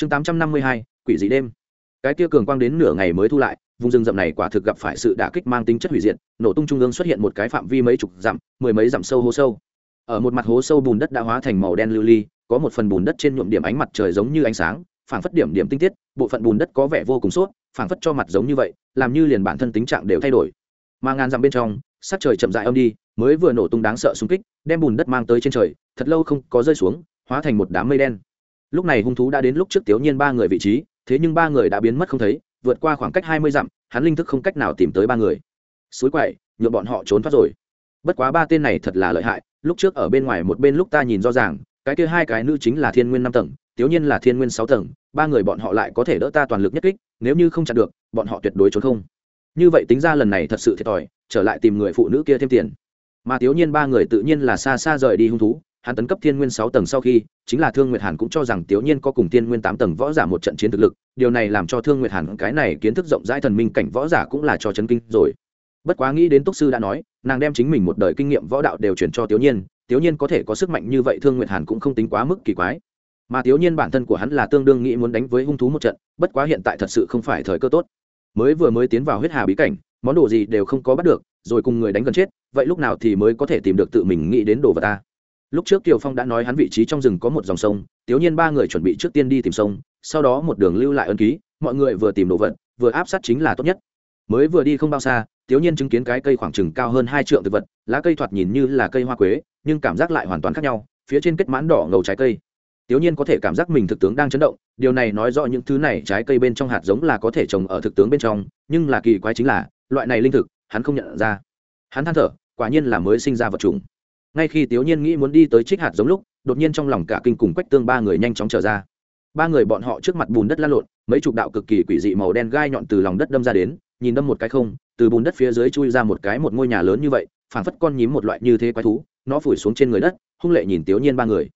chương tám trăm năm mươi hai, quỷ dị đêm. Cái kia cường quang đến nửa ngày mới thu lại, vùng rừng rậm này quả thực gặp phải sự đả kích mang tính chất hủy diệt, nổ tung trung ương xuất hiện một cái phạm vi mấy chục dặm, mười mấy dặm sâu hố sâu. Ở một mặt hố sâu bùn đất đã hóa thành màu đen lưu ly, có một phần bùn đất trên nhuộm điểm ánh mặt trời giống như ánh sáng, phảng phất điểm điểm tinh tiết, bộ phận bùn đất có vẻ vô cùng sốt, phảng phất cho mặt giống như vậy, làm như liền bản thân tính trạng đều thay đổi. Mà ngàn dặm bên trong, sắc trời chậm dại âm đi, mới vừa nổ tung đáng sợ xung kích, đem bùn đất mang tới trên trời, thật lâu không có rơi xuống, hóa thành một đám mây đen lúc này hung thú đã đến lúc trước tiểu nhiên ba người vị trí, thế nhưng ba người đã biến mất không thấy, vượt qua khoảng cách hai mươi dặm, hắn linh thức không cách nào tìm tới ba người. Suối quậy nhuộm bọn họ trốn thoát rồi. Bất quá ba tên này thật là lợi hại, lúc trước ở bên ngoài một bên lúc ta nhìn rõ ràng, cái kia hai cái nữ chính là thiên nguyên năm tầng, tiểu nhiên là thiên nguyên sáu tầng, ba người bọn họ lại có thể đỡ ta toàn lực nhất kích, nếu như không chặn được, bọn họ tuyệt đối trốn không. Như vậy tính ra lần này thật sự thiệt thòi, trở lại tìm người phụ nữ kia thêm tiền. Mà tiểu nhiên ba người tự nhiên là xa xa rời đi hung thú hắn tấn cấp thiên nguyên sáu tầng sau khi, chính là thương nguyệt hàn cũng cho rằng tiểu nhiên có cùng thiên nguyên tám tầng võ giả một trận chiến thực lực, điều này làm cho thương nguyệt hàn cái này kiến thức rộng rãi thần minh cảnh võ giả cũng là cho chấn kinh rồi. Bất quá nghĩ đến túc sư đã nói, nàng đem chính mình một đời kinh nghiệm võ đạo đều chuyển cho tiểu nhiên tiểu nhiên có thể có sức mạnh như vậy thương nguyệt hàn cũng không tính quá mức kỳ quái. Mà tiểu nhiên bản thân của hắn là tương đương nghĩ muốn đánh với hung thú một trận, bất quá hiện tại thật sự không phải thời cơ tốt. Mới vừa mới tiến vào huyết hà bí cảnh, món đồ gì đều không có bắt được, rồi cùng người đánh gần chết, vậy lúc nào thì mới có thể tìm được tự mình nghĩ đến đồ vật ta? Lúc trước tiều phong đã nói hắn vị trí trong rừng có một dòng sông tiểu nhiên ba người chuẩn bị trước tiên đi tìm sông, sau đó một đường lưu lại ân ký, mọi người vừa tìm đồ vật, vừa áp sát chính là tốt nhất. Mới vừa đi không bao xa tiểu nhiên chứng kiến cái cây khoảng chừng cao hơn hai trượng thực vật, lá cây thoạt nhìn như là cây hoa quế, nhưng cảm giác lại hoàn toàn khác nhau, phía trên kết mãn đỏ ngầu trái cây. Tiểu nhiên có thể cảm giác mình thực tướng đang chấn động, điều này nói rõ những thứ này trái cây bên trong hạt giống là có thể trồng ở thực tướng bên trong, nhưng là kỳ quái chính là, loại này linh thực, hắn không nhận ra. Hắn than thở, quả nhiên là mới sinh ra vật chủng ngay khi tiểu nhiên nghĩ muốn đi tới trích hạt giống lúc, đột nhiên trong lòng cả kinh cùng quách tương ba người nhanh chóng trở ra. Ba người bọn họ trước mặt bùn đất lăn lộn, mấy chục đạo cực kỳ quỷ dị màu đen gai nhọn từ lòng đất đâm ra đến, nhìn đâm một cái không, từ bùn đất phía dưới chui ra một cái một ngôi nhà lớn như vậy, phảng phất con nhím một loại như thế quái thú, nó phủi xuống trên người đất, hung lệ nhìn tiểu nhiên ba người.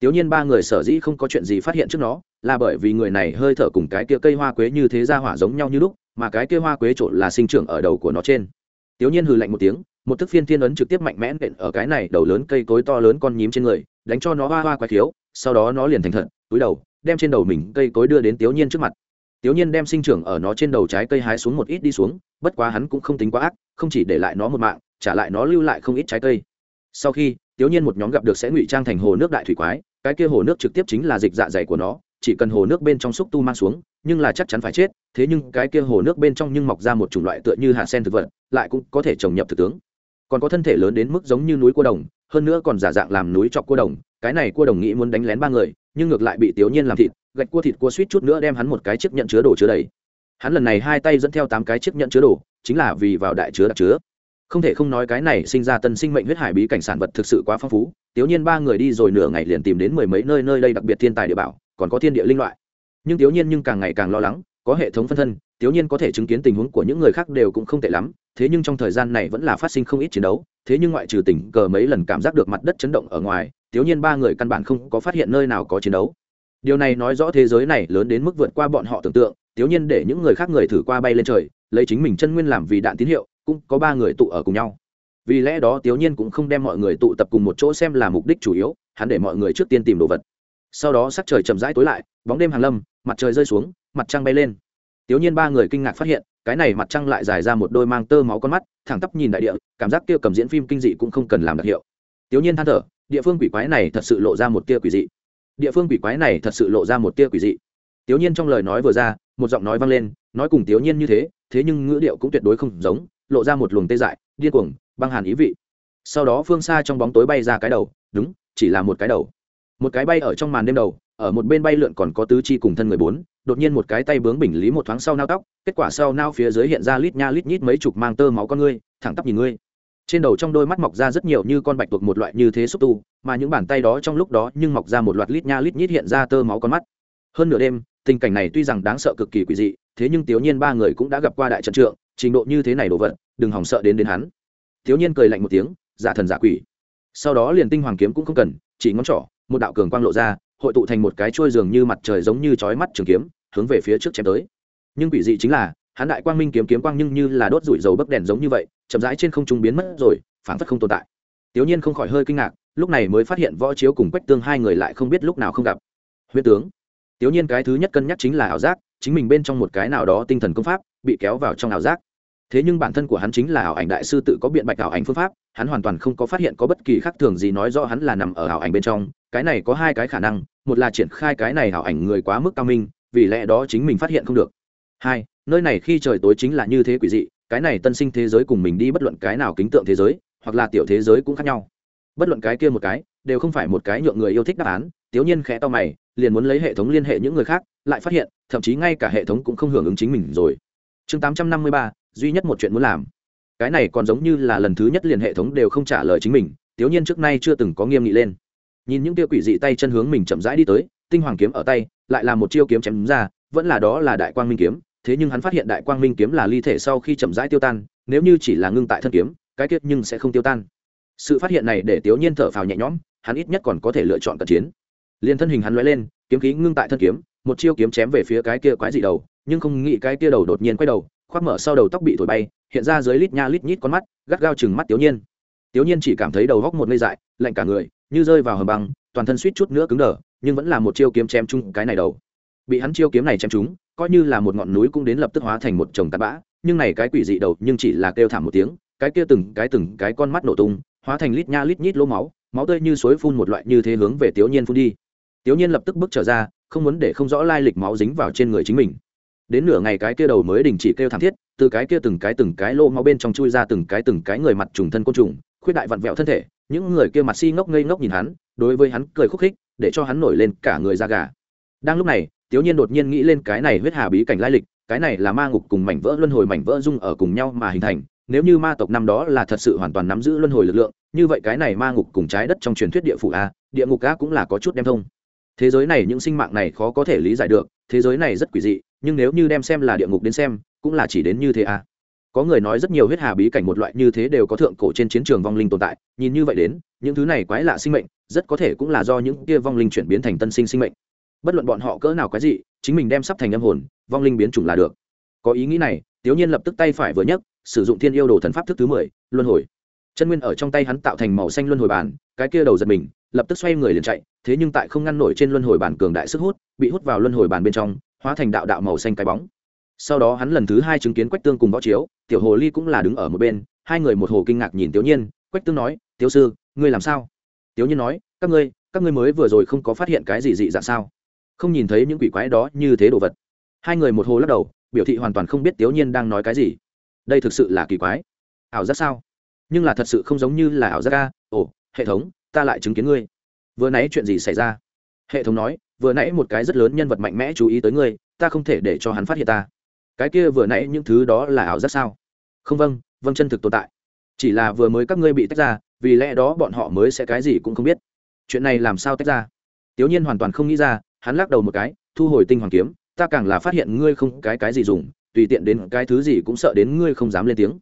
Tiểu nhiên ba người sở dĩ không có chuyện gì phát hiện trước nó, là bởi vì người này hơi thở cùng cái kia cây hoa quế như thế ra hỏa giống nhau như lúc, mà cái kia hoa quế trộn là sinh trưởng ở đầu của nó trên. Tiểu nhiên hừ lạnh một tiếng một thức phiên thiên ấn trực tiếp mạnh mẽ nện ở cái này đầu lớn cây cối to lớn con nhím trên người, đánh cho nó hoa hoa quái thiếu sau đó nó liền thành thật, túi đầu, đem trên đầu mình cây cối đưa đến tiểu nhiên trước mặt. Tiểu nhiên đem sinh trưởng ở nó trên đầu trái cây hái xuống một ít đi xuống, bất quá hắn cũng không tính quá ác, không chỉ để lại nó một mạng, trả lại nó lưu lại không ít trái cây. Sau khi tiểu nhiên một nhóm gặp được sẽ ngụy trang thành hồ nước đại thủy quái, cái kia hồ nước trực tiếp chính là dịch dạ dày của nó, chỉ cần hồ nước bên trong xúc tu mang xuống, nhưng là chắc chắn phải chết, thế nhưng cái kia hồ nước bên trong nhưng mọc ra một chủng loại tựa như hạt sen thực vật, lại cũng có thể trồng nhập thực tướng còn có thân thể lớn đến mức giống như núi cua đồng, hơn nữa còn giả dạng làm núi trọc cua đồng. Cái này cua đồng nghĩ muốn đánh lén ba người, nhưng ngược lại bị tiểu nhiên làm thịt, gạch cua thịt cua suýt chút nữa đem hắn một cái chiếc nhận chứa đồ chứa đầy. Hắn lần này hai tay dẫn theo tám cái chiếc nhận chứa đồ, chính là vì vào đại chứa đặc chứa. Không thể không nói cái này sinh ra tân sinh mệnh huyết hải bí cảnh sản vật thực sự quá phong phú. Tiểu nhiên ba người đi rồi nửa ngày liền tìm đến mười mấy nơi nơi đây đặc biệt thiên tài địa bảo, còn có thiên địa linh loại. Nhưng tiểu nhiên nhưng càng ngày càng lo lắng có hệ thống phân thân tiếu nhiên có thể chứng kiến tình huống của những người khác đều cũng không tệ lắm, thế nhưng trong thời gian này vẫn là phát sinh không ít chiến đấu, thế nhưng ngoại trừ tình cờ mấy lần cảm giác được mặt đất chấn động ở ngoài tiếu nhiên ba người căn bản không có phát hiện nơi nào có chiến đấu. Điều này nói rõ thế giới này lớn đến mức vượt qua bọn họ tưởng tượng tiếu nhiên để những người khác người thử qua bay lên trời, lấy chính mình chân nguyên làm vì đạn tín hiệu, cũng có ba người tụ ở cùng nhau. Vì lẽ đó tiếu nhiên cũng không đem mọi người tụ tập cùng một chỗ xem là mục đích chủ yếu, hắn để mọi người trước tiên tìm đồ vật. Sau đó sắc trời chậm rãi tối lại, bóng đêm hàng lâm, mặt trời rơi xuống mặt trăng bay lên. Tiểu nhiên ba người kinh ngạc phát hiện, cái này mặt trăng lại dài ra một đôi mang tơ máu con mắt, thẳng tắp nhìn đại địa, cảm giác kia cầm diễn phim kinh dị cũng không cần làm đặc hiệu. Tiểu nhiên than thở, địa phương quỷ quái này thật sự lộ ra một tia quỷ dị. Địa phương quỷ quái này thật sự lộ ra một tia quỷ dị. Tiểu nhiên trong lời nói vừa ra, một giọng nói vang lên, nói cùng tiểu nhiên như thế thế nhưng ngữ điệu cũng tuyệt đối không giống, lộ ra một luồng tê dại, điên cuồng, băng hàn ý vị. Sau đó phương xa trong bóng tối bay ra cái đầu, đúng, chỉ là một cái đầu. Một cái bay ở trong màn đêm đầu, ở một bên bay lượn còn có tứ chi cùng thân người bốn đột nhiên một cái tay bướng bình lý một thoáng sau nao tóc, kết quả sau nao phía dưới hiện ra lít nha lít nhít mấy chục mang tơ máu con ngươi, thẳng tắp nhìn ngươi. Trên đầu trong đôi mắt mọc ra rất nhiều như con bạch tuộc một loại như thế xúc tu, mà những bàn tay đó trong lúc đó nhưng mọc ra một loạt lít nha lít nhít hiện ra tơ máu con mắt. Hơn nửa đêm, tình cảnh này tuy rằng đáng sợ cực kỳ quỷ dị, thế nhưng tiểu nhiên ba người cũng đã gặp qua đại trận trượng, trình độ như thế này đồ vật đừng hỏng sợ đến đến hắn. Tiểu nhiên cười lạnh một tiếng, giả thần giả quỷ. Sau đó liền tinh hoàng kiếm cũng không cần, chỉ ngón trỏ, một đạo cường quang lộ ra, hội tụ thành một cái chuôi giường như mặt trời giống như chói mắt trường kiếm hướng về phía trước chém tới. Nhưng quỷ dị chính là, hắn đại quang minh kiếm kiếm quang nhưng như là đốt rủi dầu bấc đèn giống như vậy, chậm rãi trên không trung biến mất rồi phản phất không tồn tại. Tiểu nhiên không khỏi hơi kinh ngạc, lúc này mới phát hiện võ chiếu cùng quách tương hai người lại không biết lúc nào không gặp. Huyết tướng. Tiểu nhiên cái thứ nhất cân nhắc chính là ảo giác, chính mình bên trong một cái nào đó tinh thần công pháp bị kéo vào trong ảo giác. Thế nhưng bản thân của hắn chính là ảo ảnh đại sư tự có biện bạch ảo ảnh phương pháp, hắn hoàn toàn không có phát hiện có bất kỳ khác thường gì nói rõ hắn là nằm ở ảo ảnh bên trong, cái này có hai cái khả năng, một là triển khai cái này ảo ảnh người quá mức cao minh vì lẽ đó chính mình phát hiện không được. Hai, nơi này khi trời tối chính là như thế quỷ dị, cái này tân sinh thế giới cùng mình đi bất luận cái nào kính tượng thế giới, hoặc là tiểu thế giới cũng khác nhau. Bất luận cái kia một cái, đều không phải một cái nhượng người yêu thích đáp án tiểu nhiên khẽ to mày, liền muốn lấy hệ thống liên hệ những người khác, lại phát hiện, thậm chí ngay cả hệ thống cũng không hưởng ứng chính mình rồi. Chương tám trăm năm mươi ba, duy nhất một chuyện muốn làm. Cái này còn giống như là lần thứ nhất liền hệ thống đều không trả lời chính mình tiểu nhiên trước nay chưa từng có nghiêm nghị lên. Nhìn những tia quỷ dị tay chân hướng mình chậm rãi đi tới, tinh hoàng kiếm ở tay lại là một chiêu kiếm chém ra, vẫn là đó là đại quang minh kiếm, thế nhưng hắn phát hiện đại quang minh kiếm là ly thể sau khi chậm rãi tiêu tan, nếu như chỉ là ngưng tại thân kiếm, cái kết nhưng sẽ không tiêu tan. Sự phát hiện này để tiểu nhiên thở phào nhẹ nhõm, hắn ít nhất còn có thể lựa chọn cận chiến. Liền thân hình hắn lóe lên, kiếm khí ngưng tại thân kiếm, một chiêu kiếm chém về phía cái kia quái dị đầu, nhưng không nghĩ cái kia đầu đột nhiên quay đầu, khoác mở sau đầu tóc bị thổi bay, hiện ra dưới lít nha lít nhít con mắt, gắt gao chừng mắt tiểu nhiên. Tiểu nhiên chỉ cảm thấy đầu góc một ngây dại, lạnh cả người, như rơi vào hầm băng, toàn thân suýt chút nữa cứng đờ nhưng vẫn là một chiêu kiếm chém chung cái này đầu. Bị hắn chiêu kiếm này chém trúng, coi như là một ngọn núi cũng đến lập tức hóa thành một chồng tạt bã, nhưng này cái quỷ dị đầu nhưng chỉ là kêu thảm một tiếng, cái kia từng cái từng cái con mắt nổ tung, hóa thành lít nha lít nhít lỗ máu máu tươi như suối phun một loại như thế hướng về tiểu nhiên phun đi. Tiểu nhiên lập tức bước trở ra, không muốn để không rõ lai lịch máu dính vào trên người chính mình. Đến nửa ngày cái kia đầu mới đình chỉ kêu thảm thiết, từ cái kia từng cái từng cái lỗ máu bên trong chui ra từng cái từng cái người mặt trùng thân côn trùng, khuyết đại vặn vẹo thân thể, những người kia mặt si ngốc ngây ngốc nhìn hắn, đối với hắn cười khúc khích để cho hắn nổi lên cả người da gà. Đang lúc này tiểu nhiên đột nhiên nghĩ lên cái này huyết hà bí cảnh lai lịch, cái này là ma ngục cùng mảnh vỡ luân hồi mảnh vỡ dung ở cùng nhau mà hình thành, nếu như ma tộc năm đó là thật sự hoàn toàn nắm giữ luân hồi lực lượng, như vậy cái này ma ngục cùng trái đất trong truyền thuyết địa phủ a, địa ngục a cũng là có chút đem thông. Thế giới này những sinh mạng này khó có thể lý giải được, thế giới này rất quỷ dị, nhưng nếu như đem xem là địa ngục đến xem, cũng là chỉ đến như thế a. Có người nói rất nhiều huyết hà bí cảnh một loại như thế đều có thượng cổ trên chiến trường vong linh tồn tại, nhìn như vậy đến những thứ này quái lạ sinh mệnh, rất có thể cũng là do những kia vong linh chuyển biến thành tân sinh sinh mệnh. Bất luận bọn họ cỡ nào quái dị, chính mình đem sắp thành âm hồn, vong linh biến chủng là được. Có ý nghĩ này tiểu nhiên lập tức tay phải vừa nhấc, sử dụng thiên yêu đồ thần pháp thức thứ mười, luân hồi. Chân nguyên ở trong tay hắn tạo thành màu xanh luân hồi bàn, cái kia đầu giật mình, lập tức xoay người liền chạy, thế nhưng tại không ngăn nổi trên luân hồi bàn cường đại sức hút, bị hút vào luân hồi bàn bên trong, hóa thành đạo đạo màu xanh cái bóng. Sau đó hắn lần thứ hai chứng kiến quách tương cùng võ chiếu, tiểu hồ ly cũng là đứng ở một bên, hai người một hồ kinh ngạc nhìn tiểu nhiên, quách tương nói Tiếu sư, ngươi làm sao? Tiếu nhiên nói, các ngươi các ngươi mới vừa rồi không có phát hiện cái gì dị dạng sao? Không nhìn thấy những quỷ quái đó như thế đồ vật? Hai người một hồ lắc đầu, biểu thị hoàn toàn không biết Tiếu nhiên đang nói cái gì. Đây thực sự là kỳ quái. Ảo giác sao? Nhưng là thật sự không giống như là ảo giác ca ồ, hệ thống, ta lại chứng kiến ngươi. Vừa nãy chuyện gì xảy ra? Hệ thống nói, vừa nãy một cái rất lớn nhân vật mạnh mẽ chú ý tới ngươi, ta không thể để cho hắn phát hiện ta. Cái kia vừa nãy những thứ đó là ảo giác sao? Không vâng vâng chân thực tồn tại chỉ là vừa mới các ngươi bị tách ra, vì lẽ đó bọn họ mới sẽ cái gì cũng không biết. Chuyện này làm sao tách ra? Tiểu nhiên hoàn toàn không nghĩ ra, hắn lắc đầu một cái, thu hồi tinh hoàng kiếm, ta càng là phát hiện ngươi không cái cái gì dùng, tùy tiện đến cái thứ gì cũng sợ đến ngươi không dám lên tiếng.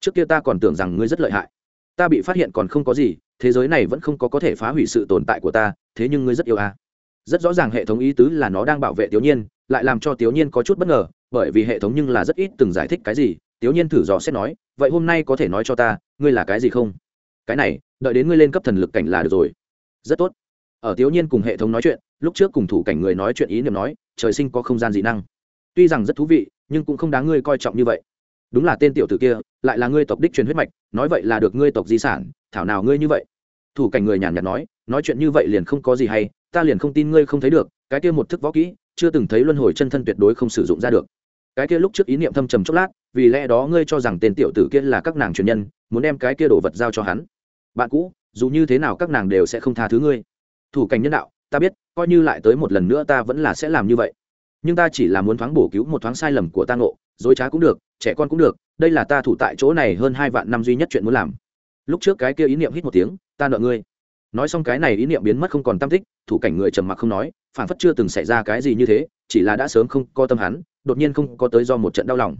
Trước kia ta còn tưởng rằng ngươi rất lợi hại. Ta bị phát hiện còn không có gì, thế giới này vẫn không có có thể phá hủy sự tồn tại của ta, thế nhưng ngươi rất yêu a. Rất rõ ràng hệ thống ý tứ là nó đang bảo vệ tiểu nhiên, lại làm cho tiểu nhiên có chút bất ngờ, bởi vì hệ thống nhưng là rất ít từng giải thích cái gì tiểu nhiên thử dò xét nói, vậy hôm nay có thể nói cho ta, ngươi là cái gì không? Cái này, đợi đến ngươi lên cấp thần lực cảnh là được rồi. Rất tốt. Ở tiểu nhiên cùng hệ thống nói chuyện, lúc trước cùng thủ cảnh người nói chuyện ý niệm nói, trời sinh có không gian dị năng. Tuy rằng rất thú vị, nhưng cũng không đáng ngươi coi trọng như vậy. Đúng là tên tiểu tử kia, lại là ngươi tộc đích truyền huyết mạch, nói vậy là được ngươi tộc di sản, thảo nào ngươi như vậy. Thủ cảnh người nhàn nhạt nói nói chuyện như vậy liền không có gì hay, ta liền không tin ngươi không thấy được, cái kia một thức võ kỹ, chưa từng thấy luân hồi chân thân tuyệt đối không sử dụng ra được cái kia lúc trước ý niệm thâm trầm chốc lát, vì lẽ đó ngươi cho rằng tên tiểu tử kia là các nàng truyền nhân, muốn đem cái kia đồ vật giao cho hắn. Bạn cũ, dù như thế nào các nàng đều sẽ không tha thứ ngươi. Thủ cảnh nhân đạo, ta biết, coi như lại tới một lần nữa ta vẫn là sẽ làm như vậy. Nhưng ta chỉ là muốn thoáng bổ cứu một thoáng sai lầm của ta ngộ, dối trá cũng được, trẻ con cũng được, đây là ta thủ tại chỗ này hơn hai vạn năm duy nhất chuyện muốn làm. Lúc trước cái kia ý niệm hít một tiếng, ta nợ ngươi. Nói xong cái này ý niệm biến mất không còn tam tích, thủ cảnh người trầm mặc không nói phản phất chưa từng xảy ra cái gì như thế, chỉ là đã sớm không có tâm hắn đột nhiên không có tới do một trận đau lòng.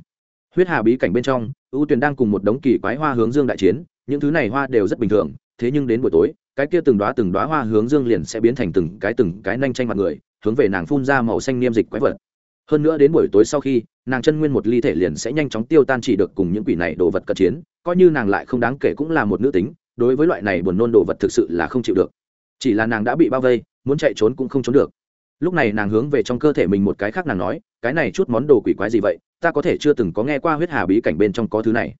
Huyết hà bí cảnh bên trong, ưu tuyền đang cùng một đống kỳ quái hoa hướng dương đại chiến, những thứ này hoa đều rất bình thường, thế nhưng đến buổi tối, cái kia từng đoá từng đoá hoa hướng dương liền sẽ biến thành từng cái từng cái nanh tranh mặt người, hướng về nàng phun ra màu xanh niêm dịch quái vật. Hơn nữa đến buổi tối sau khi, nàng chân nguyên một ly thể liền sẽ nhanh chóng tiêu tan chỉ được cùng những quỷ này đồ vật cận chiến, coi như nàng lại không đáng kể cũng là một nữ tính, đối với loại này buồn nôn đồ vật thực sự là không chịu được. Chỉ là nàng đã bị bao vây, muốn chạy trốn cũng không trốn được. Lúc này nàng hướng về trong cơ thể mình một cái khác nàng nói cái này chút món đồ quỷ quái gì vậy, ta có thể chưa từng có nghe qua huyết hà bí cảnh bên trong có thứ này.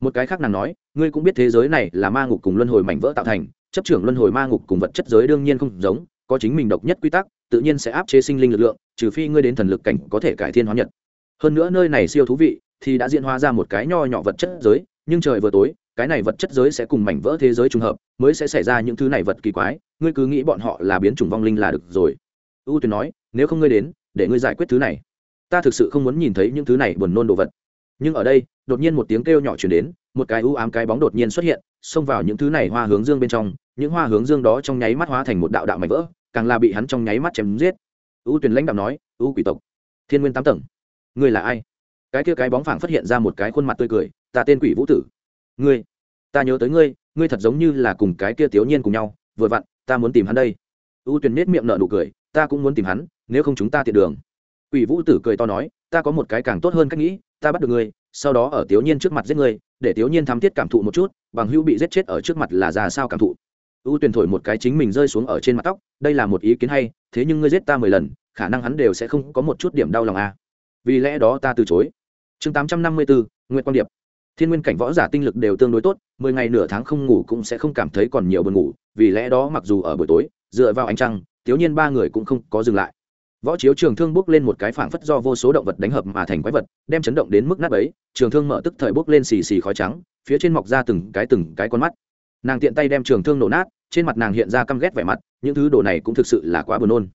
Một cái khác nàng nói, ngươi cũng biết thế giới này là ma ngục cùng luân hồi mảnh vỡ tạo thành, chấp trưởng luân hồi ma ngục cùng vật chất giới đương nhiên không giống, có chính mình độc nhất quy tắc, tự nhiên sẽ áp chế sinh linh lực lượng, trừ phi ngươi đến thần lực cảnh có thể cải thiên hóa nhật. Hơn nữa nơi này siêu thú vị, thì đã diễn hóa ra một cái nho nhỏ vật chất giới, nhưng trời vừa tối, cái này vật chất giới sẽ cùng mảnh vỡ thế giới trùng hợp, mới sẽ xảy ra những thứ này vật kỳ quái, ngươi cứ nghĩ bọn họ là biến chủng vong linh là được rồi. U tuyền nói, nếu không ngươi đến, để ngươi giải quyết thứ này ta thực sự không muốn nhìn thấy những thứ này buồn nôn đồ vật. Nhưng ở đây, đột nhiên một tiếng kêu nhỏ chuyển đến, một cái u ám cái bóng đột nhiên xuất hiện, xông vào những thứ này hoa hướng dương bên trong, những hoa hướng dương đó trong nháy mắt hóa thành một đạo đạo mảnh vỡ, càng là bị hắn trong nháy mắt chém giết. U tuyển lãnh đạo nói, u quỷ tộc, thiên nguyên tám tầng, ngươi là ai? Cái kia cái bóng phảng phát hiện ra một cái khuôn mặt tươi cười, ta tên quỷ vũ tử. Ngươi, ta nhớ tới ngươi ngươi thật giống như là cùng cái kia tiểu nhiên cùng nhau, vừa vặn, ta muốn tìm hắn đây. U tuyển nết miệng nở nụ cười, ta cũng muốn tìm hắn, nếu không chúng ta tiện đường quỷ vũ tử cười to nói, ta có một cái càng tốt hơn cách nghĩ, ta bắt được ngươi, sau đó ở tiểu nhiên trước mặt giết ngươi, để tiểu nhiên thám thiết cảm thụ một chút, bằng hữu bị giết chết ở trước mặt là ra sao cảm thụ. U tuyền thổi một cái chính mình rơi xuống ở trên mặt tóc, đây là một ý kiến hay, thế nhưng ngươi giết ta mười lần, khả năng hắn đều sẽ không có một chút điểm đau lòng à. vì lẽ đó ta từ chối. Chương tám trăm năm mươi bốn nguyễn quang điệp. Thiên nguyên cảnh võ giả tinh lực đều tương đối tốt, mười ngày nửa tháng không ngủ cũng sẽ không cảm thấy còn nhiều buồn ngủ, vì lẽ đó mặc dù ở buổi tối, dựa vào ánh trăng thiếu nhiên ba người cũng không có dừng lại võ chiếu trường thương bước lên một cái phảng phất do vô số động vật đánh hợp mà thành quái vật, đem chấn động đến mức nát ấy trường thương mở tức thời bước lên xì xì khói trắng, phía trên mọc ra từng cái từng cái con mắt. Nàng tiện tay đem trường thương nổ nát, trên mặt nàng hiện ra căm ghét vẻ mặt, những thứ đồ này cũng thực sự là quá buồn nôn.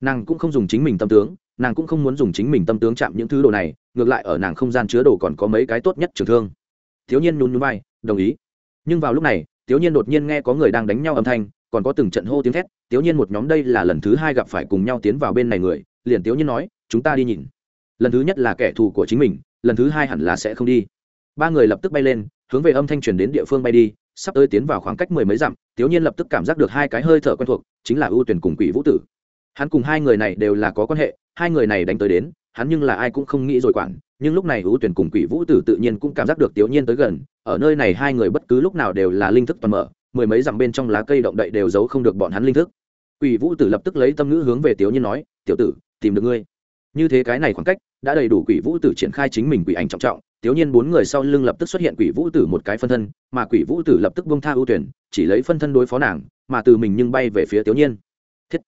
Nàng cũng không dùng chính mình tâm tướng, nàng cũng không muốn dùng chính mình tâm tướng chạm những thứ đồ này, ngược lại ở nàng không gian chứa đồ còn có mấy cái tốt nhất trường thương. Thiếu nhiên nhún nhún vai, đồng ý. Nhưng vào lúc này, thiếu nhiên đột nhiên nghe có người đang đánh nhau âm thanh còn có từng trận hô tiếng thét tiểu nhiên một nhóm đây là lần thứ hai gặp phải cùng nhau tiến vào bên này người, liền tiểu nhiên nói, chúng ta đi nhìn. Lần thứ nhất là kẻ thù của chính mình, lần thứ hai hẳn là sẽ không đi. Ba người lập tức bay lên, hướng về âm thanh truyền đến địa phương bay đi, sắp tới tiến vào khoảng cách mười mấy dặm tiểu nhiên lập tức cảm giác được hai cái hơi thở quen thuộc, chính là ưu tuyển cùng quỷ vũ tử. Hắn cùng hai người này đều là có quan hệ, hai người này đánh tới đến, hắn nhưng là ai cũng không nghĩ rồi quản, nhưng lúc này ưu tuyển cùng quỷ vũ tử tự nhiên cũng cảm giác được tiểu nhiên tới gần, ở nơi này hai người bất cứ lúc nào đều là linh thức toàn mở mười mấy dặm bên trong lá cây động đậy đều giấu không được bọn hắn linh thức. Quỷ vũ tử lập tức lấy tâm ngữ hướng về tiểu nhiên nói, tiểu tử, tìm được ngươi. Như thế cái này khoảng cách, đã đầy đủ quỷ vũ tử triển khai chính mình quỷ ảnh trọng trọng. Tiểu nhiên bốn người sau lưng lập tức xuất hiện quỷ vũ tử một cái phân thân, mà quỷ vũ tử lập tức bông tha ưu tuyển, chỉ lấy phân thân đối phó nàng, mà từ mình nhưng bay về phía tiểu nhiên. Thiết.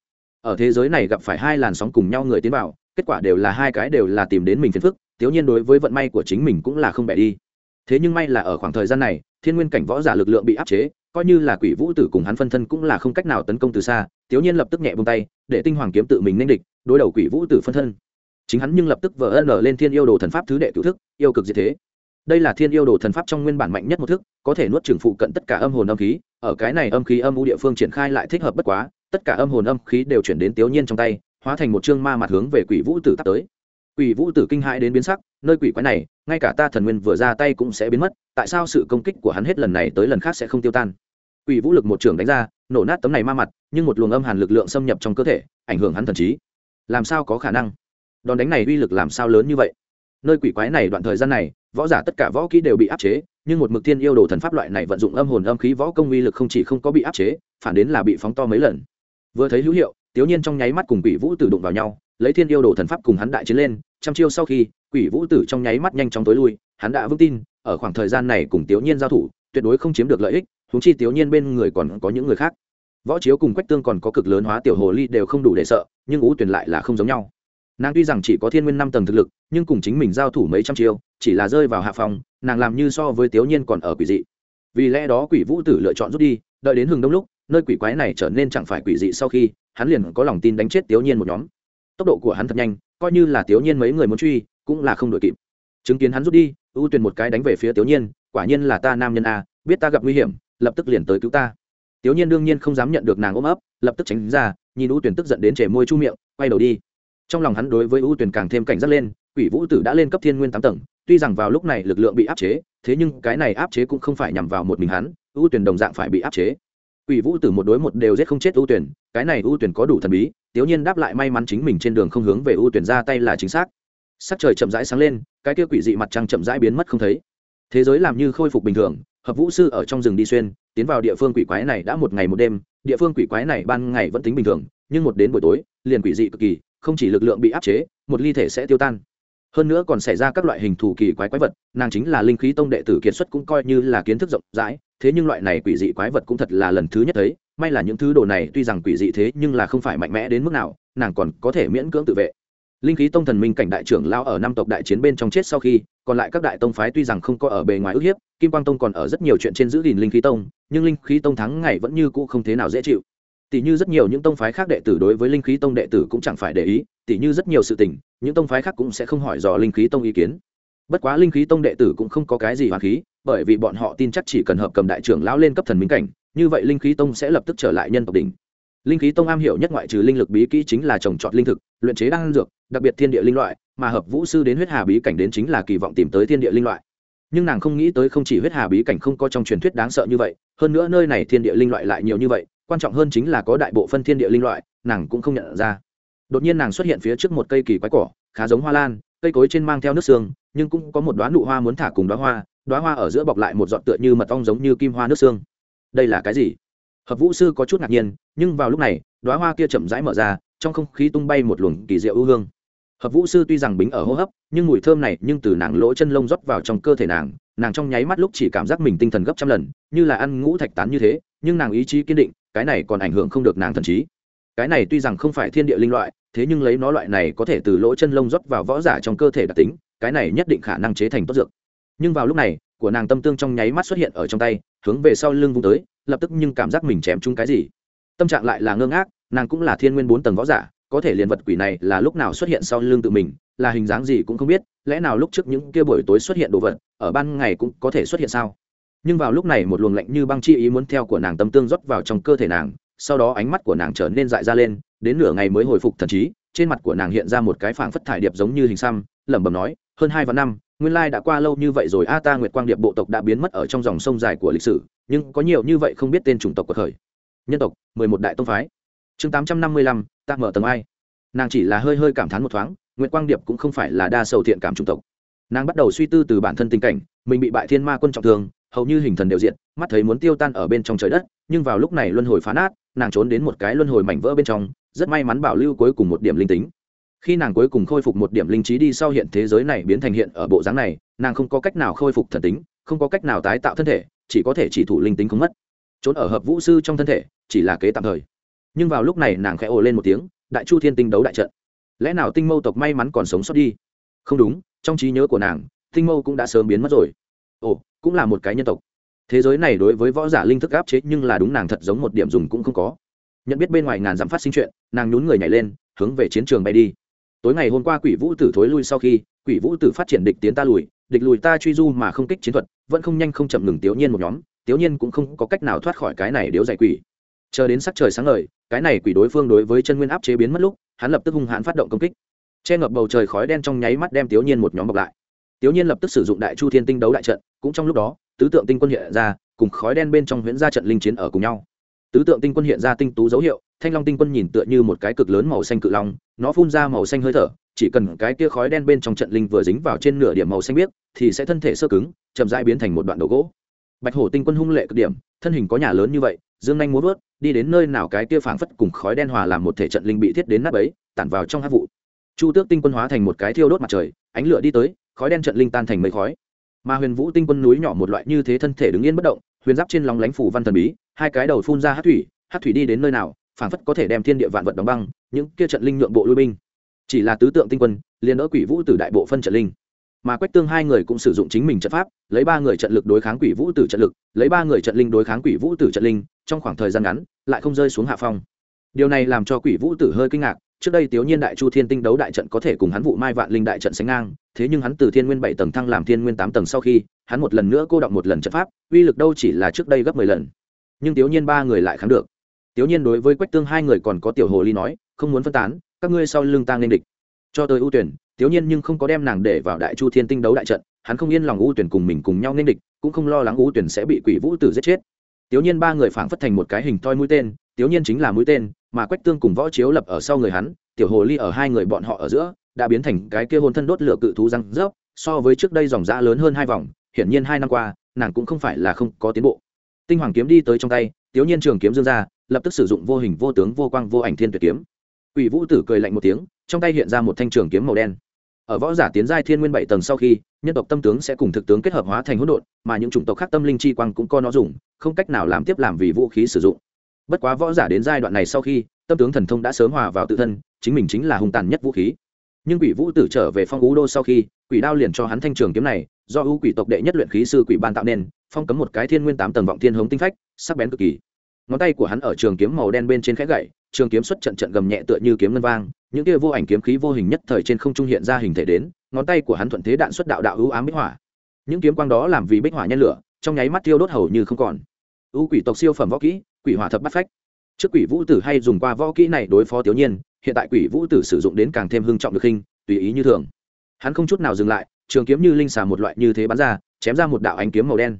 Ở thế giới này gặp phải hai làn sóng cùng nhau người tiến vào, kết quả đều là hai cái đều là tìm đến mình phiền phức tiểu nhiên đối với vận may của chính mình cũng là không bẻ đi. Thế nhưng may là ở khoảng thời gian này, thiên nguyên cảnh võ giả lực lượng bị áp chế coi như là quỷ vũ tử cùng hắn phân thân cũng là không cách nào tấn công từ xa tiểu nhiên lập tức nhẹ bông tay, để tinh hoàng kiếm tự mình nên địch, đối đầu quỷ vũ tử phân thân. Chính hắn nhưng lập tức vỡ ân lên thiên yêu đồ thần pháp thứ đệ cựu thức, yêu cực diệt thế. Đây là thiên yêu đồ thần pháp trong nguyên bản mạnh nhất một thức, có thể nuốt trừng phụ cận tất cả âm hồn âm khí, ở cái này âm khí âm u địa phương triển khai lại thích hợp bất quá, tất cả âm hồn âm khí đều chuyển đến tiểu nhiên trong tay, hóa thành một chương ma mặt hướng về quỷ vũ tử tắt tới. Quỷ vũ tử kinh hãi đến biến sắc, nơi quỷ quái này, ngay cả ta thần nguyên vừa ra tay cũng sẽ biến mất tại sao sự công kích của hắn hết lần này tới lần khác sẽ không tiêu tan? Quỷ vũ lực một trường đánh ra, nổ nát tấm này ma mặt, nhưng một luồng âm hàn lực lượng xâm nhập trong cơ thể, ảnh hưởng hắn thần trí. Làm sao có khả năng? Đòn đánh này uy lực làm sao lớn như vậy? Nơi quỷ quái này đoạn thời gian này, võ giả tất cả võ kỹ đều bị áp chế, nhưng một mực thiên yêu đồ thần pháp loại này vận dụng âm hồn âm khí võ công uy lực không chỉ không có bị áp chế, phản đến là bị phóng to mấy lần. Vừa thấy hữu hiệu tiểu nhiên trong nháy mắt cùng quỷ vũ tử đụng vào nhau, lấy thiên yêu đồ thần pháp cùng hắn đại chiến lên, trăm chiêu sau khi, quỷ vũ tử trong nháy mắt nhanh chóng tối lui, hắn đã vững tin ở khoảng thời gian này cùng tiểu nhiên giao thủ, tuyệt đối không chiếm được lợi ích húng chi tiểu nhiên bên người còn có những người khác. Võ chiếu cùng quách tương còn có cực lớn hóa tiểu hồ ly đều không đủ để sợ, nhưng ú tuyển lại là không giống nhau. Nàng tuy rằng chỉ có thiên nguyên năm tầng thực lực, nhưng cùng chính mình giao thủ mấy trăm chiêu, chỉ là rơi vào hạ phòng nàng làm như so với tiểu nhiên còn ở quỷ dị. Vì lẽ đó quỷ vũ tử lựa chọn rút đi, đợi đến hừng đông lúc, nơi quỷ quái này trở nên chẳng phải quỷ dị sau khi, hắn liền có lòng tin đánh chết tiểu nhiên một nhóm. Tốc độ của hắn thật nhanh, coi như là tiểu nhiên mấy người muốn truy, cũng là không đội kịp chứng kiến hắn rút đi, ưu Tuyền một cái đánh về phía tiểu nhiên, quả nhiên là ta nam nhân a, biết ta gặp nguy hiểm, lập tức liền tới cứu ta. Tiểu nhiên đương nhiên không dám nhận được nàng ôm ấp, lập tức tránh ra, nhìn ưu tuyền tức giận đến chảy môi chu miệng, quay đầu đi. Trong lòng hắn đối với ưu Tuyền càng thêm cảnh giác lên, quỷ vũ tử đã lên cấp thiên nguyên tám tầng, tuy rằng vào lúc này lực lượng bị áp chế, thế nhưng cái này áp chế cũng không phải nhằm vào một mình hắn, ưu tuyển đồng dạng phải bị áp chế. Quỷ vũ tử một đối một đều giết không chết ưu tuyển, cái này ưu tuyển có đủ thần bí, tiểu nhiên đáp lại may mắn chính mình trên đường không hướng về ưu tuyển ra tay là chính xác sắc trời chậm rãi sáng lên, cái kia quỷ dị mặt trăng chậm rãi biến mất không thấy. Thế giới làm như khôi phục bình thường, hợp vũ sư ở trong rừng đi xuyên, tiến vào địa phương quỷ quái này đã một ngày một đêm, địa phương quỷ quái này ban ngày vẫn tính bình thường, nhưng một đến buổi tối, liền quỷ dị cực kỳ, không chỉ lực lượng bị áp chế, một ly thể sẽ tiêu tan. Hơn nữa còn xảy ra các loại hình thù kỳ quái quái vật, nàng chính là linh khí tông đệ tử kiệt xuất cũng coi như là kiến thức rộng rãi, thế nhưng loại này quỷ dị quái vật cũng thật là lần thứ nhất thấy, may là những thứ đồ này tuy rằng quỷ dị thế nhưng là không phải mạnh mẽ đến mức nào, nàng còn có thể miễn cưỡng tự vệ linh khí tông thần minh cảnh đại trưởng lao ở năm tộc đại chiến bên trong chết sau khi, còn lại các đại tông phái tuy rằng không có ở bề ngoài ức hiếp, kim quang tông còn ở rất nhiều chuyện trên giữ gìn linh khí tông, nhưng linh khí tông thắng ngày vẫn như cũ không thế nào dễ chịu. Tỷ như rất nhiều những tông phái khác đệ tử đối với linh khí tông đệ tử cũng chẳng phải để ý tỷ như rất nhiều sự tình, những tông phái khác cũng sẽ không hỏi dò linh khí tông ý kiến. Bất quá linh khí tông đệ tử cũng không có cái gì hoàn khí, bởi vì bọn họ tin chắc chỉ cần hợp cầm đại trưởng lão lên cấp thần minh cảnh, như vậy linh khí tông sẽ lập tức trở lại nhân tộc đỉnh linh khí tông am hiểu nhất ngoại trừ linh lực bí kỹ chính là trồng trọt linh thực, luyện chế đan dược, đặc biệt thiên địa linh loại, mà hợp vũ sư đến huyết hà bí cảnh đến chính là kỳ vọng tìm tới thiên địa linh loại. Nhưng nàng không nghĩ tới không chỉ huyết hà bí cảnh không có trong truyền thuyết đáng sợ như vậy, hơn nữa nơi này thiên địa linh loại lại nhiều như vậy, quan trọng hơn chính là có đại bộ phân thiên địa linh loại, nàng cũng không nhận ra. Đột nhiên nàng xuất hiện phía trước một cây kỳ quái cỏ, khá giống hoa lan, cây cối trên mang theo nước xương nhưng cũng có một đoá nụ hoa muốn thả cùng đoá hoa đoá hoa ở giữa bọc lại một giọt tựa như mật ong giống như kim hoa nước xương đây là cái gì? Hợp vũ sư có chút ngạc nhiên, nhưng vào lúc này đoá hoa kia chậm rãi mở ra, trong không khí tung bay một luồng kỳ diệu ưu hương. Hợp vũ sư tuy rằng bính ở hô hấp, nhưng mùi thơm này nhưng từ nàng lỗ chân lông rót vào trong cơ thể nàng nàng trong nháy mắt lúc chỉ cảm giác mình tinh thần gấp trăm lần, như là ăn ngũ thạch tán như thế, nhưng nàng ý chí kiên định, cái này còn ảnh hưởng không được nàng thần trí. Cái này tuy rằng không phải thiên địa linh loại, thế nhưng lấy nó loại này có thể từ lỗ chân lông rót vào võ giả trong cơ thể đặc tính, cái này nhất định khả năng chế thành tốt dược. Nhưng vào lúc này, của nàng tâm tương trong nháy mắt xuất hiện ở trong tay, hướng về sau lưng vung tới lập tức nhưng cảm giác mình chém chung cái gì. Tâm trạng lại là ngơ ngác, nàng cũng là thiên nguyên bốn tầng võ giả, có thể liền vật quỷ này là lúc nào xuất hiện sau lưng tự mình, là hình dáng gì cũng không biết, lẽ nào lúc trước những kia buổi tối xuất hiện đồ vật, ở ban ngày cũng có thể xuất hiện sao? Nhưng vào lúc này một luồng lạnh như băng chi ý muốn theo của nàng tâm tương rót vào trong cơ thể nàng, sau đó ánh mắt của nàng trở nên dại ra lên, đến nửa ngày mới hồi phục thần trí, trên mặt của nàng hiện ra một cái phảng phất thải điệp giống như hình xăm, lẩm bẩm nói, hơn hai và năm, nguyên lai đã qua lâu như vậy rồi, a ta nguyệt quang điệp bộ tộc đã biến mất ở trong dòng sông dài của lịch sử nhưng có nhiều như vậy không biết tên chủng tộc của thời. Nhân tộc, mười một đại tông phái. Chương tám trăm năm mươi lăm, ta mở tầng ai nàng chỉ là hơi hơi cảm thán một thoáng, nguyệt quang điệp cũng không phải là đa sầu thiện cảm chủng tộc. Nàng bắt đầu suy tư từ bản thân tình cảnh, mình bị bại thiên ma quân trọng thương, hầu như hình thần đều diện mắt thấy muốn tiêu tan ở bên trong trời đất, nhưng vào lúc này luân hồi phá nát, nàng trốn đến một cái luân hồi mảnh vỡ bên trong, rất may mắn bảo lưu cuối cùng một điểm linh tính. Khi nàng cuối cùng khôi phục một điểm linh trí đi sau hiện thế giới này biến thành hiện ở bộ dáng này, nàng không có cách nào khôi phục thần tính, không có cách nào tái tạo thân thể chỉ có thể chỉ thủ linh tính không mất. Trốn ở hợp vũ sư trong thân thể, chỉ là kế tạm thời. Nhưng vào lúc này nàng khẽ ồ lên một tiếng, đại chu thiên tinh đấu đại trận. Lẽ nào tinh mâu tộc may mắn còn sống sót đi? Không đúng, trong trí nhớ của nàng, tinh mâu cũng đã sớm biến mất rồi. Ồ, cũng là một cái nhân tộc. Thế giới này đối với võ giả linh thức áp chế nhưng là đúng nàng thật giống một điểm dùng cũng không có. Nhận biết bên ngoài ngàn dặm phát sinh chuyện, nàng nhún người nhảy lên, hướng về chiến trường bay đi. Tối ngày hôm qua quỷ vũ tử thối lui sau khi, quỷ vũ tử phát triển địch tiến ta lùi địch lùi ta truy du mà không kích chiến thuật, vẫn không nhanh không chậm ngừng tiểu nhiên một nhóm tiểu nhiên cũng không có cách nào thoát khỏi cái này điếu dạy quỷ. Chờ đến sắc trời sáng ngời, cái này quỷ đối phương đối với chân nguyên áp chế biến mất lúc, hắn lập tức hung hãn phát động công kích. Che ngập bầu trời khói đen trong nháy mắt đem tiểu nhiên một nhóm bọc lại. Tiểu nhiên lập tức sử dụng đại chu thiên tinh đấu đại trận, cũng trong lúc đó, tứ tượng tinh quân hiện ra, cùng khói đen bên trong huyễn ra trận linh chiến ở cùng nhau. Tứ tượng tinh quân hiện ra tinh tú dấu hiệu, thanh long tinh quân nhìn tựa như một cái cực lớn màu xanh cự long, nó phun ra màu xanh hơi thở chỉ cần cái kia khói đen bên trong trận linh vừa dính vào trên nửa điểm màu xanh biếc, thì sẽ thân thể sơ cứng, chậm rãi biến thành một đoạn đồ gỗ. Bạch hổ tinh quân hung lệ cực điểm, thân hình có nhà lớn như vậy, dương nhanh muốn vớt, đi đến nơi nào cái kia phảng phất cùng khói đen hòa làm một thể trận linh bị thiết đến nắp ấy, tản vào trong hát vụ. Chu tước tinh quân hóa thành một cái thiêu đốt mặt trời, ánh lửa đi tới, khói đen trận linh tan thành mây khói. Mà huyền vũ tinh quân núi nhỏ một loại như thế thân thể đứng yên bất động, huyền giáp trên lòng lánh phủ văn thần bí, hai cái đầu phun ra hát thủy hát thủy đi đến nơi nào, phảng phất có thể đem thiên địa vạn vật đóng băng, những kia trận linh nhượng bộ lui binh chỉ là tứ tượng tinh quân, liền đỡ quỷ vũ từ đại bộ phân trận linh. Mà quách tương hai người cũng sử dụng chính mình trận pháp, lấy ba người trận lực đối kháng quỷ vũ tử trận lực, lấy ba người trận linh đối kháng quỷ vũ tử trận linh, trong khoảng thời gian ngắn, lại không rơi xuống hạ phong. Điều này làm cho quỷ vũ tử hơi kinh ngạc, trước đây tiểu nhiên đại chu thiên tinh đấu đại trận có thể cùng hắn vụ mai vạn linh đại trận sánh ngang, thế nhưng hắn từ thiên nguyên bảy tầng thăng làm thiên nguyên tám tầng sau khi, hắn một lần nữa cô động một lần trận pháp, uy lực đâu chỉ là trước đây gấp mười lần. Nhưng tiểu nhiên ba người lại kháng được. Tiểu nhiên đối với quách tương hai người còn có tiểu hồ ly nói, không muốn phân tán các ngươi sau lưng ta nên địch. Cho tới ưu tuyển thiếu nhiên nhưng không có đem nàng để vào đại chu thiên tinh đấu đại trận, hắn không yên lòng ưu tuyển cùng mình cùng nhau nên địch, cũng không lo lắng ưu tuyển sẽ bị quỷ vũ tử giết chết. Thiếu nhiên ba người phảng phất thành một cái hình toi mũi tên thiếu nhiên chính là mũi tên, mà quách tương cùng võ chiếu lập ở sau người hắn, tiểu hồ ly ở hai người bọn họ ở giữa, đã biến thành cái kia hôn thân đốt lửa cự thú răng rớp, so với trước đây dòng da lớn hơn hai vòng, hiển nhiên hai năm qua, nàng cũng không phải là không có tiến bộ. Tinh hoàng kiếm đi tới trong tay thiếu nhiên trường kiếm dương ra, lập tức sử dụng vô hình vô tướng vô quang vô ảnh thiên tuyệt kiếm quỷ vũ tử cười lạnh một tiếng, trong tay hiện ra một thanh trường kiếm màu đen. Ở võ giả tiến giai thiên nguyên bảy tầng sau khi, nhân tộc tâm tướng sẽ cùng thực tướng kết hợp hóa thành hỗn độn, mà những chủng tộc khác tâm linh chi quang cũng có nó dùng, không cách nào làm tiếp làm vì vũ khí sử dụng. Bất quá võ giả đến giai đoạn này sau khi, tâm tướng thần thông đã sớm hòa vào tự thân, chính mình chính là hung tàn nhất vũ khí. Nhưng quỷ vũ tử trở về phong ú đô sau khi, quỷ đao liền cho hắn thanh trường kiếm này, do ưu quỷ tộc đệ nhất luyện khí sư quỷ ban tạo nên, phong cấm một cái thiên nguyên tám tầng vọng thiên hống tinh phách, sắc bén cực kỳ. Ngón tay của hắn ở trường kiếm màu đen bên trên khẽ gậy trường kiếm xuất trận trận gầm nhẹ tựa như kiếm ngân vang, những kia vô ảnh kiếm khí vô hình nhất thời trên không trung hiện ra hình thể đến, ngón tay của hắn thuận thế đạn xuất đạo đạo ưu ám bích hỏa. Những kiếm quang đó làm vì bích hỏa nhen lửa, trong nháy mắt tiêu đốt hầu như không còn. Ưu quỷ tộc siêu phẩm võ kỹ, quỷ hỏa thập bắt phách. Trước quỷ vũ tử hay dùng qua võ kỹ này đối phó tiểu nhiên, hiện tại quỷ vũ tử sử dụng đến càng thêm hưng trọng được khinh tùy ý như thường. Hắn không chút nào dừng lại, trường kiếm như linh xà một loại như thế bắn ra, chém ra một đạo ánh kiếm màu đen.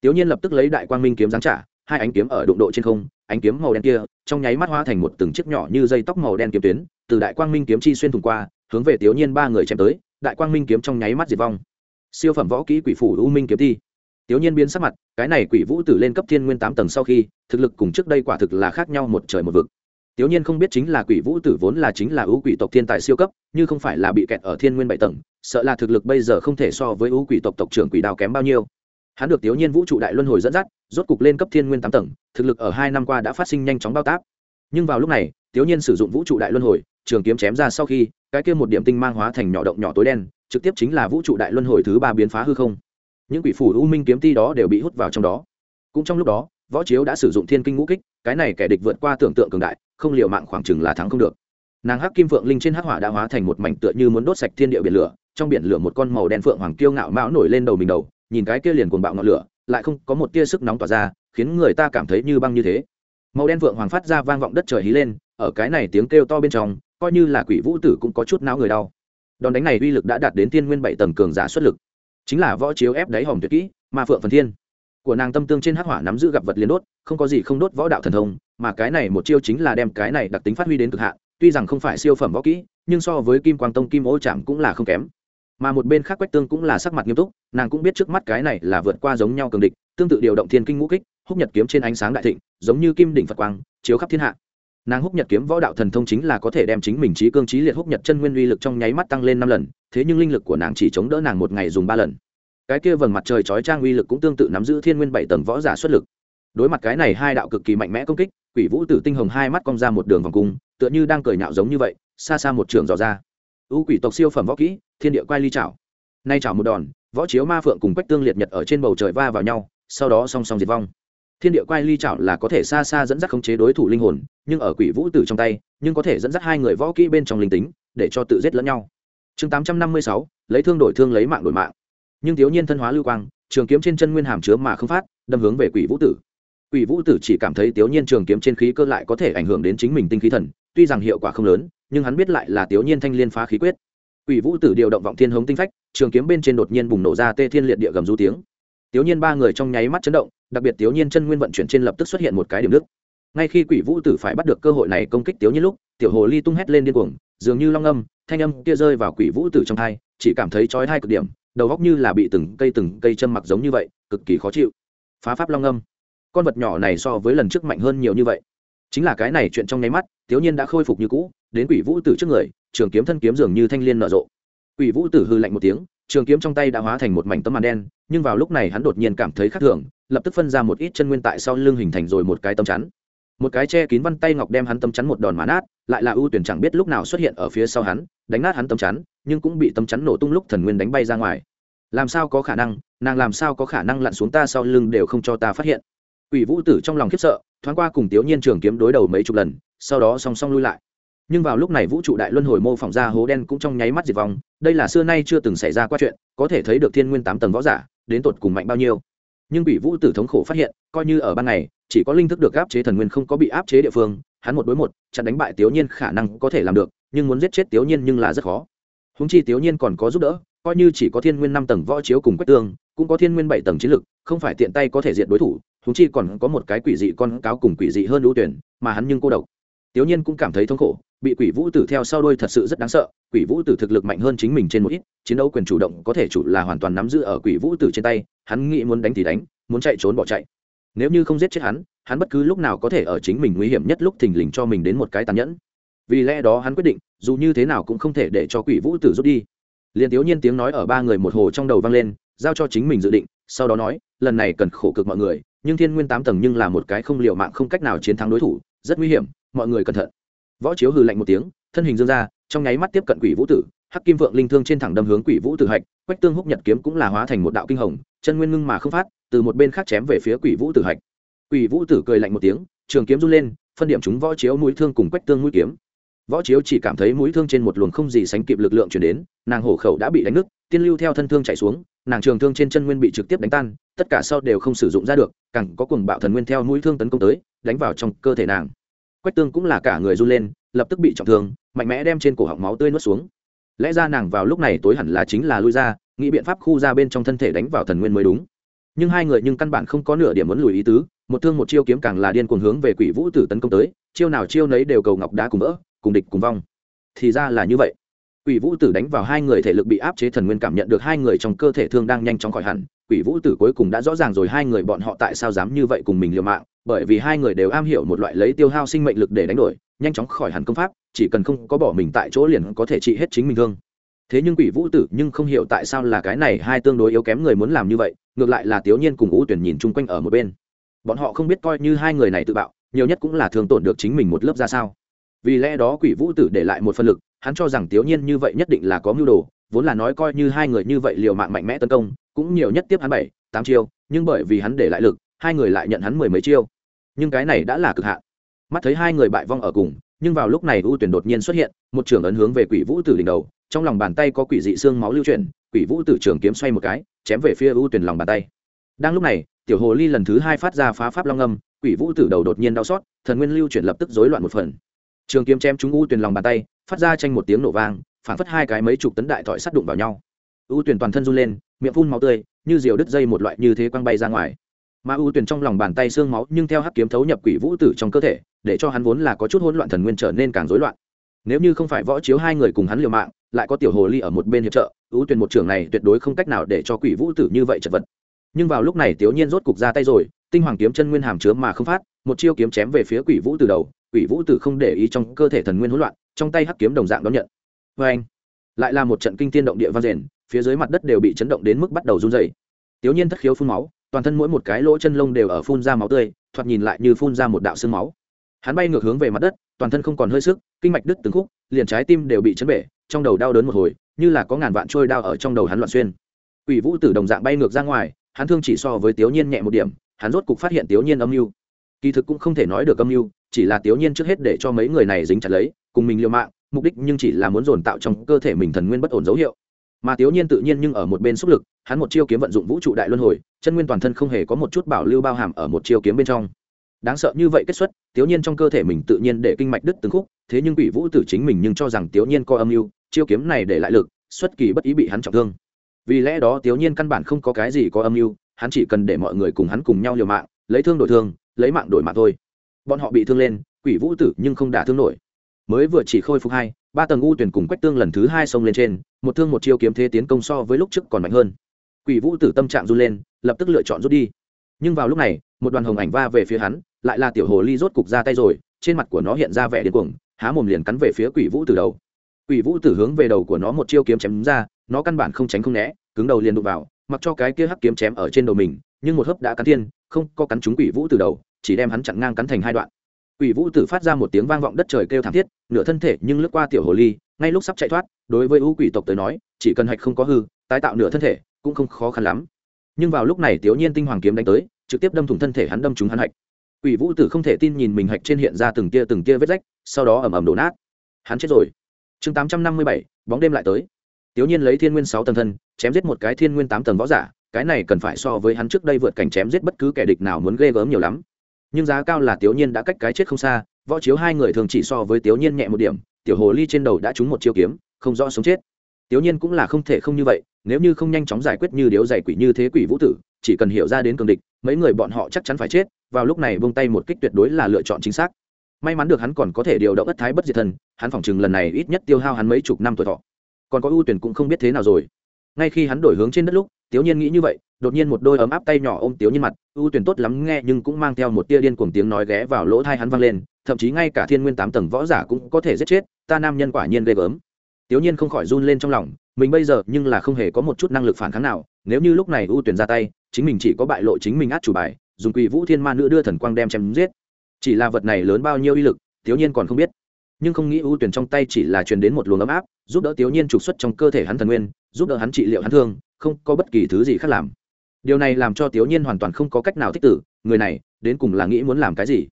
Tiểu nhiên lập tức lấy đại quang minh kiếm giáng trả, hai ánh kiếm ở đụng độ trên không ánh kiếm màu đen kia, trong nháy mắt hóa thành một từng chiếc nhỏ như dây tóc màu đen kiếm tuyến, từ đại quang minh kiếm chi xuyên thủng qua, hướng về tiểu nhiên ba người chém tới, đại quang minh kiếm trong nháy mắt diệt vong. Siêu phẩm võ kỹ quỷ phủ u minh kiếm thi tiểu nhiên biến sắc mặt, cái này quỷ vũ tử lên cấp thiên nguyên tám tầng sau khi, thực lực cùng trước đây quả thực là khác nhau một trời một vực. Tiểu nhiên không biết chính là quỷ vũ tử vốn là chính là ưu quỷ tộc thiên tài siêu cấp, như không phải là bị kẹt ở thiên nguyên bảy tầng, sợ là thực lực bây giờ không thể so với ưu quỷ tộc tộc trưởng quỷ đào kém bao nhiêu hắn được tiểu nhiên vũ trụ đại luân hồi dẫn dắt, rốt cục lên cấp thiên nguyên tám tầng, thực lực ở hai năm qua đã phát sinh nhanh chóng bao tác. Nhưng vào lúc này, tiểu nhiên sử dụng vũ trụ đại luân hồi, trường kiếm chém ra sau khi, cái kia một điểm tinh mang hóa thành nhỏ động nhỏ tối đen, trực tiếp chính là vũ trụ đại luân hồi thứ ba biến phá hư không. Những quỷ phủ u minh kiếm ti đó đều bị hút vào trong đó. Cũng trong lúc đó, võ chiếu đã sử dụng thiên kinh ngũ kích, cái này kẻ địch vượt qua tưởng tượng cường đại, không liệu mạng khoảng chừng là thắng không được. Nàng hắc kim phượng linh trên hắc hỏa đã hóa thành một mảnh tựa như muốn đốt sạch thiên địa biển lửa, trong biển lửa một con màu đen phượng hoàng kiêu ngạo mão nổi lên đầu mình đầu nhìn cái kia liền cuồng bạo ngọn lửa, lại không có một tia sức nóng tỏa ra, khiến người ta cảm thấy như băng như thế. Màu đen vượng hoàng phát ra vang vọng đất trời hí lên, ở cái này tiếng kêu to bên trong, coi như là quỷ vũ tử cũng có chút não người đau. Đòn đánh này uy lực đã đạt đến tiên nguyên bảy tầng cường giả xuất lực. Chính là võ chiếu ép đáy hòm tuyệt kỹ, mà phượng phần thiên của nàng tâm tương trên hắc hỏa nắm giữ gặp vật liền đốt, không có gì không đốt võ đạo thần thông, mà cái này một chiêu chính là đem cái này đặc tính phát huy đến cực hạn, tuy rằng không phải siêu phẩm võ kỹ, nhưng so với kim quang tông kim ô chạm cũng là không kém mà một bên khác quách tương cũng là sắc mặt nghiêm túc, nàng cũng biết trước mắt cái này là vượt qua giống nhau cường địch, tương tự điều động thiên kinh ngũ kích, húc nhật kiếm trên ánh sáng đại thịnh, giống như kim đỉnh phật quang, chiếu khắp thiên hạ. Nàng húc nhật kiếm võ đạo thần thông chính là có thể đem chính mình trí cương trí liệt húc nhật chân nguyên uy lực trong nháy mắt tăng lên năm lần, thế nhưng linh lực của nàng chỉ chống đỡ nàng một ngày dùng ba lần. Cái kia vầng mặt trời chói trang uy lực cũng tương tự nắm giữ thiên nguyên bảy tầng võ giả xuất lực. Đối mặt cái này hai đạo cực kỳ mạnh mẽ công kích, quỷ vũ tử tinh hồng hai mắt cong ra một đường vòng cung, tựa như đang cười nhạo giống như vậy, xa xa một trường dò ra. U quỷ tộc siêu phẩm võ kỹ thiên địa quay ly chảo. Nay chảo một đòn, võ chiếu ma phượng cùng quách tương liệt nhật ở trên bầu trời va vào nhau, sau đó song song diệt vong. Thiên địa quay ly chảo là có thể xa xa dẫn dắt khống chế đối thủ linh hồn, nhưng ở quỷ vũ tử trong tay, nhưng có thể dẫn dắt hai người võ kỹ bên trong linh tính, để cho tự giết lẫn nhau. Chương tám trăm năm mươi sáu, lấy thương đổi thương lấy mạng đổi mạng. Nhưng thiếu nhiên thân hóa lưu quang, trường kiếm trên chân nguyên hàm chứa mà không phát, đâm hướng về quỷ vũ tử. Quỷ vũ tử chỉ cảm thấy thiếu nhiên trường kiếm trên khí cơ lại có thể ảnh hưởng đến chính mình tinh khí thần, tuy rằng hiệu quả không lớn, nhưng hắn biết lại là thiếu nhiên thanh liên phá khí quyết quỷ vũ tử điều động vọng thiên hống tinh phách trường kiếm bên trên đột nhiên bùng nổ ra tê thiên liệt địa gầm rú tiếng. Tiểu nhiên ba người trong nháy mắt chấn động đặc biệt Tiểu nhiên chân nguyên vận chuyển trên lập tức xuất hiện một cái điểm nước. Ngay khi quỷ vũ tử phải bắt được cơ hội này công kích Tiểu nhiên lúc tiểu hồ ly tung hét lên điên cuồng dường như long âm thanh âm kia rơi vào quỷ vũ tử trong tai, chỉ cảm thấy chói hai cực điểm đầu óc như là bị từng cây từng cây châm mặc giống như vậy cực kỳ khó chịu. Phá pháp long âm. Con vật nhỏ này so với lần trước mạnh hơn nhiều như vậy. Chính là cái này chuyện trong nháy mắt Tiểu nhiên đã khôi phục như cũ đến quỷ vũ tử trước người trường kiếm thân kiếm dường như thanh liên nở rộ. Quỷ vũ tử hư lạnh một tiếng trường kiếm trong tay đã hóa thành một mảnh tấm màn đen nhưng vào lúc này hắn đột nhiên cảm thấy khác thường lập tức phân ra một ít chân nguyên tại sau lưng hình thành rồi một cái tấm chắn. Một cái che kín văn tay ngọc đem hắn tấm chắn một đòn mán nát lại là ưu tuyển chẳng biết lúc nào xuất hiện ở phía sau hắn đánh nát hắn tấm chắn nhưng cũng bị tấm chắn nổ tung lúc thần nguyên đánh bay ra ngoài. Làm sao có khả năng nàng làm sao có khả năng lặn xuống ta sau lưng đều không cho ta phát hiện. Quỷ Vũ Tử trong lòng khiếp sợ, thoáng qua cùng Tiếu Nhiên trường kiếm đối đầu mấy chục lần, sau đó song song lui lại. Nhưng vào lúc này vũ trụ đại luân hồi mô phỏng ra hố đen cũng trong nháy mắt diệt vong, đây là xưa nay chưa từng xảy ra qua chuyện, có thể thấy được thiên nguyên tám tầng võ giả, đến tột cùng mạnh bao nhiêu. Nhưng Quỷ Vũ Tử thống khổ phát hiện, coi như ở ban ngày, chỉ có linh thức được áp chế thần nguyên không có bị áp chế địa phương, hắn một đối một, chặn đánh bại tiểu Nhiên khả năng có thể làm được, nhưng muốn giết chết tiểu Nhiên nhưng là rất khó. húng chi tiểu Nhiên còn có giúp đỡ, coi như chỉ có thiên nguyên năm tầng võ chiếu cùng quách tương cũng có thiên nguyên bảy tầng chiến lực không phải tiện tay có thể diện đối thủ húng chi còn có một cái quỷ dị con cáo cùng quỷ dị hơn ưu tuyển mà hắn nhưng cô độc tiểu nhiên cũng cảm thấy thống khổ, bị quỷ vũ tử theo sau đôi thật sự rất đáng sợ, quỷ vũ tử thực lực mạnh hơn chính mình trên một ít, chiến đấu quyền chủ động có thể chủ là hoàn toàn nắm giữ ở quỷ vũ tử trên tay, hắn nghĩ muốn đánh thì đánh, muốn chạy trốn bỏ chạy. Nếu như không giết chết hắn hắn bất cứ lúc nào có thể ở chính mình nguy hiểm nhất lúc thình lình cho mình đến một cái tàn nhẫn. Vì lẽ đó hắn quyết định, dù như thế nào cũng không thể để cho quỷ vũ tử rút đi. Liền thiếu nhiên tiếng nói ở ba người một hồ trong đầu vang lên, giao cho chính mình dự định, sau đó nói, lần này cần khổ cực mọi người, nhưng thiên nguyên tám tầng nhưng là một cái không liệu mạng không cách nào chiến thắng đối thủ, rất nguy hiểm mọi người cẩn thận. Võ chiếu hừ lạnh một tiếng, thân hình dương ra, trong nháy mắt tiếp cận quỷ vũ tử, hắc kim vượng linh thương trên thẳng đâm hướng quỷ vũ tử hạch, quách tương húc nhật kiếm cũng là hóa thành một đạo kinh hồng, chân nguyên ngưng mà không phát, từ một bên khác chém về phía quỷ vũ tử hạch. Quỷ vũ tử cười lạnh một tiếng, trường kiếm run lên, phân điểm chúng võ chiếu mũi thương cùng quách tương mũi kiếm. Võ chiếu chỉ cảm thấy mũi thương trên một luồng không gì sánh kịp lực lượng chuyển đến, nàng hổ khẩu đã bị đánh nứt, tiên lưu theo thân thương chạy xuống, nàng trường thương trên chân nguyên bị trực tiếp đánh tan, tất cả sau đều không sử dụng ra được, càng có cùng bạo thần nguyên theo mũi thương tấn công tới, đánh vào trong cơ thể nàng quách tương cũng là cả người run lên, lập tức bị trọng thương, mạnh mẽ đem trên cổ họng máu tươi nuốt xuống. Lẽ ra nàng vào lúc này tối hẳn là chính là lui ra, nghĩ biện pháp khu ra bên trong thân thể đánh vào thần nguyên mới đúng. Nhưng hai người nhưng căn bản không có nửa điểm muốn lùi ý tứ, một thương một chiêu kiếm càng là điên cuồng hướng về quỷ vũ tử tấn công tới, chiêu nào chiêu nấy đều cầu ngọc đá cùng vỡ, cùng địch cùng vong. Thì ra là như vậy. Quỷ vũ tử đánh vào hai người thể lực bị áp chế thần nguyên cảm nhận được hai người trong cơ thể thương đang nhanh chóng khỏi hẳn, quỷ vũ tử cuối cùng đã rõ ràng rồi hai người bọn họ tại sao dám như vậy cùng mình liều mạng bởi vì hai người đều am hiểu một loại lấy tiêu hao sinh mệnh lực để đánh đổi, nhanh chóng khỏi hẳn công pháp, chỉ cần không có bỏ mình tại chỗ liền có thể trị hết chính mình thương. Thế nhưng quỷ vũ tử nhưng không hiểu tại sao là cái này hai tương đối yếu kém người muốn làm như vậy, ngược lại là tiểu nhiên cùng ngũ tuyển nhìn chung quanh ở một bên. Bọn họ không biết coi như hai người này tự bạo, nhiều nhất cũng là thường tổn được chính mình một lớp ra sao. Vì lẽ đó quỷ vũ tử để lại một phân lực, hắn cho rằng tiểu nhiên như vậy nhất định là có mưu đồ, vốn là nói coi như hai người như vậy liều mạng mạnh mẽ tấn công, cũng nhiều nhất tiếp hắn bảy, tám chiêu, nhưng bởi vì hắn để lại lực hai người lại nhận hắn mười mấy chiêu. Nhưng cái này đã là cực hạn. Mắt thấy hai người bại vong ở cùng, nhưng vào lúc này ưu tuyển đột nhiên xuất hiện, một trường ấn hướng về quỷ vũ tử đỉnh đầu, trong lòng bàn tay có quỷ dị xương máu lưu chuyển, quỷ vũ tử trường kiếm xoay một cái, chém về phía ưu tuyển lòng bàn tay. Đang lúc này, tiểu hồ ly lần thứ hai phát ra phá pháp long âm, quỷ vũ tử đầu đột nhiên đau xót, thần nguyên lưu chuyển lập tức rối loạn một phần. Trường kiếm chém chúng ưu tuyển lòng bàn tay, phát ra tranh một tiếng nổ vang, phản phất hai cái mấy chục tấn đại thỏi sắt đụng vào nhau. Ưu tuyển toàn thân run lên, miệng phun máu tươi, như diều đứt dây một loại như thế quăng bay ra ngoài mà ưu tuyển trong lòng bàn tay xương máu nhưng theo hắc kiếm thấu nhập quỷ vũ tử trong cơ thể, để cho hắn vốn là có chút hỗn loạn thần nguyên trở nên càng rối loạn. Nếu như không phải võ chiếu hai người cùng hắn liều mạng, lại có tiểu hồ ly ở một bên hiệp trợ, ưu tuyển một trường này tuyệt đối không cách nào để cho quỷ vũ tử như vậy chật vật. Nhưng vào lúc này tiểu nhiên rốt cục ra tay rồi, tinh hoàng kiếm chân nguyên hàm chứa mà không phát, một chiêu kiếm chém về phía quỷ vũ từ đầu, quỷ vũ tử không để ý trong cơ thể thần nguyên hỗn loạn, trong tay hắc kiếm đồng dạng đón nhận. Vê anh lại là một trận kinh tiên động địa vang rền phía dưới mặt đất đều bị chấn động đến mức bắt đầu run dày tiểu nhiên thất khiếu phun máu toàn thân mỗi một cái lỗ chân lông đều ở phun ra máu tươi, thoạt nhìn lại như phun ra một đạo sương máu. Hắn bay ngược hướng về mặt đất, toàn thân không còn hơi sức, kinh mạch đứt từng khúc, liền trái tim đều bị chấn bể, trong đầu đau đớn một hồi, như là có ngàn vạn trôi đau ở trong đầu hắn loạn xuyên. Quỷ vũ tử đồng dạng bay ngược ra ngoài, hắn thương chỉ so với tiểu nhiên nhẹ một điểm, hắn rốt cục phát hiện tiểu nhiên âm mưu. Kỳ thực cũng không thể nói được âm mưu, chỉ là tiểu nhiên trước hết để cho mấy người này dính chặt lấy, cùng mình liều mạng, mục đích nhưng chỉ là muốn dồn tạo trong cơ thể mình thần nguyên bất ổn dấu hiệu. Mà tiểu nhiên tự nhiên nhưng ở một bên xúc lực, hắn một chiêu kiếm vận dụng vũ trụ đại luân hồi chân nguyên toàn thân không hề có một chút bảo lưu bao hàm ở một chiêu kiếm bên trong. Đáng sợ như vậy kết xuất tiểu nhiên trong cơ thể mình tự nhiên để kinh mạch đứt từng khúc, thế nhưng quỷ vũ tử chính mình nhưng cho rằng tiểu nhiên coi âm mưu, chiêu kiếm này để lại lực, xuất kỳ bất ý bị hắn trọng thương. Vì lẽ đó tiểu nhiên căn bản không có cái gì có âm mưu, hắn chỉ cần để mọi người cùng hắn cùng nhau liều mạng, lấy thương đổi thương, lấy mạng đổi mạng thôi. Bọn họ bị thương lên, quỷ vũ tử nhưng không đả thương nổi. Mới vừa chỉ khôi phục hai, ba tầng u tuyển cùng quách tương lần thứ hai xông lên trên, một thương một chiêu kiếm thế tiến công so với lúc trước còn mạnh hơn quỷ vũ tử tâm trạng run lên, lập tức lựa chọn rút đi. Nhưng vào lúc này, một đoàn hồng ảnh va về phía hắn, lại là tiểu hồ ly rốt cục ra tay rồi, trên mặt của nó hiện ra vẻ điên cuồng, há mồm liền cắn về phía quỷ vũ tử đầu. Quỷ vũ tử hướng về đầu của nó một chiêu kiếm chém ra, nó căn bản không tránh không né, cứng đầu liền đụng vào, mặc cho cái kia hắc kiếm chém ở trên đầu mình, nhưng một hớp đã cắn thiên, không có cắn trúng quỷ vũ tử đầu, chỉ đem hắn chặn ngang cắn thành hai đoạn. Quỷ vũ tử phát ra một tiếng vang vọng đất trời kêu thảm thiết, nửa thân thể nhưng lướt qua tiểu hồ ly, ngay lúc sắp chạy thoát, đối với ưu quỷ tộc tới nói, chỉ cần hạch không có hư, tái tạo nửa thân thể cũng không khó khăn lắm. Nhưng vào lúc này tiểu nhiên tinh hoàng kiếm đánh tới, trực tiếp đâm thủng thân thể hắn, đâm trúng hắn hạch. Quỷ vũ tử không thể tin nhìn mình hạch trên hiện ra từng tia từng tia vết rách, sau đó ầm ầm đổ nát. Hắn chết rồi. Chương tám trăm năm mươi bảy, bóng đêm lại tới. Tiểu nhiên lấy thiên nguyên sáu tầng thân, chém giết một cái thiên nguyên tám tầng võ giả, cái này cần phải so với hắn trước đây vượt cảnh chém giết bất cứ kẻ địch nào muốn ghê gớm nhiều lắm. Nhưng giá cao là tiểu nhiên đã cách cái chết không xa, võ chiếu hai người thường chỉ so với tiểu nhiên nhẹ một điểm, tiểu hồ ly trên đầu đã trúng một chiêu kiếm, không rõ sống chết. Tiểu nhiên cũng là không thể không như vậy nếu như không nhanh chóng giải quyết như điếu giải quỷ như thế quỷ vũ tử, chỉ cần hiểu ra đến cường địch, mấy người bọn họ chắc chắn phải chết, vào lúc này buông tay một kích tuyệt đối là lựa chọn chính xác. May mắn được hắn còn có thể điều động ất thái bất diệt thần, hắn phỏng chừng lần này ít nhất tiêu hao hắn mấy chục năm tuổi thọ. Còn có ưu tuyển cũng không biết thế nào rồi. Ngay khi hắn đổi hướng trên đất lúc tiểu nhiên nghĩ như vậy, đột nhiên một đôi ấm áp tay nhỏ ôm tiểu nhiên mặt, ưu tuyển tốt lắm nghe nhưng cũng mang theo một tia điên cuồng tiếng nói ghé vào lỗ thai hắn vang lên, thậm chí ngay cả thiên nguyên tám tầng võ giả cũng có thể giết chết, ta nam nhân quả nhiên ghê gớm. Tiểu nhiên không khỏi run lên trong lòng mình bây giờ nhưng là không hề có một chút năng lực phản kháng nào, nếu như lúc này ưu tuyển ra tay, chính mình chỉ có bại lộ chính mình át chủ bài, dùng quỷ vũ thiên ma nữ đưa thần quang đem chém giết. Chỉ là vật này lớn bao nhiêu uy lực tiểu nhiên còn không biết. Nhưng không nghĩ ưu tuyển trong tay chỉ là truyền đến một luồng ấm áp, giúp đỡ tiểu nhiên trục xuất trong cơ thể hắn thần nguyên, giúp đỡ hắn trị liệu hắn thương, không có bất kỳ thứ gì khác làm. Điều này làm cho tiểu nhiên hoàn toàn không có cách nào thích tử, người này, đến cùng là nghĩ muốn làm cái gì?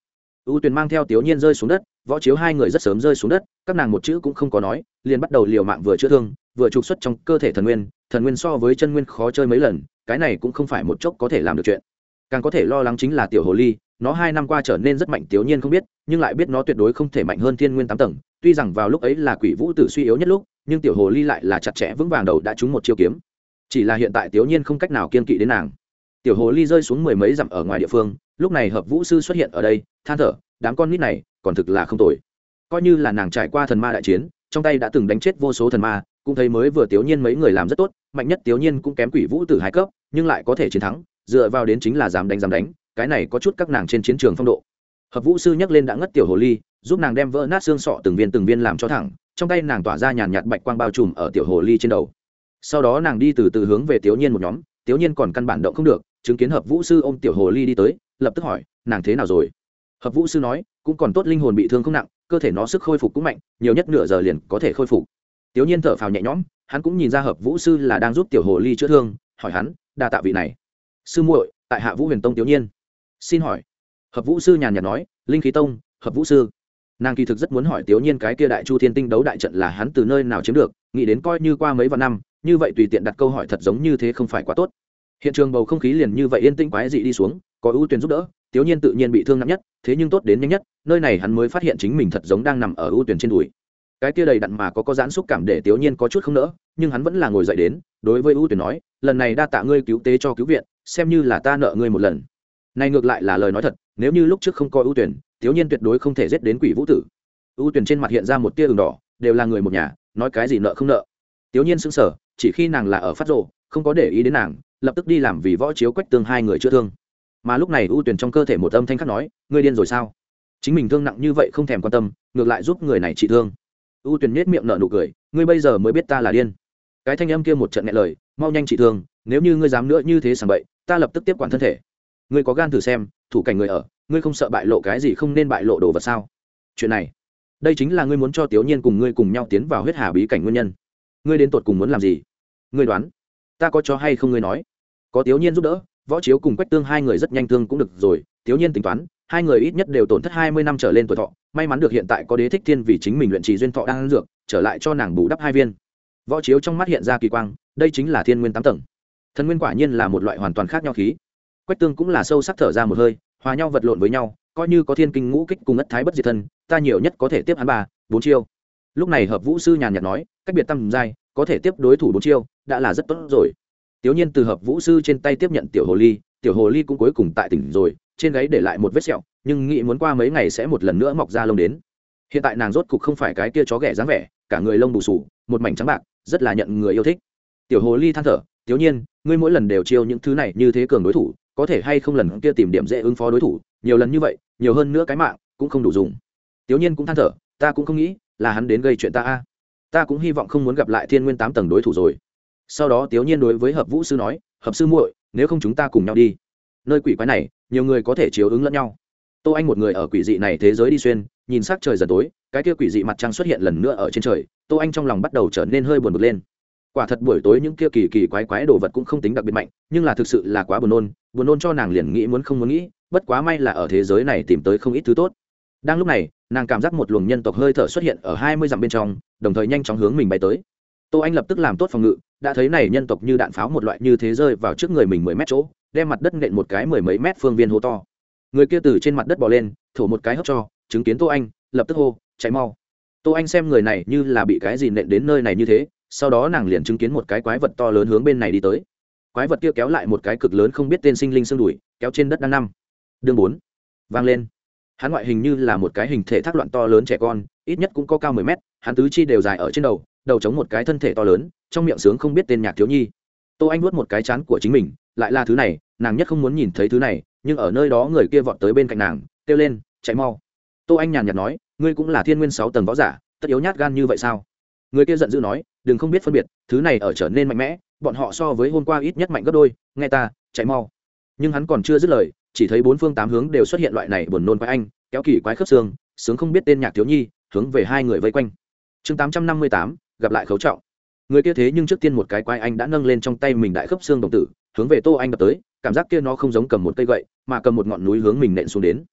Ưu tuyển mang theo tiểu nhiên rơi xuống đất, võ chiếu hai người rất sớm rơi xuống đất, các nàng một chữ cũng không có nói, liền bắt đầu liều mạng vừa chữa thương vừa trục xuất trong cơ thể thần nguyên thần nguyên so với chân nguyên khó chơi mấy lần, cái này cũng không phải một chốc có thể làm được chuyện. Càng có thể lo lắng chính là tiểu hồ ly, nó hai năm qua trở nên rất mạnh tiểu nhiên không biết, nhưng lại biết nó tuyệt đối không thể mạnh hơn thiên nguyên tám tầng, tuy rằng vào lúc ấy là quỷ vũ tử suy yếu nhất lúc, nhưng tiểu hồ ly lại là chặt chẽ vững vàng đầu đã trúng một chiêu kiếm. Chỉ là hiện tại tiểu nhiên không cách nào kiên kỵ đến nàng. Tiểu hồ ly rơi xuống mười mấy dặm ở ngoài địa phương, lúc này hợp vũ sư xuất hiện ở đây, than thở, đám con nít này, còn thực là không tồi. Coi như là nàng trải qua thần ma đại chiến, trong tay đã từng đánh chết vô số thần ma cũng thấy mới vừa tiểu nhiên mấy người làm rất tốt, mạnh nhất tiểu nhiên cũng kém quỷ vũ tử hai cấp, nhưng lại có thể chiến thắng, dựa vào đến chính là dám đánh dám đánh, cái này có chút các nàng trên chiến trường phong độ. Hợp vũ sư nhắc lên đã ngất tiểu hồ ly, giúp nàng đem vỡ nát xương sọ từng viên từng viên làm cho thẳng, trong tay nàng tỏa ra nhàn nhạt bạch quang bao trùm ở tiểu hồ ly trên đầu. Sau đó nàng đi từ từ hướng về tiểu nhiên một nhóm tiểu nhiên còn căn bản động không được, chứng kiến hợp vũ sư ôm tiểu hồ ly đi tới, lập tức hỏi, nàng thế nào rồi? Hợp vũ sư nói, cũng còn tốt linh hồn bị thương không nặng, cơ thể nó sức khôi phục cũng mạnh, nhiều nhất nửa giờ liền có thể khôi phục tiểu nhiên thở phào nhẹ nhõm, hắn cũng nhìn ra hợp vũ sư là đang giúp tiểu hồ ly chữa thương, hỏi hắn, đa tạ vị này. Sư muội, tại hạ vũ huyền tông tiểu nhiên. Xin hỏi. Hợp vũ sư nhàn nhạt nói, linh khí tông, hợp vũ sư. Nàng kỳ thực rất muốn hỏi tiểu nhiên cái kia đại chu thiên tinh đấu đại trận là hắn từ nơi nào chiếm được, nghĩ đến coi như qua mấy vạn năm, như vậy tùy tiện đặt câu hỏi thật giống như thế không phải quá tốt. Hiện trường bầu không khí liền như vậy yên tĩnh quái dị đi xuống, có ưu tuyển giúp đỡ tiểu nhiên tự nhiên bị thương nặng nhất, thế nhưng tốt đến nhanh nhất, nơi này hắn mới phát hiện chính mình thật giống đang nằm ở ưu tuyển trên đùi cái kia đầy đặn mà có có giãn xúc cảm để tiểu nhiên có chút không nỡ, nhưng hắn vẫn là ngồi dậy đến, đối với ưu tuyển nói, lần này đa tạ ngươi cứu tế cho cứu viện, xem như là ta nợ ngươi một lần. Này ngược lại là lời nói thật, nếu như lúc trước không coi ưu tuyển tiểu nhiên tuyệt đối không thể giết đến quỷ vũ tử. Ưu tuyển trên mặt hiện ra một tia ửng đỏ, đều là người một nhà, nói cái gì nợ không nợ. Tiểu nhiên sững sờ, chỉ khi nàng là ở phát rộ không có để ý đến nàng, lập tức đi làm vì võ chiếu quách tương hai người chữa thương. Mà lúc này ưu tuyển trong cơ thể một âm thanh khắc nói, ngươi điên rồi sao? Chính mình thương nặng như vậy không thèm quan tâm, ngược lại giúp người này trị thương u tuyền nết miệng nở nụ cười, ngươi bây giờ mới biết ta là điên. Cái thanh âm kia một trận nghe lời, mau nhanh trị thương, nếu như ngươi dám nữa như thế sảng bậy, ta lập tức tiếp quản thân thể. Ngươi có gan thử xem, thủ cảnh người ở, ngươi không sợ bại lộ cái gì không nên bại lộ đồ vật sao? Chuyện này, đây chính là ngươi muốn cho tiểu nhiên cùng ngươi cùng nhau tiến vào huyết hà bí cảnh nguyên nhân. Ngươi đến tột cùng muốn làm gì? Ngươi đoán, ta có cho hay không ngươi nói? Có tiểu nhiên giúp đỡ, võ chiếu cùng quách tương hai người rất nhanh thương cũng được rồi tiểu nhiên tính toán hai người ít nhất đều tổn thất hai mươi năm trở lên tuổi thọ, may mắn được hiện tại có đế thích thiên vì chính mình luyện trì duyên thọ đang ăn dược, trở lại cho nàng bù đắp hai viên. Võ chiếu trong mắt hiện ra kỳ quang, đây chính là thiên nguyên tám tầng. Thần nguyên quả nhiên là một loại hoàn toàn khác nhau khí. Quách tương cũng là sâu sắc thở ra một hơi, hòa nhau vật lộn với nhau, coi như có thiên kinh ngũ kích cùng ất thái bất diệt thân, ta nhiều nhất có thể tiếp hắn ba, bốn chiêu. Lúc này hợp vũ sư nhàn nhạt nói, cách biệt tâm giai, có thể tiếp đối thủ bốn chiêu, đã là rất tốt rồi. Tiểu nhiên từ hợp vũ sư trên tay tiếp nhận tiểu hồ ly, tiểu hồ ly cũng cuối cùng tại tỉnh rồi trên gáy để lại một vết sẹo, nhưng nghĩ muốn qua mấy ngày sẽ một lần nữa mọc ra lông đến. Hiện tại nàng rốt cục không phải cái kia chó ghẻ dáng vẻ, cả người lông bù sù, một mảnh trắng bạc, rất là nhận người yêu thích. Tiểu hồ ly than thở, tiểu nhiên, ngươi mỗi lần đều chiêu những thứ này như thế cường đối thủ, có thể hay không lần kia tìm điểm dễ ứng phó đối thủ, nhiều lần như vậy, nhiều hơn nữa cái mạng, cũng không đủ dùng. Tiểu nhiên cũng than thở, ta cũng không nghĩ là hắn đến gây chuyện ta a. Ta cũng hy vọng không muốn gặp lại thiên nguyên tám tầng đối thủ rồi. Sau đó tiểu nhiên đối với hợp vũ sư nói, hợp sư muội, nếu không chúng ta cùng nhau đi. Nơi quỷ quái này nhiều người có thể chiếu ứng lẫn nhau. Tô anh một người ở quỷ dị này thế giới đi xuyên, nhìn s ắ c trời dần tối, cái kia quỷ dị mặt trăng xuất hiện lần nữa ở trên trời, tô anh trong lòng bắt đầu trở nên hơi buồn bực lên. Quả thật buổi tối những kia kỳ kỳ quái quái đồ vật cũng không tính đặc biệt mạnh, nhưng là thực sự là quá buồn nôn buồn nôn cho nàng liền nghĩ muốn không muốn nghĩ, bất quá may là ở thế giới này tìm tới không ít thứ tốt. Đang lúc này, nàng cảm giác một luồng nhân tộc hơi thở xuất hiện ở hai mươi dặm bên trong, đồng thời nhanh chóng hướng mình bay tới. Tô anh lập tức làm tốt phòng ngự, đã thấy này nhân tộc như đạn pháo một loại như thế rơi vào trước người mình mười mét chỗ đem mặt đất nện một cái mười mấy mét phương viên hố to. Người kia từ trên mặt đất bò lên, thổ một cái hấp cho, chứng kiến tô anh, lập tức hô, chạy mau. Tô anh xem người này như là bị cái gì nện đến nơi này như thế, sau đó nàng liền chứng kiến một cái quái vật to lớn hướng bên này đi tới. Quái vật kia kéo lại một cái cực lớn không biết tên sinh linh xương đùi, kéo trên đất đang năm đương bốn, vang lên. Hắn ngoại hình như là một cái hình thể thác loạn to lớn trẻ con, ít nhất cũng có cao mười mét, hắn tứ chi đều dài ở trên đầu đầu chống một cái thân thể to lớn, trong miệng sướng không biết tên nhạc thiếu nhi. Tô anh nuốt một cái chán của chính mình lại là thứ này, nàng nhất không muốn nhìn thấy thứ này, nhưng ở nơi đó người kia vọt tới bên cạnh nàng, kêu lên, chạy mau. Tô anh nhàn nhạt nói, ngươi cũng là thiên nguyên sáu tầng võ giả, tất yếu nhát gan như vậy sao? Người kia giận dữ nói, đừng không biết phân biệt, thứ này ở trở nên mạnh mẽ, bọn họ so với hôm qua ít nhất mạnh gấp đôi, nghe ta, chạy mau. Nhưng hắn còn chưa dứt lời, chỉ thấy bốn phương tám hướng đều xuất hiện loại này buồn nôn quái anh, kéo kỳ quái khớp xương, sướng không biết tên nhạc thiếu nhi, hướng về hai người vây quanh. Chương tám trăm năm mươi tám, gặp lại khấu trọng. Người kia thế nhưng trước tiên một cái quái anh đã nâng lên trong tay mình đại khớp xương đồng tử hướng về tô anh đập tới, cảm giác kia nó không giống cầm một cây gậy, mà cầm một ngọn núi hướng mình nện xuống đến.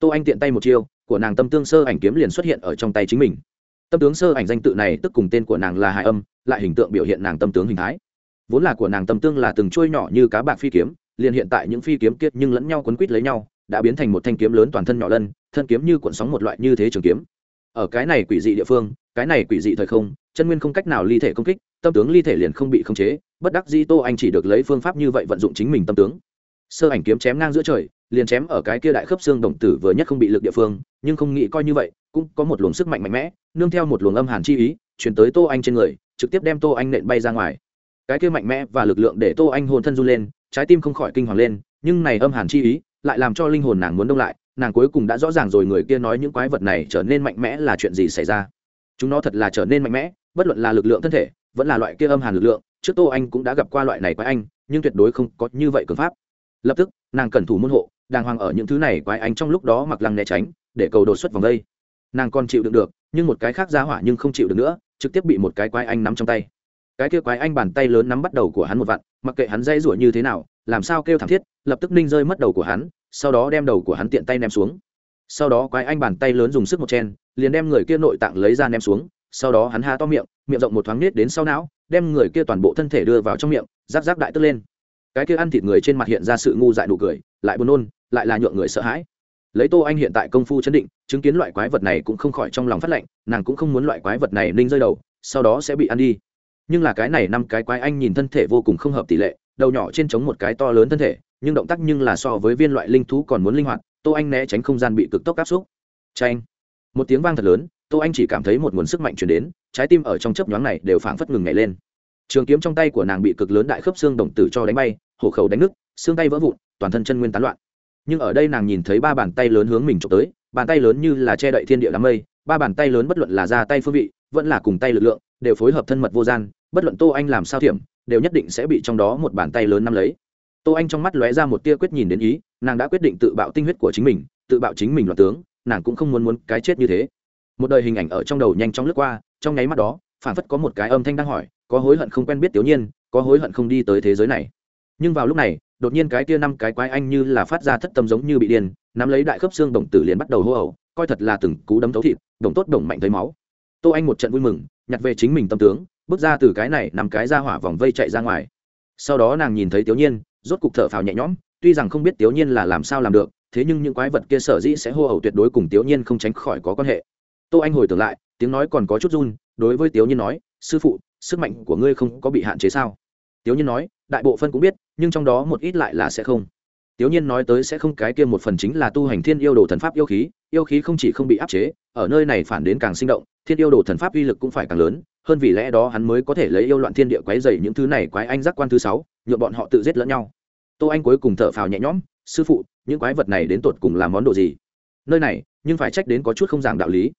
Tô anh tiện tay một chiêu, của nàng tâm tương sơ ảnh kiếm liền xuất hiện ở trong tay chính mình. Tâm tướng sơ ảnh danh tự này tức cùng tên của nàng là hải âm, lại hình tượng biểu hiện nàng tâm tướng hình thái. Vốn là của nàng tâm tương là từng trôi nhỏ như cá bạc phi kiếm, liền hiện tại những phi kiếm kiệt nhưng lẫn nhau quấn quít lấy nhau, đã biến thành một thanh kiếm lớn toàn thân nhỏ lân, thân kiếm như cuộn sóng một loại như thế trường kiếm. Ở cái này quỷ dị địa phương, cái này quỷ dị thời không, chân nguyên không cách nào ly thể công kích tâm tướng ly thể liền không bị khống chế, bất đắc di tô anh chỉ được lấy phương pháp như vậy vận dụng chính mình tâm tướng. Sơ ảnh kiếm chém ngang giữa trời, liền chém ở cái kia đại khớp xương đồng tử vừa nhất không bị lực địa phương, nhưng không nghĩ coi như vậy, cũng có một luồng sức mạnh mạnh mẽ, nương theo một luồng âm hàn chi ý chuyển tới tô anh trên người, trực tiếp đem tô anh nện bay ra ngoài. Cái kia mạnh mẽ và lực lượng để tô anh hồn thân run lên, trái tim không khỏi kinh hoàng lên, nhưng này âm hàn chi ý lại làm cho linh hồn nàng muốn đông lại, nàng cuối cùng đã rõ ràng rồi người kia nói những quái vật này trở nên mạnh mẽ là chuyện gì xảy ra. Chúng nó thật là trở nên mạnh mẽ, bất luận là lực lượng thân thể vẫn là loại kia âm hàn lực lượng, trước tô anh cũng đã gặp qua loại này quái anh, nhưng tuyệt đối không có như vậy cường pháp. Lập tức, nàng cẩn thủ môn hộ, đàng hoàng ở những thứ này quái anh trong lúc đó mặc lăng né tránh, để cầu đột xuất vòng đây. Nàng còn chịu đựng được, nhưng một cái khác ra hỏa nhưng không chịu được nữa, trực tiếp bị một cái quái anh nắm trong tay. Cái kia quái anh bàn tay lớn nắm bắt đầu của hắn một vặn mặc kệ hắn dây rủa như thế nào, làm sao kêu thảm thiết, lập tức ninh rơi mất đầu của hắn, sau đó đem đầu của hắn tiện tay ném xuống. Sau đó quái anh bàn tay lớn dùng sức một chen, liền đem người kia nội tạng lấy ra ném xuống, sau đó hắn ha to miệng miệng rộng một thoáng nết đến sau não, đem người kia toàn bộ thân thể đưa vào trong miệng, rác rác đại tức lên. Cái kia ăn thịt người trên mặt hiện ra sự ngu dại nụ cười, lại buồn nôn, lại là nhượng người sợ hãi. Lấy tô anh hiện tại công phu chấn định, chứng kiến loại quái vật này cũng không khỏi trong lòng phát lệnh nàng cũng không muốn loại quái vật này ninh rơi đầu, sau đó sẽ bị ăn đi. Nhưng là cái này năm cái quái anh nhìn thân thể vô cùng không hợp tỷ lệ, đầu nhỏ trên trống một cái to lớn thân thể, nhưng động tác nhưng là so với viên loại linh thú còn muốn linh hoạt, tô anh né tránh không gian bị cực tốc áp xúc. Tranh một tiếng vang thật lớn tô anh chỉ cảm thấy một nguồn sức mạnh chuyển đến, trái tim ở trong chớp nhoáng này đều phảng phất ngừng nhảy lên. Trường kiếm trong tay của nàng bị cực lớn đại khớp xương đồng tử cho đánh bay, hổ khẩu đánh nứt, xương tay vỡ vụn, toàn thân chân nguyên tán loạn. Nhưng ở đây nàng nhìn thấy ba bàn tay lớn hướng mình trộm tới, bàn tay lớn như là che đậy thiên địa đám mây, ba bàn tay lớn bất luận là ra tay phương vị, vẫn là cùng tay lực lượng, đều phối hợp thân mật vô gian, bất luận tô anh làm sao thiểm, đều nhất định sẽ bị trong đó một bàn tay lớn nắm lấy. Tô anh trong mắt lóe ra một tia quyết nhìn đến ý, nàng đã quyết định tự bạo tinh huyết của chính mình, tự bạo chính mình loạn tướng, nàng cũng không muốn muốn cái chết như thế một đời hình ảnh ở trong đầu nhanh chóng lướt qua, trong nháy mắt đó phản phất có một cái âm thanh đang hỏi, có hối hận không quen biết tiểu nhiên, có hối hận không đi tới thế giới này. Nhưng vào lúc này, đột nhiên cái kia năm cái quái anh như là phát ra thất tâm giống như bị điên, nắm lấy đại khớp xương đồng tử liền bắt đầu hô ẩu coi thật là từng cú đấm thấu thịt, đồng tốt đồng mạnh thấy máu. Tô anh một trận vui mừng, nhặt về chính mình tâm tướng, bước ra từ cái này nằm cái ra hỏa vòng vây chạy ra ngoài. Sau đó nàng nhìn thấy tiểu nhiên, rốt cục thở phào nhẹ nhõm, tuy rằng không biết tiểu nhiên là làm sao làm được, thế nhưng những quái vật kia sở dĩ sẽ hô ẩu tuyệt đối cùng tiểu nhiên không tránh khỏi có quan hệ tô anh hồi tưởng lại, tiếng nói còn có chút run, đối với tiểu nhiên nói, sư phụ, sức mạnh của ngươi không có bị hạn chế sao? Tiểu nhiên nói, đại bộ phân cũng biết, nhưng trong đó một ít lại là sẽ không. Tiểu nhiên nói tới sẽ không, cái kia một phần chính là tu hành thiên yêu đồ thần pháp yêu khí yêu khí không chỉ không bị áp chế, ở nơi này phản đến càng sinh động, thiên yêu đồ thần pháp uy lực cũng phải càng lớn, hơn vì lẽ đó hắn mới có thể lấy yêu loạn thiên địa quái dày những thứ này quái anh giác quan thứ sáu nhuộm bọn họ tự giết lẫn nhau. Tô anh cuối cùng thở phào nhẹ nhõm, sư phụ, những quái vật này đến tột cùng làm món đồ gì? Nơi này, nhưng phải trách đến có chút không giảng đạo lý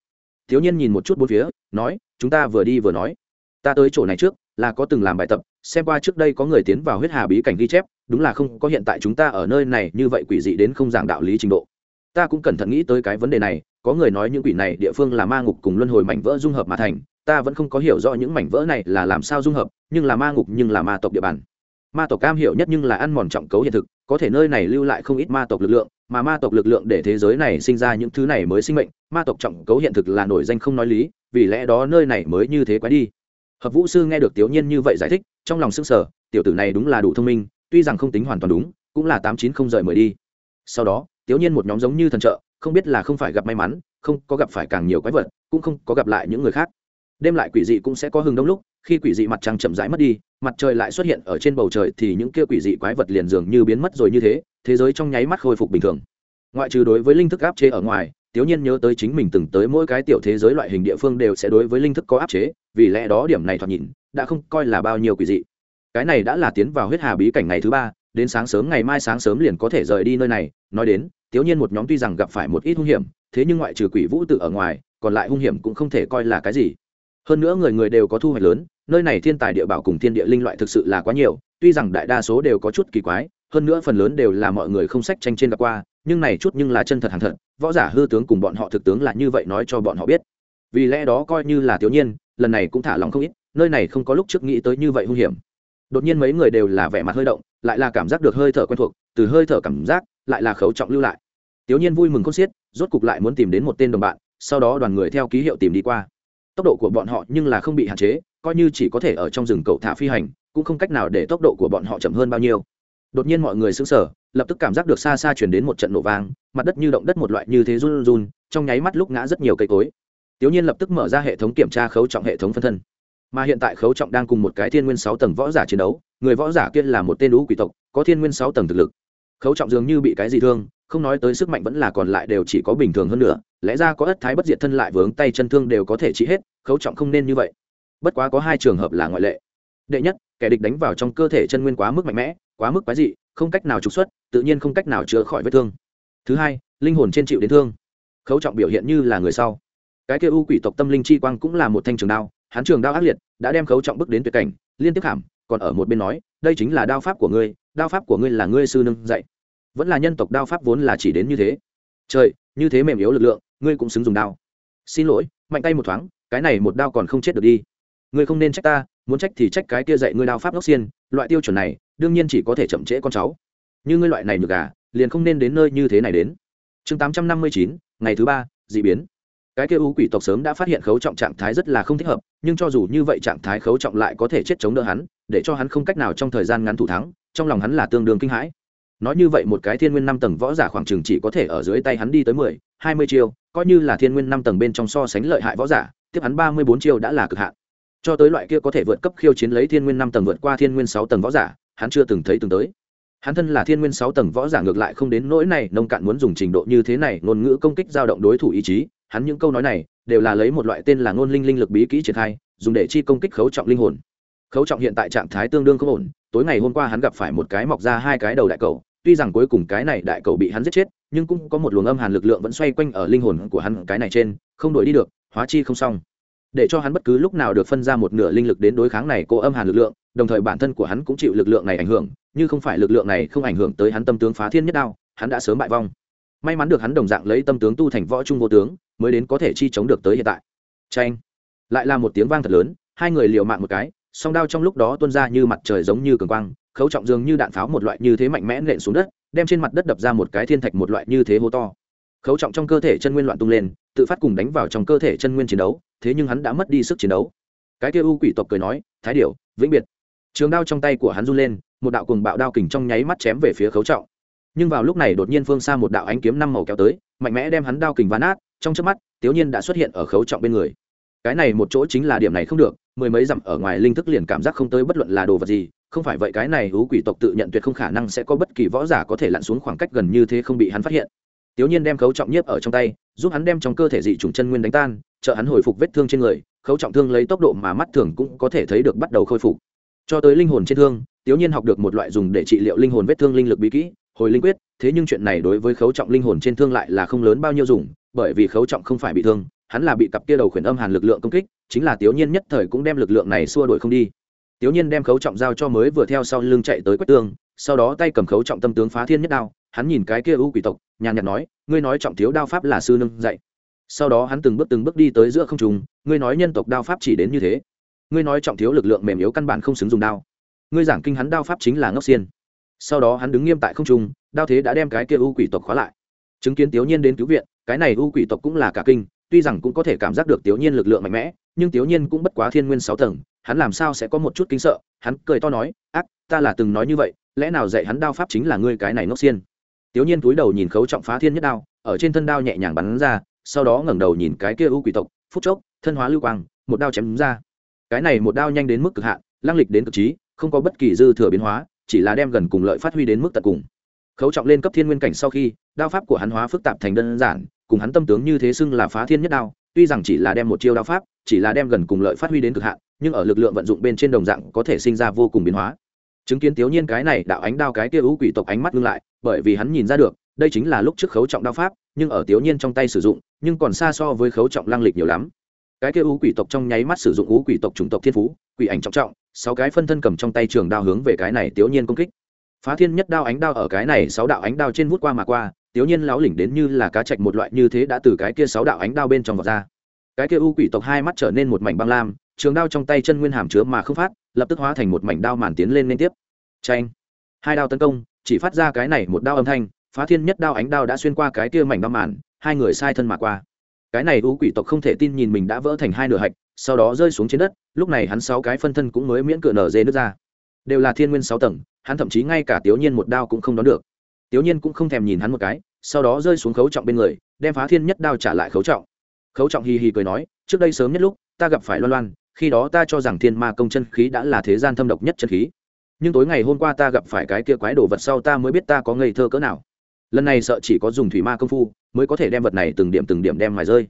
thiếu nhiên nhìn một chút bốn phía, nói, chúng ta vừa đi vừa nói. Ta tới chỗ này trước, là có từng làm bài tập, xem qua trước đây có người tiến vào huyết hà bí cảnh ghi chép, đúng là không có hiện tại chúng ta ở nơi này như vậy quỷ dị đến không giảng đạo lý trình độ. Ta cũng cẩn thận nghĩ tới cái vấn đề này, có người nói những quỷ này địa phương là ma ngục cùng luân hồi mảnh vỡ dung hợp mà thành, ta vẫn không có hiểu rõ những mảnh vỡ này là làm sao dung hợp, nhưng là ma ngục nhưng là ma tộc địa bàn ma tộc cam hiểu nhất nhưng là ăn mòn trọng cấu hiện thực, có thể nơi này lưu lại không ít ma tộc lực lượng, mà ma tộc lực lượng để thế giới này sinh ra những thứ này mới sinh mệnh, ma tộc trọng cấu hiện thực là nổi danh không nói lý, vì lẽ đó nơi này mới như thế quái đi. Hợp vũ sư nghe được tiểu nhiên như vậy giải thích, trong lòng sững sờ, tiểu tử này đúng là đủ thông minh, tuy rằng không tính hoàn toàn đúng, cũng là tám chín không rời mười đi. Sau đó tiểu nhiên một nhóm giống như thần trợ, không biết là không phải gặp may mắn, không có gặp phải càng nhiều quái vật, cũng không có gặp lại những người khác đêm lại quỷ dị cũng sẽ có hừng đông lúc, khi quỷ dị mặt trăng chậm rãi mất đi, mặt trời lại xuất hiện ở trên bầu trời thì những kia quỷ dị quái vật liền dường như biến mất rồi như thế thế giới trong nháy mắt khôi phục bình thường. Ngoại trừ đối với linh thức áp chế ở ngoài tiểu nhiên nhớ tới chính mình từng tới mỗi cái tiểu thế giới loại hình địa phương đều sẽ đối với linh thức có áp chế, vì lẽ đó điểm này thoạt nhìn, đã không coi là bao nhiêu quỷ dị. Cái này đã là tiến vào huyết hà bí cảnh ngày thứ ba, đến sáng sớm ngày mai sáng sớm liền có thể rời đi nơi này. Nói đến tiểu nhiên một nhóm tuy rằng gặp phải một ít hung hiểm, thế nhưng ngoại trừ quỷ vũ tự ở ngoài, còn lại hung hiểm cũng không thể coi là cái gì hơn nữa người người đều có thu hoạch lớn, nơi này thiên tài địa bảo cùng thiên địa linh loại thực sự là quá nhiều, tuy rằng đại đa số đều có chút kỳ quái, hơn nữa phần lớn đều là mọi người không sách tranh trên gặp qua, nhưng này chút nhưng là chân thật hàng thật, võ giả hư tướng cùng bọn họ thực tướng là như vậy nói cho bọn họ biết. Vì lẽ đó coi như là thiếu nhiên lần này cũng thả lòng không ít, nơi này không có lúc trước nghĩ tới như vậy hung hiểm. Đột nhiên mấy người đều là vẻ mặt hơi động, lại là cảm giác được hơi thở quen thuộc, từ hơi thở cảm giác, lại là khấu trọng lưu lại. Thiếu nhiên vui mừng con xiết, rốt cục lại muốn tìm đến một tên đồng bạn, sau đó đoàn người theo ký hiệu tìm đi qua tốc độ của bọn họ nhưng là không bị hạn chế, coi như chỉ có thể ở trong rừng cậu thả phi hành, cũng không cách nào để tốc độ của bọn họ chậm hơn bao nhiêu. Đột nhiên mọi người sững sờ, lập tức cảm giác được xa xa chuyển đến một trận nổ vang, mặt đất như động đất một loại như thế run run trong nháy mắt lúc ngã rất nhiều cây cối. Tiểu nhiên lập tức mở ra hệ thống kiểm tra khấu trọng hệ thống phân thân. Mà hiện tại khấu trọng đang cùng một cái thiên nguyên sáu tầng võ giả chiến đấu, người võ giả kia là một tên lũ quỷ tộc, có thiên nguyên sáu tầng thực lực khấu trọng dường như bị cái gì thương, không nói tới sức mạnh vẫn là còn lại đều chỉ có bình thường hơn nữa, lẽ ra có ất thái bất diệt thân lại vướng tay chân thương đều có thể trị hết, khấu trọng không nên như vậy. Bất quá có hai trường hợp là ngoại lệ. Đệ nhất, kẻ địch đánh vào trong cơ thể chân nguyên quá mức mạnh mẽ, quá mức quái dị, không cách nào trục xuất, tự nhiên không cách nào chữa khỏi vết thương. Thứ hai, linh hồn trên chịu đến thương. Khấu trọng biểu hiện như là người sau. Cái kia u quỷ tộc tâm linh chi quang cũng là một thanh trường đao, hắn trường đao ác liệt, đã đem khấu trọng bước đến tuyệt cảnh, liên tiếp hàm, còn ở một bên nói, đây chính là đao pháp của ngươi đao pháp của ngươi là ngươi sư nâng dạy. Vẫn là nhân tộc đao pháp vốn là chỉ đến như thế. Trời như thế mềm yếu lực lượng ngươi cũng xứng dùng đao. Xin lỗi mạnh tay một thoáng cái này một đao còn không chết được đi. Ngươi không nên trách ta muốn trách thì trách cái kia dạy ngươi đao pháp ngốc xiên loại tiêu chuẩn này đương nhiên chỉ có thể chậm trễ con cháu. Như ngươi loại này được gà, liền không nên đến nơi như thế này đến. Chương tám trăm năm mươi chín ngày thứ ba d ị biến cái kia u quỷ tộc sớm đã phát hiện khấu trọng trạng thái rất là không thích hợp, nhưng cho dù như vậy trạng thái khấu trọng lại có thể chết chống đỡ hắn, để cho hắn không cách nào trong thời gian ngắn thủ thắng, trong lòng hắn là tương đương kinh hãi. Nói như vậy một cái thiên nguyên năm tầng võ giả khoảng chừng chỉ có thể ở dưới tay hắn đi tới mười, hai mươi chiêu, coi như là thiên nguyên năm tầng bên trong so sánh lợi hại võ giả, tiếp hắn ba mươi bốn chiêu đã là cực hạn. Cho tới loại kia có thể vượt cấp khiêu chiến lấy thiên nguyên năm tầng vượt qua thiên nguyên sáu tầng võ giả, hắn chưa từng thấy từng tới. Hắn thân là thiên nguyên sáu tầng võ giả ngược lại không đến nỗi này, nông cạn muốn dùng trình độ như thế này, ngôn ngữ công kích dao động đối thủ ý chí hắn những câu nói này đều là lấy một loại tên là ngôn linh linh lực bí kỹ triển khai, dùng để chi công kích khấu trọng linh hồn. Khấu trọng hiện tại trạng thái tương đương không ổn, tối ngày hôm qua hắn gặp phải một cái mọc ra hai cái đầu đại cầu, tuy rằng cuối cùng cái này đại cầu bị hắn giết chết, nhưng cũng có một luồng âm hàn lực lượng vẫn xoay quanh ở linh hồn của hắn, cái này trên, không đổi đi được, hóa chi không xong. Để cho hắn bất cứ lúc nào được phân ra một nửa linh lực đến đối kháng này cô âm hàn lực lượng, đồng thời bản thân của hắn cũng chịu lực lượng này ảnh hưởng, như không phải lực lượng này không ảnh hưởng tới hắn tâm tướng phá thiên nhất đao, hắn đã sớm bại vong. May mắn được hắn đồng dạng lấy tâm tướng tu thành võ trung vô tướng mới đến có thể chi chống được tới hiện tại. Tranh lại là một tiếng vang thật lớn, hai người liều mạng một cái, song đao trong lúc đó tuôn ra như mặt trời giống như cường quang, khấu trọng dường như đạn pháo một loại như thế mạnh mẽ nện xuống đất, đem trên mặt đất đập ra một cái thiên thạch một loại như thế hô to. Khấu trọng trong cơ thể chân nguyên loạn tung lên, tự phát cùng đánh vào trong cơ thể chân nguyên chiến đấu, thế nhưng hắn đã mất đi sức chiến đấu. Cái kia u quỷ tộc cười nói, thái điểu, vĩnh biệt. Trường đao trong tay của hắn run lên, một đạo cùng bạo đao kình trong nháy mắt chém về phía khấu trọng. Nhưng vào lúc này đột nhiên phương xa một đạo ánh kiếm năm màu kéo tới, mạnh mẽ đem hắn đao kình ván át trong trước mắt, tiểu nhiên đã xuất hiện ở khấu trọng bên người. Cái này một chỗ chính là điểm này không được, mười mấy dặm ở ngoài linh thức liền cảm giác không tới bất luận là đồ vật gì, không phải vậy cái này hú quỷ tộc tự nhận tuyệt không khả năng sẽ có bất kỳ võ giả có thể lặn xuống khoảng cách gần như thế không bị hắn phát hiện. Tiểu nhiên đem khấu trọng nhiếp ở trong tay, giúp hắn đem trong cơ thể dị trùng chân nguyên đánh tan, trợ hắn hồi phục vết thương trên người, khấu trọng thương lấy tốc độ mà mắt thường cũng có thể thấy được bắt đầu khôi phục. Cho tới linh hồn trên thương, tiểu nhiên học được một loại dùng để trị liệu linh hồn vết thương linh lực bí kỹ, hồi linh quyết, thế nhưng chuyện này đối với khấu trọng linh hồn trên thương lại là không lớn bao nhiêu dùng bởi vì khấu trọng không phải bị thương, hắn là bị cặp kia đầu khuyển âm hàn lực lượng công kích, chính là tiểu nhiên nhất thời cũng đem lực lượng này xua đuổi không đi. Tiểu nhiên đem khấu trọng giao cho mới vừa theo sau lưng chạy tới quách tương, sau đó tay cầm khấu trọng tâm tướng phá thiên nhất đao, hắn nhìn cái kia u quỷ tộc, nhàn nhạt nói, ngươi nói trọng thiếu đao pháp là sư nâng dạy. Sau đó hắn từng bước từng bước đi tới giữa không trùng ngươi nói nhân tộc đao pháp chỉ đến như thế. Ngươi nói trọng thiếu lực lượng mềm yếu căn bản không xứng dùng đao. Ngươi giảng kinh hắn đao pháp chính là ngốc xiên. Sau đó hắn đứng nghiêm tại không trung, đao thế đã đem cái kia u quỷ tộc khóa lại chứng kiến tiểu nhiên đến cứu viện, cái này u quỷ tộc cũng là cả kinh, tuy rằng cũng có thể cảm giác được tiểu nhiên lực lượng mạnh mẽ, nhưng tiểu nhiên cũng bất quá thiên nguyên sáu tầng, hắn làm sao sẽ có một chút kinh sợ, hắn cười to nói, ác, ta là từng nói như vậy, lẽ nào dạy hắn đao pháp chính là ngươi cái này ngốc xiên? Tiểu nhiên túi đầu nhìn khấu trọng phá thiên nhất đao, ở trên thân đao nhẹ nhàng bắn ra, sau đó ngẩng đầu nhìn cái kia u quỷ tộc, phút chốc, thân hóa lưu quang, một đao chém ra. Cái này một đao nhanh đến mức cực hạn, lăng lịch đến cực trí, không có bất kỳ dư thừa biến hóa, chỉ là đem gần cùng lợi phát huy đến mức tận cùng khấu trọng lên cấp thiên nguyên cảnh sau khi, đao pháp của hắn hóa phức tạp thành đơn giản, cùng hắn tâm tướng như thế xưng là phá thiên nhất đao, tuy rằng chỉ là đem một chiêu đao pháp, chỉ là đem gần cùng lợi phát huy đến cực hạn, nhưng ở lực lượng vận dụng bên trên đồng dạng có thể sinh ra vô cùng biến hóa. Chứng kiến thiếu nhiên cái này đạo ánh đao cái kia ưu quỷ tộc ánh mắt ngưng lại, bởi vì hắn nhìn ra được, đây chính là lúc trước khấu trọng đao pháp, nhưng ở thiếu nhiên trong tay sử dụng, nhưng còn xa so với khấu trọng lang lịch nhiều lắm. Cái kia ưu quỷ tộc trong nháy mắt sử dụng ưu quỷ tộc chủng tộc thiên phú, quỷ ảnh trọng trọng, sáu cái phân thân cầm trong tay trường đao hướng về cái này thiếu nhiên công kích phá thiên nhất đao ánh đao ở cái này sáu đạo ánh đao trên vút qua mà qua, tiểu nhiên láo lỉnh đến như là cá chạch một loại như thế đã từ cái kia sáu đạo ánh đao bên trong vọt ra. Cái kia u quỷ tộc hai mắt trở nên một mảnh băng lam, trường đao trong tay chân nguyên hàm chứa mà không phát, lập tức hóa thành một mảnh đao màn tiến lên liên tiếp. Tranh hai đao tấn công, chỉ phát ra cái này một đao âm thanh, phá thiên nhất đao ánh đao đã xuyên qua cái kia mảnh đao màn, hai người sai thân mà qua. Cái này u quỷ tộc không thể tin nhìn mình đã vỡ thành hai nửa hạch, sau đó rơi xuống trên đất, lúc này hắn sáu cái phân thân cũng mới miễn cửa nở dê nước ra đều là thiên nguyên sáu tầng, hắn thậm chí ngay cả tiểu nhiên một đao cũng không đón được. Tiểu nhiên cũng không thèm nhìn hắn một cái, sau đó rơi xuống khấu trọng bên người, đem phá thiên nhất đao trả lại khấu trọng. Khấu trọng hì hì cười nói, trước đây sớm nhất lúc, ta gặp phải loan loan, khi đó ta cho rằng thiên ma công chân khí đã là thế gian thâm độc nhất chân khí. Nhưng tối ngày hôm qua ta gặp phải cái kia quái đồ vật sau ta mới biết ta có ngây thơ cỡ nào. Lần này sợ chỉ có dùng thủy ma công phu, mới có thể đem vật này từng điểm từng điểm đem ngoài rơi.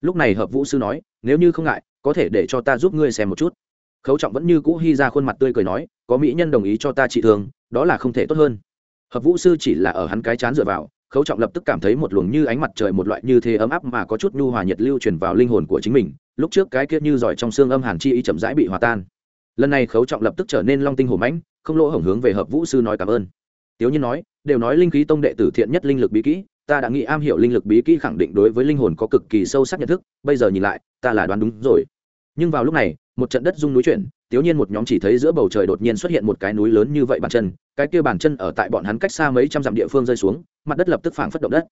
Lúc này hợp vũ sư nói, nếu như không ngại, có thể để cho ta giúp ngươi xem một chút khấu trọng vẫn như cũ hy ra khuôn mặt tươi cười nói, có mỹ nhân đồng ý cho ta trị thương, đó là không thể tốt hơn. Hợp vũ sư chỉ là ở hắn cái chán dựa vào, khấu trọng lập tức cảm thấy một luồng như ánh mặt trời một loại như thế ấm áp mà có chút nhu hòa nhiệt lưu truyền vào linh hồn của chính mình, lúc trước cái kia như giỏi trong xương âm hàn chi ý chậm rãi bị hòa tan. Lần này khấu trọng lập tức trở nên long tinh hổ mãnh, không lỗ hổng hướng về hợp vũ sư nói cảm ơn. Tiếu nhiên nói, đều nói linh khí tông đệ tử thiện nhất linh lực bí kỹ, ta đã nghĩ am hiểu linh lực bí kỹ khẳng định đối với linh hồn có cực kỳ sâu sắc nhận thức, bây giờ nhìn lại, ta là đoán đúng rồi. Nhưng vào lúc này một trận đất rung núi chuyển tiếu nhiên một nhóm chỉ thấy giữa bầu trời đột nhiên xuất hiện một cái núi lớn như vậy bàn chân, cái kia bàn chân ở tại bọn hắn cách xa mấy trăm dặm địa phương rơi xuống, mặt đất lập tức phảng phất động đất.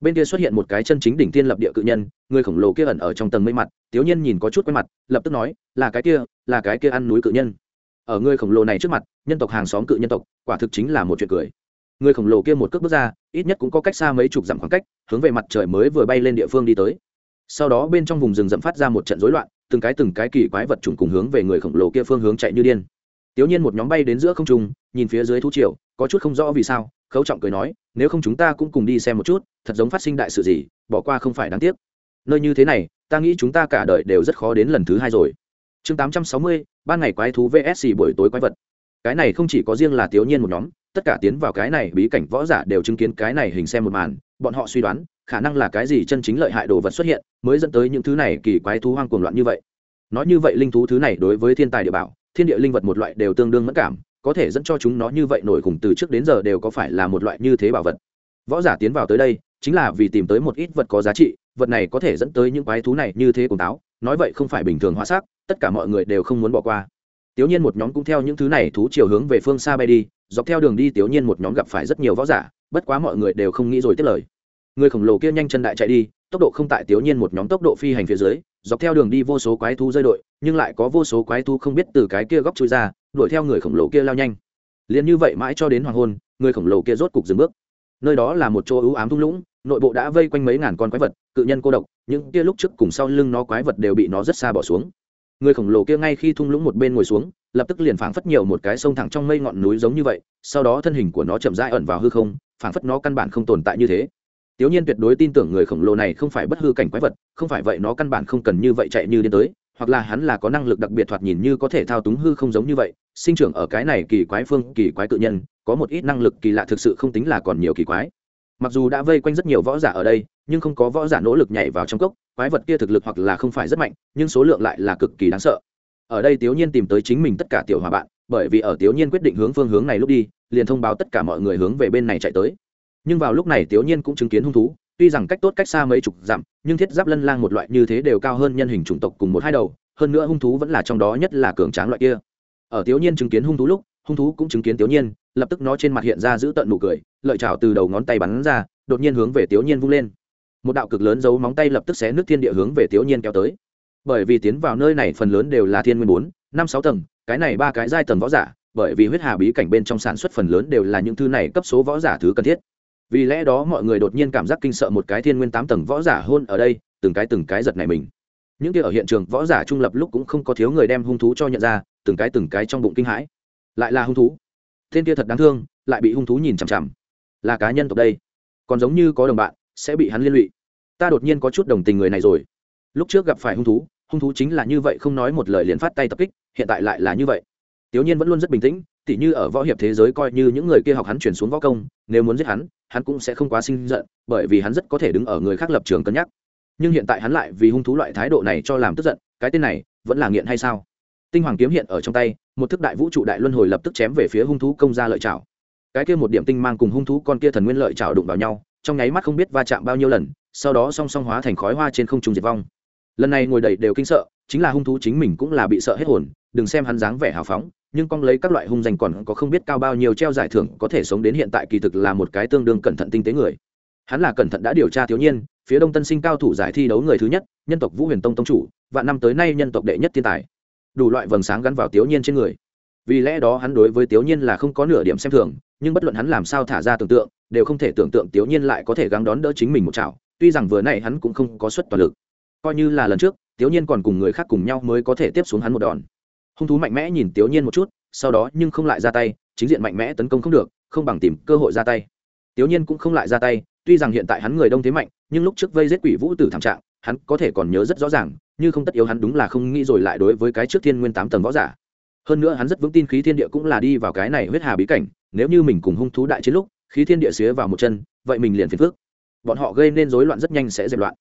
Bên kia xuất hiện một cái chân chính đỉnh tiên lập địa cự nhân, người khổng lồ kia ẩn ở trong tầng mây mặt tiếu nhiên nhìn có chút quen mặt, lập tức nói, là cái kia, là cái kia ăn núi cự nhân. Ở người khổng lồ này trước mặt, nhân tộc hàng xóm cự nhân tộc, quả thực chính là một chuyện cười. Người khổng lồ kia một cước bước ra, ít nhất cũng có cách xa mấy chục dặm khoảng cách, hướng về mặt trời mới vừa bay lên địa phương đi tới. Sau đó bên trong vùng rừng rậm phát ra một trận rối loạn từng cái từng cái kỳ quái vật trùng cùng hướng về người khổng lồ kia phương hướng chạy như điên. Tiểu nhiên một nhóm bay đến giữa không trung, nhìn phía dưới thú triều, có chút không rõ vì sao, khấu trọng cười nói, nếu không chúng ta cũng cùng đi xem một chút, thật giống phát sinh đại sự gì, bỏ qua không phải đáng tiếc. Nơi như thế này, ta nghĩ chúng ta cả đời đều rất khó đến lần thứ hai rồi. Chương tám trăm sáu mươi, ban ngày quái thú vsc buổi tối quái vật. Cái này không chỉ có riêng là tiểu nhiên một nhóm, tất cả tiến vào cái này bí cảnh võ giả đều chứng kiến cái này hình xem một màn bọn họ suy đoán, khả năng là cái gì chân chính lợi hại đồ vật xuất hiện, mới dẫn tới những thứ này kỳ quái thú hoang cuồng loạn như vậy. Nói như vậy linh thú thứ này đối với thiên tài địa bảo, thiên địa linh vật một loại đều tương đương mất cảm, có thể dẫn cho chúng nó như vậy nổi cùng từ trước đến giờ đều có phải là một loại như thế bảo vật. Võ giả tiến vào tới đây, chính là vì tìm tới một ít vật có giá trị, vật này có thể dẫn tới những quái thú này như thế cùng táo, nói vậy không phải bình thường hóa xác, tất cả mọi người đều không muốn bỏ qua. Tiểu nhiên một nhóm cũng theo những thứ này thú chiều hướng về phương xa bay đi, dọc theo đường đi tiểu nhiên một nhóm gặp phải rất nhiều võ giả, bất quá mọi người đều không nghĩ rồi tiết lời người khổng lồ kia nhanh chân đại chạy đi, tốc độ không tại tiểu nhiên một nhóm tốc độ phi hành phía dưới, dọc theo đường đi vô số quái thú rơi đội, nhưng lại có vô số quái thú không biết từ cái kia góc chui ra, đuổi theo người khổng lồ kia lao nhanh. Liền như vậy mãi cho đến hoàng hôn, người khổng lồ kia rốt cục dừng bước. Nơi đó là một chỗ ưu ám thung lũng, nội bộ đã vây quanh mấy ngàn con quái vật, cự nhân cô độc, những kia lúc trước cùng sau lưng nó quái vật đều bị nó rất xa bỏ xuống. Người khổng lồ kia ngay khi thung lũng một bên ngồi xuống, lập tức liền phảng phất nhiều một cái sông thẳng trong mây ngọn núi giống như vậy, sau đó thân hình của nó chậm rãi ẩn vào hư không, phảng phất nó căn bản không tồn tại như thế. Tiểu Nhiên tuyệt đối tin tưởng người khổng lồ này không phải bất hư cảnh quái vật, không phải vậy nó căn bản không cần như vậy chạy như điên tới, hoặc là hắn là có năng lực đặc biệt thoạt nhìn như có thể thao túng hư không giống như vậy, sinh trưởng ở cái này kỳ quái phương, kỳ quái cự nhân, có một ít năng lực kỳ lạ thực sự không tính là còn nhiều kỳ quái. Mặc dù đã vây quanh rất nhiều võ giả ở đây, nhưng không có võ giả nỗ lực nhảy vào trong cốc, quái vật kia thực lực hoặc là không phải rất mạnh, nhưng số lượng lại là cực kỳ đáng sợ. Ở đây Tiểu Nhiên tìm tới chính mình tất cả tiểu hòa bạn, bởi vì ở Tiểu Nhiên quyết định hướng phương hướng này lúc đi, liền thông báo tất cả mọi người hướng về bên này chạy tới. Nhưng vào lúc này Tiểu Nhiên cũng chứng kiến hung thú, tuy rằng cách tốt cách xa mấy chục dặm nhưng thiết giáp lân lang một loại như thế đều cao hơn nhân hình chủng tộc cùng một hai đầu hơn nữa hung thú vẫn là trong đó nhất là cường tráng loại kia. Ở tiểu nhiên chứng kiến hung thú lúc hung thú cũng chứng kiến tiểu nhiên lập tức nó trên mặt hiện ra giữ tận nụ cười lợi chảo từ đầu ngón tay bắn ra đột nhiên hướng về tiểu nhiên vung lên. Một đạo cực lớn giấu móng tay lập tức xé nước thiên địa hướng về tiểu nhiên kéo tới. Bởi vì tiến vào nơi này phần lớn đều là thiên nguyên bốn năm sáu tầng cái này ba cái giai tầng võ giả bởi vì huyết hà bí cảnh bên trong sản xuất phần lớn đều là những thứ này cấp số võ giả thứ cần thiết vì lẽ đó mọi người đột nhiên cảm giác kinh sợ một cái thiên nguyên tám tầng võ giả hôn ở đây, từng cái từng cái giật này mình. Những kia ở hiện trường võ giả trung lập lúc cũng không có thiếu người đem hung thú cho nhận ra, từng cái từng cái trong bụng kinh hãi. Lại là hung thú. Thiên kia thật đáng thương, lại bị hung thú nhìn chằm chằm. Là cá nhân tộc đây. Còn giống như có đồng bạn, sẽ bị hắn liên lụy. Ta đột nhiên có chút đồng tình người này rồi. Lúc trước gặp phải hung thú hung thú chính là như vậy không nói một lời liền phát tay tập kích, hiện tại lại là như vậy. Tiểu nhiên vẫn luôn rất bình tĩnh tỉ như ở võ hiệp thế giới coi như những người kia học hắn chuyển xuống võ công, nếu muốn giết hắn hắn cũng sẽ không quá sinh giận, bởi vì hắn rất có thể đứng ở người khác lập trường cân nhắc. Nhưng hiện tại hắn lại vì hung thú loại thái độ này cho làm tức giận, cái tên này vẫn là nghiện hay sao? Tinh hoàng kiếm hiện ở trong tay, một thức đại vũ trụ đại luân hồi lập tức chém về phía hung thú công ra lợi chảo cái kia một điểm tinh mang cùng hung thú con kia thần nguyên lợi chảo đụng vào nhau, trong nháy mắt không biết va chạm bao nhiêu lần, sau đó song song hóa thành khói hoa trên không trung diệt vong. Lần này ngồi đầy đều kinh sợ, chính là hung thú chính mình cũng là bị sợ hết hồn, đừng xem hắn dáng vẻ hào phóng nhưng con lấy các loại hung danh còn có không biết cao bao nhiêu treo giải thưởng có thể sống đến hiện tại kỳ thực là một cái tương đương cẩn thận tinh tế người. Hắn là cẩn thận đã điều tra thiếu nhiên phía đông tân sinh cao thủ giải thi đấu người thứ nhất, nhân tộc vũ huyền tông tông chủ và năm tới nay nhân tộc đệ nhất thiên tài. Đủ loại vầng sáng gắn vào thiếu nhiên trên người. Vì lẽ đó hắn đối với thiếu nhiên là không có nửa điểm xem thường, nhưng bất luận hắn làm sao thả ra tưởng tượng, đều không thể tưởng tượng thiếu nhiên lại có thể gắng đón đỡ chính mình một chảo, tuy rằng vừa nãy hắn cũng không có suất toàn lực. Coi như là lần trước, thiếu nhiên còn cùng người khác cùng nhau mới có thể tiếp xuống hắn một đòn hung thú mạnh mẽ nhìn tiểu nhiên một chút sau đó nhưng không lại ra tay chính diện mạnh mẽ tấn công không được không bằng tìm cơ hội ra tay. Tiểu nhiên cũng không lại ra tay tuy rằng hiện tại hắn người đông thế mạnh nhưng lúc trước vây giết quỷ vũ tử thảm trạng hắn có thể còn nhớ rất rõ ràng như không tất yếu hắn đúng là không nghĩ rồi lại đối với cái trước thiên nguyên tám tầng võ giả. Hơn nữa hắn rất vững tin khí thiên địa cũng là đi vào cái này huyết hà bí cảnh nếu như mình cùng hung thú đại chiến lúc khí thiên địa xía vào một chân vậy mình liền phiền phước bọn họ gây nên rối loạn rất nhanh sẽ dẹp loạn.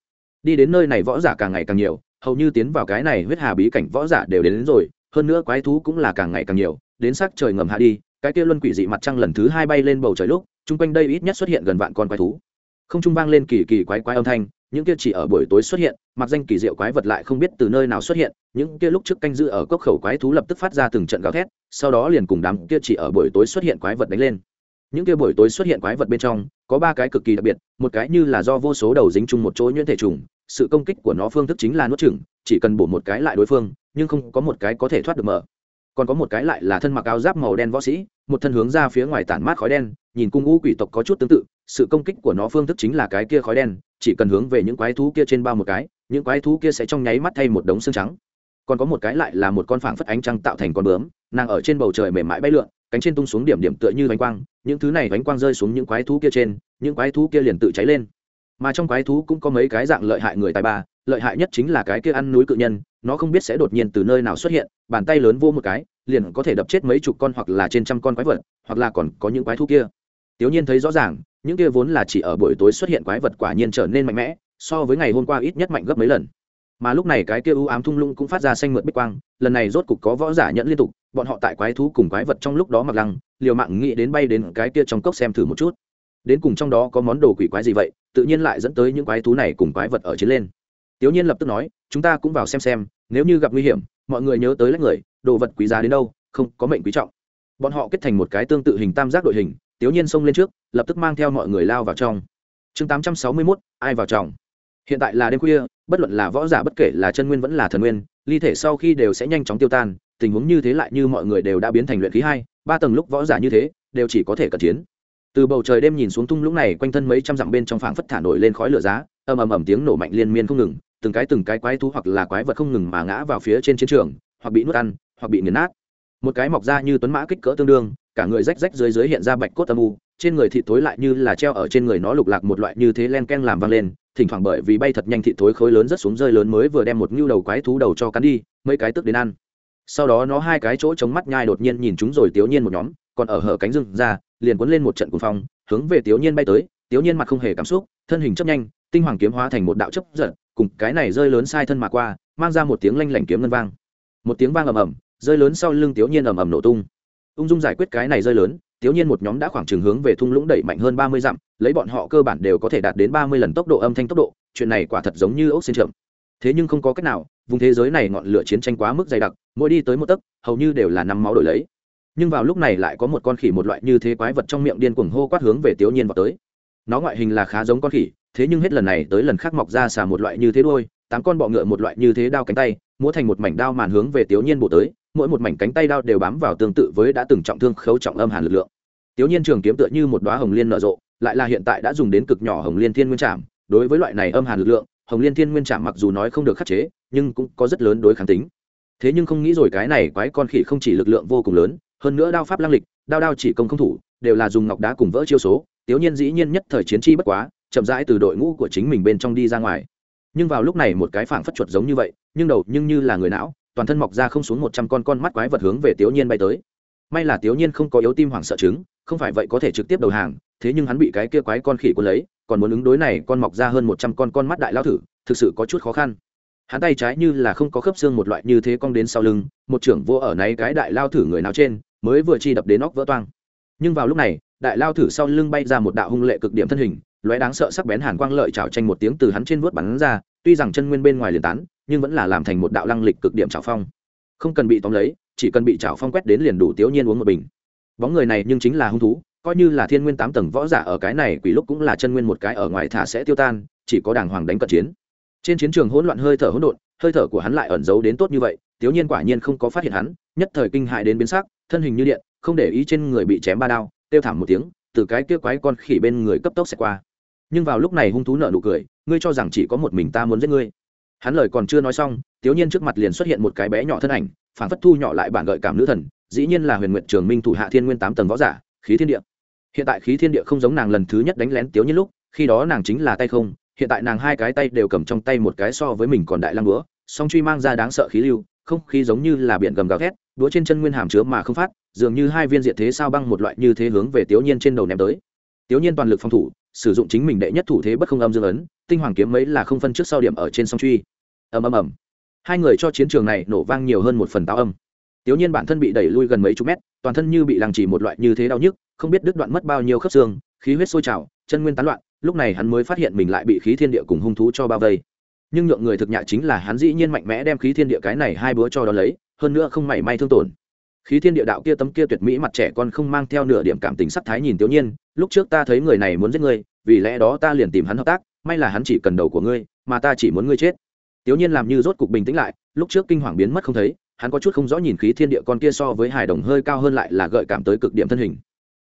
Đi đến nơi này võ giả càng ngày càng nhiều hầu như tiến vào cái này huyết hà bí cảnh võ giả đều đến, đến rồi hơn nữa quái thú cũng là càng ngày càng nhiều, đến sắc trời ngầm hạ đi, cái kia luân quỷ dị mặt trăng lần thứ hai bay lên bầu trời lúc, chung quanh đây ít nhất xuất hiện gần vạn con quái thú. Không trung vang lên kỳ kỳ quái quái âm thanh, những kia chỉ ở buổi tối xuất hiện, mặc danh kỳ diệu quái vật lại không biết từ nơi nào xuất hiện, những kia lúc trước canh giữ ở cốc khẩu quái thú lập tức phát ra từng trận gào thét, sau đó liền cùng đám kia chỉ ở buổi tối xuất hiện quái vật đánh lên. Những kia buổi tối xuất hiện quái vật bên trong, có ba cái cực kỳ đặc biệt, một cái như là do vô số đầu dính chung một chỗ nhuyễn thể trùng, sự công kích của nó phương thức chính là nuốt chửng, chỉ cần bổ một cái lại đối phương nhưng không có một cái có thể thoát được mở. Còn có một cái lại là thân mặc áo giáp màu đen võ sĩ, một thân hướng ra phía ngoài tản mát khói đen, nhìn cung ngũ quỷ tộc có chút tương tự, sự công kích của nó phương thức chính là cái kia khói đen, chỉ cần hướng về những quái thú kia trên bao một cái, những quái thú kia sẽ trong nháy mắt thay một đống xương trắng. Còn có một cái lại là một con phảng phất ánh trăng tạo thành con bướm, nàng ở trên bầu trời mềm mại bay lượn, cánh trên tung xuống điểm điểm tựa như bánh quang, những thứ này bánh quang rơi xuống những quái thú kia trên, những quái thú kia liền tự cháy lên. Mà trong quái thú cũng có mấy cái dạng lợi hại người tài ba lợi hại nhất chính là cái kia ăn núi cự nhân, nó không biết sẽ đột nhiên từ nơi nào xuất hiện, bàn tay lớn vô một cái, liền có thể đập chết mấy chục con hoặc là trên trăm con quái vật, hoặc là còn có những quái thú kia. Tiểu nhiên thấy rõ ràng, những kia vốn là chỉ ở buổi tối xuất hiện quái vật quả nhiên trở nên mạnh mẽ, so với ngày hôm qua ít nhất mạnh gấp mấy lần. Mà lúc này cái kia u ám thung lũng cũng phát ra xanh mượt bích quang, lần này rốt cục có võ giả nhẫn liên tục, bọn họ tại quái thú cùng quái vật trong lúc đó mặc lăng, liều mạng nghĩ đến bay đến cái kia trong cốc xem thử một chút. Đến cùng trong đó có món đồ quỷ quái gì vậy, tự nhiên lại dẫn tới những quái thú này cùng quái vật ở trên lên tiểu nhiên lập tức nói, chúng ta cũng vào xem xem, nếu như gặp nguy hiểm, mọi người nhớ tới lấy người, đồ vật quý giá đến đâu, không, có mệnh quý trọng. Bọn họ kết thành một cái tương tự hình tam giác đội hình tiểu nhiên xông lên trước, lập tức mang theo mọi người lao vào trong. Chương tám trăm sáu mươi mốt, ai vào trong? Hiện tại là đêm khuya, bất luận là võ giả bất kể là chân nguyên vẫn là thần nguyên, ly thể sau khi đều sẽ nhanh chóng tiêu tan, tình huống như thế lại như mọi người đều đã biến thành luyện khí hai, ba tầng lúc võ giả như thế, đều chỉ có thể cận chiến. Từ bầu trời đêm nhìn xuống tung lũng này quanh thân mấy trăm dặm bên trong phảng phất thả nổi lên khói lửa giá, ầm ầm ầm tiếng nổ mạnh liên miên không ngừng từng cái từng cái quái thú hoặc là quái vật không ngừng mà ngã vào phía trên chiến trường, hoặc bị nuốt ăn, hoặc bị nghiền nát. Một cái mọc ra như tuấn mã kích cỡ tương đương, cả người rách rách dưới dưới hiện ra bạch cốt âm u, trên người thịt thối lại như là treo ở trên người nó lục lạc một loại như thế len ken làm vang lên, thỉnh thoảng bởi vì bay thật nhanh thị thối khối lớn rất xuống rơi lớn mới vừa đem một ngưu đầu quái thú đầu cho cắn đi, mấy cái tức đến ăn. Sau đó nó hai cái chỗ chống mắt nhai đột nhiên nhìn chúng rồi tiểu nhiên một nhóm, còn ở hở cánh rừng ra, liền cuốn lên một trận cuồng phong, hướng về tiểu nhiên bay tới, tiểu nhiên mặt không hề cảm xúc, thân hình chấp nhanh, tinh hoàng kiếm hóa thành một đạo chấp giật cùng cái này rơi lớn sai thân mà qua, mang ra một tiếng lanh lảnh kiếm ngân vang. Một tiếng vang ầm ầm, rơi lớn sau lưng tiểu nhiên ầm ầm nổ tung. Ung dung giải quyết cái này rơi lớn tiểu nhiên một nhóm đã khoảng chừng hướng về thung lũng đẩy mạnh hơn ba mươi dặm, lấy bọn họ cơ bản đều có thể đạt đến ba mươi lần tốc độ âm thanh tốc độ, chuyện này quả thật giống như ốc xin chậm. Thế nhưng không có cách nào, vùng thế giới này ngọn lửa chiến tranh quá mức dày đặc, mỗi đi tới một tấc, hầu như đều là năm máu đổi lấy. Nhưng vào lúc này lại có một con khỉ một loại như thế quái vật trong miệng điên cuồng hô quát hướng về tiểu nhiên vào tới. Nó ngoại hình là khá giống con khỉ thế nhưng hết lần này tới lần khác mọc ra xả một loại như thế đôi, tám con bọ ngựa một loại như thế đao cánh tay, múa thành một mảnh đao màn hướng về tiểu nhiên bổ tới, mỗi một mảnh cánh tay đao đều bám vào tương tự với đã từng trọng thương khấu trọng âm hàn lực lượng. Tiểu nhiên trường kiếm tựa như một đóa hồng liên nở rộ, lại là hiện tại đã dùng đến cực nhỏ hồng liên thiên nguyên trảm. Đối với loại này âm hàn lực lượng, hồng liên thiên nguyên trảm mặc dù nói không được khắc chế, nhưng cũng có rất lớn đối kháng tính. Thế nhưng không nghĩ rồi cái này quái con khỉ không chỉ lực lượng vô cùng lớn, hơn nữa đao pháp lang lịch, đao đao chỉ công không thủ, đều là dùng ngọc đá cùng vỡ chiêu số. Tiểu nhiên dĩ nhiên nhất thời chiến chi bất quá chậm rãi từ đội ngũ của chính mình bên trong đi ra ngoài. Nhưng vào lúc này một cái phảng phất chuột giống như vậy, nhưng đầu nhưng như là người não, toàn thân mọc ra không xuống một trăm con con mắt quái vật hướng về tiểu nhiên bay tới. May là tiểu nhiên không có yếu tim hoảng sợ chứng, không phải vậy có thể trực tiếp đầu hàng, thế nhưng hắn bị cái kia quái con khỉ quân lấy, còn muốn ứng đối này con mọc ra hơn một trăm con con mắt đại lao thử, thực sự có chút khó khăn. Hắn tay trái như là không có khớp xương một loại như thế cong đến sau lưng, một trưởng vô ở náy cái đại lao thử người nào trên, mới vừa chi đập đến óc vỡ toang. Nhưng vào lúc này, đại lao thử sau lưng bay ra một đạo hung lệ cực điểm thân hình lóe đáng sợ sắc bén hàn quang lợi chảo tranh một tiếng từ hắn trên vuốt bắn ra, tuy rằng chân nguyên bên ngoài liền tán, nhưng vẫn là làm thành một đạo lăng lịch cực điểm chảo phong. Không cần bị tóm lấy, chỉ cần bị chảo phong quét đến liền đủ tiểu nhiên uống một bình. Bóng người này nhưng chính là hung thú, coi như là thiên nguyên tám tầng võ giả ở cái này quỷ lúc cũng là chân nguyên một cái ở ngoài thả sẽ tiêu tan, chỉ có đàng hoàng đánh cận chiến. Trên chiến trường hỗn loạn hơi thở hỗn độn, hơi thở của hắn lại ẩn giấu đến tốt như vậy tiểu nhiên quả nhiên không có phát hiện hắn, nhất thời kinh hại đến biến sắc, thân hình như điện, không để ý trên người bị chém ba đao tiêu thảm một tiếng, từ cái kia quái con khỉ bên người cấp tốc sẽ qua nhưng vào lúc này hung thú nợ nụ cười, ngươi cho rằng chỉ có một mình ta muốn giết ngươi. Hắn lời còn chưa nói xong tiểu nhiên trước mặt liền xuất hiện một cái bé nhỏ thân ảnh phản phất thu nhỏ lại bản gợi cảm nữ thần, dĩ nhiên là huyền nguyện trường minh thủ hạ thiên nguyên tám tầng võ giả, khí thiên địa. Hiện tại khí thiên địa không giống nàng lần thứ nhất đánh lén tiểu nhiên lúc, khi đó nàng chính là tay không, hiện tại nàng hai cái tay đều cầm trong tay một cái so với mình còn đại lăng búa, song truy mang ra đáng sợ khí lưu, không khí giống như là biển gầm gào thét đũa trên chân nguyên hàm chứa mà không phát, dường như hai viên diện thế sao băng một loại như thế hướng về tiểu nhiên trên đầu ném tới. Tiểu nhiên toàn lực phòng thủ sử dụng chính mình đệ nhất thủ thế bất không âm dương ấn, tinh hoàng kiếm mấy là không phân trước sau điểm ở trên song truy. Ầm ầm ầm. Hai người cho chiến trường này nổ vang nhiều hơn một phần táo âm. Tiểu nhiên bản thân bị đẩy lui gần mấy chục mét, toàn thân như bị làng chỉ một loại như thế đau nhức, không biết đứt đoạn mất bao nhiêu khớp xương, khí huyết sôi trào, chân nguyên tán loạn, lúc này hắn mới phát hiện mình lại bị khí thiên địa cùng hung thú cho bao vây. Nhưng nhượng người thực nhạ chính là hắn dĩ nhiên mạnh mẽ đem khí thiên địa cái này hai búa cho đó lấy, hơn nữa không mảy may thương tổn khí thiên địa đạo kia tấm kia tuyệt mỹ mặt trẻ con không mang theo nửa điểm cảm tình sắc thái nhìn tiểu nhiên, lúc trước ta thấy người này muốn giết ngươi, vì lẽ đó ta liền tìm hắn hợp tác, may là hắn chỉ cần đầu của ngươi, mà ta chỉ muốn ngươi chết. Tiểu nhiên làm như rốt cục bình tĩnh lại, lúc trước kinh hoàng biến mất không thấy, hắn có chút không rõ nhìn khí thiên địa con kia so với hài đồng hơi cao hơn lại là gợi cảm tới cực điểm thân hình.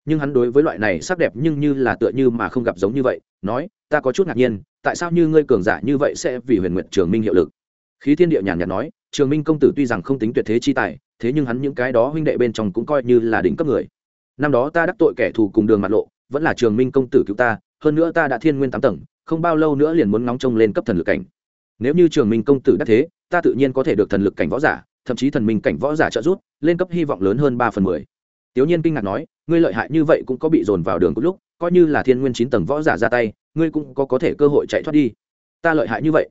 Nhưng hắn đối với loại này sắc đẹp nhưng như là tựa như mà không gặp giống như vậy, nói, ta có chút ngạc nhiên, tại sao như ngươi cường giả như vậy sẽ vì huyền nguyện trường minh hiệu lực? Khí thiên địa nhàn nhạt nói, trường minh công tử tuy rằng không tính tuyệt thế chi tài thế nhưng hắn những cái đó huynh đệ bên trong cũng coi như là đỉnh cấp người. Năm đó ta đắc tội kẻ thù cùng đường mặt lộ, vẫn là trường minh công tử cứu ta, hơn nữa ta đã thiên nguyên tám tầng, không bao lâu nữa liền muốn ngóng trông lên cấp thần lực cảnh. Nếu như trường minh công tử đắc thế, ta tự nhiên có thể được thần lực cảnh võ giả, thậm chí thần minh cảnh võ giả trợ giúp, lên cấp hy vọng lớn hơn ba phần mười. Tiểu nhiên kinh ngạc nói, ngươi lợi hại như vậy cũng có bị dồn vào đường cút lúc, coi như là thiên nguyên chín tầng võ giả ra tay, ngươi cũng có có thể cơ hội chạy thoát đi. Ta lợi hại như vậy.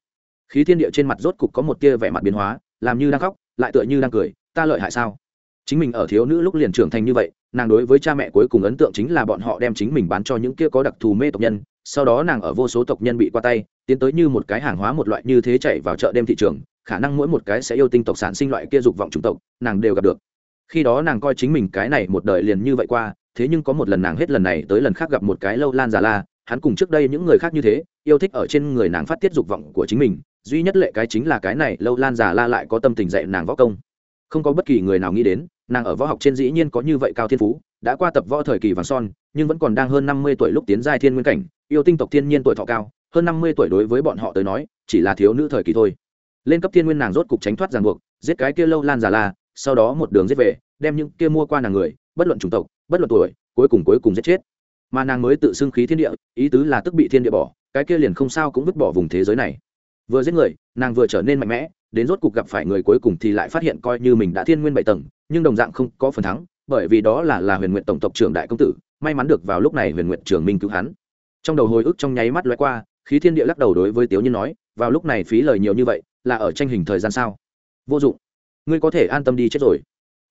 Khí thiên địa trên mặt rốt cục có một tia vẻ mặt biến hóa, làm như đang khóc, lại tựa như đang cười ta lợi hại sao? Chính mình ở thiếu nữ lúc liền trưởng thành như vậy, nàng đối với cha mẹ cuối cùng ấn tượng chính là bọn họ đem chính mình bán cho những kia có đặc thù mê tộc nhân, sau đó nàng ở vô số tộc nhân bị qua tay, tiến tới như một cái hàng hóa một loại như thế chạy vào chợ đêm thị trường, khả năng mỗi một cái sẽ yêu tinh tộc sản sinh loại kia dục vọng chủng tộc, nàng đều gặp được. Khi đó nàng coi chính mình cái này một đời liền như vậy qua, thế nhưng có một lần nàng hết lần này tới lần khác gặp một cái lâu lan già la, hắn cùng trước đây những người khác như thế, yêu thích ở trên người nàng phát tiết dục vọng của chính mình, duy nhất lệ cái chính là cái này lâu lan già la lại có tâm tình dạy nàng võ công không có bất kỳ người nào nghĩ đến, nàng ở võ học trên dĩ nhiên có như vậy cao thiên phú, đã qua tập võ thời kỳ vàng son, nhưng vẫn còn đang hơn năm mươi tuổi lúc tiến giai thiên nguyên cảnh, yêu tinh tộc thiên nhiên tuổi thọ cao, hơn năm mươi tuổi đối với bọn họ tới nói, chỉ là thiếu nữ thời kỳ thôi. Lên cấp thiên nguyên nàng rốt cục tránh thoát ràng buộc, giết cái kia lâu lan già la, sau đó một đường giết về, đem những kia mua qua nàng người, bất luận chủng tộc, bất luận tuổi, cuối cùng cuối cùng giết chết. Mà nàng mới tự xưng khí thiên địa, ý tứ là tức bị thiên địa bỏ, cái kia liền không sao cũng vứt bỏ vùng thế giới này. Vừa giết người, nàng vừa trở nên mạnh mẽ đến rốt cục gặp phải người cuối cùng thì lại phát hiện coi như mình đã thiên nguyên bảy tầng, nhưng đồng dạng không có phần thắng, bởi vì đó là là huyền nguyện tổng tộc trưởng đại công tử, may mắn được vào lúc này huyền nguyện trường minh cứu hắn. Trong đầu hồi ức trong nháy mắt lóe qua, khí thiên địa lắc đầu đối với tiếu nhiên nói, vào lúc này phí lời nhiều như vậy, là ở tranh hình thời gian sao? Vô dụng. Ngươi có thể an tâm đi chết rồi.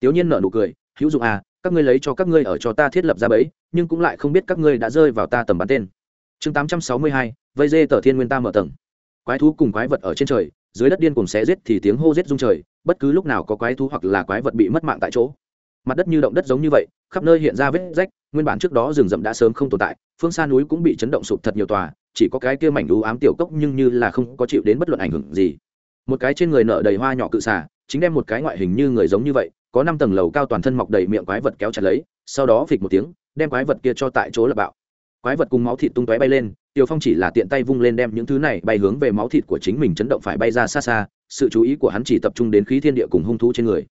Tiếu nhiên nở nụ cười, hữu dụng à các ngươi lấy cho các ngươi ở cho ta thiết lập ra bẫy, nhưng cũng lại không biết các ngươi đã rơi vào ta tầm bắn tên. Chương tám trăm sáu mươi hai, vây dê tờ thiên nguyên ta mở tầng. Quái thú cùng quái vật ở trên trời dưới đất điên cùng xé giết thì tiếng hô giết rung trời, bất cứ lúc nào có quái thú hoặc là quái vật bị mất mạng tại chỗ. Mặt đất như động đất giống như vậy, khắp nơi hiện ra vết rách, nguyên bản trước đó rừng rậm đã sớm không tồn tại, phương xa núi cũng bị chấn động sụp thật nhiều tòa, chỉ có cái kia mảnh đú ám tiểu cốc nhưng như là không có chịu đến bất luận ảnh hưởng gì. Một cái trên người nở đầy hoa nhỏ cự xà, chính đem một cái ngoại hình như người giống như vậy, có năm tầng lầu cao toàn thân mọc đầy miệng quái vật kéo chặt lấy, sau đó phịch một tiếng, đem quái vật kia cho tại chỗ lập bạo. Quái vật cùng máu thịt tung tóe bay lên Tiêu Phong chỉ là tiện tay vung lên đem những thứ này bay hướng về máu thịt của chính mình chấn động phải bay ra xa xa, sự chú ý của hắn chỉ tập trung đến khí thiên địa cùng hung thú trên người.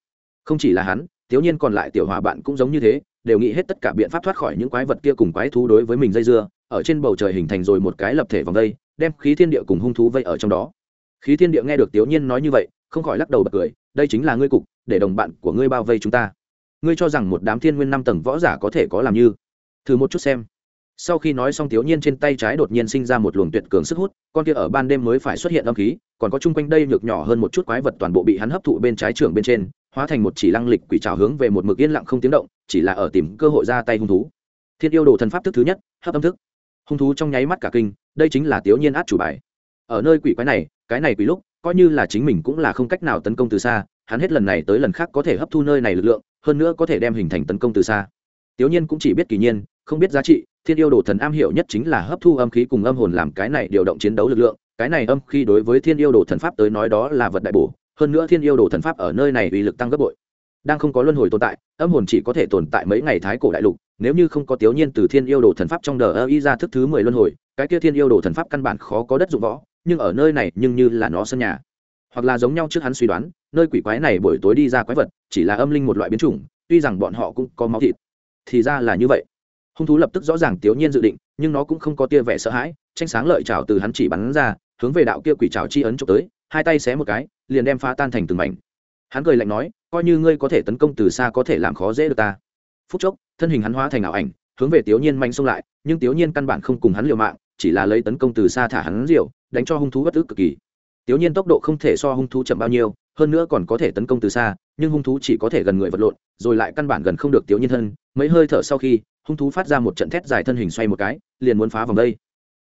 Không chỉ là hắn, thiếu nhiên còn lại tiểu hòa bạn cũng giống như thế, đều nghĩ hết tất cả biện pháp thoát khỏi những quái vật kia cùng quái thú đối với mình dây dưa, ở trên bầu trời hình thành rồi một cái lập thể vòng dây, đem khí thiên địa cùng hung thú vây ở trong đó. Khí thiên địa nghe được Tiểu Nhiên nói như vậy, không khỏi lắc đầu bật cười, đây chính là ngươi cục để đồng bạn của ngươi bao vây chúng ta ngươi cho rằng một đám thiên nguyên năm tầng võ giả có thể có làm như thử một chút xem sau khi nói xong thiếu nhiên trên tay trái đột nhiên sinh ra một luồng tuyệt cường sức hút, con kia ở ban đêm mới phải xuất hiện âm khí, còn có chung quanh đây nhược nhỏ hơn một chút quái vật toàn bộ bị hắn hấp thụ bên trái trường bên trên, hóa thành một chỉ lăng lịch quỷ trào hướng về một mực yên lặng không tiếng động, chỉ là ở tìm cơ hội ra tay hung thú. Thiên yêu đồ thần pháp thức thứ nhất, hấp âm thức. Hung thú trong nháy mắt cả kinh, đây chính là thiếu nhiên át chủ bài. Ở nơi quỷ quái này, cái này quỷ lúc, coi như là chính mình cũng là không cách nào tấn công từ xa, hắn hết lần này tới lần khác có thể hấp thu nơi này lực lượng, hơn nữa có thể đem hình thành tấn công từ xa. Tiểu nhiên cũng chỉ biết kỳ nhiên không biết giá trị, thiên yêu đồ thần am hiểu nhất chính là hấp thu âm khí cùng âm hồn làm cái này điều động chiến đấu lực lượng. Cái này âm khi đối với thiên yêu đồ thần pháp tới nói đó là vật đại bổ, hơn nữa thiên yêu đồ thần pháp ở nơi này uy lực tăng gấp bội. Đang không có luân hồi tồn tại, âm hồn chỉ có thể tồn tại mấy ngày thái cổ đại lục, nếu như không có tiểu nhiên từ thiên yêu đồ thần pháp trong đờ ơ y ra thức thứ mười luân hồi, cái kia thiên yêu đồ thần pháp căn bản khó có đất dụng võ, nhưng ở nơi này nhưng như là nó sân nhà. Hoặc là giống nhau trước hắn suy đoán, nơi quỷ quái này buổi tối đi ra quái vật, chỉ là âm linh một loại biến chủng, tuy rằng bọn họ cũng có máu thịt, thì ra là như vậy hung thú lập tức rõ ràng tiểu nhiên dự định, nhưng nó cũng không có tia vẻ sợ hãi, tranh sáng lợi trào từ hắn chỉ bắn ra, hướng về đạo kia quỷ trào chi ấn trộm tới, hai tay xé một cái, liền đem phá tan thành từng mảnh. Hắn cười lạnh nói, coi như ngươi có thể tấn công từ xa có thể làm khó dễ được ta. Phút chốc, thân hình hắn hóa thành ảo ảnh, hướng về tiểu nhiên manh xông lại, nhưng tiểu nhiên căn bản không cùng hắn liều mạng, chỉ là lấy tấn công từ xa thả hắn diều đánh cho hung thú bất ức cực kỳ. Tiểu nhiên tốc độ không thể so hung thú chậm bao nhiêu, hơn nữa còn có thể tấn công từ xa, nhưng hung thú chỉ có thể gần người vật lộn, rồi lại căn bản gần không được tiểu nhiên thân, mấy hơi thở sau khi hung thú phát ra một trận thét dài thân hình xoay một cái, liền muốn phá vòng đây.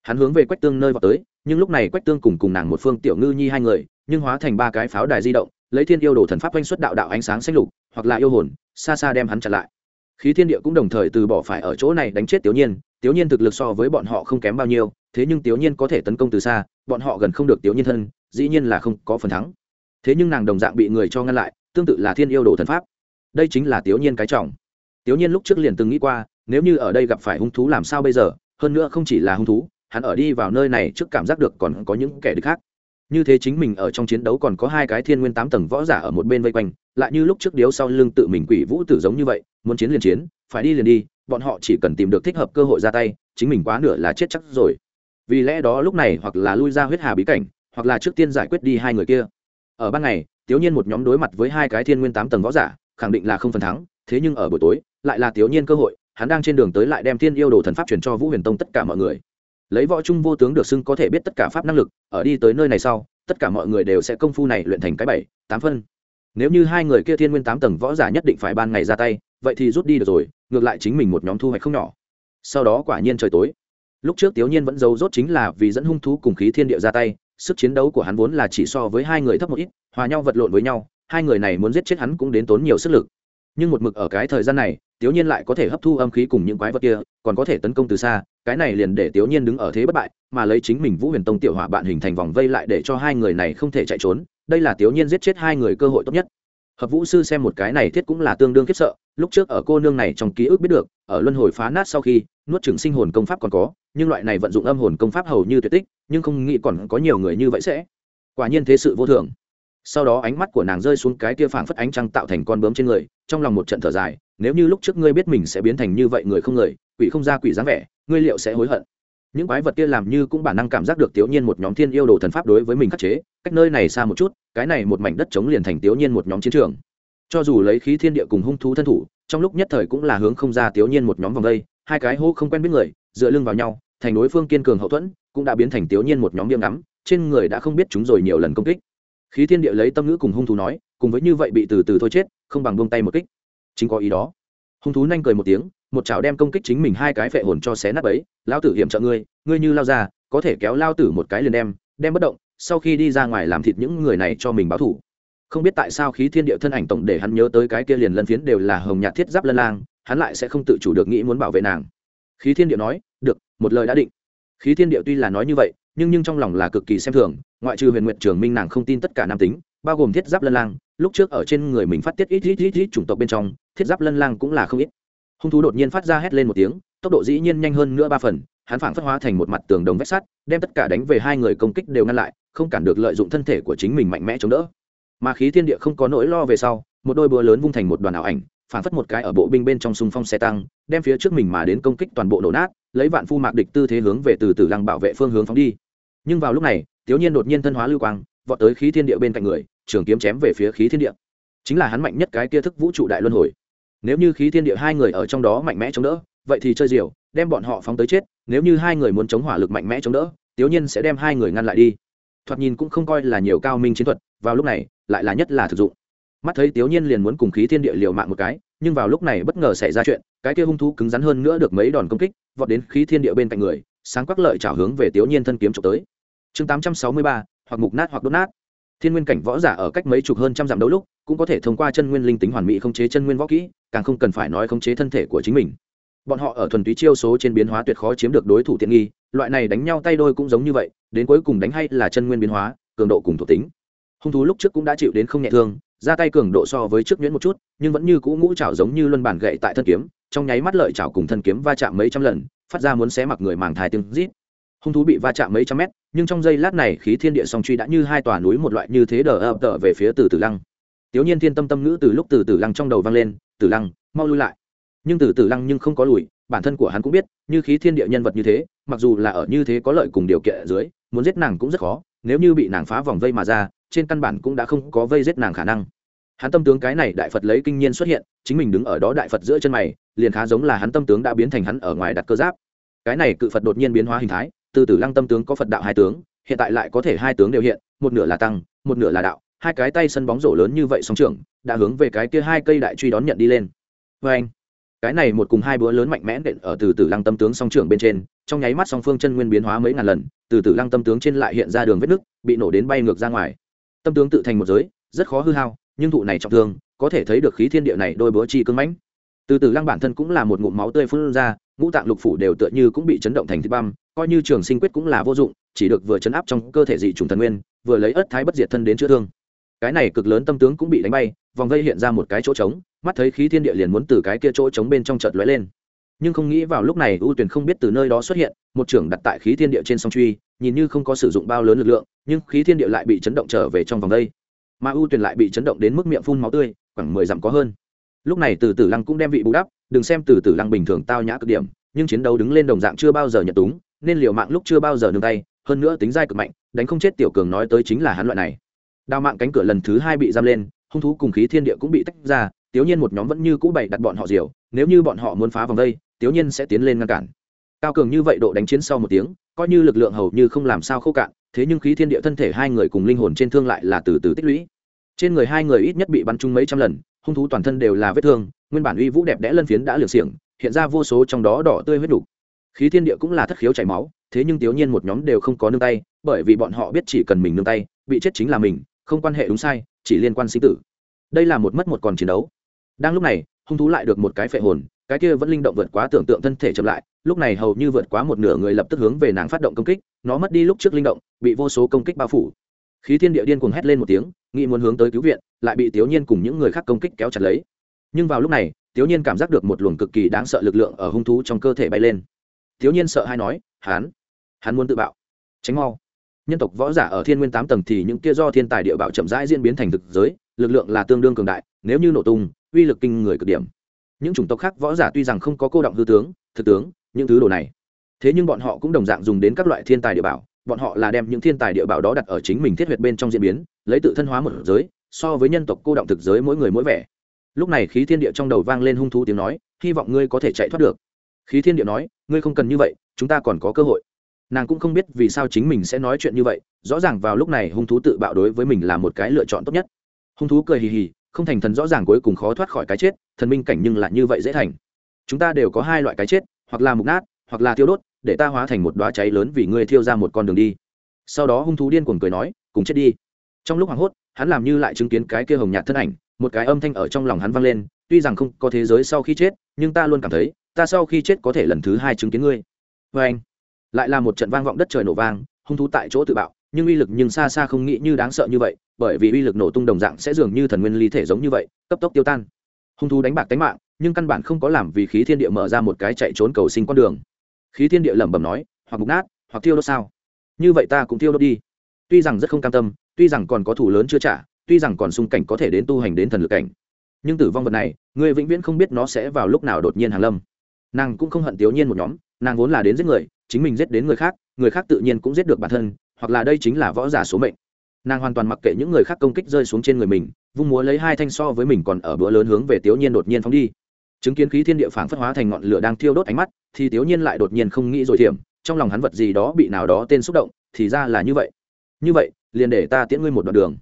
Hắn hướng về quách tương nơi vào tới, nhưng lúc này quách tương cùng cùng nàng một phương tiểu ngư nhi hai người, nhưng hóa thành ba cái pháo đài di động, lấy thiên yêu đồ thần pháp quanh xuất đạo đạo ánh sáng xanh lục, hoặc là yêu hồn, xa xa đem hắn chặn lại. Khí thiên địa cũng đồng thời từ bỏ phải ở chỗ này đánh chết tiểu nhiên tiểu nhiên thực lực so với bọn họ không kém bao nhiêu, thế nhưng tiểu nhiên có thể tấn công từ xa, bọn họ gần không được tiểu nhiên thân, dĩ nhiên là không có phần thắng. Thế nhưng nàng đồng dạng bị người cho ngăn lại, tương tự là thiên yêu đồ thần pháp. Đây chính là tiểu nhiên cái trọng. Tiểu nhiên lúc trước liền từng nghĩ qua nếu như ở đây gặp phải hung thú làm sao bây giờ? Hơn nữa không chỉ là hung thú, hắn ở đi vào nơi này trước cảm giác được còn có những kẻ địch khác. Như thế chính mình ở trong chiến đấu còn có hai cái thiên nguyên tám tầng võ giả ở một bên vây quanh, lại như lúc trước điếu sau lưng tự mình quỷ vũ tử giống như vậy, muốn chiến liền chiến, phải đi liền đi, bọn họ chỉ cần tìm được thích hợp cơ hội ra tay, chính mình quá nửa là chết chắc rồi. Vì lẽ đó lúc này hoặc là lui ra huyết hà bí cảnh, hoặc là trước tiên giải quyết đi hai người kia. Ở ban ngày tiểu nhiên một nhóm đối mặt với hai cái thiên nguyên tám tầng võ giả, khẳng định là không phần thắng, thế nhưng ở buổi tối, lại là tiểu nhiên cơ hội hắn đang trên đường tới lại đem thiên yêu đồ thần pháp truyền cho vũ huyền tông tất cả mọi người. Lấy võ trung vô tướng được xưng có thể biết tất cả pháp năng lực, ở đi tới nơi này sau, tất cả mọi người đều sẽ công phu này luyện thành cái bảy, tám phân. Nếu như hai người kia thiên nguyên tám tầng võ giả nhất định phải ban ngày ra tay, vậy thì rút đi được rồi, ngược lại chính mình một nhóm thu hoạch không nhỏ. Sau đó quả nhiên trời tối. Lúc trước tiểu nhiên vẫn giấu rốt chính là vì dẫn hung thú cùng khí thiên địa ra tay, sức chiến đấu của hắn vốn là chỉ so với hai người thấp một ít, hòa nhau vật lộn với nhau, hai người này muốn giết chết hắn cũng đến tốn nhiều sức lực nhưng một mực ở cái thời gian này tiểu nhiên lại có thể hấp thu âm khí cùng những quái vật kia, còn có thể tấn công từ xa, cái này liền để tiểu nhiên đứng ở thế bất bại, mà lấy chính mình vũ huyền tông tiểu hỏa bạn hình thành vòng vây lại để cho hai người này không thể chạy trốn, đây là tiểu nhiên giết chết hai người cơ hội tốt nhất. Hợp vũ sư xem một cái này thiết cũng là tương đương khiếp sợ, lúc trước ở cô nương này trong ký ức biết được, ở luân hồi phá nát sau khi, nuốt trừng sinh hồn công pháp còn có, nhưng loại này vận dụng âm hồn công pháp hầu như tuyệt tích, nhưng không nghĩ còn có nhiều người như vậy sẽ. Quả nhiên thế sự vô thường sau đó ánh mắt của nàng rơi xuống cái kia phảng phất ánh trăng tạo thành con bướm trên người, trong lòng một trận thở dài, nếu như lúc trước ngươi biết mình sẽ biến thành như vậy người không người, quỷ không ra quỷ dáng vẻ, ngươi liệu sẽ hối hận? Những quái vật kia làm như cũng bản năng cảm giác được tiểu nhiên một nhóm thiên yêu đồ thần pháp đối với mình khắc chế, cách nơi này xa một chút, cái này một mảnh đất chống liền thành tiểu nhiên một nhóm chiến trường. Cho dù lấy khí thiên địa cùng hung thú thân thủ, trong lúc nhất thời cũng là hướng không ra tiểu nhiên một nhóm vòng đây, hai cái hô không quen biết người, dựa lưng vào nhau, thành đối phương kiên cường hậu thuẫn, cũng đã biến thành tiểu nhiên một nhóm biếng ngắm, trên người đã không biết chúng rồi nhiều lần công kích khí thiên địa lấy tâm ngữ cùng hung thú nói, cùng với như vậy bị từ từ thôi chết, không bằng buông tay một kích. Chính có ý đó. Hung thú nhanh cười một tiếng, một chảo đem công kích chính mình hai cái phệ hồn cho xé nát ấy lao tử hiểm trợ ngươi ngươi như lao ra, có thể kéo lao tử một cái liền đem đem bất động, sau khi đi ra ngoài làm thịt những người này cho mình báo thủ không biết tại sao khí thiên địa thân ảnh tổng để hắn nhớ tới cái kia liền lân phiến đều là hồng nhạt thiết giáp lân lang, hắn lại sẽ không tự chủ được nghĩ muốn bảo vệ nàng. Khí thiên địa nói, được, một lời đã định. Khí thiên địa tuy là nói như vậy nhưng nhưng trong lòng là cực kỳ xem thường, ngoại trừ huyền nguyện trường minh nàng không tin tất cả nam tính, bao gồm thiết giáp lân lang, lúc trước ở trên người mình phát tiết ít ít ít ít chủng tộc bên trong, thiết giáp lân lang cũng là không ít. Hung thú đột nhiên phát ra hét lên một tiếng, tốc độ dĩ nhiên nhanh hơn nữa ba phần, hắn phảng phất hóa thành một mặt tường đồng vách sắt, đem tất cả đánh về hai người công kích đều ngăn lại, không cản được lợi dụng thân thể của chính mình mạnh mẽ chống đỡ. Mà khí thiên địa không có nỗi lo về sau, một đôi búa lớn vung thành một đoàn ảo ảnh phản phất một cái ở bộ binh bên trong xung phong xe tăng, đem phía trước mình mà đến công kích toàn bộ nổ nát, lấy vạn phu mạc địch tư thế hướng về từ từ lăng bảo vệ phương hướng phóng đi. Nhưng vào lúc này, tiểu nhiên đột nhiên thân hóa lưu quang, vọt tới khí thiên địa bên cạnh người, trường kiếm chém về phía khí thiên địa. Chính là hắn mạnh nhất cái kia thức vũ trụ đại luân hồi. Nếu như khí thiên địa hai người ở trong đó mạnh mẽ chống đỡ, vậy thì chơi diều, đem bọn họ phóng tới chết, nếu như hai người muốn chống hỏa lực mạnh mẽ chống đỡ, tiểu nhiên sẽ đem hai người ngăn lại đi. Thoạt nhìn cũng không coi là nhiều cao minh chiến thuật, vào lúc này, lại là nhất là thực dụng mắt thấy tiểu nhiên liền muốn cùng khí thiên địa liều mạng một cái, nhưng vào lúc này bất ngờ xảy ra chuyện, cái kia hung thú cứng rắn hơn nữa được mấy đòn công kích, vọt đến khí thiên địa bên cạnh người, sáng quắc lợi trào hướng về tiểu nhiên thân kiếm trộm tới. Chương tám trăm sáu mươi ba, hoặc mục nát hoặc đốt nát. Thiên nguyên cảnh võ giả ở cách mấy chục hơn trăm dặm đấu lúc, cũng có thể thông qua chân nguyên linh tính hoàn mỹ khống chế chân nguyên võ kỹ, càng không cần phải nói khống chế thân thể của chính mình. Bọn họ ở thuần túy chiêu số trên biến hóa tuyệt khó chiếm được đối thủ tiện nghi, loại này đánh nhau tay đôi cũng giống như vậy, đến cuối cùng đánh hay là chân nguyên biến hóa, cường độ cùng thuộc tính. Hung thú lúc trước cũng đã chịu đến không nhẹ thương ra tay cường độ so với trước nhuyễn một chút, nhưng vẫn như cũ ngũ chảo giống như luân bản gậy tại thân kiếm, trong nháy mắt lợi chảo cùng thân kiếm va chạm mấy trăm lần, phát ra muốn xé mặc người màng thai tiếng rít. Hung thú bị va chạm mấy trăm mét, nhưng trong giây lát này khí thiên địa song truy đã như hai tòa núi một loại như thế đờ ập tợ về phía từ tử lăng. Tiểu nhiên thiên tâm tâm ngữ từ lúc từ tử lăng trong đầu vang lên, tử lăng, mau lui lại. Nhưng từ tử lăng nhưng không có lùi, bản thân của hắn cũng biết, như khí thiên địa nhân vật như thế, mặc dù là ở như thế có lợi cùng điều kiện ở dưới, muốn giết nàng cũng rất khó, nếu như bị nàng phá vòng vây mà ra trên căn bản cũng đã không có vây giết nàng khả năng. Hắn tâm tướng cái này đại phật lấy kinh nhiên xuất hiện, chính mình đứng ở đó đại phật giữa chân mày, liền khá giống là hắn tâm tướng đã biến thành hắn ở ngoài đặt cơ giáp. Cái này cự phật đột nhiên biến hóa hình thái, từ từ lăng tâm tướng có phật đạo hai tướng, hiện tại lại có thể hai tướng đều hiện, một nửa là tăng, một nửa là đạo, hai cái tay sân bóng rổ lớn như vậy song trưởng, đã hướng về cái kia hai cây đại truy đón nhận đi lên. Vê anh, cái này một cùng hai búa lớn mạnh mẽ đện ở từ từ lăng tâm tướng song trưởng bên trên, trong nháy mắt song phương chân nguyên biến hóa mấy ngàn lần, từ từ lăng tâm tướng trên lại hiện ra đường vết nứt, bị nổ đến bay ngược ra ngoài tâm tướng tự thành một giới, rất khó hư hao, nhưng thụ này trọng thương, có thể thấy được khí thiên địa này đôi búa chi cưng mãnh. Từ từ lăng bản thân cũng là một ngụm máu tươi phun ra, ngũ tạng lục phủ đều tựa như cũng bị chấn động thành thịt băm, coi như trường sinh quyết cũng là vô dụng, chỉ được vừa chấn áp trong cơ thể dị trùng thần nguyên, vừa lấy ớt thái bất diệt thân đến chữa thương. Cái này cực lớn tâm tướng cũng bị đánh bay, vòng vây hiện ra một cái chỗ trống, mắt thấy khí thiên địa liền muốn từ cái kia chỗ trống bên trong chợt lóe lên nhưng không nghĩ vào lúc này ưu tuyển không biết từ nơi đó xuất hiện, một trưởng đặt tại khí thiên địa trên sông truy, nhìn như không có sử dụng bao lớn lực lượng, nhưng khí thiên địa lại bị chấn động trở về trong vòng đây. Mà ưu tuyển lại bị chấn động đến mức miệng phun máu tươi, khoảng mười dặm có hơn. Lúc này từ tử lăng cũng đem vị bù đắp, đừng xem từ tử lăng bình thường tao nhã cực điểm, nhưng chiến đấu đứng lên đồng dạng chưa bao giờ nhận túng, nên liều mạng lúc chưa bao giờ nương tay, hơn nữa tính dai cực mạnh, đánh không chết tiểu cường nói tới chính là hắn loại này. Đào mạng cánh cửa lần thứ hai bị giam lên, hung thú cùng khí thiên địa cũng bị tách ra tiểu nhiên một nhóm vẫn như cũ bày đặt bọn họ diều, nếu như bọn họ muốn phá vòng đây tiểu nhiên sẽ tiến lên ngăn cản. Cao cường như vậy độ đánh chiến sau một tiếng, coi như lực lượng hầu như không làm sao khô cạn, thế nhưng khí thiên địa thân thể hai người cùng linh hồn trên thương lại là từ từ tích lũy. Trên người hai người ít nhất bị bắn trúng mấy trăm lần, hung thú toàn thân đều là vết thương, nguyên bản uy vũ đẹp đẽ lân phiến đã liều xiềng, hiện ra vô số trong đó đỏ tươi huyết đủ. khí thiên địa cũng là thất khiếu chảy máu, thế nhưng tiểu nhiên một nhóm đều không có nương tay, bởi vì bọn họ biết chỉ cần mình nương tay, bị chết chính là mình, không quan hệ đúng sai, chỉ liên quan sinh tử. Đây là một mất một còn chiến đấu đang lúc này, hung thú lại được một cái phệ hồn, cái kia vẫn linh động vượt quá tưởng tượng thân thể chậm lại, lúc này hầu như vượt quá một nửa người lập tức hướng về nàng phát động công kích, nó mất đi lúc trước linh động, bị vô số công kích bao phủ. Khí thiên địa điên cuồng hét lên một tiếng, nghĩ muốn hướng tới cứu viện, lại bị tiểu nhiên cùng những người khác công kích kéo chặt lấy. Nhưng vào lúc này tiểu nhiên cảm giác được một luồng cực kỳ đáng sợ lực lượng ở hung thú trong cơ thể bay lên. Tiểu nhiên sợ hay nói hắn hắn muốn tự bạo, tránh mau. Nhân tộc võ giả ở thiên nguyên tám tầng thì những kia do thiên tài địa bạo chậm rãi diễn biến thành thực giới, lực lượng là tương đương cường đại, nếu như nổ tung uy lực kinh người cực điểm. Những chủng tộc khác võ giả tuy rằng không có cô động hư tướng, thực tướng, những thứ đồ này. Thế nhưng bọn họ cũng đồng dạng dùng đến các loại thiên tài địa bảo, bọn họ là đem những thiên tài địa bảo đó đặt ở chính mình thiết huyệt bên trong diễn biến, lấy tự thân hóa một giới, so với nhân tộc cô động thực giới mỗi người mỗi vẻ. Lúc này khí thiên địa trong đầu vang lên hung thú tiếng nói, hy vọng ngươi có thể chạy thoát được. Khí thiên địa nói, ngươi không cần như vậy, chúng ta còn có cơ hội. Nàng cũng không biết vì sao chính mình sẽ nói chuyện như vậy, rõ ràng vào lúc này hung thú tự bạo đối với mình là một cái lựa chọn tốt nhất. Hung thú cười hì hì không thành thần rõ ràng cuối cùng khó thoát khỏi cái chết, thần minh cảnh nhưng lại như vậy dễ thành. Chúng ta đều có hai loại cái chết, hoặc là mục nát, hoặc là thiêu đốt, để ta hóa thành một đoá cháy lớn vì ngươi thiêu ra một con đường đi. Sau đó hung thú điên cuồng cười nói, cùng chết đi. Trong lúc hoảng hốt, hắn làm như lại chứng kiến cái kia hồng nhạt thân ảnh, một cái âm thanh ở trong lòng hắn vang lên, tuy rằng không có thế giới sau khi chết, nhưng ta luôn cảm thấy, ta sau khi chết có thể lần thứ hai chứng kiến ngươi. Vê anh, lại là một trận vang vọng đất trời nổ vang, hung thú tại chỗ tự bạo, nhưng uy lực nhưng xa xa không nghĩ như đáng sợ như vậy bởi vì uy lực nổ tung đồng dạng sẽ dường như thần nguyên ly thể giống như vậy, cấp tốc tiêu tan. Hung thú đánh bạc tánh mạng, nhưng căn bản không có làm vì khí thiên địa mở ra một cái chạy trốn cầu sinh con đường. Khí thiên địa lẩm bẩm nói, hoặc mục nát, hoặc thiêu đốt sao? Như vậy ta cũng thiêu đốt đi. Tuy rằng rất không cam tâm, tuy rằng còn có thủ lớn chưa trả, tuy rằng còn xung cảnh có thể đến tu hành đến thần lực cảnh. Nhưng tử vong vật này, người vĩnh viễn không biết nó sẽ vào lúc nào đột nhiên hàng lâm. Nàng cũng không hận tiểu nhiên một nhóm, nàng vốn là đến giết người, chính mình giết đến người khác người khác tự nhiên cũng giết được bản thân, hoặc là đây chính là võ giả số mệnh nàng hoàn toàn mặc kệ những người khác công kích rơi xuống trên người mình, vung múa lấy hai thanh so với mình còn ở bữa lớn hướng về tiểu nhiên đột nhiên phóng đi. Chứng kiến khí thiên địa phảng phất hóa thành ngọn lửa đang thiêu đốt ánh mắt, thì tiểu nhiên lại đột nhiên không nghĩ rồi thiểm, trong lòng hắn vật gì đó bị nào đó tên xúc động, thì ra là như vậy. Như vậy, liền để ta tiễn ngươi một đoạn đường.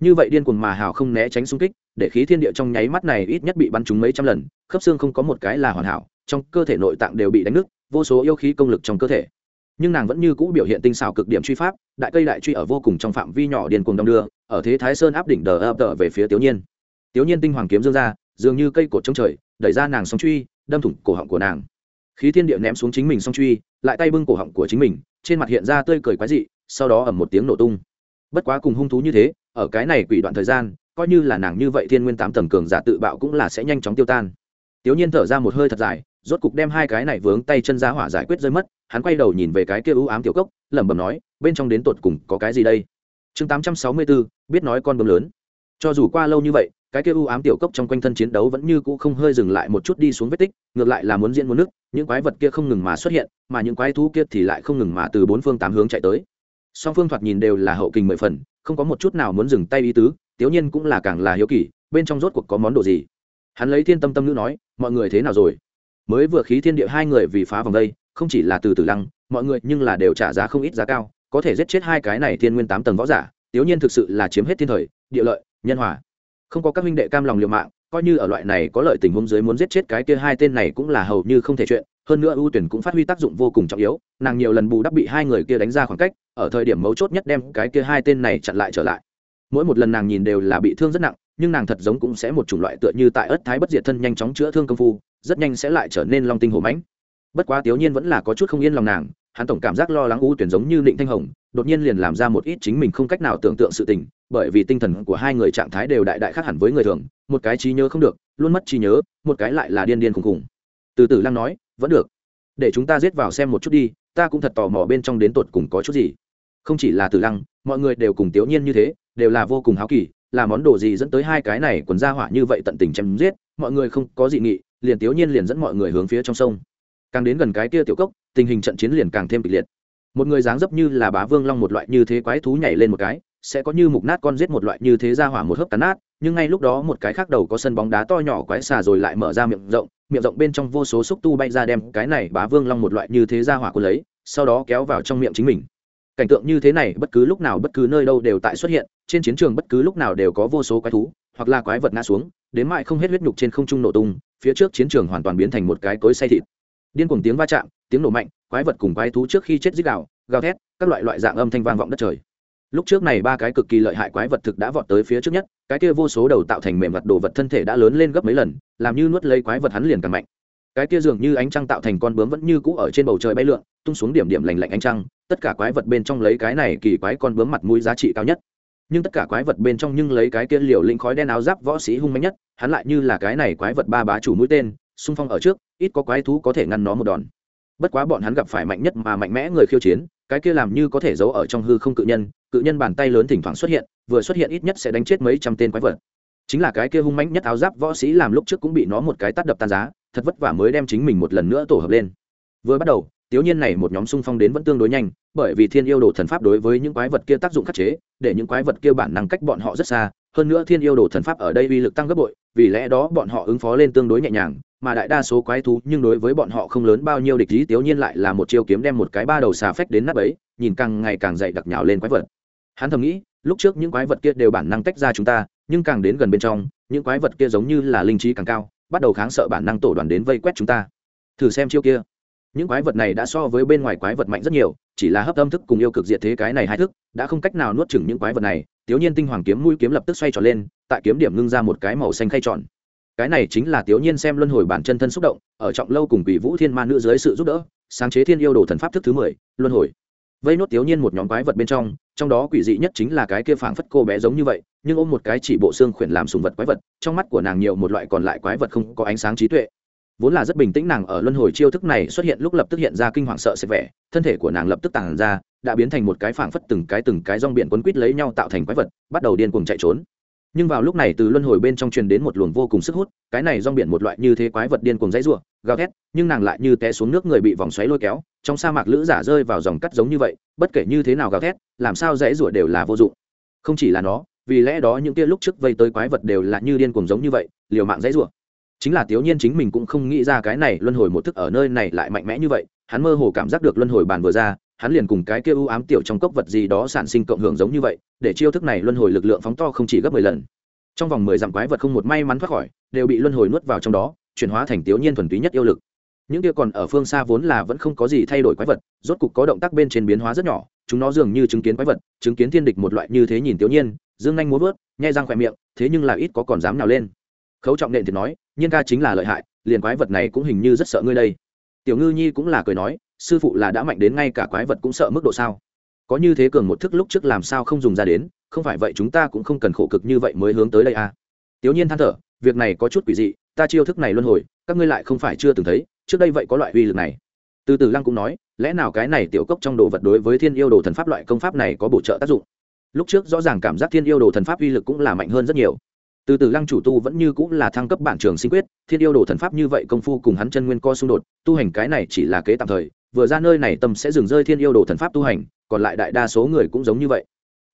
Như vậy điên cuồng mà hào không né tránh xung kích, để khí thiên địa trong nháy mắt này ít nhất bị bắn trúng mấy trăm lần, khớp xương không có một cái là hoàn hảo, trong cơ thể nội tạng đều bị đánh nứt, vô số yêu khí công lực trong cơ thể nhưng nàng vẫn như cũ biểu hiện tinh xảo cực điểm truy pháp, đại cây đại truy ở vô cùng trong phạm vi nhỏ điền cuồng đông đưa, ở thế thái sơn áp đỉnh đờ ập đờ về phía tiểu nhiên. Tiểu nhiên tinh hoàng kiếm dương ra, dường như cây cột trong trời, đẩy ra nàng song truy, đâm thủng cổ họng của nàng. Khí thiên địa ném xuống chính mình song truy, lại tay bưng cổ họng của chính mình, trên mặt hiện ra tươi cười quái dị, sau đó ầm một tiếng nổ tung. Bất quá cùng hung thú như thế, ở cái này quỷ đoạn thời gian, coi như là nàng như vậy thiên nguyên tám tầng cường giả tự bạo cũng là sẽ nhanh chóng tiêu tan. Tiểu nhiên thở ra một hơi thật dài rốt cục đem hai cái này vướng tay chân ra hỏa giải quyết rơi mất, hắn quay đầu nhìn về cái kia ưu ám tiểu cốc, lẩm bẩm nói, bên trong đến tột cùng có cái gì đây? Chương tám trăm sáu mươi bốn biết nói con bấm lớn. Cho dù qua lâu như vậy, cái kia ưu ám tiểu cốc trong quanh thân chiến đấu vẫn như cũ không hơi dừng lại một chút đi xuống vết tích, ngược lại là muốn diễn muốn nước, những quái vật kia không ngừng mà xuất hiện, mà những quái thú kia thì lại không ngừng mà từ bốn phương tám hướng chạy tới. Song phương thoạt nhìn đều là hậu kình mười phần, không có một chút nào muốn dừng tay ý tứ, tiểu nhiên cũng là càng là hiếu kỳ, bên trong rốt cuộc có món đồ gì? Hắn lấy thiên tâm tâm nữ nói, mọi người thế nào rồi? Mới vừa khí thiên địa hai người vì phá vòng đây, không chỉ là từ từ lăng, mọi người nhưng là đều trả giá không ít giá cao, có thể giết chết hai cái này thiên nguyên tám tầng võ giả, tiểu nhiên thực sự là chiếm hết thiên thời, địa lợi, nhân hòa. Không có các huynh đệ cam lòng liều mạng, coi như ở loại này có lợi tình huống dưới muốn giết chết cái kia hai tên này cũng là hầu như không thể chuyện, hơn nữa ưu tuyển cũng phát huy tác dụng vô cùng trọng yếu, nàng nhiều lần bù đắp bị hai người kia đánh ra khoảng cách, ở thời điểm mấu chốt nhất đem cái kia hai tên này chặn lại trở lại. Mỗi một lần nàng nhìn đều là bị thương rất nặng nhưng nàng thật giống cũng sẽ một chủng loại tựa như tại ớt thái bất diệt thân nhanh chóng chữa thương công phu, rất nhanh sẽ lại trở nên long tinh hổ mãnh. Bất quá tiểu nhiên vẫn là có chút không yên lòng nàng, hắn tổng cảm giác lo lắng u tuyển giống như định thanh hồng, đột nhiên liền làm ra một ít chính mình không cách nào tưởng tượng sự tình, bởi vì tinh thần của hai người trạng thái đều đại đại khác hẳn với người thường, một cái trí nhớ không được, luôn mất trí nhớ, một cái lại là điên điên khùng khùng. Từ từ lăng nói, vẫn được. Để chúng ta giết vào xem một chút đi, ta cũng thật tò mò bên trong đến tột cùng có chút gì. Không chỉ là từ lăng, mọi người đều cùng tiểu nhiên như thế, đều là vô cùng háo kỳ là món đồ gì dẫn tới hai cái này quần ra hỏa như vậy tận tình chém giết, mọi người không có dị nghị, liền tiểu nhiên liền dẫn mọi người hướng phía trong sông. Càng đến gần cái kia tiểu cốc, tình hình trận chiến liền càng thêm kịch liệt. Một người dáng dấp như là bá vương long một loại như thế quái thú nhảy lên một cái, sẽ có như mục nát con giết một loại như thế ra hỏa một hớp tán nát, nhưng ngay lúc đó một cái khác đầu có sân bóng đá to nhỏ quái xà rồi lại mở ra miệng rộng miệng rộng bên trong vô số xúc tu bay ra đem cái này bá vương long một loại như thế ra hỏa của lấy, sau đó kéo vào trong miệng chính mình cảnh tượng như thế này bất cứ lúc nào bất cứ nơi đâu đều tại xuất hiện, trên chiến trường bất cứ lúc nào đều có vô số quái thú, hoặc là quái vật ngã xuống, đến mại không hết huyết nhục trên không trung nổ tung, phía trước chiến trường hoàn toàn biến thành một cái cối say thịt. Điên cuồng tiếng va chạm, tiếng nổ mạnh, quái vật cùng quái thú trước khi chết dích gào gào thét, các loại loại dạng âm thanh vang vọng đất trời. Lúc trước này ba cái cực kỳ lợi hại quái vật thực đã vọt tới phía trước nhất, cái kia vô số đầu tạo thành mềm vật đồ vật thân thể đã lớn lên gấp mấy lần, làm như nuốt lấy quái vật hắn liền càng mạnh. Cái kia dường như ánh trăng tạo thành con bướm vẫn như cũ ở trên bầu trời bay lượn, tung xuống điểm điểm lành lạnh ánh trăng tất cả quái vật bên trong lấy cái này kỳ quái con bướm mặt mũi giá trị cao nhất. Nhưng tất cả quái vật bên trong nhưng lấy cái kia liều lĩnh khói đen áo giáp võ sĩ hung mạnh nhất, hắn lại như là cái này quái vật ba bá chủ mũi tên, xung phong ở trước, ít có quái thú có thể ngăn nó một đòn. Bất quá bọn hắn gặp phải mạnh nhất mà mạnh mẽ người khiêu chiến, cái kia làm như có thể giấu ở trong hư không cự nhân cự nhân bàn tay lớn thỉnh thoảng xuất hiện, vừa xuất hiện ít nhất sẽ đánh chết mấy trăm tên quái vật. Chính là cái kia hung mãnh nhất áo giáp võ sĩ làm lúc trước cũng bị nó một cái tắt đập tan giá, thật vất vả mới đem chính mình một lần nữa tổ hợp lên. Vừa bắt đầu tiểu nhiên này một nhóm xung phong đến vẫn tương đối nhanh, bởi vì thiên yêu đồ thần pháp đối với những quái vật kia tác dụng khắc chế, để những quái vật kia bản năng cách bọn họ rất xa. Hơn nữa thiên yêu đồ thần pháp ở đây uy lực tăng gấp bội, vì lẽ đó bọn họ ứng phó lên tương đối nhẹ nhàng, mà đại đa số quái thú nhưng đối với bọn họ không lớn bao nhiêu địch ý tiểu nhiên lại là một chiêu kiếm đem một cái ba đầu xà phách đến nát ấy nhìn càng ngày càng dậy đặc nhào lên quái vật. Hắn thầm nghĩ, lúc trước những quái vật kia đều bản năng tách ra chúng ta, nhưng càng đến gần bên trong, những quái vật kia giống như là linh trí càng cao, bắt đầu kháng sợ bản năng tổ đoàn đến vây quét chúng ta. Thử xem chiêu kia những quái vật này đã so với bên ngoài quái vật mạnh rất nhiều, chỉ là hấp âm thức cùng yêu cực diệt thế cái này hai thức, đã không cách nào nuốt chửng những quái vật này. Tiểu nhiên tinh hoàng kiếm mũi kiếm lập tức xoay tròn lên, tại kiếm điểm ngưng ra một cái màu xanh khay tròn. Cái này chính là tiểu nhiên xem luân hồi bản chân thân xúc động, ở trọng lâu cùng quỷ vũ thiên ma nữ dưới sự giúp đỡ, sáng chế thiên yêu đồ thần pháp thức thứ mười, luân hồi. Vây nốt tiểu nhiên một nhóm quái vật bên trong trong đó quỷ dị nhất chính là cái kia phảng phất cô bé giống như vậy, nhưng ôm một cái chỉ bộ xương khuyển làm sùng vật quái vật, trong mắt của nàng nhiều một loại còn lại quái vật không có ánh sáng trí tuệ vốn là rất bình tĩnh nàng ở luân hồi chiêu thức này xuất hiện lúc lập tức hiện ra kinh hoàng sợ sẽ vẻ, thân thể của nàng lập tức tàn ra, đã biến thành một cái phảng phất từng cái từng cái rong biển quấn quít lấy nhau tạo thành quái vật, bắt đầu điên cuồng chạy trốn. Nhưng vào lúc này từ luân hồi bên trong truyền đến một luồng vô cùng sức hút, cái này rong biển một loại như thế quái vật điên cuồng dãy rủa, gào thét, nhưng nàng lại như té xuống nước người bị vòng xoáy lôi kéo, trong sa mạc lữ giả rơi vào dòng cắt giống như vậy, bất kể như thế nào gào thét, làm sao dãy rủa đều là vô dụng. Không chỉ là nó, vì lẽ đó những kia lúc trước vây tới quái vật đều là như điên cuồng giống như vậy, liều mạng dãy rủa chính là tiểu nhiên chính mình cũng không nghĩ ra cái này luân hồi một thức ở nơi này lại mạnh mẽ như vậy, hắn mơ hồ cảm giác được luân hồi bàn vừa ra, hắn liền cùng cái kia ưu ám tiểu trong cốc vật gì đó sản sinh cộng hưởng giống như vậy, để chiêu thức này luân hồi lực lượng phóng to không chỉ gấp mười lần. Trong vòng mười dặm quái vật không một may mắn thoát khỏi, đều bị luân hồi nuốt vào trong đó, chuyển hóa thành tiểu nhiên thuần túy nhất yêu lực. Những kia còn ở phương xa vốn là vẫn không có gì thay đổi quái vật, rốt cục có động tác bên trên biến hóa rất nhỏ, chúng nó dường như chứng kiến quái vật, chứng kiến thiên địch một loại như thế nhìn tiểu nhiên, dương nhanh muốn vớt, nhai răng khỏe miệng, thế nhưng là ít có còn dám nào lên khấu trọng nện thì nói, nhiên ca chính là lợi hại, liền quái vật này cũng hình như rất sợ ngươi đây. Tiểu ngư nhi cũng là cười nói, sư phụ là đã mạnh đến ngay cả quái vật cũng sợ mức độ sao? Có như thế cường một thức lúc trước làm sao không dùng ra đến, không phải vậy chúng ta cũng không cần khổ cực như vậy mới hướng tới đây à? Tiểu nhiên than thở, việc này có chút quỷ dị, ta chiêu thức này luân hồi, các ngươi lại không phải chưa từng thấy, trước đây vậy có loại uy lực này. Từ từ lăng cũng nói, lẽ nào cái này tiểu cốc trong đồ vật đối với thiên yêu đồ thần pháp loại công pháp này có bổ trợ tác dụng? Lúc trước rõ ràng cảm giác thiên yêu đồ thần pháp uy lực cũng là mạnh hơn rất nhiều từ từ lăng chủ tu vẫn như cũng là thăng cấp bản trường sinh quyết, thiên yêu đồ thần pháp như vậy công phu cùng hắn chân nguyên co xung đột, tu hành cái này chỉ là kế tạm thời, vừa ra nơi này tâm sẽ dừng rơi thiên yêu đồ thần pháp tu hành, còn lại đại đa số người cũng giống như vậy.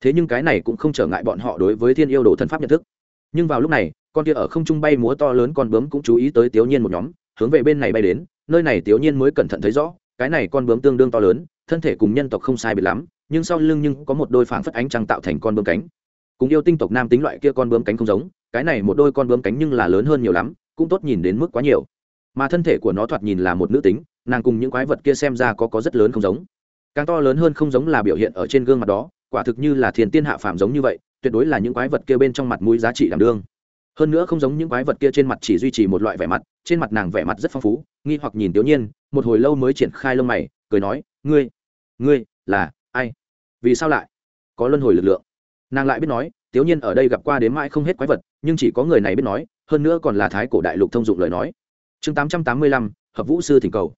Thế nhưng cái này cũng không trở ngại bọn họ đối với thiên yêu đồ thần pháp nhận thức. Nhưng vào lúc này, con kia ở không trung bay múa to lớn con bướm cũng chú ý tới tiểu nhiên một nhóm, hướng về bên này bay đến, nơi này tiểu nhiên mới cẩn thận thấy rõ, cái này con bướm tương đương to lớn, thân thể cùng nhân tộc không sai biệt lắm, nhưng sau lưng nhưng có một đôi phảng phất ánh trăng tạo thành con bướm cánh cùng yêu tinh tộc nam tính loại kia con bướm cánh không giống, cái này một đôi con bướm cánh nhưng là lớn hơn nhiều lắm, cũng tốt nhìn đến mức quá nhiều. Mà thân thể của nó thoạt nhìn là một nữ tính, nàng cùng những quái vật kia xem ra có có rất lớn không giống. Càng to lớn hơn không giống là biểu hiện ở trên gương mặt đó, quả thực như là thiền tiên hạ phàm giống như vậy, tuyệt đối là những quái vật kia bên trong mặt mũi giá trị đảm đương. Hơn nữa không giống những quái vật kia trên mặt chỉ duy trì một loại vẻ mặt, trên mặt nàng vẻ mặt rất phong phú, nghi hoặc nhìn tiểu nhiên, một hồi lâu mới triển khai lông mày, cười nói, ngươi ngươi là ai? Vì sao lại có luân hồi lực lượng? Nàng lại biết nói, tiểu nhiên ở đây gặp qua đến mãi không hết quái vật, nhưng chỉ có người này biết nói, hơn nữa còn là thái cổ đại lục thông dụng lời nói. Chương tám trăm tám mươi lăm, hợp vũ sư thỉnh cầu.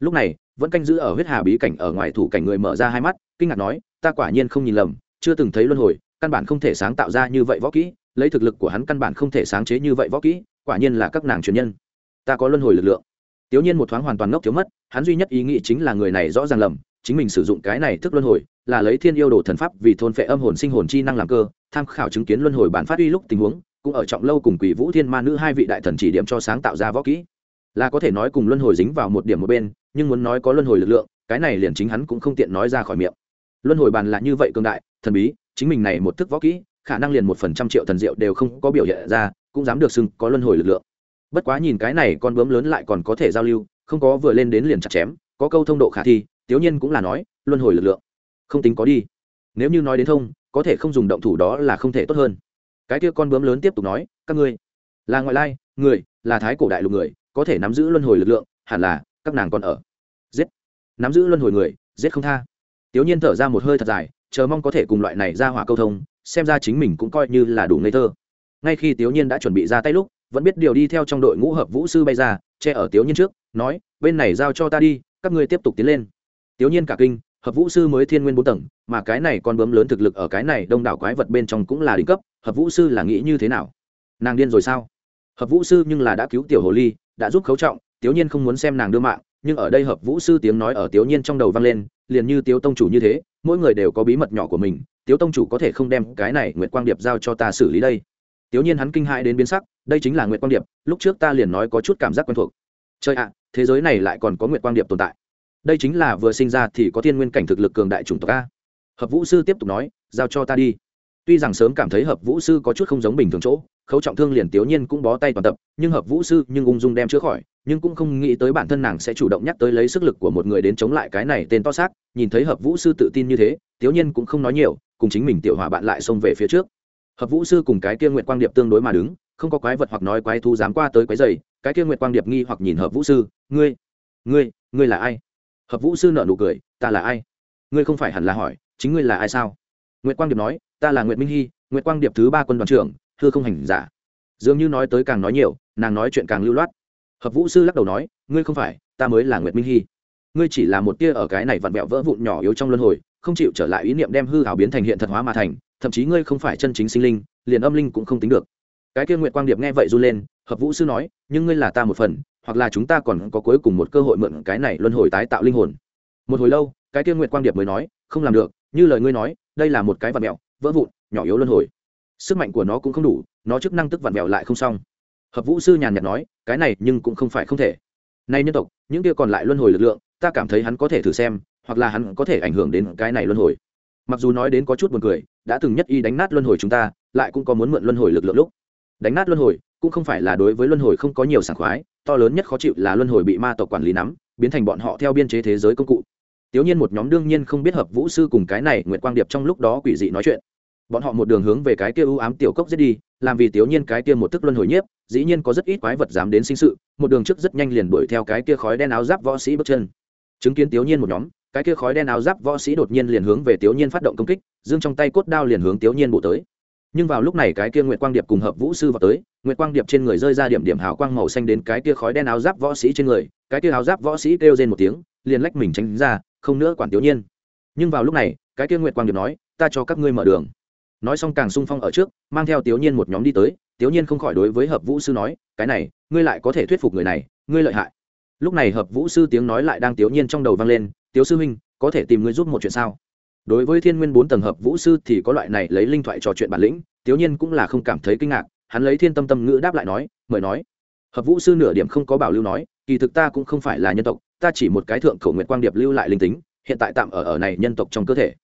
Lúc này, vẫn canh giữ ở huyết hà bí cảnh ở ngoài thủ cảnh người mở ra hai mắt, kinh ngạc nói, ta quả nhiên không nhìn lầm, chưa từng thấy luân hồi, căn bản không thể sáng tạo ra như vậy võ kỹ, lấy thực lực của hắn căn bản không thể sáng chế như vậy võ kỹ, quả nhiên là các nàng truyền nhân. Ta có luân hồi lực lượng. Tiểu nhiên một thoáng hoàn toàn ngốc thiếu mất, hắn duy nhất ý nghĩ chính là người này rõ ràng lầm, chính mình sử dụng cái này thức luân hồi là lấy thiên yêu đồ thần pháp vì thôn phệ âm hồn sinh hồn chi năng làm cơ, tham khảo chứng kiến luân hồi bản phát uy lúc tình huống, cũng ở trọng lâu cùng quỷ vũ thiên ma nữ hai vị đại thần chỉ điểm cho sáng tạo ra võ kỹ. Là có thể nói cùng luân hồi dính vào một điểm một bên, nhưng muốn nói có luân hồi lực lượng, cái này liền chính hắn cũng không tiện nói ra khỏi miệng. Luân hồi bàn là như vậy cương đại, thần bí, chính mình này một thức võ kỹ, khả năng liền một phần trăm triệu thần diệu đều không có biểu hiện ra, cũng dám được xưng có luân hồi lực lượng. Bất quá nhìn cái này, con bướm lớn lại còn có thể giao lưu, không có vừa lên đến liền chặt chém, có câu thông độ khả thi tiếu nhiên cũng là nói, luân hồi lực lượng không tính có đi. Nếu như nói đến thông, có thể không dùng động thủ đó là không thể tốt hơn. Cái kia con bướm lớn tiếp tục nói, các ngươi là ngoại lai, người là thái cổ đại lục người, có thể nắm giữ luân hồi lực lượng, hẳn là các nàng còn ở. Giết. Nắm giữ luân hồi người, giết không tha. Tiểu nhiên thở ra một hơi thật dài, chờ mong có thể cùng loại này ra hỏa câu thông, xem ra chính mình cũng coi như là đủ ngây thơ. Ngay khi tiểu nhiên đã chuẩn bị ra tay lúc, vẫn biết điều đi theo trong đội ngũ hợp vũ sư bay ra, che ở tiểu nhiên trước, nói, bên này giao cho ta đi, các ngươi tiếp tục tiến lên. Tiểu nhiên cả kinh hợp vũ sư mới thiên nguyên bốn tầng, mà cái này con bướm lớn thực lực ở cái này đông đảo quái vật bên trong cũng là đỉnh cấp, hợp vũ sư là nghĩ như thế nào? Nàng điên rồi sao? Hợp vũ sư nhưng là đã cứu tiểu hồ ly, đã giúp khấu trọng, tiểu nhiên không muốn xem nàng đưa mạng, nhưng ở đây hợp vũ sư tiếng nói ở tiểu nhiên trong đầu vang lên, liền như tiếu tông chủ như thế, mỗi người đều có bí mật nhỏ của mình tiếu tông chủ có thể không đem cái này nguyệt quang điệp giao cho ta xử lý đây. Tiểu nhiên hắn kinh hãi đến biến sắc, đây chính là nguyệt quang điệp, lúc trước ta liền nói có chút cảm giác quen thuộc. Chơi ạ, thế giới này lại còn có nguyệt quang điệp tồn tại đây chính là vừa sinh ra thì có thiên nguyên cảnh thực lực cường đại chủng tộc a. Hợp vũ sư tiếp tục nói, giao cho ta đi. Tuy rằng sớm cảm thấy hợp vũ sư có chút không giống bình thường chỗ, khấu trọng thương liền tiểu nhiên cũng bó tay toàn tập, nhưng hợp vũ sư nhưng ung dung đem chữa khỏi, nhưng cũng không nghĩ tới bản thân nàng sẽ chủ động nhắc tới lấy sức lực của một người đến chống lại cái này tên to xác, nhìn thấy hợp vũ sư tự tin như thế, tiểu nhiên cũng không nói nhiều, cùng chính mình tiểu hòa bạn lại xông về phía trước. Hợp vũ sư cùng cái kia nguyện quang điệp tương đối mà đứng, không có quái vật hoặc nói quái thu dám qua tới quái dày cái kia nguyện quang điệp nghi hoặc nhìn hợp vũ sư, ngươi ngươi ngươi là ai? Hợp vũ sư nợ nụ cười, ta là ai? Ngươi không phải hẳn là hỏi, chính ngươi là ai sao? Nguyện quang điệp nói, ta là nguyện minh hy nguyện quang điệp thứ ba quân đoàn trưởng thưa không hành giả. Dường như nói tới càng nói nhiều, nàng nói chuyện càng lưu loát. Hợp vũ sư lắc đầu nói, ngươi không phải, ta mới là nguyệt minh hy. Ngươi chỉ là một tia ở cái này vặn vẹo vỡ vụn nhỏ yếu trong luân hồi, không chịu trở lại ý niệm đem hư hảo biến thành hiện thật hóa mà thành, thậm chí ngươi không phải chân chính sinh linh, liền âm linh cũng không tính được. Cái kia nguyệt quang điệp nghe vậy run lên, hợp vũ sư nói, nhưng ngươi là ta một phần hoặc là chúng ta còn có cuối cùng một cơ hội mượn cái này luân hồi tái tạo linh hồn. Một hồi lâu, cái kia nguyệt quang điệp mới nói, không làm được, như lời ngươi nói, đây là một cái vặn mẹo, vỡ vụn, nhỏ yếu luân hồi. Sức mạnh của nó cũng không đủ, nó chức năng tức vặn mèo lại không xong. Hợp vũ sư nhàn nhạt nói, cái này nhưng cũng không phải không thể. Nay nhân tộc, những kia còn lại luân hồi lực lượng, ta cảm thấy hắn có thể thử xem, hoặc là hắn có thể ảnh hưởng đến cái này luân hồi. Mặc dù nói đến có chút buồn cười, đã từng nhất y đánh nát luân hồi chúng ta, lại cũng có muốn mượn luân hồi lực lượng lúc đánh nát luân hồi cũng không phải là đối với luân hồi không có nhiều sảng khoái to lớn nhất khó chịu là luân hồi bị ma tộc quản lý nắm biến thành bọn họ theo biên chế thế giới công cụ Tiểu Nhiên một nhóm đương nhiên không biết hợp vũ sư cùng cái này Nguyệt Quang Điệp trong lúc đó quỷ dị nói chuyện. Bọn họ một đường hướng về cái kia u ám tiểu cốc giết đi, làm vì Tiểu Nhiên cái kia một tức luân hồi nhiếp, dĩ nhiên có rất ít quái vật dám đến sinh sự, một đường trước rất nhanh liền đuổi theo cái kia khói đen áo giáp võ sĩ bước chân. Chứng kiến Tiểu Nhiên một nhóm, cái kia khói đen áo giáp võ sĩ đột nhiên liền hướng về Tiểu Nhiên phát động công kích, dương trong tay cốt đao liền hướng Tiểu Nhiên bổ tới. Nhưng vào lúc này cái kia Nguyệt Quang Điệp cùng hợp vũ sư vào tới, Nguyệt Quang Điệp trên người rơi ra điểm điểm hào quang màu xanh đến cái kia khói đen áo giáp võ sĩ trên người, cái kia áo giáp võ sĩ kêu rên một tiếng, liền lách mình tránh ra, không nữa quản tiểu nhiên. Nhưng vào lúc này cái kia nguyệt quang điệp nói ta cho các ngươi mở đường. Nói xong càng sung phong ở trước mang theo tiểu nhiên một nhóm đi tới tiểu nhiên không khỏi đối với hợp vũ sư nói cái này ngươi lại có thể thuyết phục người này ngươi lợi hại. Lúc này hợp vũ sư tiếng nói lại đang tiểu nhiên trong đầu vang lên tiểu sư huynh có thể tìm ngươi giúp một chuyện sao? Đối với thiên nguyên bốn tầng hợp vũ sư thì có loại này lấy linh thoại trò chuyện bản lĩnh tiểu nhiên cũng là không cảm thấy kinh ngạc, hắn lấy thiên tâm tâm ngữ đáp lại nói, mời nói. Hợp vũ sư nửa điểm không có bảo lưu nói, kỳ thực ta cũng không phải là nhân tộc, ta chỉ một cái thượng khẩu nguyện quang điệp lưu lại linh tính, hiện tại tạm ở ở này nhân tộc trong cơ thể.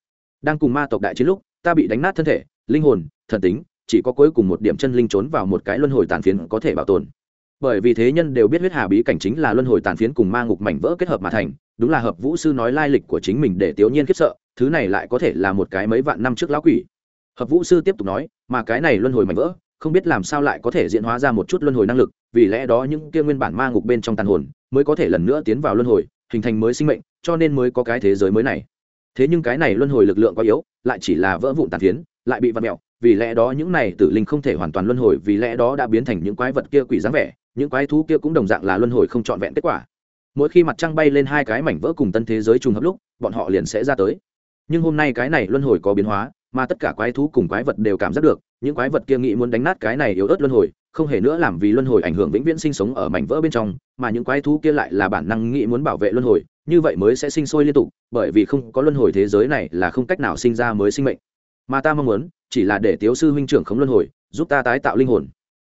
Đang cùng ma tộc đại chiến lúc, ta bị đánh nát thân thể, linh hồn, thần tính, chỉ có cuối cùng một điểm chân linh trốn vào một cái luân hồi tàn phiến có thể bảo tồn. Bởi vì thế nhân đều biết huyết hà bí cảnh chính là luân hồi tàn phiến cùng ma ngục mảnh vỡ kết hợp mà thành, đúng là hợp vũ sư nói lai lịch của chính mình để tiểu nhiên khiếp sợ thứ này lại có thể là một cái mấy vạn năm trước lão quỷ. Hợp vũ sư tiếp tục nói, mà cái này luân hồi mảnh vỡ, không biết làm sao lại có thể diễn hóa ra một chút luân hồi năng lực, vì lẽ đó những kia nguyên bản ma ngục bên trong tàn hồn mới có thể lần nữa tiến vào luân hồi, hình thành mới sinh mệnh, cho nên mới có cái thế giới mới này. Thế nhưng cái này luân hồi lực lượng quá yếu, lại chỉ là vỡ vụn tàn phiến, lại bị vặt mẹo vì lẽ đó những này tử linh không thể hoàn toàn luân hồi, vì lẽ đó đã biến thành những quái vật kia quỷ dáng vẻ, những quái thú kia cũng đồng dạng là luân hồi không trọn vẹn kết quả. Mỗi khi mặt trăng bay lên hai cái mảnh vỡ cùng tân thế giới trùng hợp lúc, bọn họ liền sẽ ra tới nhưng hôm nay cái này luân hồi có biến hóa, mà tất cả quái thú cùng quái vật đều cảm giác được, những quái vật kia nghĩ muốn đánh nát cái này yếu ớt luân hồi, không hề nữa làm vì luân hồi ảnh hưởng vĩnh viễn sinh sống ở mảnh vỡ bên trong, mà những quái thú kia lại là bản năng nghĩ muốn bảo vệ luân hồi, như vậy mới sẽ sinh sôi liên tục, bởi vì không có luân hồi thế giới này là không cách nào sinh ra mới sinh mệnh. Mà ta mong muốn, chỉ là để tiếu sư huynh trưởng khống luân hồi, giúp ta tái tạo linh hồn.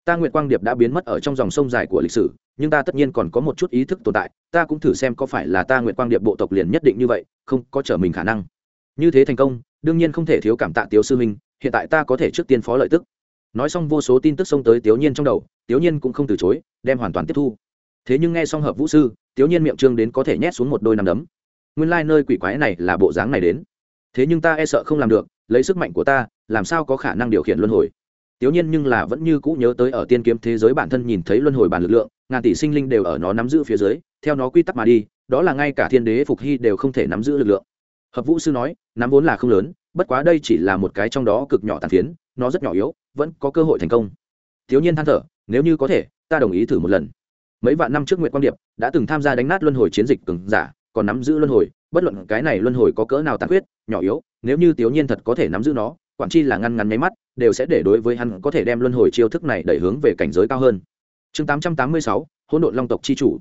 Ta nguyện quang điệp đã biến mất ở trong dòng sông dài của lịch sử, nhưng ta tất nhiên còn có một chút ý thức tồn tại, ta cũng thử xem có phải là ta nguyện quang điệp bộ tộc liền nhất định như vậy, không có trở mình khả năng như thế thành công, đương nhiên không thể thiếu cảm tạ tiếu sư huynh hiện tại ta có thể trước tiên phó lợi tức. Nói xong vô số tin tức xông tới tiểu nhiên trong đầu tiểu nhiên cũng không từ chối, đem hoàn toàn tiếp thu. Thế nhưng nghe xong hợp vũ sư tiểu nhiên miệng trương đến có thể nhét xuống một đôi nằm đấm. Nguyên lai、like、nơi quỷ quái này là bộ dáng này đến. Thế nhưng ta e sợ không làm được, lấy sức mạnh của ta, làm sao có khả năng điều khiển luân hồi? Tiểu nhiên nhưng là vẫn như cũ nhớ tới ở tiên kiếm thế giới bản thân nhìn thấy luân hồi bản lực lượng, ngàn tỷ sinh linh đều ở nó nắm giữ phía dưới, theo nó quy tắc mà đi, đó là ngay cả thiên đế phục hy đều không thể nắm giữ lực lượng hợp vũ sư nói, nắm vốn là không lớn, bất quá đây chỉ là một cái trong đó cực nhỏ tàn phiến, nó rất nhỏ yếu, vẫn có cơ hội thành công. Thiếu nhiên than thở, nếu như có thể, ta đồng ý thử một lần. Mấy vạn năm trước nguyện quan điệp đã từng tham gia đánh nát luân hồi chiến dịch cường giả, còn nắm giữ luân hồi, bất luận cái này luân hồi có cỡ nào tàn huyết nhỏ yếu, nếu như thiếu nhiên thật có thể nắm giữ nó, quản chi là ngăn ngắn nháy mắt, đều sẽ để đối với hắn có thể đem luân hồi chiêu thức này đẩy hướng về cảnh giới cao hơn. Chương tám trăm tám mươi sáu, hỗn độn long tộc chi chủ.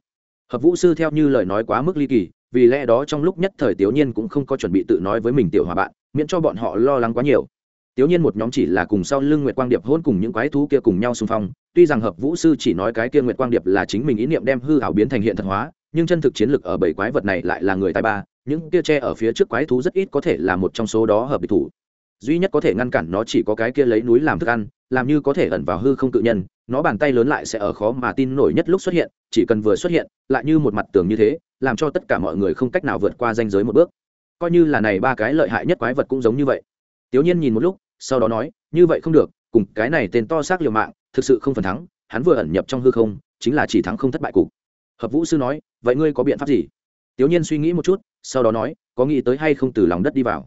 Hợp vũ sư theo như lời nói quá mức ly kỳ vì lẽ đó trong lúc nhất thời tiểu nhiên cũng không có chuẩn bị tự nói với mình tiểu hòa bạn miễn cho bọn họ lo lắng quá nhiều Tiểu nhiên một nhóm chỉ là cùng sau lưng Nguyệt Quang Điệp hôn cùng những quái thú kia cùng nhau xung phong, tuy rằng hợp vũ sư chỉ nói cái kia Nguyệt Quang Điệp là chính mình ý niệm đem hư ảo biến thành hiện thực hóa, nhưng chân thực chiến lực ở bảy quái vật này lại là người tài ba, những kia tre ở phía trước quái thú rất ít có thể là một trong số đó hợp địch thủ. Duy nhất có thể ngăn cản nó chỉ có cái kia lấy núi làm thức ăn, làm như có thể ẩn vào hư không tự nhân, nó bàn tay lớn lại sẽ ở khó mà tin nổi nhất lúc xuất hiện, chỉ cần vừa xuất hiện, lại như một mặt tường như thế, làm cho tất cả mọi người không cách nào vượt qua ranh giới một bước. Coi như là này ba cái lợi hại nhất quái vật cũng giống như vậy. Tiểu Nhiên nhìn một lúc, sau đó nói, như vậy không được, cùng cái này tên to xác liều mạng, thực sự không phần thắng, hắn vừa ẩn nhập trong hư không, chính là chỉ thắng không thất bại cục. Hợp Vũ sư nói, vậy ngươi có biện pháp gì? Tiểu Nhiên suy nghĩ một chút, sau đó nói, có nghĩ tới hay không từ lòng đất đi vào.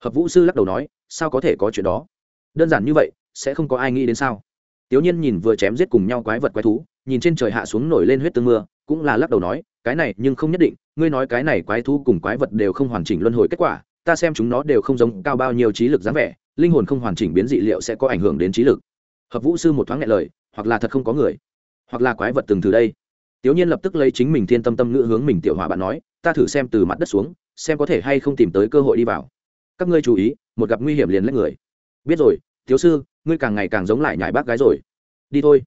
Hợp Vũ sư lắc đầu nói, sao có thể có chuyện đó? Đơn giản như vậy, sẽ không có ai nghĩ đến sao? Tiểu Nhiên nhìn vừa chém giết cùng nhau quái vật quái thú, nhìn trên trời hạ xuống nổi lên huyết tương mưa, cũng là lắc đầu nói, cái này nhưng không nhất định, ngươi nói cái này quái thú cùng quái vật đều không hoàn chỉnh luân hồi kết quả, ta xem chúng nó đều không giống cao bao nhiêu trí lực dáng vẻ linh hồn không hoàn chỉnh biến dị liệu sẽ có ảnh hưởng đến trí lực. Hợp vũ sư một thoáng nghe lời hoặc là thật không có người hoặc là quái vật từng từ đây. Tiểu nhiên lập tức lấy chính mình thiên tâm tâm ngữ hướng mình tiểu hòa bạn nói ta thử xem từ mặt đất xuống xem có thể hay không tìm tới cơ hội đi vào. Các ngươi chú ý một gặp nguy hiểm liền lấy người. Biết rồi thiếu sư ngươi càng ngày càng giống lại nhải bác gái rồi. Đi thôi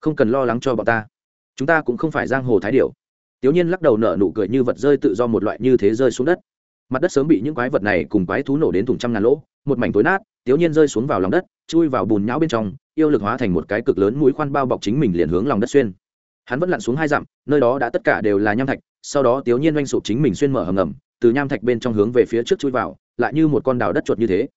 không cần lo lắng cho bọn ta chúng ta cũng không phải giang hồ thái điểu. Tiểu nhiên lắc đầu nở nụ cười như vật rơi tự do một loại như thế rơi xuống đất. Mặt đất sớm bị những quái vật này cùng quái thú nổ đến thùng trăm ngàn lỗ, một mảnh tối nát, tiểu nhiên rơi xuống vào lòng đất, chui vào bùn nhão bên trong, yêu lực hóa thành một cái cực lớn mũi khoan bao bọc chính mình liền hướng lòng đất xuyên. Hắn vẫn lặn xuống hai dặm, nơi đó đã tất cả đều là nham thạch, sau đó tiểu nhiên oanh sụp chính mình xuyên mở hầm ngầm, từ nham thạch bên trong hướng về phía trước chui vào, lại như một con đào đất chuột như thế.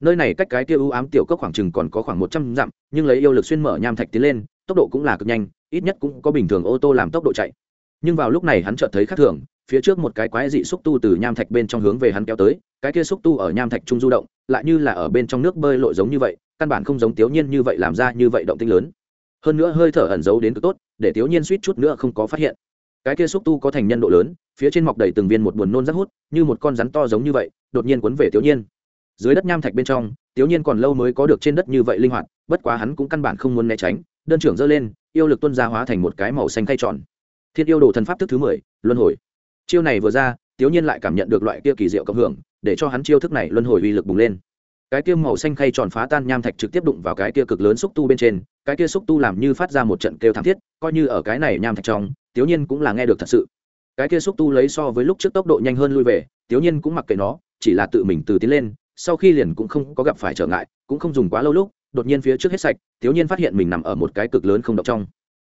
Nơi này cách cái kia ưu ám tiểu cốc khoảng chừng còn có khoảng một trăm dặm, nhưng lấy yêu lực xuyên mở nham thạch tiến lên tốc độ cũng là cực nhanh, ít nhất cũng có bình thường ô tô làm tốc độ chạy. Nhưng vào lúc này hắn chợt thấy khác thường, phía trước một cái quái dị xúc tu từ nham thạch bên trong hướng về hắn kéo tới, cái kia xúc tu ở nham thạch trung du động, lại như là ở bên trong nước bơi lội giống như vậy, căn bản không giống tiểu nhiên như vậy làm ra như vậy động tinh lớn. Hơn nữa hơi thở ẩn giấu đến cực tốt, để tiểu nhiên suýt chút nữa không có phát hiện. Cái kia xúc tu có thành nhân độ lớn, phía trên mọc đầy từng viên một buồn nôn rất hút, như một con rắn to giống như vậy, đột nhiên quấn về tiểu nhiên. Dưới đất nham thạch bên trong, tiểu nhiên còn lâu mới có được trên đất như vậy linh hoạt, bất quá hắn cũng căn bản không muốn né tránh đơn trưởng dơ lên, yêu lực tuân ra hóa thành một cái màu xanh khay tròn. Thiên yêu đồ thần pháp thức thứ mười, luân hồi. Chiêu này vừa ra tiểu nhiên lại cảm nhận được loại kia kỳ diệu cộng hưởng, để cho hắn chiêu thức này luân hồi uy lực bùng lên. Cái kia màu xanh khay tròn phá tan nham thạch trực tiếp đụng vào cái kia cực lớn xúc tu bên trên, cái kia xúc tu làm như phát ra một trận kêu thảm thiết, coi như ở cái này nham thạch trong tiểu nhiên cũng là nghe được thật sự. Cái kia xúc tu lấy so với lúc trước tốc độ nhanh hơn lui về tiểu nhiên cũng mặc kệ nó, chỉ là tự mình từ tiến lên, sau khi liền cũng không có gặp phải trở ngại, cũng không dùng quá lâu lúc đột nhiên phía trước hết sạch thiếu nhiên phát hiện mình nằm ở một cái cực lớn không động trong.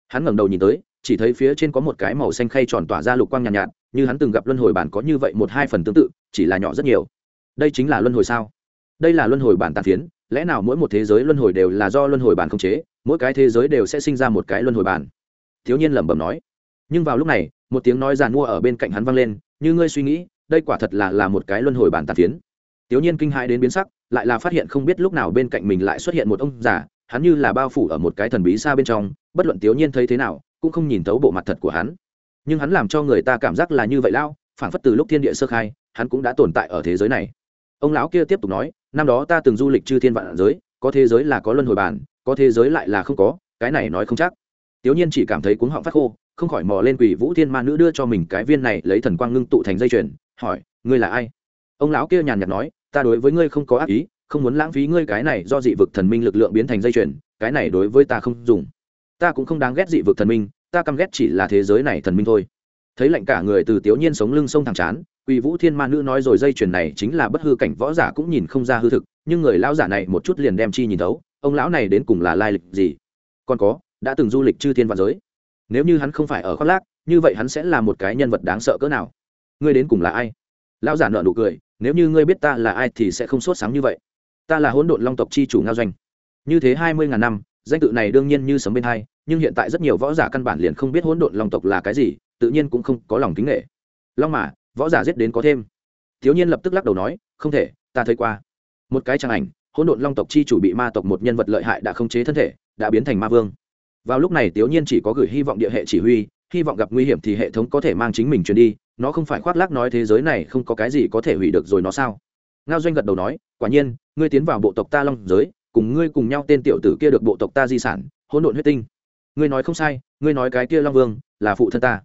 Hắn ngẩng đầu nhìn tới chỉ thấy phía trên có một cái màu xanh khay tròn tỏa ra lục quang nhàn nhạt, nhạt như hắn từng gặp luân hồi bản có như vậy một hai phần tương tự chỉ là nhỏ rất nhiều. Đây chính là luân hồi sao? Đây là luân hồi bản tàn phiến lẽ nào mỗi một thế giới luân hồi đều là do luân hồi bản khống chế mỗi cái thế giới đều sẽ sinh ra một cái luân hồi bản? Thiếu nhiên lẩm bẩm nói. Nhưng vào lúc này một tiếng nói giàn mua ở bên cạnh hắn vang lên như ngươi suy nghĩ đây quả thật là là một cái luân hồi bản tàn phiến. Thiếu nhiên kinh hãi đến biến sắc lại là phát hiện không biết lúc nào bên cạnh mình lại xuất hiện một ông già, hắn như là bao phủ ở một cái thần bí xa bên trong, bất luận tiểu nhiên thấy thế nào, cũng không nhìn thấu bộ mặt thật của hắn. Nhưng hắn làm cho người ta cảm giác là như vậy lao, phảng phất từ lúc thiên địa sơ khai, hắn cũng đã tồn tại ở thế giới này. Ông lão kia tiếp tục nói, năm đó ta từng du lịch chư thiên vạn giới, có thế giới là có luân hồi bản, có thế giới lại là không có, cái này nói không chắc. Tiểu nhiên chỉ cảm thấy cuống họng phát khô, không khỏi mò lên quỷ vũ thiên ma nữ đưa cho mình cái viên này lấy thần quang ngưng tụ thành dây chuyền, hỏi, ngươi là ai? Ông lão kia nhàn nhạt nói ta đối với ngươi không có ác ý, không muốn lãng phí ngươi cái này do dị vực thần minh lực lượng biến thành dây chuyền, cái này đối với ta không dùng. Ta cũng không đáng ghét dị vực thần minh, ta căm ghét chỉ là thế giới này thần minh thôi. Thấy lạnh cả người từ tiểu nhiên sống lưng sông thẳng chán, quỳ vũ thiên ma nữ nói rồi dây chuyền này chính là bất hư cảnh võ giả cũng nhìn không ra hư thực, nhưng người lão giả này một chút liền đem chi nhìn thấu, ông lão này đến cùng là lai lịch gì? Còn có, đã từng du lịch chư thiên vạn giới. Nếu như hắn không phải ở khoác lác, như vậy hắn sẽ là một cái nhân vật đáng sợ cỡ nào. Ngươi đến cùng là ai? Lão giả nợ nụ cười nếu như ngươi biết ta là ai thì sẽ không sốt sáng như vậy. Ta là hỗn độn long tộc chi chủ ngao doanh. Như thế hai mươi ngàn năm, danh tự này đương nhiên như sấm bên hai, nhưng hiện tại rất nhiều võ giả căn bản liền không biết hỗn độn long tộc là cái gì, tự nhiên cũng không có lòng kính nghệ long mà, võ giả giết đến có thêm. Thiếu nhiên lập tức lắc đầu nói, không thể, ta thấy qua. Một cái trang ảnh, hỗn độn long tộc chi chủ bị ma tộc một nhân vật lợi hại đã khống chế thân thể, đã biến thành ma vương. Vào lúc này tiểu nhiên chỉ có gửi hy vọng địa hệ chỉ huy hy vọng gặp nguy hiểm thì hệ thống có thể mang chính mình chuyển đi, nó không phải khoác lác nói thế giới này không có cái gì có thể hủy được rồi nó sao? Ngao doanh gật đầu nói, quả nhiên, ngươi tiến vào bộ tộc ta long giới, cùng ngươi cùng nhau tên tiểu tử kia được bộ tộc ta di sản, hỗn độn huyết tinh. Ngươi nói không sai, ngươi nói cái kia long vương là phụ thân ta.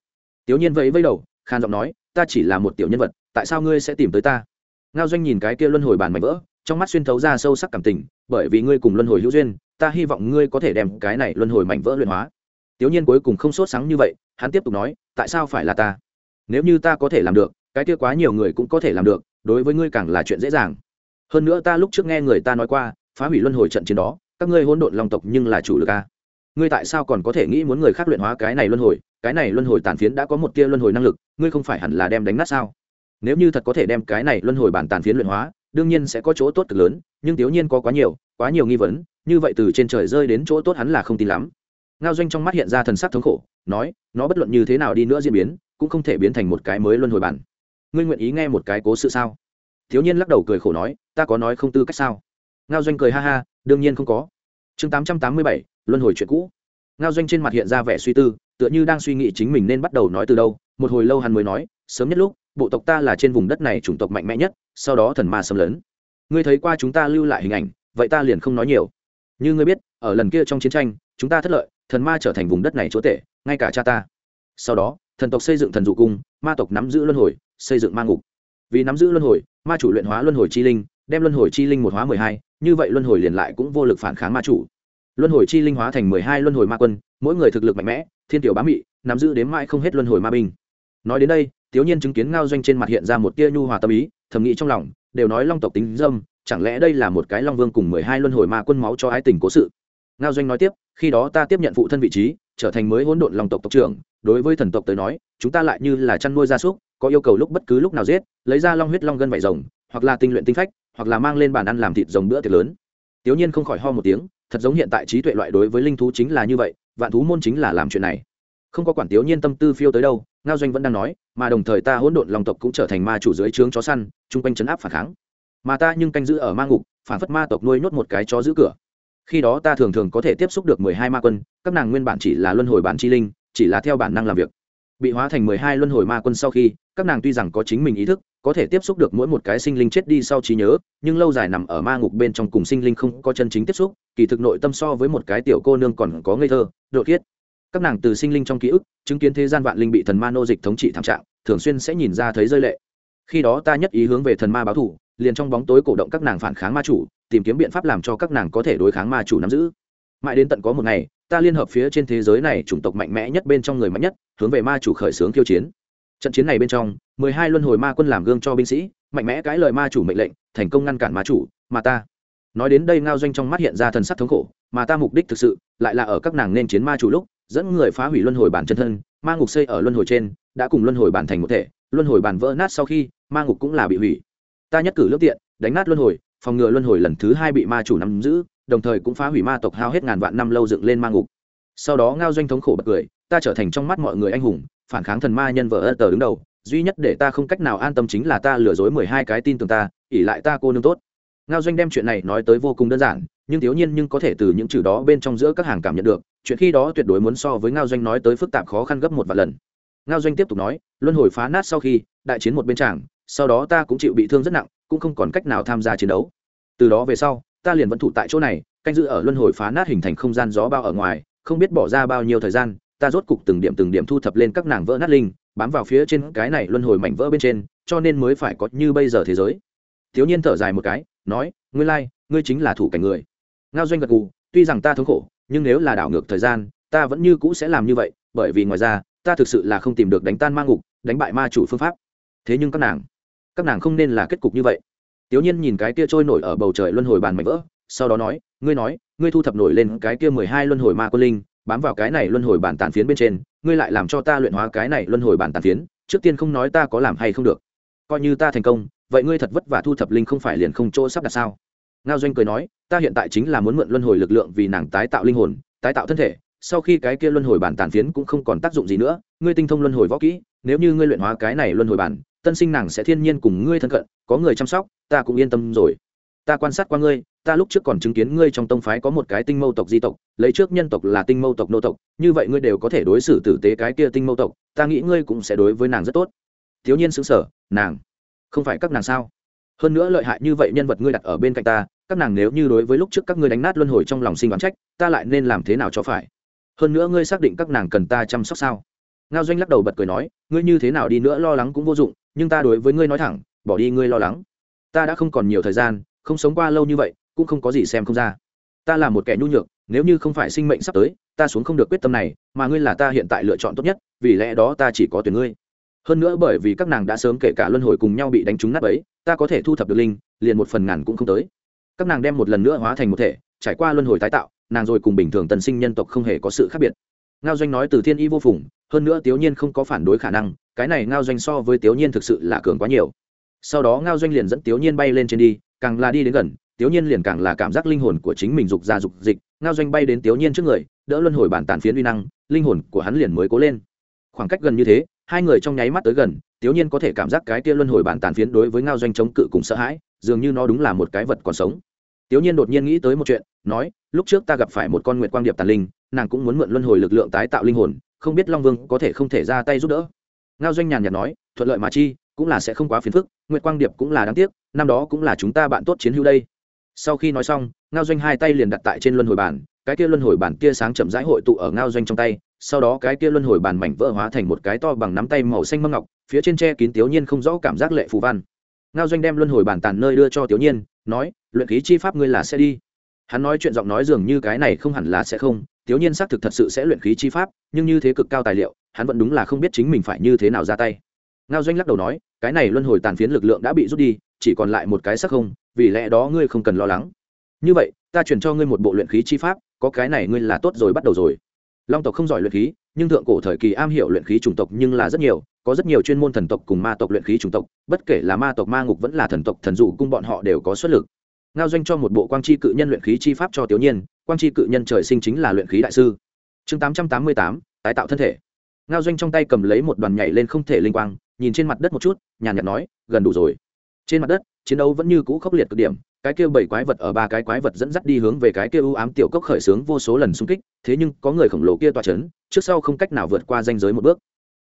Tiểu nhiên vẫy vẫy đầu, khan giọng nói, ta chỉ là một tiểu nhân vật, tại sao ngươi sẽ tìm tới ta? Ngao doanh nhìn cái kia luân hồi bàn mảnh vỡ, trong mắt xuyên thấu ra sâu sắc cảm tình, bởi vì ngươi cùng luân hồi hữu duyên, ta hy vọng ngươi có thể đem cái này luân hồi mảnh vỡ luyện hóa tiểu nhiên cuối cùng không sốt sáng như vậy, hắn tiếp tục nói, tại sao phải là ta? Nếu như ta có thể làm được, cái kia quá nhiều người cũng có thể làm được, đối với ngươi càng là chuyện dễ dàng. Hơn nữa ta lúc trước nghe người ta nói qua, phá hủy luân hồi trận chiến đó, các ngươi hỗn độn long tộc nhưng là chủ lực a. Ngươi tại sao còn có thể nghĩ muốn người khác luyện hóa cái này luân hồi? Cái này luân hồi tàn phiến đã có một tia luân hồi năng lực, ngươi không phải hẳn là đem đánh nát sao? Nếu như thật có thể đem cái này luân hồi bản tàn phiến luyện hóa, đương nhiên sẽ có chỗ tốt cực lớn, nhưng thiếu nhiên có quá nhiều quá nhiều nghi vấn, như vậy từ trên trời rơi đến chỗ tốt hắn là không tin lắm ngao doanh trong mắt hiện ra thần sắc thống khổ, nói, nó bất luận như thế nào đi nữa diễn biến, cũng không thể biến thành một cái mới luân hồi bản. Ngươi nguyện ý nghe một cái cố sự sao? Thiếu nhiên lắc đầu cười khổ nói, ta có nói không tư cách sao? Ngao doanh cười ha ha, đương nhiên không có. Chương tám trăm tám mươi bảy, luân hồi chuyện cũ. Ngao doanh trên mặt hiện ra vẻ suy tư, tựa như đang suy nghĩ chính mình nên bắt đầu nói từ đâu. Một hồi lâu hắn mới nói, sớm nhất lúc, bộ tộc ta là trên vùng đất này chủng tộc mạnh mẽ nhất, sau đó thần ma xâm lấn. Ngươi thấy qua chúng ta lưu lại hình ảnh, vậy ta liền không nói nhiều. Như ngươi biết ở lần kia trong chiến tranh, chúng ta thất lợi, thần ma trở thành vùng đất này chúa tể, ngay cả cha ta. Sau đó, thần tộc xây dựng thần dụ cung, ma tộc nắm giữ luân hồi, xây dựng ma ngục. Vì nắm giữ luân hồi, ma chủ luyện hóa luân hồi chi linh, đem luân hồi chi linh một hóa mười hai, như vậy luân hồi liền lại cũng vô lực phản kháng ma chủ. Luân hồi chi linh hóa thành mười hai luân hồi ma quân, mỗi người thực lực mạnh mẽ, thiên tiểu bá mị, nắm giữ đến mãi không hết luân hồi ma binh. Nói đến đây thiếu nhiên chứng kiến ngao doanh trên mặt hiện ra một tia nhu hòa tâm ý, thầm nghĩ trong lòng, đều nói long tộc tính dâm, chẳng lẽ đây là một cái long vương cùng mười hai luân hồi ma quân máu cho ái tình cố sự? Ngao doanh nói tiếp, khi đó ta tiếp nhận phụ thân vị trí, trở thành mới hỗn độn long tộc tộc trưởng, đối với thần tộc tới nói, chúng ta lại như là chăn nuôi gia súc, có yêu cầu lúc bất cứ lúc nào giết, lấy ra long huyết long gân vải rồng, hoặc là tinh luyện tinh phách, hoặc là mang lên bàn ăn làm thịt rồng bữa tiệc lớn. Tiểu nhiên không khỏi ho một tiếng, thật giống hiện tại trí tuệ loại đối với linh thú chính là như vậy, vạn thú môn chính là làm chuyện này. Không có quản tiểu nhiên tâm tư phiêu tới đâu, ngao doanh vẫn đang nói, mà đồng thời ta hỗn độn long tộc cũng trở thành ma chủ dưới trướng chó săn, chung quanh chấn áp phản kháng. Mà ta nhưng canh giữ ở ma ngục, phản phất ma tộc nuôi nhốt một cái chó giữ cửa khi đó ta thường thường có thể tiếp xúc được mười hai ma quân, các nàng nguyên bản chỉ là luân hồi bản chi linh, chỉ là theo bản năng làm việc. Bị hóa thành mười hai luân hồi ma quân sau khi, các nàng tuy rằng có chính mình ý thức, có thể tiếp xúc được mỗi một cái sinh linh chết đi sau trí nhớ, nhưng lâu dài nằm ở ma ngục bên trong cùng sinh linh không có chân chính tiếp xúc, kỳ thực nội tâm so với một cái tiểu cô nương còn có ngây thơ độ thiết các nàng từ sinh linh trong ký ức, chứng kiến thế gian vạn linh bị thần ma nô dịch thống trị thảm trạng, thường xuyên sẽ nhìn ra thấy rơi lệ. Khi đó ta nhất ý hướng về thần ma báo thủ, liền trong bóng tối cổ động các nàng phản kháng ma chủ tìm kiếm biện pháp làm cho các nàng có thể đối kháng ma chủ nắm giữ. Mãi đến tận có một ngày, ta liên hợp phía trên thế giới này chủng tộc mạnh mẽ nhất bên trong người mạnh nhất, hướng về ma chủ khởi xướng khiêu chiến. Trận chiến này bên trong, mười hai luân hồi ma quân làm gương cho binh sĩ, mạnh mẽ cãi lời ma chủ mệnh lệnh, thành công ngăn cản ma chủ, mà ta. Nói đến đây ngao doanh trong mắt hiện ra thần sắc thống khổ, mà ta mục đích thực sự lại là ở các nàng nên chiến ma chủ lúc, dẫn người phá hủy luân hồi bản chân thân, ma ngục xây ở luân hồi trên, đã cùng luân hồi bản thành một thể, luân hồi bản vỡ nát sau khi, ma ngục cũng là bị hủy. Ta nhất cử lướt tiện, đánh nát luân hồi phòng ngừa luân hồi lần thứ hai bị ma chủ nắm giữ, đồng thời cũng phá hủy ma tộc hao hết ngàn vạn năm lâu dựng lên ma ngục. Sau đó ngao doanh thống khổ bật cười, ta trở thành trong mắt mọi người anh hùng, phản kháng thần ma nhân vợ ân tờ đứng đầu, duy nhất để ta không cách nào an tâm chính là ta lừa dối mười hai cái tin tưởng ta ỉ lại ta cô nương tốt. Ngao doanh đem chuyện này nói tới vô cùng đơn giản, nhưng thiếu nhiên nhưng có thể từ những chữ đó bên trong giữa các hàng cảm nhận được, chuyện khi đó tuyệt đối muốn so với ngao doanh nói tới phức tạp khó khăn gấp một vài lần. Ngao doanh tiếp tục nói, luân hồi phá nát sau khi đại chiến một bên tràng, sau đó ta cũng chịu bị thương rất nặng cũng không còn cách nào tham gia chiến đấu. Từ đó về sau ta liền vẫn thụ tại chỗ này canh giữ ở luân hồi phá nát hình thành không gian gió bao ở ngoài không biết bỏ ra bao nhiêu thời gian ta rốt cục từng điểm từng điểm thu thập lên các nàng vỡ nát linh bám vào phía trên cái này luân hồi mảnh vỡ bên trên cho nên mới phải có như bây giờ thế giới. Thiếu nhiên thở dài một cái nói ngươi lai、like, ngươi chính là thủ cảnh người. Ngao doanh gật gù tuy rằng ta thống khổ nhưng nếu là đảo ngược thời gian ta vẫn như cũ sẽ làm như vậy bởi vì ngoài ra ta thực sự là không tìm được đánh tan ma ngục đánh bại ma chủ phương pháp. Thế nhưng các nàng các nàng không nên là kết cục như vậy. Tiểu nhiên nhìn cái kia trôi nổi ở bầu trời luân hồi bàn mảnh vỡ, sau đó nói, ngươi nói, ngươi thu thập nổi lên cái kia mười hai luân hồi ma quân linh, bám vào cái này luân hồi bản tàn phiến bên trên, ngươi lại làm cho ta luyện hóa cái này luân hồi bản tàn phiến, trước tiên không nói ta có làm hay không được. Coi như ta thành công, vậy ngươi thật vất vả thu thập linh không phải liền không chỗ sắp đặt sao? Ngao doanh cười nói, ta hiện tại chính là muốn mượn luân hồi lực lượng vì nàng tái tạo linh hồn, tái tạo thân thể, sau khi cái kia luân hồi bản tàn phiến cũng không còn tác dụng gì nữa, ngươi tinh thông luân hồi võ kỹ, nếu như ngươi luyện hóa cái này luân hồi bản tân sinh nàng sẽ thiên nhiên cùng ngươi thân cận, có người chăm sóc, ta cũng yên tâm rồi. Ta quan sát qua ngươi, ta lúc trước còn chứng kiến ngươi trong tông phái có một cái tinh mâu tộc di tộc, lấy trước nhân tộc là tinh mâu tộc nô tộc, như vậy ngươi đều có thể đối xử tử tế cái kia tinh mâu tộc, ta nghĩ ngươi cũng sẽ đối với nàng rất tốt. Thiếu nhiên xứng sở nàng, không phải các nàng sao? Hơn nữa lợi hại như vậy nhân vật ngươi đặt ở bên cạnh ta, các nàng nếu như đối với lúc trước các ngươi đánh nát luân hồi trong lòng sinh đoán trách, ta lại nên làm thế nào cho phải? Hơn nữa ngươi xác định các nàng cần ta chăm sóc sao? Ngao doanh lắc đầu bật cười nói, ngươi như thế nào đi nữa lo lắng cũng vô dụng, nhưng ta đối với ngươi nói thẳng, bỏ đi ngươi lo lắng. Ta đã không còn nhiều thời gian, không sống qua lâu như vậy, cũng không có gì xem không ra. Ta là một kẻ nhu nhược, nếu như không phải sinh mệnh sắp tới, ta xuống không được quyết tâm này, mà ngươi là ta hiện tại lựa chọn tốt nhất, vì lẽ đó ta chỉ có tuyển ngươi. Hơn nữa bởi vì các nàng đã sớm kể cả luân hồi cùng nhau bị đánh trúng nát ấy ta có thể thu thập được linh, liền một phần ngàn cũng không tới. Các nàng đem một lần nữa hóa thành một thể, trải qua luân hồi tái tạo, nàng rồi cùng bình thường tần sinh nhân tộc không hề có sự khác biệt ngao doanh nói từ thiên y vô phùng, hơn nữa tiểu nhiên không có phản đối khả năng, cái này ngao doanh so với tiểu nhiên thực sự là cường quá nhiều. Sau đó ngao doanh liền dẫn tiểu nhiên bay lên trên đi, càng là đi đến gần tiểu nhiên liền càng là cảm giác linh hồn của chính mình dục ra dục dịch, ngao doanh bay đến tiểu nhiên trước người, đỡ luân hồi bản tàn phiến uy năng, linh hồn của hắn liền mới cố lên. Khoảng cách gần như thế, hai người trong nháy mắt tới gần tiểu nhiên có thể cảm giác cái kia luân hồi bản tàn phiến đối với ngao doanh chống cự cùng sợ hãi, dường như nó đúng là một cái vật còn sống tiểu nhiên đột nhiên nghĩ tới một chuyện nói lúc trước ta gặp phải một con nguyệt quang điệp tàn linh nàng cũng muốn mượn luân hồi lực lượng tái tạo linh hồn không biết long vương có thể không thể ra tay giúp đỡ. Ngao doanh nhàn nhạt nói thuận lợi mà chi cũng là sẽ không quá phiền phức nguyệt quang điệp cũng là đáng tiếc năm đó cũng là chúng ta bạn tốt chiến hữu đây. Sau khi nói xong ngao doanh hai tay liền đặt tại trên luân hồi bàn, cái kia luân hồi bàn kia sáng chậm rãi hội tụ ở ngao doanh trong tay sau đó cái kia luân hồi bàn mảnh vỡ hóa thành một cái to bằng nắm tay màu xanh mâm ngọc phía trên che kín tiểu nhiên không rõ cảm giác lệ phù văn. Ngao doanh đem luân hồi bàn tàn nơi đưa cho tiểu nhiên nói luyện khí chi pháp ngươi là sẽ đi. Hắn nói chuyện giọng nói dường như cái này không hẳn là sẽ không thiếu nhiên xác thực thật sự sẽ luyện khí chi pháp, nhưng như thế cực cao tài liệu, hắn vẫn đúng là không biết chính mình phải như thế nào ra tay. Ngao doanh lắc đầu nói, cái này luân hồi tàn phiến lực lượng đã bị rút đi, chỉ còn lại một cái sắc không, vì lẽ đó ngươi không cần lo lắng. Như vậy, ta chuyển cho ngươi một bộ luyện khí chi pháp, có cái này ngươi là tốt rồi, bắt đầu rồi. Long tộc không giỏi luyện khí, nhưng thượng cổ thời kỳ am hiểu luyện khí chủng tộc nhưng là rất nhiều, có rất nhiều chuyên môn thần tộc cùng ma tộc luyện khí chủng tộc, bất kể là ma tộc ma ngục vẫn là thần tộc thần dụ cung bọn họ đều có xuất lực ngao doanh cho một bộ quang chi cự nhân luyện khí chi pháp cho tiểu nhiên, quang chi cự nhân trời sinh chính là luyện khí đại sư. Chương tám trăm tám mươi tám, tái tạo thân thể. Ngao doanh trong tay cầm lấy một đoàn nhảy lên không thể linh quang, nhìn trên mặt đất một chút, nhàn nhạt nói, gần đủ rồi. Trên mặt đất, chiến đấu vẫn như cũ khốc liệt cực điểm, cái kia bảy quái vật ở ba cái quái vật dẫn dắt đi hướng về cái kia ưu ám tiểu cốc khởi xướng vô số lần xung kích, thế nhưng có người khổng lồ kia toa chấn, trước sau không cách nào vượt qua danh giới một bước.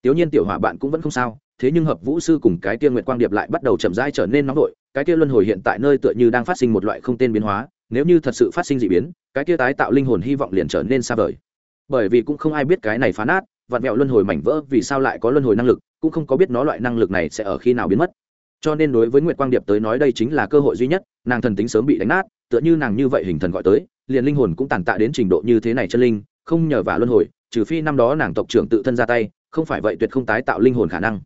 Tiểu nhiên tiểu hỏa bạn cũng vẫn không sao, thế nhưng hợp vũ sư cùng cái kia nguyệt quang điệp lại bắt đầu chậm rãi trở nên nóng vội cái kia luân hồi hiện tại nơi tựa như đang phát sinh một loại không tên biến hóa, nếu như thật sự phát sinh dị biến, cái kia tái tạo linh hồn hy vọng liền trở nên xa vời. Bởi vì cũng không ai biết cái này phá nát vặn vẹo luân hồi mảnh vỡ vì sao lại có luân hồi năng lực, cũng không có biết nó loại năng lực này sẽ ở khi nào biến mất. Cho nên đối với nguyệt quang điệp tới nói đây chính là cơ hội duy nhất, nàng thần tính sớm bị đánh nát, tựa như nàng như vậy hình thần gọi tới, liền linh hồn cũng tàn tạ đến trình độ như thế này chân linh, không nhờ vả luân hồi, trừ phi năm đó nàng tộc trưởng tự thân ra tay, không phải vậy tuyệt không tái tạo linh hồn khả năng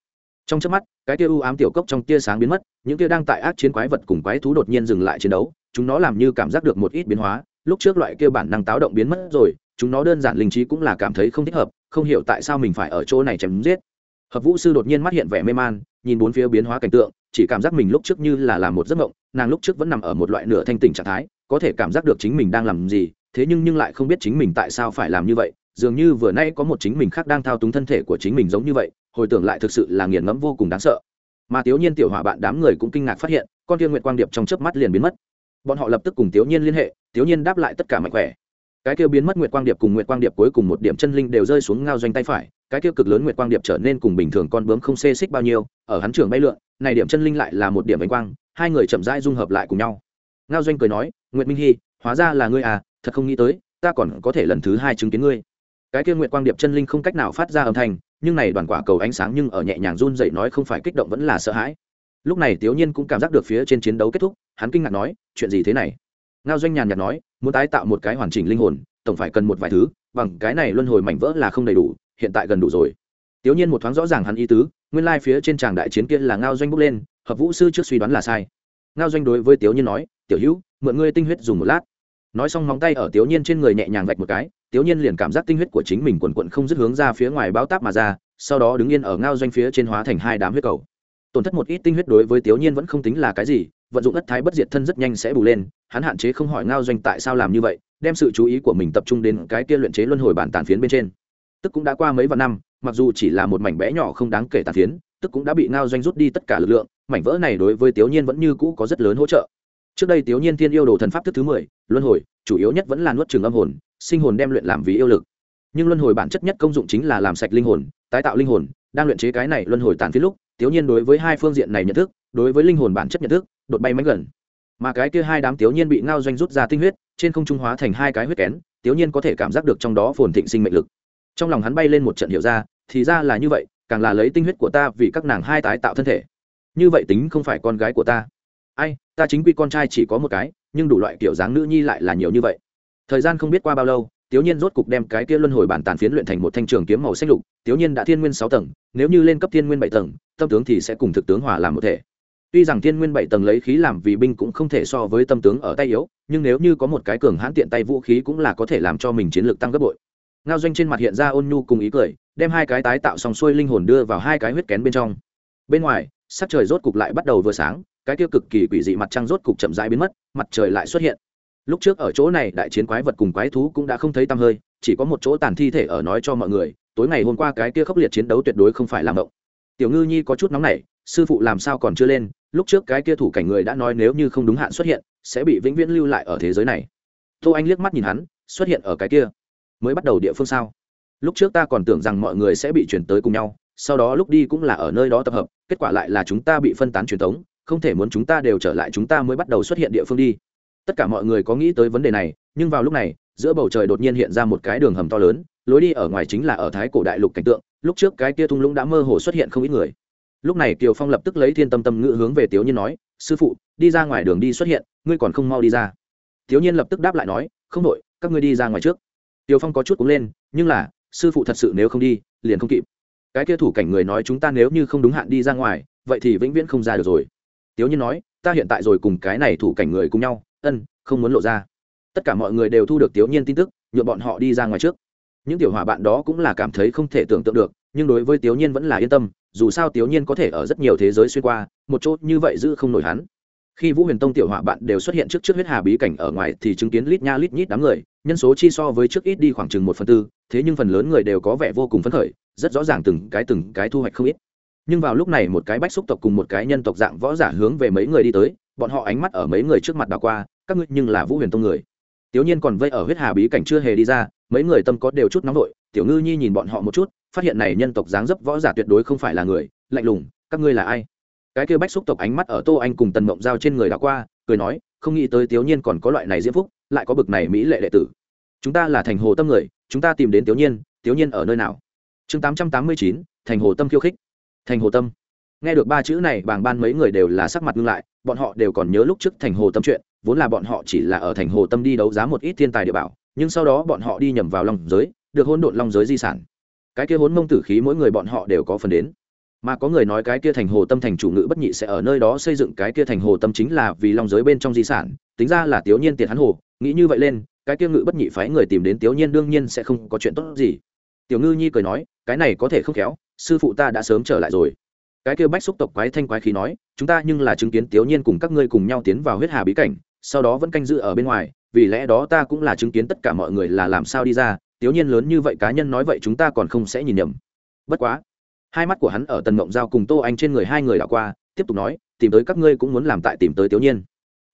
trong chớp mắt, cái tia u ám tiểu cốc trong tia sáng biến mất, những tia đang tại ác chiến quái vật cùng quái thú đột nhiên dừng lại chiến đấu, chúng nó làm như cảm giác được một ít biến hóa. Lúc trước loại kia bản năng táo động biến mất rồi, chúng nó đơn giản linh trí cũng là cảm thấy không thích hợp, không hiểu tại sao mình phải ở chỗ này chém giết. Hợp vũ sư đột nhiên mắt hiện vẻ mê man, nhìn bốn phía biến hóa cảnh tượng, chỉ cảm giác mình lúc trước như là làm một giấc mộng, nàng lúc trước vẫn nằm ở một loại nửa thanh tỉnh trạng thái, có thể cảm giác được chính mình đang làm gì, thế nhưng nhưng lại không biết chính mình tại sao phải làm như vậy, dường như vừa nay có một chính mình khác đang thao túng thân thể của chính mình giống như vậy hồi tưởng lại thực sự là nghiền ngẫm vô cùng đáng sợ. Mà tiểu nhiên tiểu hỏa bạn đám người cũng kinh ngạc phát hiện, con tiên nguyện quang điệp trong chớp mắt liền biến mất. Bọn họ lập tức cùng tiểu nhiên liên hệ tiểu nhiên đáp lại tất cả mạnh khỏe. Cái kia biến mất nguyệt quang điệp cùng nguyệt quang điệp cuối cùng một điểm chân linh đều rơi xuống ngao doanh tay phải, cái kia cực lớn nguyệt quang điệp trở nên cùng bình thường con bướm không xê xích bao nhiêu, ở hắn trường bay lượn, này điểm chân linh lại là một điểm ánh quang, hai người chậm rãi dung hợp lại cùng nhau. Ngao doanh cười nói, nguyệt minh hy hóa ra là ngươi à thật không nghĩ tới, ta còn có thể lần thứ hai chứng kiến ngươi. Cái kia nguyệt quang điệp chân linh không cách nào phát ra âm thanh nhưng này đoàn quả cầu ánh sáng nhưng ở nhẹ nhàng run dậy nói không phải kích động vẫn là sợ hãi. Lúc này tiểu nhiên cũng cảm giác được phía trên chiến đấu kết thúc, hắn kinh ngạc nói, chuyện gì thế này? Ngao doanh nhàn nhạt nói, muốn tái tạo một cái hoàn chỉnh linh hồn, tổng phải cần một vài thứ, bằng cái này luân hồi mảnh vỡ là không đầy đủ, hiện tại gần đủ rồi. Tiểu nhiên một thoáng rõ ràng hắn ý tứ, nguyên lai phía trên tràng đại chiến kia là ngao doanh bốc lên, hợp vũ sư trước suy đoán là sai. Ngao doanh đối với tiểu nhiên nói, tiểu hữu, mượn ngươi tinh huyết dùng một lát. Nói xong móng tay ở tiểu nhiên trên người nhẹ nhàng vạch một cái tiểu nhiên liền cảm giác tinh huyết của chính mình quần quần không dứt hướng ra phía ngoài bao táp mà ra, sau đó đứng yên ở ngao doanh phía trên hóa thành hai đám huyết cầu. Tổn thất một ít tinh huyết đối với tiểu nhiên vẫn không tính là cái gì, vận dụng ất thái bất diệt thân rất nhanh sẽ bù lên, hắn hạn chế không hỏi ngao doanh tại sao làm như vậy, đem sự chú ý của mình tập trung đến cái kia luyện chế luân hồi bản tàn phiến bên trên. Tức cũng đã qua mấy vạn năm, mặc dù chỉ là một mảnh bé nhỏ không đáng kể tàn phiến, tức cũng đã bị ngao doanh rút đi tất cả lực lượng, mảnh vỡ này đối với tiểu nhiên vẫn như cũ có rất lớn hỗ trợ trước đây tiểu nhiên thiên yêu đồ thần pháp thức thứ mười, luân hồi, chủ yếu nhất vẫn là nuốt trường âm hồn, sinh hồn đem luyện làm vì yêu lực. Nhưng luân hồi bản chất nhất công dụng chính là làm sạch linh hồn, tái tạo linh hồn, đang luyện chế cái này luân hồi tàn phiến lúc tiểu nhiên đối với hai phương diện này nhận thức, đối với linh hồn bản chất nhận thức, đột bay mánh gần. Mà cái kia hai đám tiểu nhiên bị ngao doanh rút ra tinh huyết, trên không trung hóa thành hai cái huyết kén tiểu nhiên có thể cảm giác được trong đó phồn thịnh sinh mệnh lực. Trong lòng hắn bay lên một trận hiểu ra, thì ra là như vậy, càng là lấy tinh huyết của ta vì các nàng hai tái tạo thân thể. Như vậy tính không phải con gái của ta. Ai ta chính quy con trai chỉ có một cái, nhưng đủ loại kiểu dáng nữ nhi lại là nhiều như vậy. Thời gian không biết qua bao lâu, Tiếu nhiên rốt cục đem cái kia luân hồi bản tàn phiến luyện thành một thanh trường kiếm màu xanh lục, Tiếu nhiên đã thiên nguyên sáu tầng, nếu như lên cấp thiên nguyên bảy tầng, tâm tướng thì sẽ cùng thực tướng hòa làm một thể. Tuy rằng thiên nguyên bảy tầng lấy khí làm vì binh cũng không thể so với tâm tướng ở tay yếu, nhưng nếu như có một cái cường hãn tiện tay vũ khí cũng là có thể làm cho mình chiến lược tăng gấp bội. Ngao doanh trên mặt hiện ra ôn nhu cùng ý cười, đem hai cái tái tạo xong xuôi linh hồn đưa vào hai cái huyết kén bên trong. Bên ngoài, sắc trời rốt cục lại bắt đầu vừa sáng cái tiêu cực kỳ quỷ dị mặt trăng rốt cục chậm rãi biến mất, mặt trời lại xuất hiện. Lúc trước ở chỗ này, đại chiến quái vật cùng quái thú cũng đã không thấy tăm hơi, chỉ có một chỗ tàn thi thể ở nói cho mọi người, tối ngày hôm qua cái kia khốc liệt chiến đấu tuyệt đối không phải làm động tiểu ngư nhi có chút nóng nảy, sư phụ làm sao còn chưa lên, lúc trước cái kia thủ cảnh người đã nói nếu như không đúng hạn xuất hiện, sẽ bị vĩnh viễn lưu lại ở thế giới này. Tô anh liếc mắt nhìn hắn, xuất hiện ở cái kia. Mới bắt đầu địa phương sao? Lúc trước ta còn tưởng rằng mọi người sẽ bị chuyển tới cùng nhau, sau đó lúc đi cũng là ở nơi đó tập hợp, kết quả lại là chúng ta bị phân tán truyền thống không thể muốn chúng ta đều trở lại, chúng ta mới bắt đầu xuất hiện địa phương đi. Tất cả mọi người có nghĩ tới vấn đề này, nhưng vào lúc này, giữa bầu trời đột nhiên hiện ra một cái đường hầm to lớn, lối đi ở ngoài chính là ở thái cổ đại lục cảnh tượng, lúc trước cái kia thung lũng đã mơ hồ xuất hiện không ít người. Lúc này kiều phong lập tức lấy thiên tâm tâm ngữ hướng về tiểu nhiên nói, sư phụ, đi ra ngoài đường đi xuất hiện, ngươi còn không mau đi ra. Thiếu nhiên lập tức đáp lại nói, không đội các ngươi đi ra ngoài trước. Tiều phong có chút cũng lên, nhưng là, sư phụ thật sự nếu không đi, liền không kịp. Cái kia thủ cảnh người nói, chúng ta nếu như không đúng hạn đi ra ngoài, vậy thì vĩnh viễn không ra được rồi tiếu nhiên nói, ta hiện tại rồi cùng cái này thủ cảnh người cùng nhau. Ân, không muốn lộ ra. Tất cả mọi người đều thu được tiếu nhiên tin tức nhuộm bọn họ đi ra ngoài trước. Những tiểu hòa bạn đó cũng là cảm thấy không thể tưởng tượng được, nhưng đối với tiếu nhiên vẫn là yên tâm, dù sao tiếu nhiên có thể ở rất nhiều thế giới xuyên qua, một chỗ như vậy giữ không nổi hắn. Khi vũ huyền tông tiểu hòa bạn đều xuất hiện trước trước huyết hà bí cảnh ở ngoài thì chứng kiến lít nha lít nhít đám người, nhân số chi so với trước ít đi khoảng chừng một phần tư, thế nhưng phần lớn người đều có vẻ vô cùng phấn khởi, rất rõ ràng từng cái từng cái thu hoạch không ít nhưng vào lúc này một cái bách xúc tộc cùng một cái nhân tộc dạng võ giả hướng về mấy người đi tới, bọn họ ánh mắt ở mấy người trước mặt đảo qua, các ngươi nhưng là vũ huyền tông người. Tiểu nhiên còn vây ở huyết hà bí cảnh chưa hề đi ra, mấy người tâm có đều chút nóng vội tiểu ngư nhi nhìn bọn họ một chút, phát hiện này nhân tộc dáng dấp võ giả tuyệt đối không phải là người, lạnh lùng, các ngươi là ai? Cái kia bách xúc tộc ánh mắt ở tô anh cùng tần mộng giao trên người đảo qua, cười nói, không nghĩ tới tiểu nhiên còn có loại này diễm phúc, lại có bực này mỹ lệ đệ tử. Chúng ta là thành hồ tâm người, chúng ta tìm đến tiểu nhiên tiểu nhiên ở nơi nào? Chương tám trăm tám mươi chín, thành hồ tâm khiêu khích thành hồ tâm. Nghe được ba chữ này, bàng ban mấy người đều là sắc mặt ngưng lại, bọn họ đều còn nhớ lúc trước thành hồ tâm chuyện, vốn là bọn họ chỉ là ở thành hồ tâm đi đấu giá một ít thiên tài địa bảo, nhưng sau đó bọn họ đi nhầm vào long giới, được hôn độn long giới di sản. Cái kia hốn mông tử khí mỗi người bọn họ đều có phần đến. Mà có người nói cái kia thành hồ tâm thành chủ ngữ bất nhị sẽ ở nơi đó xây dựng cái kia thành hồ tâm chính là vì long giới bên trong di sản, tính ra là tiểu nhiên tiền hắn hồ, nghĩ như vậy lên, cái kia ngữ bất nhị phái người tìm đến tiểu nhiên đương nhiên sẽ không có chuyện tốt gì. Tiểu ngư nhi cười nói, cái này có thể không khéo sư phụ ta đã sớm trở lại rồi. Cái kia bách xúc tộc quái thanh quái khí nói, chúng ta nhưng là chứng kiến tiểu nhiên cùng các ngươi cùng nhau tiến vào huyết hà bí cảnh, sau đó vẫn canh giữ ở bên ngoài, vì lẽ đó ta cũng là chứng kiến tất cả mọi người là làm sao đi ra tiểu nhiên lớn như vậy cá nhân nói vậy chúng ta còn không sẽ nhìn nhầm. Bất quá, hai mắt của hắn ở tần mộng giao cùng tô anh trên người hai người đã qua, tiếp tục nói, tìm tới các ngươi cũng muốn làm tại tìm tới tiểu nhiên.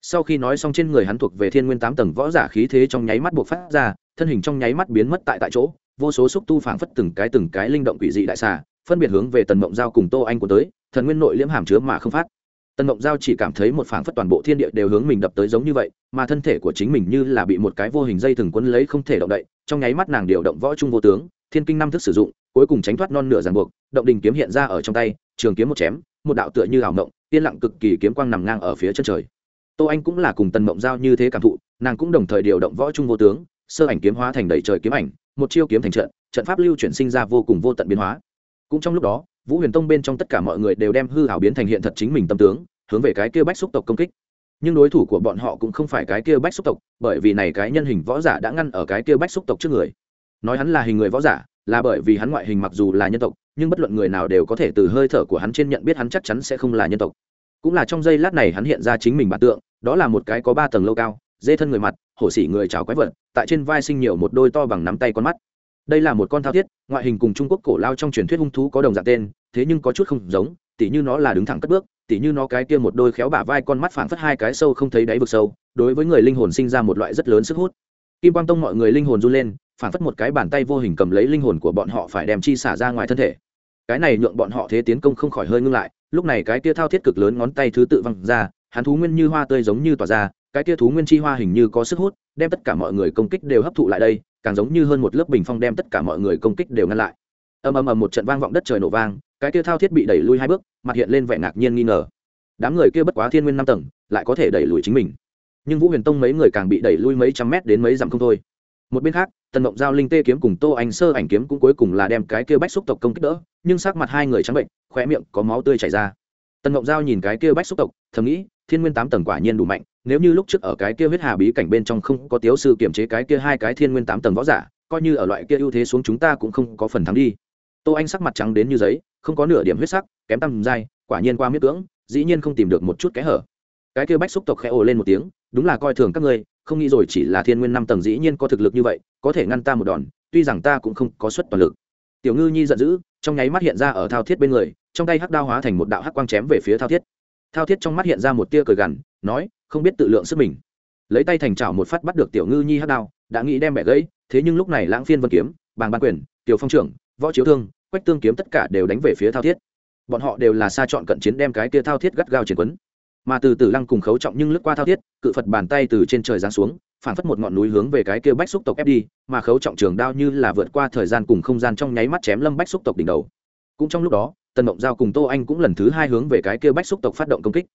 Sau khi nói xong trên người hắn thuộc về thiên nguyên tám tầng võ giả khí thế trong nháy mắt buộc phát ra, thân hình trong nháy mắt biến mất tại tại chỗ, vô số xúc tu phảng phất từng cái từng cái linh động quỷ dị đại xà phân biệt hướng về tần mộng giao cùng tô anh của tới, thần nguyên nội liễm hàm chứa mà không phát. Tần mộng giao chỉ cảm thấy một phảng phất toàn bộ thiên địa đều hướng mình đập tới giống như vậy, mà thân thể của chính mình như là bị một cái vô hình dây thừng quấn lấy không thể động đậy, trong nháy mắt nàng điều động võ trung vô tướng, thiên kinh năm thức sử dụng, cuối cùng tránh thoát non nửa ràng buộc, động đình kiếm hiện ra ở trong tay, trường kiếm một chém, một đạo tựa như ảo mộng, yên lặng cực kỳ kiếm quang nằm ngang ở phía chân trời. Tô anh cũng là cùng tần mộng giao như thế cảm thụ, nàng cũng đồng thời điều động võ trung vô tướng, sơ ảnh kiếm hóa thành đầy trời kiếm ảnh, một chiêu kiếm thành trận trận pháp lưu chuyển sinh ra vô cùng vô tận biến hóa cũng trong lúc đó, vũ huyền tông bên trong tất cả mọi người đều đem hư hảo biến thành hiện thật chính mình tâm tướng, hướng về cái kia bách xúc tộc công kích. Nhưng đối thủ của bọn họ cũng không phải cái kia bách xúc tộc, bởi vì này cái nhân hình võ giả đã ngăn ở cái kia bách xúc tộc trước người. Nói hắn là hình người võ giả, là bởi vì hắn ngoại hình mặc dù là nhân tộc, nhưng bất luận người nào đều có thể từ hơi thở của hắn trên nhận biết hắn chắc chắn sẽ không là nhân tộc. Cũng là trong giây lát này hắn hiện ra chính mình bản tượng, đó là một cái có ba tầng lâu cao, dê thân người mặt, hổ xỉ người chào quái vật, tại trên vai sinh nhiều một đôi to bằng nắm tay con mắt đây là một con thao thiết, ngoại hình cùng trung quốc cổ lao trong truyền thuyết hung thú có đồng dạng tên, thế nhưng có chút không giống, tỉ như nó là đứng thẳng cất bước, tỉ như nó cái kia một đôi khéo bả vai con mắt phảng phất hai cái sâu không thấy đáy vực sâu, đối với người linh hồn sinh ra một loại rất lớn sức hút. Kim quang tông mọi người linh hồn run lên, phảng phất một cái bàn tay vô hình cầm lấy linh hồn của bọn họ phải đem chi xả ra ngoài thân thể. Cái này nhượng bọn họ thế tiến công không khỏi hơi ngưng lại, lúc này cái kia thao thiết cực lớn ngón tay thứ tự văng ra, hắn thú nguyên như hoa tươi giống như tỏa ra, cái kia thú nguyên chi hoa hình như có sức hút, đem tất cả mọi người công kích đều hấp thụ lại đây càng giống như hơn một lớp bình phong đem tất cả mọi người công kích đều ngăn lại. Ầm ầm ầm một trận vang vọng đất trời nổ vang, cái kia thao thiết bị đẩy lui hai bước, mặt hiện lên vẻ ngạc nhiên nghi ngờ. Đám người kia bất quá thiên nguyên năm tầng, lại có thể đẩy lùi chính mình. Nhưng vũ huyền tông mấy người càng bị đẩy lui mấy trăm mét đến mấy dặm không thôi. Một bên khác, tần mộng giao linh tê kiếm cùng tô anh sơ ảnh kiếm cũng cuối cùng là đem cái kia bách xúc tộc công kích đỡ, nhưng sắc mặt hai người trắng bệnh, khóe miệng có máu tươi chảy ra. Tần mộng giao nhìn cái kia bách xúc tộc, thầm nghĩ thiên nguyên tám tầng quả nhiên đủ mạnh, nếu như lúc trước ở cái kia huyết hà bí cảnh bên trong không có tiếu sư kiểm chế cái kia hai cái thiên nguyên tám tầng võ giả, coi như ở loại kia ưu thế xuống chúng ta cũng không có phần thắng đi. Tô anh sắc mặt trắng đến như giấy, không có nửa điểm huyết sắc, kém tăm dai, quả nhiên qua miết cưỡng, dĩ nhiên không tìm được một chút kẽ hở. Cái kia bách xúc tộc khẽ ồ lên một tiếng, đúng là coi thường các ngươi, không nghĩ rồi chỉ là thiên nguyên năm tầng dĩ nhiên có thực lực như vậy, có thể ngăn ta một đòn, tuy rằng ta cũng không có suất toàn lực. Tiểu ngư nhi giận dữ, trong nháy mắt hiện ra ở thao thiết bên người, trong tay hắc đao hóa thành một đạo hắc quang chém về phía thao thiết thao thiết trong mắt hiện ra một tia cười gằn, nói, không biết tự lượng sức mình. Lấy tay thành chảo một phát bắt được tiểu ngư nhi hắc đao, đã nghĩ đem bẻ gãy, thế nhưng lúc này lãng phiên vân kiếm, bàng ban quyền, tiểu phong trưởng, võ chiếu thương, quách tương kiếm tất cả đều đánh về phía thao thiết. Bọn họ đều là xa chọn cận chiến đem cái tia thao thiết gắt gao chiến quấn. Mà từ từ lăng cùng khấu trọng nhưng lướt qua thao thiết, cự phật bàn tay từ trên trời giáng xuống, phản phất một ngọn núi hướng về cái kia bách xúc tộc ép đi, mà khấu trọng trường đao như là vượt qua thời gian cùng không gian trong nháy mắt chém lâm bách xúc tộc đỉnh đầu. Cũng trong lúc đó tần mộng giao cùng tô anh cũng lần thứ hai hướng về cái kia bách xúc tộc phát động công kích.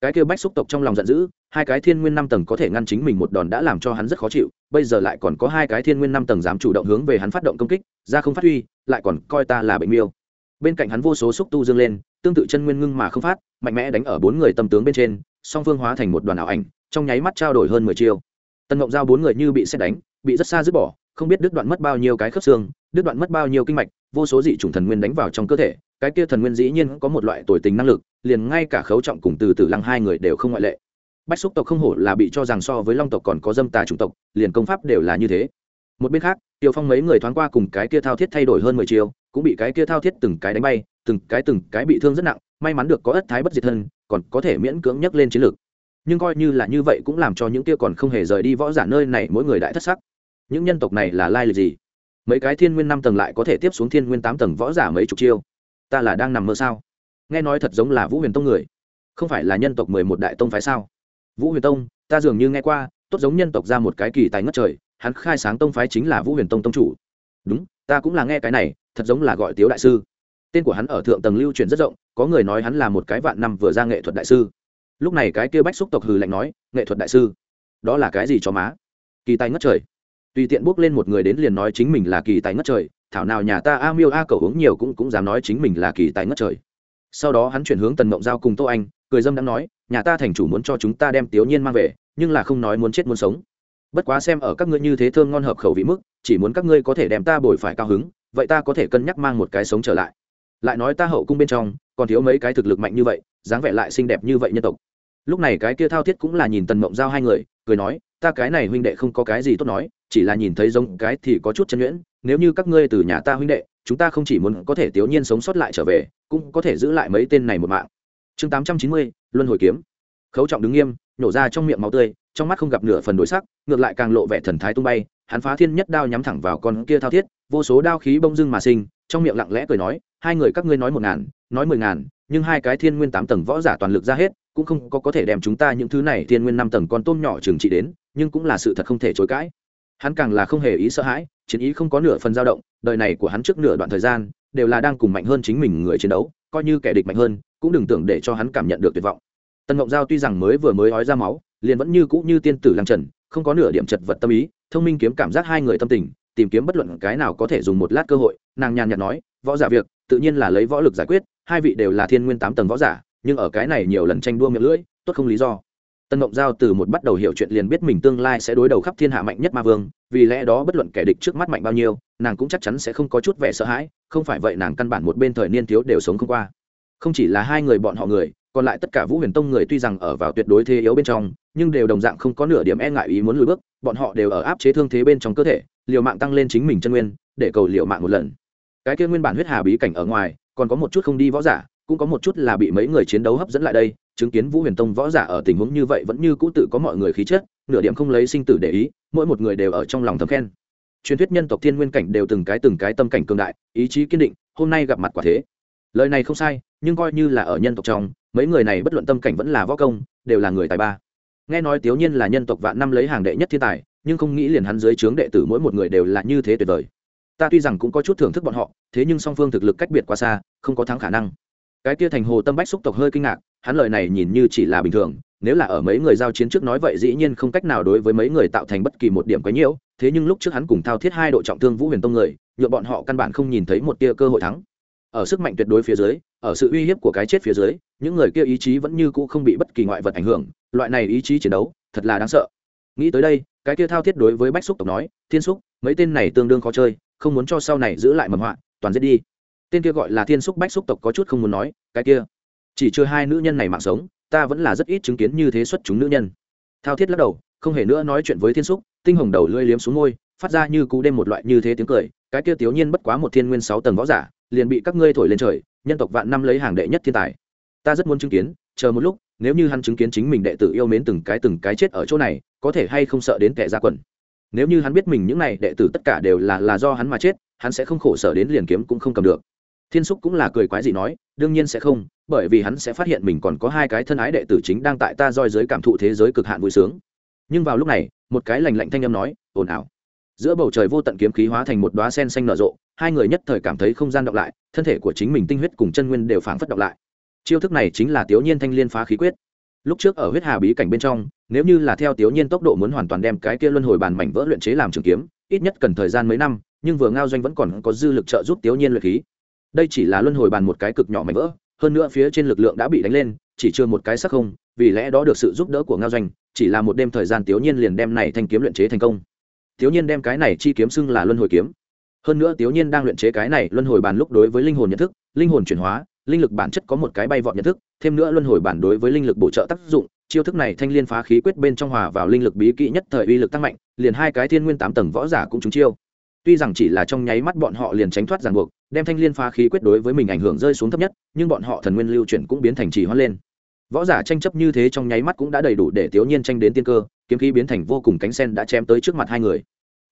Cái kêu bách xúc tộc trong lòng giận dữ, hai cái thiên nguyên năm tầng có thể ngăn chính mình một đòn đã làm cho hắn rất khó chịu, bây giờ lại còn có hai cái thiên nguyên năm tầng dám chủ động hướng về hắn phát động công kích, ra không phát huy, lại còn coi ta là bệnh miêu. Bên cạnh hắn vô số xúc tu dương lên, tương tự chân nguyên ngưng mà không phát, mạnh mẽ đánh ở bốn người tâm tướng bên trên, song phương hóa thành một đoàn ảo ảnh, trong nháy mắt trao đổi hơn mười chiêu. Tần ngộng giao bốn người như bị xét đánh, bị rất xa dứt bỏ, không biết đứt đoạn mất bao nhiêu cái khớp xương, đứt đoạn mất bao nhiêu kinh mạch, vô số dị chủng thần nguyên đánh vào trong cơ thể cái kia thần nguyên dĩ nhiên có một loại tồi tình năng lực, liền ngay cả khấu trọng cùng từ từ lăng hai người đều không ngoại lệ. Bách xúc tộc không hổ là bị cho rằng so với long tộc còn có dâm tà chủng tộc, liền công pháp đều là như thế. Một bên khác, tiêu phong mấy người thoáng qua cùng cái kia thao thiết thay đổi hơn mười chiều cũng bị cái kia thao thiết từng cái đánh bay, từng cái từng cái bị thương rất nặng, may mắn được có ất thái bất diệt thân, còn có thể miễn cưỡng nhấc lên chiến lược nhưng coi như là như vậy cũng làm cho những kia còn không hề rời đi võ giả nơi này mỗi người đại thất sắc. Những nhân tộc này là lai lịch gì? Mấy cái thiên nguyên năm tầng lại có thể tiếp xuống thiên nguyên tám tầng võ giả mấy chục chiêu? Ta là đang nằm mơ sao? Nghe nói thật giống là vũ huyền tông người. Không phải là nhân tộc mười một đại tông phái sao? Vũ huyền tông, ta dường như nghe qua, tốt giống nhân tộc ra một cái kỳ tài ngất trời, hắn khai sáng tông phái chính là vũ huyền tông tông chủ. Đúng, ta cũng là nghe cái này, thật giống là gọi tiếu đại sư. Tên của hắn ở thượng tầng lưu truyền rất rộng, có người nói hắn là một cái vạn năm vừa ra nghệ thuật đại sư. Lúc này cái kia bách xúc tộc hừ lạnh nói, nghệ thuật đại sư, đó là cái gì cho má? Kỳ tài ngất trời. Tùy tiện bước lên một người đến liền nói chính mình là kỳ tài ngất trời thảo nào nhà ta a miêu a cầu uống nhiều cũng cũng dám nói chính mình là kỳ tài ngất trời. Sau đó hắn chuyển hướng tần mộng giao cùng tô anh, cười dâm đã nói, nhà ta thành chủ muốn cho chúng ta đem tiểu nhiên mang về, nhưng là không nói muốn chết muốn sống. Bất quá xem ở các ngươi như thế thơm ngon hợp khẩu vị mức, chỉ muốn các ngươi có thể đem ta bồi phải cao hứng, vậy ta có thể cân nhắc mang một cái sống trở lại. Lại nói ta hậu cung bên trong, còn thiếu mấy cái thực lực mạnh như vậy, dáng vẻ lại xinh đẹp như vậy nhân tộc. Lúc này cái kia thao thiết cũng là nhìn tần mộng giao hai người, cười nói, ta cái này huynh đệ không có cái gì tốt nói, chỉ là nhìn thấy giống cái thì có chút chân nhuyễn nếu như các ngươi từ nhà ta huynh đệ, chúng ta không chỉ muốn có thể tiểu nhiên sống sót lại trở về, cũng có thể giữ lại mấy tên này một mạng. Chương tám trăm chín mươi, luân hồi kiếm. Khấu trọng đứng nghiêm, nhổ ra trong miệng máu tươi, trong mắt không gặp nửa phần đổi sắc, ngược lại càng lộ vẻ thần thái tung bay, hắn phá thiên nhất đao nhắm thẳng vào con kia thao thiết, vô số đao khí bông dưng mà sinh, trong miệng lặng lẽ cười nói, hai người các ngươi nói một ngàn, nói mười ngàn, nhưng hai cái thiên nguyên tám tầng võ giả toàn lực ra hết, cũng không có có thể đem chúng ta những thứ này thiên nguyên năm tầng con tôm nhỏ trừng trị đến, nhưng cũng là sự thật không thể chối cãi. Hắn càng là không hề ý sợ hãi chiến ý không có nửa phần dao động, đời này của hắn trước nửa đoạn thời gian, đều là đang cùng mạnh hơn chính mình người chiến đấu, coi như kẻ địch mạnh hơn, cũng đừng tưởng để cho hắn cảm nhận được tuyệt vọng. Tần ngộng giao tuy rằng mới vừa mới ói ra máu, liền vẫn như cũ như tiên tử lăng trần, không có nửa điểm chật vật tâm ý, thông minh kiếm cảm giác hai người tâm tình, tìm kiếm bất luận cái nào có thể dùng một lát cơ hội, nàng nhàn nhạt nói, võ giả việc, tự nhiên là lấy võ lực giải quyết, hai vị đều là thiên nguyên tám tầng võ giả, nhưng ở cái này nhiều lần tranh đua miệng lưỡi, tốt không lý do tân mộng giao từ một bắt đầu hiểu chuyện liền biết mình tương lai sẽ đối đầu khắp thiên hạ mạnh nhất ma vương, vì lẽ đó bất luận kẻ địch trước mắt mạnh bao nhiêu, nàng cũng chắc chắn sẽ không có chút vẻ sợ hãi, không phải vậy nàng căn bản một bên thời niên thiếu đều sống không qua. Không chỉ là hai người bọn họ người, còn lại tất cả vũ huyền tông người tuy rằng ở vào tuyệt đối thế yếu bên trong, nhưng đều đồng dạng không có nửa điểm e ngại ý muốn lùi bước, bọn họ đều ở áp chế thương thế bên trong cơ thể, liều mạng tăng lên chính mình chân nguyên, để cầu liều mạng một lần. Cái kia nguyên bản huyết hà bí cảnh ở ngoài, còn có một chút không đi võ giả, cũng có một chút là bị mấy người chiến đấu hấp dẫn lại đây chứng kiến vũ huyền tông võ giả ở tình huống như vậy vẫn như cũ tự có mọi người khí chất, nửa điểm không lấy sinh tử để ý, mỗi một người đều ở trong lòng thầm khen. Truyền thuyết nhân tộc thiên nguyên cảnh đều từng cái từng cái tâm cảnh cường đại, ý chí kiên định, hôm nay gặp mặt quả thế. Lời này không sai, nhưng coi như là ở nhân tộc trong, mấy người này bất luận tâm cảnh vẫn là võ công, đều là người tài ba. Nghe nói tiểu nhiên là nhân tộc vạn năm lấy hàng đệ nhất thiên tài, nhưng không nghĩ liền hắn dưới trướng đệ tử mỗi một người đều là như thế tuyệt vời. Ta tuy rằng cũng có chút thưởng thức bọn họ, thế nhưng song phương thực lực cách biệt quá xa, không có thắng khả năng. Cái kia thành hồ tâm bách xúc tộc hơi kinh ngạc hắn lời này nhìn như chỉ là bình thường, nếu là ở mấy người giao chiến trước nói vậy dĩ nhiên không cách nào đối với mấy người tạo thành bất kỳ một điểm quấy nhiễu, thế nhưng lúc trước hắn cùng thao thiết hai đội trọng thương vũ huyền tông người nhựa bọn họ căn bản không nhìn thấy một tia cơ hội thắng. Ở sức mạnh tuyệt đối phía dưới, ở sự uy hiếp của cái chết phía dưới, những người kia ý chí vẫn như cũ không bị bất kỳ ngoại vật ảnh hưởng, loại này ý chí chiến đấu, thật là đáng sợ. Nghĩ tới đây, cái kia thao thiết đối với bách xúc tộc nói, thiên xúc, mấy tên này tương đương khó chơi, không muốn cho sau này giữ lại mầm họa, toàn giết đi. Tên kia gọi là thiên xúc, bách xúc tộc có chút không muốn nói, cái kia chỉ chưa hai nữ nhân này mạng sống, ta vẫn là rất ít chứng kiến như thế xuất chúng nữ nhân. Thao thiết lắc đầu, không hề nữa nói chuyện với thiên xúc tinh hồng đầu lưỡi liếm xuống môi, phát ra như cú đêm một loại như thế tiếng cười, cái kia tiểu nhiên bất quá một thiên nguyên sáu tầng võ giả, liền bị các ngươi thổi lên trời, nhân tộc vạn năm lấy hàng đệ nhất thiên tài. Ta rất muốn chứng kiến, chờ một lúc, nếu như hắn chứng kiến chính mình đệ tử yêu mến từng cái từng cái chết ở chỗ này, có thể hay không sợ đến kẻ ra quần. Nếu như hắn biết mình những này đệ tử tất cả đều là là do hắn mà chết, hắn sẽ không khổ sở đến liền kiếm cũng không cầm được. Thiên xúc cũng là cười quái gì nói, đương nhiên sẽ không bởi vì hắn sẽ phát hiện mình còn có hai cái thân ái đệ tử chính đang tại ta roi giới cảm thụ thế giới cực hạn vui sướng. Nhưng vào lúc này, một cái lành lạnh thanh âm nói, ồn ào. Giữa bầu trời vô tận kiếm khí hóa thành một đoá sen xanh nở rộ, hai người nhất thời cảm thấy không gian động lại, thân thể của chính mình tinh huyết cùng chân nguyên đều phảng phất động lại. Chiêu thức này chính là tiểu nhiên thanh liên phá khí quyết. Lúc trước ở huyết hà bí cảnh bên trong, nếu như là theo tiểu nhiên tốc độ muốn hoàn toàn đem cái kia luân hồi bàn mảnh vỡ luyện chế làm trường kiếm, ít nhất cần thời gian mấy năm, nhưng vừa ngao doanh vẫn còn có dư lực trợ giúp tiểu nhiên luyện khí. Đây chỉ là luân hồi bàn một cái cực nhỏ mảnh vỡ hơn nữa phía trên lực lượng đã bị đánh lên, chỉ chưa một cái sắc không, vì lẽ đó được sự giúp đỡ của ngao doanh, chỉ là một đêm thời gian tiểu nhiên liền đem này thanh kiếm luyện chế thành công. Tiểu nhiên đem cái này chi kiếm xưng là luân hồi kiếm. Hơn nữa tiểu nhiên đang luyện chế cái này luân hồi bàn lúc đối với linh hồn nhận thức, linh hồn chuyển hóa, linh lực bản chất có một cái bay vọt nhận thức, thêm nữa luân hồi bản đối với linh lực bổ trợ tác dụng, chiêu thức này thanh liên phá khí quyết bên trong hòa vào linh lực bí kỹ nhất thời uy lực tăng mạnh, liền hai cái thiên nguyên tám tầng võ giả cũng trúng chiêu tuy rằng chỉ là trong nháy mắt bọn họ liền tránh thoát ràng buộc, đem thanh liên phá khí quyết đối với mình ảnh hưởng rơi xuống thấp nhất, nhưng bọn họ thần nguyên lưu chuyển cũng biến thành trì hoãn lên. Võ giả tranh chấp như thế trong nháy mắt cũng đã đầy đủ để tiểu nhiên tranh đến tiên cơ, kiếm khí biến thành vô cùng cánh sen đã chém tới trước mặt hai người.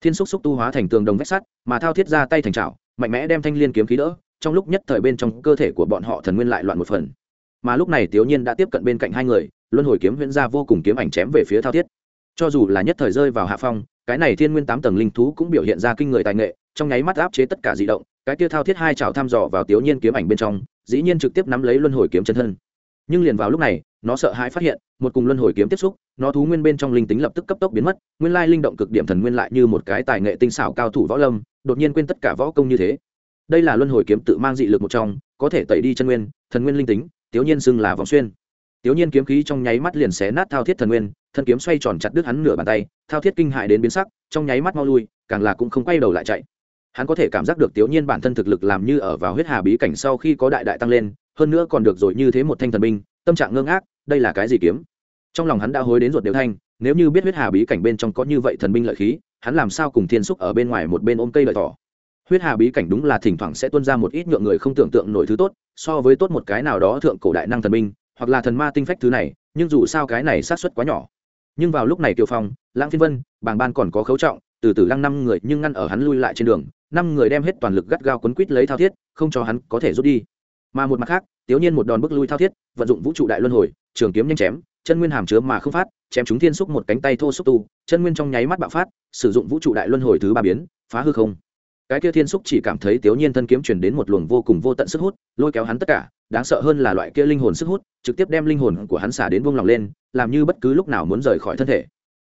Thiên xúc xúc tu hóa thành tường đồng vách sắt, mà thao thiết ra tay thành trào mạnh mẽ đem thanh liên kiếm khí đỡ, trong lúc nhất thời bên trong cơ thể của bọn họ thần nguyên lại loạn một phần. Mà lúc này tiểu nhiên đã tiếp cận bên cạnh hai người, luân hồi kiếm huyễn ra vô cùng kiếm ảnh chém về phía thao thiết cho dù là nhất thời rơi vào hạ phong, cái này thiên nguyên tám tầng linh thú cũng biểu hiện ra kinh người tài nghệ, trong nháy mắt áp chế tất cả dị động, cái kia thao thiết hai chảo thăm dò vào tiểu nhiên kiếm ảnh bên trong, dĩ nhiên trực tiếp nắm lấy luân hồi kiếm chân thân. Nhưng liền vào lúc này, nó sợ hãi phát hiện, một cùng luân hồi kiếm tiếp xúc, nó thú nguyên bên trong linh tính lập tức cấp tốc biến mất, nguyên lai linh động cực điểm thần nguyên lại như một cái tài nghệ tinh xảo cao thủ võ lâm, đột nhiên quên tất cả võ công như thế. Đây là luân hồi kiếm tự mang dị lực một trong, có thể tẩy đi chân nguyên, thần nguyên linh tính, tiểu nhiên xưng là vòng xuyên tiểu nhiên kiếm khí trong nháy mắt liền xé nát thao thiết thần nguyên, thân kiếm xoay tròn chặt đứt hắn nửa bàn tay, thao thiết kinh hại đến biến sắc, trong nháy mắt mau lui, càng là cũng không quay đầu lại chạy. Hắn có thể cảm giác được tiểu nhiên bản thân thực lực làm như ở vào huyết hà bí cảnh sau khi có đại đại tăng lên, hơn nữa còn được rồi như thế một thanh thần binh, tâm trạng ngưng ác đây là cái gì kiếm? Trong lòng hắn đã hối đến ruột đều thanh, nếu như biết huyết hà bí cảnh bên trong có như vậy thần binh lợi khí, hắn làm sao cùng thiên xúc ở bên ngoài một bên ôm cây lợi thỏ? Huyết hà bí cảnh đúng là thỉnh thoảng sẽ tuôn ra một ít nhượng người không tưởng tượng nổi thứ tốt, so với tốt một cái nào đó thượng cổ đại năng thần binh hoặc là thần ma tinh phách thứ này, nhưng dù sao cái này sát xuất quá nhỏ. Nhưng vào lúc này tiêu phong, lãng phiên vân, bàng ban còn có khấu trọng, từ từ lăng năm người nhưng ngăn ở hắn lui lại trên đường, năm người đem hết toàn lực gắt gao quấn quít lấy thao thiết, không cho hắn có thể rút đi. Mà một mặt khác tiểu nhiên một đòn bước lui thao thiết, vận dụng vũ trụ đại luân hồi, trường kiếm nhanh chém, chân nguyên hàm chứa mà không phát, chém chúng thiên xúc một cánh tay thô xúc tu, chân nguyên trong nháy mắt bạo phát, sử dụng vũ trụ đại luân hồi thứ ba biến, phá hư không. Cái kia thiên xúc chỉ cảm thấy tiểu nhiên thân kiếm truyền đến một luồng vô cùng vô tận sức hút, lôi kéo hắn tất cả đáng sợ hơn là loại kia linh hồn sức hút, trực tiếp đem linh hồn của hắn xả đến buông lòng lên, làm như bất cứ lúc nào muốn rời khỏi thân thể.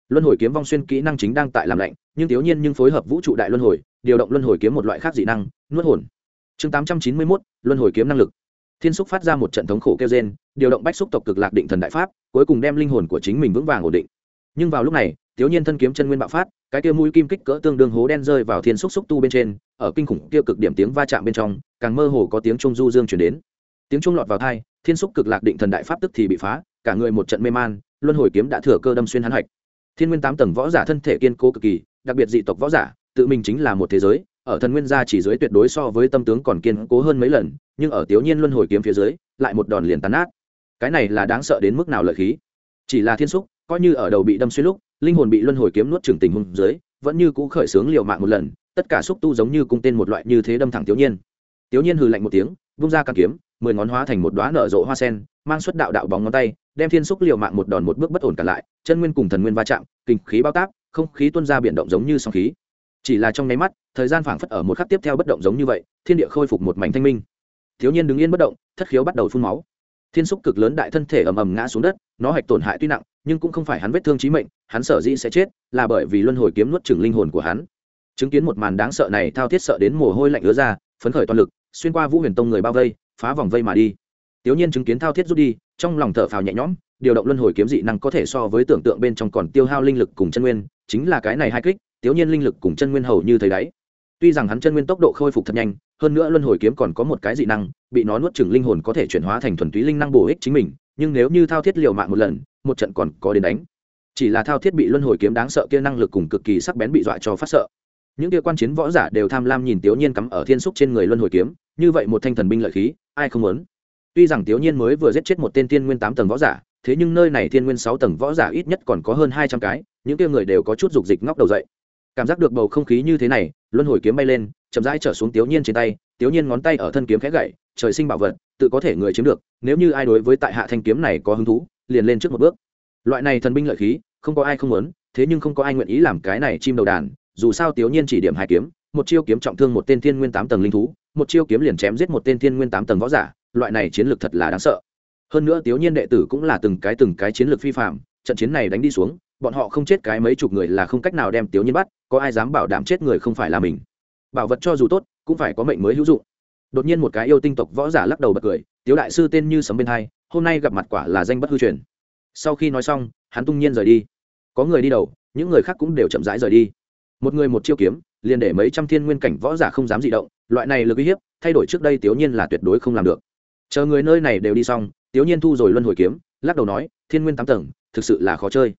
Luân hồi kiếm vong xuyên kỹ năng chính đang tại làm lạnh, nhưng thiếu nhiên nhưng phối hợp vũ trụ đại luân hồi, điều động luân hồi kiếm một loại khác dị năng, nuốt hồn. Chương tám trăm chín mươi mốt, luân hồi kiếm năng lực. Thiên xúc phát ra một trận thống khổ kêu gen điều động bách xúc tộc cực lạc định thần đại pháp, cuối cùng đem linh hồn của chính mình vững vàng ổn định. Nhưng vào lúc này, thiếu nhiên thân kiếm chân nguyên bạo phát, cái kia mũi kim kích cỡ tương đương hố đen rơi vào thiên xúc xúc tu bên trên, ở kinh khủng kia cực điểm tiếng va chạm bên trong, càng mơ hồ có tiếng trung du dương chuyển đến tiếng trung lọt vào thai thiên xúc cực lạc định thần đại pháp tức thì bị phá, cả người một trận mê man, luân hồi kiếm đã thừa cơ đâm xuyên hắn hạch thiên nguyên tám tầng võ giả thân thể kiên cố cực kỳ, đặc biệt dị tộc võ giả, tự mình chính là một thế giới, ở thần nguyên gia chỉ dưới tuyệt đối so với tâm tướng còn kiên cố hơn mấy lần, nhưng ở tiểu nhiên luân hồi kiếm phía dưới, lại một đòn liền tàn nát. Cái này là đáng sợ đến mức nào lợi khí? Chỉ là thiên xúc coi như ở đầu bị đâm xuyên lúc, linh hồn bị luân hồi kiếm nuốt trừng tình hung dưới, vẫn như cũ khởi sướng liều mạng một lần, tất cả xúc tu giống như cung tên một loại như thế đâm thẳng tiểu nhiên. Tiểu nhiên hừ lạnh một tiếng, vung ra càng kiếm mười ngón hóa thành một đóa nở rộ hoa sen, mang xuất đạo đạo bóng ngón tay, đem thiên xúc liều mạng một đòn một bước bất ổn cả lại, chân nguyên cùng thần nguyên va chạm, kinh khí bao tác, không khí tuôn ra biển động giống như sóng khí. Chỉ là trong nháy mắt, thời gian phảng phất ở một khắc tiếp theo bất động giống như vậy, thiên địa khôi phục một mảnh thanh minh. Thiếu nhiên đứng yên bất động, thất khiếu bắt đầu phun máu. Thiên xúc cực lớn đại thân thể ầm ầm ngã xuống đất, nó hạch tổn hại tuy nặng, nhưng cũng không phải hắn vết thương chí mệnh, hắn sở dĩ sẽ chết là bởi vì luân hồi kiếm nuốt chửng linh hồn của hắn. Chứng kiến một màn đáng sợ này thao thiết sợ đến mồ hôi lạnh ứa ra, phấn khởi toàn lực, xuyên qua vũ huyền tông người bao vây phá vòng vây mà đi. Tiểu nhiên chứng kiến thao thiết rút đi, trong lòng thở phào nhẹ nhõm, điều động luân hồi kiếm dị năng có thể so với tưởng tượng bên trong còn tiêu hao linh lực cùng chân nguyên, chính là cái này hai kích tiểu nhiên linh lực cùng chân nguyên hầu như thấy đáy. Tuy rằng hắn chân nguyên tốc độ khôi phục thật nhanh, hơn nữa luân hồi kiếm còn có một cái dị năng, bị nó nuốt chửng linh hồn có thể chuyển hóa thành thuần túy linh năng bổ ích chính mình, nhưng nếu như thao thiết liều mạng một lần, một trận còn có đến đánh. Chỉ là thao thiết bị luân hồi kiếm đáng sợ kia năng lực cùng cực kỳ sắc bén bị dọa cho phát sợ. Những kia quan chiến võ giả đều tham lam nhìn tiểu nhiên cắm ở thiên xúc trên người luân hồi kiếm như vậy một thanh thần binh lợi khí, ai không muốn? Tuy rằng tiểu nhiên mới vừa giết chết một tên thiên nguyên tám tầng võ giả, thế nhưng nơi này thiên nguyên sáu tầng võ giả ít nhất còn có hơn hai trăm cái, những kia người đều có chút dục dịch ngóc đầu dậy. Cảm giác được bầu không khí như thế này, luân hồi kiếm bay lên, chậm rãi trở xuống tiểu nhiên trên tay tiểu nhiên ngón tay ở thân kiếm khẽ gậy, trời sinh bảo vật, tự có thể người chiếm được, nếu như ai đối với tại hạ thanh kiếm này có hứng thú, liền lên trước một bước. Loại này thần binh lợi khí, không có ai không muốn, thế nhưng không có ai nguyện ý làm cái này chim đầu đàn, dù sao tiểu nhiên chỉ điểm hai kiếm, một chiêu kiếm trọng thương một tên thiên nguyên tám tầng linh thú một chiêu kiếm liền chém giết một tên thiên nguyên tám tầng võ giả, loại này chiến lược thật là đáng sợ. Hơn nữa tiểu nhiên đệ tử cũng là từng cái từng cái chiến lược phi phạm trận chiến này đánh đi xuống, bọn họ không chết cái mấy chục người là không cách nào đem tiểu nhiên bắt, có ai dám bảo đảm chết người không phải là mình. Bảo vật cho dù tốt, cũng phải có mệnh mới hữu dụng. Đột nhiên một cái yêu tinh tộc võ giả lắc đầu bật cười, tiếu đại sư tên như sấm bên hai, hôm nay gặp mặt quả là danh bất hư truyền. Sau khi nói xong, hắn tung nhiên rời đi. Có người đi đầu, những người khác cũng đều chậm rãi rời đi. Một người một chiêu kiếm, liền để mấy trăm thiên nguyên cảnh võ giả không dám dị động loại này lực uy hiếp, thay đổi trước đây tiểu nhiên là tuyệt đối không làm được. Chờ người nơi này đều đi xong tiểu nhiên thu rồi luân hồi kiếm, lắc đầu nói, thiên nguyên tám tầng, thực sự là khó chơi.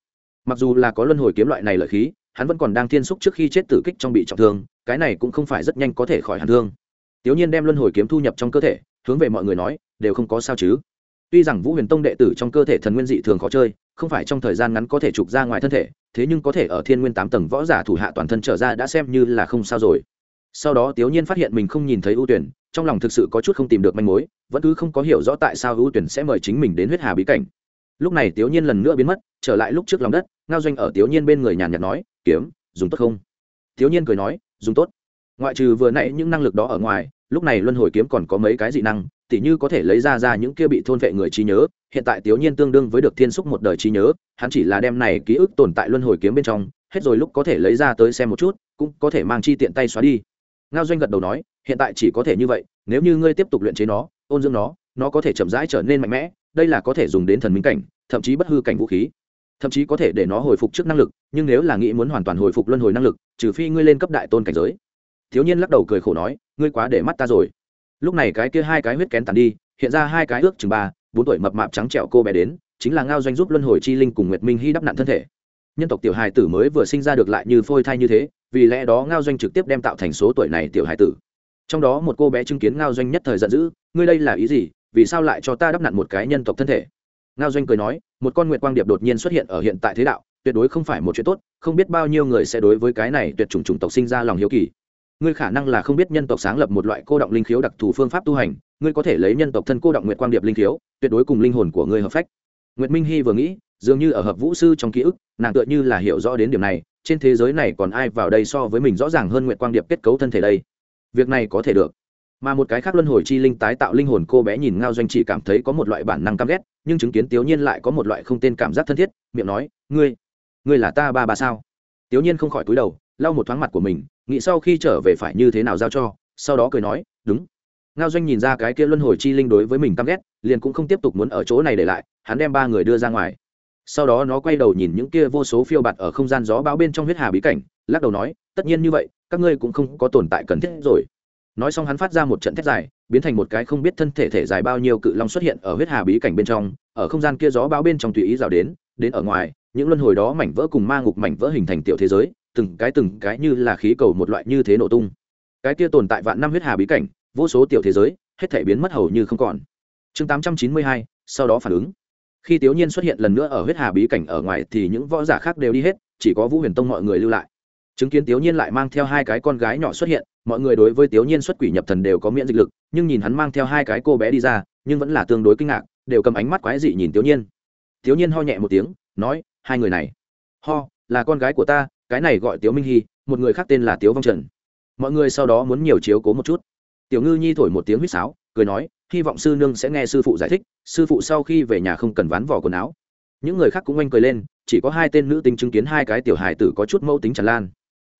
Mặc dù là có luân hồi kiếm loại này lợi khí, hắn vẫn còn đang thiên xúc trước khi chết tử kích trong bị trọng thương, cái này cũng không phải rất nhanh có thể khỏi hàn thương. Tiểu nhiên đem luân hồi kiếm thu nhập trong cơ thể, hướng về mọi người nói, đều không có sao chứ. Tuy rằng vũ huyền tông đệ tử trong cơ thể thần nguyên dị thường khó chơi, không phải trong thời gian ngắn có thể trục ra ngoài thân thể, thế nhưng có thể ở thiên nguyên tám tầng võ giả thủ hạ toàn thân trở ra đã xem như là không sao rồi sau đó tiểu nhiên phát hiện mình không nhìn thấy ưu tuyển, trong lòng thực sự có chút không tìm được manh mối, vẫn cứ không có hiểu rõ tại sao ưu tuyển sẽ mời chính mình đến huyết hà bí cảnh. Lúc này tiểu nhiên lần nữa biến mất, trở lại lúc trước lòng đất, ngao doanh ở tiểu nhiên bên người nhàn nhạt nói, kiếm, dùng tốt không? Tiểu nhiên cười nói, dùng tốt. Ngoại trừ vừa nãy những năng lực đó ở ngoài, lúc này luân hồi kiếm còn có mấy cái dị năng, tỉ như có thể lấy ra ra những kia bị thôn vệ người trí nhớ, hiện tại tiểu nhiên tương đương với được thiên xúc một đời trí nhớ, hắn chỉ là đem này ký ức tồn tại luân hồi kiếm bên trong, hết rồi lúc có thể lấy ra tới xem một chút, cũng có thể mang chi tiện tay xóa đi ngao doanh gật đầu nói, hiện tại chỉ có thể như vậy, nếu như ngươi tiếp tục luyện chế nó, ôn dưỡng nó nó có thể chậm rãi trở nên mạnh mẽ, đây là có thể dùng đến thần minh cảnh, thậm chí bất hư cảnh vũ khí. Thậm chí có thể để nó hồi phục trước năng lực, nhưng nếu là nghĩ muốn hoàn toàn hồi phục luân hồi năng lực, trừ phi ngươi lên cấp đại tôn cảnh giới. Thiếu nhiên lắc đầu cười khổ nói, ngươi quá để mắt ta rồi. Lúc này cái kia hai cái huyết kén tàn đi, hiện ra hai cái ước chừng ba, bốn tuổi mập mạp trắng trẹo cô bé đến, chính là ngao doanh giúp luân hồi chi linh cùng nguyệt minh hy đắp nạn thân thể. Nhân tộc tiểu hài tử mới vừa sinh ra được lại như phôi thai như thế vì lẽ đó ngao doanh trực tiếp đem tạo thành số tuổi này tiểu hải tử. Trong đó một cô bé chứng kiến ngao doanh nhất thời giận dữ, ngươi đây là ý gì? Vì sao lại cho ta đắp nặn một cái nhân tộc thân thể? Ngao doanh cười nói, một con nguyệt quang điệp đột nhiên xuất hiện ở hiện tại thế đạo, tuyệt đối không phải một chuyện tốt, không biết bao nhiêu người sẽ đối với cái này tuyệt chủng chủng tộc sinh ra lòng hiếu kỳ. Ngươi khả năng là không biết nhân tộc sáng lập một loại cô động linh khiếu đặc thù phương pháp tu hành, ngươi có thể lấy nhân tộc thân cô động nguyệt quang điệp linh khiếu, tuyệt đối cùng linh hồn của ngươi hợp phách. Nguyệt minh hy vừa nghĩ dường như ở hợp vũ sư trong ký ức, nàng tựa như là hiểu rõ đến điểm này, trên thế giới này còn ai vào đây so với mình rõ ràng hơn nguyệt quang điệp kết cấu thân thể đây? Việc này có thể được. Mà một cái khác luân hồi chi linh tái tạo linh hồn cô bé nhìn ngao doanh chỉ cảm thấy có một loại bản năng căm ghét, nhưng chứng kiến tiểu nhiên lại có một loại không tên cảm giác thân thiết, miệng nói, ngươi ngươi là ta ba ba sao? Tiểu nhiên không khỏi cúi đầu, lau một thoáng mặt của mình, nghĩ sau khi trở về phải như thế nào giao cho, sau đó cười nói, đúng. Ngao doanh nhìn ra cái kia luân hồi chi linh đối với mình căm ghét, liền cũng không tiếp tục muốn ở chỗ này để lại, hắn đem ba người đưa ra ngoài sau đó nó quay đầu nhìn những kia vô số phiêu bạt ở không gian gió bão bên trong huyết hà bí cảnh, lắc đầu nói, tất nhiên như vậy, các ngươi cũng không có tồn tại cần thiết rồi. Nói xong hắn phát ra một trận thét dài, biến thành một cái không biết thân thể thể dài bao nhiêu cự long xuất hiện ở huyết hà bí cảnh bên trong, ở không gian kia gió bão bên trong tùy ý rào đến đến ở ngoài, những luân hồi đó mảnh vỡ cùng ma ngục mảnh vỡ hình thành tiểu thế giới, từng cái từng cái như là khí cầu một loại như thế nổ tung. Cái kia tồn tại vạn năm huyết hà bí cảnh, vô số tiểu thế giới, hết thể biến mất hầu như không còn. Chương tám trăm chín mươi hai, sau đó phản ứng khi tiểu nhiên xuất hiện lần nữa ở huyết hà bí cảnh ở ngoài thì những võ giả khác đều đi hết, chỉ có vũ huyền tông mọi người lưu lại. Chứng kiến tiểu nhiên lại mang theo hai cái con gái nhỏ xuất hiện, mọi người đối với tiểu nhiên xuất quỷ nhập thần đều có miễn dịch lực, nhưng nhìn hắn mang theo hai cái cô bé đi ra, nhưng vẫn là tương đối kinh ngạc, đều cầm ánh mắt quái dị nhìn tiểu nhiên. Tiểu nhiên ho nhẹ một tiếng, nói, hai người này. Ho, là con gái của ta, cái này gọi tiểu minh hy, một người khác tên là tiểu vong trần. Mọi người sau đó muốn nhiều chiếu cố một chút. Tiểu ngư nhi thổi một tiếng huýt sáo, cười nói hy vọng sư nương sẽ nghe sư phụ giải thích, sư phụ sau khi về nhà không cần ván vỏ quần áo. Những người khác cũng oanh cười lên, chỉ có hai tên nữ tính chứng kiến hai cái tiểu hài tử có chút mẫu tính tràn lan.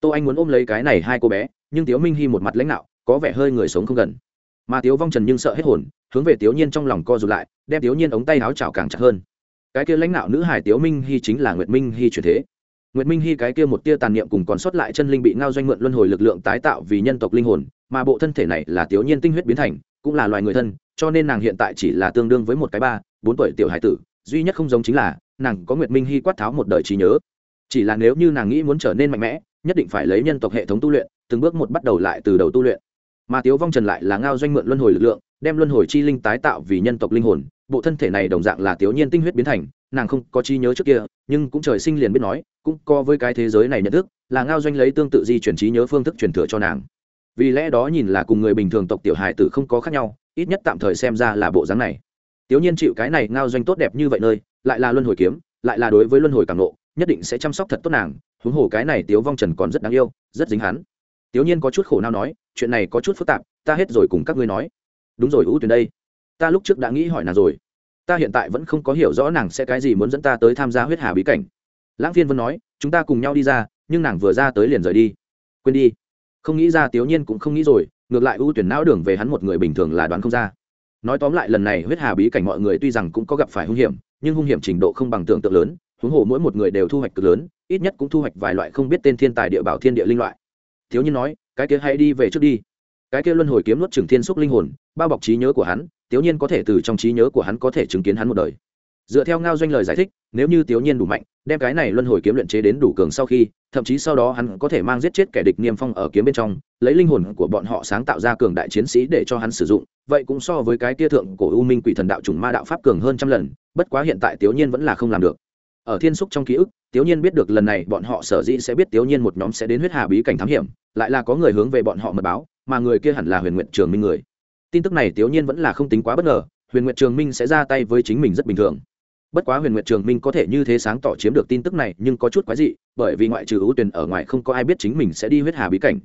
Tô anh muốn ôm lấy cái này hai cô bé, nhưng tiếu minh hy một mặt lãnh đạo, có vẻ hơi người sống không gần. Mà tiếu vong trần nhưng sợ hết hồn, hướng về tiếu nhiên trong lòng co rụt lại, đem tiếu nhiên ống tay áo trào càng chặt hơn. Cái kia lãnh đạo nữ hải tiếu minh hy chính là nguyệt minh hy truyền thế. Nguyệt minh hy cái kia một tia tàn niệm cùng còn sót lại chân linh bị ngao doanh mượn luân hồi lực lượng tái tạo vì nhân tộc linh hồn, mà bộ thân thể này là tiếu nhiên tinh huyết biến thành cũng là loài người thân, cho nên nàng hiện tại chỉ là tương đương với một cái ba, bốn tuổi tiểu hải tử, duy nhất không giống chính là, nàng có nguyệt minh hy quát tháo một đời trí nhớ. Chỉ là nếu như nàng nghĩ muốn trở nên mạnh mẽ, nhất định phải lấy nhân tộc hệ thống tu luyện, từng bước một bắt đầu lại từ đầu tu luyện. Mà tiếu vong trần lại là ngao doanh mượn luân hồi lực lượng, đem luân hồi chi linh tái tạo vì nhân tộc linh hồn, bộ thân thể này đồng dạng là tiểu nhiên tinh huyết biến thành, nàng không có trí nhớ trước kia, nhưng cũng trời sinh liền biết nói, cũng co với cái thế giới này nhận thức, là ngao doanh lấy tương tự di chuyển trí nhớ phương thức truyền thừa cho nàng vì lẽ đó nhìn là cùng người bình thường tộc tiểu hài tử không có khác nhau, ít nhất tạm thời xem ra là bộ dáng này. Tiểu nhiên chịu cái này ngao doanh tốt đẹp như vậy nơi, lại là luân hồi kiếm, lại là đối với luân hồi càng nộ nhất định sẽ chăm sóc thật tốt nàng, huống hồ cái này tiếu vong trần còn rất đáng yêu, rất dính hắn. Tiểu nhiên có chút khổ nào nói, chuyện này có chút phức tạp, ta hết rồi cùng các ngươi nói. Đúng rồi ưu tuyến đây. Ta lúc trước đã nghĩ hỏi nàng rồi. Ta hiện tại vẫn không có hiểu rõ nàng sẽ cái gì muốn dẫn ta tới tham gia huyết hà bí cảnh. Lãng phiên vân nói, chúng ta cùng nhau đi ra, nhưng nàng vừa ra tới liền rời đi. Quên đi không nghĩ ra tiểu nhiên cũng không nghĩ rồi, ngược lại ưu tuyển não đường về hắn một người bình thường là đoán không ra. Nói tóm lại lần này huyết hà bí cảnh mọi người tuy rằng cũng có gặp phải hung hiểm, nhưng hung hiểm trình độ không bằng tưởng tượng lớn, huống hồ mỗi một người đều thu hoạch cực lớn, ít nhất cũng thu hoạch vài loại không biết tên thiên tài địa bảo thiên địa linh loại. Thiếu nhiên nói, cái kia hãy đi về trước đi. Cái kia luân hồi kiếm nuốt trừng thiên xúc linh hồn, bao bọc trí nhớ của hắn thiếu nhiên có thể từ trong trí nhớ của hắn có thể chứng kiến hắn một đời dựa theo ngao doanh lời giải thích, nếu như thiếu nhiên đủ mạnh, đem cái này luân hồi kiếm luyện chế đến đủ cường sau khi, thậm chí sau đó hắn có thể mang giết chết kẻ địch niêm phong ở kiếm bên trong, lấy linh hồn của bọn họ sáng tạo ra cường đại chiến sĩ để cho hắn sử dụng, vậy cũng so với cái tia thượng của u minh quỷ thần đạo trùng ma đạo pháp cường hơn trăm lần, bất quá hiện tại tiểu nhiên vẫn là không làm được. Ở thiên xúc trong ký ức tiểu nhiên biết được lần này bọn họ sở dĩ sẽ biết tiểu nhiên một nhóm sẽ đến huyết hà bí cảnh thám hiểm, lại là có người hướng về bọn họ mật báo, mà người kia hẳn là huyền nguyện trường minh người. Tin tức này tiểu nhiên vẫn là không tính quá bất ngờ, huyền nguyện trường minh sẽ ra tay với chính mình rất bình thường bất quá huyền nguyệt trường minh có thể như thế sáng tỏ chiếm được tin tức này, nhưng có chút quái dị, bởi vì ngoại trừ ưu tuyển ở ngoài không có ai biết chính mình sẽ đi huyết hà bí cảnh.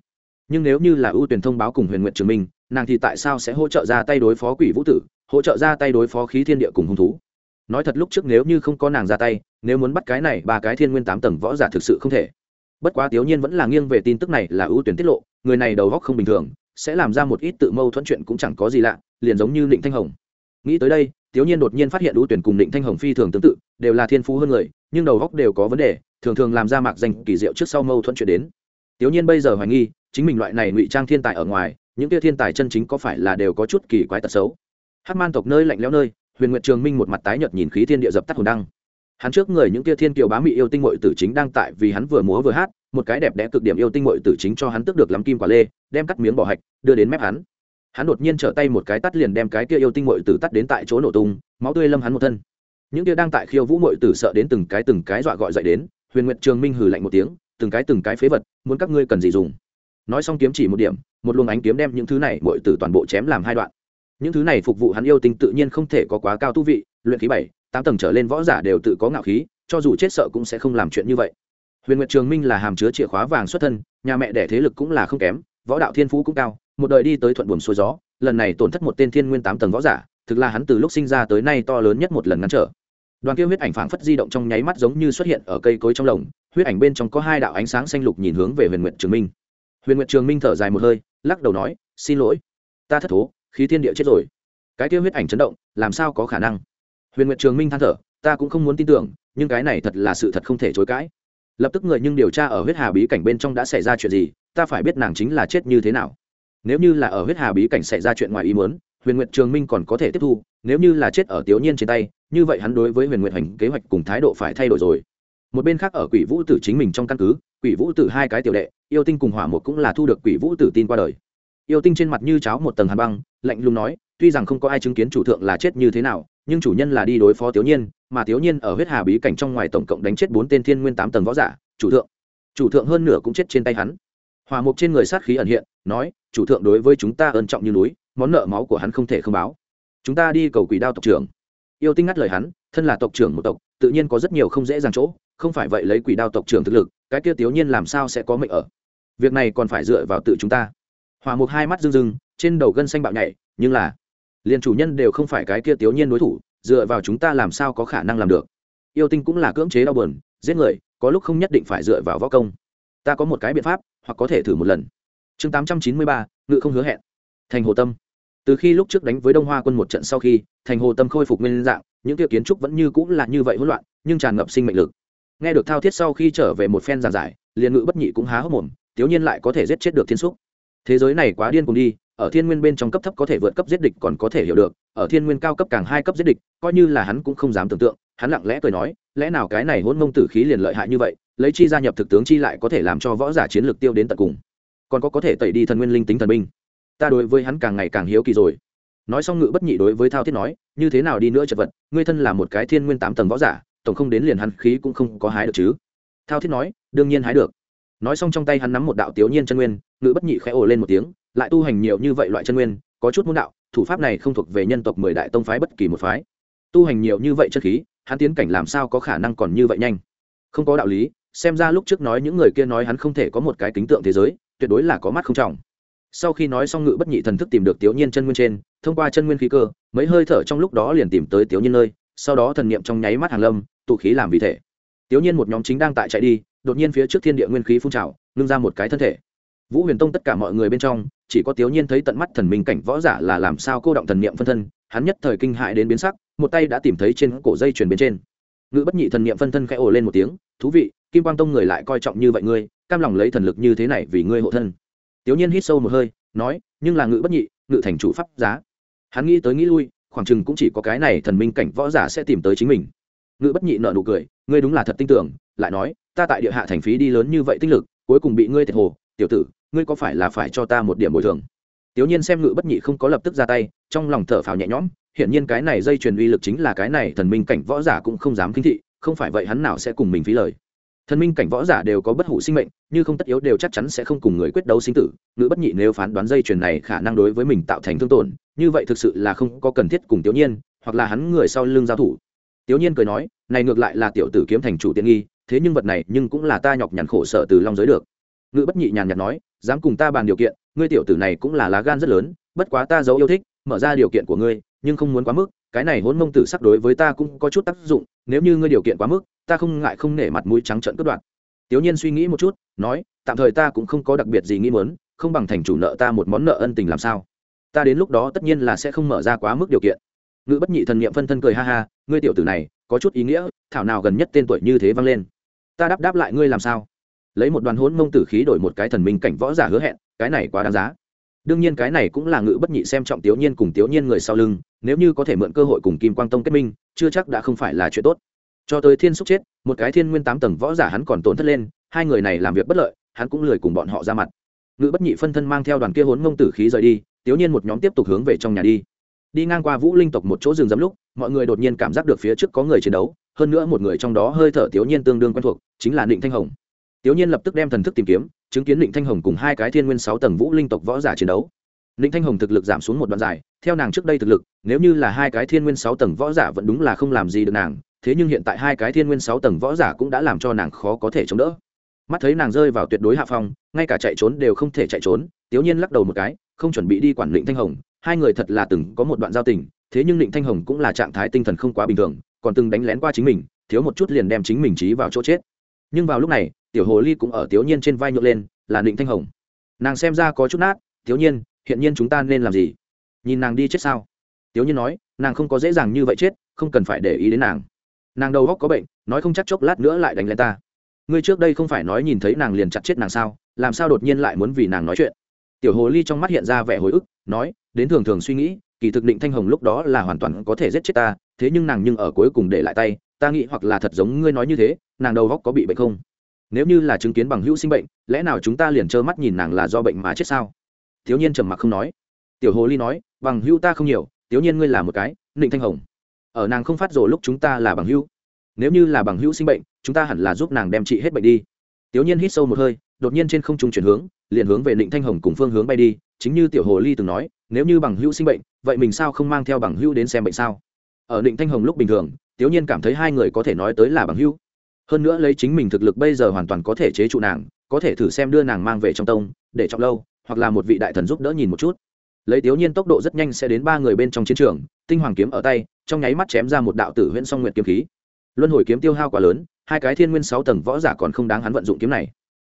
Nhưng nếu như là ưu tuyển thông báo cùng huyền nguyệt trường minh, nàng thì tại sao sẽ hỗ trợ ra tay đối phó quỷ vũ tử, hỗ trợ ra tay đối phó khí thiên địa cùng hung thú? Nói thật lúc trước nếu như không có nàng ra tay, nếu muốn bắt cái này, ba cái thiên nguyên tám tầng võ giả thực sự không thể. Bất quá tiểu nhiên vẫn là nghiêng về tin tức này là ưu tuyển tiết lộ, người này đầu góc không bình thường, sẽ làm ra một ít tự mâu thuẫn chuyện cũng chẳng có gì lạ, liền giống như định thanh hồng. Nghĩ tới đây Tiểu Nhiên đột nhiên phát hiện Đỗ tuyển cùng Định Thanh Hồng phi thường tương tự, đều là thiên phú hơn người, nhưng đầu óc đều có vấn đề, thường thường làm ra mạc danh kỳ diệu trước sau mâu thuẫn chuyện đến. Tiểu Nhiên bây giờ hoài nghi, chính mình loại này ngụy trang thiên tài ở ngoài, những kia thiên tài chân chính có phải là đều có chút kỳ quái tật xấu. Hắc Man tộc nơi lạnh lẽo nơi, Huyền Nguyệt Trường Minh một mặt tái nhợt nhìn khí thiên địa dập tắt hồn đăng. Hắn trước người những kia thiên kiều bá mị yêu tinh muội tử chính đang tại vì hắn vừa múa vừa hát, một cái đẹp đẽ cực điểm yêu tinh muội tử chính cho hắn tức được lắm kim quả lê, đem cắt miếng bỏ hạch, đưa đến mép hắn hắn đột nhiên trở tay một cái tắt liền đem cái kia yêu tinh mội tử tắt đến tại chỗ nổ tung, máu tươi lâm hắn một thân. Những kia đang tại khiêu vũ mội tử sợ đến từng cái từng cái dọa gọi dậy đến, huyền nguyệt trường minh hừ lạnh một tiếng, từng cái từng cái phế vật, muốn các ngươi cần gì dùng. Nói xong kiếm chỉ một điểm, một luồng ánh kiếm đem những thứ này mội tử toàn bộ chém làm hai đoạn. Những thứ này phục vụ hắn yêu tinh tự nhiên không thể có quá cao tu vị, luyện khí bảy, tám tầng trở lên võ giả đều tự có ngạo khí, cho dù chết sợ cũng sẽ không làm chuyện như vậy. Huyền nguyệt trường minh là hàm chứa chìa khóa vàng xuất thân, nhà mẹ đẻ thế lực cũng là không kém, võ đạo thiên phú cũng cao một đời đi tới thuận buồm xuôi gió, lần này tổn thất một tên thiên nguyên tám tầng võ giả, thực là hắn từ lúc sinh ra tới nay to lớn nhất một lần ngăn trở. Đoàn kia huyết ảnh phảng phất di động trong nháy mắt giống như xuất hiện ở cây cối trong lồng, huyết ảnh bên trong có hai đạo ánh sáng xanh lục nhìn hướng về huyền nguyện trường minh. Huyền nguyện trường minh thở dài một hơi, lắc đầu nói, xin lỗi, ta thất thố, khí thiên địa chết rồi. Cái kia huyết ảnh chấn động, làm sao có khả năng? Huyền nguyện trường minh than thở, ta cũng không muốn tin tưởng, nhưng cái này thật là sự thật không thể chối cãi. Lập tức người nhưng điều tra ở huyết hà bí cảnh bên trong đã xảy ra chuyện gì, ta phải biết nàng chính là chết như thế nào nếu như là ở huyết hà bí cảnh xảy ra chuyện ngoài ý muốn, huyền nguyệt trường minh còn có thể tiếp thu, nếu như là chết ở tiểu nhiên trên tay, như vậy hắn đối với huyền nguyệt hành kế hoạch cùng thái độ phải thay đổi rồi. Một bên khác ở quỷ vũ tử chính mình trong căn cứ, quỷ vũ tử hai cái tiểu đệ, yêu tinh cùng hỏa một cũng là thu được quỷ vũ tử tin qua đời. Yêu tinh trên mặt như cháo một tầng hàn băng, lạnh lùng nói, tuy rằng không có ai chứng kiến chủ thượng là chết như thế nào, nhưng chủ nhân là đi đối phó tiểu nhiên, mà tiểu nhiên ở huyết hà bí cảnh trong ngoài tổng cộng đánh chết bốn tên thiên nguyên tám tầng võ giả, chủ thượng. Chủ thượng hơn nửa cũng chết trên tay hắn. Hỏa mục trên người sát khí ẩn hiện, nói chủ thượng đối với chúng ta ân trọng như núi, món nợ máu của hắn không thể không báo. Chúng ta đi cầu quỷ đao tộc trưởng. Yêu tinh ngắt lời hắn, thân là tộc trưởng một tộc, tự nhiên có rất nhiều không dễ dàng chỗ, không phải vậy lấy quỷ đao tộc trưởng thực lực, cái kia tiểu nhiên làm sao sẽ có mệnh ở? Việc này còn phải dựa vào tự chúng ta. Hỏa mục hai mắt rưng rưng, trên đầu gân xanh bạo nhảy, nhưng là, liền chủ nhân đều không phải cái kia tiểu nhiên đối thủ, dựa vào chúng ta làm sao có khả năng làm được? Yêu tinh cũng là cưỡng chế đau buồn, giết người, có lúc không nhất định phải dựa vào võ công. Ta có một cái biện pháp, hoặc có thể thử một lần chương tám trăm chín mươi ba, ngự không hứa hẹn. Thành hồ tâm. Từ khi lúc trước đánh với đông hoa quân một trận sau khi, thành hồ tâm khôi phục nguyên dạng, những kia kiến trúc vẫn như cũng là như vậy hỗn loạn, nhưng tràn ngập sinh mệnh lực. Nghe được thao thiết sau khi trở về một phen giàn giải, liền ngự bất nhị cũng há hốc mồm tiếu nhiên lại có thể giết chết được thiên xúc. Thế giới này quá điên cùng đi, ở thiên nguyên bên trong cấp thấp có thể vượt cấp giết địch còn có thể hiểu được, ở thiên nguyên cao cấp càng hai cấp giết địch, coi như là hắn cũng không dám tưởng tượng, hắn lặng lẽ cười nói, lẽ nào cái này hôn mông tử khí liền lợi hại như vậy, lấy chi gia nhập thực tướng chi lại có thể làm cho võ giả chiến lược tiêu đến tận cùng? Còn có có thể tẩy đi thần nguyên linh tính thần binh. Ta đối với hắn càng ngày càng hiếu kỳ rồi. Nói xong ngự bất nhị đối với thao thiết nói, như thế nào đi nữa chật vật, ngươi thân là một cái thiên nguyên tám tầng võ giả, tổng không đến liền hắn khí cũng không có hái được chứ? Thao thiết nói, đương nhiên hái được. Nói xong trong tay hắn nắm một đạo tiểu nhiên chân nguyên, ngự bất nhị khẽ ồ lên một tiếng, lại tu hành nhiều như vậy loại chân nguyên, có chút môn đạo, thủ pháp này không thuộc về nhân tộc mười đại tông phái bất kỳ một phái. Tu hành nhiều như vậy chân khí, hắn tiến cảnh làm sao có khả năng còn như vậy nhanh? Không có đạo lý, xem ra lúc trước nói những người kia nói hắn không thể có một cái kính tượng thế giới tuyệt đối là có mắt không trọng. Sau khi nói xong ngự bất nhị thần thức tìm được tiểu nhiên chân nguyên trên, thông qua chân nguyên khí cơ, mấy hơi thở trong lúc đó liền tìm tới tiểu nhiên nơi, sau đó thần niệm trong nháy mắt hàng lâm, tụ khí làm vì thể. Tiểu nhiên một nhóm chính đang tại chạy đi, đột nhiên phía trước thiên địa nguyên khí phun trào, ngưng ra một cái thân thể. Vũ huyền tông tất cả mọi người bên trong, chỉ có tiểu nhiên thấy tận mắt thần minh cảnh võ giả là làm sao cô động thần niệm phân thân, hắn nhất thời kinh hại đến biến sắc, một tay đã tìm thấy trên cổ dây chuyền bên trên. Ngự bất nhị thần niệm phân thân khẽ ồ lên một tiếng, thú vị kim quang tông người lại coi trọng như vậy ngươi, cam lòng lấy thần lực như thế này vì ngươi hộ thân. Tiểu nhiên hít sâu một hơi, nói, nhưng là ngự bất nhị, ngự thành chủ pháp giá. Hắn nghĩ tới nghĩ lui, khoảng chừng cũng chỉ có cái này thần minh cảnh võ giả sẽ tìm tới chính mình. Ngự bất nhị nợ nụ cười, ngươi đúng là thật tin tưởng, lại nói, ta tại địa hạ thành phí đi lớn như vậy tinh lực, cuối cùng bị ngươi thiệt hồ, tiểu tử, ngươi có phải là phải cho ta một điểm bồi thường? Tiểu nhiên xem ngự bất nhị không có lập tức ra tay, trong lòng thở phào nhẹ nhõm hiện nhiên cái này dây truyền uy lực chính là cái này thần minh cảnh võ giả cũng không dám kinh thị, không phải vậy hắn nào sẽ cùng mình phí lời thần minh cảnh võ giả đều có bất hủ sinh mệnh, như không tất yếu đều chắc chắn sẽ không cùng người quyết đấu sinh tử, Nữ bất nhị nếu phán đoán dây chuyền này khả năng đối với mình tạo thành thương tổn, như vậy thực sự là không có cần thiết cùng tiểu nhiên, hoặc là hắn người sau lưng giao thủ. Tiểu nhiên cười nói, này ngược lại là tiểu tử kiếm thành chủ tiện nghi, thế nhưng vật này nhưng cũng là ta nhọc nhằn khổ sở từ long giới được. Nữ bất nhị nhàn nhạt nói, dám cùng ta bàn điều kiện, ngươi tiểu tử này cũng là lá gan rất lớn, bất quá ta giấu yêu thích, mở ra điều kiện của ngươi, nhưng không muốn quá mức cái này hôn mông tử sắc đối với ta cũng có chút tác dụng, nếu như ngươi điều kiện quá mức, ta không ngại không nể mặt mũi trắng trợn cướp đoạt. Tiểu nhiên suy nghĩ một chút, nói, tạm thời ta cũng không có đặc biệt gì nghĩ muốn, không bằng thành chủ nợ ta một món nợ ân tình làm sao? Ta đến lúc đó tất nhiên là sẽ không mở ra quá mức điều kiện. Ngữ bất nhị thần niệm phân thân cười ha ha, ngươi tiểu tử này, có chút ý nghĩa, thảo nào gần nhất tên tuổi như thế vang lên. Ta đáp đáp lại ngươi làm sao? Lấy một đoàn hỗn mông tử khí đổi một cái thần minh cảnh võ giả hứa hẹn, cái này quá đáng giá. Đương nhiên cái này cũng là ngữ bất nhị xem trọng tiểu nhiên cùng tiểu nhiên người sau lưng nếu như có thể mượn cơ hội cùng kim quang tông kết minh, chưa chắc đã không phải là chuyện tốt. Cho tới thiên xúc chết, một cái thiên nguyên tám tầng võ giả hắn còn tổn thất lên, hai người này làm việc bất lợi, hắn cũng lười cùng bọn họ ra mặt. Ngự bất nhị phân thân mang theo đoàn kia hốn mông tử khí rời đi tiểu nhiên một nhóm tiếp tục hướng về trong nhà đi. Đi ngang qua vũ linh tộc một chỗ rừng rậm lúc, mọi người đột nhiên cảm giác được phía trước có người chiến đấu, hơn nữa một người trong đó hơi thở tiểu nhiên tương đương quen thuộc, chính là định thanh hồng. Tiểu nhiên lập tức đem thần thức tìm kiếm, chứng kiến định thanh hồng cùng hai cái thiên nguyên sáu tầng vũ linh tộc võ giả chiến đấu. Ninh thanh hồng thực lực giảm xuống một đoạn dài, theo nàng trước đây thực lực, nếu như là hai cái thiên nguyên sáu tầng võ giả vẫn đúng là không làm gì được nàng, thế nhưng hiện tại hai cái thiên nguyên sáu tầng võ giả cũng đã làm cho nàng khó có thể chống đỡ. Mắt thấy nàng rơi vào tuyệt đối hạ phong, ngay cả chạy trốn đều không thể chạy trốn, Tiếu nhiên lắc đầu một cái, không chuẩn bị đi quản Ninh thanh hồng, hai người thật là từng có một đoạn giao tình, thế nhưng Ninh thanh hồng cũng là trạng thái tinh thần không quá bình thường, còn từng đánh lén qua chính mình, thiếu một chút liền đem chính mình trí vào chỗ chết. Nhưng vào lúc này, tiểu hồ ly cũng ở Tiếu nhiên trên vai nhượng lên, là Ninh thanh hồng. Nàng xem ra có chút nát, Tiếu nhiên hiện nhiên chúng ta nên làm gì? Nhìn nàng đi chết sao? Tiểu nhiên nói, nàng không có dễ dàng như vậy chết, không cần phải để ý đến nàng. Nàng đầu góc có bệnh, nói không chắc chốc lát nữa lại đánh lên ta. Ngươi trước đây không phải nói nhìn thấy nàng liền chặt chết nàng sao, làm sao đột nhiên lại muốn vì nàng nói chuyện? Tiểu hồ ly trong mắt hiện ra vẻ hồi ức, nói, đến thường thường suy nghĩ, kỳ thực định thanh hồng lúc đó là hoàn toàn có thể giết chết ta, thế nhưng nàng nhưng ở cuối cùng để lại tay, ta nghĩ hoặc là thật giống ngươi nói như thế, nàng đầu góc có bị bệnh không? Nếu như là chứng kiến bằng hữu sinh bệnh, lẽ nào chúng ta liền trơ mắt nhìn nàng là do bệnh mà chết sao? Thiếu nhiên trầm mặc không nói. Tiểu hồ ly nói, bằng hữu ta không nhiều thiếu nhiên ngươi là một cái định thanh hồng. Ở nàng không phát rồ lúc chúng ta là bằng hữu. Nếu như là bằng hữu sinh bệnh, chúng ta hẳn là giúp nàng đem trị hết bệnh đi. Tiểu nhiên hít sâu một hơi, đột nhiên trên không trung chuyển hướng, liền hướng về định thanh hồng cùng phương hướng bay đi, chính như tiểu hồ ly từng nói, nếu như bằng hữu sinh bệnh, vậy mình sao không mang theo bằng hữu đến xem bệnh sao? Ở định thanh hồng lúc bình thường, tiểu nhiên cảm thấy hai người có thể nói tới là bằng hữu. Hơn nữa lấy chính mình thực lực bây giờ hoàn toàn có thể chế trụ nàng, có thể thử xem đưa nàng mang về trong tông, để trọng lâu hoặc là một vị đại thần giúp đỡ nhìn một chút. Lấy thiếu nhiên tốc độ rất nhanh sẽ đến ba người bên trong chiến trường, tinh hoàng kiếm ở tay, trong nháy mắt chém ra một đạo tử huyễn song nguyệt kiếm khí. Luân hồi kiếm tiêu hao quá lớn, hai cái thiên nguyên sáu tầng võ giả còn không đáng hắn vận dụng kiếm này.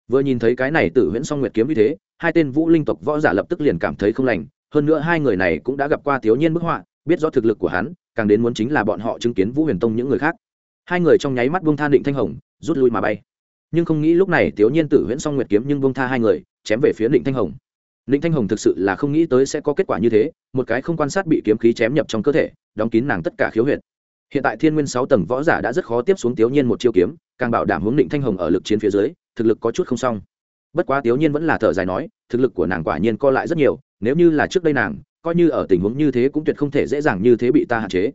Vừa nhìn thấy cái này tử huyễn song nguyệt kiếm như thế, hai tên vũ linh tộc võ giả lập tức liền cảm thấy không lành, hơn nữa hai người này cũng đã gặp qua thiếu nhiên bức họa, biết rõ thực lực của hắn, càng đến muốn chính là bọn họ chứng kiến vũ huyền tông những người khác. Hai người trong nháy mắt buông tha định thanh hồng, rút lui mà bay. Nhưng không nghĩ lúc này thiếu nhiên tử huyễn song nguyệt kiếm nhưng buông tha hai người chém về phía định thanh hồng Ninh Thanh Hồng thực sự là không nghĩ tới sẽ có kết quả như thế, một cái không quan sát bị kiếm khí chém nhập trong cơ thể, đóng kín nàng tất cả khiếu huyệt. Hiện tại Thiên Nguyên sáu tầng võ giả đã rất khó tiếp xuống Tiếu Nhiên một chiêu kiếm, càng bảo đảm hướng Ninh Thanh Hồng ở lực chiến phía dưới, thực lực có chút không xong. Bất quá Tiếu Nhiên vẫn là thở dài nói, thực lực của nàng quả nhiên co lại rất nhiều, nếu như là trước đây nàng, coi như ở tình huống như thế cũng tuyệt không thể dễ dàng như thế bị ta hạn chế.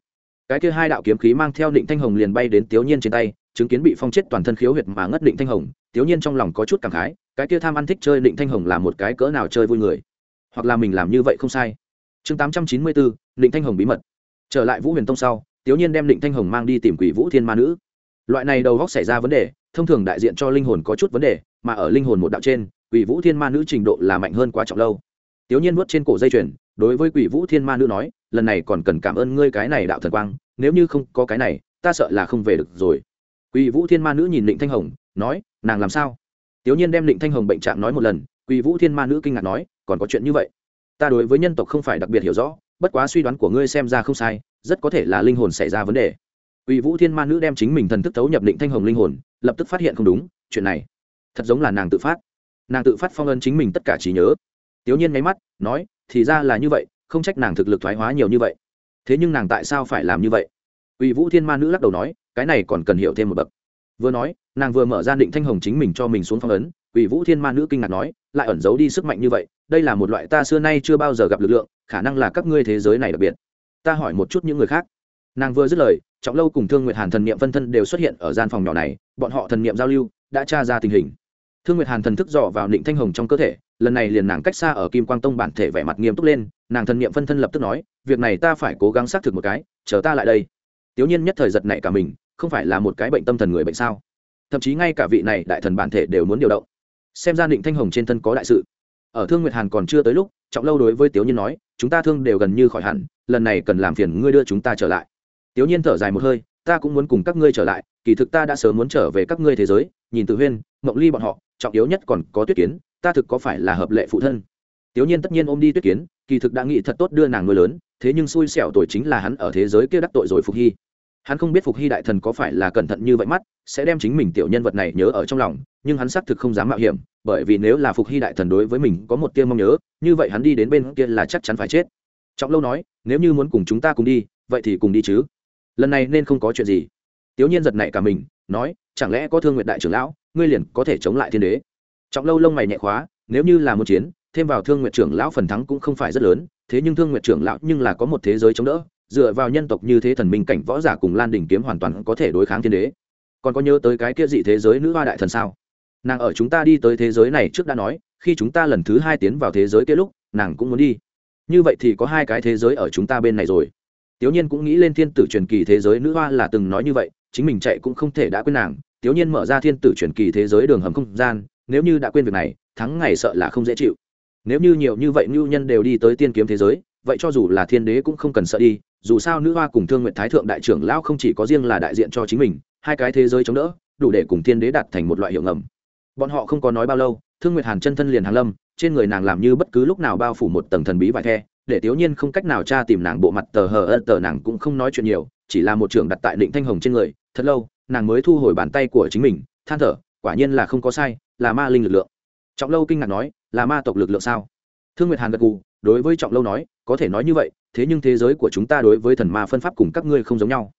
Cái kia hai đạo kiếm khí mang theo Ninh Thanh Hồng liền bay đến Tiếu Nhiên trên tay, chứng kiến bị phong chết toàn thân khiếu huyệt mà ngất Ninh Thanh Hồng, Tiếu Nhiên trong lòng có chút cảm khái, cái kia tham ăn thích chơi định thanh hồng là một cái cỡ nào chơi vui người? Hoặc là mình làm như vậy không sai? Chương tám trăm chín mươi bốn định thanh hồng bí mật. Trở lại vũ huyền tông sau tiểu nhiên đem định thanh hồng mang đi tìm quỷ vũ thiên ma nữ. Loại này đầu góc xảy ra vấn đề, thông thường đại diện cho linh hồn có chút vấn đề, mà ở linh hồn một đạo trên, quỷ vũ thiên ma nữ trình độ là mạnh hơn quá trọng lâu. Tiểu nhiên vuốt trên cổ dây chuyền, đối với quỷ vũ thiên ma nữ nói, lần này còn cần cảm ơn ngươi cái này đạo thần quang, nếu như không có cái này, ta sợ là không về được rồi. Quỷ vũ thiên ma nữ nhìn định thanh hồng, nói, nàng làm sao? Tiểu nhiên đem định thanh hồng bệnh trạng nói một lần quỷ vũ thiên ma nữ kinh ngạc nói còn có chuyện như vậy ta đối với nhân tộc không phải đặc biệt hiểu rõ bất quá suy đoán của ngươi xem ra không sai rất có thể là linh hồn xảy ra vấn đề Quỷ Vũ Thiên Ma nữ đem chính mình thần thức thấu nhập Định Thanh Hồng linh hồn, lập tức phát hiện không đúng, chuyện này thật giống là nàng tự phát. Nàng tự phát phong ấn chính mình tất cả trí nhớ. Tiểu Nhiên nháy mắt, nói, thì ra là như vậy, không trách nàng thực lực thoái hóa nhiều như vậy. Thế nhưng nàng tại sao phải làm như vậy? Quỷ Vũ Thiên Ma nữ lắc đầu nói, cái này còn cần hiểu thêm một bậc. Vừa nói, nàng vừa mở ra Định Thanh Hồng chính mình cho mình xuống phong ấn, Quỷ Vũ Thiên Ma nữ kinh ngạc nói, lại ẩn giấu đi sức mạnh như vậy, đây là một loại ta xưa nay chưa bao giờ gặp lực lượng, khả năng là các ngươi thế giới này đặc biệt. Ta hỏi một chút những người khác. Nàng vừa dứt lời, trọng lâu cùng thương nguyệt hàn thần niệm phân thân đều xuất hiện ở gian phòng nhỏ này bọn họ thần niệm giao lưu đã tra ra tình hình thương nguyệt hàn thần thức dò vào định thanh hồng trong cơ thể lần này liền nàng cách xa ở kim quang tông bản thể vẻ mặt nghiêm túc lên nàng thần niệm phân thân lập tức nói việc này ta phải cố gắng xác thực một cái chờ ta lại đây tiểu nhiên nhất thời giật này cả mình không phải là một cái bệnh tâm thần người bệnh sao thậm chí ngay cả vị này đại thần bản thể đều muốn điều động xem ra định thanh hồng trên thân có đại sự ở thương nguyệt hàn còn chưa tới lúc trọng lâu đối với tiểu nhiên nói chúng ta thương đều gần như khỏi hẳn lần này cần làm phiền ngươi đưa chúng ta trở lại Tiểu Nhiên thở dài một hơi, ta cũng muốn cùng các ngươi trở lại, kỳ thực ta đã sớm muốn trở về các ngươi thế giới, nhìn từ Huyên, Mộng Ly bọn họ, trọng yếu nhất còn có Tuyết Kiến, ta thực có phải là hợp lệ phụ thân. Tiểu Nhiên tất nhiên ôm đi Tuyết Kiến, kỳ thực đã nghĩ thật tốt đưa nàng nuôi lớn, thế nhưng xui xẻo tuổi chính là hắn ở thế giới kia đắc tội rồi Phục Hy. Hắn không biết Phục Hy đại thần có phải là cẩn thận như vậy mắt, sẽ đem chính mình tiểu nhân vật này nhớ ở trong lòng, nhưng hắn xác thực không dám mạo hiểm, bởi vì nếu là Phục Hy đại thần đối với mình có một tia mong nhớ, như vậy hắn đi đến bên kia là chắc chắn phải chết. Trọng Lâu nói, nếu như muốn cùng chúng ta cùng đi, vậy thì cùng đi chứ. Lần này nên không có chuyện gì. Tiểu nhiên giật nảy cả mình nói chẳng lẽ có thương nguyện đại trưởng lão ngươi liền có thể chống lại thiên đế? Trọng lâu lông mày nhẹ khóa nếu như là một chiến thêm vào thương nguyện trưởng lão phần thắng cũng không phải rất lớn thế nhưng thương nguyện trưởng lão nhưng là có một thế giới chống đỡ dựa vào nhân tộc như thế thần minh cảnh võ giả cùng lan đỉnh kiếm hoàn toàn có thể đối kháng thiên đế còn có nhớ tới cái kia dị thế giới nữ hoa đại thần sao nàng ở chúng ta đi tới thế giới này trước đã nói khi chúng ta lần thứ hai tiến vào thế giới kia lúc nàng cũng muốn đi như vậy thì có hai cái thế giới ở chúng ta bên này rồi Tiểu Nhiên cũng nghĩ lên thiên tử truyền kỳ thế giới nữ hoa là từng nói như vậy, chính mình chạy cũng không thể đã quên nàng. Tiểu Nhiên mở ra thiên tử truyền kỳ thế giới đường hầm không gian, nếu như đã quên việc này, thắng ngày sợ là không dễ chịu. Nếu như nhiều như vậy nhu nhân đều đi tới tiên kiếm thế giới, vậy cho dù là thiên đế cũng không cần sợ đi, dù sao nữ hoa cùng Thương Nguyệt Thái thượng đại trưởng lão không chỉ có riêng là đại diện cho chính mình, hai cái thế giới chống đỡ, đủ để cùng thiên đế đạt thành một loại hiệu ngầm. Bọn họ không có nói bao lâu, Thương Nguyệt Hàn chân thân liền hàn lâm, trên người nàng làm như bất cứ lúc nào bao phủ một tầng thần bí vải the, để tiểu nhiên không cách nào tra tìm nàng bộ mặt tờ hờ ơ tờ nàng cũng không nói chuyện nhiều chỉ là một trưởng đặt tại định thanh hồng trên người thật lâu nàng mới thu hồi bàn tay của chính mình than thở quả nhiên là không có sai là ma linh lực lượng trọng lâu kinh ngạc nói là ma tộc lực lượng sao thương nguyệt hàn gật gù đối với trọng lâu nói, có thể nói như vậy, thế nhưng thế giới của chúng ta đối với thần ma phân pháp cùng các ngươi không giống nhau.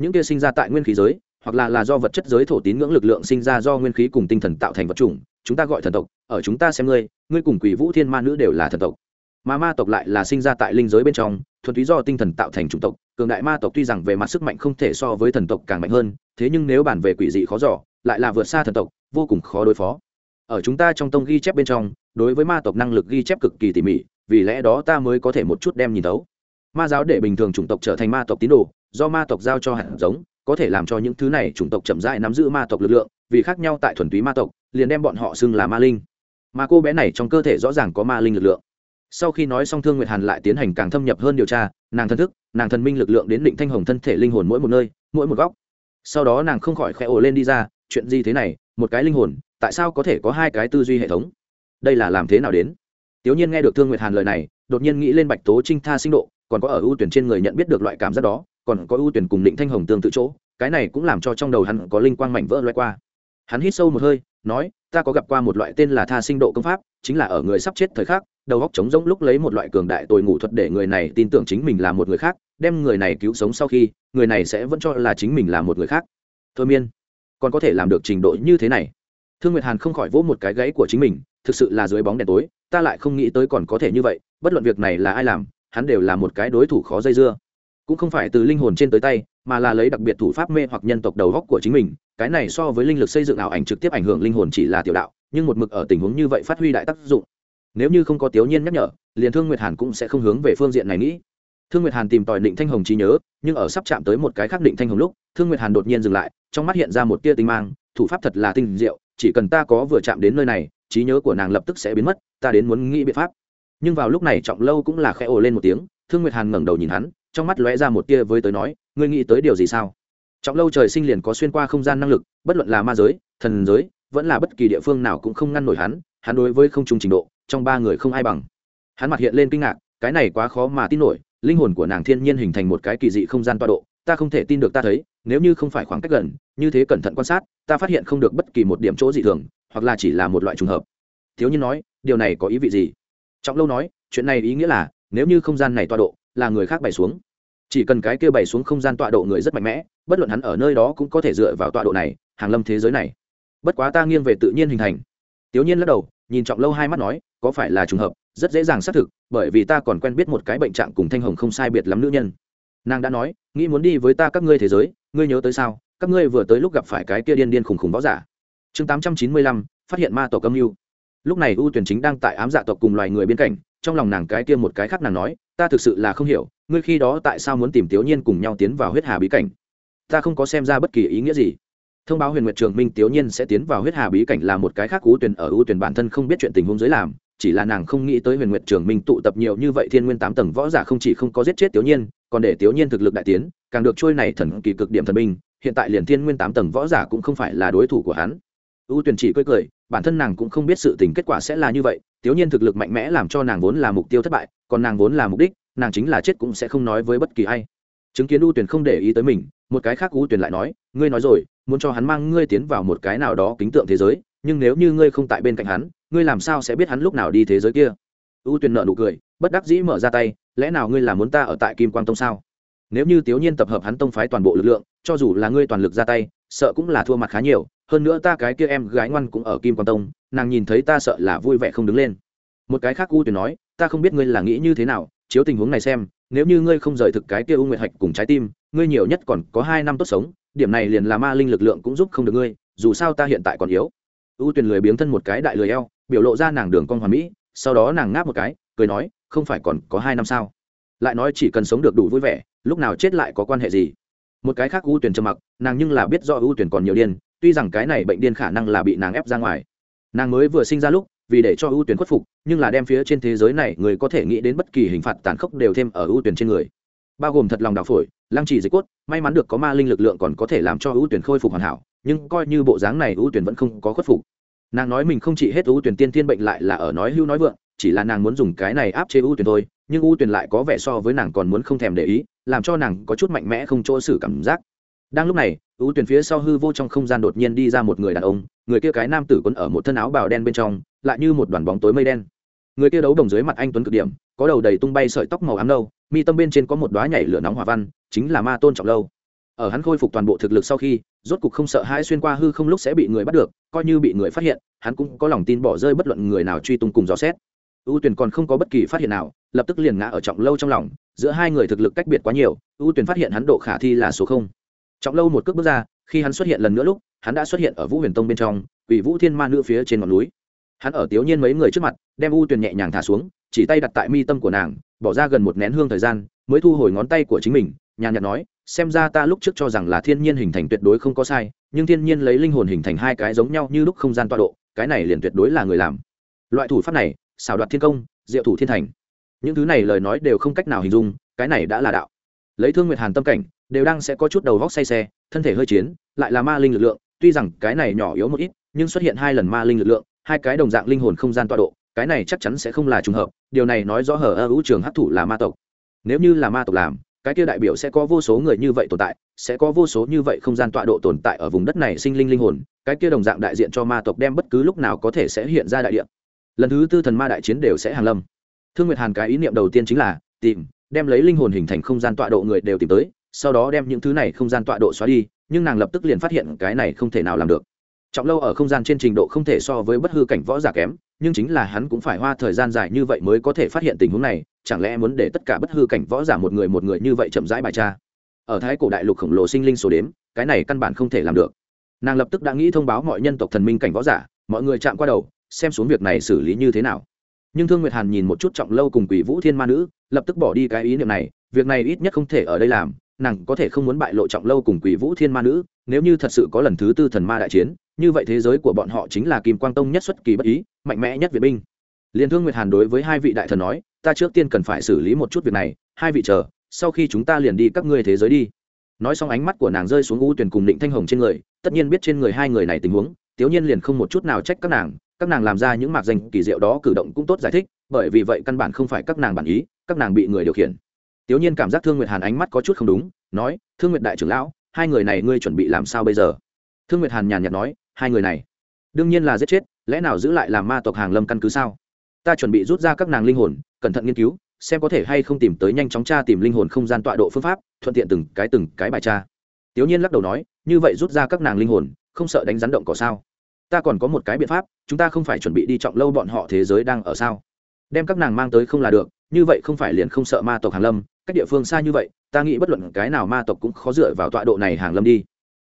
Những kia sinh ra tại nguyên khí giới, hoặc là là do vật chất giới thổ tín ngưỡng lực lượng sinh ra do nguyên khí cùng tinh thần tạo thành vật chủng, chúng ta gọi thần tộc, ở chúng ta xem ngươi ngươi cùng quỷ vũ thiên ma nữ đều là thần tộc. Mà ma tộc lại là sinh ra tại linh giới bên trong, thuần túy do tinh thần tạo thành chủng tộc, cường đại ma tộc tuy rằng về mặt sức mạnh không thể so với thần tộc càng mạnh hơn, thế nhưng nếu bàn về quỷ dị khó giỏ lại là vượt xa thần tộc, vô cùng khó đối phó. Ở chúng ta trong tông ghi chép bên trong, đối với ma tộc năng lực ghi chép cực kỳ tỉ mỉ vì lẽ đó ta mới có thể một chút đem nhìn thấu. Ma giáo để bình thường chủng tộc trở thành ma tộc tín đồ, do ma tộc giao cho hạt giống, có thể làm cho những thứ này chủng tộc chậm rãi nắm giữ ma tộc lực lượng, vì khác nhau tại thuần túy ma tộc, liền đem bọn họ xưng là ma linh. Mà cô bé này trong cơ thể rõ ràng có ma linh lực lượng. Sau khi nói xong thương nguyệt hàn lại tiến hành càng thâm nhập hơn điều tra, nàng thân thức, nàng thần minh lực lượng đến định thanh hồng thân thể linh hồn mỗi một nơi, mỗi một góc. Sau đó nàng không khỏi khẽ ồ lên đi ra, chuyện gì thế này, một cái linh hồn, tại sao có thể có hai cái tư duy hệ thống? Đây là làm thế nào đến? Tiểu nhiên nghe được thương nguyệt hàn lời này, đột nhiên nghĩ lên bạch tố trinh tha sinh độ, còn có ở ưu tuyển trên người nhận biết được loại cảm giác đó, còn có ưu tuyển cùng định thanh hồng tương tự chỗ, cái này cũng làm cho trong đầu hắn có linh quang mảnh vỡ lóe qua. Hắn hít sâu một hơi, nói, ta có gặp qua một loại tên là tha sinh độ công pháp, chính là ở người sắp chết thời khắc, đầu óc trống rỗng lúc lấy một loại cường đại tồi ngủ thuật để người này tin tưởng chính mình là một người khác, đem người này cứu sống sau khi, người này sẽ vẫn cho là chính mình là một người khác. Thôi miên, còn có thể làm được trình độ như thế này. Thương nguyệt hàn không khỏi vỗ một cái gáy của chính mình, thực sự là dưới bóng đèn tối ta lại không nghĩ tới còn có thể như vậy, bất luận việc này là ai làm, hắn đều là một cái đối thủ khó dây dưa. Cũng không phải từ linh hồn trên tới tay, mà là lấy đặc biệt thủ pháp mê hoặc nhân tộc đầu góc của chính mình, cái này so với linh lực xây dựng ảo ảnh trực tiếp ảnh hưởng linh hồn chỉ là tiểu đạo, nhưng một mực ở tình huống như vậy phát huy đại tác dụng. Nếu như không có tiểu nhiên nhắc nhở, liền thương nguyệt hàn cũng sẽ không hướng về phương diện này nghĩ. Thương nguyệt hàn tìm tòi định thanh hồng trí nhớ, nhưng ở sắp chạm tới một cái khác định thanh hồng lúc, thương nguyệt hàn đột nhiên dừng lại, trong mắt hiện ra một tia tinh mang, thủ pháp thật là tinh diệu, chỉ cần ta có vừa chạm đến nơi này trí nhớ của nàng lập tức sẽ biến mất, ta đến muốn nghĩ biện pháp. Nhưng vào lúc này trọng lâu cũng là khẽ ồ lên một tiếng, thương nguyệt hàn ngẩng đầu nhìn hắn, trong mắt lóe ra một tia với tới nói, ngươi nghĩ tới điều gì sao? Trọng lâu trời sinh liền có xuyên qua không gian năng lực, bất luận là ma giới, thần giới, vẫn là bất kỳ địa phương nào cũng không ngăn nổi hắn hắn đối với không trung trình độ, trong ba người không ai bằng. Hắn mặt hiện lên kinh ngạc, cái này quá khó mà tin nổi, linh hồn của nàng thiên nhiên hình thành một cái kỳ dị không gian toa độ, ta không thể tin được ta thấy, nếu như không phải khoảng cách gần, như thế cẩn thận quan sát, ta phát hiện không được bất kỳ một điểm chỗ dị thường hoặc là chỉ là một loại trùng hợp. Thiếu nhiên nói, điều này có ý vị gì? Trọng lâu nói, chuyện này ý nghĩa là, nếu như không gian này tọa độ, là người khác bày xuống. Chỉ cần cái kia bày xuống không gian tọa độ người rất mạnh mẽ, bất luận hắn ở nơi đó cũng có thể dựa vào tọa độ này, hàng lâm thế giới này. Bất quá ta nghiêng về tự nhiên hình thành. Tiểu nhiên lắc đầu, nhìn trọng lâu hai mắt nói, có phải là trùng hợp? Rất dễ dàng xác thực, bởi vì ta còn quen biết một cái bệnh trạng cùng thanh hồng không sai biệt lắm nữ nhân. Nàng đã nói, nghĩ muốn đi với ta các ngươi thế giới, ngươi nhớ tới sao? Các ngươi vừa tới lúc gặp phải cái kia điên điên khùng khùng võ giả chương tám trăm chín mươi lăm, phát hiện ma tổ âm mưu. Lúc này u tuyển chính đang tại ám dạ tộc cùng loài người bên cạnh, trong lòng nàng cái kia một cái khác nàng nói, ta thực sự là không hiểu, ngươi khi đó tại sao muốn tìm tiểu nhiên cùng nhau tiến vào huyết hà bí cảnh? Ta không có xem ra bất kỳ ý nghĩa gì. Thông báo huyền nguyệt trường minh tiểu nhiên sẽ tiến vào huyết hà bí cảnh là một cái khác u tuyển ở u tuyển bản thân không biết chuyện tình huống dưới làm, chỉ là nàng không nghĩ tới huyền nguyệt trường minh tụ tập nhiều như vậy thiên nguyên tám tầng võ giả không chỉ không có giết chết tiểu nhiên, còn để tiểu nhiên thực lực đại tiến, càng được trôi này thần kỳ cực điểm thần binh, hiện tại liền thiên nguyên tám tầng võ giả cũng không phải là đối thủ của hắn ưu tuyển chỉ cười cười, bản thân nàng cũng không biết sự tình kết quả sẽ là như vậy, tiểu nhiên thực lực mạnh mẽ làm cho nàng vốn là mục tiêu thất bại, còn nàng vốn là mục đích, nàng chính là chết cũng sẽ không nói với bất kỳ ai. Chứng kiến ưu tuyển không để ý tới mình, một cái khác ưu tuyển lại nói, ngươi nói rồi, muốn cho hắn mang ngươi tiến vào một cái nào đó kính tượng thế giới, nhưng nếu như ngươi không tại bên cạnh hắn, ngươi làm sao sẽ biết hắn lúc nào đi thế giới kia? Ưu tuyển nợ nụ cười, bất đắc dĩ mở ra tay, lẽ nào ngươi là muốn ta ở tại kim quang tông sao? Nếu như tiểu nhiên tập hợp hắn tông phái toàn bộ lực lượng, cho dù là ngươi toàn lực ra tay, sợ cũng là thua mặt khá nhiều hơn nữa ta cái kia em gái ngoan cũng ở kim quan tông, nàng nhìn thấy ta sợ là vui vẻ không đứng lên. Một cái khác u tuyển nói, ta không biết ngươi là nghĩ như thế nào, chiếu tình huống này xem, nếu như ngươi không rời thực cái kia u nguyệt hạch cùng trái tim, ngươi nhiều nhất còn có hai năm tốt sống, điểm này liền là ma linh lực lượng cũng giúp không được ngươi, dù sao ta hiện tại còn yếu. U tuyển lười biếng thân một cái đại lười eo, biểu lộ ra nàng đường con hoàn mỹ, sau đó nàng ngáp một cái, cười nói, không phải còn có hai năm sao? Lại nói chỉ cần sống được đủ vui vẻ, lúc nào chết lại có quan hệ gì? Một cái khác U tuyển trầm mặc, nàng nhưng là biết do U tuyển còn nhiều điên tuy rằng cái này bệnh điên khả năng là bị nàng ép ra ngoài. Nàng mới vừa sinh ra lúc, vì để cho ưu tuyển khuất phục, nhưng là đem phía trên thế giới này, người có thể nghĩ đến bất kỳ hình phạt tàn khốc đều thêm ở ưu tuyển trên người. Bao gồm thật lòng đào phổi, lăng trì dịch cốt, may mắn được có ma linh lực lượng còn có thể làm cho ưu tuyển khôi phục hoàn hảo, nhưng coi như bộ dáng này ưu tuyển vẫn không có khuất phục. Nàng nói mình không chỉ hết ưu tuyển tiên tiên bệnh lại là ở nói hưu nói vượng, chỉ là nàng muốn dùng cái này áp chế ưu tuyển thôi, nhưng ưu tuyển lại có vẻ so với nàng còn muốn không thèm để ý, làm cho nàng có chút mạnh mẽ không chỗ xử cảm giác đang lúc này, ưu tuyển phía sau hư vô trong không gian đột nhiên đi ra một người đàn ông, người kia cái nam tử quấn ở một thân áo bào đen bên trong, lại như một đoàn bóng tối mây đen. Người kia đấu đồng dưới mặt anh tuấn cực điểm, có đầu đầy tung bay sợi tóc màu ám lâu, mi tâm bên trên có một đoá nhảy lửa nóng hỏa văn, chính là ma tôn trọng lâu. Ở hắn khôi phục toàn bộ thực lực sau khi, rốt cục không sợ hãi xuyên qua hư không lúc sẽ bị người bắt được, coi như bị người phát hiện, hắn cũng có lòng tin bỏ rơi bất luận người nào truy tung cùng dò xét. Ưu tuyển còn không có bất kỳ phát hiện nào, lập tức liền ngã ở trọng lâu trong lòng, giữa hai người thực lực cách biệt quá nhiều, ưu tuyển phát hiện hắn độ khả thi là số không trọng lâu một cước bước ra, khi hắn xuất hiện lần nữa lúc, hắn đã xuất hiện ở vũ huyền tông bên trong ủy vũ thiên ma nữ phía trên ngọn núi. Hắn ở tiểu nhiên mấy người trước mặt, đem u tuyền nhẹ nhàng thả xuống, chỉ tay đặt tại mi tâm của nàng, bỏ ra gần một nén hương thời gian, mới thu hồi ngón tay của chính mình, nhàn nhạt nói, xem ra ta lúc trước cho rằng là thiên nhiên hình thành tuyệt đối không có sai, nhưng thiên nhiên lấy linh hồn hình thành hai cái giống nhau như lúc không gian tọa độ, cái này liền tuyệt đối là người làm. Loại thủ pháp này, xảo đoạt thiên công, diệu thủ thiên thành. Những thứ này lời nói đều không cách nào hình dung, cái này đã là đạo. Lấy thương nguyệt hàn tâm cảnh đều đang sẽ có chút đầu vóc say xe, thân thể hơi chiến, lại là ma linh lực lượng, tuy rằng cái này nhỏ yếu một ít, nhưng xuất hiện hai lần ma linh lực lượng, hai cái đồng dạng linh hồn không gian tọa độ, cái này chắc chắn sẽ không là trùng hợp, điều này nói rõ hở ơ hữu trường hấp thụ là ma tộc. Nếu như là ma tộc làm, cái kia đại biểu sẽ có vô số người như vậy tồn tại, sẽ có vô số như vậy không gian tọa độ tồn tại ở vùng đất này sinh linh linh hồn, cái kia đồng dạng đại diện cho ma tộc đem bất cứ lúc nào có thể sẽ hiện ra đại địa. Lần thứ tư thần ma đại chiến đều sẽ hàng lâm. Thương nguyệt hàn cái ý niệm đầu tiên chính là tìm, đem lấy linh hồn hình thành không gian tọa độ người đều tìm tới sau đó đem những thứ này không gian tọa độ xóa đi, nhưng nàng lập tức liền phát hiện cái này không thể nào làm được. Trọng lâu ở không gian trên trình độ không thể so với bất hư cảnh võ giả kém, nhưng chính là hắn cũng phải hoa thời gian dài như vậy mới có thể phát hiện tình huống này, chẳng lẽ muốn để tất cả bất hư cảnh võ giả một người một người như vậy chậm rãi bài tra? Ở thái cổ đại lục khổng lồ sinh linh số đếm, cái này căn bản không thể làm được. Nàng lập tức đã nghĩ thông báo mọi nhân tộc thần minh cảnh võ giả, mọi người chạm qua đầu, xem xuống việc này xử lý như thế nào. Nhưng thương nguyệt hàn nhìn một chút trọng lâu cùng quỷ vũ thiên ma nữ, lập tức bỏ đi cái ý niệm này, việc này ít nhất không thể ở đây làm nàng có thể không muốn bại lộ trọng lâu cùng quỷ vũ thiên ma nữ, nếu như thật sự có lần thứ tư thần ma đại chiến, như vậy thế giới của bọn họ chính là kim quang tông nhất xuất kỳ bất ý, mạnh mẽ nhất việt binh. Liên thương nguyệt hàn đối với hai vị đại thần nói, ta trước tiên cần phải xử lý một chút việc này, hai vị chờ, sau khi chúng ta liền đi các ngươi thế giới đi. Nói xong ánh mắt của nàng rơi xuống u tuyển cùng định thanh hồng trên người, tất nhiên biết trên người hai người này tình huống tiểu nhiên liền không một chút nào trách các nàng các nàng làm ra những mạc danh kỳ diệu đó cử động cũng tốt giải thích, bởi vì vậy căn bản không phải các nàng bản ý, các nàng bị người điều khiển tiểu nhiên cảm giác thương nguyệt hàn ánh mắt có chút không đúng, nói, thương nguyệt đại trưởng lão, hai người này ngươi chuẩn bị làm sao bây giờ? Thương nguyệt hàn nhàn nhạt nói, hai người này, đương nhiên là giết chết, lẽ nào giữ lại làm ma tộc hàng lâm căn cứ sao? Ta chuẩn bị rút ra các nàng linh hồn, cẩn thận nghiên cứu, xem có thể hay không tìm tới nhanh chóng tra tìm linh hồn không gian tọa độ phương pháp, thuận tiện từng cái từng cái bài tra. Tiểu nhiên lắc đầu nói, như vậy rút ra các nàng linh hồn, không sợ đánh rắn động cỏ sao? Ta còn có một cái biện pháp, chúng ta không phải chuẩn bị đi trọng lâu bọn họ thế giới đang ở sao? Đem các nàng mang tới không là được, như vậy không phải liền không sợ ma tộc hàng lâm cách địa phương xa như vậy, ta nghĩ bất luận cái nào ma tộc cũng khó dựa vào tọa độ này hàng lâm đi.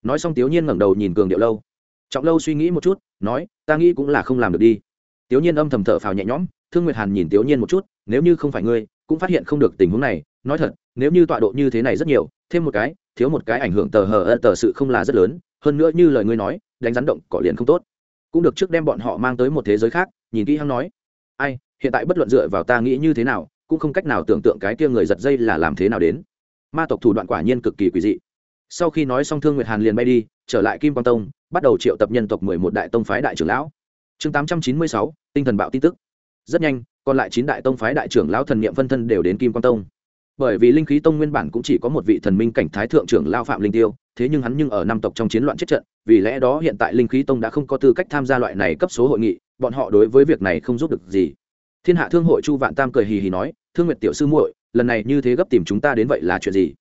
Nói xong tiểu nhiên ngẩng đầu nhìn cường điệu lâu. Trọng lâu suy nghĩ một chút, nói, ta nghĩ cũng là không làm được đi. Tiểu nhiên âm thầm thở phào nhẹ nhõm, thương nguyệt hàn nhìn tiểu nhiên một chút, nếu như không phải ngươi, cũng phát hiện không được tình huống này. Nói thật, nếu như tọa độ như thế này rất nhiều, thêm một cái, thiếu một cái ảnh hưởng tờ hờ ân tờ sự không là rất lớn. Hơn nữa như lời ngươi nói, đánh rắn động cỏ liền không tốt. Cũng được trước đem bọn họ mang tới một thế giới khác, nhìn kỹ hắn nói. Ai, hiện tại bất luận dựa vào ta nghĩ như thế nào cũng không cách nào tưởng tượng cái kia người giật dây là làm thế nào đến. Ma tộc thủ đoạn quả nhiên cực kỳ quỷ dị. Sau khi nói xong thương nguyệt hàn liền bay đi, trở lại kim quang tông, bắt đầu triệu tập nhân tộc mười một đại tông phái đại trưởng lão. Chương tám trăm chín mươi sáu, tinh thần bạo tin tức. Rất nhanh, còn lại chín đại tông phái đại trưởng lão thần niệm phân thân đều đến kim quang tông. Bởi vì linh khí tông nguyên bản cũng chỉ có một vị thần minh cảnh thái thượng trưởng lao phạm linh tiêu, thế nhưng hắn nhưng ở năm tộc trong chiến loạn chết trận, vì lẽ đó hiện tại linh khí tông đã không có tư cách tham gia loại này cấp số hội nghị, bọn họ đối với việc này không giúp được gì thiên hạ thương hội chu vạn tam cười hì hì nói, thương nguyệt tiểu sư muội, lần này như thế gấp tìm chúng ta đến vậy là chuyện gì?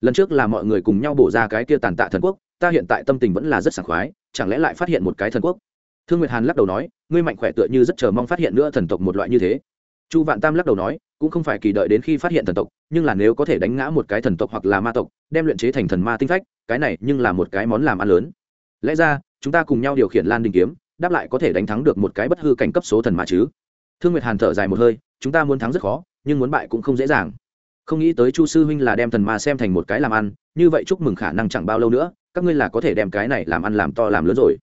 Lần trước là mọi người cùng nhau bổ ra cái kia tàn tạ thần quốc, ta hiện tại tâm tình vẫn là rất sảng khoái, chẳng lẽ lại phát hiện một cái thần quốc? Thương nguyệt hàn lắc đầu nói, ngươi mạnh khỏe tựa như rất chờ mong phát hiện nữa thần tộc một loại như thế. Chu vạn tam lắc đầu nói, cũng không phải kỳ đợi đến khi phát hiện thần tộc, nhưng là nếu có thể đánh ngã một cái thần tộc hoặc là ma tộc, đem luyện chế thành thần ma tinh phách, cái này nhưng là một cái món làm ăn lớn. Lẽ ra, chúng ta cùng nhau điều khiển lan đình kiếm, đáp lại có thể đánh thắng được một cái bất hư cảnh cấp số thần ma chứ? Thương nguyệt hàn thở dài một hơi, chúng ta muốn thắng rất khó, nhưng muốn bại cũng không dễ dàng. Không nghĩ tới chu sư huynh là đem thần ma xem thành một cái làm ăn, như vậy chúc mừng khả năng chẳng bao lâu nữa, các ngươi là có thể đem cái này làm ăn làm to làm lớn rồi.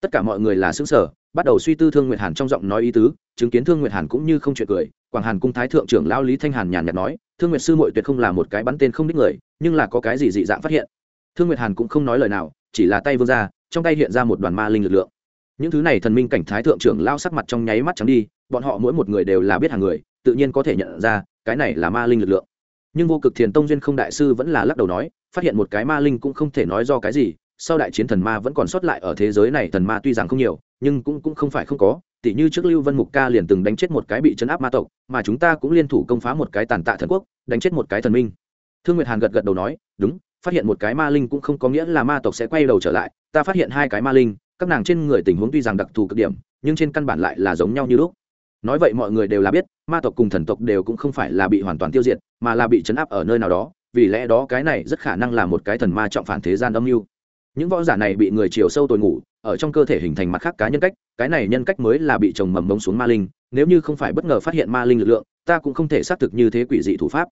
Tất cả mọi người là xứng sở bắt đầu suy tư thương nguyệt hàn trong giọng nói ý tứ, chứng kiến thương nguyệt hàn cũng như không chuyện cười, quảng hàn cung thái thượng trưởng lao lý thanh hàn nhàn nhạt nói, thương nguyệt sư mội tuyệt không là một cái bắn tên không đích người, nhưng là có cái gì dị dạng phát hiện? Thương nguyệt hàn cũng không nói lời nào, chỉ là tay vươn ra, trong tay hiện ra một đoàn ma linh lực lượng. Những thứ này thần minh cảnh thái thượng trưởng lao sắc mặt trong nháy mắt trắng đi bọn họ mỗi một người đều là biết hàng người, tự nhiên có thể nhận ra, cái này là ma linh lực lượng. Nhưng vô cực thiền tông duyên không đại sư vẫn là lắc đầu nói, phát hiện một cái ma linh cũng không thể nói do cái gì, sau đại chiến thần ma vẫn còn sót lại ở thế giới này, thần ma tuy rằng không nhiều, nhưng cũng cũng không phải không có, tỉ như trước lưu vân mục ca liền từng đánh chết một cái bị chấn áp ma tộc, mà chúng ta cũng liên thủ công phá một cái tàn tạ thần quốc, đánh chết một cái thần minh. Thương nguyệt hàn gật gật đầu nói, đúng, phát hiện một cái ma linh cũng không có nghĩa là ma tộc sẽ quay đầu trở lại, ta phát hiện hai cái ma linh, các nàng trên người tình huống tuy rằng đặc thù cực điểm, nhưng trên căn bản lại là giống nhau như lúc nói vậy mọi người đều là biết, ma tộc cùng thần tộc đều cũng không phải là bị hoàn toàn tiêu diệt, mà là bị chấn áp ở nơi nào đó, vì lẽ đó cái này rất khả năng là một cái thần ma trọng phản thế gian âm mưu. Những võ giả này bị người chiều sâu tồi ngủ, ở trong cơ thể hình thành mặt khác cá nhân cách, cái này nhân cách mới là bị trồng mầm mống xuống ma linh, nếu như không phải bất ngờ phát hiện ma linh lực lượng, ta cũng không thể xác thực như thế quỷ dị thủ pháp.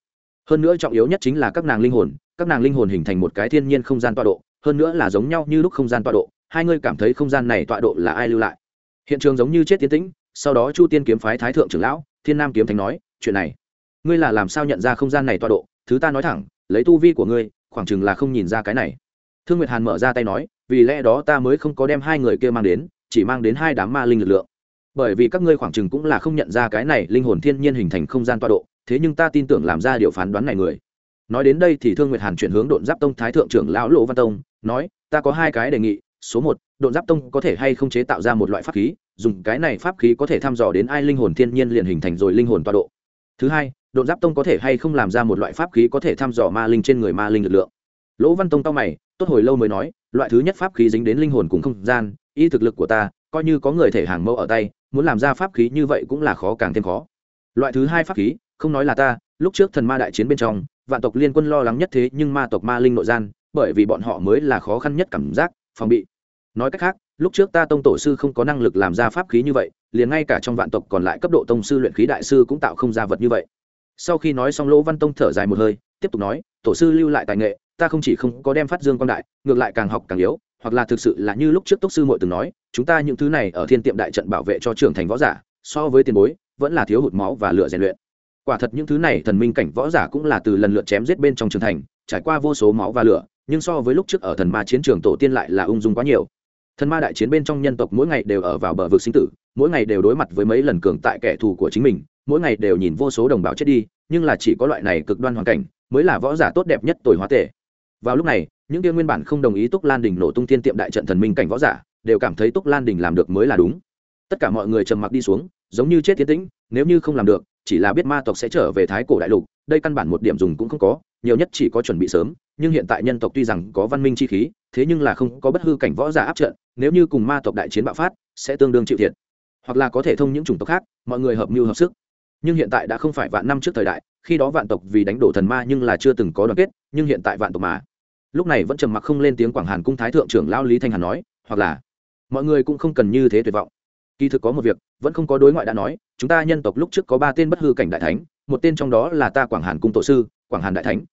Hơn nữa trọng yếu nhất chính là các nàng linh hồn, các nàng linh hồn hình thành một cái thiên nhiên không gian tọa độ, hơn nữa là giống nhau như lúc không gian tọa độ, hai người cảm thấy không gian này tọa độ là ai lưu lại? Hiện trường giống như chết tiến tĩnh sau đó chu tiên kiếm phái thái thượng trưởng lão, thiên nam kiếm thánh nói, chuyện này, ngươi là làm sao nhận ra không gian này tọa độ? Thứ ta nói thẳng, lấy tu vi của ngươi, khoảng chừng là không nhìn ra cái này. Thương nguyệt hàn mở ra tay nói, vì lẽ đó ta mới không có đem hai người kia mang đến, chỉ mang đến hai đám ma linh lực lượng. Bởi vì các ngươi khoảng chừng cũng là không nhận ra cái này linh hồn thiên nhiên hình thành không gian tọa độ, thế nhưng ta tin tưởng làm ra điều phán đoán này người. Nói đến đây thì thương nguyệt hàn chuyển hướng độn giáp tông thái thượng trưởng lão lỗ văn tông, nói, ta có hai cái đề nghị, số một, độn giáp tông có thể hay không chế tạo ra một loại pháp khí dùng cái này pháp khí có thể thăm dò đến ai linh hồn thiên nhiên liền hình thành rồi linh hồn tọa độ. Thứ hai, độn giáp tông có thể hay không làm ra một loại pháp khí có thể thăm dò ma linh trên người ma linh lực lượng? Lỗ văn tông tao mày, tốt hồi lâu mới nói, loại thứ nhất pháp khí dính đến linh hồn cùng không gian, y thực lực của ta, coi như có người thể hàng mẫu ở tay, muốn làm ra pháp khí như vậy cũng là khó càng thêm khó. Loại thứ hai pháp khí, không nói là ta, lúc trước thần ma đại chiến bên trong, vạn tộc liên quân lo lắng nhất thế nhưng ma tộc ma linh nội gian, bởi vì bọn họ mới là khó khăn nhất cảm giác, phòng bị. Nói cách khác lúc trước ta tông tổ sư không có năng lực làm ra pháp khí như vậy, liền ngay cả trong vạn tộc còn lại cấp độ tông sư luyện khí đại sư cũng tạo không ra vật như vậy. Sau khi nói xong lỗ văn tông thở dài một hơi, tiếp tục nói, tổ sư lưu lại tài nghệ, ta không chỉ không có đem phát dương quan đại, ngược lại càng học càng yếu, hoặc là thực sự là như lúc trước tốc sư muội từng nói, chúng ta những thứ này ở thiên tiệm đại trận bảo vệ cho trưởng thành võ giả, so với tiền bối, vẫn là thiếu hụt máu và lửa rèn luyện. Quả thật những thứ này thần minh cảnh võ giả cũng là từ lần lượt chém giết bên trong trường thành, trải qua vô số máu và lửa, nhưng so với lúc trước ở thần ma chiến trường tổ tiên lại là ung dung quá nhiều thần ma đại chiến bên trong nhân tộc mỗi ngày đều ở vào bờ vực sinh tử, mỗi ngày đều đối mặt với mấy lần cường tại kẻ thù của chính mình, mỗi ngày đều nhìn vô số đồng bào chết đi, nhưng là chỉ có loại này cực đoan hoàn cảnh mới là võ giả tốt đẹp nhất tồi hóa tể vào lúc này, những kia nguyên bản không đồng ý túc lan đình nổ tung thiên tiệm đại trận thần minh cảnh võ giả đều cảm thấy túc lan đình làm được mới là đúng. Tất cả mọi người trầm mặc đi xuống, giống như chết tiến tĩnh, nếu như không làm được, chỉ là biết ma tộc sẽ trở về thái cổ đại lục, đây căn bản một điểm dùng cũng không có nhiều nhất chỉ có chuẩn bị sớm, nhưng hiện tại nhân tộc tuy rằng có văn minh chi khí, thế nhưng là không có bất hư cảnh võ giả áp trận, nếu như cùng ma tộc đại chiến bạo phát, sẽ tương đương chịu thiệt. Hoặc là có thể thông những chủng tộc khác, mọi người hợp mưu hợp sức. Nhưng hiện tại đã không phải vạn năm trước thời đại, khi đó vạn tộc vì đánh đổ thần ma nhưng là chưa từng có đoàn kết, nhưng hiện tại vạn tộc mà. Lúc này vẫn trầm mặc không lên tiếng quảng hàn cung thái thượng trưởng lao lý thanh hàn nói, hoặc là, mọi người cũng không cần như thế tuyệt vọng. Kỳ thực có một việc, vẫn không có đối ngoại đã nói, chúng ta nhân tộc lúc trước có ba tên bất hư cảnh đại thánh, một tên trong đó là ta quảng hàn cung tổ sư, quảng hàn đại thánh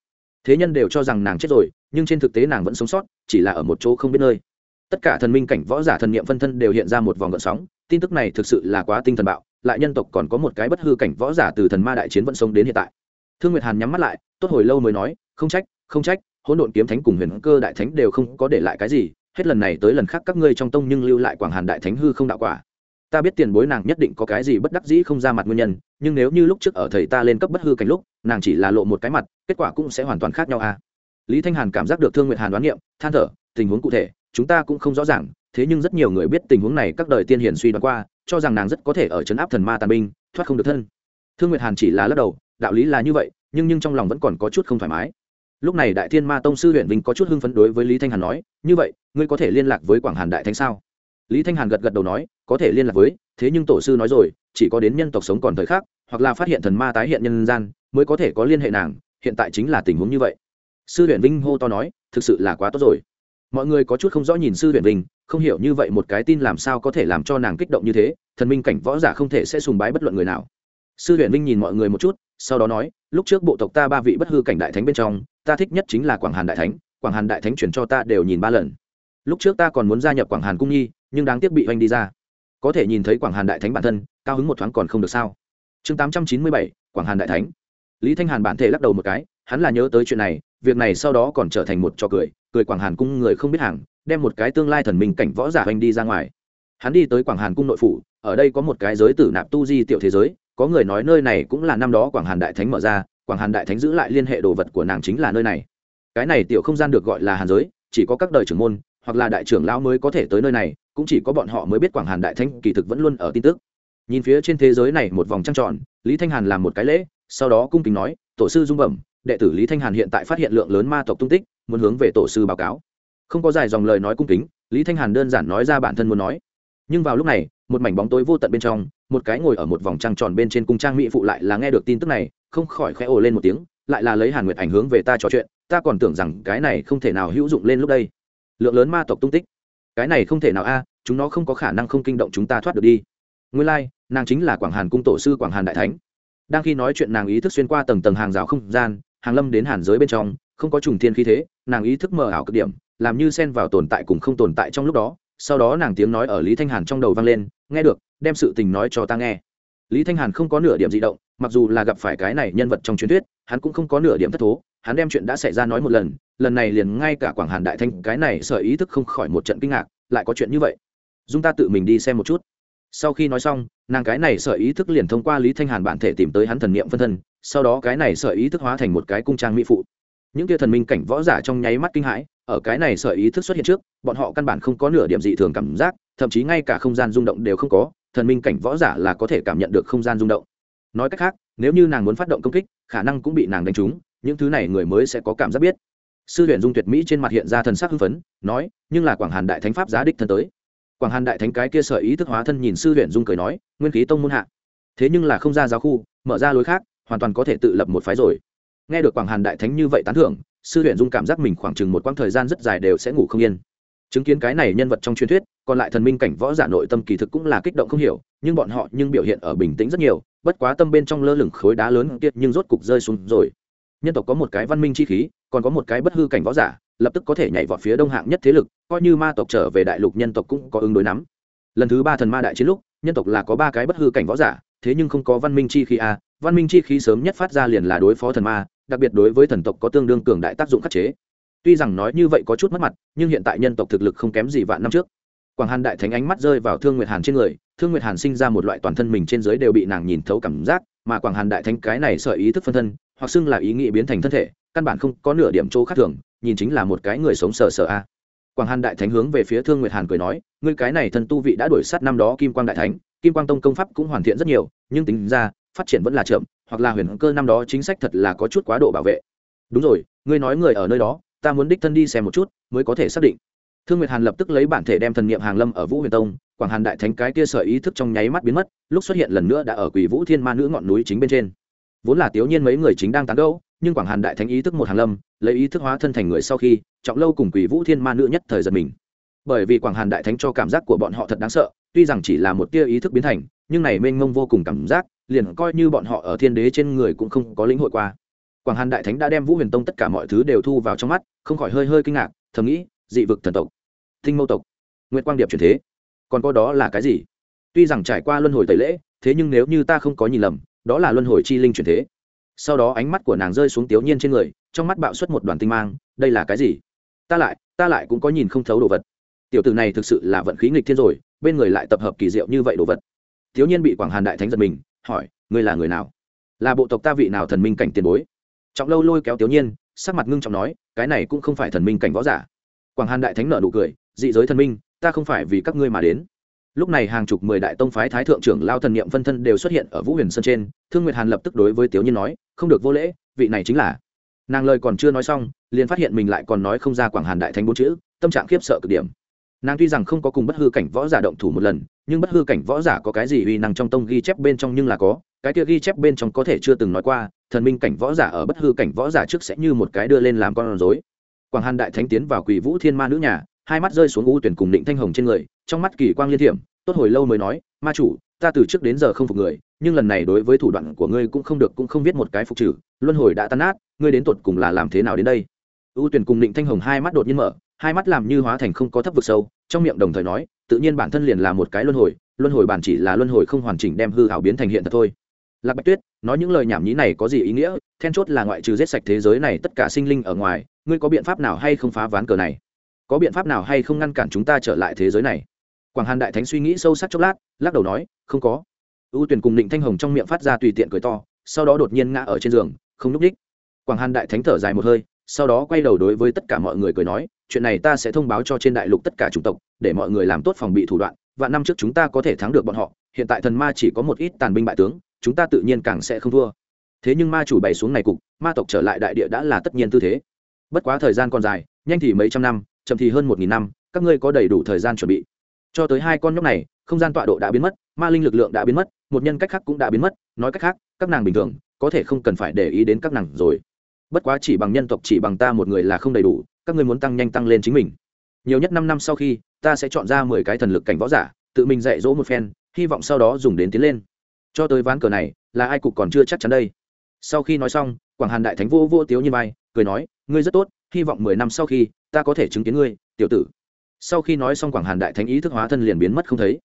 thế nhân đều cho rằng nàng chết rồi, nhưng trên thực tế nàng vẫn sống sót, chỉ là ở một chỗ không biết nơi. Tất cả thần minh cảnh võ giả thần niệm phân thân đều hiện ra một vòng gợn sóng, tin tức này thực sự là quá tinh thần bạo, lại nhân tộc còn có một cái bất hư cảnh võ giả từ thần ma đại chiến vẫn sống đến hiện tại. Thương nguyệt hàn nhắm mắt lại, tốt hồi lâu mới nói, không trách không trách, hỗn độn kiếm thánh cùng huyền cơ đại thánh đều không có để lại cái gì, hết lần này tới lần khác các ngươi trong tông nhưng lưu lại quảng hàn đại thánh hư không đạo quả. Ta biết tiền bối nàng nhất định có cái gì bất đắc dĩ không ra mặt nguyên nhân, nhưng nếu như lúc trước ở thầy ta lên cấp bất hư cảnh lúc nàng chỉ là lộ một cái mặt, kết quả cũng sẽ hoàn toàn khác nhau à. Lý thanh hàn cảm giác được thương nguyệt hàn đoán niệm than thở, tình huống cụ thể, chúng ta cũng không rõ ràng, thế nhưng rất nhiều người biết tình huống này các đời tiên hiển suy đoán qua, cho rằng nàng rất có thể ở chấn áp thần ma tàn binh, thoát không được thân. Thương nguyệt hàn chỉ là lắc đầu, đạo lý là như vậy, nhưng nhưng trong lòng vẫn còn có chút không thoải mái. Lúc này đại thiên ma tông sư huyện vinh có chút hưng phấn đối với lý thanh hàn nói, như vậy, ngươi có thể liên lạc với quảng hàn đại thánh sao? Lý thanh hàn gật gật đầu nói, có thể liên lạc với, thế nhưng tổ sư nói rồi, chỉ có đến nhân tộc sống còn thời khắc hoặc là phát hiện thần ma tái hiện nhân gian, mới có thể có liên hệ nàng, hiện tại chính là tình huống như vậy. Sư huyện vinh hô to nói, thực sự là quá tốt rồi. Mọi người có chút không rõ nhìn sư huyện vinh, không hiểu như vậy một cái tin làm sao có thể làm cho nàng kích động như thế, thần minh cảnh võ giả không thể sẽ sùng bái bất luận người nào. Sư huyện vinh nhìn mọi người một chút, sau đó nói, lúc trước bộ tộc ta ba vị bất hư cảnh đại thánh bên trong, ta thích nhất chính là quảng hàn đại thánh, quảng hàn đại thánh chuyển cho ta đều nhìn ba lần. Lúc trước ta còn muốn gia nhập quảng hàn cung nhi, nhưng đáng tiếc bị oanh đi ra. Có thể nhìn thấy quảng hàn đại thánh bản thân, cao hứng một thoáng còn không được sao chương tám trăm chín mươi bảy, quảng hàn đại thánh. Lý thanh hàn bản thể lắc đầu một cái, hắn là nhớ tới chuyện này, việc này sau đó còn trở thành một trò cười cười quảng hàn cung người không biết hàng, đem một cái tương lai thần minh cảnh võ giả hoành đi ra ngoài. Hắn đi tới quảng hàn cung nội phủ, ở đây có một cái giới tử nạp tu di tiểu thế giới, có người nói nơi này cũng là năm đó quảng hàn đại thánh mở ra, quảng hàn đại thánh giữ lại liên hệ đồ vật của nàng chính là nơi này. Cái này tiểu không gian được gọi là hàn giới, chỉ có các đời trưởng môn, hoặc là đại trưởng lão mới có thể tới nơi này, cũng chỉ có bọn họ mới biết quảng hàn đại thánh kỳ thực vẫn luôn ở tin tức nhìn phía trên thế giới này một vòng trăng tròn, lý thanh hàn làm một cái lễ, sau đó cung kính nói, tổ sư dung bẩm, đệ tử lý thanh hàn hiện tại phát hiện lượng lớn ma tộc tung tích, muốn hướng về tổ sư báo cáo. Không có dài dòng lời nói cung kính, lý thanh hàn đơn giản nói ra bản thân muốn nói. Nhưng vào lúc này, một mảnh bóng tối vô tận bên trong, một cái ngồi ở một vòng trăng tròn bên trên cung trang mỹ phụ lại là nghe được tin tức này, không khỏi khẽ ồ lên một tiếng, lại là lấy hàn nguyệt ảnh hướng về ta trò chuyện, ta còn tưởng rằng cái này không thể nào hữu dụng lên lúc đây. Lượng lớn ma tộc tung tích. Cái này không thể nào a, chúng nó không có khả năng không kinh động chúng ta thoát được đi nguyên lai、like, nàng chính là quảng hàn cung tổ sư quảng hàn đại thánh. Đang khi nói chuyện nàng ý thức xuyên qua tầng tầng hàng rào không gian hàng lâm đến hàn giới bên trong không có trùng thiên khí thế nàng ý thức mờ ảo cực điểm làm như xen vào tồn tại cùng không tồn tại trong lúc đó. Sau đó nàng tiếng nói ở lý thanh hàn trong đầu vang lên nghe được đem sự tình nói cho ta nghe. Lý thanh hàn không có nửa điểm di động mặc dù là gặp phải cái này nhân vật trong truyền thuyết hắn cũng không có nửa điểm thất thố hắn đem chuyện đã xảy ra nói một lần lần này liền ngay cả quảng hàn đại thanh cái này sợ ý thức không khỏi một trận kinh ngạc lại có chuyện như vậy. Dung ta tự mình đi xem một chút sau khi nói xong, nàng cái này sợ ý thức liền thông qua lý thanh hàn bản thể tìm tới hắn thần niệm phân thân, sau đó cái này sợ ý thức hóa thành một cái cung trang mỹ phụ. Những kia thần minh cảnh võ giả trong nháy mắt kinh hãi, ở cái này sợ ý thức xuất hiện trước, bọn họ căn bản không có nửa điểm dị thường cảm giác, thậm chí ngay cả không gian rung động đều không có, thần minh cảnh võ giả là có thể cảm nhận được không gian rung động. Nói cách khác, nếu như nàng muốn phát động công kích, khả năng cũng bị nàng đánh trúng, những thứ này người mới sẽ có cảm giác biết. Sư huyện dung tuyệt mỹ trên mặt hiện ra thần sắc hưng phấn, nói, nhưng là quảng hàn đại thánh pháp giá đích thân tới quảng hàn đại thánh cái kia sở ý thức hóa thân nhìn sư huyện dung cười nói, nguyên khí tông môn hạ. Thế nhưng là không ra giáo khu, mở ra lối khác, hoàn toàn có thể tự lập một phái rồi. Nghe được quảng hàn đại thánh như vậy tán thưởng, sư huyện dung cảm giác mình khoảng chừng một quãng thời gian rất dài đều sẽ ngủ không yên. Chứng kiến cái này nhân vật trong truyền thuyết, còn lại thần minh cảnh võ giả nội tâm kỳ thực cũng là kích động không hiểu, nhưng bọn họ nhưng biểu hiện ở bình tĩnh rất nhiều, bất quá tâm bên trong lơ lửng khối đá lớn kia nhưng rốt cục rơi xuống rồi nhân tộc có một cái văn minh chi khí, còn có một cái bất hư cảnh võ giả, lập tức có thể nhảy vọt phía đông hạng nhất thế lực, coi như ma tộc trở về đại lục nhân tộc cũng có ứng đối nắm. Lần thứ ba thần ma đại chiến lúc, nhân tộc là có ba cái bất hư cảnh võ giả, thế nhưng không có văn minh chi khí a văn minh chi khí sớm nhất phát ra liền là đối phó thần ma, đặc biệt đối với thần tộc có tương đương cường đại tác dụng khắc chế. Tuy rằng nói như vậy có chút mất mặt, nhưng hiện tại nhân tộc thực lực không kém gì vạn năm trước. Quảng hàn đại thánh ánh mắt rơi vào thương nguyệt hàn trên người, thương nguyệt hàn sinh ra một loại toàn thân mình trên dưới đều bị nàng nhìn thấu cảm giác mà quảng hàn đại thánh cái này sợ ý thức phân thân, hoặc xưng là ý nghĩ biến thành thân thể, căn bản không có nửa điểm chỗ khác thường, nhìn chính là một cái người sống sờ sờ a. Quảng hàn đại thánh hướng về phía thương nguyệt hàn cười nói, ngươi cái này thân tu vị đã đuổi sát năm đó kim quang đại thánh, kim quang tông công pháp cũng hoàn thiện rất nhiều, nhưng tính ra, phát triển vẫn là chậm, hoặc là huyền cơ năm đó chính sách thật là có chút quá độ bảo vệ. Đúng rồi, ngươi nói người ở nơi đó, ta muốn đích thân đi xem một chút, mới có thể xác định. Thương nguyệt hàn lập tức lấy bản thể đem thần niệm hàng lâm ở vũ huyền tông quảng hàn đại thánh cái kia sợi ý thức trong nháy mắt biến mất, lúc xuất hiện lần nữa đã ở quỷ vũ thiên ma nữ ngọn núi chính bên trên. Vốn là tiểu nhiên mấy người chính đang tán gẫu, nhưng quảng hàn đại thánh ý thức một hàn lâm, lấy ý thức hóa thân thành người sau khi, trọng lâu cùng quỷ vũ thiên ma nữ nhất thời giật mình. Bởi vì quảng hàn đại thánh cho cảm giác của bọn họ thật đáng sợ, tuy rằng chỉ là một tia ý thức biến thành, nhưng này mênh mông vô cùng cảm giác, liền coi như bọn họ ở thiên đế trên người cũng không có lĩnh hội qua. Quảng hàn đại thánh đã đem vũ huyền tông tất cả mọi thứ đều thu vào trong mắt, không khỏi hơi hơi kinh ngạc, thầm nghĩ, dị vực thần tộc, thinh mâu tộc nguyễn quang điệp truyền thế còn có đó là cái gì? Tuy rằng trải qua luân hồi tẩy lễ, thế nhưng nếu như ta không có nhìn lầm, đó là luân hồi chi linh chuyển thế. Sau đó ánh mắt của nàng rơi xuống tiểu nhiên trên người, trong mắt bạo xuất một đoàn tinh mang, đây là cái gì? Ta lại ta lại cũng có nhìn không thấu đồ vật. Tiểu tử này thực sự là vận khí nghịch thiên rồi, bên người lại tập hợp kỳ diệu như vậy đồ vật. Thiếu nhiên bị quảng hàn đại thánh giật mình, hỏi, ngươi là người nào? Là bộ tộc ta vị nào thần minh cảnh tiền bối? Trọng lâu lôi kéo tiểu nhiên, sắc mặt ngưng trọng nói, cái này cũng không phải thần minh cảnh võ giả. Quảng hàn đại thánh nợ nụ cười, dị giới thần minh ta không phải vì các ngươi mà đến. Lúc này hàng chục mười đại tông phái thái thượng trưởng lao thần niệm phân thân đều xuất hiện ở vũ huyền sơn trên, thương nguyệt hàn lập tức đối với tiểu nhiên nói, không được vô lễ, vị này chính là. Nàng lời còn chưa nói xong, liền phát hiện mình lại còn nói không ra quảng hàn đại thánh bốn chữ, tâm trạng khiếp sợ cực điểm. Nàng tuy rằng không có cùng bất hư cảnh võ giả động thủ một lần, nhưng bất hư cảnh võ giả có cái gì uy năng trong tông ghi chép bên trong nhưng là có, cái kia ghi chép bên trong có thể chưa từng nói qua, thần minh cảnh võ giả ở bất hư cảnh võ giả trước sẽ như một cái đưa lên làm con rối. Quảng hàn đại thánh tiến vào quỷ vũ thiên ma nữ nhà hai mắt rơi xuống u tuyển cùng định thanh hồng trên người, trong mắt kỳ quang liên thiểm, tốt hồi lâu mới nói, ma chủ, ta từ trước đến giờ không phục người, nhưng lần này đối với thủ đoạn của ngươi cũng không được, cũng không viết một cái phục trừ, luân hồi đã tan nát, ngươi đến tột cùng là làm thế nào đến đây? U tuyển cùng định thanh hồng hai mắt đột nhiên mở, hai mắt làm như hóa thành không có thấp vực sâu, trong miệng đồng thời nói, tự nhiên bản thân liền là một cái luân hồi luân hồi bản chỉ là luân hồi không hoàn chỉnh đem hư hảo biến thành hiện thật thôi. Lạc bạch tuyết, nói những lời nhảm nhí này có gì ý nghĩa? Then chốt là ngoại trừ giết sạch thế giới này tất cả sinh linh ở ngoài, ngươi có biện pháp nào hay không phá ván cờ này? Có biện pháp nào hay không ngăn cản chúng ta trở lại thế giới này? Quảng hàn đại thánh suy nghĩ sâu sắc chốc lát, lắc đầu nói, không có. Ưu tuyển cùng định thanh hồng trong miệng phát ra tùy tiện cười to, sau đó đột nhiên ngã ở trên giường, không núp đích. Quảng hàn đại thánh thở dài một hơi, sau đó quay đầu đối với tất cả mọi người cười nói, chuyện này ta sẽ thông báo cho trên đại lục tất cả chủng tộc, để mọi người làm tốt phòng bị thủ đoạn và năm trước chúng ta có thể thắng được bọn họ, hiện tại thần ma chỉ có một ít tàn binh bại tướng, chúng ta tự nhiên càng sẽ không thua. Thế nhưng ma chủ bày xuống này cục, ma tộc trở lại đại địa đã là tất nhiên tư thế. Bất quá thời gian còn dài, nhanh thì mấy trăm năm chậm thì hơn một nghìn năm, các ngươi có đầy đủ thời gian chuẩn bị. Cho tới hai con nhóc này, không gian tọa độ đã biến mất, ma linh lực lượng đã biến mất, một nhân cách khác cũng đã biến mất, nói cách khác, các nàng bình thường, có thể không cần phải để ý đến các nàng rồi. Bất quá chỉ bằng nhân tộc, chỉ bằng ta một người là không đầy đủ, các ngươi muốn tăng nhanh tăng lên chính mình. Nhiều nhất năm năm sau khi, ta sẽ chọn ra mười cái thần lực cảnh võ giả, tự mình dạy dỗ một phen, hy vọng sau đó dùng đến tiến lên. Cho tới ván cờ này, là ai cục còn chưa chắc chắn đây. Sau khi nói xong, quảng hàn đại thánh vô vô tiếu như vai cười nói, ngươi rất tốt hy vọng mười năm sau khi, ta có thể chứng kiến ngươi, tiểu tử. Sau khi nói xong quảng hàn đại thánh ý thức hóa thân liền biến mất không thấy.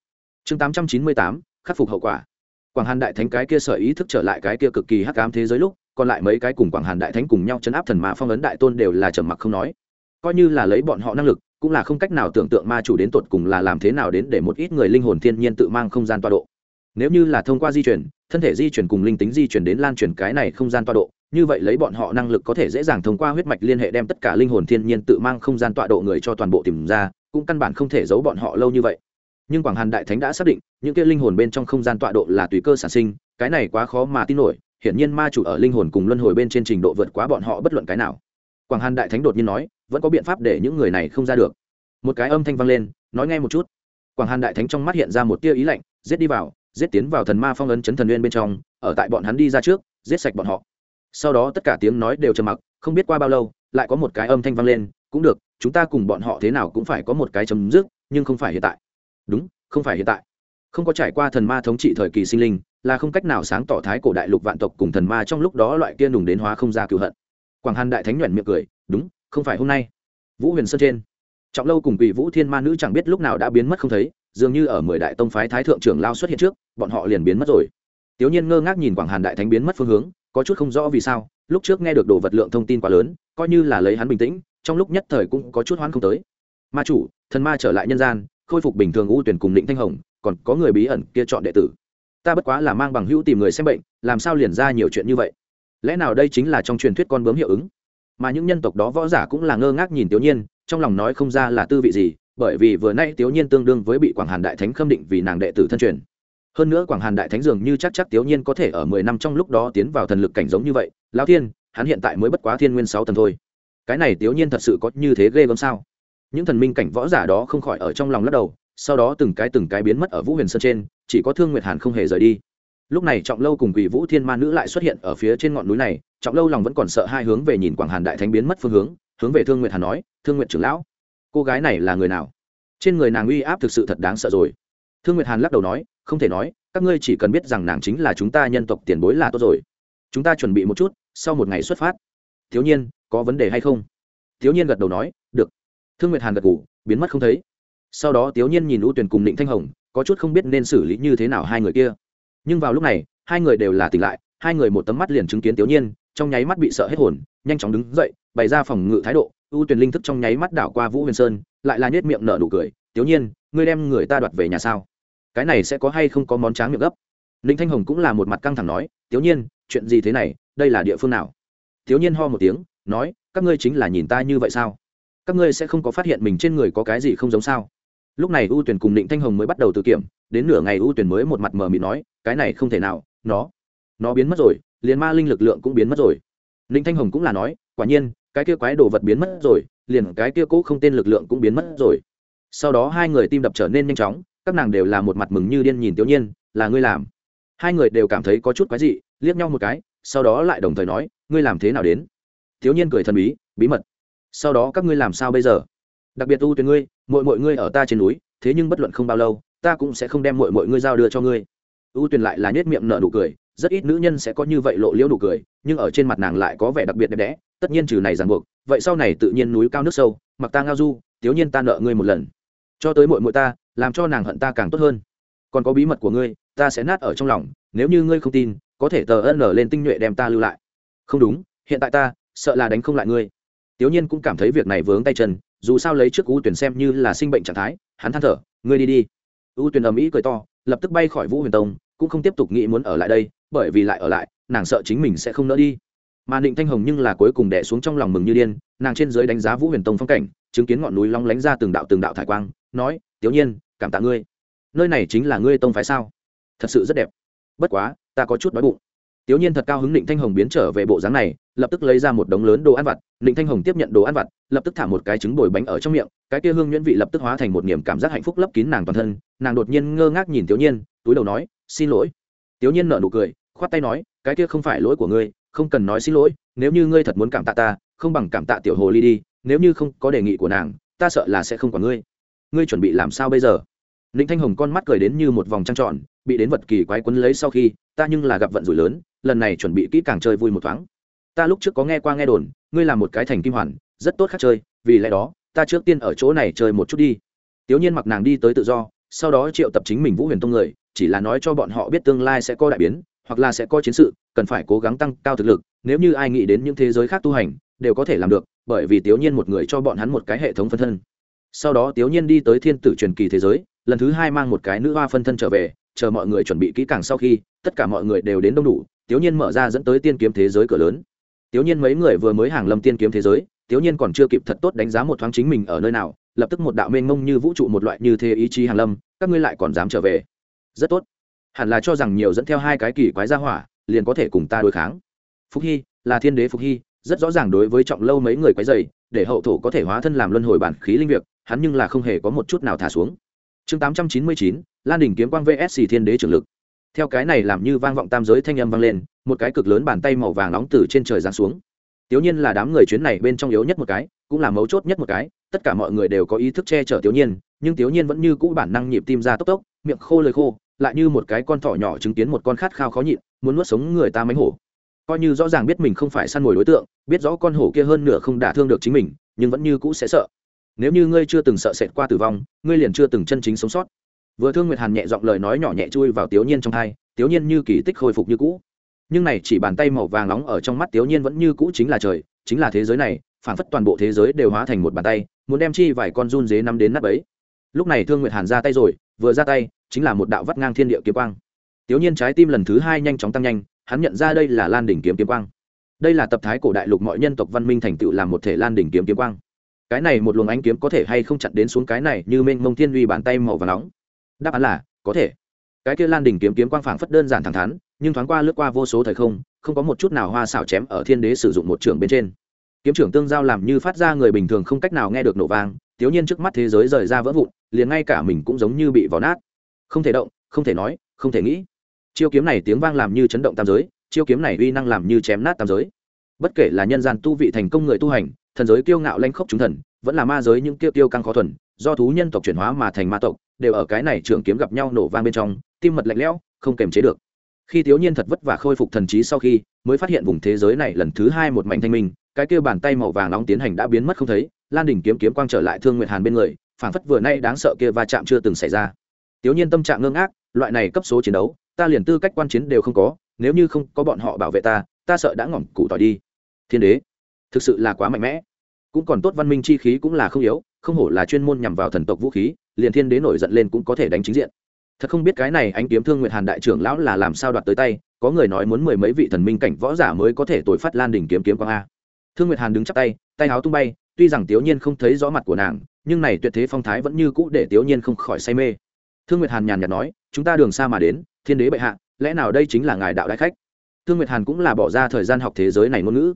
Chương tám trăm chín mươi tám, khắc phục hậu quả. Quảng hàn đại thánh cái kia sở ý thức trở lại cái kia cực kỳ hắc ám thế giới lúc, còn lại mấy cái cùng quảng hàn đại thánh cùng nhau chấn áp thần ma phong ấn đại tôn đều là trầm mặc không nói. Coi như là lấy bọn họ năng lực, cũng là không cách nào tưởng tượng ma chủ đến tột cùng là làm thế nào đến để một ít người linh hồn thiên nhiên tự mang không gian toa độ. Nếu như là thông qua di chuyển, thân thể di chuyển cùng linh tính di chuyển đến lan truyền cái này không gian toa độ như vậy lấy bọn họ năng lực có thể dễ dàng thông qua huyết mạch liên hệ đem tất cả linh hồn thiên nhiên tự mang không gian tọa độ người cho toàn bộ tìm ra, cũng căn bản không thể giấu bọn họ lâu như vậy. Nhưng quảng hàn đại thánh đã xác định, những kia linh hồn bên trong không gian tọa độ là tùy cơ sản sinh, cái này quá khó mà tin nổi, hiển nhiên ma chủ ở linh hồn cùng luân hồi bên trên trình độ vượt quá bọn họ bất luận cái nào. Quảng hàn đại thánh đột nhiên nói, vẫn có biện pháp để những người này không ra được. Một cái âm thanh vang lên, nói nghe một chút. Quảng hàn đại thánh trong mắt hiện ra một tia ý lạnh, giết đi vào, giết tiến vào thần ma phong ấn chấn thần nguyên bên trong, ở tại bọn hắn đi ra trước, giết sạch bọn họ sau đó tất cả tiếng nói đều trầm mặc, không biết qua bao lâu, lại có một cái âm thanh vang lên, cũng được, chúng ta cùng bọn họ thế nào cũng phải có một cái chấm dứt, nhưng không phải hiện tại. Đúng, không phải hiện tại. Không có trải qua thần ma thống trị thời kỳ sinh linh, là không cách nào sáng tỏ thái cổ đại lục vạn tộc cùng thần ma trong lúc đó loại kia đùng đến hóa không ra cựu hận. Quảng hàn đại thánh nhuận miệng cười, đúng, không phải hôm nay. Vũ huyền sơn trên. Trọng lâu cùng quỷ vũ thiên ma nữ chẳng biết lúc nào đã biến mất không thấy, dường như ở mười đại tông phái thái thượng trưởng lao xuất hiện trước, bọn họ liền biến mất rồi. Tiểu nhiên ngơ ngác nhìn quảng hàn đại thánh biến mất phương hướng có chút không rõ vì sao, lúc trước nghe được đồ vật lượng thông tin quá lớn, coi như là lấy hắn bình tĩnh, trong lúc nhất thời cũng có chút hoan không tới. Ma chủ, thần ma trở lại nhân gian, khôi phục bình thường ưu tuyển cùng định thanh hồng, còn có người bí ẩn kia chọn đệ tử. Ta bất quá là mang bằng hữu tìm người xem bệnh, làm sao liền ra nhiều chuyện như vậy? Lẽ nào đây chính là trong truyền thuyết con bướm hiệu ứng? Mà những nhân tộc đó võ giả cũng là ngơ ngác nhìn tiểu nhiên, trong lòng nói không ra là tư vị gì, bởi vì vừa nay tiểu nhiên tương đương với bị quảng hàn đại thánh khâm định vì nàng đệ tử thân truyền hơn nữa quảng hàn đại thánh dường như chắc chắc tiểu nhiên có thể ở mười năm trong lúc đó tiến vào thần lực cảnh giống như vậy. Lao thiên, hắn hiện tại mới bất quá thiên nguyên sáu tầng thôi. Cái này tiểu nhiên thật sự có như thế ghê gớm sao? Những thần minh cảnh võ giả đó không khỏi ở trong lòng lắc đầu, sau đó từng cái từng cái biến mất ở vũ huyền sơn trên, chỉ có thương nguyệt hàn không hề rời đi. Lúc này trọng lâu cùng quỷ vũ thiên ma nữ lại xuất hiện ở phía trên ngọn núi này, trọng lâu lòng vẫn còn sợ hai hướng về nhìn quảng hàn đại thánh biến mất phương hướng hướng về thương nguyệt hàn nói, thương nguyệt trưởng lão, cô gái này là người nào? Trên người nàng uy áp thực sự thật đáng sợ rồi thương nguyệt hàn lắc đầu nói, không thể nói, các ngươi chỉ cần biết rằng nàng chính là chúng ta nhân tộc tiền bối là tốt rồi. Chúng ta chuẩn bị một chút, sau một ngày xuất phát. Thiếu nhiên, có vấn đề hay không? Thiếu nhiên gật đầu nói, được. Thương nguyệt hàn gật ngủ biến mất không thấy. Sau đó thiếu nhiên nhìn ưu tuyển cùng định thanh hồng, có chút không biết nên xử lý như thế nào hai người kia. Nhưng vào lúc này, hai người đều là tỉnh lại, hai người một tấm mắt liền chứng kiến thiếu nhiên, trong nháy mắt bị sợ hết hồn, nhanh chóng đứng dậy, bày ra phòng ngự thái độ. Ưu tuyển linh thức trong nháy mắt đảo qua vũ huyền sơn, lại là nhét miệng nở nụ cười Tiểu nhiên, ngươi đem người ta đoạt về nhà sao? Cái này sẽ có hay không có món tráng miệng gấp? Ninh thanh hồng cũng là một mặt căng thẳng nói, Tiểu nhiên, chuyện gì thế này, đây là địa phương nào? Tiểu nhiên ho một tiếng, nói, các ngươi chính là nhìn ta như vậy sao? Các ngươi sẽ không có phát hiện mình trên người có cái gì không giống sao? Lúc này ưu tuyển cùng định thanh hồng mới bắt đầu tự kiểm, đến nửa ngày ưu tuyển mới một mặt mờ mịt nói, cái này không thể nào, nó nó biến mất rồi, liền ma linh lực lượng cũng biến mất rồi. Định thanh hồng cũng là nói, quả nhiên, cái kia quái đồ vật biến mất rồi, liền cái kia cũ không tên lực lượng cũng biến mất rồi sau đó hai người tim đập trở nên nhanh chóng, các nàng đều là một mặt mừng như điên nhìn tiểu nhiên, là ngươi làm? Hai người đều cảm thấy có chút quái dị, liếc nhau một cái, sau đó lại đồng thời nói, ngươi làm thế nào đến? Thiếu nhiên cười thần bí bí mật. Sau đó các ngươi làm sao bây giờ? Đặc biệt ưu tuyển ngươi mọi mọi ngươi ở ta trên núi, thế nhưng bất luận không bao lâu, ta cũng sẽ không đem mọi mọi ngươi giao đưa cho ngươi. Ưu tuyển lại là nhét miệng nở nụ cười, rất ít nữ nhân sẽ có như vậy lộ liễu nụ cười, nhưng ở trên mặt nàng lại có vẻ đặc biệt đẹp đẽ, tất nhiên trừ này ràng buộc, vậy sau này tự nhiên núi cao nước sâu, mặc ta ngao du thiếu nhiên ta nợ ngươi một lần cho tới mội mội ta, làm cho nàng hận ta càng tốt hơn. Còn có bí mật của ngươi, ta sẽ nát ở trong lòng, nếu như ngươi không tin, có thể tờ ân lên tinh nhuệ đem ta lưu lại. Không đúng, hiện tại ta, sợ là đánh không lại ngươi. Tiểu nhiên cũng cảm thấy việc này vướng tay chân, dù sao lấy trước u tuyển xem như là sinh bệnh trạng thái, hắn than thở, ngươi đi đi. U tuyển ầm ĩ cười to, lập tức bay khỏi vũ huyền tông, cũng không tiếp tục nghĩ muốn ở lại đây, bởi vì lại ở lại, nàng sợ chính mình sẽ không nỡ đi. Mà định thanh hồng nhưng là cuối cùng đẻ xuống trong lòng mừng như điên, nàng trên dưới đánh giá vũ huyền tông phong cảnh chứng kiến ngọn núi long lánh ra từng đạo từng đạo thải quang, nói, tiểu nhiên, cảm tạ ngươi. Nơi này chính là ngươi tông phái sao? Thật sự rất đẹp. Bất quá, ta có chút đói bụng. Tiểu nhiên thật cao hứng định thanh hồng biến trở về bộ dáng này, lập tức lấy ra một đống lớn đồ ăn vặt. Định thanh hồng tiếp nhận đồ ăn vặt, lập tức thả một cái trứng bồi bánh ở trong miệng. Cái kia hương nhuyễn vị lập tức hóa thành một niềm cảm giác hạnh phúc lấp kín nàng toàn thân. Nàng đột nhiên ngơ ngác nhìn tiểu nhiên, túi đầu nói, xin lỗi. Tiểu nhiên nở nụ cười, khoát tay nói, cái kia không phải lỗi của ngươi, không cần nói xin lỗi. Nếu như ngươi thật muốn cảm tạ ta, không bằng cảm tạ tiểu hồ ly đi nếu như không có đề nghị của nàng, ta sợ là sẽ không có ngươi. Ngươi chuẩn bị làm sao bây giờ? Ninh thanh hồng con mắt cười đến như một vòng trăng tròn, bị đến vật kỳ quái quấn lấy sau khi, ta nhưng là gặp vận rủi lớn, lần này chuẩn bị kỹ càng chơi vui một thoáng. Ta lúc trước có nghe qua nghe đồn, ngươi là một cái thành kim hoàn, rất tốt khác chơi, vì lẽ đó, ta trước tiên ở chỗ này chơi một chút đi. Tiểu nhiên mặc nàng đi tới tự do, sau đó triệu tập chính mình vũ huyền tông người, chỉ là nói cho bọn họ biết tương lai sẽ có đại biến, hoặc là sẽ có chiến sự, cần phải cố gắng tăng cao thực lực, nếu như ai nghĩ đến những thế giới khác tu hành, đều có thể làm được bởi vì tiểu nhiên một người cho bọn hắn một cái hệ thống phân thân. Sau đó tiểu nhiên đi tới thiên tử truyền kỳ thế giới, lần thứ hai mang một cái nữ hoa phân thân trở về, chờ mọi người chuẩn bị kỹ càng sau khi, tất cả mọi người đều đến đông đủ tiểu nhiên mở ra dẫn tới tiên kiếm thế giới cửa lớn. Tiểu nhiên mấy người vừa mới hàng lâm tiên kiếm thế giới tiểu nhiên còn chưa kịp thật tốt đánh giá một thoáng chính mình ở nơi nào, lập tức một đạo mênh mông như vũ trụ một loại như thế ý chí hàng lâm, các ngươi lại còn dám trở về. Rất tốt. Hẳn là cho rằng nhiều dẫn theo hai cái kỳ quái ra hỏa, liền có thể cùng ta đối kháng. Phúc hy, là thiên đế phúc hy rất rõ ràng đối với trọng lâu mấy người quái dày để hậu thổ có thể hóa thân làm luân hồi bản khí linh việc, hắn nhưng là không hề có một chút nào thả xuống. Chương tám trăm chín mươi chín, lan đỉnh kiếm quang vsc thiên đế trường lực. Theo cái này làm như vang vọng tam giới thanh âm vang lên, một cái cực lớn bàn tay màu vàng nóng từ trên trời giáng xuống. Tiểu nhiên là đám người chuyến này bên trong yếu nhất một cái, cũng là mấu chốt nhất một cái, tất cả mọi người đều có ý thức che chở tiểu nhiên, nhưng tiểu nhiên vẫn như cũ bản năng nhịp tim ra tốc tốc, miệng khô lời khô, lại như một cái con thỏ nhỏ chứng kiến một con khát khao khó nhịn, muốn nuốt sống người ta mánh hổ coi như rõ ràng biết mình không phải săn mồi đối tượng, biết rõ con hổ kia hơn nửa không đả thương được chính mình, nhưng vẫn như cũ sẽ sợ. Nếu như ngươi chưa từng sợ sệt qua tử vong, ngươi liền chưa từng chân chính sống sót. Vừa thương nguyệt hàn nhẹ giọng lời nói nhỏ nhẹ chui vào tiểu nhiên trong thai tiểu nhiên như kỳ tích hồi phục như cũ. Nhưng này chỉ bàn tay màu vàng nóng ở trong mắt tiểu nhiên vẫn như cũ chính là trời, chính là thế giới này, phản phất toàn bộ thế giới đều hóa thành một bàn tay, muốn đem chi vài con run dế nắm đến nắp ấy. Lúc này thương nguyệt hàn ra tay rồi, vừa ra tay, chính là một đạo vắt ngang thiên địa kiếm quang. Tiểu nhiên trái tim lần thứ hai nhanh chóng tăng nhanh hắn nhận ra đây là lan đỉnh kiếm kiếm quang. Đây là tập thái cổ đại lục mọi nhân tộc văn minh thành tựu làm một thể lan đỉnh kiếm kiếm quang. Cái này một luồng ánh kiếm có thể hay không chặn đến xuống cái này như mênh mông thiên uy bàn tay màu và nóng? Đáp án là, có thể. Cái kia lan đỉnh kiếm kiếm quang phảng phất đơn giản thẳng thắn, nhưng thoáng qua lướt qua vô số thời không không có một chút nào hoa xảo chém ở thiên đế sử dụng một trường bên trên. Kiếm trưởng tương giao làm như phát ra người bình thường không cách nào nghe được nổ vang, thiếu nhiên trước mắt thế giới rời ra vỡ vụn, liền ngay cả mình cũng giống như bị vò nát. Không thể động, không thể nói, không thể nghĩ chiêu kiếm này tiếng vang làm như chấn động tam giới, chiêu kiếm này uy năng làm như chém nát tam giới. Bất kể là nhân gian tu vị thành công người tu hành, thần giới kiêu ngạo lanh khốc chúng thần, vẫn là ma giới những kiêu tiêu căng khó thuần, do thú nhân tộc chuyển hóa mà thành ma tộc, đều ở cái này trường kiếm gặp nhau nổ vang bên trong, tim mật lạnh lẽo, không kềm chế được. Khi thiếu nhiên thật vất vả khôi phục thần trí sau khi, mới phát hiện vùng thế giới này lần thứ hai một mảnh thanh minh, cái kia bàn tay màu vàng nóng tiến hành đã biến mất không thấy, lan đỉnh kiếm kiếm quang trở lại thương nguyệt hàn bên người, phảng phất vừa nay đáng sợ kia va chạm chưa từng xảy ra. Thiếu nhiên tâm trạng ngưng ác loại này cấp số chiến đấu ta liền tư cách quan chiến đều không có, nếu như không có bọn họ bảo vệ ta ta sợ đã ngỏm cụ tỏi đi. Thiên đế, thực sự là quá mạnh mẽ. Cũng còn tốt văn minh chi khí cũng là không yếu, không hổ là chuyên môn nhằm vào thần tộc vũ khí, liền thiên đế nổi giận lên cũng có thể đánh chính diện. Thật không biết cái này anh kiếm thương nguyệt hàn đại trưởng lão là làm sao đoạt tới tay, có người nói muốn mười mấy vị thần minh cảnh võ giả mới có thể tội phát lan đỉnh kiếm kiếm quang a. Thương nguyệt hàn đứng chắp tay tay áo tung bay, tuy rằng tiểu nhiên không thấy rõ mặt của nàng, nhưng này tuyệt thế phong thái vẫn như cũ để tiểu nhiên không khỏi say mê thương nguyệt hàn nhàn nhạt nói, chúng ta đường xa mà đến, thiên đế bệ hạ, lẽ nào đây chính là ngài đạo đại khách? Thương nguyệt hàn cũng là bỏ ra thời gian học thế giới này ngôn ngữ.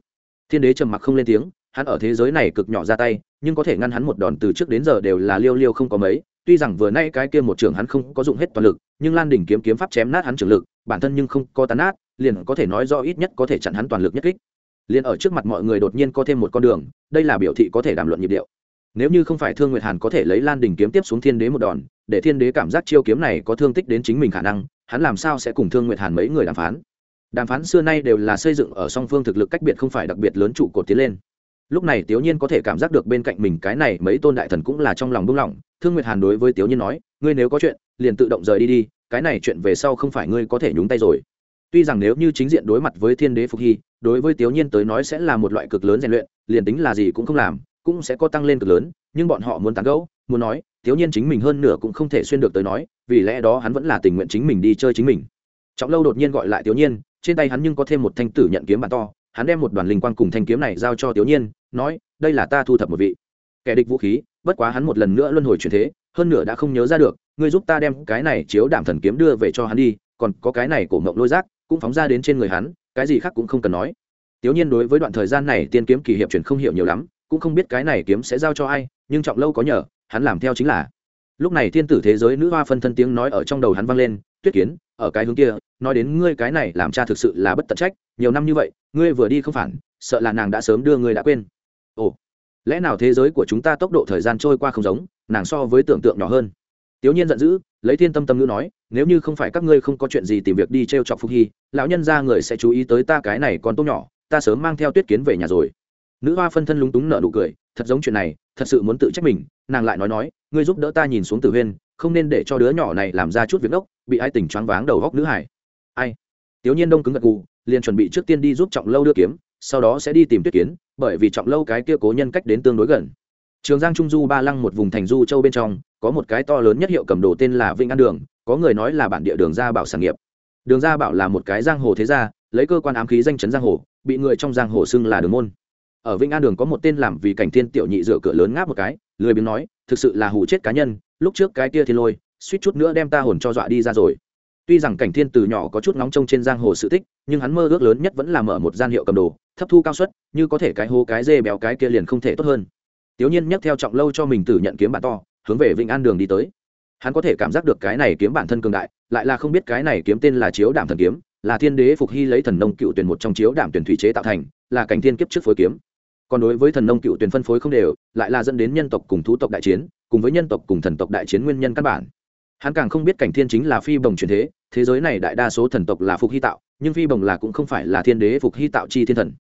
Thiên đế trầm mặc không lên tiếng, hắn ở thế giới này cực nhỏ ra tay, nhưng có thể ngăn hắn một đòn từ trước đến giờ đều là liêu liêu không có mấy. Tuy rằng vừa nay cái kia một trường hắn không có dụng hết toàn lực, nhưng lan đỉnh kiếm kiếm pháp chém nát hắn trường lực, bản thân nhưng không có tán nát, liền có thể nói do ít nhất có thể chặn hắn toàn lực nhất kích. Liền ở trước mặt mọi người đột nhiên có thêm một con đường, đây là biểu thị có thể đàm luận nhịp điệu. Nếu như không phải thương nguyệt hàn có thể lấy lan đỉnh kiếm tiếp xuống thiên đế một đòn để thiên đế cảm giác chiêu kiếm này có thương tích đến chính mình khả năng, hắn làm sao sẽ cùng thương nguyệt hàn mấy người đàm phán? Đàm phán xưa nay đều là xây dựng ở song phương thực lực cách biệt không phải đặc biệt lớn trụ cột tiến lên. Lúc này tiểu nhiên có thể cảm giác được bên cạnh mình cái này mấy tôn đại thần cũng là trong lòng buông lỏng thương nguyệt hàn đối với tiểu nhiên nói, ngươi nếu có chuyện, liền tự động rời đi đi, cái này chuyện về sau không phải ngươi có thể nhúng tay rồi. Tuy rằng nếu như chính diện đối mặt với thiên đế phục hy, đối với tiểu nhiên tới nói sẽ là một loại cực lớn rèn luyện, liền tính là gì cũng không làm, cũng sẽ có tăng lên cực lớn, nhưng bọn họ muốn tán gẫu, muốn nói thiếu nhiên chính mình hơn nửa cũng không thể xuyên được tới nói, vì lẽ đó hắn vẫn là tình nguyện chính mình đi chơi chính mình. Trọng lâu đột nhiên gọi lại thiếu nhiên trên tay hắn nhưng có thêm một thanh tử nhận kiếm bàn to, hắn đem một đoàn linh quang cùng thanh kiếm này giao cho thiếu nhiên nói, đây là ta thu thập một vị. Kẻ địch vũ khí, bất quá hắn một lần nữa luân hồi chuyển thế, hơn nửa đã không nhớ ra được, ngươi giúp ta đem cái này chiếu đảm thần kiếm đưa về cho hắn đi, còn có cái này cổ mộng lôi rác cũng phóng ra đến trên người hắn, cái gì khác cũng không cần nói. Tiểu nhiên đối với đoạn thời gian này tiên kiếm kỳ hiệp chuyển không hiểu nhiều lắm, cũng không biết cái này kiếm sẽ giao cho ai, nhưng trọng lâu có nhờ hắn làm theo chính là. Lúc này thiên tử thế giới nữ hoa phân thân tiếng nói ở trong đầu hắn vang lên, tuyết kiến, ở cái hướng kia, nói đến ngươi cái này làm cha thực sự là bất tận trách, nhiều năm như vậy, ngươi vừa đi không phản, sợ là nàng đã sớm đưa ngươi đã quên. Ồ, lẽ nào thế giới của chúng ta tốc độ thời gian trôi qua không giống, nàng so với tưởng tượng nhỏ hơn? Tiểu nhiên giận dữ, lấy thiên tâm tâm ngữ nói, nếu như không phải các ngươi không có chuyện gì tìm việc đi t r e o chọc phúc hy, lão nhân ra người sẽ chú ý tới ta cái này còn tốt nhỏ, ta sớm mang theo tuyết kiến về nhà rồi nữ hoa phân thân lúng túng nợ nụ cười, thật giống chuyện này, thật sự muốn tự trách mình. Nàng lại nói nói, ngươi giúp đỡ ta nhìn xuống tử huyên, không nên để cho đứa nhỏ này làm ra chút việc ốc, bị ai tỉnh choáng váng đầu góc nữ hải ai? Tiểu nhiên đông cứng gật gù, liền chuẩn bị trước tiên đi giúp trọng lâu đưa kiếm, sau đó sẽ đi tìm tuyết kiến, bởi vì trọng lâu cái kia cố nhân cách đến tương đối gần. Trường giang trung du ba lăng một vùng thành du châu bên trong, có một cái to lớn nhất hiệu cầm đồ tên là Vinh an đường, có người nói là bản địa đường gia bảo sản nghiệp. Đường gia bảo là một cái giang hồ thế gia, lấy cơ quan ám khí danh chấn giang hồ, bị người trong giang hồ xưng là đường môn ở vĩnh an đường có một tên làm vì cảnh thiên tiểu nhị dựa cửa lớn ngáp một cái, lười biếng nói, thực sự là hù chết cá nhân, lúc trước cái kia thì lôi, suýt chút nữa đem ta hồn cho dọa đi ra rồi. Tuy rằng cảnh thiên từ nhỏ có chút nóng trông trên giang hồ sự tích, nhưng hắn mơ ước lớn nhất vẫn là mở một gian hiệu cầm đồ, thấp thu cao suất, như có thể cái hô cái dê béo cái kia liền không thể tốt hơn. Tiểu nhiên nhắc theo trọng lâu cho mình tử nhận kiếm bản to, hướng về vĩnh an đường đi tới. Hắn có thể cảm giác được cái này kiếm bản thân cường đại, lại là không biết cái này kiếm tên là chiếu đảm thần kiếm, là thiên đế phục hy lấy thần nông cựu tuyển một trong chiếu đảm tuyển thủy chế tạo thành, là cảnh thiên kiếp trước phối kiếm còn đối với thần nông cựu tuyển phân phối không đều, lại là dẫn đến nhân tộc cùng thú tộc đại chiến, cùng với nhân tộc cùng thần tộc đại chiến nguyên nhân căn bản. Hắn càng không biết cảnh thiên chính là phi bồng truyền thế thế giới này đại đa số thần tộc là phục hy tạo, nhưng phi bồng là cũng không phải là thiên đế phục hy tạo chi thiên thần.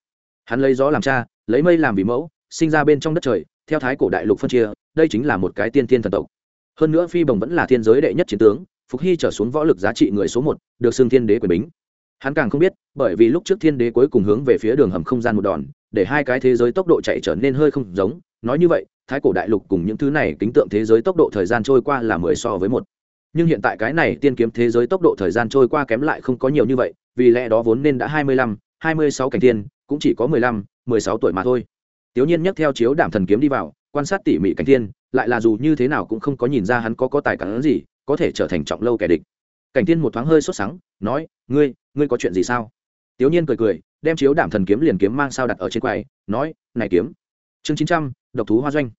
Hắn lấy gió làm cha, lấy mây làm vì mẫu, sinh ra bên trong đất trời, theo thái cổ đại lục phân chia, đây chính là một cái tiên thiên thần tộc. Hơn nữa phi bồng vẫn là thiên giới đệ nhất chiến tướng, phục hy trở xuống võ lực giá trị người số một, được xưng thiên đế quyền bính. Hắn càng không biết, bởi vì lúc trước thiên đế cuối cùng hướng về phía đường hầm không gian một đòn để hai cái thế giới tốc độ chạy trở nên hơi không giống. Nói như vậy, thái cổ đại lục cùng những thứ này kính tượng thế giới tốc độ thời gian trôi qua là mười so với một. Nhưng hiện tại cái này tiên kiếm thế giới tốc độ thời gian trôi qua kém lại không có nhiều như vậy, vì lẽ đó vốn nên đã hai mươi lăm, hai mươi sáu cảnh tiên, cũng chỉ có mười lăm, mười sáu tuổi mà thôi. Tiểu nhiên nhấc theo chiếu đảm thần kiếm đi vào, quan sát tỉ mỉ cảnh tiên, lại là dù như thế nào cũng không có nhìn ra hắn có có tài cản gì, có thể trở thành trọng lâu kẻ địch. Cảnh tiên một thoáng hơi sốt sắng, nói, ngươi ngươi có chuyện gì sao? Tiểu nhiên cười cười đem chiếu đảm thần kiếm liền kiếm mang sao đặt ở trên quầy, nói, này kiếm. Chương chín trăm, độc thú hoa doanh.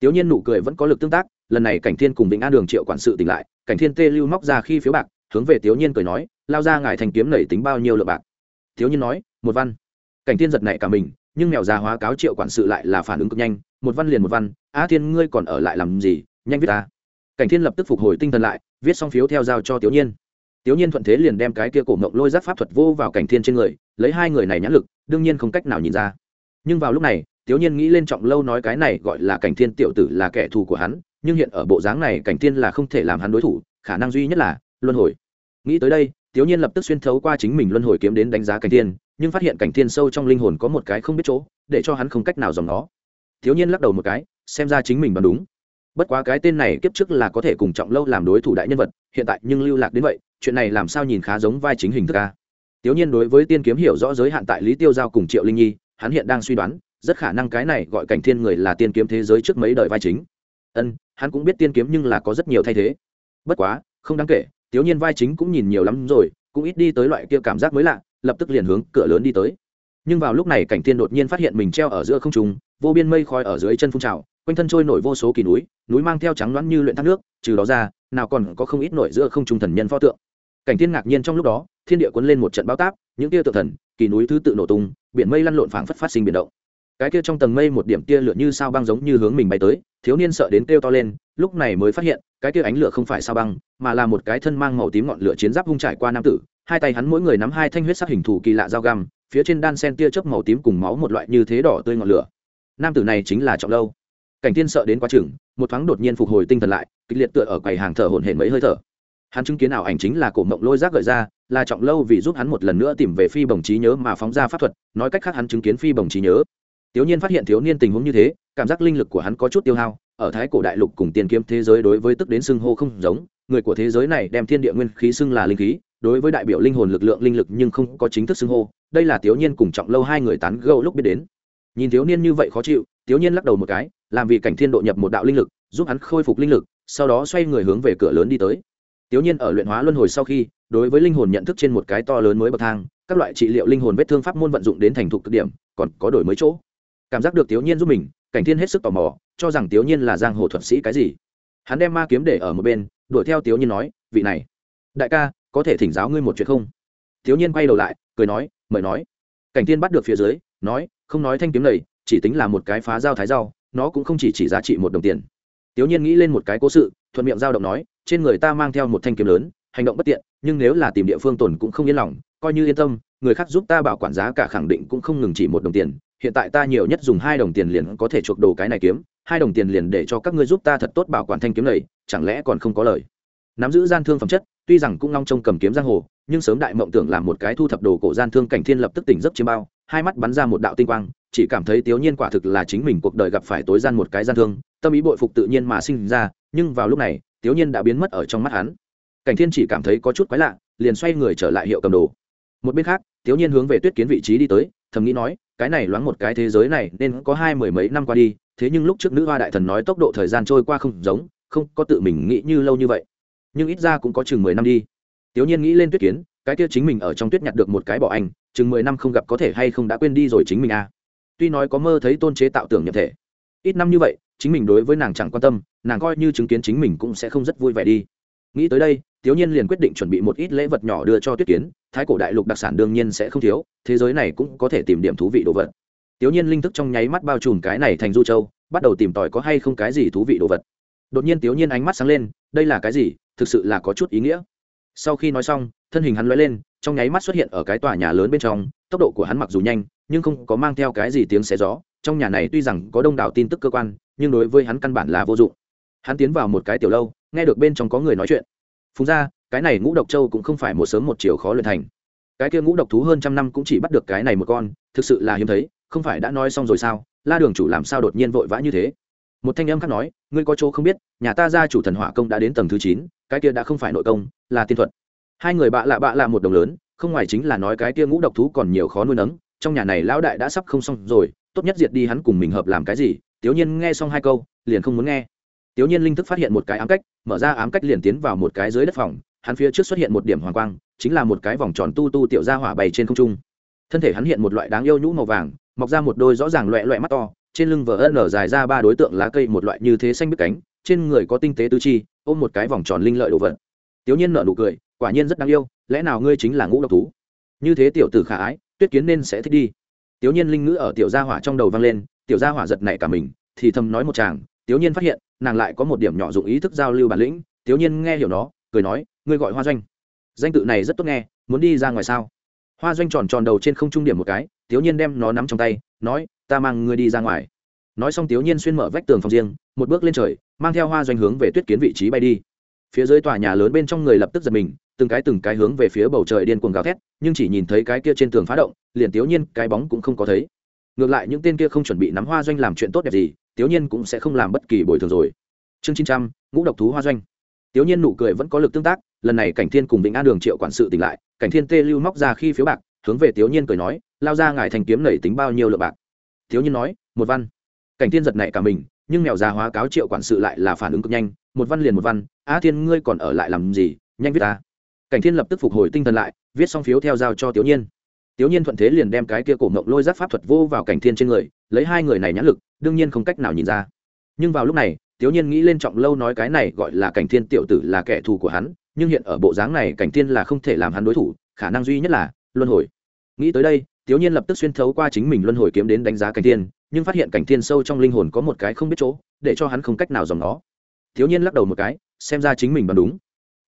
Tiểu nhiên nụ cười vẫn có lực tương tác, lần này cảnh thiên cùng vĩnh an đường triệu quản sự tỉnh lại, cảnh thiên tê lưu móc ra khi phiếu bạc, hướng về tiểu nhiên cười nói, lao ra ngài thành kiếm nảy tính bao nhiêu lượng bạc? Tiểu nhiên nói, một văn. Cảnh thiên giật nảy cả mình, nhưng mèo già hóa cáo triệu quản sự lại là phản ứng cực nhanh, một văn liền một văn, a thiên ngươi còn ở lại làm gì, nhanh viết ta. Cảnh thiên lập tức phục hồi tinh thần lại, viết xong phiếu theo giao cho tiểu nhiên. Tiểu nhiên thuận thế liền đem cái kia cổ ngộng lôi giáp pháp thuật vô vào cảnh thiên trên người lấy hai người này nhãn lực, đương nhiên không cách nào nhìn ra. Nhưng vào lúc này tiểu nhiên nghĩ lên trọng lâu nói cái này gọi là cảnh thiên tiểu tử là kẻ thù của hắn, nhưng hiện ở bộ dáng này cảnh thiên là không thể làm hắn đối thủ, khả năng duy nhất là luân hồi. Nghĩ tới đây tiểu nhiên lập tức xuyên thấu qua chính mình luân hồi kiếm đến đánh giá cảnh thiên, nhưng phát hiện cảnh thiên sâu trong linh hồn có một cái không biết chỗ, để cho hắn không cách nào dòng nó. Tiểu nhiên lắc đầu một cái, xem ra chính mình đoán đúng. Bất quá cái tên này kiếp trước là có thể cùng trọng lâu làm đối thủ đại nhân vật, hiện tại nhưng lưu lạc đến vậy, chuyện này làm sao nhìn khá giống vai chính hình thức ca tiểu nhiên đối với tiên kiếm hiểu rõ giới hạn tại lý tiêu giao cùng triệu linh nhi, hắn hiện đang suy đoán, rất khả năng cái này gọi cảnh thiên người là tiên kiếm thế giới trước mấy đời vai chính. Ân, hắn cũng biết tiên kiếm nhưng là có rất nhiều thay thế. Bất quá, không đáng kể, tiểu nhiên vai chính cũng nhìn nhiều lắm rồi, cũng ít đi tới loại kia cảm giác mới lạ, lập tức liền hướng cửa lớn đi tới. Nhưng vào lúc này cảnh thiên đột nhiên phát hiện mình treo ở giữa không trung, vô biên mây khói ở dưới chân phun trào, quanh thân trôi nổi vô số kỳ núi núi mang theo trắng loãng như luyện thác nước, trừ đó ra, nào còn có không ít nổi giữa không trung thần nhân pho tượng. Cảnh thiên ngạc nhiên trong lúc đó thiên địa cuốn lên một trận bão táp, những tia tự thần, kỳ núi thứ tự nổ tung, biển mây lăn lộn phảng phất phát sinh biển động. Cái kia trong tầng mây một điểm tia lửa như sao băng giống như hướng mình bay tới, thiếu niên sợ đến kêu to lên, lúc này mới phát hiện, cái kia ánh lửa không phải sao băng, mà là một cái thân mang màu tím ngọn lửa chiến giáp hung trải qua nam tử, hai tay hắn mỗi người nắm hai thanh huyết sắc hình thù kỳ lạ dao găm, phía trên đan sen tia chớp màu tím cùng máu một loại như thế đỏ tươi ngọn lửa. Nam tử này chính là trọng lâu. Cảnh tiên sợ đến quá chừng, một thoáng đột nhiên phục hồi tinh thần lại, kịch liệt tựa ở quầy hàng thở hổn hển mấy hơi thở hắn chứng kiến ảo ảnh chính là cổ mộng lôi giác gợi ra, là trọng lâu vì giúp hắn một lần nữa tìm về phi bồng trí nhớ mà phóng ra pháp thuật, nói cách khác hắn chứng kiến phi bồng trí nhớ. Tiểu nhiên phát hiện thiếu niên tình huống như thế, cảm giác linh lực của hắn có chút tiêu hao, ở thái cổ đại lục cùng tiền kiếm thế giới đối với tức đến xưng hô không giống, người của thế giới này đem thiên địa nguyên khí xưng là linh khí, đối với đại biểu linh hồn lực lượng linh lực nhưng không có chính thức xưng hô, đây là tiểu nhiên cùng trọng lâu hai người tán gẫu lúc biết đến. Nhìn thiếu niên như vậy khó chịu, tiểu nhiên lắc đầu một cái, làm vì cảnh thiên độ nhập một đạo linh lực, giúp hắn khôi phục linh lực, sau đó xoay người hướng về cửa lớn đi tới tiểu nhiên ở luyện hóa luân hồi sau khi, đối với linh hồn nhận thức trên một cái to lớn mới bậc thang, các loại trị liệu linh hồn vết thương pháp môn vận dụng đến thành thục cực điểm, còn có đổi mới chỗ. Cảm giác được tiểu nhiên giúp mình, cảnh thiên hết sức tò mò, cho rằng tiểu nhiên là giang hồ thuật sĩ cái gì. Hắn đem ma kiếm để ở một bên, đuổi theo tiểu nhiên nói, vị này, đại ca, có thể thỉnh giáo ngươi một chuyện không? Tiểu nhiên quay đầu lại, cười nói, mời nói. Cảnh thiên bắt được phía dưới, nói, không nói thanh kiếm này, chỉ tính là một cái phá dao thái dao nó cũng không chỉ chỉ giá trị một đồng tiền tiểu nhiên nghĩ lên một cái cố sự, thuận miệng giao động nói, trên người ta mang theo một thanh kiếm lớn, hành động bất tiện, nhưng nếu là tìm địa phương tổn cũng không yên lòng, coi như yên tâm, người khác giúp ta bảo quản giá cả khẳng định cũng không ngừng chỉ một đồng tiền, hiện tại ta nhiều nhất dùng hai đồng tiền liền có thể chuộc đồ cái này kiếm, hai đồng tiền liền để cho các ngươi giúp ta thật tốt bảo quản thanh kiếm này, chẳng lẽ còn không có lời? Nắm giữ gian thương phẩm chất, tuy rằng cũng long trông cầm kiếm giang hồ, nhưng sớm đại mộng tưởng làm một cái thu thập đồ cổ gian thương cảnh thiên lập tức tỉnh giấc chiêm bao, hai mắt bắn ra một đạo tinh quang, chỉ cảm thấy tiếu nhiên quả thực là chính mình cuộc đời gặp phải tối gian một cái gian thương tâm ý bội phục tự nhiên mà sinh ra, nhưng vào lúc này, tiểu nhiên đã biến mất ở trong mắt hắn. Cảnh thiên chỉ cảm thấy có chút quái lạ, liền xoay người trở lại hiệu cầm đồ. Một bên khác, tiểu nhiên hướng về tuyết kiến vị trí đi tới, thầm nghĩ nói, cái này loáng một cái thế giới này nên có hai mười mấy năm qua đi, thế nhưng lúc trước nữ hoa đại thần nói tốc độ thời gian trôi qua không giống, không có tự mình nghĩ như lâu như vậy. Nhưng ít ra cũng có chừng mười năm đi. Tiểu nhiên nghĩ lên tuyết kiến, cái kia chính mình ở trong tuyết nhặt được một cái bỏ anh chừng mười năm không gặp có thể hay không đã quên đi rồi chính mình à. Tuy nói có mơ thấy tôn chế tạo tưởng nhập thể, ít năm như vậy chính mình đối với nàng chẳng quan tâm, nàng coi như chứng kiến chính mình cũng sẽ không rất vui vẻ đi. Nghĩ tới đây tiểu nhiên liền quyết định chuẩn bị một ít lễ vật nhỏ đưa cho tuyết kiến, thái cổ đại lục đặc sản đương nhiên sẽ không thiếu, thế giới này cũng có thể tìm điểm thú vị đồ vật. Tiểu nhiên linh thức trong nháy mắt bao trùm cái này thành du châu, bắt đầu tìm tòi có hay không cái gì thú vị đồ vật. Đột nhiên tiểu nhiên ánh mắt sáng lên, đây là cái gì, thực sự là có chút ý nghĩa. Sau khi nói xong, thân hình hắn lóe lên, trong nháy mắt xuất hiện ở cái tòa nhà lớn bên trong, tốc độ của hắn mặc dù nhanh, nhưng không có mang theo cái gì tiếng xé gió, trong nhà này tuy rằng có đông đảo tin tức cơ quan nhưng đối với hắn căn bản là vô dụng. Hắn tiến vào một cái tiểu lâu, nghe được bên trong có người nói chuyện. Phùng ra, cái này ngũ độc châu cũng không phải một sớm một chiều khó luyện thành. Cái kia ngũ độc thú hơn trăm năm cũng chỉ bắt được cái này một con, thực sự là hiếm thấy, không phải đã nói xong rồi sao? La đường chủ làm sao đột nhiên vội vã như thế? Một thanh âm khác nói, ngươi có chỗ không biết, nhà ta gia chủ thần hỏa công đã đến tầng thứ chín, cái kia đã không phải nội công, là tiên thuật. Hai người bạ lạ bạ lạ một đồng lớn, không ngoài chính là nói cái kia ngũ độc thú còn nhiều khó nuôi nấng, trong nhà này lão đại đã sắp không xong rồi, tốt nhất diệt đi hắn cùng mình hợp làm cái gì? Tiểu nhiên nghe xong hai câu, liền không muốn nghe. Tiểu nhiên linh thức phát hiện một cái ám cách, mở ra ám cách liền tiến vào một cái dưới đất phòng, hắn phía trước xuất hiện một điểm hoàng quang, chính là một cái vòng tròn tu tu tiểu ra hỏa bày trên không trung. Thân thể hắn hiện một loại đáng yêu nhũ màu vàng, mọc ra một đôi rõ ràng loẹ loẹ mắt to, trên lưng vờ ân nở dài ra ba đối tượng lá cây một loại như thế xanh biết cánh, trên người có tinh tế tư chi, ôm một cái vòng tròn linh lợi đồ vật. Tiểu nhiên nở nụ cười, quả nhiên rất đáng yêu, lẽ nào ngươi chính là ngũ độc thú? Như thế tiểu tử khả ái, tuyết kiến nên sẽ thích đi. Tiểu nhiên linh ngữ ở tiểu gia hỏa trong đầu vang lên tiểu gia hỏa giật nảy cả mình, thì thầm nói một chàng tiểu nhiên phát hiện, nàng lại có một điểm nhỏ dụng ý thức giao lưu bản lĩnh. Tiểu nhiên nghe hiểu nó, cười nói, ngươi gọi hoa doanh. Danh tự này rất tốt nghe, muốn đi ra ngoài sao? Hoa doanh tròn tròn đầu trên không trung điểm một cái tiểu nhiên đem nó nắm trong tay, nói, ta mang ngươi đi ra ngoài. Nói xong tiểu nhiên xuyên mở vách tường phòng riêng, một bước lên trời, mang theo hoa doanh hướng về tuyết kiến vị trí bay đi. Phía dưới tòa nhà lớn bên trong người lập tức giật mình, từng cái từng cái hướng về phía bầu trời điên cuồng gào thét, nhưng chỉ nhìn thấy cái kia trên tường phá động, liền tiểu nhiên cái bóng cũng không có thấy ngược lại những tên kia không chuẩn bị nắm hoa doanh làm chuyện tốt đẹp gì tiểu nhiên cũng sẽ không làm bất kỳ bồi thường rồi. Chương chín trăm, ngũ độc thú hoa doanh. Tiểu nhiên nụ cười vẫn có lực tương tác, lần này cảnh thiên cùng vĩnh an đường triệu quản sự tỉnh lại, cảnh thiên tê lưu móc ra khi phiếu bạc, hướng về tiểu nhiên cười nói, lao ra ngài thành kiếm nảy tính bao nhiêu lượng bạc? Tiểu nhiên nói, một văn. Cảnh thiên giật nảy cả mình, nhưng mèo già hóa cáo triệu quản sự lại là phản ứng cực nhanh, một văn liền một văn, á thiên ngươi còn ở lại làm gì, nhanh viết ta. Cảnh thiên lập tức phục hồi tinh thần lại, viết xong phiếu theo giao cho tiểu nhiên tiểu nhiên thuận thế liền đem cái kia cổ mộng lôi giáp pháp thuật vô vào cảnh thiên trên người, lấy hai người này nhãn lực, đương nhiên không cách nào nhìn ra. Nhưng vào lúc này tiểu nhiên nghĩ lên trọng lâu nói cái này gọi là cảnh thiên tiểu tử là kẻ thù của hắn, nhưng hiện ở bộ dáng này cảnh thiên là không thể làm hắn đối thủ, khả năng duy nhất là luân hồi. Nghĩ tới đây tiểu nhiên lập tức xuyên thấu qua chính mình luân hồi kiếm đến đánh giá cảnh thiên, nhưng phát hiện cảnh thiên sâu trong linh hồn có một cái không biết chỗ, để cho hắn không cách nào dòng nó. Tiểu nhiên lắc đầu một cái, xem ra chính mình đoán đúng.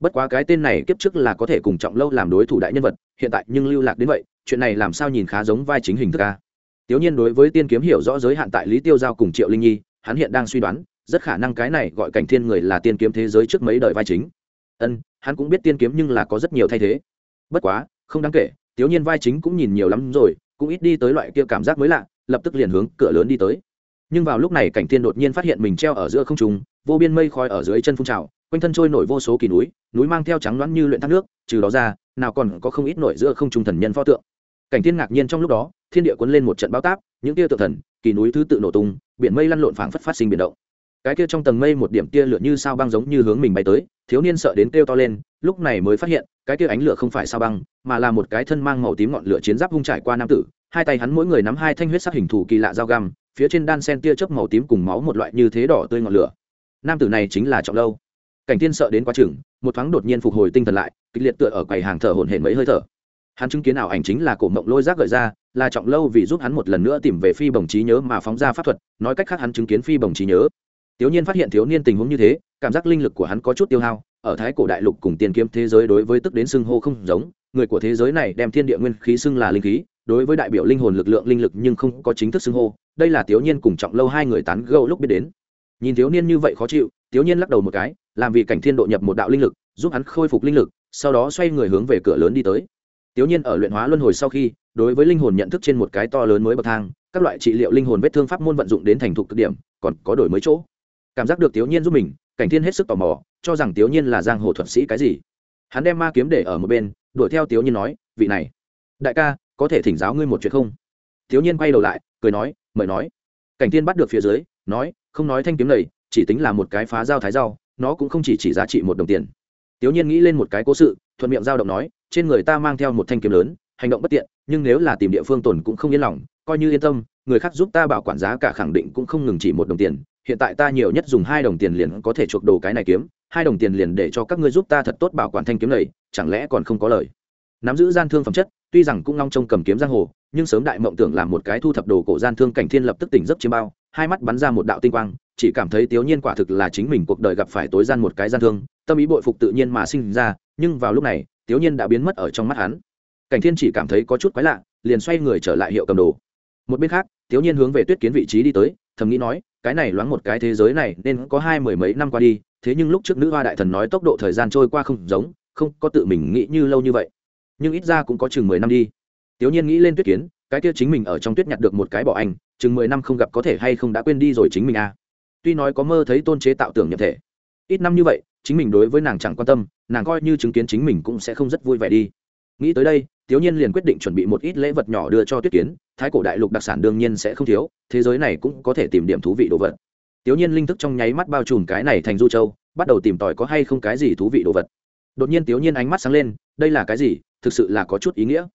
Bất quá cái tên này kiếp trước là có thể cùng trọng lâu làm đối thủ đại nhân vật, hiện tại nhưng lưu lạc đến vậy chuyện này làm sao nhìn khá giống vai chính hình thức a? Tiểu nhiên đối với tiên kiếm hiểu rõ giới hạn tại lý tiêu giao cùng triệu linh nhi, hắn hiện đang suy đoán, rất khả năng cái này gọi cảnh thiên người là tiên kiếm thế giới trước mấy đời vai chính. Ân, hắn cũng biết tiên kiếm nhưng là có rất nhiều thay thế. Bất quá, không đáng kể, tiểu nhiên vai chính cũng nhìn nhiều lắm rồi, cũng ít đi tới loại kia cảm giác mới lạ, lập tức liền hướng cửa lớn đi tới. Nhưng vào lúc này cảnh thiên đột nhiên phát hiện mình treo ở giữa không trung, vô biên mây khói ở dưới chân phun trào, quanh thân trôi nổi vô số kỳ núi núi mang theo trắng loãng như luyện thác nước, trừ đó ra, nào còn có không ít nổi giữa không trung thần nhân pho tượng cảnh thiên ngạc nhiên trong lúc đó, thiên địa cuốn lên một trận bão táp, những tia tự thần, kỳ núi thứ tự nổ tung, biển mây lăn lộn phảng phất phát sinh biển động. Cái kia trong tầng mây một điểm tia lửa như sao băng giống như hướng mình bay tới, thiếu niên sợ đến kêu to lên, lúc này mới phát hiện, cái kia ánh lửa không phải sao băng, mà là một cái thân mang màu tím ngọn lửa chiến giáp hung trải qua nam tử, hai tay hắn mỗi người nắm hai thanh huyết sắc hình thù kỳ lạ dao găm, phía trên đan sen tia chớp màu tím cùng máu một loại như thế đỏ tươi ngọn lửa. Nam tử này chính là trọng lâu. Cảnh tiên sợ đến quá chừng, một thoáng đột nhiên phục hồi tinh thần lại, kịch liệt tựa ở quầy hàng thở hổn hển mấy hơi thở hắn chứng kiến ảo ảnh chính là cổ mộng lôi giác gợi ra, là trọng lâu vì giúp hắn một lần nữa tìm về phi bồng trí nhớ mà phóng ra pháp thuật, nói cách khác hắn chứng kiến phi bồng trí nhớ. Tiểu nhiên phát hiện thiếu niên tình huống như thế, cảm giác linh lực của hắn có chút tiêu hao, ở thái cổ đại lục cùng tiền kiếm thế giới đối với tức đến xưng hô không giống, người của thế giới này đem thiên địa nguyên khí xưng là linh khí, đối với đại biểu linh hồn lực lượng linh lực nhưng không có chính thức xưng hô, đây là tiểu nhiên cùng trọng lâu hai người tán gẫu lúc biết đến. Nhìn thiếu niên như vậy khó chịu, tiểu nhiên lắc đầu một cái, làm vì cảnh thiên độ nhập một đạo linh lực, giúp hắn khôi phục linh lực, sau đó xoay người hướng về cửa lớn đi tới tiểu nhiên ở luyện hóa luân hồi sau khi, đối với linh hồn nhận thức trên một cái to lớn mới bậc thang, các loại trị liệu linh hồn vết thương pháp môn vận dụng đến thành thục cực điểm, còn có đổi mới chỗ. Cảm giác được tiểu nhiên giúp mình, cảnh thiên hết sức tò mò, cho rằng tiểu nhiên là giang hồ thuật sĩ cái gì. Hắn đem ma kiếm để ở một bên, đuổi theo tiểu nhiên nói, vị này, đại ca, có thể thỉnh giáo ngươi một chuyện không? Tiểu nhiên quay đầu lại, cười nói, mời nói. Cảnh thiên bắt được phía dưới, nói, không nói thanh kiếm này, chỉ tính là một cái phá dao thái dao nó cũng không chỉ chỉ giá trị một đồng tiền tiểu nhiên nghĩ lên một cái cố sự, thuận miệng giao động nói, trên người ta mang theo một thanh kiếm lớn, hành động bất tiện, nhưng nếu là tìm địa phương tổn cũng không yên lòng, coi như yên tâm, người khác giúp ta bảo quản giá cả khẳng định cũng không ngừng chỉ một đồng tiền, hiện tại ta nhiều nhất dùng hai đồng tiền liền có thể chuộc đồ cái này kiếm, hai đồng tiền liền để cho các ngươi giúp ta thật tốt bảo quản thanh kiếm này, chẳng lẽ còn không có lời? Nắm giữ gian thương phẩm chất, tuy rằng cũng long trông cầm kiếm giang hồ, nhưng sớm đại mộng tưởng làm một cái thu thập đồ cổ gian thương cảnh thiên lập tức tỉnh giấc chiêm bao, hai mắt bắn ra một đạo tinh quang chỉ cảm thấy tiểu nhiên quả thực là chính mình cuộc đời gặp phải tối gian một cái gian thương, tâm ý bội phục tự nhiên mà sinh ra, nhưng vào lúc này tiểu nhiên đã biến mất ở trong mắt hắn. Cảnh thiên chỉ cảm thấy có chút quái lạ, liền xoay người trở lại hiệu cầm đồ. Một bên khác tiểu nhiên hướng về tuyết kiến vị trí đi tới, thầm nghĩ nói, cái này loáng một cái thế giới này nên có hai mười mấy năm qua đi, thế nhưng lúc trước nữ hoa đại thần nói tốc độ thời gian trôi qua không giống, không có tự mình nghĩ như lâu như vậy. Nhưng ít ra cũng có chừng mười năm đi. Tiểu nhiên nghĩ lên tuyết kiến, cái kia chính mình ở trong tuyết nhặt được một cái bỏ anh chừng mười năm không gặp có thể hay không đã quên đi rồi chính mình à tuy nói có mơ thấy tôn chế tạo tưởng nhập thể, ít năm như vậy, chính mình đối với nàng chẳng quan tâm, nàng coi như chứng kiến chính mình cũng sẽ không rất vui vẻ đi. Nghĩ tới đây tiểu nhiên liền quyết định chuẩn bị một ít lễ vật nhỏ đưa cho tuyết kiến, thái cổ đại lục đặc sản đương nhiên sẽ không thiếu, thế giới này cũng có thể tìm điểm thú vị đồ vật. Tiểu nhiên linh thức trong nháy mắt bao trùm cái này thành du châu, bắt đầu tìm tòi có hay không cái gì thú vị đồ vật. Đột nhiên tiểu nhiên ánh mắt sáng lên, đây là cái gì? Thực sự là có chút ý nghĩa.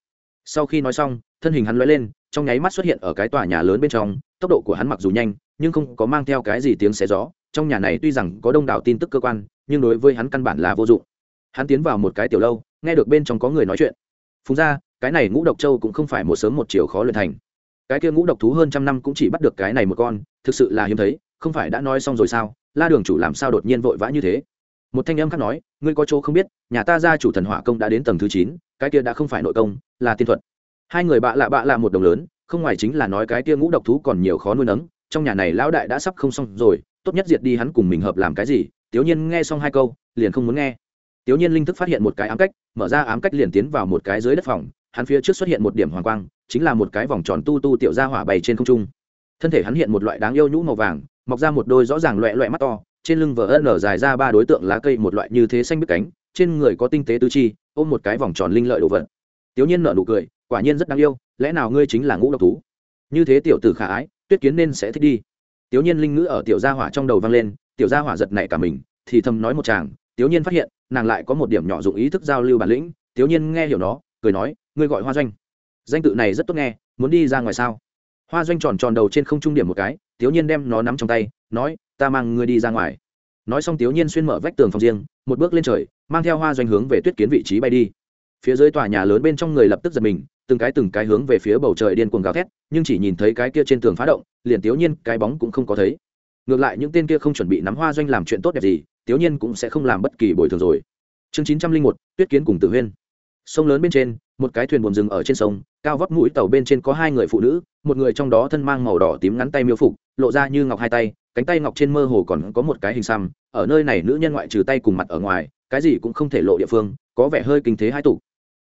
Sau khi nói xong, thân hình hắn lóe lên, trong nháy mắt xuất hiện ở cái tòa nhà lớn bên trong, tốc độ của hắn mặc dù nhanh nhưng không có mang theo cái gì tiếng xé gió, trong nhà này tuy rằng có đông đảo tin tức cơ quan, nhưng đối với hắn căn bản là vô dụng. Hắn tiến vào một cái tiểu lâu, nghe được bên trong có người nói chuyện. Phùng ra, cái này ngũ độc châu cũng không phải một sớm một chiều khó luyện thành. Cái kia ngũ độc thú hơn trăm năm cũng chỉ bắt được cái này một con, thực sự là hiếm thấy, không phải đã nói xong rồi sao? La đường chủ làm sao đột nhiên vội vã như thế? Một thanh âm khác nói, ngươi có chỗ không biết, nhà ta gia chủ thần hỏa công đã đến tầng thứ chín, cái kia đã không phải nội công, là tiên thuật. Hai người bạ lạ bạ lạ một đồng lớn, không ngoài chính là nói cái kia ngũ độc thú còn nhiều khó nuôi nấng trong nhà này lão đại đã sắp không xong rồi, tốt nhất diệt đi hắn cùng mình hợp làm cái gì? Tiểu nhiên nghe xong hai câu, liền không muốn nghe. Tiểu nhiên linh thức phát hiện một cái ám cách, mở ra ám cách liền tiến vào một cái dưới đất phòng, hắn phía trước xuất hiện một điểm hoàng quang, chính là một cái vòng tròn tu tu tiểu ra hỏa bày trên không trung. Thân thể hắn hiện một loại đáng yêu nhũ màu vàng, mọc ra một đôi rõ ràng loẹ loẹ mắt to, trên lưng vỡ ân nở dài ra ba đối tượng lá cây một loại như thế xanh biết cánh, trên người có tinh tế tứ chi, ôm một cái vòng tròn linh lợi đồ vật. Tiểu nhiên nở nụ cười, quả nhiên rất đáng yêu, lẽ nào ngươi chính là ngũ độc thú? Như thế tiểu tử khả ái tuyết kiến nên sẽ thích đi. Tiểu nhiên linh ngữ ở tiểu gia hỏa trong đầu vang lên, tiểu gia hỏa giật nảy cả mình, thì thầm nói một chàng, tiểu nhiên phát hiện, nàng lại có một điểm nhỏ dụng ý thức giao lưu bản lĩnh. Tiểu nhiên nghe hiểu nó, cười nói, ngươi gọi hoa doanh. Danh tự này rất tốt nghe, muốn đi ra ngoài sao? Hoa doanh tròn tròn đầu trên không trung điểm một cái, tiểu nhiên đem nó nắm trong tay, nói, ta mang ngươi đi ra ngoài. Nói xong tiểu nhiên xuyên mở vách tường phòng riêng, một bước lên trời, mang theo hoa doanh hướng về tuyết kiến vị trí bay đi. Phía dưới tòa nhà lớn bên trong người lập tức giật mình từng cái từng cái hướng về phía bầu trời điên cuồng gào thét, nhưng chỉ nhìn thấy cái kia trên tường phá động, liền tiểu nhiên cái bóng cũng không có thấy. Ngược lại những tên kia không chuẩn bị nắm hoa doanh làm chuyện tốt đẹp gì tiểu nhiên cũng sẽ không làm bất kỳ bồi thường rồi. Chương chín trăm linh một, tuyết kiến cùng tử huyên. Sông lớn bên trên, một cái thuyền buồm rừng ở trên sông, cao vóc mũi tàu bên trên có hai người phụ nữ, một người trong đó thân mang màu đỏ tím ngắn tay miêu phục, lộ ra như ngọc hai tay, cánh tay ngọc trên mơ hồ còn có một cái hình xăm, ở nơi này nữ nhân ngoại trừ tay cùng mặt ở ngoài, cái gì cũng không thể lộ địa phương, có vẻ hơi kinh thế hai tục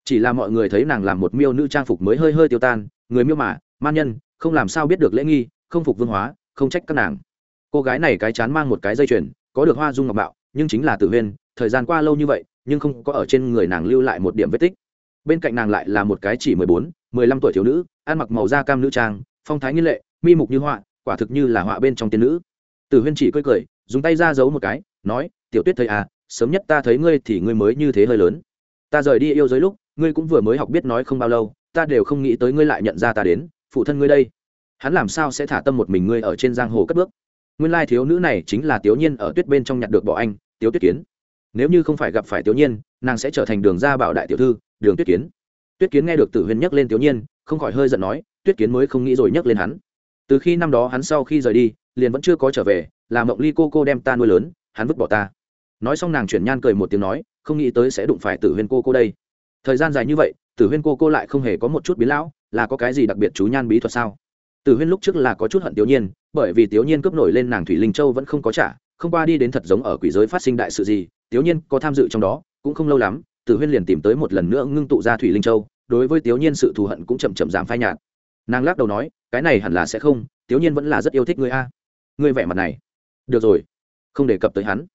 chỉ là mọi người thấy nàng làm một miêu nữ trang phục mới hơi hơi tiêu tan, người miêu mà, man nhân, không làm sao biết được lễ nghi, không phục vương hóa, không trách các nàng. Cô gái này cái chán mang một cái dây chuyền, có được hoa dung ngọc bạo nhưng chính là tử huyên, thời gian qua lâu như vậy, nhưng không có ở trên người nàng lưu lại một điểm vết tích. Bên cạnh nàng lại là một cái chỉ mười bốn, mười lăm tuổi thiếu nữ, ăn mặc màu da cam nữ trang, phong thái nghiên lệ, mi mục như họa, quả thực như là họa bên trong tiên nữ. Tử huyên chỉ cười cười, dùng tay ra giấu một cái, nói, tiểu tuyết thầy à sớm nhất ta thấy ngươi thì ngươi mới như thế hơi lớn. Ta rời đi yêu giới lúc ngươi cũng vừa mới học biết nói không bao lâu, ta đều không nghĩ tới ngươi lại nhận ra ta đến, phụ thân ngươi đây. Hắn làm sao sẽ thả tâm một mình ngươi ở trên giang hồ cất bước? Nguyên lai thiếu nữ này chính là tiểu nhiên ở tuyết bên trong nhặt được bỏ anh, tiếu tuyết kiến. Nếu như không phải gặp phải tiểu nhiên, nàng sẽ trở thành đường gia bảo đại tiểu thư, đường tuyết kiến. Tuyết kiến nghe được tử huyên nhắc lên tiểu nhiên, không khỏi hơi giận nói, tuyết kiến mới không nghĩ rồi nhắc lên hắn. Từ khi năm đó hắn sau khi rời đi, liền vẫn chưa có trở về làm mộng ly cô cô đem ta nuôi lớn, hắn vứt bỏ ta. Nói xong nàng chuyển nhan cười một tiếng nói, không nghĩ tới sẽ đụng phải tử huyên cô cô đây thời gian dài như vậy, tử huyên cô cô lại không hề có một chút biến lão, là có cái gì đặc biệt chú nhan bí thuật sao? Tử huyên lúc trước là có chút hận tiểu nhiên, bởi vì tiểu nhiên cướp nổi lên nàng thủy linh châu vẫn không có trả, không qua đi đến thật giống ở quỷ giới phát sinh đại sự gì, tiểu nhiên có tham dự trong đó, cũng không lâu lắm, tử huyên liền tìm tới một lần nữa ngưng tụ ra thủy linh châu, đối với tiểu nhiên sự thù hận cũng chậm chậm giảm phai nhạt. Nàng lắc đầu nói, cái này hẳn là sẽ không, tiểu nhiên vẫn là rất yêu thích người a. Người vẻ mặt này. Được rồi, không đề cập tới hắn.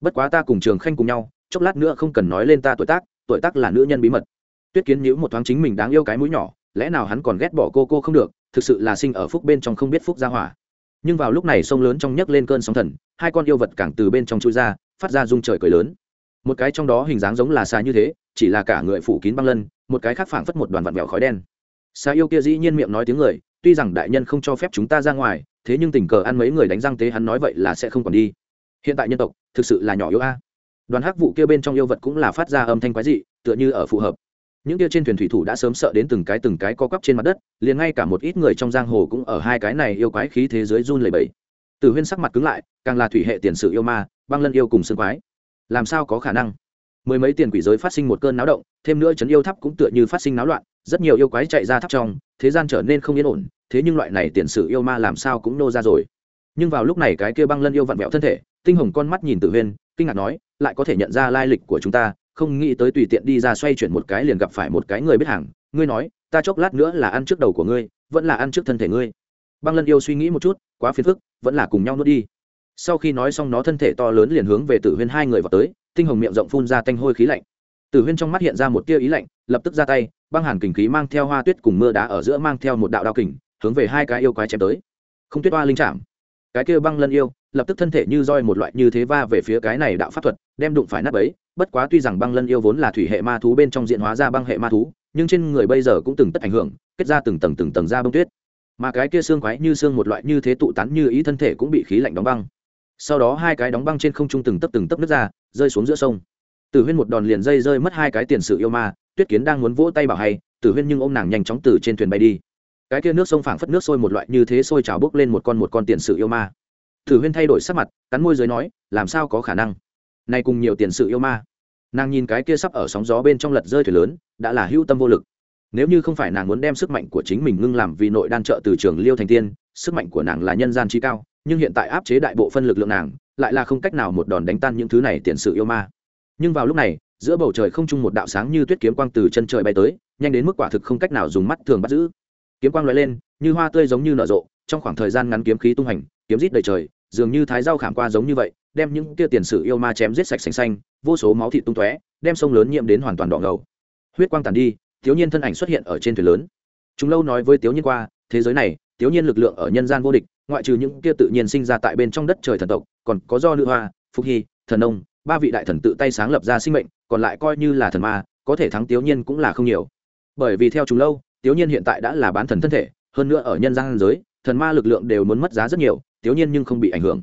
Bất quá ta cùng trường khanh cùng nhau, chốc lát nữa không cần nói lên ta tuổi tác tuổi tác là nữ nhân bí mật. Tuyết kiến nhữ một thoáng chính mình đáng yêu cái mũi nhỏ, lẽ nào hắn còn ghét bỏ cô cô không được, thực sự là sinh ở phúc bên trong không biết phúc ra hỏa. Nhưng vào lúc này sông lớn trong nhấc lên cơn sóng thần, hai con yêu vật càng từ bên trong chui ra, phát ra rung trời cười lớn. Một cái trong đó hình dáng giống là xà như thế, chỉ là cả người phủ kín băng lân, một cái khác phảng phất một đoàn vặn vẹo khói đen. Xà yêu kia dĩ nhiên miệng nói tiếng người, tuy rằng đại nhân không cho phép chúng ta ra ngoài, thế nhưng tình cờ ăn mấy người đánh răng tế hắn nói vậy là sẽ không còn đi. Hiện tại nhân tộc, thực sự là nhỏ yếu a đoàn hắc vụ kia bên trong yêu vật cũng là phát ra âm thanh quái dị, tựa như ở phù hợp. Những kia trên thuyền thủy thủ đã sớm sợ đến từng cái từng cái co quắp trên mặt đất, liền ngay cả một ít người trong giang hồ cũng ở hai cái này yêu quái khí thế giới run lẩy bẩy. Từ huyên sắc mặt cứng lại, càng là thủy hệ tiền sử yêu ma, băng lân yêu cùng xương quái. Làm sao có khả năng? Mười mấy tiền quỷ giới phát sinh một cơn náo động, thêm nữa chấn yêu tháp cũng tựa như phát sinh náo loạn, rất nhiều yêu quái chạy ra tháp trong, thế gian trở nên không yên ổn, thế nhưng loại này tiền sử yêu ma làm sao cũng nô ra rồi. Nhưng vào lúc này cái kia băng lân yêu vặn vẹo thân thể, tinh hồng con mắt nhìn tử huyên, kinh ngạc nói lại có thể nhận ra lai lịch của chúng ta, không nghĩ tới tùy tiện đi ra xoay chuyển một cái liền gặp phải một cái người biết hàng. Ngươi nói, ta chốc lát nữa là ăn trước đầu của ngươi, vẫn là ăn trước thân thể ngươi. Băng lân yêu suy nghĩ một chút, quá phiền phức, vẫn là cùng nhau nuốt đi. Sau khi nói xong nó thân thể to lớn liền hướng về tử huyên hai người vào tới, tinh hồng miệng rộng phun ra tanh hôi khí lạnh. Tử huyên trong mắt hiện ra một tia ý lạnh, lập tức ra tay, băng hàn kình khí mang theo hoa tuyết cùng mưa đá ở giữa mang theo một đạo đao kình, hướng về hai cái yêu quái chém tới. Không tuyết hoa linh chạm cái kia băng lân yêu lập tức thân thể như roi một loại như thế va về phía cái này đạo pháp thuật, đem đụng phải nắp ấy bất quá tuy rằng băng lân yêu vốn là thủy hệ ma thú bên trong diện hóa ra băng hệ ma thú, nhưng trên người bây giờ cũng từng tất ảnh hưởng, kết ra từng tầng từng tầng da bông tuyết. Mà cái kia xương quái như xương một loại như thế tụ tán như ý thân thể cũng bị khí lạnh đóng băng. Sau đó hai cái đóng băng trên không trung từng tấp từng tấp nước ra, rơi xuống giữa sông. Tử huyên một đòn liền dây rơi mất hai cái tiền sự yêu ma, tuyết kiến đang muốn vỗ tay bảo hay, tử huyên nhưng ô m nàng nhanh chóng từ trên thuyền bay đi. Cái kia nước sông phảng phất nước sôi một loại như thế sôi trào bốc lên một con một con tiền sự yêu ma. Thử huyên thay đổi sắc mặt, cắn môi dưới nói, làm sao có khả năng? Nay cùng nhiều tiền sự yêu ma. Nàng nhìn cái kia sắp ở sóng gió bên trong lật rơi thuyền lớn, đã là hữu tâm vô lực. Nếu như không phải nàng muốn đem sức mạnh của chính mình ngưng làm vì nội đan trợ từ trường liêu thành tiên, sức mạnh của nàng là nhân gian trí cao, nhưng hiện tại áp chế đại bộ phân lực lượng nàng, lại là không cách nào một đòn đánh tan những thứ này tiền sự yêu ma. Nhưng vào lúc này, giữa bầu trời không chung một đạo sáng như tuyết kiếm quang từ chân trời bay tới, nhanh đến mức quả thực không cách nào dùng mắt thường bắt giữ. Kiếm quang loại lên, như hoa tươi giống như nở rộ, trong khoảng thời gian ngắn kiếm khí tung hành kiếm rít đầy trời dường như thái Giao khảm qua giống như vậy, đem những kia tiền sử yêu ma chém giết sạch xanh xanh, vô số máu thịt tung tóe, đem sông lớn nhiễm đến hoàn toàn đỏ ngầu. Huyết quang tàn đi, thiếu nhiên thân ảnh xuất hiện ở trên thuyền lớn. Chúng lâu nói với thiếu nhiên qua, thế giới này, thiếu nhiên lực lượng ở nhân gian vô địch, ngoại trừ những kia tự nhiên sinh ra tại bên trong đất trời thần tộc, còn có do nữ hoa phúc hy, thần ông ba vị đại thần tự tay sáng lập ra sinh mệnh, còn lại coi như là thần ma, có thể thắng thiếu nhiên cũng là không nhiều. Bởi vì theo chúng lâu thiếu nhiên hiện tại đã là bán thần thân thể, hơn nữa ở nhân gian giới thần ma lực lượng đều muốn mất giá rất nhiều, thiếu nhiên nhưng không bị ảnh hưởng.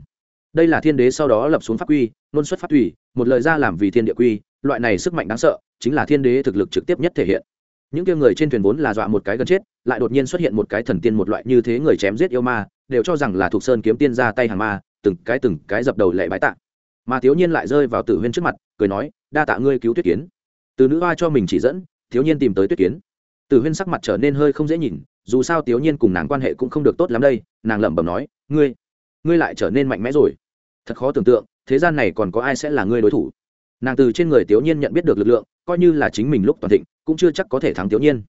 Đây là thiên đế sau đó lập xuống pháp quy, nôn xuất pháp tùy một lời ra làm vì thiên địa quy, loại này sức mạnh đáng sợ, chính là thiên đế thực lực trực tiếp nhất thể hiện. Những kia người trên thuyền vốn là dọa một cái gần chết, lại đột nhiên xuất hiện một cái thần tiên một loại như thế người chém giết yêu ma, đều cho rằng là thuộc sơn kiếm tiên ra tay hàng ma, từng cái từng cái dập đầu lệ bái tạ. Mà thiếu nhiên lại rơi vào tử huyên trước mặt, cười nói, đa tạ ngươi cứu tuyết kiến. Từ nữ hoa cho mình chỉ dẫn, thiếu nhiên tìm tới tuyết kiến. Tử huyên sắc mặt trở nên hơi không dễ nhìn dù sao thiếu nhiên cùng nàng quan hệ cũng không được tốt lắm đây, nàng lẩm bẩm nói, ngươi ngươi lại trở nên mạnh mẽ rồi. Thật khó tưởng tượng, thế gian này còn có ai sẽ là ngươi đối thủ? Nàng từ trên người tiểu nhiên nhận biết được lực lượng, coi như là chính mình lúc toàn thịnh, cũng chưa chắc có thể thắng tiểu nhiên.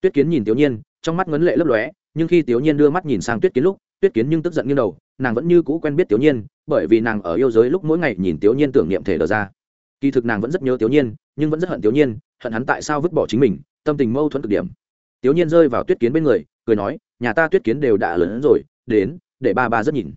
Tuyết kiến nhìn tiểu nhiên, trong mắt ngấn lệ lấp lóe, nhưng khi tiểu nhiên đưa mắt nhìn sang tuyết kiến lúc, tuyết kiến nhưng tức giận như đầu, nàng vẫn như cũ quen biết tiểu nhiên, bởi vì nàng ở yêu giới lúc mỗi ngày nhìn tiểu nhiên tưởng niệm thể đờ ra. Kỳ thực nàng vẫn rất nhớ tiểu nhiên, nhưng vẫn rất hận tiểu nhiên, hận hắn tại sao vứt bỏ chính mình, tâm tình mâu thuẫn cực điểm tiểu nhiên rơi vào tuyết kiến bên người, cười nói, nhà ta tuyết kiến đều đã lớn rồi, đến, để ba ba rất nhìn.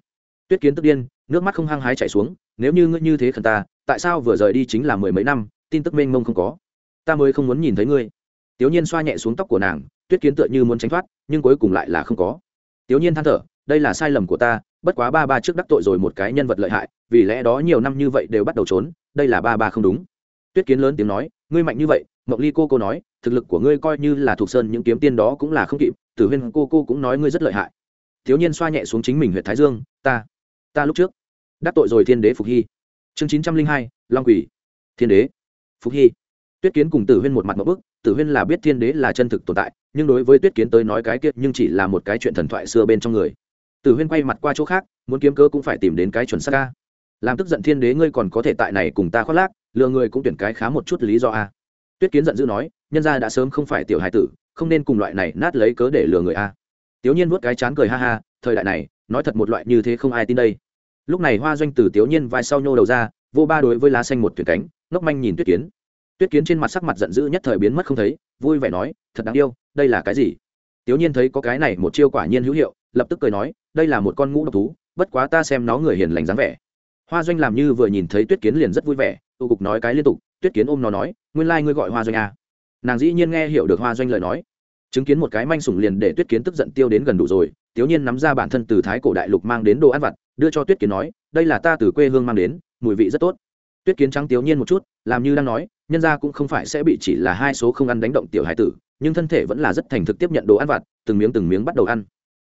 Tuyết kiến tức điên, nước mắt không hăng hái chảy xuống, nếu như ngươi như thế khẩn ta, tại sao vừa rời đi chính là mười mấy năm, tin tức mênh mông không có. Ta mới không muốn nhìn thấy ngươi. Tiểu nhiên xoa nhẹ xuống tóc của nàng, tuyết kiến tựa như muốn tránh thoát, nhưng cuối cùng lại là không có. Tiểu nhiên than thở, đây là sai lầm của ta, bất quá ba ba trước đắc tội rồi một cái nhân vật lợi hại, vì lẽ đó nhiều năm như vậy đều bắt đầu trốn, đây là ba ba không đúng tuyết kiến lớn tiếng nói, ngươi mạnh như vậy mộng ly cô cô nói, thực lực của ngươi coi như là thuộc sơn, những kiếm tiên đó cũng là không kịp. Tử huyên cô cô cũng nói, ngươi rất lợi hại. Thiếu niên xoa nhẹ xuống chính mình huyện thái dương, ta ta lúc trước đắc tội rồi thiên đế phục hy. Chương chín trăm linh hai, long quỷ. Thiên đế phục hy. Tuyết kiến cùng tử huyên một mặt một bức, tử huyên là biết thiên đế là chân thực tồn tại, nhưng đối với tuyết kiến tới nói cái kia nhưng chỉ là một cái chuyện thần thoại xưa bên trong người. Tử huyên quay mặt qua chỗ khác, muốn kiếm cơ cũng phải tìm đến cái chuẩn xác ca. Làm tức giận thiên đế ngươi còn có thể tại này cùng ta khoác lác lừa người cũng tuyển cái khá một chút lý do a. Tuyết kiến giận dữ nói, nhân gia đã sớm không phải tiểu hài tử, không nên cùng loại này nát lấy cớ để lừa người a. Tiểu nhiên vuốt cái chán cười ha ha, thời đại này, nói thật một loại như thế không ai tin đây. Lúc này hoa doanh từ tiểu nhiên vai sau nhô đầu ra, vô ba đối với lá xanh một tuyển cánh, ngốc manh nhìn tuyết kiến. Tuyết kiến trên mặt sắc mặt giận dữ nhất thời biến mất không thấy, vui vẻ nói, thật đáng yêu, đây là cái gì? Tiểu nhiên thấy có cái này một chiêu quả nhiên hữu hiệu, lập tức cười nói, đây là một con ngũ độc thú, bất quá ta xem nó người hiền lành dáng vẻ hoa doanh làm như vừa nhìn thấy tuyết kiến liền rất vui vẻ, tụ cục nói cái liên tục, tuyết kiến ôm nó nói, nguyên lai、like、ngươi gọi hoa doanh à. nàng dĩ nhiên nghe hiểu được hoa doanh lời nói. Chứng kiến một cái manh sủng liền để tuyết kiến tức giận tiêu đến gần đủ rồi, tiểu nhiên nắm ra bản thân từ thái cổ đại lục mang đến đồ ăn vặt, đưa cho tuyết kiến nói, đây là ta từ quê hương mang đến, mùi vị rất tốt. Tuyết kiến trắng tiểu nhiên một chút, làm như đang nói, nhân ra cũng không phải sẽ bị chỉ là hai số không ăn đánh động tiểu hải tử, nhưng thân thể vẫn là rất thành thực tiếp nhận đồ ăn vặt, từng miếng từng miếng bắt đầu ăn.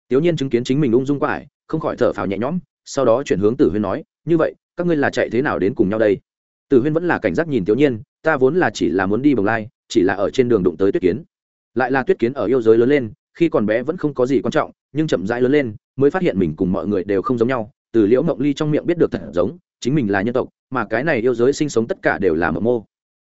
Tiểu nhiên chứng kiến chính mình ung dung quải không khỏi thở phào nhẹ nhõm, sau đó chuyển hướng tử huyên nói như vậy, các ngươi là chạy thế nào đến cùng nhau đây? Tử huyên vẫn là cảnh giác nhìn tiểu nhiên, ta vốn là chỉ là muốn đi bồng lai, chỉ là ở trên đường đụng tới tuyết kiến. Lại là tuyết kiến ở yêu giới lớn lên, khi còn bé vẫn không có gì quan trọng, nhưng chậm rãi lớn lên, mới phát hiện mình cùng mọi người đều không giống nhau. Từ liễu mộng ly trong miệng biết được thật giống, chính mình là nhân tộc, mà cái này yêu giới sinh sống tất cả đều là mộng mô.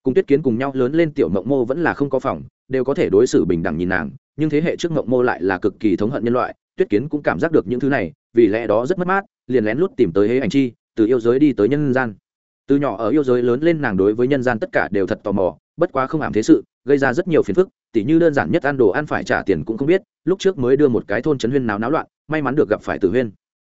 Cùng tuyết kiến cùng nhau lớn lên, tiểu mộng mô vẫn là không có phòng, đều có thể đối xử bình đẳng nhìn nàng, nhưng thế hệ trước mộng mô lại là cực kỳ thống hận nhân loại, tuyết kiến cũng cảm giác được những thứ này, vì lẽ đó rất mất mát, liền lén lút tìm tới hế ảnh chi từ yêu giới đi tới nhân gian. Từ nhỏ ở yêu giới lớn lên nàng đối với nhân gian tất cả đều thật tò mò, bất quá không ảm thế sự, gây ra rất nhiều phiền phức, tỉ như đơn giản nhất ăn đồ ăn phải trả tiền cũng không biết, lúc trước mới đưa một cái thôn trấn huyên nào náo loạn, may mắn được gặp phải tử huyên.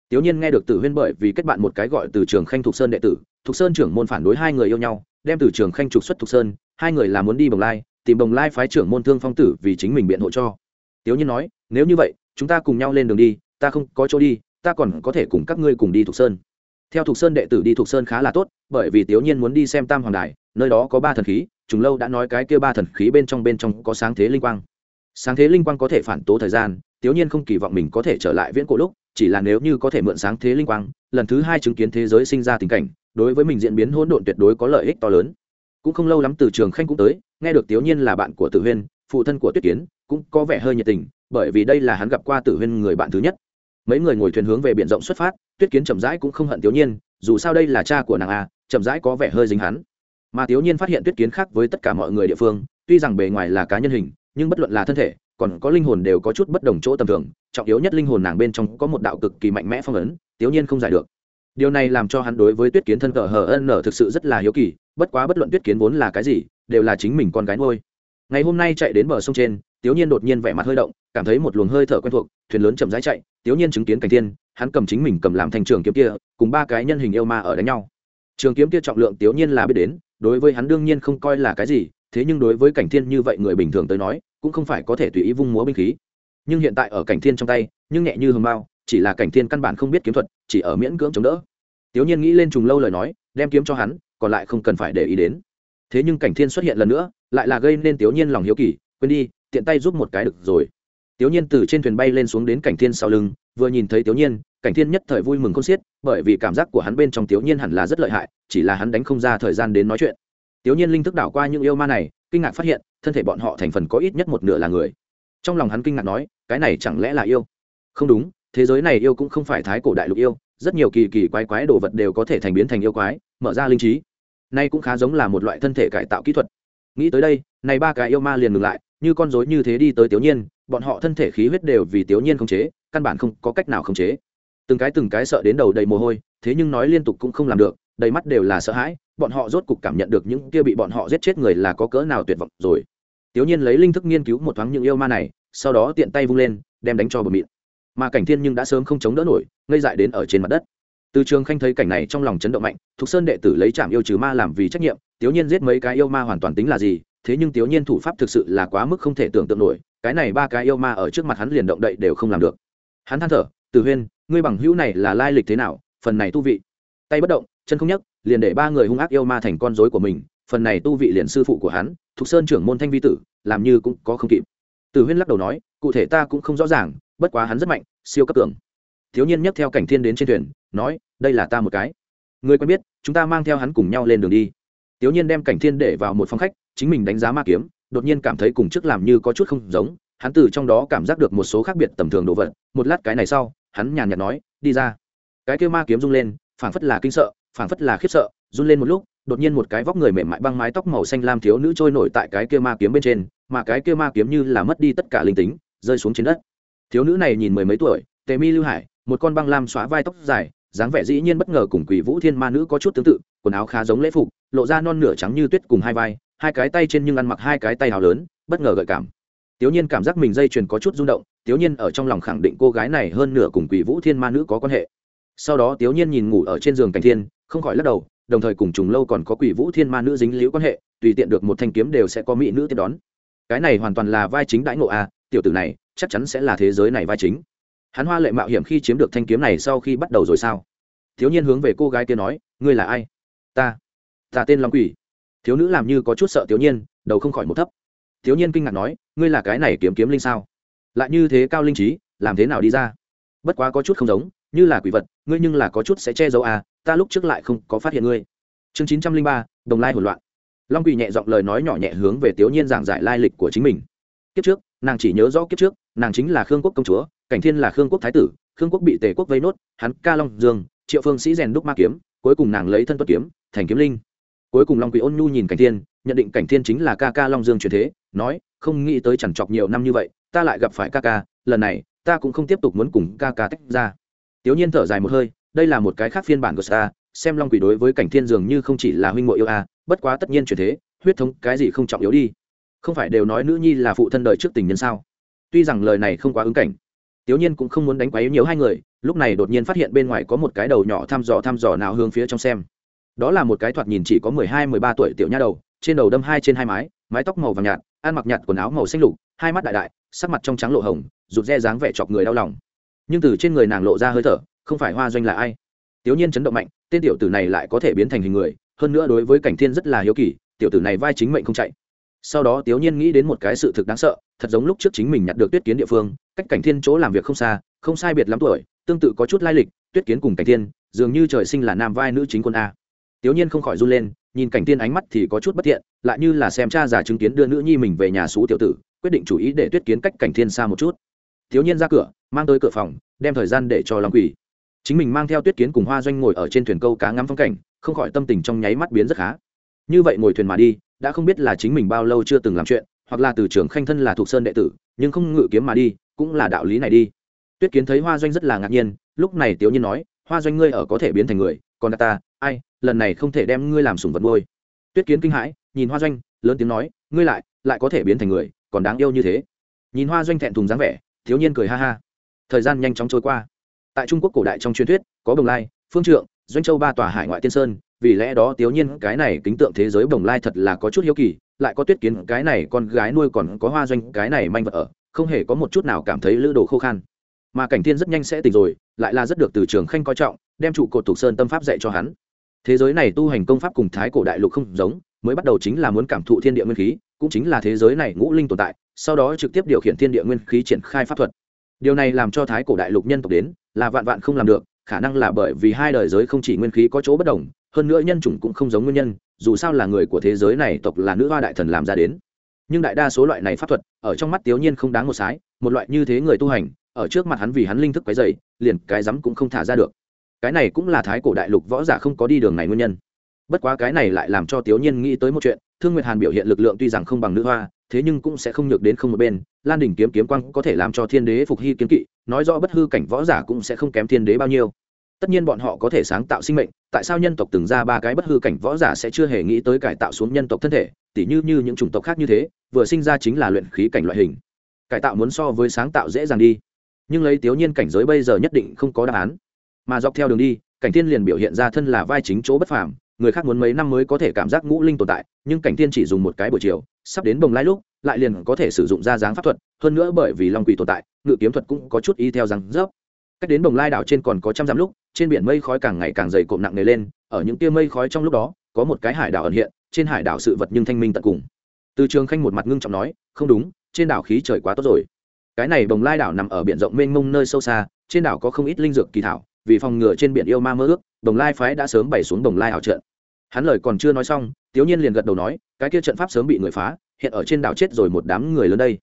Tiểu nhiên nghe được tử huyên bởi vì kết bạn một cái gọi từ trường khanh thục sơn đệ tử, thục sơn trưởng môn phản đối hai người yêu nhau, đem từ trường khanh trục xuất thục sơn, hai người là muốn đi bồng lai, tìm bồng lai phái trưởng môn thương phong tử vì chính mình biện hộ cho. Tiểu nhiên nói, nếu như vậy, chúng ta cùng nhau lên đường đi, ta không có chỗ đi, ta còn có thể cùng các ngươi cùng đi thục sơn theo thục sơn đệ tử đi thục sơn khá là tốt, bởi vì tiểu nhiên muốn đi xem tam hoàng đài, nơi đó có ba thần khí chúng lâu đã nói cái kia ba thần khí bên trong bên trong có sáng thế linh quang. Sáng thế linh quang có thể phản tố thời gian tiểu nhiên không kỳ vọng mình có thể trở lại viễn cổ lúc, chỉ là nếu như có thể mượn sáng thế linh quang, lần thứ hai chứng kiến thế giới sinh ra tình cảnh, đối với mình diễn biến hỗn độn tuyệt đối có lợi ích to lớn. Cũng không lâu lắm từ trường khanh cũng tới, nghe được tiểu nhiên là bạn của tử huyên, phụ thân của tuyết kiến, cũng có vẻ hơi nhiệt tình, bởi vì đây là hắn gặp qua tử huyên người bạn thứ nhất mấy người ngồi thuyền hướng về biển rộng xuất phát, tuyết kiến chậm rãi cũng không hận tiểu nhiên, dù sao đây là cha của nàng a chậm rãi có vẻ hơi dính hắn. Mà tiểu nhiên phát hiện tuyết kiến khác với tất cả mọi người địa phương, tuy rằng bề ngoài là cá nhân hình, nhưng bất luận là thân thể, còn có linh hồn đều có chút bất đồng chỗ tầm thường, trọng yếu nhất linh hồn nàng bên trong có một đạo cực kỳ mạnh mẽ phong ấn, tiểu nhiên không giải được. Điều này làm cho hắn đối với tuyết kiến thân cờ hờ ân nở thực sự rất là hiếu kỳ, bất quá bất luận tuyết kiến vốn là cái gì, đều là chính mình con gái ngôi ngày hôm nay chạy đến bờ sông trên, tiểu nhiên đột nhiên vẻ mặt hơi động, cảm thấy một luồng hơi thở quen thuộc, thuyền lớn chậm rãi chạy Tiếu nhiên chứng kiến cảnh thiên, hắn cầm chính mình cầm làm thành trường kiếm kia, cùng ba cái nhân hình yêu ma ở đánh nhau. Trường kiếm kia trọng lượng Tiếu nhiên là biết đến, đối với hắn đương nhiên không coi là cái gì, thế nhưng đối với cảnh thiên như vậy người bình thường tới nói, cũng không phải có thể tùy ý vung múa binh khí. Nhưng hiện tại ở cảnh thiên trong tay, nhưng nhẹ như hồng bao, chỉ là cảnh thiên căn bản không biết kiếm thuật, chỉ ở miễn cưỡng chống đỡ. Tiếu nhiên nghĩ lên trùng lâu lời nói, đem kiếm cho hắn, còn lại không cần phải để ý đến. Thế nhưng cảnh thiên xuất hiện lần nữa, lại là gây nên Tiếu nhiên lòng hiếu kỳ, quên đi, tiện tay giúp một cái được rồi tiểu nhiên từ trên thuyền bay lên xuống đến cảnh thiên sau lưng, vừa nhìn thấy tiểu nhiên, cảnh thiên nhất thời vui mừng khôn xiết, bởi vì cảm giác của hắn bên trong tiểu nhiên hẳn là rất lợi hại, chỉ là hắn đánh không ra thời gian đến nói chuyện. Tiểu nhiên linh thức đảo qua những yêu ma này, kinh ngạc phát hiện, thân thể bọn họ thành phần có ít nhất một nửa là người. Trong lòng hắn kinh ngạc nói, cái này chẳng lẽ là yêu? Không đúng, thế giới này yêu cũng không phải thái cổ đại lục yêu, rất nhiều kỳ kỳ quái quái đồ vật đều có thể thành biến thành yêu quái, mở ra linh trí. Nay cũng khá giống là một loại thân thể cải tạo kỹ thuật. Nghĩ tới đây, này ba cái yêu ma liền ngừng lại, như con rối như thế đi tới tiểu nhiên bọn họ thân thể khí huyết đều vì tiểu nhiên không chế, căn bản không có cách nào không chế. Từng cái từng cái sợ đến đầu đầy mồ hôi, thế nhưng nói liên tục cũng không làm được, đầy mắt đều là sợ hãi, bọn họ rốt cục cảm nhận được những kia bị bọn họ giết chết người là có cỡ nào tuyệt vọng rồi. Tiểu nhiên lấy linh thức nghiên cứu một thoáng những yêu ma này, sau đó tiện tay vung lên, đem đánh cho bờ mịn. Mà cảnh thiên nhưng đã sớm không chống đỡ nổi, ngây dại đến ở trên mặt đất. Từ trường khanh thấy cảnh này trong lòng chấn động mạnh, thục sơn đệ tử lấy trảm yêu trừ ma làm vì trách nhiệm, tiểu nhiên giết mấy cái yêu ma hoàn toàn tính là gì, thế nhưng tiểu nhiên thủ pháp thực sự là quá mức không thể tưởng tượng nổi cái này ba cái yêu ma ở trước mặt hắn liền động đậy đều không làm được. Hắn than thở từ huyên, ngươi bằng hữu này là lai lịch thế nào? Phần này tu vị. Tay bất động, chân không nhấc, liền để ba người hung ác yêu ma thành con rối của mình. Phần này tu vị liền sư phụ của hắn, thục sơn trưởng môn thanh vi tử, làm như cũng có không kịp. Từ huyên lắc đầu nói, cụ thể ta cũng không rõ ràng, bất quá hắn rất mạnh, siêu cấp tưởng thiếu nhiên nhấc theo cảnh thiên đến trên thuyền, nói, đây là ta một cái. Người quen biết, chúng ta mang theo hắn cùng nhau lên đường đi. Thiếu nhiên đem cảnh thiên để vào một phòng khách, chính mình đánh giá ma kiếm đột nhiên cảm thấy cùng trước làm như có chút không giống, hắn từ trong đó cảm giác được một số khác biệt tầm thường đồ vật, một lát cái này sau, hắn nhàn nhạt nói, đi ra. Cái kêu ma kiếm rung lên, phảng phất là kinh sợ, phảng phất là khiếp sợ, run lên một lúc, đột nhiên một cái vóc người mềm mại băng mái tóc màu xanh lam thiếu nữ trôi nổi tại cái kia ma kiếm bên trên, mà cái kia ma kiếm như là mất đi tất cả linh tính, rơi xuống trên đất. Thiếu nữ này nhìn mười mấy tuổi, tề mi lưu hải, một con băng lam xóa vai tóc dài, dáng vẻ dĩ nhiên bất ngờ cùng quỷ vũ thiên ma nữ có chút tương tự, quần áo khá giống lễ phục, lộ ra non nửa trắng như tuyết cùng hai vai hai cái tay trên nhưng ăn mặc hai cái tay hào lớn, bất ngờ gợi cảm. Tiểu nhiên cảm giác mình dây chuyền có chút rung động, tiểu nhiên ở trong lòng khẳng định cô gái này hơn nửa cùng quỷ vũ thiên ma nữ có quan hệ. Sau đó tiểu nhiên nhìn ngủ ở trên giường cảnh thiên, không khỏi lắc đầu, đồng thời cùng trùng lâu còn có quỷ vũ thiên ma nữ dính liễu quan hệ, tùy tiện được một thanh kiếm đều sẽ có mỹ nữ tiếp đón. Cái này hoàn toàn là vai chính đãi ngộ a tiểu tử này, chắc chắn sẽ là thế giới này vai chính. Hắn hoa lệ mạo hiểm khi chiếm được thanh kiếm này sau khi bắt đầu rồi sao? Thiếu nhiên hướng về cô gái kia nói, ngươi là ai? Ta ta tên long quỷ thiếu nữ làm như có chút sợ thiếu nhiên, đầu không khỏi một thấp. Thiếu nhiên kinh ngạc nói, ngươi là cái này kiếm kiếm linh sao? Lại như thế cao linh trí, làm thế nào đi ra? Bất quá có chút không giống, như là quỷ vật, ngươi nhưng là có chút sẽ che giấu à ta lúc trước lại không có phát hiện ngươi. Chương chín trăm linh ba, đồng lai hỗn loạn. Long quỷ nhẹ giọng lời nói nhỏ nhẹ hướng về tiểu nhiên giảng giải lai lịch của chính mình. Kiếp trước, nàng chỉ nhớ rõ kiếp trước, nàng chính là khương quốc công chúa, cảnh thiên là khương quốc thái tử, khương quốc bị tề quốc vây nốt, hắn ca long dương, triệu phương sĩ rèn đúc ma kiếm, cuối cùng nàng lấy thân tuất kiếm, thành kiếm linh cuối cùng long quỷ ôn nhu nhìn cảnh thiên, nhận định cảnh thiên chính là ca ca long dương truyền thế, nói, không nghĩ tới chẳng chọc nhiều năm như vậy, ta lại gặp phải ca ca, lần này, ta cũng không tiếp tục muốn cùng ca ca tách ra. Tiểu nhiên thở dài một hơi, đây là một cái khác phiên bản của ta xem long quỷ đối với cảnh thiên dường như không chỉ là huynh muội yêu a, bất quá tất nhiên truyền thế, huyết thống cái gì không trọng yếu đi. Không phải đều nói nữ nhi là phụ thân đời trước tình nhân sao? Tuy rằng lời này không quá ứng cảnh. Tiểu nhiên cũng không muốn đánh quấy nhiều hai người, lúc này đột nhiên phát hiện bên ngoài có một cái đầu nhỏ thăm dò thăm dò nào hướng phía trong xem đó là một cái thoạt nhìn chỉ có mười hai, mười ba tuổi tiểu nha đầu, trên đầu đâm hai trên hai mái mái tóc màu vàng nhạt, ăn mặc nhạt, quần áo màu xanh lục, hai mắt đại đại, sắc mặt trong trắng lộ hồng, rụt re dáng vẻ chọc người đau lòng. Nhưng từ trên người nàng lộ ra hơi thở, không phải hoa doanh là ai? Tiểu nhiên chấn động mạnh, tên tiểu tử này lại có thể biến thành hình người, hơn nữa đối với cảnh thiên rất là hiếu kỳ, tiểu tử này vai chính mệnh không chạy. Sau đó tiểu nhiên nghĩ đến một cái sự thực đáng sợ, thật giống lúc trước chính mình nhặt được tuyết kiến địa phương, cách cảnh thiên chỗ làm việc không xa, không sai biệt lắm tuổi, tương tự có chút lai lịch, tuyết kiến cùng cảnh thiên, dường như trời sinh là nam vai nữ chính quân a tiểu nhiên không khỏi run lên, nhìn cảnh thiên ánh mắt thì có chút bất thiện, lại như là xem cha già chứng kiến đưa nữ nhi mình về nhà sú tiểu tử, quyết định chủ ý để tuyết kiến cách cảnh thiên xa một chút. Tiểu nhiên ra cửa, mang tới cửa phòng, đem thời gian để cho long quỷ. Chính mình mang theo tuyết kiến cùng hoa doanh ngồi ở trên thuyền câu cá ngắm phong cảnh, không khỏi tâm tình trong nháy mắt biến rất khá. Như vậy ngồi thuyền mà đi, đã không biết là chính mình bao lâu chưa từng làm chuyện, hoặc là từ trường khanh thân là thuộc sơn đệ tử, nhưng không ngự kiếm mà đi, cũng là đạo lý này đi. Tuyết kiến thấy hoa doanh rất là ngạc nhiên, lúc này tiểu nhiên nói, hoa doanh ngươi ở có thể biến thành người, còn ta, ai lần này không thể đem ngươi làm sùng vật nuôi. Tuyết kiến kinh hãi, nhìn hoa doanh, lớn tiếng nói, ngươi lại lại có thể biến thành người, còn đáng yêu như thế. Nhìn hoa doanh thẹn thùng dáng vẻ, thiếu nhiên cười ha ha. Thời gian nhanh chóng trôi qua. Tại trung quốc cổ đại trong truyền thuyết, có bồng lai, phương trượng, doanh châu ba tòa hải ngoại tiên sơn, vì lẽ đó thiếu nhiên cái này kính tượng thế giới bồng lai thật là có chút hiếu kỳ, lại có tuyết kiến cái này con gái nuôi còn có hoa doanh cái này manh vật ở, không hề có một chút nào cảm thấy lữ đồ khô khan. Mà cảnh thiên rất nhanh sẽ tỉnh rồi, lại là rất được từ trường khanh coi trọng, đem trụ cột thuộc sơn tâm pháp dạy cho hắn thế giới này tu hành công pháp cùng thái cổ đại lục không giống, mới bắt đầu chính là muốn cảm thụ thiên địa nguyên khí, cũng chính là thế giới này ngũ linh tồn tại, sau đó trực tiếp điều khiển thiên địa nguyên khí triển khai pháp thuật. Điều này làm cho thái cổ đại lục nhân tộc đến, là vạn vạn không làm được, khả năng là bởi vì hai đời giới không chỉ nguyên khí có chỗ bất đồng, hơn nữa nhân chủng cũng không giống nguyên nhân, dù sao là người của thế giới này tộc là nữ hoa đại thần làm ra đến. Nhưng đại đa số loại này pháp thuật, ở trong mắt tiểu nhiên không đáng một sái, một loại như thế người tu hành, ở trước mặt hắn vì hắn linh thức cái dày liền cái rắm cũng không thả ra được cái này cũng là thái cổ đại lục võ giả không có đi đường này nguyên nhân. Bất quá cái này lại làm cho tiểu nhiên nghĩ tới một chuyện, thương nguyệt hàn biểu hiện lực lượng tuy rằng không bằng nữ hoa, thế nhưng cũng sẽ không nhược đến không một bên, lan đỉnh kiếm kiếm quang có thể làm cho thiên đế phục hy kiếm kỵ, nói rõ bất hư cảnh võ giả cũng sẽ không kém thiên đế bao nhiêu. Tất nhiên bọn họ có thể sáng tạo sinh mệnh, tại sao nhân tộc từng ra ba cái bất hư cảnh võ giả sẽ chưa hề nghĩ tới cải tạo xuống nhân tộc thân thể, tỉ như như những chủng tộc khác như thế, vừa sinh ra chính là luyện khí cảnh loại hình. Cải tạo muốn so với sáng tạo dễ dàng đi. Nhưng lấy tiểu nhiên cảnh giới bây giờ nhất định không có đáp án mà dọc theo đường đi, cảnh thiên liền biểu hiện ra thân là vai chính chỗ bất phàm, người khác muốn mấy năm mới có thể cảm giác ngũ linh tồn tại, nhưng cảnh thiên chỉ dùng một cái buổi chiều, sắp đến bồng lai lúc, lại liền có thể sử dụng ra dáng pháp thuật, hơn nữa bởi vì long quỷ tồn tại, ngự kiếm thuật cũng có chút y theo rằng dốc. cách đến bồng lai đảo trên còn có trăm dặm lúc, trên biển mây khói càng ngày càng dày cộm nặng nề lên, ở những tia mây khói trong lúc đó, có một cái hải đảo ẩn hiện, trên hải đảo sự vật nhưng thanh minh tận cùng từ trường khanh một mặt ngưng trọng nói, không đúng, trên đảo khí trời quá tốt rồi cái này bồng lai đảo nằm ở biển rộng mênh mông nơi sâu xa, trên đảo có không ít linh dược kỳ thảo vì phòng ngừa trên biển yêu ma mơ ước, Đồng lai phái đã sớm bày xuống Đồng lai ảo trận. Hắn lời còn chưa nói xong, Tiếu nhiên liền gật đầu nói, cái kia trận pháp sớm bị người phá, hiện ở trên đảo chết rồi một đám người lớn đây.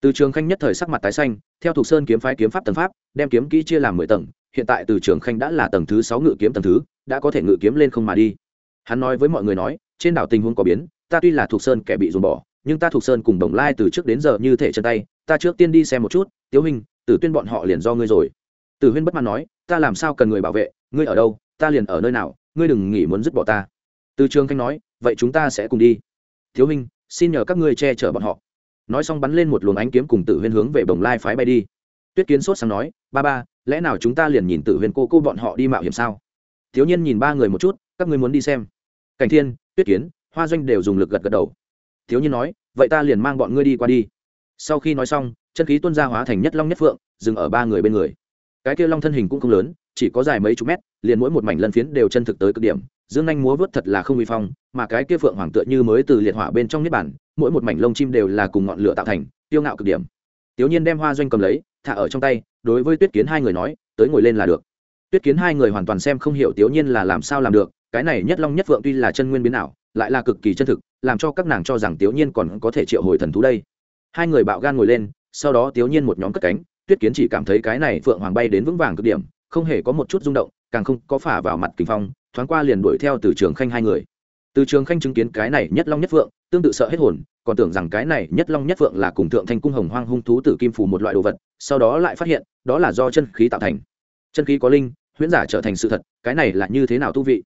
Từ trường khanh nhất thời sắc mặt tái xanh, theo thuộc sơn kiếm phái kiếm pháp tầng pháp, đem kiếm kỹ chia làm mười tầng, hiện tại từ trường khanh đã là tầng thứ sáu ngự kiếm tầng thứ, đã có thể ngự kiếm lên không mà đi. Hắn nói với mọi người nói, trên đảo tình huống có biến, ta tuy là thuộc sơn kẻ bị dồn bỏ, nhưng ta thuộc sơn cùng đồng lai từ trước đến giờ như thể chân tay, ta trước tiên đi xem một chút, tiếu hình tử tuyên bọn họ liền do ngươi rồi. Tử huyên bất mãn nói ta làm sao cần người bảo vệ, ngươi ở đâu, ta liền ở nơi nào, ngươi đừng nghĩ muốn dứt bỏ ta. Từ trường khanh nói, vậy chúng ta sẽ cùng đi. Thiếu huynh, xin nhờ các ngươi che chở bọn họ. Nói xong bắn lên một luồng ánh kiếm cùng tử huyên hướng về bồng lai phái bay đi. Tuyết kiến sốt sáng nói, ba ba, lẽ nào chúng ta liền nhìn tử huyên cô cô bọn họ đi mạo hiểm sao? Thiếu nhiên nhìn ba người một chút, các ngươi muốn đi xem. Cảnh thiên, tuyết kiến, hoa doanh đều dùng lực gật gật đầu. Thiếu nhiên nói, vậy ta liền mang bọn ngươi đi qua đi. Sau khi nói xong, chân khí tuân ra hóa thành nhất long nhất phượng, dừng ở ba người bên người cái kia long thân hình cũng không lớn, chỉ có dài mấy chục mét, liền mỗi một mảnh lân phiến đều chân thực tới cực điểm. Dương anh múa vớt thật là không uy phong, mà cái kia phượng hoàng tựa như mới từ liệt hỏa bên trong niết bản mỗi một mảnh lông chim đều là cùng ngọn lửa tạo thành tiêu ngạo cực điểm. Tiểu nhiên đem hoa doanh cầm lấy, thả ở trong tay, đối với tuyết kiến hai người nói, tới ngồi lên là được. Tuyết kiến hai người hoàn toàn xem không hiểu tiểu nhiên là làm sao làm được, cái này nhất long nhất phượng tuy là chân nguyên biến ảo, lại là cực kỳ chân thực, làm cho các nàng cho rằng tiểu nhiên còn có thể triệu hồi thần thú đây. Hai người bạo gan ngồi lên, sau đó tiểu nhiên một nhóm cất cánh tuyết kiến chỉ cảm thấy cái này phượng hoàng bay đến vững vàng cực điểm, không hề có một chút rung động, càng không có phả vào mặt kinh phong, thoáng qua liền đuổi theo từ trường khanh hai người. Từ trường khanh chứng kiến cái này nhất long nhất phượng, tương tự sợ hết hồn, còn tưởng rằng cái này nhất long nhất phượng là cùng thượng thanh cung hồng hoang hung thú tử kim phù một loại đồ vật, sau đó lại phát hiện, đó là do chân khí tạo thành. Chân khí có linh, huyễn giả trở thành sự thật, cái này là như thế nào thú vị?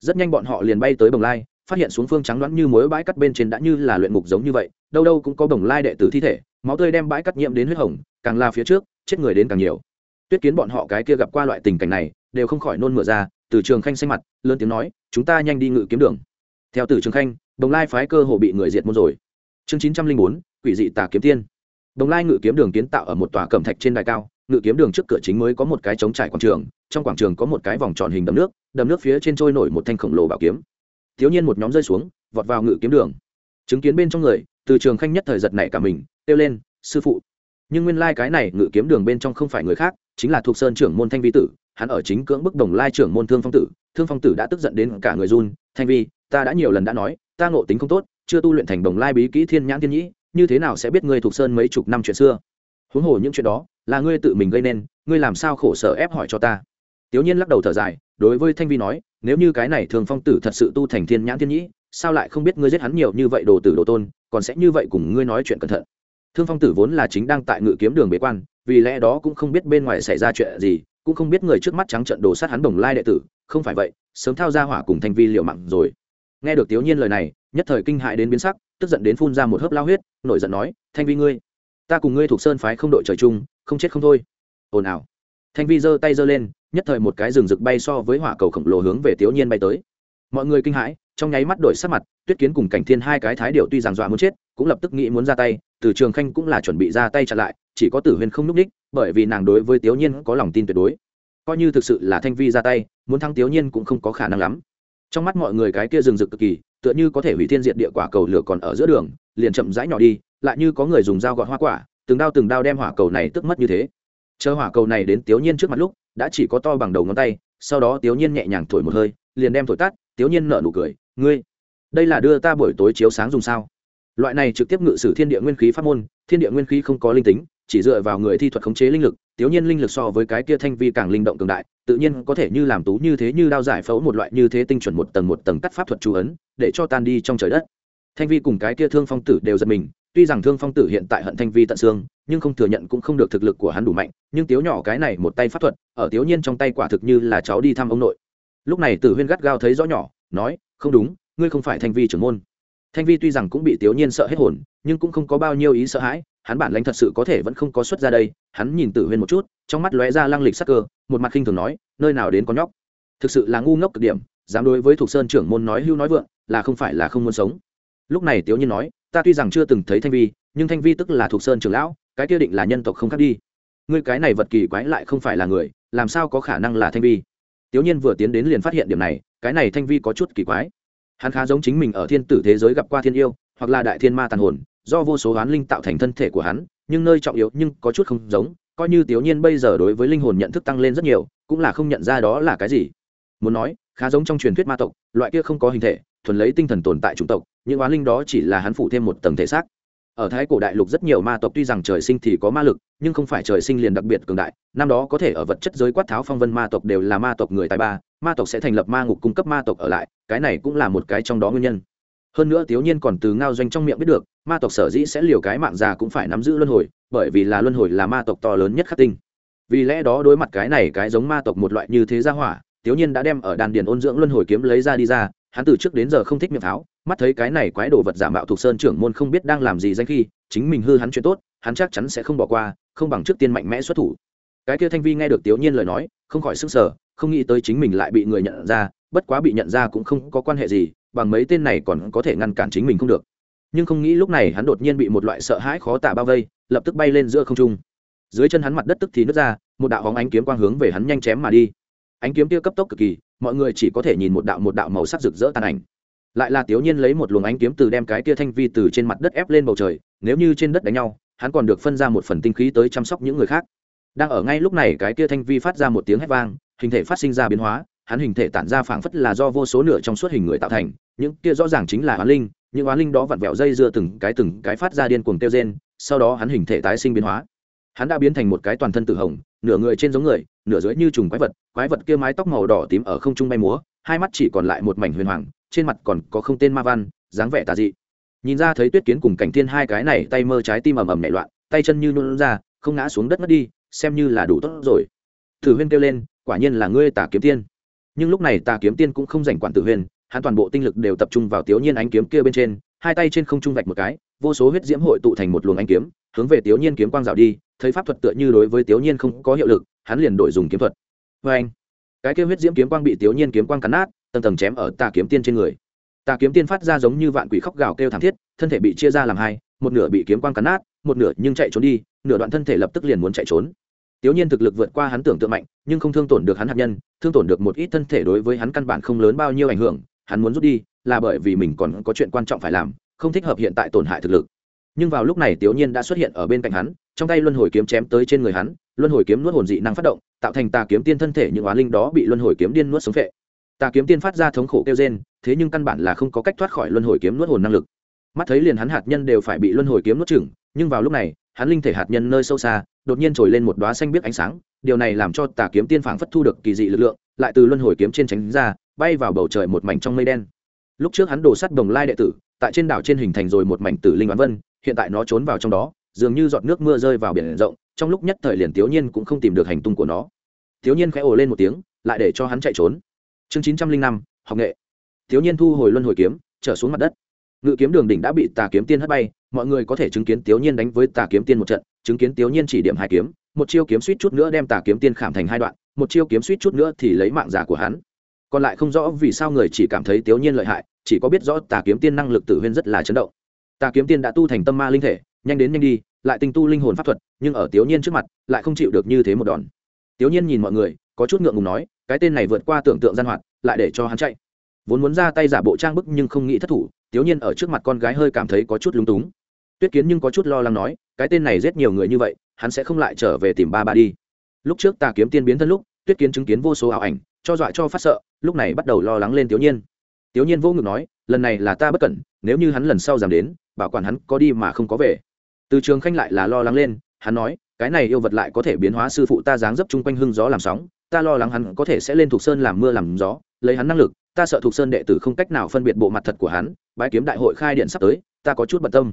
Rất nhanh bọn họ liền bay tới bồng lai, phát hiện xuống phương trắng đoán như mối bãi cắt bên trên đã như là luyện ngục giống như vậy, đâu đâu cũng có bồng lai đệ tử thi thể máu tươi đem bãi cắt nhiễm đến huyết hồng, càng la phía trước, chết người đến càng nhiều. Tuyết kiến bọn họ cái kia gặp qua loại tình cảnh này, đều không khỏi nôn mửa ra, từ trường khanh xanh mặt, lớn tiếng nói, chúng ta nhanh đi ngự kiếm đường. Theo từ trường khanh, đồng lai phái cơ hồ bị người diệt môn rồi. Chương chín trăm linh bốn, quỷ dị tà kiếm tiên. Đồng lai ngự kiếm đường kiến tạo ở một tòa cẩm thạch trên đài cao, ngự kiếm đường trước cửa chính mới có một cái trống trải quảng trường, trong quảng trường có một cái vòng tròn hình đầm nước đầm nước phía trên trôi nổi một thanh khổng lồ bảo kiếm. Thiếu nhiên một nhóm rơi xuống, vọt vào ngự kiếm đường. Chứng kiến bên trong người từ trường khanh nhất thời giật này cả mình, kêu lên, sư phụ. Nhưng nguyên lai cái này ngự kiếm đường bên trong không phải người khác, chính là thuộc sơn trưởng môn thanh vi tử, hắn ở chính cưỡng bức đồng lai trưởng môn thương phong tử. Thương phong tử đã tức giận đến cả người run, thanh vi, ta đã nhiều lần đã nói, ta ngộ tính không tốt, chưa tu luyện thành đồng lai bí kỹ thiên nhãn thiên nhĩ, như thế nào sẽ biết ngươi thuộc sơn mấy chục năm chuyện xưa? Huống hồ những chuyện đó, là ngươi tự mình gây nên, ngươi làm sao khổ sở ép hỏi cho ta? Tiểu nhiên lắc đầu thở dài, đối với thanh vi nói, nếu như cái này thường phong tử thật sự tu thành thiên nhãn thiên nhĩ, sao lại không biết ngươi giết hắn nhiều như vậy đồ tử đồ tôn còn sẽ như vậy cùng ngươi nói chuyện cẩn thận. Thương phong tử vốn là chính đang tại ngự kiếm đường bế quan, vì lẽ đó cũng không biết bên ngoài xảy ra chuyện gì, cũng không biết người trước mắt trắng trận đồ sát hắn đồng lai đệ tử, không phải vậy, sớm thao ra hỏa cùng thanh vi liệu mặn rồi. Nghe được tiểu nhiên lời này, nhất thời kinh hại đến biến sắc, tức giận đến phun ra một hớp lao huyết, nổi giận nói, thanh vi ngươi, ta cùng ngươi thuộc sơn phái không đội trời chung, không chết không thôi. Ồn ào. Thanh vi giơ tay giơ lên, nhất thời một cái rừng rực bay so với hỏa cầu khổng lồ hướng về tiểu nhiên bay tới. Mọi người kinh hãi trong nháy mắt đổi sắc mặt, tuyết kiến cùng cảnh thiên hai cái thái điệu tuy rằng dọa muốn chết, cũng lập tức nghĩ muốn ra tay, từ trường khanh cũng là chuẩn bị ra tay chặn lại, chỉ có tử huyền không núp đích, bởi vì nàng đối với tiểu nhiên có lòng tin tuyệt đối. Coi như thực sự là thanh vi ra tay, muốn thắng tiểu nhiên cũng không có khả năng lắm. Trong mắt mọi người cái kia rừng rực cực kỳ, tựa như có thể hủy thiên diệt địa quả cầu lửa còn ở giữa đường, liền chậm rãi nhỏ đi, lại như có người dùng dao gọt hoa quả, từng đao từng đao đem hỏa cầu này tức mất như thế. Chờ hỏa cầu này đến tiểu nhiên trước mặt lúc, đã chỉ có to bằng đầu ngón tay, sau đó tiểu nhiên nhẹ nhàng thổi một hơi, liền đem thổi tắt tiểu nhiên nợ nụ cười, ngươi, đây là đưa ta buổi tối chiếu sáng dùng sao? Loại này trực tiếp ngự sử thiên địa nguyên khí pháp môn, thiên địa nguyên khí không có linh tính, chỉ dựa vào người thi thuật khống chế linh lực tiểu nhiên linh lực so với cái kia thanh vi càng linh động cường đại, tự nhiên có thể như làm tú như thế như đao giải phẫu một loại như thế tinh chuẩn một tầng một tầng cắt pháp thuật chú ấn, để cho tan đi trong trời đất. Thanh vi cùng cái kia thương phong tử đều giật mình, tuy rằng thương phong tử hiện tại hận thanh vi tận xương, nhưng không thừa nhận cũng không được thực lực của hắn đủ mạnh, nhưng tiếu nhỏ cái này một tay pháp thuật, ở tiếu nhiên trong tay quả thực như là cháu đi thăm ông nội lúc này tử huyên gắt gao thấy rõ nhỏ, nói, không đúng, ngươi không phải thanh vi trưởng môn. Thanh vi tuy rằng cũng bị tiểu nhiên sợ hết hồn, nhưng cũng không có bao nhiêu ý sợ hãi, hắn bản lãnh thật sự có thể vẫn không có xuất ra đây. Hắn nhìn tử huyên một chút, trong mắt lóe ra lăng lịch sắc cơ, một mặt khinh thường nói, nơi nào đến có nhóc? Thực sự là ngu ngốc cực điểm, dám đối với thục sơn trưởng môn nói hưu nói vượng, là không phải là không muốn sống. Lúc này tiểu nhiên nói, ta tuy rằng chưa từng thấy thanh vi, nhưng thanh vi tức là thục sơn trưởng lão, cái kia định là nhân tộc không khác đi. Ngươi cái này vật kỳ quái lại không phải là người, làm sao có khả năng là thanh vi? Tiếu nhiên vừa tiến đến liền phát hiện điểm này, cái này thanh vi có chút kỳ quái. Hắn khá giống chính mình ở thiên tử thế giới gặp qua thiên yêu, hoặc là đại thiên ma tàn hồn, do vô số oán linh tạo thành thân thể của hắn, nhưng nơi trọng yếu nhưng có chút không giống, coi như tiểu nhiên bây giờ đối với linh hồn nhận thức tăng lên rất nhiều, cũng là không nhận ra đó là cái gì. Muốn nói, khá giống trong truyền thuyết ma tộc, loại kia không có hình thể, thuần lấy tinh thần tồn tại chủng tộc, những oán linh đó chỉ là hắn phụ thêm một tầng thể xác ở thái cổ đại lục rất nhiều ma tộc tuy rằng trời sinh thì có ma lực, nhưng không phải trời sinh liền đặc biệt cường đại. Năm đó có thể ở vật chất giới quát tháo phong vân ma tộc đều là ma tộc người tài ba, ma tộc sẽ thành lập ma ngục cung cấp ma tộc ở lại, cái này cũng là một cái trong đó nguyên nhân. Hơn nữa thiếu nhiên còn từ ngao doanh trong miệng biết được, ma tộc sở dĩ sẽ liều cái mạng già cũng phải nắm giữ luân hồi, bởi vì là luân hồi là ma tộc to lớn nhất khắc tinh. Vì lẽ đó đối mặt cái này cái giống ma tộc một loại như thế gia hỏa thiếu nhiên đã đem ở đàn điền ôn dưỡng luân hồi kiếm lấy ra đi ra hắn từ trước đến giờ không thích miệng tháo, mắt thấy cái này quái đồ vật giả mạo thuộc sơn trưởng môn không biết đang làm gì danh khi, chính mình hư hắn chuyện tốt, hắn chắc chắn sẽ không bỏ qua, không bằng trước tiên mạnh mẽ xuất thủ. Cái kia thanh vi nghe được tiểu nhiên lời nói, không khỏi sức sở không nghĩ tới chính mình lại bị người nhận ra, bất quá bị nhận ra cũng không có quan hệ gì, bằng mấy tên này còn có thể ngăn cản chính mình không được. Nhưng không nghĩ lúc này hắn đột nhiên bị một loại sợ hãi khó tả bao vây, lập tức bay lên giữa không trung. Dưới chân hắn mặt đất tức thì nứt ra, một đạo hóng ánh kiếm quang hướng về hắn nhanh chém mà đi. Ánh kiếm kia cấp tốc cực kỳ mọi người chỉ có thể nhìn một đạo một đạo màu sắc rực rỡ tàn ảnh. Lại là tiểu nhiên lấy một luồng ánh kiếm từ đem cái kia thanh vi từ trên mặt đất ép lên bầu trời, nếu như trên đất đánh nhau, hắn còn được phân ra một phần tinh khí tới chăm sóc những người khác. Đang ở ngay lúc này cái kia thanh vi phát ra một tiếng hét vang, hình thể phát sinh ra biến hóa, hắn hình thể tản ra phảng phất là do vô số nửa trong suốt hình người tạo thành, những kia rõ ràng chính là oán linh, những oán linh đó vặn vẹo dây dưa từng cái từng cái phát ra điên cuồng tiêu rên, sau đó hắn hình thể tái sinh biến hóa hắn đã biến thành một cái toàn thân tử hồng, nửa người trên giống người, nửa dưới như trùng quái vật quái vật kia mái tóc màu đỏ tím ở không trung bay múa, hai mắt chỉ còn lại một mảnh huyền hoàng, trên mặt còn có không tên ma văn, dáng vẻ tà dị. Nhìn ra thấy tuyết kiến cùng cảnh thiên hai cái này tay mơ trái tim ầm ầm nhảy loạn, tay chân như luôn ra, không ngã xuống đất mất đi, xem như là đủ tốt rồi. Thử huyên kêu lên, quả nhiên là ngươi tà kiếm tiên. Nhưng lúc này tà kiếm tiên cũng không rảnh quản tử huyên, hắn toàn bộ tinh lực đều tập trung vào tiểu nhiên ánh kiếm kia bên trên hai tay trên không trung vạch một cái vô số huyết diễm hội tụ thành một luồng ánh kiếm hướng về tiểu nhiên kiếm quang rào đi thấy pháp thuật tựa như đối với tiểu nhiên không có hiệu lực hắn liền đổi dùng kiếm thuật. Vê anh cái kia huyết diễm kiếm quang bị tiểu nhiên kiếm quang cắn nát tầng tầng chém ở tà kiếm tiên trên người. Tà kiếm tiên phát ra giống như vạn quỷ khóc gào kêu thảm thiết thân thể bị chia ra làm hai một nửa bị kiếm quang cắn nát một nửa nhưng chạy trốn đi nửa đoạn thân thể lập tức liền muốn chạy trốn. Tiểu Nhiên thực lực vượt qua hắn tưởng tượng mạnh, nhưng không thương tổn được hắn hạt nhân, thương tổn được một ít thân thể đối với hắn căn bản không lớn bao nhiêu ảnh hưởng, hắn muốn rút đi, là bởi vì mình còn có chuyện quan trọng phải làm, không thích hợp hiện tại tổn hại thực lực. Nhưng vào lúc này Tiểu Nhiên đã xuất hiện ở bên cạnh hắn, trong tay luân hồi kiếm chém tới trên người hắn, luân hồi kiếm nuốt hồn dị năng phát động, tạo thành tà kiếm tiên thân thể những oán linh đó bị luân hồi kiếm điên nuốt sống phệ. Tà kiếm tiên phát ra thống khổ kêu rên, thế nhưng căn bản là không có cách thoát khỏi luân hồi kiếm nuốt hồn năng lực. Mắt thấy liền hắn hạt nhân đều phải bị luân hồi kiếm nuốt chửng, nhưng vào lúc này, hắn linh thể hạt nhân nơi sâu xa, đột nhiên trồi lên một đóa xanh biếc ánh sáng, điều này làm cho tà kiếm tiên phảng phất thu được kỳ dị lực lượng lại từ luân hồi kiếm trên tránh ra bay vào bầu trời một mảnh trong mây đen lúc trước hắn đổ sắt đồng lai đệ tử, tại trên đảo trên hình thành rồi một mảnh tử linh oán vân, hiện tại nó trốn vào trong đó, dường như giọt nước mưa rơi vào biển rộng, trong lúc nhất thời liền thiếu nhiên cũng không tìm được hành tung của nó. Thiếu nhiên khẽ ồ lên một tiếng, lại để cho hắn chạy trốn. Chương chín trăm linh năm, học nghệ. Thiếu nhiên thu hồi luân hồi kiếm, trở xuống mặt đất. Ngự kiếm đường đỉnh đã bị tà kiếm tiên hất bay, mọi người có thể chứng kiến thiếu nhiên đánh với tà kiếm tiên một trận, chứng kiến thiếu nhiên chỉ điểm hai kiếm, một chiêu kiếm suýt chút nữa đem tà kiếm tiên khảm thành hai đoạn, một chiêu kiếm suýt chút nữa thì lấy mạng giả của hắn còn lại không rõ vì sao người chỉ cảm thấy tiểu nhiên lợi hại, chỉ có biết rõ tà kiếm tiên năng lực tử huyên rất là chấn động. Tà kiếm tiên đã tu thành tâm ma linh thể, nhanh đến nhanh đi, lại tinh tu linh hồn pháp thuật, nhưng ở tiểu nhiên trước mặt, lại không chịu được như thế một đòn. Tiểu nhiên nhìn mọi người, có chút ngượng ngùng nói, cái tên này vượt qua tưởng tượng gian hoạt, lại để cho hắn chạy. Vốn muốn ra tay giả bộ trang bức nhưng không nghĩ thất thủ tiểu nhiên ở trước mặt con gái hơi cảm thấy có chút lúng túng. Tuyết kiến nhưng có chút lo lắng nói, cái tên này giết nhiều người như vậy, hắn sẽ không lại trở về tìm ba ba đi. Lúc trước tà kiếm tiên biến thân lúc, tuyết kiến chứng kiến vô số ảo ảnh cho dọa cho phát sợ, lúc này bắt đầu lo lắng lên tiểu nhiên. Tiểu nhiên vô ngực nói, lần này là ta bất cẩn, nếu như hắn lần sau dám đến, bảo quản hắn có đi mà không có về. Từ trường khanh lại là lo lắng lên, hắn nói, cái này yêu vật lại có thể biến hóa sư phụ ta dáng dấp chung quanh hưng gió làm sóng, ta lo lắng hắn có thể sẽ lên thuộc sơn làm mưa làm gió, lấy hắn năng lực, ta sợ thuộc sơn đệ tử không cách nào phân biệt bộ mặt thật của hắn, bái kiếm đại hội khai điện sắp tới, ta có chút bận tâm.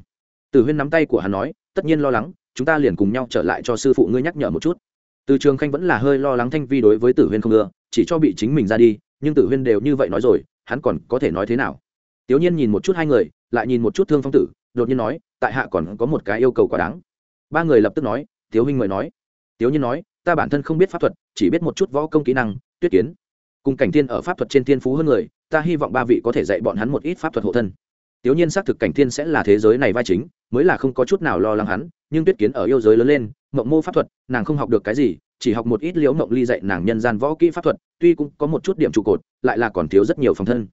Từ huyên nắm tay của hắn nói, tất nhiên lo lắng, chúng ta liền cùng nhau trở lại cho sư phụ ngươi nhắc nhở một chút từ trường khanh vẫn là hơi lo lắng thanh vi đối với tử huyên không ưa, chỉ cho bị chính mình ra đi, nhưng tử huyên đều như vậy nói rồi, hắn còn có thể nói thế nào? Tiểu nhiên nhìn một chút hai người, lại nhìn một chút thương phong tử, đột nhiên nói, tại hạ còn có một cái yêu cầu quá đáng. Ba người lập tức nói thiếu huynh mời nói. Tiểu nhiên nói, ta bản thân không biết pháp thuật, chỉ biết một chút võ công kỹ năng, tuyết kiến. Cùng cảnh thiên ở pháp thuật trên thiên phú hơn người, ta hy vọng ba vị có thể dạy bọn hắn một ít pháp thuật hộ thân. Tiểu Nhiên xác thực cảnh thiên sẽ là thế giới này vai chính, mới là không có chút nào lo lắng hắn, nhưng Tuyết Kiến ở yêu giới lớn lên, mộng mô pháp thuật, nàng không học được cái gì, chỉ học một ít liễu mộng ly dạy nàng nhân gian võ kỹ pháp thuật, tuy cũng có một chút điểm trụ cột, lại là còn thiếu rất nhiều phòng thân.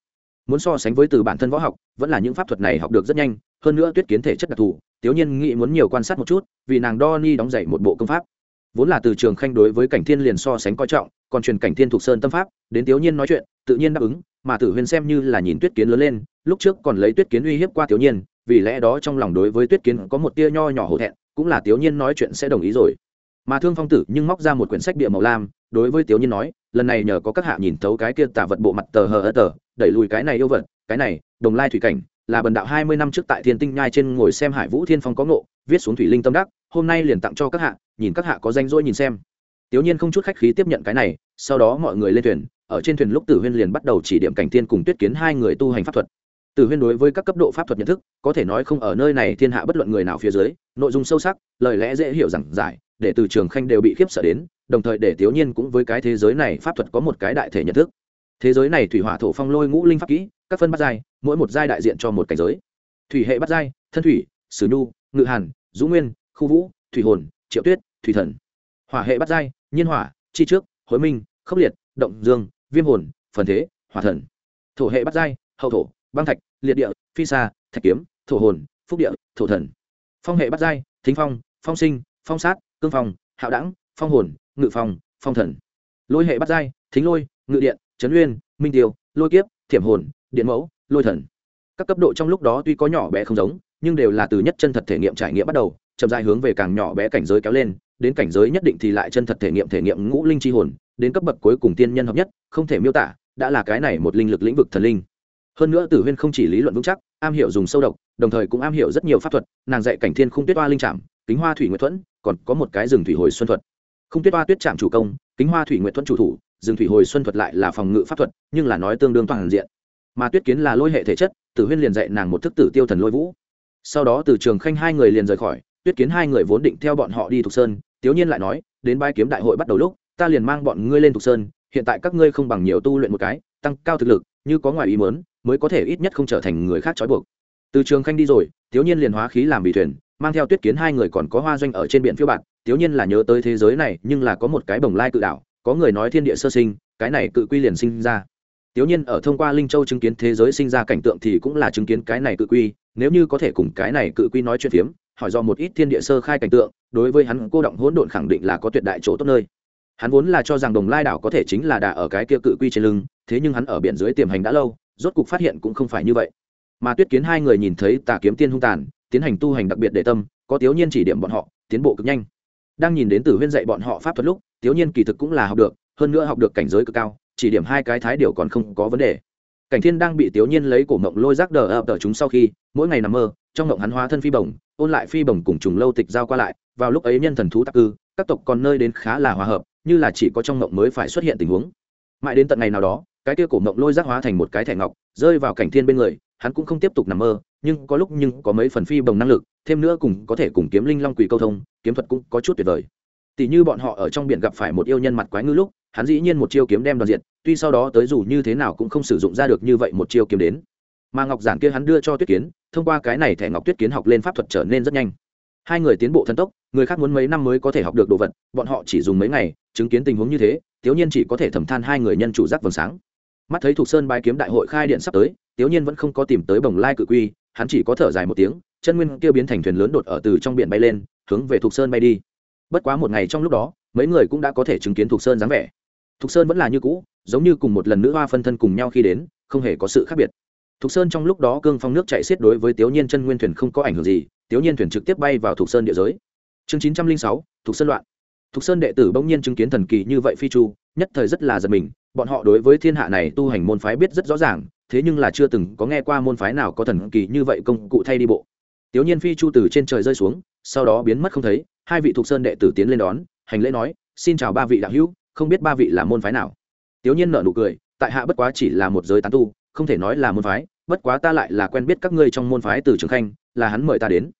Muốn so sánh với từ bản thân võ học, vẫn là những pháp thuật này học được rất nhanh, hơn nữa Tuyết Kiến thể chất đặc thù, Tiểu Nhiên nghĩ muốn nhiều quan sát một chút, vì nàng đo ni đóng dạy một bộ công pháp. Vốn là từ trường khanh đối với cảnh thiên liền so sánh coi trọng, còn truyền cảnh thiên thuộc sơn tâm pháp, đến Tiểu Nhiên nói chuyện, tự nhiên đáp ứng, mà Tử huyên xem như là nhìn Tuyết Kiến lớn lên, lúc trước còn lấy tuyết kiến uy hiếp qua tiểu nhiên vì lẽ đó trong lòng đối với tuyết kiến có một tia nho nhỏ hổ thẹn cũng là tiểu nhiên nói chuyện sẽ đồng ý rồi. Mà thương phong tử nhưng móc ra một quyển sách địa màu lam đối với tiểu nhiên nói lần này nhờ có các hạ nhìn thấu cái kia tả vật bộ mặt tờ hờ ơ tờ đẩy lùi cái này yêu vật cái này đồng lai thủy cảnh là bần đạo hai mươi năm trước tại thiên tinh nhai trên ngồi xem hải vũ thiên phong có ngộ viết xuống thủy linh tâm đắc hôm nay liền tặng cho các hạ nhìn các hạ có danh rỗi nhìn xem. Tiểu nhiên không chút khách khí tiếp nhận cái này sau đó mọi người lên thuyền ở trên thuyền lúc tử huyên liền bắt đầu chỉ điểm cảnh tiên cùng tuyết kiến hai người tu hành pháp thuật Tử Huyên đối với các cấp độ pháp thuật nhận thức, có thể nói không ở nơi này thiên hạ bất luận người nào phía dưới, nội dung sâu sắc, lời lẽ dễ hiểu rằng giải, để từ trường khanh đều bị khiếp sợ đến, đồng thời để thiếu Nhiên cũng với cái thế giới này pháp thuật có một cái đại thể nhận thức. Thế giới này thủy hỏa thổ phong lôi ngũ linh pháp kỹ, các phân bắt giai, mỗi một giai đại diện cho một cảnh giới. Thủy hệ bắt giai, thân thủy, sử nhu, ngự hàn, dũ nguyên, khu vũ, thủy hồn, triệu tuyết, thủy thần. Hỏa hệ bắt giai, nhiên hỏa, chi trước, hối minh, khốc liệt, động dương, viêm hồn, phần thế, hỏa thần. Thổ hệ bắt giai, hậu thổ, băng thạch, liệt địa phi xa thạch kiếm thổ hồn phúc địa thổ thần. Phong hệ bắt giai thính phong phong sinh phong sát cương phong hạo đẳng phong hồn ngự phong phong thần. Lôi hệ bắt giai thính lôi ngự điện trấn uyên minh tiêu lôi kiếp thiểm hồn điện mẫu lôi thần. Các cấp độ trong lúc đó tuy có nhỏ bé không giống nhưng đều là từ nhất chân thật thể nghiệm trải nghiệm bắt đầu chậm dài hướng về càng nhỏ bé cảnh giới kéo lên đến cảnh giới nhất định thì lại chân thật thể nghiệm thể nghiệm ngũ linh chi hồn đến cấp bậc cuối cùng tiên nhân hợp nhất, không thể miêu tả, đã là cái này một linh lực lĩnh vực thần linh. Hơn nữa tử huyên không chỉ lý luận vững chắc, am hiểu dùng sâu độc, đồng thời cũng am hiểu rất nhiều pháp thuật, nàng dạy cảnh thiên không tuyết hoa linh trảm, kính hoa thủy nguyệt thuẫn, còn có một cái rừng thủy hồi xuân thuật. Không tuyết hoa tuyết trạm chủ công, kính hoa thủy nguyệt thuẫn chủ thủ, rừng thủy hồi xuân thuật lại là phòng ngự pháp thuật, nhưng là nói tương đương toàn diện. Mà tuyết kiến là lôi hệ thể chất, tử huyên liền dạy nàng một thức tử tiêu thần lôi vũ. Sau đó từ trường khanh hai người liền rời khỏi, tuyết kiến hai người vốn định theo bọn họ đi thục sơn, tiếu nhiên lại nói, đến bai kiếm đại hội bắt đầu lúc ta liền mang bọn ngươi lên thục sơn, hiện tại các ngươi không bằng nhiều tu luyện một cái, tăng cao thực lực, như có ngoài ý mớn mới có thể ít nhất không trở thành người khác trói buộc. Từ trường khanh đi rồi thiếu nhiên liền hóa khí làm bị thuyền, mang theo tuyết kiến hai người còn có hoa doanh ở trên biển phiêu bạt. Thiếu nhiên là nhớ tới thế giới này, nhưng là có một cái bồng lai cự đảo, có người nói thiên địa sơ sinh, cái này cự quy liền sinh ra. Tiếu nhiên ở thông qua linh châu chứng kiến thế giới sinh ra cảnh tượng thì cũng là chứng kiến cái này cự quy, nếu như có thể cùng cái này cự quy nói chuyện phiếm, hỏi do một ít thiên địa sơ khai cảnh tượng, đối với hắn cô động hỗn độn khẳng định là có tuyệt đại chỗ tốt nơi hắn vốn là cho rằng đồng lai đảo có thể chính là đà ở cái kia cự quy trên lưng, thế nhưng hắn ở biển dưới tiềm hành đã lâu, rốt cục phát hiện cũng không phải như vậy. Mà tuyết kiến hai người nhìn thấy tà kiếm tiên hung tàn, tiến hành tu hành đặc biệt để tâm, có tiểu nhiên chỉ điểm bọn họ, tiến bộ cực nhanh. Đang nhìn đến tử huyên dạy bọn họ pháp thuật lúc tiểu nhiên kỳ thực cũng là học được, hơn nữa học được cảnh giới cực cao, chỉ điểm hai cái thái điều còn không có vấn đề. Cảnh thiên đang bị tiểu nhiên lấy cổ mộng lôi rác đờ ập đờ chúng sau khi, mỗi ngày nằm mơ, trong mộng hắn hóa thân phi bồng ôn lại phi bồng cùng trùng lâu tịch giao qua lại, vào lúc ấy nhân thần thú tắc cư, các tộc còn nơi đến khá là hòa hợp như là chỉ có trong mộng mới phải xuất hiện tình huống. Mãi đến tận ngày nào đó, cái kia cổ mộng lôi giác hóa thành một cái thẻ ngọc, rơi vào cảnh thiên bên người, hắn cũng không tiếp tục nằm mơ, nhưng có lúc nhưng có mấy phần phi bồng năng lực, thêm nữa cùng có thể cùng kiếm linh long quỷ câu thông, kiếm thuật cũng có chút tuyệt vời. Tỷ như bọn họ ở trong biển gặp phải một yêu nhân mặt quái ngư lúc, hắn dĩ nhiên một chiêu kiếm đem đoàn diện tuy sau đó tới dù như thế nào cũng không sử dụng ra được như vậy một chiêu kiếm đến. Mà ngọc giản kia hắn đưa cho tuyết kiến, thông qua cái này thẻ ngọc tuyết kiến học lên pháp thuật trở nên rất nhanh hai người tiến bộ thần tốc, người khác muốn mấy năm mới có thể học được đồ vật, bọn họ chỉ dùng mấy ngày, chứng kiến tình huống như thế thiếu nhiên chỉ có thể thầm than hai người nhân chủ giác vầng sáng. Mắt thấy thục sơn bái kiếm đại hội khai điện sắp tới thiếu nhiên vẫn không có tìm tới bồng lai cự quy, hắn chỉ có thở dài một tiếng, chân nguyên kia biến thành thuyền lớn đột ở từ trong biển bay lên, hướng về thục sơn bay đi. Bất quá một ngày trong lúc đó, mấy người cũng đã có thể chứng kiến thục sơn dáng vẻ. Thục sơn vẫn là như cũ, giống như cùng một lần nữ hoa phân thân cùng nhau khi đến, không hề có sự khác biệt. Thục sơn trong lúc đó cương phong nước chạy xiết đối với tiếu nhiên chân nguyên thuyền không có ảnh hưởng gì tiểu nhiên thuyền trực tiếp bay vào thuộc sơn địa giới. Chương chín trăm linh sáu thuộc sơn loạn. Thuộc sơn đệ tử bỗng nhiên chứng kiến thần kỳ như vậy phi chu, nhất thời rất là giật mình, bọn họ đối với thiên hạ này tu hành môn phái biết rất rõ ràng, thế nhưng là chưa từng có nghe qua môn phái nào có thần kỳ như vậy công cụ thay đi bộ. Tiểu nhiên phi chu từ trên trời rơi xuống, sau đó biến mất không thấy, hai vị thục sơn đệ tử tiến lên đón, hành lễ nói, xin chào ba vị đạo hữu, không biết ba vị là môn phái nào? Tiểu nhiên nở nụ cười, tại hạ bất quá chỉ là một giới tán tu, không thể nói là môn phái, bất quá ta lại là quen biết các ngươi trong môn phái từ trường khanh, là hắn mời ta đến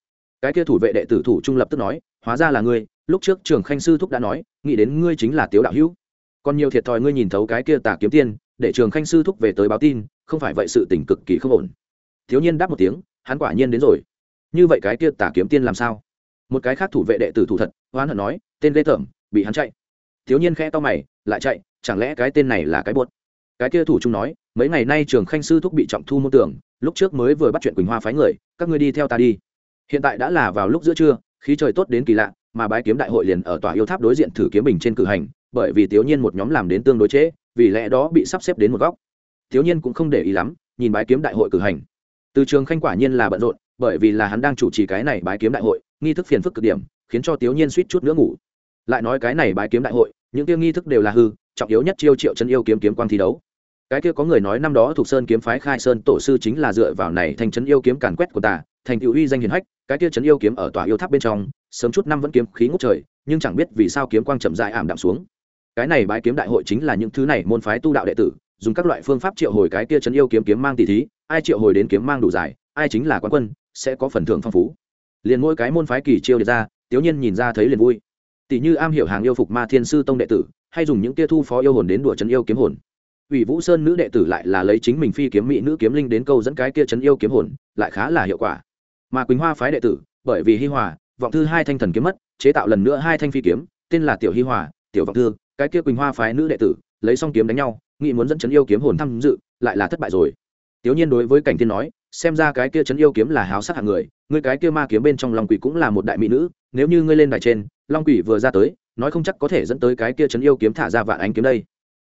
cái kia thủ vệ đệ tử thủ trung lập tức nói, hóa ra là ngươi, lúc trước trường khanh sư thúc đã nói, nghĩ đến ngươi chính là tiếu đạo hữu. Còn nhiều thiệt thòi ngươi nhìn thấu cái kia tà kiếm tiên, để trường khanh sư thúc về tới báo tin, không phải vậy sự tình cực kỳ không ổn. Thiếu nhiên đáp một tiếng, hắn quả nhiên đến rồi. Như vậy cái kia tà kiếm tiên làm sao? Một cái khác thủ vệ đệ tử thủ thật, hoán hận nói, tên lê tởm, bị hắn chạy. Thiếu nhiên khẽ to mày, lại chạy, chẳng lẽ cái tên này là cái buốt cái kia thủ trung nói, mấy ngày nay trường khanh sư thúc bị trọng thu môn tưởng lúc trước mới vừa bắt chuyện quỳnh hoa phái người, các ngươi đi theo ta đi hiện tại đã là vào lúc giữa trưa khí trời tốt đến kỳ lạ mà bái kiếm đại hội liền ở tòa yêu tháp đối diện thử kiếm bình trên cử hành bởi vì thiếu nhiên một nhóm làm đến tương đối chế, vì lẽ đó bị sắp xếp đến một góc. Thiếu nhiên cũng không để ý lắm nhìn bái kiếm đại hội cử hành. Từ trường khanh quả nhiên là bận rộn bởi vì là hắn đang chủ trì cái này bái kiếm đại hội nghi thức phiền phức cực điểm khiến cho thiếu nhiên suýt chút nữa ngủ. Lại nói cái này bái kiếm đại hội những tiêu nghi thức đều là hư trọng yếu nhất chiêu triệu chân yêu kiếm kiếm quang thi đấu. Cái kia có người nói năm đó thuộc sơn kiếm phái khai sơn tổ sư chính là dựa vào này thành chân yêu kiếm càn quét của ta, thành tựu uy danh hiền hách cái kia trấn yêu kiếm ở tòa yêu tháp bên trong, sớm chút năm vẫn kiếm khí ngút trời, nhưng chẳng biết vì sao kiếm quang chậm dại ảm đạm xuống. Cái này bái kiếm đại hội chính là những thứ này môn phái tu đạo đệ tử, dùng các loại phương pháp triệu hồi cái kia trấn yêu kiếm kiếm mang tỷ thí, ai triệu hồi đến kiếm mang đủ dài, ai chính là quán quân, sẽ có phần thưởng phong phú. Liền mỗi cái môn phái kỳ chiêu đi ra, tiểu nhiên nhìn ra thấy liền vui. Tỷ như am hiểu hàng yêu phục ma thiên sư tông đệ tử, hay dùng những tia thu phó yêu hồn đến đùa trấn yêu kiếm hồn. Ủy vũ sơn nữ đệ tử lại là lấy chính mình phi kiếm mỹ nữ kiếm linh đến câu dẫn cái kia trấn yêu kiếm hồn, lại khá là hiệu quả mà quỳnh hoa phái đệ tử bởi vì hi hòa vọng thư hai thanh thần kiếm mất chế tạo lần nữa hai thanh phi kiếm tên là tiểu hi hòa tiểu vọng thư cái kia quỳnh hoa phái nữ đệ tử lấy xong kiếm đánh nhau nghĩ muốn dẫn chấn yêu kiếm hồn tham dự lại là thất bại rồi tiểu nhiên đối với cảnh thiên nói xem ra cái kia chấn yêu kiếm là háo sắc hạng người ngươi cái kia ma kiếm bên trong long quỷ cũng là một đại mỹ nữ nếu như ngươi lên đài trên long quỷ vừa ra tới nói không chắc có thể dẫn tới cái kia chấn yêu kiếm thả ra vạn ánh kiếm đây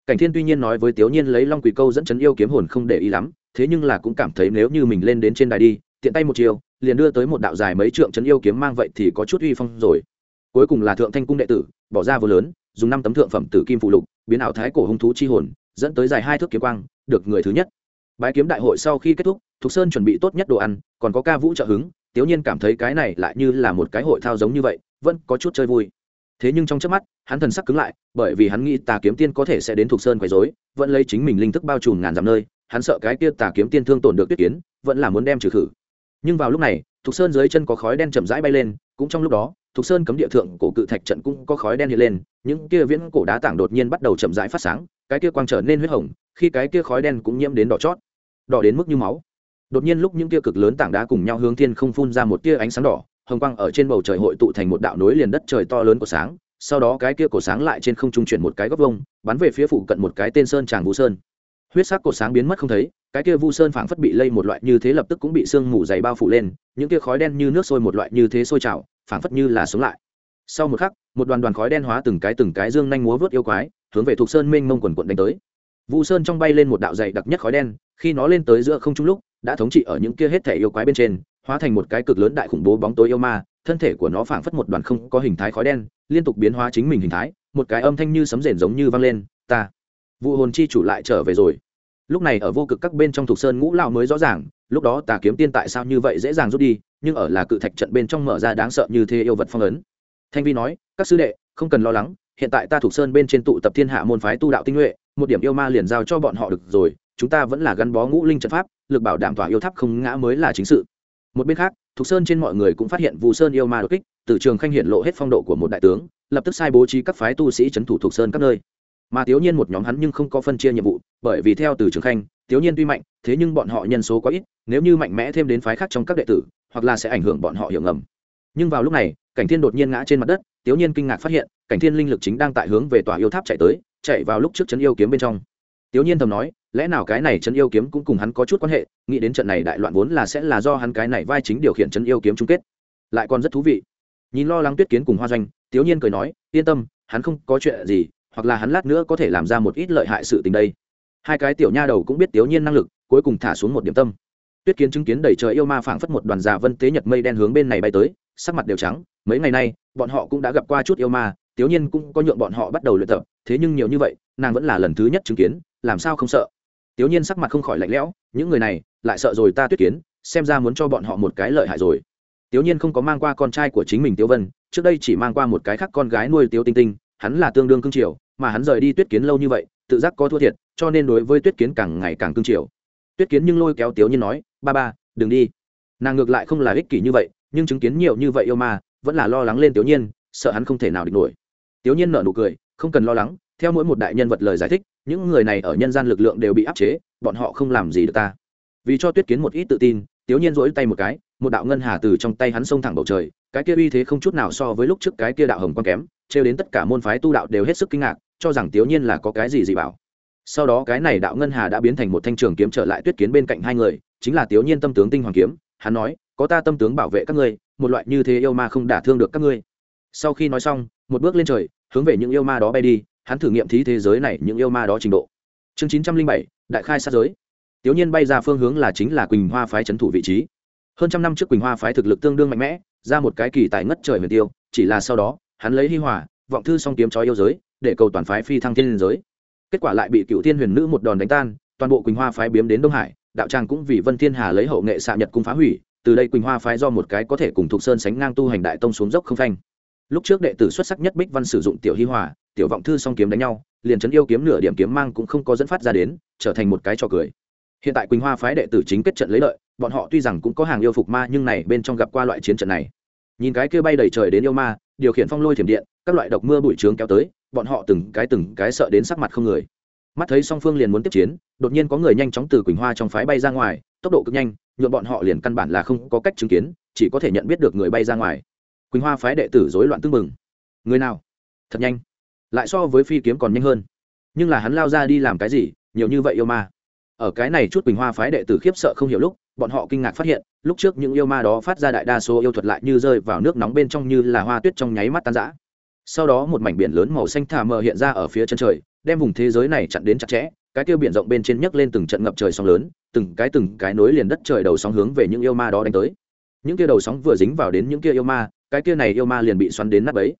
cảnh thiên tuy nhiên nói với tiểu nhiên lấy long quỷ câu dẫn chấn yêu kiếm hồn không để ý lắm thế nhưng là cũng cảm thấy nếu như mình lên đến trên đài đi tiện tay một chiều liền đưa tới một đạo dài mấy trượng trấn yêu kiếm mang vậy thì có chút uy phong rồi. Cuối cùng là thượng thanh cung đệ tử, bỏ ra vô lớn, dùng năm tấm thượng phẩm tử kim phụ lục, biến ảo thái cổ hung thú chi hồn, dẫn tới dài hai thước kiếm quang, được người thứ nhất. Bái kiếm đại hội sau khi kết thúc, thục sơn chuẩn bị tốt nhất đồ ăn, còn có ca vũ trợ hứng tiểu nhiên cảm thấy cái này lại như là một cái hội thao giống như vậy, vẫn có chút chơi vui. Thế nhưng trong trước mắt, hắn thần sắc cứng lại, bởi vì hắn nghĩ tà kiếm tiên có thể sẽ đến thục sơn quấy dối vẫn lấy chính mình linh thức bao trùm ngàn dặm nơi, hắn sợ cái kia tà kiếm tiên thương tổn được tuyết kiến, vẫn là muốn đem trừ khử nhưng vào lúc này, thục sơn dưới chân có khói đen chậm rãi bay lên, cũng trong lúc đó, thục sơn cấm địa thượng cổ cự thạch trận cũng có khói đen hiện lên, những kia viễn cổ đá tảng đột nhiên bắt đầu chậm rãi phát sáng, cái kia quang trở nên huyết hồng, khi cái kia khói đen cũng nhiễm đến đỏ chót, đỏ đến mức như máu. Đột nhiên lúc những kia cực lớn tảng đá cùng nhau hướng thiên không phun ra một tia ánh sáng đỏ, hồng quang ở trên bầu trời hội tụ thành một đạo nối liền đất trời to lớn của sáng, sau đó cái kia cổ sáng lại trên không trung chuyển một cái góc vông bắn về phía phụ cận một cái tên sơn tràng vũ sơn. Huyết sắc cổ sáng biến mất không thấy cái kia vu sơn phảng phất bị lây một loại như thế lập tức cũng bị sương mù dày bao phủ lên, những kia khói đen như nước sôi một loại như thế sôi trào, phảng phất như là sống lại. Sau một khắc, một đoàn đoàn khói đen hóa từng cái từng cái dương nhanh múa vớt yêu quái, hướng về thuộc sơn mênh mông quần quận đánh tới. Vu sơn trong bay lên một đạo dày đặc nhất khói đen, khi nó lên tới giữa không trung lúc, đã thống trị ở những kia hết thể yêu quái bên trên, hóa thành một cái cực lớn đại khủng bố bóng tối yêu ma, thân thể của nó phảng phất một đoàn không có hình thái khói đen, liên tục biến hóa chính mình hình thái, một cái âm thanh như sấm rền giống như vang lên, ta vụ hồn chi chủ lại trở về rồi lúc này ở vô cực các bên trong thuộc sơn ngũ lao mới rõ ràng, lúc đó tà kiếm tiên tại sao như vậy dễ dàng rút đi, nhưng ở là cự thạch trận bên trong mở ra đáng sợ như thế yêu vật phong ấn. Thanh vi nói, các sư đệ, không cần lo lắng, hiện tại ta thuộc sơn bên trên tụ tập thiên hạ môn phái tu đạo tinh nhuệ, một điểm yêu ma liền giao cho bọn họ được rồi, chúng ta vẫn là gắn bó ngũ linh trận pháp, lực bảo đảm tỏa yêu tháp không ngã mới là chính sự. Một bên khác, thuộc sơn trên mọi người cũng phát hiện vụ sơn yêu ma đột kích, từ trường khanh hiện lộ hết phong độ của một đại tướng, lập tức sai bố trí các phái tu sĩ trấn thủ thuộc sơn các nơi mà thiếu nhiên một nhóm hắn nhưng không có phân chia nhiệm vụ, bởi vì theo từ trường khanh, thiếu nhiên tuy mạnh, thế nhưng bọn họ nhân số quá ít, nếu như mạnh mẽ thêm đến phái khác trong các đệ tử, hoặc là sẽ ảnh hưởng bọn họ hiểu ngầm. Nhưng vào lúc này, cảnh thiên đột nhiên ngã trên mặt đất, thiếu nhiên kinh ngạc phát hiện, cảnh thiên linh lực chính đang tại hướng về tòa yêu tháp chạy tới, chạy vào lúc trước trấn yêu kiếm bên trong. Thiếu nhiên thầm nói, lẽ nào cái này trấn yêu kiếm cũng cùng hắn có chút quan hệ, nghĩ đến trận này đại loạn vốn là sẽ là do hắn cái này vai chính điều khiển trấn yêu kiếm chung kết. Lại còn rất thú vị. Nhìn lo lắng tuyết kiến cùng hoa doanh, thiếu nhiên cười nói, yên tâm, hắn không có chuyện gì hoặc là hắn lát nữa có thể làm ra một ít lợi hại sự tình đây. Hai cái tiểu nha đầu cũng biết tiểu nhiên năng lực cuối cùng thả xuống một điểm tâm. Tuyết kiến chứng kiến đầy trời yêu ma phảng phất một đoàn già vân tế nhật mây đen hướng bên này bay tới sắc mặt đều trắng mấy ngày nay bọn họ cũng đã gặp qua chút yêu ma tiểu nhiên cũng có nhượng bọn họ bắt đầu luyện tập thế nhưng nhiều như vậy nàng vẫn là lần thứ nhất chứng kiến làm sao không sợ? Tiểu nhiên sắc mặt không khỏi lạnh lẽo những người này lại sợ rồi ta tuyết kiến xem ra muốn cho bọn họ một cái lợi hại rồi. Tiểu Nhiên không có mang qua con trai của chính mình Tiểu Vân, trước đây chỉ mang qua một cái khác con gái nuôi Tiểu Tinh Tinh, hắn là tương đương cương triều, mà hắn rời đi Tuyết Kiến lâu như vậy, tự giác có thua thiệt, cho nên đối với Tuyết Kiến càng ngày càng cương triều. Tuyết Kiến nhưng lôi kéo Tiểu Nhiên nói, "Ba ba, đừng đi." Nàng ngược lại không là ích kỷ như vậy, nhưng chứng kiến nhiều như vậy yêu ma, vẫn là lo lắng lên Tiểu Nhiên, sợ hắn không thể nào địch nổi. Tiểu Nhiên nở nụ cười, không cần lo lắng, theo mỗi một đại nhân vật lời giải thích, những người này ở nhân gian lực lượng đều bị áp chế, bọn họ không làm gì được ta. Vì cho Tuyết Kiến một ít tự tin, Tiểu Nhiên rỗi tay một cái, một đạo ngân hà từ trong tay hắn xông thẳng bầu trời cái kia uy thế không chút nào so với lúc trước cái kia đạo hồng quang kém trêu đến tất cả môn phái tu đạo đều hết sức kinh ngạc, cho rằng tiểu nhiên là có cái gì gì bảo. Sau đó cái này đạo ngân hà đã biến thành một thanh trường kiếm trở lại tuyết kiến bên cạnh hai người, chính là tiểu nhiên tâm tướng tinh hoàng kiếm, hắn nói, có ta tâm tướng bảo vệ các ngươi, một loại như thế yêu ma không đả thương được các ngươi. Sau khi nói xong, một bước lên trời, hướng về những yêu ma đó bay đi, hắn thử nghiệm thí thế giới này những yêu ma đó trình độ. Chương chín trăm linh bảy, đại khai sát giới. Tiểu nhiên bay ra phương hướng là chính là quỳnh hoa phái trấn thủ vị trí. Hơn trăm năm trước quỳnh hoa phái thực lực tương đương mạnh mẽ, ra một cái kỳ tài ngất trời huyền tiêu, chỉ là sau đó hắn lấy hi hòa, vọng thư song kiếm chói yêu giới, để cầu toàn phái phi thăng thiên giới. Kết quả lại bị cựu thiên huyền nữ một đòn đánh tan, toàn bộ quỳnh hoa phái biếm đến đông hải, đạo tràng cũng vì vân thiên hà lấy hậu nghệ xạ nhật cung phá hủy, từ đây quỳnh hoa phái do một cái có thể cùng thục sơn sánh ngang tu hành đại tông xuống dốc không phanh. Lúc trước đệ tử xuất sắc nhất bích văn sử dụng tiểu hi hòa, tiểu vọng thư song kiếm đánh nhau, liền chấn yêu kiếm nửa điểm kiếm mang cũng không có dẫn phát ra đến, trở thành một cái trò cười. Hiện tại quỳnh hoa phái đệ tử chính kết trận lấy lợi, bọn họ tuy rằng cũng có hàng yêu phục ma nhưng này bên trong gặp qua loại chiến trận này. Nhìn cái kia bay đầy trời đến yêu ma điều khiển phong lôi thiểm điện, các loại độc mưa bụi trướng kéo tới, bọn họ từng cái từng cái sợ đến sắc mặt không người. Mắt thấy song phương liền muốn tiếp chiến, đột nhiên có người nhanh chóng từ quỳnh hoa trong phái bay ra ngoài, tốc độ cực nhanh, nhuộm bọn họ liền căn bản là không có cách chứng kiến, chỉ có thể nhận biết được người bay ra ngoài. Quỳnh hoa phái đệ tử rối loạn tưng mừng người nào? Thật nhanh. Lại so với phi kiếm còn nhanh hơn. Nhưng là hắn lao ra đi làm cái gì? Nhiều như vậy yêu ma. Ở cái này chút quỳnh hoa phái đệ tử khiếp sợ không hiểu lúc bọn họ kinh ngạc phát hiện, lúc trước những yêu ma đó phát ra đại đa số yêu thuật lại như rơi vào nước nóng bên trong như là hoa tuyết trong nháy mắt tan rã. Sau đó một mảnh biển lớn màu xanh thả mờ hiện ra ở phía chân trời, đem vùng thế giới này chặn đến chặt chẽ, cái tiêu biển rộng bên trên nhấc lên từng trận ngập trời sóng lớn, từng cái từng cái nối liền đất trời đầu sóng hướng về những yêu ma đó đánh tới. Những kia đầu sóng vừa dính vào đến những kia yêu ma, cái kia này yêu ma liền bị xoắn đến nắp ấy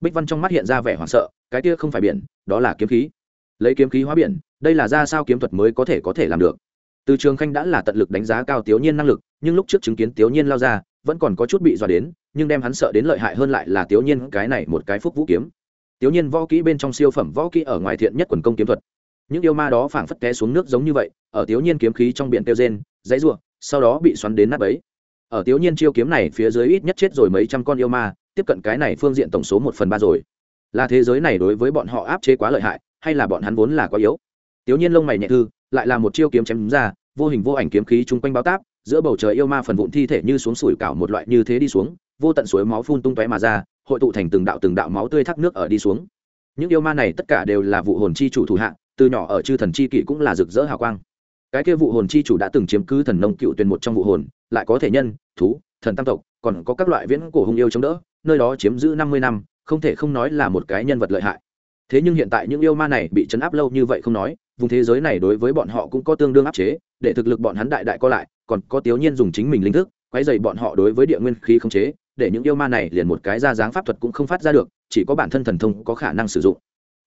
bích văn trong mắt hiện ra vẻ hoảng sợ, cái kia không phải biển, đó là kiếm khí. Lấy kiếm khí hóa biển, đây là ra sao kiếm thuật mới có thể có thể làm được? Từ trường khanh đã là tận lực đánh giá cao tiểu nhiên năng lực, nhưng lúc trước chứng kiến tiểu nhiên lao ra, vẫn còn có chút bị dọa đến, nhưng đem hắn sợ đến lợi hại hơn lại là tiểu nhiên cái này một cái phúc vũ kiếm. Tiểu nhiên võ kỹ bên trong siêu phẩm võ kỹ ở ngoài thiện nhất quần công kiếm thuật. Những yêu ma đó phảng phất té xuống nước giống như vậy, ở tiểu nhiên kiếm khí trong biển tiêu rên, dãy rủa, sau đó bị xoắn đến nát bấy. Ở tiểu nhiên chiêu kiếm này phía dưới ít nhất chết rồi mấy trăm con yêu ma, tiếp cận cái này phương diện tổng số một phần ba rồi. Là thế giới này đối với bọn họ áp chế quá lợi hại, hay là bọn hắn vốn là quá yếu? Tiểu nhiên lông mày nhẹ thư lại là một chiêu kiếm chém ra, vô hình vô ảnh kiếm khí chung quanh bao táp, giữa bầu trời yêu ma phần vụn thi thể như xuống sủi cảo một loại như thế đi xuống, vô tận suối máu phun tung tóe mà ra, hội tụ thành từng đạo từng đạo máu tươi thác nước ở đi xuống. Những yêu ma này tất cả đều là vụ hồn chi chủ thủ hạ, từ nhỏ ở chư thần chi kỷ cũng là rực rỡ hào quang. Cái kia vụ hồn chi chủ đã từng chiếm cứ thần nông cựu tuyền một trong vụ hồn, lại có thể nhân, thú, thần tam tộc, còn có các loại viễn cổ hung yêu chống đỡ, nơi đó chiếm giữ năm mươi năm, không thể không nói là một cái nhân vật lợi hại. Thế nhưng hiện tại những yêu ma này bị chấn áp lâu như vậy không nói vùng thế giới này đối với bọn họ cũng có tương đương áp chế, để thực lực bọn hắn đại đại co lại, còn có tiểu nhiên dùng chính mình linh thức, quấy dày bọn họ đối với địa nguyên khí không chế, để những yêu ma này liền một cái ra dáng pháp thuật cũng không phát ra được, chỉ có bản thân thần thông có khả năng sử dụng.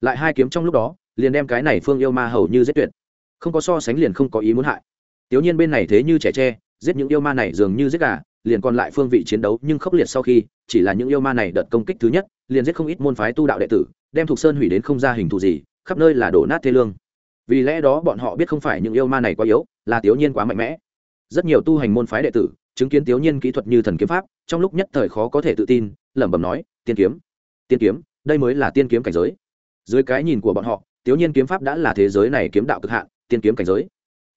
Lại hai kiếm trong lúc đó, liền đem cái này phương yêu ma hầu như giết tuyệt. Không có so sánh liền không có ý muốn hại. Tiểu nhiên bên này thế như trẻ tre, giết những yêu ma này dường như giết gà, liền còn lại phương vị chiến đấu nhưng khốc liệt sau khi, chỉ là những yêu ma này đợt công kích thứ nhất, liền giết không ít môn phái tu đạo đệ tử, đem thuộc sơn hủy đến không ra hình thù gì, khắp nơi là đổ nát thê lương vì lẽ đó bọn họ biết không phải những yêu ma này quá yếu, là tiểu nhiên quá mạnh mẽ. Rất nhiều tu hành môn phái đệ tử, chứng kiến tiểu nhiên kỹ thuật như thần kiếm pháp, trong lúc nhất thời khó có thể tự tin, lẩm bẩm nói, tiên kiếm tiên kiếm, đây mới là tiên kiếm cảnh giới. Dưới cái nhìn của bọn họ, tiểu nhiên kiếm pháp đã là thế giới này kiếm đạo cực hạn, tiên kiếm cảnh giới.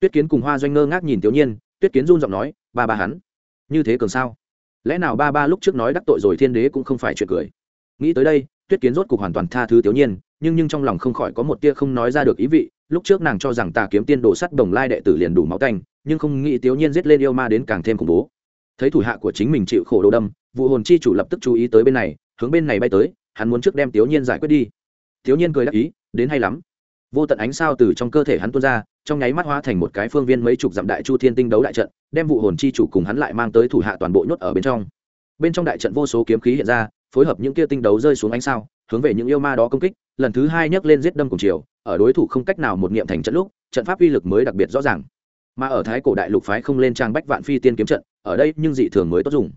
Tuyết kiến cùng hoa doanh ngơ ngác nhìn tiểu nhiên, tuyết kiến run giọng nói, ba ba hắn, như thế cường sao? Lẽ nào ba ba lúc trước nói đắc tội rồi thiên đế cũng không phải chuyện cười? Nghĩ tới đây, tuyết kiến rốt cuộc hoàn toàn tha thứ tiểu nhiên, nhưng nhưng trong lòng không khỏi có một tia không nói ra được ý vị lúc trước nàng cho rằng tà kiếm tiên đồ sắt đồng lai đệ tử liền đủ máu tanh, nhưng không nghĩ tiểu nhiên giết lên yêu ma đến càng thêm khủng bố. Thấy thủ hạ của chính mình chịu khổ đồ đâm, vụ hồn chi chủ lập tức chú ý tới bên này, hướng bên này bay tới, hắn muốn trước đem tiểu nhiên giải quyết đi. Tiểu nhiên cười đáp ý, đến hay lắm. Vô tận ánh sao từ trong cơ thể hắn tuôn ra, trong nháy mắt hóa thành một cái phương viên mấy chục dặm đại chu thiên tinh đấu đại trận, đem vụ hồn chi chủ cùng hắn lại mang tới thủ hạ toàn bộ nhốt ở bên trong. Bên trong đại trận vô số kiếm khí hiện ra, phối hợp những kia tinh đấu rơi xuống ánh sao, hướng về những yêu ma đó công kích lần thứ hai nhấc lên giết đâm cùng chiều, ở đối thủ không cách nào một nghiệm thành trận lúc, trận pháp uy lực mới đặc biệt rõ ràng. Mà ở thái cổ đại lục phái không lên trang bách vạn phi tiên kiếm trận, ở đây nhưng dị thường mới tốt dùng.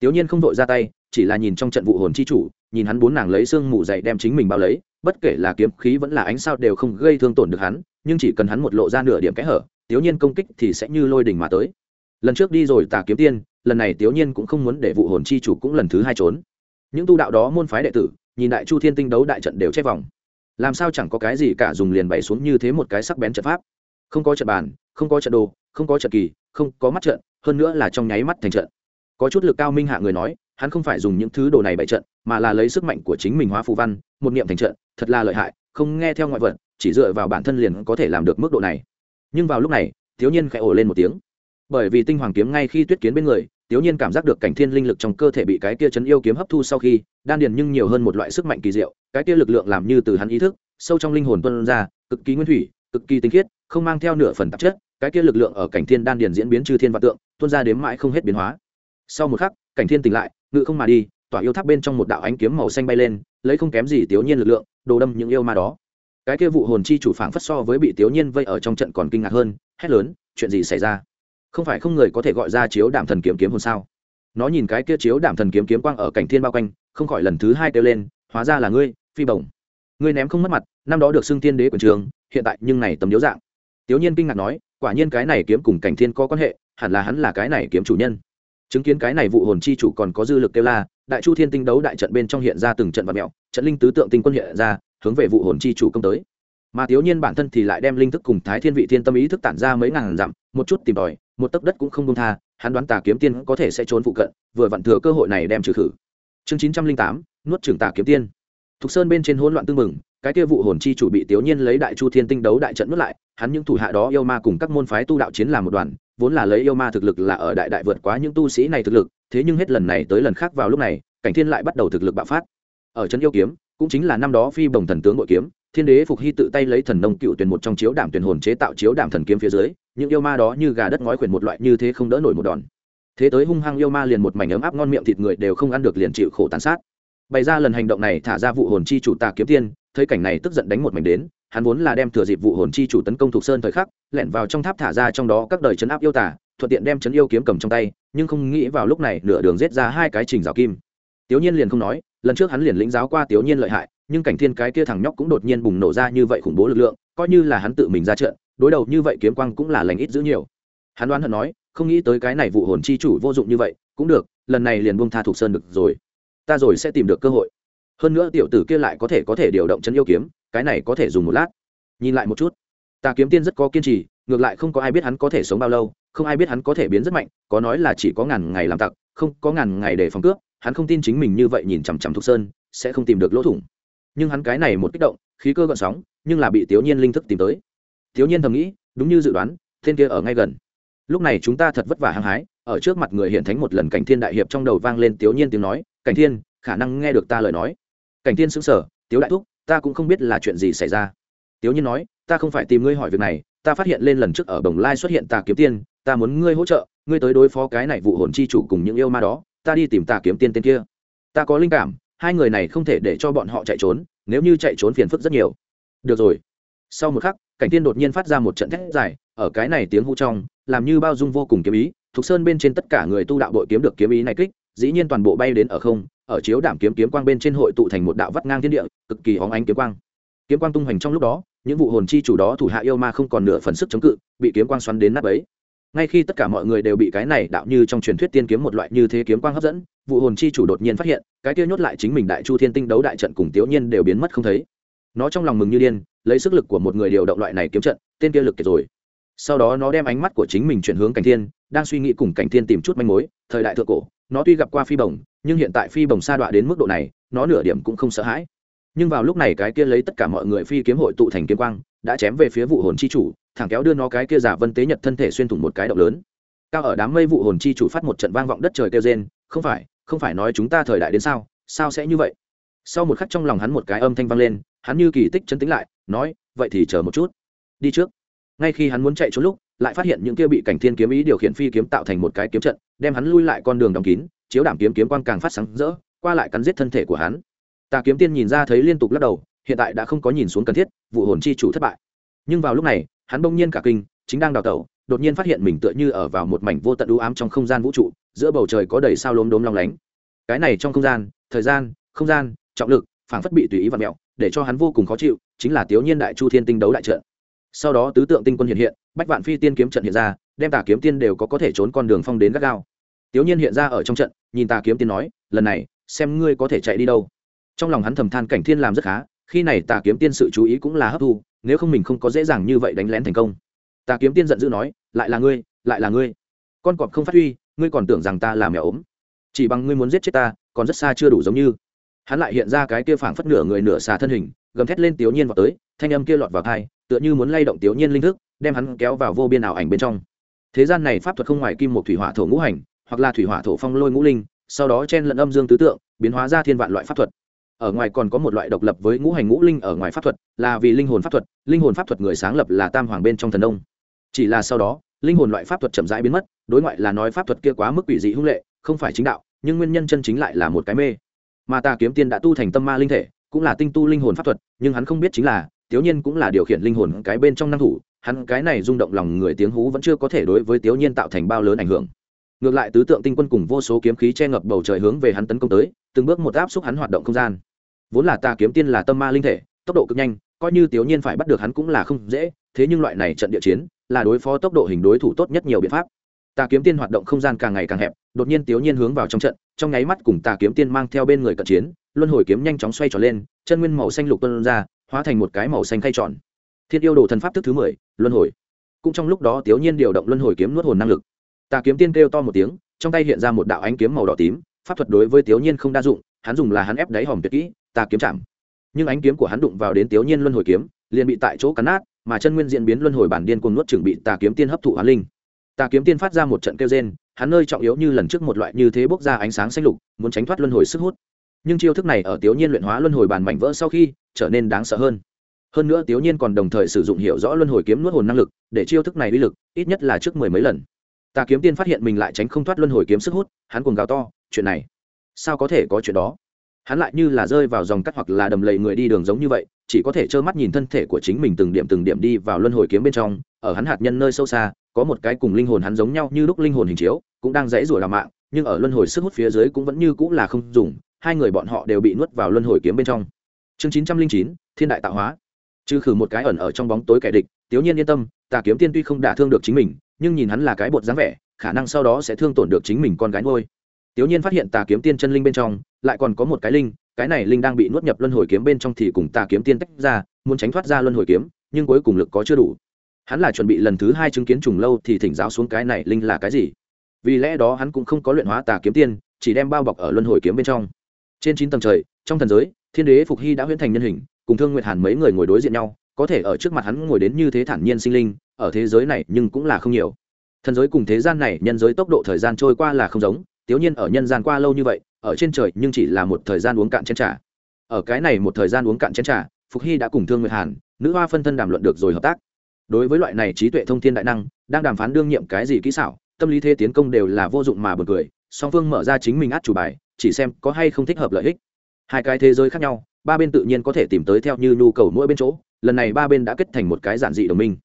Tiểu nhiên không vội ra tay, chỉ là nhìn trong trận vụ hồn chi chủ, nhìn hắn bốn nàng lấy xương mù dậy đem chính mình bao lấy, bất kể là kiếm khí vẫn là ánh sao đều không gây thương tổn được hắn, nhưng chỉ cần hắn một lộ ra nửa điểm kẽ hở, tiểu nhiên công kích thì sẽ như lôi đỉnh mà tới. Lần trước đi rồi tà kiếm tiên, lần này tiểu nhiên cũng không muốn để vụ hồn chi chủ cũng lần thứ hai trốn. Những tu đạo đó môn phái đệ tử nhìn đại chu thiên tinh đấu đại trận đều che vòng. Làm sao chẳng có cái gì cả dùng liền bày xuống như thế một cái sắc bén trận pháp. Không có trận bàn, không có trận đồ, không có trận kỳ, không có mắt trận, hơn nữa là trong nháy mắt thành trận. Có chút lực cao minh hạ người nói, hắn không phải dùng những thứ đồ này bày trận, mà là lấy sức mạnh của chính mình hóa phù văn, một niệm thành trận, thật là lợi hại, không nghe theo ngoại vật, chỉ dựa vào bản thân liền có thể làm được mức độ này. Nhưng vào lúc này, thiếu nhiên khẽ ổ lên một tiếng bởi vì tinh hoàng kiếm ngay khi tuyết kiến bên người, tiểu nhiên cảm giác được cảnh thiên linh lực trong cơ thể bị cái kia chấn yêu kiếm hấp thu sau khi, đan điền nhưng nhiều hơn một loại sức mạnh kỳ diệu, cái kia lực lượng làm như từ hắn ý thức, sâu trong linh hồn tuân ra, cực kỳ nguyên thủy, cực kỳ tinh khiết, không mang theo nửa phần tạp chất, cái kia lực lượng ở cảnh thiên đan điền diễn biến chư thiên vạn tượng, tuôn ra đến mãi không hết biến hóa. Sau một khắc, cảnh thiên tỉnh lại, ngự không mà đi, tỏa yêu tháp bên trong một đạo ánh kiếm màu xanh bay lên, lấy không kém gì tiểu nhiên lực lượng, đồ đâm những yêu ma đó. Cái kia vụ hồn chi chủ phảng phất so với bị tiểu nhiên vây ở trong trận còn kinh ngạc hơn, hét lớn, chuyện gì xảy ra? Không phải không người có thể gọi ra chiếu đảm thần kiếm kiếm hồn sao? Nó nhìn cái kia chiếu đảm thần kiếm kiếm quang ở cảnh thiên bao quanh, không khỏi lần thứ hai kêu lên, hóa ra là ngươi, phi bổng. Ngươi ném không mất mặt, năm đó được xưng tiên đế quần trường, hiện tại nhưng này tầm điếu dạng. Tiểu nhiên kinh ngạc nói, quả nhiên cái này kiếm cùng cảnh thiên có quan hệ, hẳn là hắn là cái này kiếm chủ nhân. Chứng kiến cái này vụ hồn chi chủ còn có dư lực kêu la, đại chu thiên tinh đấu đại trận bên trong hiện ra từng trận vật mẹo, trận linh tứ tượng tinh quân hiện ra, hướng về vụ hồn chi chủ công tới. Mà thiếu nhiên bản thân thì lại đem linh thức cùng thái thiên vị thiên tâm ý thức tản ra mấy ngàn dặm, một chút tìm tòi một tấc đất cũng không buông tha, hắn đoán tà kiếm tiên có thể sẽ trốn phụ cận, vừa vặn thừa cơ hội này đem trừ khử. Chương chín trăm linh tám, nuốt trưởng tà kiếm tiên. Thục sơn bên trên hỗn loạn tương mừng cái kia vụ hồn chi chủ bị tiểu nhiên lấy đại chu thiên tinh đấu đại trận nuốt lại, hắn những thủ hạ đó yêu ma cùng các môn phái tu đạo chiến làm một đoàn, vốn là lấy yêu ma thực lực là ở đại đại vượt quá những tu sĩ này thực lực, thế nhưng hết lần này tới lần khác vào lúc này, cảnh thiên lại bắt đầu thực lực bạo phát. Ở trấn yêu kiếm, cũng chính là năm đó phi bồng thần tướng nội kiếm, thiên đế phục hy tự tay lấy thần nông cựu tuyển một trong chiếu đảm tuyển hồn chế tạo chiếu đảm thần kiếm phía dưới những yêu ma đó như gà đất ngói khuyển một loại như thế không đỡ nổi một đòn. Thế tới hung hăng yêu ma liền một mảnh ấm áp ngon miệng thịt người đều không ăn được liền chịu khổ tàn sát. Bày ra lần hành động này thả ra vụ hồn chi chủ tà kiếm tiên, thấy cảnh này tức giận đánh một mảnh đến, hắn vốn là đem thừa dịp vụ hồn chi chủ tấn công thuộc sơn thời khắc, lẻn vào trong tháp thả ra trong đó các đời chấn áp yêu tả thuận tiện đem chấn yêu kiếm cầm trong tay, nhưng không nghĩ vào lúc này nửa đường giết ra hai cái trình rào kim. Tiểu nhiên liền không nói, lần trước hắn liền lĩnh giáo qua tiểu nhiên lợi hại, nhưng cảnh thiên cái kia thằng nhóc cũng đột nhiên bùng nổ ra như vậy khủng bố lực lượng, coi như là hắn tự mình ra trận đối đầu như vậy kiếm quang cũng là lành ít giữ nhiều. Hắn đoán hận nói, không nghĩ tới cái này vụ hồn chi chủ vô dụng như vậy, cũng được, lần này liền buông tha thuộc sơn được rồi. Ta rồi sẽ tìm được cơ hội. Hơn nữa tiểu tử kia lại có thể có thể điều động chân yêu kiếm, cái này có thể dùng một lát. Nhìn lại một chút. Ta kiếm tiên rất có kiên trì, ngược lại không có ai biết hắn có thể sống bao lâu, không ai biết hắn có thể biến rất mạnh, có nói là chỉ có ngàn ngày làm tặc, không, có ngàn ngày để phòng cướp, hắn không tin chính mình như vậy nhìn chằm chằm thục sơn, sẽ không tìm được lỗ thủng. Nhưng hắn cái này một kích động, khí cơ gợn sóng, nhưng là bị tiểu nhiên linh thức tìm tới tiếu nhiên thầm nghĩ, đúng như dự đoán, tên kia ở ngay gần. Lúc này chúng ta thật vất vả hăng hái, ở trước mặt người hiện thánh một lần cảnh thiên đại hiệp trong đầu vang lên tiểu nhiên tiếng nói, cảnh thiên, khả năng nghe được ta lời nói. Cảnh thiên sững sờ, tiếu đại thúc, ta cũng không biết là chuyện gì xảy ra. Tiểu nhiên nói, ta không phải tìm ngươi hỏi việc này, ta phát hiện lên lần trước ở bồng lai xuất hiện tà kiếm tiên, ta muốn ngươi hỗ trợ, ngươi tới đối phó cái này vụ hồn chi chủ cùng những yêu ma đó, ta đi tìm tà kiếm tiên tên kia. Ta có linh cảm, hai người này không thể để cho bọn họ chạy trốn, nếu như chạy trốn phiền phức rất nhiều. Được rồi. Sau một khắc cảnh tiên đột nhiên phát ra một trận thét dài, ở cái này tiếng hú trong, làm như bao dung vô cùng kiếm ý thục sơn bên trên tất cả người tu đạo đội kiếm được kiếm ý này kích, dĩ nhiên toàn bộ bay đến ở không, ở chiếu đảm kiếm kiếm quang bên trên hội tụ thành một đạo vắt ngang thiên địa, cực kỳ hóng ánh kiếm quang. Kiếm quang tung hoành trong lúc đó, những vụ hồn chi chủ đó thủ hạ yêu ma không còn nửa phần sức chống cự, bị kiếm quang xoắn đến nắp ấy ngay khi tất cả mọi người đều bị cái này đạo như trong truyền thuyết tiên kiếm một loại như thế kiếm quang hấp dẫn, vụ hồn chi chủ đột nhiên phát hiện, cái kia nhốt lại chính mình đại chu thiên tinh đấu đại trận cùng tiểu nhiên đều biến mất không thấy. Nó trong lòng mừng như điên lấy sức lực của một người điều động loại này kiếm trận, tên kia lực kiệt rồi. Sau đó nó đem ánh mắt của chính mình chuyển hướng cảnh thiên, đang suy nghĩ cùng cảnh thiên tìm chút manh mối, thời đại thượng cổ, nó tuy gặp qua phi bồng nhưng hiện tại phi bồng sa đọa đến mức độ này, nó nửa điểm cũng không sợ hãi. Nhưng vào lúc này cái kia lấy tất cả mọi người phi kiếm hội tụ thành kiếm quang, đã chém về phía vụ hồn chi chủ, thẳng kéo đưa nó cái kia giả vân tế nhật thân thể xuyên thủng một cái động lớn. Cao ở đám mây vụ hồn chi chủ phát một trận vang vọng đất trời kêu rên, không phải không phải nói chúng ta thời đại đến sao? Sao sẽ như vậy? Sau một khắc trong lòng hắn một cái âm thanh vang lên hắn như kỳ tích chấn tĩnh lại, nói, vậy thì chờ một chút. Đi trước. Ngay khi hắn muốn chạy trốn lúc, lại phát hiện những kia bị cảnh thiên kiếm ý điều khiển phi kiếm tạo thành một cái kiếm trận, đem hắn lui lại con đường đóng kín, chiếu đảm kiếm kiếm quang càng phát sáng rỡ, qua lại cắn giết thân thể của hắn. Tà kiếm tiên nhìn ra thấy liên tục lắc đầu, hiện tại đã không có nhìn xuống cần thiết, vụ hồn chi chủ thất bại. Nhưng vào lúc này, hắn bỗng nhiên cả kinh, chính đang đào tẩu, đột nhiên phát hiện mình tựa như ở vào một mảnh vô tận ưu ám trong không gian vũ trụ, giữa bầu trời có đầy sao lốm đốm long lánh. Cái này trong không gian, thời gian, không gian, trọng lực, phảng phất bị tùy ý và mẹo để cho hắn vô cùng khó chịu, chính là tiểu nhiên đại chu thiên tinh đấu đại trận. Sau đó tứ tượng tinh quân hiện hiện, bách vạn phi tiên kiếm trận hiện ra, đem tà kiếm tiên đều có có thể trốn con đường phong đến gắt gao. Tiểu nhiên hiện ra ở trong trận, nhìn tà kiếm tiên nói, lần này, xem ngươi có thể chạy đi đâu. Trong lòng hắn thầm than cảnh thiên làm rất khá, khi này tà kiếm tiên sự chú ý cũng là hấp thu, nếu không mình không có dễ dàng như vậy đánh lén thành công. Tà kiếm tiên giận dữ nói, lại là ngươi, lại là ngươi. Con cọp không phát huy, ngươi còn tưởng rằng ta là mèo ốm. Chỉ bằng ngươi muốn giết chết ta, còn rất xa chưa đủ giống như hắn lại hiện ra cái kia phảng phất nửa người nửa xà thân hình, gầm thét lên tiểu nhiên vào tới, thanh âm kia lọt vào thai tựa như muốn lay động tiểu nhiên linh thức, đem hắn kéo vào vô biên ảo ảnh bên trong. Thế gian này pháp thuật không ngoài kim một thủy hỏa thổ ngũ hành, hoặc là thủy hỏa thổ phong lôi ngũ linh, sau đó chen lẫn âm dương tứ tượng, biến hóa ra thiên vạn loại pháp thuật. Ở ngoài còn có một loại độc lập với ngũ hành ngũ linh ở ngoài pháp thuật, là vì linh hồn pháp thuật, linh hồn pháp thuật người sáng lập là tam hoàng bên trong thần đông chỉ là sau đó, linh hồn loại pháp thuật chậm rãi biến mất, đối ngoại là nói pháp thuật kia quá mức quỷ dị hung lệ, không phải chính đạo, nhưng nguyên nhân chân chính lại là một cái mê mà ta kiếm tiên đã tu thành tâm ma linh thể, cũng là tinh tu linh hồn pháp thuật, nhưng hắn không biết chính là tiểu nhiên cũng là điều khiển linh hồn cái bên trong năng thủ, hắn cái này rung động lòng người tiếng hú vẫn chưa có thể đối với tiểu nhiên tạo thành bao lớn ảnh hưởng. Ngược lại tứ tượng tinh quân cùng vô số kiếm khí che ngập bầu trời hướng về hắn tấn công tới, từng bước một áp xúc hắn hoạt động không gian. Vốn là ta kiếm tiên là tâm ma linh thể, tốc độ cực nhanh, coi như tiểu nhiên phải bắt được hắn cũng là không dễ, thế nhưng loại này trận địa chiến, là đối phó tốc độ hình đối thủ tốt nhất nhiều biện pháp. Tà kiếm tiên hoạt động không gian càng ngày càng hẹp đột nhiên tiểu nhiên hướng vào trong trận, trong nháy mắt cùng tà kiếm tiên mang theo bên người cận chiến, luân hồi kiếm nhanh chóng xoay tròn lên, chân nguyên màu xanh lục tuân ra, hóa thành một cái màu xanh khay tròn. Thiên yêu đồ thần pháp thức thứ mười, luân hồi. Cũng trong lúc đó tiểu nhiên điều động luân hồi kiếm nuốt hồn năng lực. Tà kiếm tiên kêu to một tiếng, trong tay hiện ra một đạo ánh kiếm màu đỏ tím, pháp thuật đối với tiểu nhiên không đa dụng, hắn dùng là hắn ép đáy hòm tuyệt kỹ, tà kiếm chạm. Nhưng ánh kiếm của hắn đụng vào đến tiểu nhiên luân hồi kiếm, liền bị tại chỗ cắn nát, mà chân nguyên diễn biến luân hồi bản điên cùng nuốt chừng bị tà kiếm tiên hấp thụ hoán linh. Tà kiếm tiên phát ra một trận kêu rên hắn nơi trọng yếu như lần trước một loại như thế bốc ra ánh sáng xanh lục, muốn tránh thoát luân hồi sức hút. Nhưng chiêu thức này ở tiểu nhiên luyện hóa luân hồi bàn mảnh vỡ sau khi, trở nên đáng sợ hơn. Hơn nữa tiểu nhiên còn đồng thời sử dụng hiểu rõ luân hồi kiếm nuốt hồn năng lực, để chiêu thức này uy lực ít nhất là trước mười mấy lần. Tà kiếm tiên phát hiện mình lại tránh không thoát luân hồi kiếm sức hút, hắn cùng gào to, chuyện này, sao có thể có chuyện đó? Hắn lại như là rơi vào dòng cắt hoặc là đầm lầy người đi đường giống như vậy, chỉ có thể trơ mắt nhìn thân thể của chính mình từng điểm từng điểm đi vào luân hồi kiếm bên trong, ở hắn hạt nhân nơi sâu xa có một cái cùng linh hồn hắn giống nhau như lúc linh hồn hình chiếu, cũng đang dãy rủa làm mạng, nhưng ở luân hồi sức hút phía dưới cũng vẫn như cũng là không dùng, hai người bọn họ đều bị nuốt vào luân hồi kiếm bên trong. Chương chín trăm linh chín, thiên đại tạo hóa. Trừ khử một cái ẩn ở trong bóng tối kẻ địch, tiếu nhiên yên tâm, tà kiếm tiên tuy không đả thương được chính mình, nhưng nhìn hắn là cái bột dáng vẻ, khả năng sau đó sẽ thương tổn được chính mình con gái ngôi tiếu nhiên phát hiện tà kiếm tiên chân linh bên trong, lại còn có một cái linh, cái này linh đang bị nuốt nhập luân hồi kiếm bên trong thì cùng tà kiếm tiên tách ra, muốn tránh thoát ra luân hồi kiếm, nhưng cuối cùng lực có chưa đủ hắn là chuẩn bị lần thứ hai chứng kiến trùng lâu thì thỉnh giáo xuống cái này linh là cái gì. Vì lẽ đó hắn cũng không có luyện hóa tà kiếm tiên, chỉ đem bao bọc ở luân hồi kiếm bên trong. Trên chín tầng trời, trong thần giới, thiên đế phục hy đã huyễn thành nhân hình, cùng thương nguyệt hàn mấy người ngồi đối diện nhau, có thể ở trước mặt hắn ngồi đến như thế thản nhiên sinh linh, ở thế giới này nhưng cũng là không nhiều. Thần giới cùng thế gian này, nhân giới tốc độ thời gian trôi qua là không giống tiếu nhiên ở nhân gian qua lâu như vậy, ở trên trời nhưng chỉ là một thời gian uống cạn chén trà. Ở cái này một thời gian uống cạn chén trà, phục hy đã cùng thương nguyệt hàn, nữ hoa phân thân đàm luận được rồi hợp tác đối với loại này trí tuệ thông thiên đại năng, đang đàm phán đương nhiệm cái gì kỹ xảo, tâm lý thế tiến công đều là vô dụng mà bật cười, song phương mở ra chính mình át chủ bài, chỉ xem có hay không thích hợp lợi ích. Hai cái thế giới khác nhau, ba bên tự nhiên có thể tìm tới theo như nhu cầu mỗi bên chỗ, lần này ba bên đã kết thành một cái giản dị đồng minh.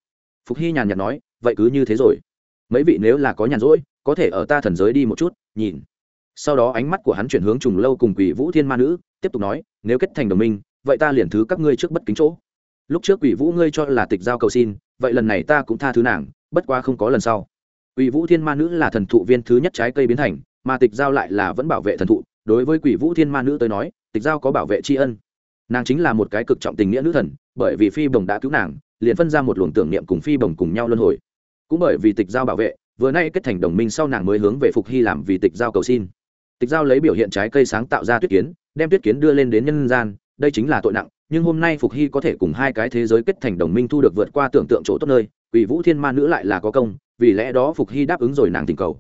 Phục hy nhàn nhạt nói, vậy cứ như thế rồi. Mấy vị nếu là có nhàn rỗi, có thể ở ta thần giới đi một chút, nhìn. Sau đó ánh mắt của hắn chuyển hướng trùng lâu cùng quỷ vũ thiên ma nữ, tiếp tục nói, nếu kết thành đồng minh, vậy ta liền thứ các ngươi trước bất kính chỗ lúc trước quỷ vũ ngươi cho là tịch giao cầu xin, vậy lần này ta cũng tha thứ nàng, bất quá không có lần sau. Quỷ vũ thiên ma nữ là thần thụ viên thứ nhất trái cây biến thành, mà tịch giao lại là vẫn bảo vệ thần thụ. Đối với quỷ vũ thiên ma nữ tới nói, tịch giao có bảo vệ tri ân. Nàng chính là một cái cực trọng tình nghĩa nữ thần, bởi vì phi bồng đã cứu nàng, liền phân ra một luồng tưởng niệm cùng phi bồng cùng nhau luân hồi. Cũng bởi vì tịch giao bảo vệ, vừa nay kết thành đồng minh sau nàng mới hướng về phục hy làm vì tịch giao cầu xin. Tịch giao lấy biểu hiện trái cây sáng tạo ra tuyết kiến, đem tuyết kiến đưa lên đến nhân gian đây chính là tội nặng, nhưng hôm nay phục hy có thể cùng hai cái thế giới kết thành đồng minh thu được vượt qua tưởng tượng chỗ tốt nơi, quỷ vũ thiên ma nữ lại là có công, vì lẽ đó phục hy đáp ứng rồi nàng tình cầu.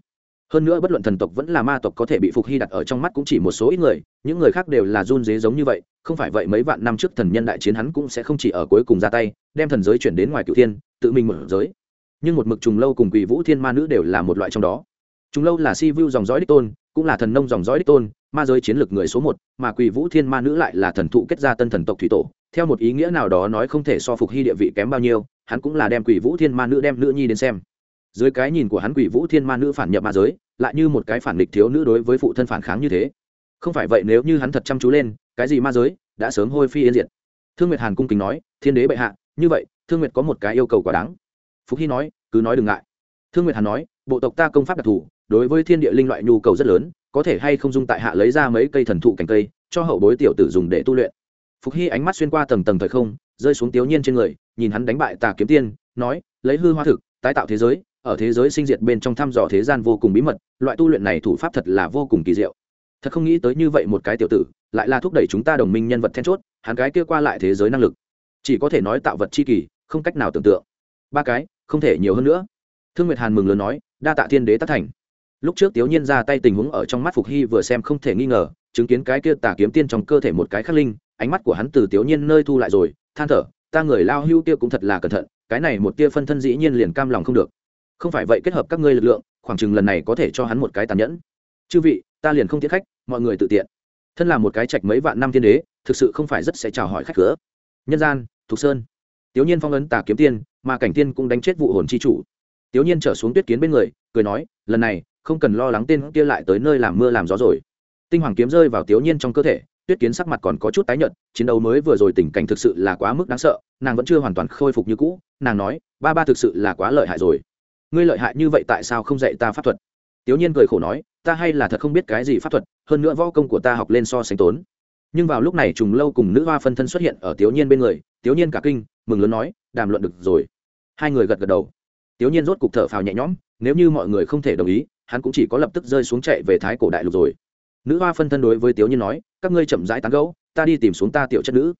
Hơn nữa bất luận thần tộc vẫn là ma tộc có thể bị phục hy đặt ở trong mắt cũng chỉ một số ít người, những người khác đều là run dế giống như vậy, không phải vậy mấy vạn năm trước thần nhân đại chiến hắn cũng sẽ không chỉ ở cuối cùng ra tay, đem thần giới chuyển đến ngoài cựu thiên, tự mình mở giới. Nhưng một mực trùng lâu cùng quỷ vũ thiên ma nữ đều là một loại trong đó. Trùng lâu là si vu dòng dõi đích tôn, cũng là thần nông dòng dõi đích tôn ma giới chiến lược người số một, mà quỷ vũ thiên ma nữ lại là thần thụ kết gia tân thần tộc thủy tổ. Theo một ý nghĩa nào đó nói không thể so phục hy địa vị kém bao nhiêu, hắn cũng là đem quỷ vũ thiên ma nữ đem nữ nhi đến xem. Dưới cái nhìn của hắn quỷ vũ thiên ma nữ phản nhập ma giới, lại như một cái phản nghịch thiếu nữ đối với phụ thân phản kháng như thế. Không phải vậy nếu như hắn thật chăm chú lên, cái gì ma giới đã sớm hôi phi yên diệt. Thương nguyệt hàn cung kính nói, thiên đế bệ hạ, như vậy, thương nguyệt có một cái yêu cầu quá đáng. Phúc hy nói, cứ nói đừng ngại. Thương nguyệt hàn nói, bộ tộc ta công pháp đặc thù, đối với thiên địa linh loại nhu cầu rất lớn có thể hay không dung tại hạ lấy ra mấy cây thần thụ cành cây, cho hậu bối tiểu tử dùng để tu luyện. Phục hy ánh mắt xuyên qua tầng tầng thời không, rơi xuống tiểu nhiên trên người, nhìn hắn đánh bại tà kiếm tiên, nói, lấy hư hoa thực, tái tạo thế giới, ở thế giới sinh diệt bên trong thăm dò thế gian vô cùng bí mật, loại tu luyện này thủ pháp thật là vô cùng kỳ diệu. Thật không nghĩ tới như vậy một cái tiểu tử, lại là thúc đẩy chúng ta đồng minh nhân vật then chốt, hắn cái kia qua lại thế giới năng lực. Chỉ có thể nói tạo vật chi kỳ, không cách nào tưởng tượng. Ba cái, không thể nhiều hơn nữa. Thương nguyệt hàn mừng lớn nói, đa tạ thiên đế tác thành lúc trước tiểu nhiên ra tay tình huống ở trong mắt phục hy vừa xem không thể nghi ngờ, chứng kiến cái kia tà kiếm tiên trong cơ thể một cái khắc linh, ánh mắt của hắn từ tiểu nhiên nơi thu lại rồi, than thở, ta người lao hưu kia cũng thật là cẩn thận, cái này một tia phân thân dĩ nhiên liền cam lòng không được. Không phải vậy kết hợp các ngươi lực lượng, khoảng chừng lần này có thể cho hắn một cái tàn nhẫn. Chư vị, ta liền không tiết khách, mọi người tự tiện. Thân là một cái trạch mấy vạn năm thiên đế, thực sự không phải rất sẽ chào hỏi khách cửa. Nhân gian, thục sơn. Tiểu nhiên phong ấn tà kiếm tiên, mà cảnh tiên cũng đánh chết vụ hồn chi chủ. Tiểu nhiên trở xuống tuyết kiến bên người, cười nói, lần này không cần lo lắng tên kia lại tới nơi làm mưa làm gió rồi. Tinh hoàng kiếm rơi vào tiểu nhiên trong cơ thể, tuyết kiến sắc mặt còn có chút tái nhợt, chiến đấu mới vừa rồi tình cảnh thực sự là quá mức đáng sợ, nàng vẫn chưa hoàn toàn khôi phục như cũ, nàng nói, ba ba thực sự là quá lợi hại rồi. Ngươi lợi hại như vậy tại sao không dạy ta pháp thuật? Tiểu nhiên cười khổ nói, ta hay là thật không biết cái gì pháp thuật, hơn nữa võ công của ta học lên so sánh tốn. Nhưng vào lúc này trùng lâu cùng nữ hoa phân thân xuất hiện ở tiểu nhiên bên người tiểu nhiên cả kinh, mừng lớn nói, đàm luận được rồi. Hai người gật gật đầu. Tiểu nhiên rốt cục thở phào nhẹ nhõm nếu như mọi người không thể đồng ý hắn cũng chỉ có lập tức rơi xuống chạy về thái cổ đại lục rồi. Nữ hoa phân thân đối với Tiếu nhiên nói các ngươi chậm rãi tán gẫu ta đi tìm xuống ta tiểu chất nữ.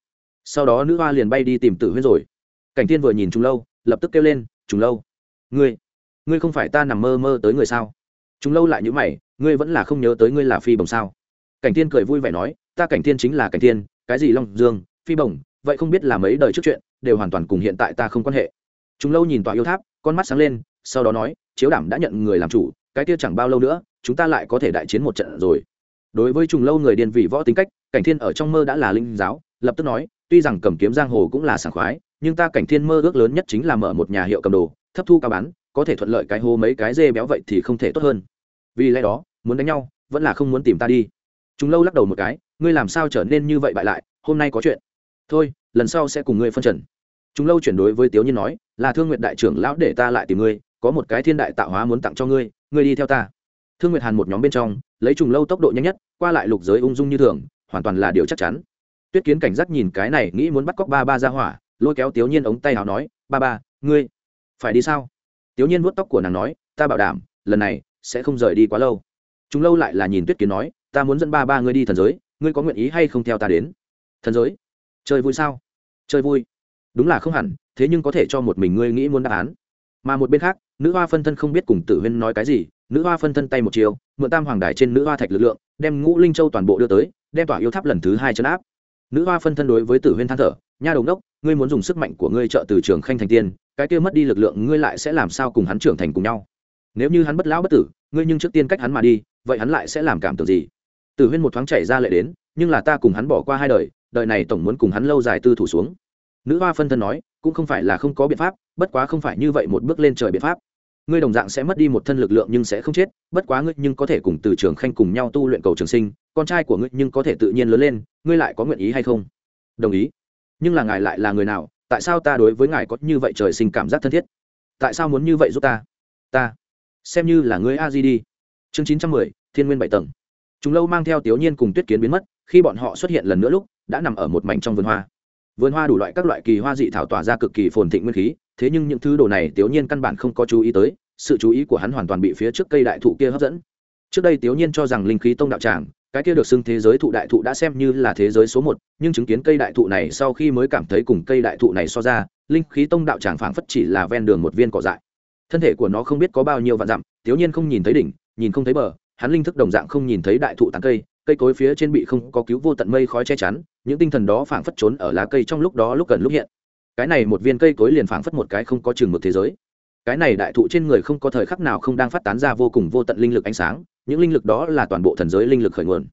Sau đó nữ hoa liền bay đi tìm tử huyên rồi. Cảnh Thiên vừa nhìn trùng lâu lập tức kêu lên trùng lâu ngươi ngươi không phải ta nằm mơ mơ tới người sao? Chúng lâu lại nhữ mày ngươi vẫn là không nhớ tới ngươi là phi bồng sao? Cảnh Thiên cười vui vẻ nói ta cảnh Thiên chính là cảnh Thiên, cái gì long dương phi bồng vậy không biết là mấy đời trước chuyện đều hoàn toàn cùng hiện tại ta không quan hệ. Chúng lâu nhìn tọa yêu tháp con mắt sáng lên sau đó nói, chiếu đảm đã nhận người làm chủ, cái kia chẳng bao lâu nữa, chúng ta lại có thể đại chiến một trận rồi. Đối với trùng lâu người điên vị võ tính cách, cảnh thiên ở trong mơ đã là linh giáo, lập tức nói, tuy rằng cầm kiếm giang hồ cũng là sảng khoái, nhưng ta cảnh thiên mơ ước lớn nhất chính là mở một nhà hiệu cầm đồ, thấp thu cao bán, có thể thuận lợi cái hô mấy cái dê béo vậy thì không thể tốt hơn. Vì lẽ đó, muốn đánh nhau, vẫn là không muốn tìm ta đi. Chúng lâu lắc đầu một cái, ngươi làm sao trở nên như vậy bại lại, hôm nay có chuyện. Thôi, lần sau sẽ cùng ngươi phân trần. Chúng lâu chuyển đối với tiếu nhiên nói, là thương nguyện đại trưởng lão để ta lại tìm ngươi có một cái thiên đại tạo hóa muốn tặng cho ngươi ngươi đi theo ta. Thương nguyệt hàn một nhóm bên trong, lấy trùng lâu tốc độ nhanh nhất, qua lại lục giới ung dung như thường, hoàn toàn là điều chắc chắn. Tuyết kiến cảnh giác nhìn cái này, nghĩ muốn bắt cóc ba ba ra hỏa, lôi kéo tiểu nhiên ống tay nào nói, ba ba, ngươi phải đi sao? Tiểu nhiên vuốt tóc của nàng nói, ta bảo đảm, lần này sẽ không rời đi quá lâu. Chúng lâu lại là nhìn tuyết kiến nói, ta muốn dẫn ba ba ngươi đi thần giới, ngươi có nguyện ý hay không theo ta đến? Thần giới? Chơi vui sao? Chơi vui. Đúng là không hẳn, thế nhưng có thể cho một mình ngươi nghĩ muốn đáp án. Mà một bên khác nữ hoa phân thân không biết cùng tử huyên nói cái gì, nữ hoa phân thân tay một chiều, mượn tam hoàng đài trên nữ hoa thạch lực lượng, đem ngũ linh châu toàn bộ đưa tới, đem tỏa yêu tháp lần thứ hai chấn áp. Nữ hoa phân thân đối với tử huyên than thở, nha đồng đốc ngươi muốn dùng sức mạnh của ngươi trợ từ trường khanh thành tiên, cái kia mất đi lực lượng ngươi lại sẽ làm sao cùng hắn trưởng thành cùng nhau? Nếu như hắn bất lão bất tử, ngươi nhưng trước tiên cách hắn mà đi, vậy hắn lại sẽ làm cảm tưởng gì? Tử huyên một thoáng chảy ra lệ đến, nhưng là ta cùng hắn bỏ qua hai đời đời này tổng muốn cùng hắn lâu dài tư thủ xuống. Nữ hoa phân thân nói cũng không phải là không có biện pháp, bất quá không phải như vậy một bước lên trời biện pháp. Ngươi đồng dạng sẽ mất đi một thân lực lượng nhưng sẽ không chết, bất quá ngươi nhưng có thể cùng từ trường khanh cùng nhau tu luyện cầu trường sinh, con trai của ngươi nhưng có thể tự nhiên lớn lên, ngươi lại có nguyện ý hay không? Đồng ý. Nhưng là ngài lại là người nào, tại sao ta đối với ngài có như vậy trời sinh cảm giác thân thiết? Tại sao muốn như vậy giúp ta? Ta. Xem như là ngươi a di đi. Chương chín trăm mười, thiên nguyên bảy tầng. Chúng lâu mang theo tiểu nhiên cùng tuyết kiến biến mất, khi bọn họ xuất hiện lần nữa lúc, đã nằm ở một mảnh trong vườn hoa vườn hoa đủ loại các loại kỳ hoa dị thảo tỏa ra cực kỳ phồn thịnh nguyên khí, thế nhưng những thứ đồ này tiểu nhiên căn bản không có chú ý tới, sự chú ý của hắn hoàn toàn bị phía trước cây đại thụ kia hấp dẫn. Trước đây tiểu nhiên cho rằng linh khí tông đạo tràng, cái kia được xưng thế giới thụ đại thụ đã xem như là thế giới số một, nhưng chứng kiến cây đại thụ này sau khi mới cảm thấy cùng cây đại thụ này so ra, linh khí tông đạo tràng phảng phất chỉ là ven đường một viên cỏ dại. Thân thể của nó không biết có bao nhiêu vạn dặm tiểu nhiên không nhìn thấy đỉnh, nhìn không thấy bờ, hắn linh thức đồng dạng không nhìn thấy đại thụ tán cây cây cối phía trên bị không có cứu vô tận mây khói che chắn những tinh thần đó phảng phất trốn ở lá cây trong lúc đó lúc cần lúc hiện. Cái này một viên cây cối liền phảng phất một cái không có chừng mực thế giới. Cái này đại thụ trên người không có thời khắc nào không đang phát tán ra vô cùng vô tận linh lực ánh sáng, những linh lực đó là toàn bộ thần giới linh lực khởi nguồn.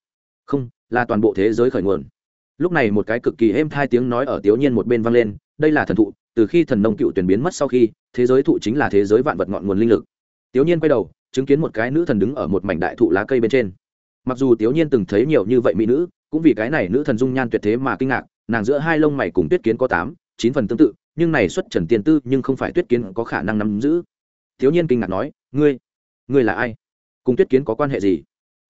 Không, là toàn bộ thế giới khởi nguồn. Lúc này một cái cực kỳ êm hai tiếng nói ở tiểu nhiên một bên vang lên, đây là thần thụ, từ khi thần nông cựu tuyển biến mất sau khi, thế giới thụ chính là thế giới vạn vật ngọn nguồn linh lực. Tiểu nhiên quay đầu, chứng kiến một cái nữ thần đứng ở một mảnh đại thụ lá cây bên trên. Mặc dù tiểu nhiên từng thấy nhiều như vậy mỹ nữ cũng vì cái này nữ thần dung nhan tuyệt thế mà kinh ngạc, nàng giữa hai lông mày cùng tuyết kiến có tám, chín phần tương tự, nhưng này xuất trần tiền tư nhưng không phải tuyết kiến có khả năng nắm giữ. Thiếu nhiên kinh ngạc nói, ngươi ngươi là ai? Cùng tuyết kiến có quan hệ gì?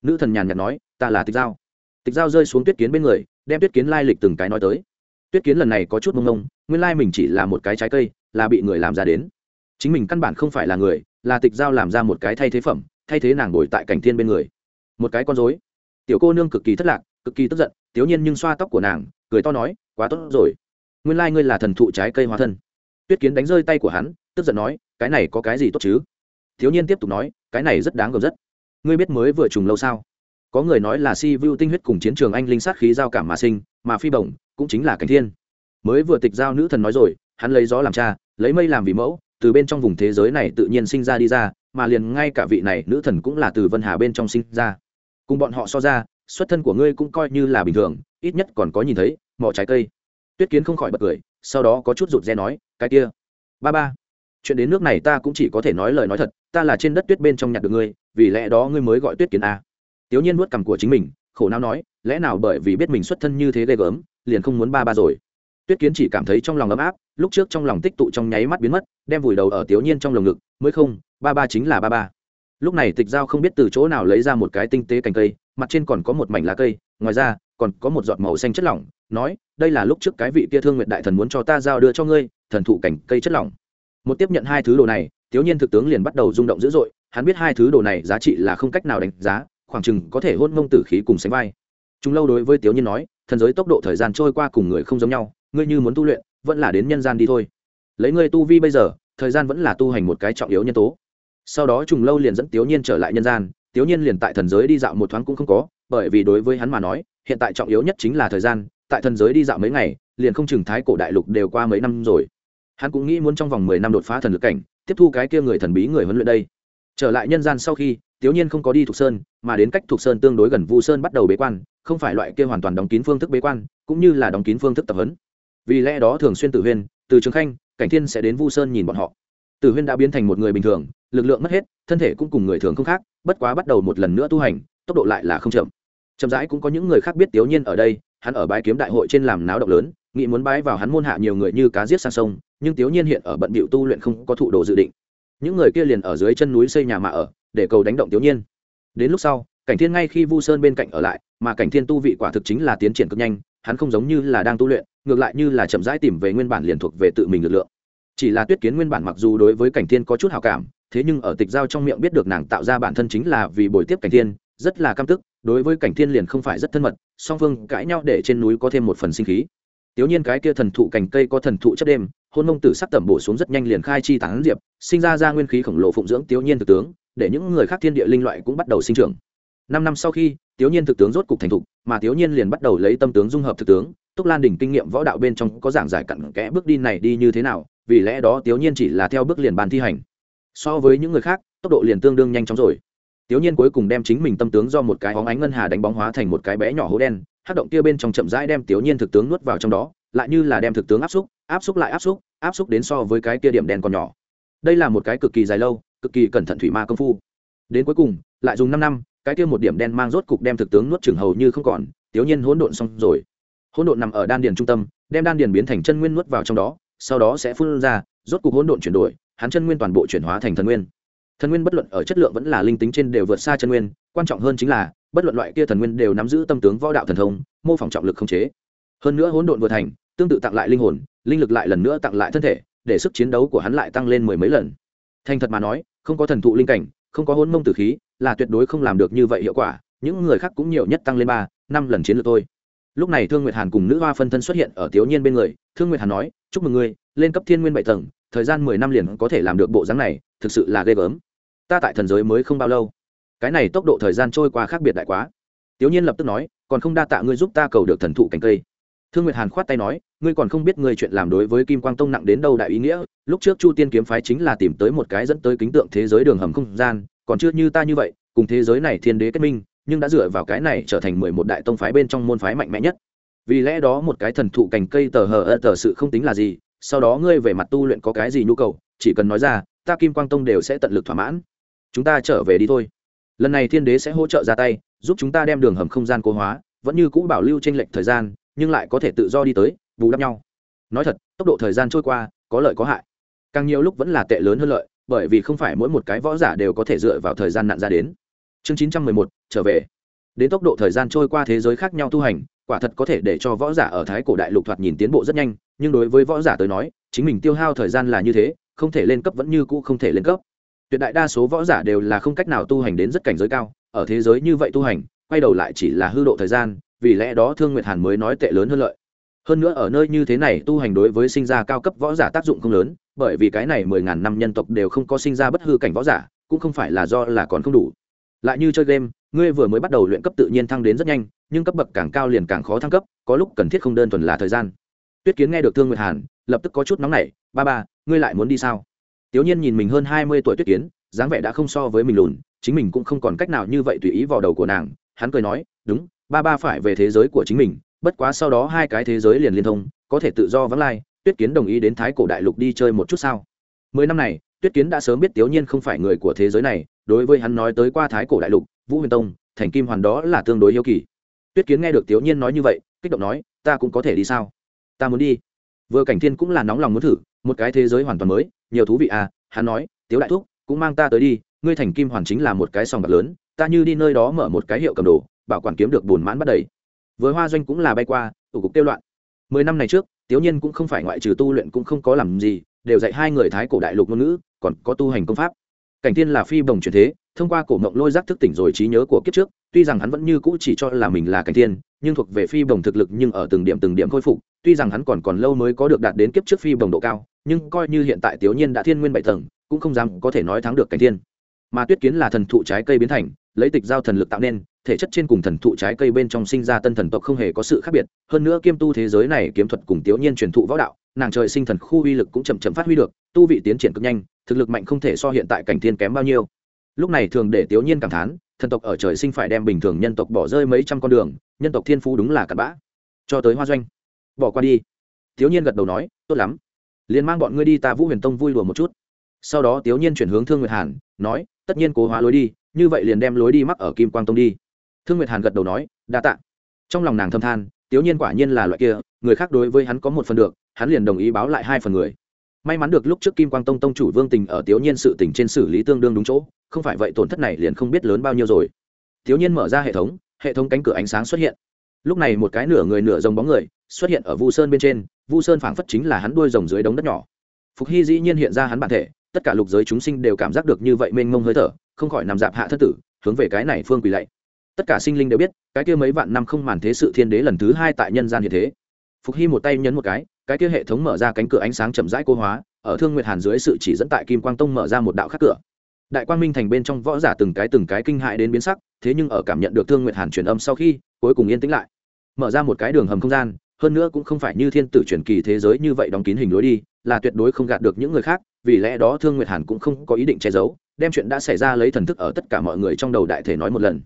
Nữ thần nhàn nhạt nói, ta là tịch giao. Tịch giao rơi xuống tuyết kiến bên người, đem tuyết kiến lai lịch từng cái nói tới. Tuyết kiến lần này có chút mông ngông, nguyên lai mình chỉ là một cái trái cây, là bị người làm ra đến. Chính mình căn bản không phải là người, là tịch giao làm ra một cái thay thế phẩm, thay thế nàng ngồi tại cảnh thiên bên người. Một cái con dối tiểu cô nương cực kỳ thất lạc cực kỳ tức giận tiểu nhiên nhưng xoa tóc của nàng, cười to nói, quá tốt rồi. Nguyên lai、like、ngươi là thần thụ trái cây hóa thân. Tuyết kiến đánh rơi tay của hắn, tức giận nói, cái này có cái gì tốt chứ? Thiếu nhiên tiếp tục nói, cái này rất đáng gờm rất. Ngươi biết mới vừa trùng lâu sao? Có người nói là si vu tinh huyết cùng chiến trường anh linh sát khí giao cảm mà sinh, mà phi bổng cũng chính là cảnh thiên. Mới vừa tịch giao nữ thần nói rồi, hắn lấy gió làm cha, lấy mây làm vì mẫu, từ bên trong vùng thế giới này tự nhiên sinh ra đi ra, mà liền ngay cả vị này nữ thần cũng là từ vân hà bên trong sinh ra. Cùng bọn họ so ra xuất thân của ngươi cũng coi như là bình thường, ít nhất còn có nhìn thấy, mỏ trái cây. Tuyết kiến không khỏi bật cười, sau đó có chút rụt rè nói, cái kia, ba ba, chuyện đến nước này ta cũng chỉ có thể nói lời nói thật, ta là trên đất tuyết bên trong nhặt được ngươi, vì lẽ đó ngươi mới gọi tuyết kiến a. À. tiểu nhiên nuốt cằm của chính mình, khổ não nói, lẽ nào bởi vì biết mình xuất thân như thế ghê gớm, liền không muốn ba ba rồi? Tuyết kiến chỉ cảm thấy trong lòng ấm áp, lúc trước trong lòng tích tụ trong nháy mắt biến mất, đem vùi đầu ở tiểu nhiên trong lồng ngực, mới không, ba ba chính là ba ba. Lúc này tịch giao không biết từ chỗ nào lấy ra một cái tinh tế cành cây mặt trên còn có một mảnh lá cây, ngoài ra, còn có một giọt màu xanh chất lỏng, nói, đây là lúc trước cái vị kia thương nguyện đại thần muốn cho ta giao đưa cho ngươi, thần thụ cảnh cây chất lỏng. Một tiếp nhận hai thứ đồ này thiếu nhiên thực tướng liền bắt đầu rung động dữ dội, hắn biết hai thứ đồ này giá trị là không cách nào đánh giá, khoảng chừng có thể hôn mông tử khí cùng sánh vai. Chúng lâu đối với thiếu nhiên nói, thần giới tốc độ thời gian trôi qua cùng người không giống nhau, ngươi như muốn tu luyện, vẫn là đến nhân gian đi thôi. Lấy ngươi tu vi bây giờ, thời gian vẫn là tu hành một cái trọng yếu nhân tố. Sau đó trùng lâu liền dẫn tiểu nhiên trở lại nhân gian tiểu nhiên liền tại thần giới đi dạo một thoáng cũng không có bởi vì đối với hắn mà nói hiện tại trọng yếu nhất chính là thời gian tại thần giới đi dạo mấy ngày liền không chừng thái cổ đại lục đều qua mấy năm rồi. Hắn cũng nghĩ muốn trong vòng mười năm đột phá thần lực cảnh tiếp thu cái kia người thần bí người huấn luyện đây. Trở lại nhân gian sau khi tiểu nhiên không có đi thuộc sơn mà đến cách thuộc sơn tương đối gần vu sơn bắt đầu bế quan không phải loại kia hoàn toàn đóng kín phương thức bế quan cũng như là đóng kín phương thức tập huấn. Vì lẽ đó thường xuyên tự huyền, từ trường khanh cảnh thiên sẽ đến vu sơn nhìn bọn họ tử huyên đã biến thành một người bình thường, lực lượng mất hết, thân thể cũng cùng người thường không khác, bất quá bắt đầu một lần nữa tu hành, tốc độ lại là không chậm. Chậm rãi cũng có những người khác biết tiểu nhiên ở đây, hắn ở bãi kiếm đại hội trên làm náo động lớn, nghĩ muốn bái vào hắn môn hạ nhiều người như cá giết sang sông, nhưng tiểu nhiên hiện ở bận bịu tu luyện không có thụ đồ dự định. Những người kia liền ở dưới chân núi xây nhà mà ở, để cầu đánh động tiểu nhiên. Đến lúc sau, cảnh thiên ngay khi vu sơn bên cạnh ở lại, mà cảnh thiên tu vị quả thực chính là tiến triển cực nhanh, hắn không giống như là đang tu luyện, ngược lại như là chậm rãi tìm về nguyên bản liền thuộc về tự mình lực lượng chỉ là tuyết kiến nguyên bản mặc dù đối với cảnh thiên có chút hào cảm thế nhưng ở tịch giao trong miệng biết được nàng tạo ra bản thân chính là vì bồi tiếp cảnh thiên rất là căm tức đối với cảnh thiên liền không phải rất thân mật song phương cãi nhau để trên núi có thêm một phần sinh khí Tiểu nhiên cái kia thần thụ cành cây có thần thụ chất đêm, hôn mông tử sắc tẩm bổ xuống rất nhanh liền khai chi tán diệp, sinh ra ra nguyên khí khổng lồ phụng dưỡng Tiểu nhiên thực tướng, để những người khác thiên địa linh loại cũng bắt đầu sinh trưởng. Năm năm sau khi, Tiểu nhiên thực tướng rốt cục thành thục, mà Tiểu nhiên liền bắt đầu lấy tâm tướng dung hợp thực tướng, Túc Lan đỉnh kinh nghiệm võ đạo bên trong có giảng giải cặn kẽ bước đi này đi như thế nào, vì lẽ đó Tiểu nhiên chỉ là theo bước liền bàn thi hành. So với những người khác, tốc độ liền tương đương nhanh chóng rồi. Tiểu nhiên cuối cùng đem chính mình tâm tướng do một cái hóng ánh ngân hà đánh bóng hóa thành một cái bé nhỏ hố đen, hát động kia bên trong chậm rãi đem tiểu nhiên thực tướng nuốt vào trong đó lại như là đem thực tướng áp xúc áp xúc lại áp xúc áp xúc đến so với cái kia điểm đen còn nhỏ đây là một cái cực kỳ dài lâu cực kỳ cẩn thận thủy ma công phu đến cuối cùng lại dùng năm năm cái kia một điểm đen mang rốt cục đem thực tướng nuốt chừng hầu như không còn tiểu nhiên hỗn độn xong rồi hỗn độn nằm ở đan điền trung tâm đem đan điền biến thành chân nguyên nuốt vào trong đó sau đó sẽ phun ra, rốt cục hỗn độn chuyển đổi, hắn chân nguyên toàn bộ chuyển hóa thành thần nguyên. Thần nguyên bất luận ở chất lượng vẫn là linh tính trên đều vượt xa chân nguyên, quan trọng hơn chính là, bất luận loại kia thần nguyên đều nắm giữ tâm tướng võ đạo thần thông, mô phỏng trọng lực không chế. Hơn nữa hỗn độn vừa thành, tương tự tặng lại linh hồn, linh lực lại lần nữa tặng lại thân thể, để sức chiến đấu của hắn lại tăng lên mười mấy lần. Thành thật mà nói, không có thần thụ linh cảnh, không có hôn mông tử khí, là tuyệt đối không làm được như vậy hiệu quả, những người khác cũng nhiều nhất tăng lên ba, năm lần chiến lược thôi lúc này thương nguyệt hàn cùng nữ hoa phân thân xuất hiện ở tiểu nhiên bên người. Thương nguyệt hàn nói, chúc mừng ngươi, lên cấp thiên nguyên bảy tầng, thời gian mười năm liền có thể làm được bộ dáng này, thực sự là ghê gớm. Ta tại thần giới mới không bao lâu. Cái này tốc độ thời gian trôi qua khác biệt đại quá. Tiểu nhiên lập tức nói, còn không đa tạ ngươi giúp ta cầu được thần thụ cánh cây. Thương nguyệt hàn khoát tay nói, ngươi còn không biết ngươi chuyện làm đối với kim quang tông nặng đến đâu đại ý nghĩa. Lúc trước chu tiên kiếm phái chính là tìm tới một cái dẫn tới kính tượng thế giới đường hầm không gian, còn chưa như ta như vậy, cùng thế giới này thiên đế kết minh nhưng đã dựa vào cái này trở thành mười một đại tông phái bên trong môn phái mạnh mẽ nhất. Vì lẽ đó một cái thần thụ cành cây tờ hờ ơ tờ sự không tính là gì, sau đó ngươi về mặt tu luyện có cái gì nhu cầu, chỉ cần nói ra, ta kim quang tông đều sẽ tận lực thỏa mãn. Chúng ta trở về đi thôi. Lần này thiên đế sẽ hỗ trợ ra tay, giúp chúng ta đem đường hầm không gian cố hóa, vẫn như cũ bảo lưu trên lệch thời gian, nhưng lại có thể tự do đi tới, bù đắp nhau. Nói thật, tốc độ thời gian trôi qua, có lợi có hại. Càng nhiều lúc vẫn là tệ lớn hơn lợi, bởi vì không phải mỗi một cái võ giả đều có thể dựa vào thời gian nặn ra đến chương chín trăm mười một, trở về. Đến tốc độ thời gian trôi qua thế giới khác nhau tu hành, quả thật có thể để cho võ giả ở thái cổ đại lục thoạt nhìn tiến bộ rất nhanh, nhưng đối với võ giả tới nói, chính mình tiêu hao thời gian là như thế, không thể lên cấp vẫn như cũ không thể lên cấp. Tuyệt đại đa số võ giả đều là không cách nào tu hành đến rất cảnh giới cao, ở thế giới như vậy tu hành, quay đầu lại chỉ là hư độ thời gian, vì lẽ đó thương nguyệt hàn mới nói tệ lớn hơn lợi. Hơn nữa ở nơi như thế này tu hành đối với sinh ra cao cấp võ giả tác dụng không lớn, bởi vì cái này mười ngàn năm nhân tộc đều không có sinh ra bất hư cảnh võ giả, cũng không phải là do là còn không đủ lại như chơi game, ngươi vừa mới bắt đầu luyện cấp tự nhiên thăng đến rất nhanh, nhưng cấp bậc càng cao liền càng khó thăng cấp, có lúc cần thiết không đơn thuần là thời gian. Tuyết kiến nghe được thương nguyệt hàn, lập tức có chút nóng nảy, ba ba, ngươi lại muốn đi sao? Tiểu nhiên nhìn mình hơn hai mươi tuổi tuyết kiến, dáng vẻ đã không so với mình lùn, chính mình cũng không còn cách nào như vậy tùy ý vào đầu của nàng. Hắn cười nói, đúng, ba ba phải về thế giới của chính mình, bất quá sau đó hai cái thế giới liền liên thông, có thể tự do vắng lai. Tuyết kiến đồng ý đến thái cổ đại lục đi chơi một chút sao? Mười năm này, tuyết kiến đã sớm biết tiểu nhiên không phải người của thế giới này đối với hắn nói tới qua thái cổ đại lục, vũ huyền tông, thành kim hoàn đó là tương đối yêu kỳ. Tuyết kiến nghe được tiểu nhiên nói như vậy, kích động nói, ta cũng có thể đi sao? Ta muốn đi. Vừa cảnh thiên cũng là nóng lòng muốn thử, một cái thế giới hoàn toàn mới, nhiều thú vị à hắn nói, tiếu đại thúc, cũng mang ta tới đi, ngươi thành kim hoàn chính là một cái sòng bạc lớn, ta như đi nơi đó mở một cái hiệu cầm đồ, bảo quản kiếm được bùn mãn bắt đầy. Với hoa doanh cũng là bay qua tủ cục tiêu loạn. Mười năm này trước, tiếu nhiên cũng không phải ngoại trừ tu luyện cũng không có làm gì, đều dạy hai người thái cổ đại lục ngôn ngữ, còn có tu hành công pháp cảnh Thiên là phi bồng truyền thế thông qua cổ mộng lôi giác thức tỉnh rồi trí nhớ của kiếp trước tuy rằng hắn vẫn như cũ chỉ cho là mình là cảnh Thiên, nhưng thuộc về phi bồng thực lực nhưng ở từng điểm từng điểm khôi phục tuy rằng hắn còn còn lâu mới có được đạt đến kiếp trước phi bồng độ cao nhưng coi như hiện tại tiểu nhiên đã thiên nguyên bảy tầng cũng không dám có thể nói thắng được cảnh thiên. Mà tuyết kiến là thần thụ trái cây biến thành lấy tịch giao thần lực tạo nên thể chất trên cùng thần thụ trái cây bên trong sinh ra tân thần tộc không hề có sự khác biệt hơn nữa kiêm tu thế giới này kiếm thuật cùng tiểu nhiên truyền thụ võ đạo nàng trời sinh thần khu uy lực cũng chậm chậm phát huy được, tu vị tiến triển cực nhanh, thực lực mạnh không thể so hiện tại cảnh thiên kém bao nhiêu. Lúc này thường để tiểu nhiên cảm thán, thần tộc ở trời sinh phải đem bình thường nhân tộc bỏ rơi mấy trăm con đường, nhân tộc thiên phú đúng là cặn bã. Cho tới hoa doanh, bỏ qua đi. Tiểu nhiên gật đầu nói, tốt lắm. Liền mang bọn ngươi đi ta vũ huyền tông vui đùa một chút. Sau đó tiểu nhiên chuyển hướng thương nguyệt hàn, nói, tất nhiên cố hóa lối đi, như vậy liền đem lối đi mắc ở kim quang tông đi. Thương nguyệt hàn gật đầu nói, đa tạ. Trong lòng nàng thâm than tiểu nhiên quả nhiên là loại kia, người khác đối với hắn có một phần được, hắn liền đồng ý báo lại hai phần người. May mắn được lúc trước kim quang tông tông chủ vương tình ở tiểu nhiên sự tình trên xử lý tương đương đúng chỗ, không phải vậy tổn thất này liền không biết lớn bao nhiêu rồi. Tiểu nhiên mở ra hệ thống hệ thống cánh cửa ánh sáng xuất hiện. Lúc này một cái nửa người nửa rồng bóng người xuất hiện ở vu sơn bên trên, vu sơn phảng phất chính là hắn đuôi rồng dưới đống đất nhỏ. Phục hy dĩ nhiên hiện ra hắn bản thể, tất cả lục giới chúng sinh đều cảm giác được như vậy mênh mông hơi thở, không khỏi nằm dạp hạ thất tử, hướng về cái này phương quỳ lạy tất cả sinh linh đều biết, cái kia mấy vạn năm không màn thế sự thiên đế lần thứ hai tại nhân gian hiện thế. Phục hy một tay nhấn một cái cái kia hệ thống mở ra cánh cửa ánh sáng chậm rãi cô hóa, ở thương nguyệt hàn dưới sự chỉ dẫn tại kim quang tông mở ra một đạo khắc cửa. Đại quang minh thành bên trong võ giả từng cái từng cái kinh hại đến biến sắc, thế nhưng ở cảm nhận được thương nguyệt hàn truyền âm sau khi, cuối cùng yên tĩnh lại. Mở ra một cái đường hầm không gian, hơn nữa cũng không phải như thiên tử truyền kỳ thế giới như vậy đóng kín hình lối đi, là tuyệt đối không gạt được những người khác, vì lẽ đó thương nguyệt hàn cũng không có ý định che giấu, đem chuyện đã xảy ra lấy thần thức ở tất cả mọi người trong đầu đại thể nói một lần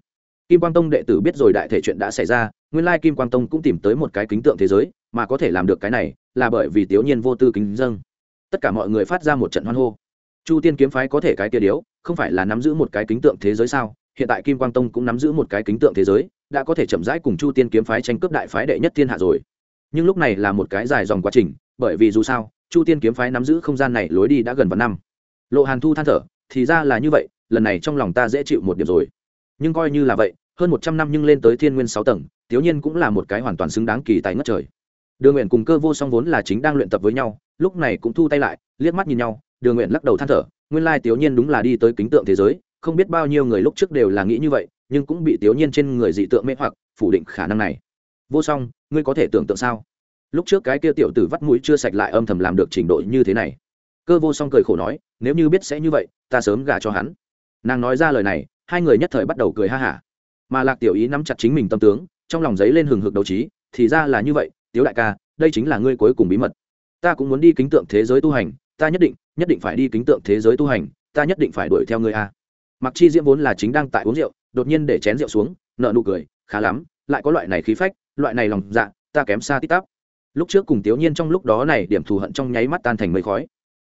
kim quang tông đệ tử biết rồi đại thể chuyện đã xảy ra, nguyên lai kim quang tông cũng tìm tới một cái kính tượng thế giới, mà có thể làm được cái này là bởi vì tiểu nhiên vô tư kính dâng. Tất cả mọi người phát ra một trận hoan hô. Chu tiên kiếm phái có thể cái kia điếu, không phải là nắm giữ một cái kính tượng thế giới sao? Hiện tại kim quang tông cũng nắm giữ một cái kính tượng thế giới, đã có thể chậm rãi cùng chu tiên kiếm phái tranh cướp đại phái đệ nhất thiên hạ rồi. Nhưng lúc này là một cái dài dòng quá trình, bởi vì dù sao, chu tiên kiếm phái nắm giữ không gian này lối đi đã gần vạn năm. Lộ hàn thu than thở, thì ra là như vậy, lần này trong lòng ta dễ chịu một điểm rồi nhưng coi như là vậy, hơn một trăm năm nhưng lên tới thiên nguyên sáu tầng thiếu nhiên cũng là một cái hoàn toàn xứng đáng kỳ tài ngất trời. Đường nguyện cùng cơ vô song vốn là chính đang luyện tập với nhau, lúc này cũng thu tay lại, liếc mắt nhìn nhau, đường nguyện lắc đầu than thở, nguyên lai thiếu nhiên đúng là đi tới kính tượng thế giới, không biết bao nhiêu người lúc trước đều là nghĩ như vậy, nhưng cũng bị thiếu nhiên trên người dị tượng mê hoặc, phủ định khả năng này. Vô song, ngươi có thể tưởng tượng sao? Lúc trước cái kia tiểu tử vắt mũi chưa sạch lại âm thầm làm được trình độ như thế này. Cơ vô song cười khổ nói, nếu như biết sẽ như vậy, ta sớm gả cho hắn. Nàng nói ra lời này hai người nhất thời bắt đầu cười ha hả. Mà lạc tiểu ý nắm chặt chính mình tâm tướng, trong lòng giấy lên hừng hực đấu trí, thì ra là như vậy, tiếu đại ca, đây chính là ngươi cuối cùng bí mật. Ta cũng muốn đi kính tượng thế giới tu hành, ta nhất định nhất định phải đi kính tượng thế giới tu hành, ta nhất định phải đuổi theo ngươi a. Mặc chi diễm vốn là chính đang tại uống rượu, đột nhiên để chén rượu xuống nợ nụ cười, khá lắm, lại có loại này khí phách, loại này lòng dạ ta kém xa tít tắp. Lúc trước cùng tiểu nhiên trong lúc đó này, điểm thù hận trong nháy mắt tan thành mây khói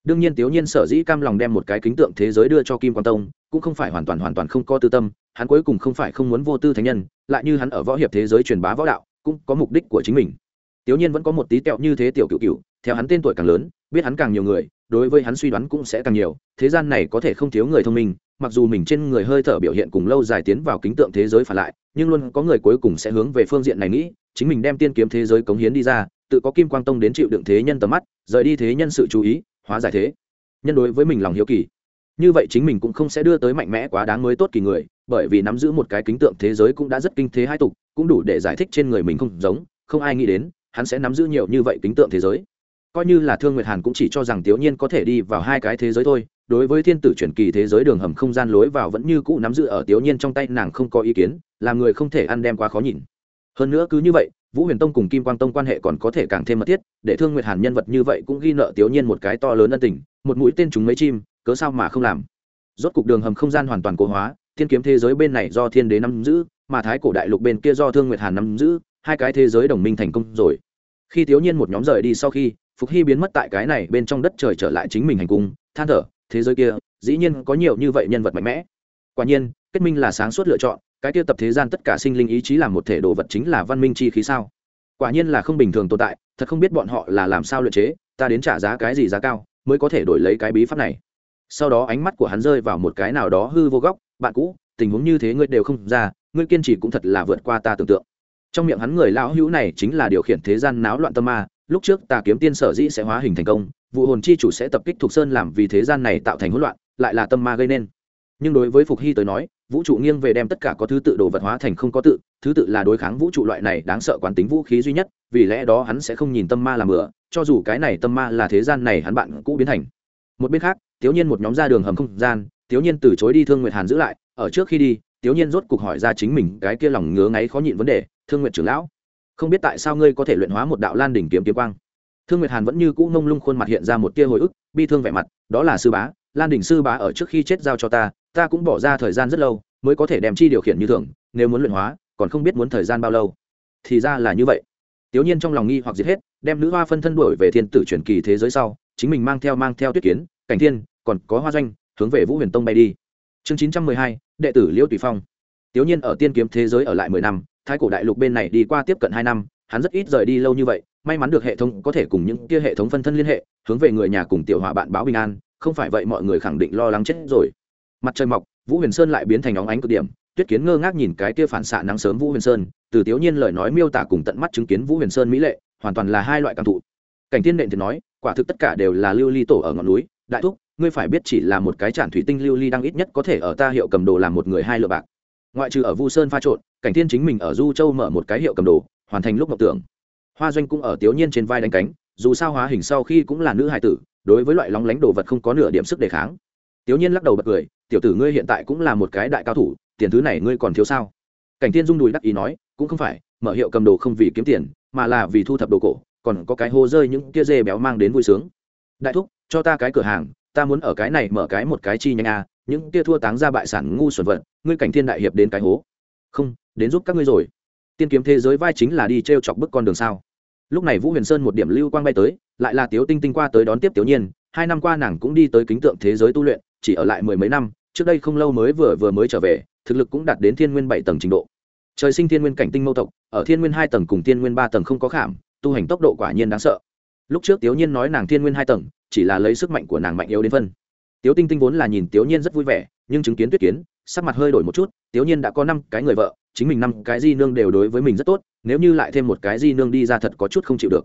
đương nhiên tiểu nhiên sở dĩ cam lòng đem một cái kính tượng thế giới đưa cho kim quan tông, cũng không phải hoàn toàn hoàn toàn không có tư tâm, hắn cuối cùng không phải không muốn vô tư thánh nhân, lại như hắn ở võ hiệp thế giới truyền bá võ đạo, cũng có mục đích của chính mình. Tiểu nhiên vẫn có một tí tẹo như thế tiểu cựu cựu theo hắn tên tuổi càng lớn, biết hắn càng nhiều người, đối với hắn suy đoán cũng sẽ càng nhiều, thế gian này có thể không thiếu người thông minh, mặc dù mình trên người hơi thở biểu hiện cùng lâu dài tiến vào kính tượng thế giới phản lại, nhưng luôn có người cuối cùng sẽ hướng về phương diện này nghĩ, chính mình đem tiên kiếm thế giới cống hiến đi ra, tự có kim quang tông đến chịu đựng thế nhân tầm mắt, rời đi thế nhân sự chú ý hóa giải thế. Nhân đối với mình lòng hiếu kỳ. Như vậy chính mình cũng không sẽ đưa tới mạnh mẽ quá đáng mới tốt kỳ người, bởi vì nắm giữ một cái kính tượng thế giới cũng đã rất kinh thế hai tục, cũng đủ để giải thích trên người mình không giống, không ai nghĩ đến, hắn sẽ nắm giữ nhiều như vậy kính tượng thế giới. Coi như là thương nguyệt hàn cũng chỉ cho rằng tiểu nhiên có thể đi vào hai cái thế giới thôi, đối với thiên tử truyền kỳ thế giới đường hầm không gian lối vào vẫn như cũ nắm giữ ở tiểu nhiên trong tay nàng không có ý kiến, làm người không thể ăn đem quá khó nhìn. Hơn nữa cứ như vậy vũ huyền tông cùng kim quang tông quan hệ còn có thể càng thêm mật thiết, để thương nguyệt hàn nhân vật như vậy cũng ghi nợ tiểu nhiên một cái to lớn ân tình, một mũi tên chúng mấy chim, cớ sao mà không làm. Rốt cục đường hầm không gian hoàn toàn cố hóa, thiên kiếm thế giới bên này do thiên đế nắm giữ, mà thái cổ đại lục bên kia do thương nguyệt hàn nắm giữ, hai cái thế giới đồng minh thành công rồi. Khi tiểu nhiên một nhóm rời đi sau khi, phục hy biến mất tại cái này bên trong đất trời trở lại chính mình hành cung, than thở, thế giới kia, dĩ nhiên có nhiều như vậy nhân vật mạnh mẽ. Quả nhiên, kết minh là sáng suốt lựa chọn cái kia tập thế gian tất cả sinh linh ý chí làm một thể đồ vật chính là văn minh chi khí sao? Quả nhiên là không bình thường tồn tại, thật không biết bọn họ là làm sao luyện chế, ta đến trả giá cái gì giá cao mới có thể đổi lấy cái bí pháp này. Sau đó ánh mắt của hắn rơi vào một cái nào đó hư vô góc, bạn cũ, tình huống như thế ngươi đều không ra, ngươi kiên trì cũng thật là vượt qua ta tưởng tượng. Trong miệng hắn người lão hữu này chính là điều khiển thế gian náo loạn tâm ma, lúc trước tà kiếm tiên sở dĩ sẽ hóa hình thành công, vụ hồn chi chủ sẽ tập kích thuộc sơn làm vì thế gian này tạo thành hỗn loạn, lại là tâm ma gây nên nhưng đối với phục hy tới nói, vũ trụ nghiêng về đem tất cả có thứ tự đồ vật hóa thành không có tự, thứ tự là đối kháng vũ trụ loại này đáng sợ quán tính vũ khí duy nhất, vì lẽ đó hắn sẽ không nhìn tâm ma làm bừa, cho dù cái này tâm ma là thế gian này hắn bạn cũ biến thành. Một bên khác, thiếu nhiên một nhóm ra đường hầm không gian, thiếu nhiên từ chối đi thương nguyệt hàn giữ lại, ở trước khi đi, thiếu nhiên rốt cuộc hỏi ra chính mình cái kia lòng ngứa ngáy khó nhịn vấn đề, thương nguyệt trưởng lão, không biết tại sao ngươi có thể luyện hóa một đạo lan đỉnh kiếm kiếm quang? Thương nguyệt hàn vẫn như cũ ngông lung khuôn mặt hiện ra một tia hồi ức, bi thương vẻ mặt, đó là sư bá, lan đỉnh sư bá ở trước khi chết giao cho ta ta cũng bỏ ra thời gian rất lâu, mới có thể đem chi điều khiển như thường, nếu muốn luyện hóa, còn không biết muốn thời gian bao lâu. Thì ra là như vậy. Tiểu nhiên trong lòng nghi hoặc giết hết, đem nữ hoa phân thân đổi về thiên tử truyền kỳ thế giới sau, chính mình mang theo mang theo tuyết kiến, cảnh thiên, còn có hoa doanh, hướng về vũ huyền tông bay đi. Chương chín trăm mười hai, đệ tử liễu tùy phong. Tiểu nhiên ở tiên kiếm thế giới ở lại mười năm, thái cổ đại lục bên này đi qua tiếp cận hai năm, hắn rất ít rời đi lâu như vậy, may mắn được hệ thống có thể cùng những kia hệ thống phân thân liên hệ, hướng về người nhà cùng tiểu hòa bạn báo bình an, không phải vậy mọi người khẳng định lo lắng chết rồi mặt trời mọc, vũ huyền sơn lại biến thành óng ánh cực điểm, tuyết kiến ngơ ngác nhìn cái kia phản xạ nắng sớm vũ huyền sơn, từ tiểu nhiên lời nói miêu tả cùng tận mắt chứng kiến vũ huyền sơn mỹ lệ, hoàn toàn là hai loại cảm thụ. Cảnh tiên nện thì nói, quả thực tất cả đều là lưu ly tổ ở ngọn núi, đại thúc, ngươi phải biết chỉ là một cái tràn thủy tinh lưu ly đang ít nhất có thể ở ta hiệu cầm đồ làm một người hai lựa bạc. Ngoại trừ ở vu sơn pha trộn, cảnh thiên chính mình ở du châu mở một cái hiệu cầm đồ, hoàn thành lúc ngọc tưởng. Hoa doanh cũng ở tiểu nhiên trên vai đánh cánh, dù sao hóa hình sau khi cũng là nữ hài tử, đối với loại lóng lánh đồ vật không có nửa điểm sức đề kháng tiểu nhiên lắc đầu bật cười, tiểu tử ngươi hiện tại cũng là một cái đại cao thủ, tiền thứ này ngươi còn thiếu sao? Cảnh thiên dung đùi đắc ý nói, cũng không phải, mở hiệu cầm đồ không vì kiếm tiền, mà là vì thu thập đồ cổ, còn có cái hô rơi những kia dê béo mang đến vui sướng. Đại thúc, cho ta cái cửa hàng, ta muốn ở cái này mở cái một cái chi nhanh a, những kia thua táng ra bại sản ngu xuẩn vật, ngươi cảnh thiên đại hiệp đến cái hố. Không, đến giúp các ngươi rồi. Tiên kiếm thế giới vai chính là đi t r e o chọc bức con đường sao? Lúc này vũ huyền sơn một điểm lưu quang bay tới, lại là tiếu tinh tinh qua tới đón tiếp tiểu nhiên, hai năm qua nàng cũng đi tới kính tượng thế giới tu luyện chỉ ở lại mười mấy năm, trước đây không lâu mới vừa vừa mới trở về, thực lực cũng đạt đến thiên nguyên bảy tầng trình độ. Trời sinh thiên nguyên cảnh tinh mâu tộc, ở thiên nguyên hai tầng cùng thiên nguyên ba tầng không có khảm, tu hành tốc độ quả nhiên đáng sợ. Lúc trước tiểu nhiên nói nàng thiên nguyên hai tầng, chỉ là lấy sức mạnh của nàng mạnh yếu đến phân. Tiếu tinh tinh vốn là nhìn tiểu nhiên rất vui vẻ, nhưng chứng kiến tuyết kiến, sắc mặt hơi đổi một chút tiểu nhiên đã có năm cái người vợ, chính mình năm cái di nương đều đối với mình rất tốt, nếu như lại thêm một cái di nương đi ra thật có chút không chịu được.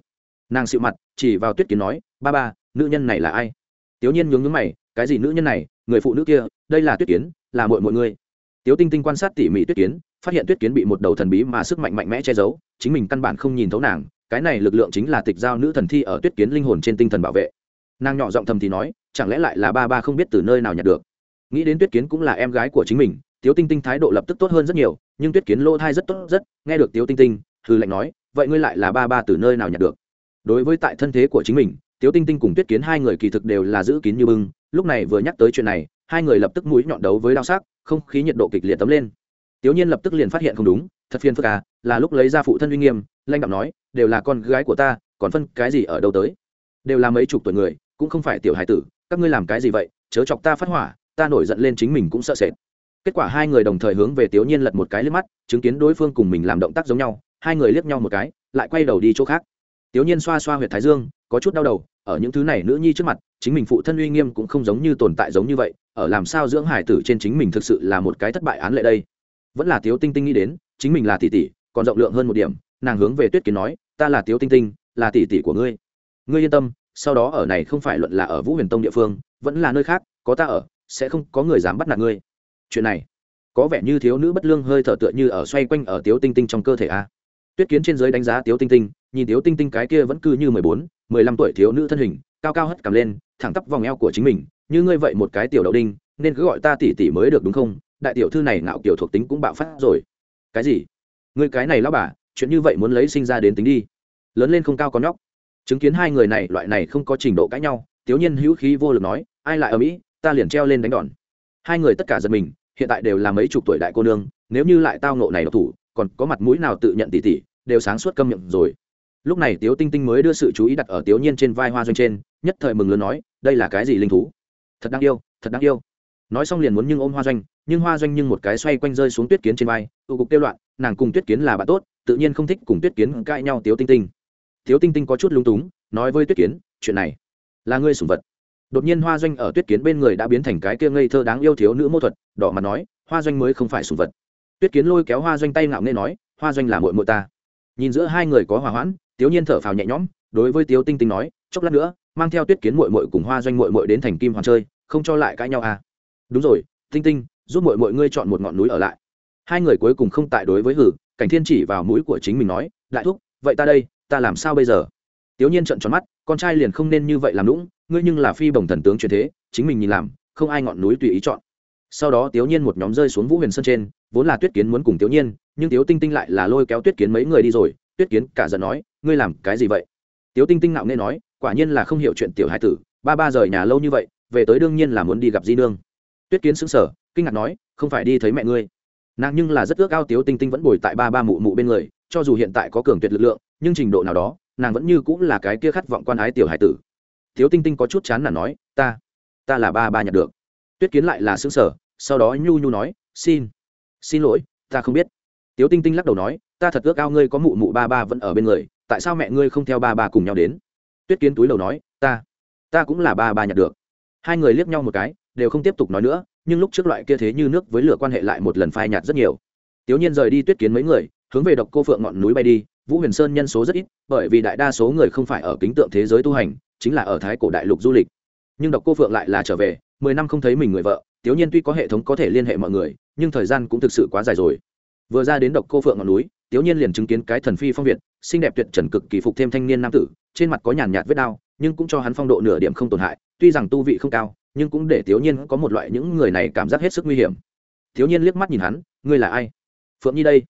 Nàng xịu mặt, chỉ vào tuyết kiến nói, ba ba, nữ nhân này là ai? Tiểu nhiên nhướng nhướng mày, cái gì nữ nhân này, người phụ nữ kia, đây là tuyết kiến, là muội muội ngươi. Tiểu tinh tinh quan sát tỉ mỉ tuyết kiến, phát hiện tuyết kiến bị một đầu thần bí mà sức mạnh mạnh mẽ che giấu, chính mình căn bản không nhìn thấu nàng, cái này lực lượng chính là tịch giao nữ thần thi ở tuyết kiến linh hồn trên tinh thần bảo vệ. Nàng nhỏ giọng thầm thì nói, chẳng lẽ lại là ba ba không biết từ nơi nào nhặt được? Nghĩ đến tuyết kiến cũng là em gái của chính mình, tiếu tinh tinh thái độ lập tức tốt hơn rất nhiều, nhưng tuyết kiến lô thai rất tốt rất, nghe được tiếu tinh tinh, hừ lạnh nói, vậy ngươi lại là ba ba từ nơi nào nhặt được? Đối với tại thân thế của chính mình tiếu tinh tinh cùng tuyết kiến hai người kỳ thực đều là giữ kín như bưng, lúc này vừa nhắc tới chuyện này, hai người lập tức mũi nhọn đấu với đao sắc, không khí nhiệt độ kịch liệt tấm lên. Tiếu nhiên lập tức liền phát hiện không đúng, thật phiền phức à là lúc lấy ra phụ thân uy nghiêm, lanh Đạo nói, đều là con gái của ta, còn phân cái gì ở đâu tới? Đều là mấy chục tuổi người, cũng không phải tiểu hài tử, các ngươi làm cái gì vậy, chớ chọc ta phát hỏa, ta nổi giận lên chính mình cũng sợ sệt. Kết quả hai người đồng thời hướng về tiểu nhiên lật một cái liếc mắt, chứng kiến đối phương cùng mình làm động tác giống nhau, hai người liếc nhau một cái, lại quay đầu đi chỗ khác tiểu nhiên xoa xoa huyệt thái dương, có chút đau đầu, ở những thứ này nữ nhi trước mặt, chính mình phụ thân uy nghiêm cũng không giống như tồn tại giống như vậy, ở làm sao dưỡng hải tử trên chính mình thực sự là một cái thất bại án lệ đây? Vẫn là tiếu tinh tinh nghĩ đến, chính mình là tỷ tỷ, còn rộng lượng hơn một điểm, nàng hướng về tuyết kiến nói, ta là tiếu tinh tinh, là tỷ tỷ của ngươi. Ngươi yên tâm, sau đó ở này không phải luận là ở vũ huyền tông địa phương, vẫn là nơi khác, có ta ở, sẽ không có người dám bắt nạt ngươi. Chuyện này, có vẻ như thiếu nữ bất lương hơi thở tựa như ở xoay quanh ở tiếu tinh tinh trong cơ thể a. Tuyết kiến trên dưới đánh giá tiếu tinh tinh nhìn tiếu tinh tinh cái kia vẫn cứ như mười bốn, mười lăm tuổi thiếu nữ thân hình, cao cao hất cằm lên, thẳng tắp vòng eo của chính mình, như ngươi vậy một cái tiểu đậu đinh, nên cứ gọi ta tỷ tỷ mới được đúng không? Đại tiểu thư này ngạo kiểu thuộc tính cũng bạo phát rồi. Cái gì? Ngươi cái này lão bà, chuyện như vậy muốn lấy sinh ra đến tính đi. Lớn lên không cao có nhóc. Chứng kiến hai người này, loại này không có trình độ cãi nhau tiểu nhiên hữu khí vô lực nói, ai lại ở mỹ, ta liền treo lên đánh đòn. Hai người tất cả giật mình, hiện tại đều là mấy chục tuổi đại cô nương, nếu như lại tao nộ này độc thủ, còn có mặt mũi nào tự nhận tỉ tỉ đều sáng suốt câm miệng rồi lúc này tiếu tinh tinh mới đưa sự chú ý đặt ở tiếu nhiên trên vai hoa doanh trên, nhất thời mừng lớn nói, đây là cái gì linh thú? Thật đáng yêu, thật đáng yêu. Nói xong liền muốn nhưng ôm hoa doanh, nhưng hoa doanh nhưng một cái xoay quanh rơi xuống tuyết kiến trên vai, tụ cục kêu loạn, nàng cùng tuyết kiến là bạn tốt, tự nhiên không thích cùng tuyết kiến cãi nhau tiếu tinh tinh. Tiếu tinh tinh có chút lung túng, nói với tuyết kiến, chuyện này là ngươi sủng vật. Đột nhiên hoa doanh ở tuyết kiến bên người đã biến thành cái kia ngây thơ đáng yêu thiếu nữ mô thuật, đỏ mặt nói, hoa doanh mới không phải sủng vật. Tuyết kiến lôi kéo hoa doanh tay ngạo nghê nói, hoa doanh là mội mội ta. Nhìn giữa hai người có hòa hoãn tiếu nhiên thở phào nhẹ nhõm, đối với tiếu tinh tinh nói, chốc lát nữa, mang theo tuyết kiến muội muội cùng hoa doanh muội muội đến thành kim hoàn chơi, không cho lại cãi nhau à? Đúng rồi, tinh tinh, giúp muội muội ngươi chọn một ngọn núi ở lại. Hai người cuối cùng không tại đối với hử, cảnh thiên chỉ vào mũi của chính mình nói, đại thúc, vậy ta đây, ta làm sao bây giờ? Tiếu nhiên trợn tròn mắt, con trai liền không nên như vậy làm lũng ngươi nhưng là phi bổng thần tướng truyền thế, chính mình nhìn làm, không ai ngọn núi tùy ý chọn. Sau đó tiếu nhiên một nhóm rơi xuống vũ huyền sơn trên, vốn là tuyết kiến muốn cùng tiếu nhiên, nhưng tiếu tinh tinh lại là lôi kéo tuyết kiến mấy người đi rồi tuyết kiến cả giận nói, ngươi làm cái gì vậy? Tiếu tinh tinh nạo nghe nói, quả nhiên là không hiểu chuyện tiểu hải tử, ba ba rời nhà lâu như vậy, về tới đương nhiên là muốn đi gặp di nương. Tuyết kiến xứng sở kinh ngạc nói, không phải đi thấy mẹ ngươi. Nàng nhưng là rất ước ao tiếu tinh tinh vẫn bồi tại ba ba mụ mụ bên người, cho dù hiện tại có cường tuyệt lực lượng, nhưng trình độ nào đó, nàng vẫn như cũng là cái kia khát vọng quan ái tiểu hải tử. Tiếu tinh tinh có chút chán là nói, ta ta là ba ba nhặt được. Tuyết kiến lại là xứng sở sau đó nhu nhu nói, xin xin lỗi, ta không biết. Tiếu tinh tinh lắc đầu nói ta thật ước ao ngươi có mụ mụ ba ba vẫn ở bên người, tại sao mẹ ngươi không theo ba ba cùng nhau đến? Tuyết kiến túi đầu nói, ta ta cũng là ba ba nhặt được. Hai người liếc nhau một cái, đều không tiếp tục nói nữa, nhưng lúc trước loại kia thế như nước với lửa quan hệ lại một lần phai nhạt rất nhiều. Tiểu nhiên rời đi tuyết kiến mấy người, hướng về độc cô phượng ngọn núi bay đi, vũ huyền sơn nhân số rất ít, bởi vì đại đa số người không phải ở kính tượng thế giới tu hành, chính là ở thái cổ đại lục du lịch. Nhưng độc cô phượng lại là trở về, mười năm không thấy mình người vợ, tiểu nhiên tuy có hệ thống có thể liên hệ mọi người, nhưng thời gian cũng thực sự quá dài rồi. Vừa ra đến độc cô phượng ngọn núi tiểu nhiên liền chứng kiến cái thần phi phong việt, xinh đẹp tuyệt trần cực kỳ phục thêm thanh niên nam tử, trên mặt có nhàn nhạt vết đao nhưng cũng cho hắn phong độ nửa điểm không tổn hại, tuy rằng tu vị không cao, nhưng cũng để tiểu nhiên có một loại những người này cảm giác hết sức nguy hiểm. Tiểu nhiên liếc mắt nhìn hắn, ngươi là ai? Phượng nhi đây.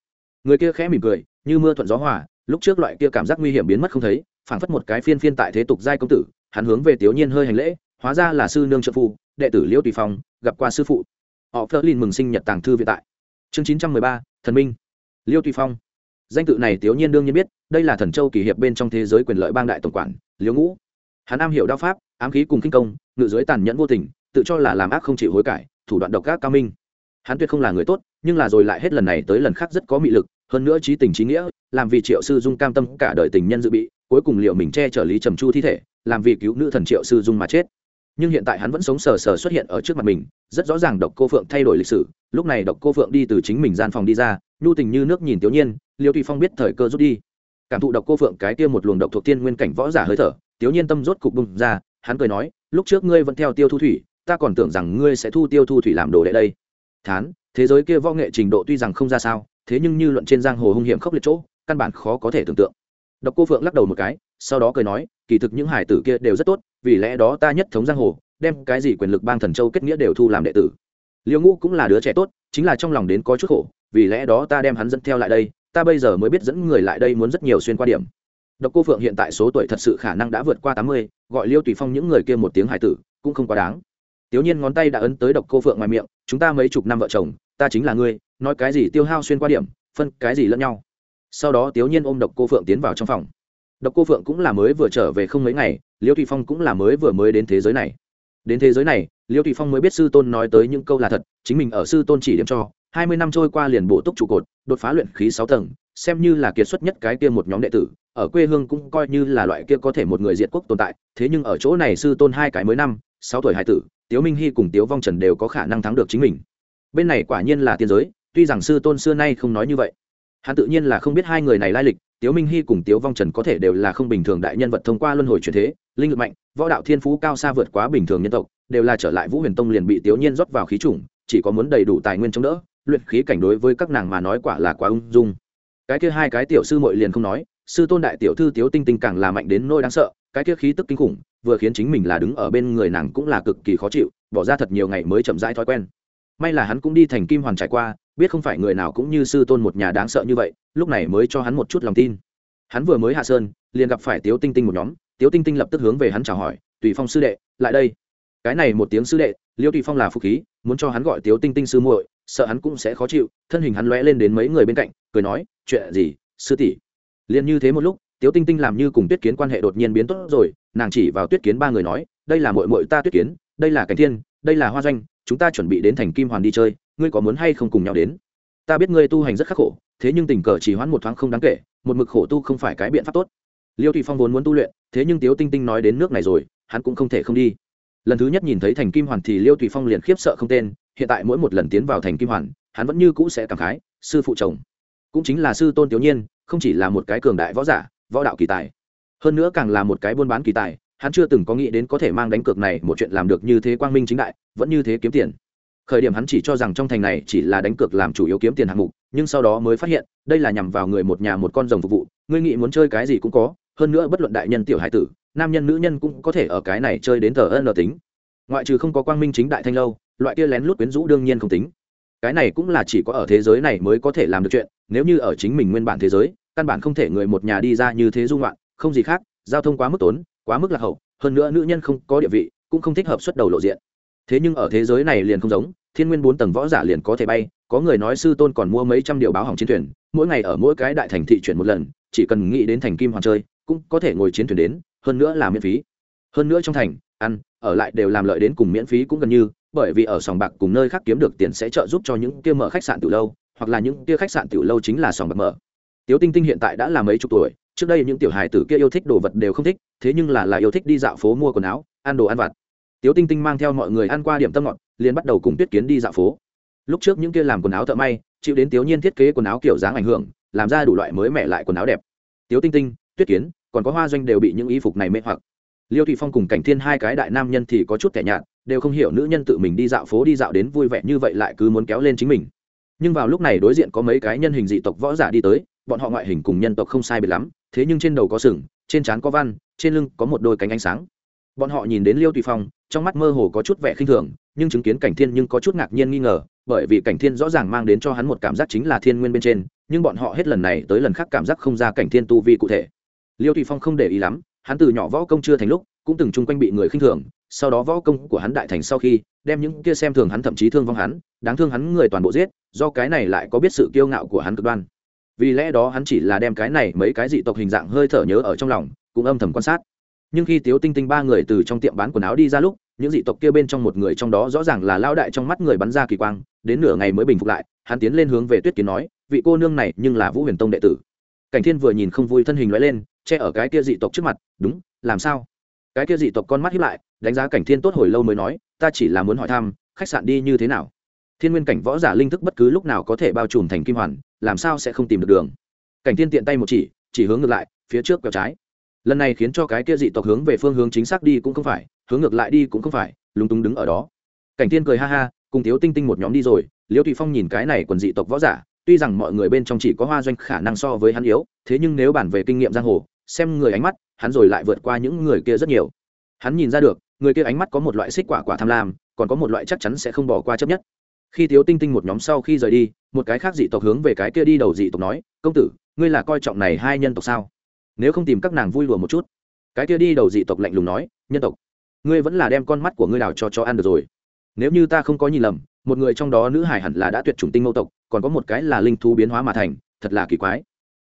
Người kia khẽ mỉm cười, như mưa thuận gió hòa, lúc trước loại kia cảm giác nguy hiểm biến mất không thấy, phảng phất một cái phiên phiên tại thế tục giai công tử, hắn hướng về tiểu nhiên hơi hành lễ, hóa ra là sư nương trợ phu, đệ tử liễu tùy phong, gặp qua sư phụ. Họ phớt lên mừng sinh nhật tàng thư viện tại. Chương chín trăm mười ba, thần minh. Liêu tùy phong danh tự này tiểu nhiên đương nhiên biết, đây là thần châu kỳ hiệp bên trong thế giới quyền lợi bang đại tổng quản liễu ngũ. Hắn am hiểu đao pháp, ám khí cùng kinh công, ngự dưới tàn nhẫn vô tình, tự cho là làm ác không chịu hối cải, thủ đoạn độc ác cao minh. Hắn tuyệt không là người tốt, nhưng là rồi lại hết lần này tới lần khác rất có mị lực, hơn nữa trí tình trí nghĩa, làm vì triệu sư dung cam tâm cả đời tình nhân dự bị, cuối cùng liệu mình che chở lý trầm chu thi thể, làm vì cứu nữ thần triệu sư dung mà chết nhưng hiện tại hắn vẫn sống sờ sờ xuất hiện ở trước mặt mình, rất rõ ràng độc cô phượng thay đổi lịch sử. Lúc này độc cô phượng đi từ chính mình gian phòng đi ra, nhu tình như nước nhìn tiểu nhiên, liêu tùy phong biết thời cơ rút đi. Cảm thụ độc cô phượng cái kia một luồng độc thuộc tiên nguyên cảnh võ giả hơi thở, tiểu nhiên tâm rốt cục bùng ra, hắn cười nói, lúc trước ngươi vẫn theo tiêu thu thủy, ta còn tưởng rằng ngươi sẽ thu tiêu thu thủy làm đồ đệ đây. Thán, thế giới kia võ nghệ trình độ tuy rằng không ra sao, thế nhưng như luận trên giang hồ hung hiểm khốc liệt chỗ, căn bản khó có thể tưởng tượng. Độc cô phượng lắc đầu một cái, sau đó cười nói kỳ thực những hải tử kia đều rất tốt, vì lẽ đó ta nhất thống giang hồ, đem cái gì quyền lực bang thần châu kết nghĩa đều thu làm đệ tử. Liêu ngũ cũng là đứa trẻ tốt, chính là trong lòng đến có chút khổ, vì lẽ đó ta đem hắn dẫn theo lại đây, ta bây giờ mới biết dẫn người lại đây muốn rất nhiều xuyên qua điểm. Độc cô phượng hiện tại số tuổi thật sự khả năng đã vượt qua tám mươi, gọi liêu tùy phong những người kia một tiếng hải tử, cũng không quá đáng. Tiểu nhiên ngón tay đã ấn tới độc cô phượng ngoài miệng, chúng ta mấy chục năm vợ chồng, ta chính là ngươi, nói cái gì tiêu hao xuyên qua điểm, phân cái gì lẫn nhau. Sau đó tiểu nhiên ôm độc cô phượng tiến vào trong phòng độc cô phượng cũng là mới vừa trở về không mấy ngày, liêu tùy phong cũng là mới vừa mới đến thế giới này. Đến thế giới này, liêu tùy phong mới biết sư tôn nói tới những câu là thật, chính mình ở sư tôn chỉ điểm cho, hai mươi năm trôi qua liền bộ túc trụ cột, đột phá luyện khí sáu tầng, xem như là kiệt xuất nhất cái kia một nhóm đệ tử, ở quê hương cũng coi như là loại kia có thể một người diệt quốc tồn tại, thế nhưng ở chỗ này sư tôn hai cái mới năm, sáu tuổi hải tử, tiếu minh hy cùng tiếu vong trần đều có khả năng thắng được chính mình. Bên này quả nhiên là tiên giới, tuy rằng sư tôn xưa nay không nói như vậy, hắn tự nhiên là không biết hai người này lai lịch tiếu minh hy cùng tiếu vong trần có thể đều là không bình thường đại nhân vật thông qua luân hồi truyền thế, linh lực mạnh, võ đạo thiên phú cao xa vượt quá bình thường nhân tộc, đều là trở lại vũ huyền tông liền bị tiếu nhiên rót vào khí chủng, chỉ có muốn đầy đủ tài nguyên chống đỡ, luyện khí cảnh đối với các nàng mà nói quả là quá ung dung. Cái kia hai cái tiểu sư muội liền không nói, sư tôn đại tiểu thư tiếu tinh tinh càng là mạnh đến nỗi đáng sợ, cái kia khí tức kinh khủng, vừa khiến chính mình là đứng ở bên người nàng cũng là cực kỳ khó chịu, bỏ ra thật nhiều ngày mới chậm rãi thói quen. May là hắn cũng đi thành kim hoàn trải qua biết không phải người nào cũng như sư tôn một nhà đáng sợ như vậy, lúc này mới cho hắn một chút lòng tin. Hắn vừa mới hạ sơn, liền gặp phải tiếu tinh tinh một nhóm, tiếu tinh tinh lập tức hướng về hắn chào hỏi, tùy phong sư đệ, lại đây. Cái này một tiếng sư đệ, liêu tùy phong là phụ khí, muốn cho hắn gọi tiếu tinh tinh sư muội, sợ hắn cũng sẽ khó chịu, thân hình hắn lóe lên đến mấy người bên cạnh, cười nói, chuyện gì, sư tỷ? Liền như thế một lúc, tiếu tinh tinh làm như cùng tuyết kiến quan hệ đột nhiên biến tốt rồi, nàng chỉ vào tuyết kiến ba người nói, đây là mội mội ta tuyết kiến, đây là cảnh thiên, đây là hoa doanh, chúng ta chuẩn bị đến thành kim hoàn đi chơi ngươi có muốn hay không cùng nhau đến? Ta biết ngươi tu hành rất khắc khổ, thế nhưng tình cờ chỉ hoãn một thoáng không đáng kể, một mực khổ tu không phải cái biện pháp tốt. Liêu thụy phong vốn muốn tu luyện, thế nhưng tiếu tinh tinh nói đến nước này rồi, hắn cũng không thể không đi. Lần thứ nhất nhìn thấy thành kim hoàn thì liêu thụy phong liền khiếp sợ không tên, hiện tại mỗi một lần tiến vào thành kim hoàn, hắn vẫn như cũ sẽ cảm khái, sư phụ chồng. Cũng chính là sư tôn tiểu nhiên, không chỉ là một cái cường đại võ giả, võ đạo kỳ tài. Hơn nữa càng là một cái buôn bán kỳ tài, hắn chưa từng có nghĩ đến có thể mang đánh cược này một chuyện làm được như thế quang minh chính đại, vẫn như thế kiếm tiền khởi điểm hắn chỉ cho rằng trong thành này chỉ là đánh cược làm chủ yếu kiếm tiền hạng mục, nhưng sau đó mới phát hiện, đây là nhằm vào người một nhà một con rồng phục vụ, ngươi nghĩ muốn chơi cái gì cũng có, hơn nữa bất luận đại nhân tiểu hải tử, nam nhân nữ nhân cũng có thể ở cái này chơi đến tờ ân tính. Ngoại trừ không có quang minh chính đại thanh lâu, loại kia lén lút quyến rũ đương nhiên không tính. Cái này cũng là chỉ có ở thế giới này mới có thể làm được chuyện, nếu như ở chính mình nguyên bản thế giới, căn bản không thể người một nhà đi ra như thế dung loạn không gì khác, giao thông quá mức tốn, quá mức lạc hậu, hơn nữa nữ nhân không có địa vị, cũng không thích hợp xuất đầu lộ diện thế nhưng ở thế giới này liền không giống, thiên nguyên bốn tầng võ giả liền có thể bay, có người nói sư tôn còn mua mấy trăm điều báo hỏng chiến thuyền, mỗi ngày ở mỗi cái đại thành thị chuyển một lần, chỉ cần nghĩ đến thành kim hoàng chơi, cũng có thể ngồi chiến thuyền đến, hơn nữa là miễn phí. Hơn nữa trong thành, ăn, ở lại đều làm lợi đến cùng miễn phí cũng gần như, bởi vì ở sòng bạc cùng nơi khác kiếm được tiền sẽ trợ giúp cho những kia mở khách sạn từ lâu, hoặc là những kia khách sạn tiểu lâu chính là sòng bạc mở. Tiếu tinh tinh hiện tại đã là mấy chục tuổi, trước đây những tiểu hài tử kia yêu thích đồ vật đều không thích, thế nhưng là là yêu thích đi dạo phố mua quần áo, ăn đồ ăn vặt tiếu tinh tinh mang theo mọi người ăn qua điểm tâm ngọt, liền bắt đầu cùng tuyết kiến đi dạo phố. Lúc trước những kia làm quần áo thợ may, chịu đến tiếu nhiên thiết kế quần áo kiểu dáng ảnh hưởng, làm ra đủ loại mới mẻ lại quần áo đẹp. Tiếu tinh tinh, tuyết kiến, còn có hoa doanh đều bị những y phục này mê hoặc. Liêu thụy phong cùng cảnh thiên hai cái đại nam nhân thì có chút kẻ nhạt, đều không hiểu nữ nhân tự mình đi dạo phố đi dạo đến vui vẻ như vậy lại cứ muốn kéo lên chính mình. Nhưng vào lúc này đối diện có mấy cái nhân hình dị tộc võ giả đi tới, bọn họ ngoại hình cùng nhân tộc không sai biệt lắm, thế nhưng trên đầu có sừng, trên trán có văn, trên lưng có một đôi cánh ánh sáng. Bọn họ nhìn đến liêu tùy phong trong mắt mơ hồ có chút vẻ khinh thường, nhưng chứng kiến cảnh thiên nhưng có chút ngạc nhiên nghi ngờ, bởi vì cảnh thiên rõ ràng mang đến cho hắn một cảm giác chính là thiên nguyên bên trên, nhưng bọn họ hết lần này tới lần khác cảm giác không ra cảnh thiên tu vi cụ thể. Liêu thị phong không để ý lắm, hắn từ nhỏ võ công chưa thành lúc, cũng từng chung quanh bị người khinh thường, sau đó võ công của hắn đại thành sau khi, đem những kia xem thường hắn thậm chí thương vong hắn, đáng thương hắn người toàn bộ giết, do cái này lại có biết sự kiêu ngạo của hắn cực đoan. Vì lẽ đó hắn chỉ là đem cái này mấy cái dị tộc hình dạng hơi thở nhớ ở trong lòng, cũng âm thầm quan sát nhưng khi tiếu tinh tinh ba người từ trong tiệm bán quần áo đi ra lúc, những dị tộc kia bên trong một người trong đó rõ ràng là lao đại trong mắt người bắn ra kỳ quang, đến nửa ngày mới bình phục lại, hắn tiến lên hướng về tuyết kiến nói, vị cô nương này nhưng là vũ huyền tông đệ tử. Cảnh thiên vừa nhìn không vui thân hình nói lên, che ở cái kia dị tộc trước mặt, đúng, làm sao? Cái kia dị tộc con mắt hiếp lại, đánh giá cảnh thiên tốt hồi lâu mới nói, ta chỉ là muốn hỏi thăm, khách sạn đi như thế nào? Thiên nguyên cảnh võ giả linh thức bất cứ lúc nào có thể bao trùm thành kim hoàn, làm sao sẽ không tìm được đường? Cảnh thiên tiện tay một chỉ chỉ hướng ngược lại, phía trước quẹo trái lần này khiến cho cái kia dị tộc hướng về phương hướng chính xác đi cũng không phải, hướng ngược lại đi cũng không phải, lúng túng đứng ở đó. Cảnh thiên cười ha ha, cùng thiếu tinh tinh một nhóm đi rồi, liễu thụy phong nhìn cái này quần dị tộc võ giả, tuy rằng mọi người bên trong chỉ có hoa doanh khả năng so với hắn yếu, thế nhưng nếu bản về kinh nghiệm giang hồ, xem người ánh mắt, hắn rồi lại vượt qua những người kia rất nhiều. Hắn nhìn ra được, người kia ánh mắt có một loại xích quả quả tham lam, còn có một loại chắc chắn sẽ không bỏ qua chấp nhất. Khi thiếu tinh tinh một nhóm sau khi rời đi, một cái khác dị tộc hướng về cái kia đi đầu dị tộc nói, công tử, ngươi là coi trọng này hai nhân tộc sao? Nếu không tìm các nàng vui lùa một chút. Cái kia đi đầu dị tộc lạnh lùng nói, nhân tộc, ngươi vẫn là đem con mắt của ngươi đào cho cho ăn được rồi. Nếu như ta không có nhìn lầm, một người trong đó nữ hải hẳn là đã tuyệt chủng tinh mâu tộc, còn có một cái là linh thú biến hóa mà thành, thật là kỳ quái.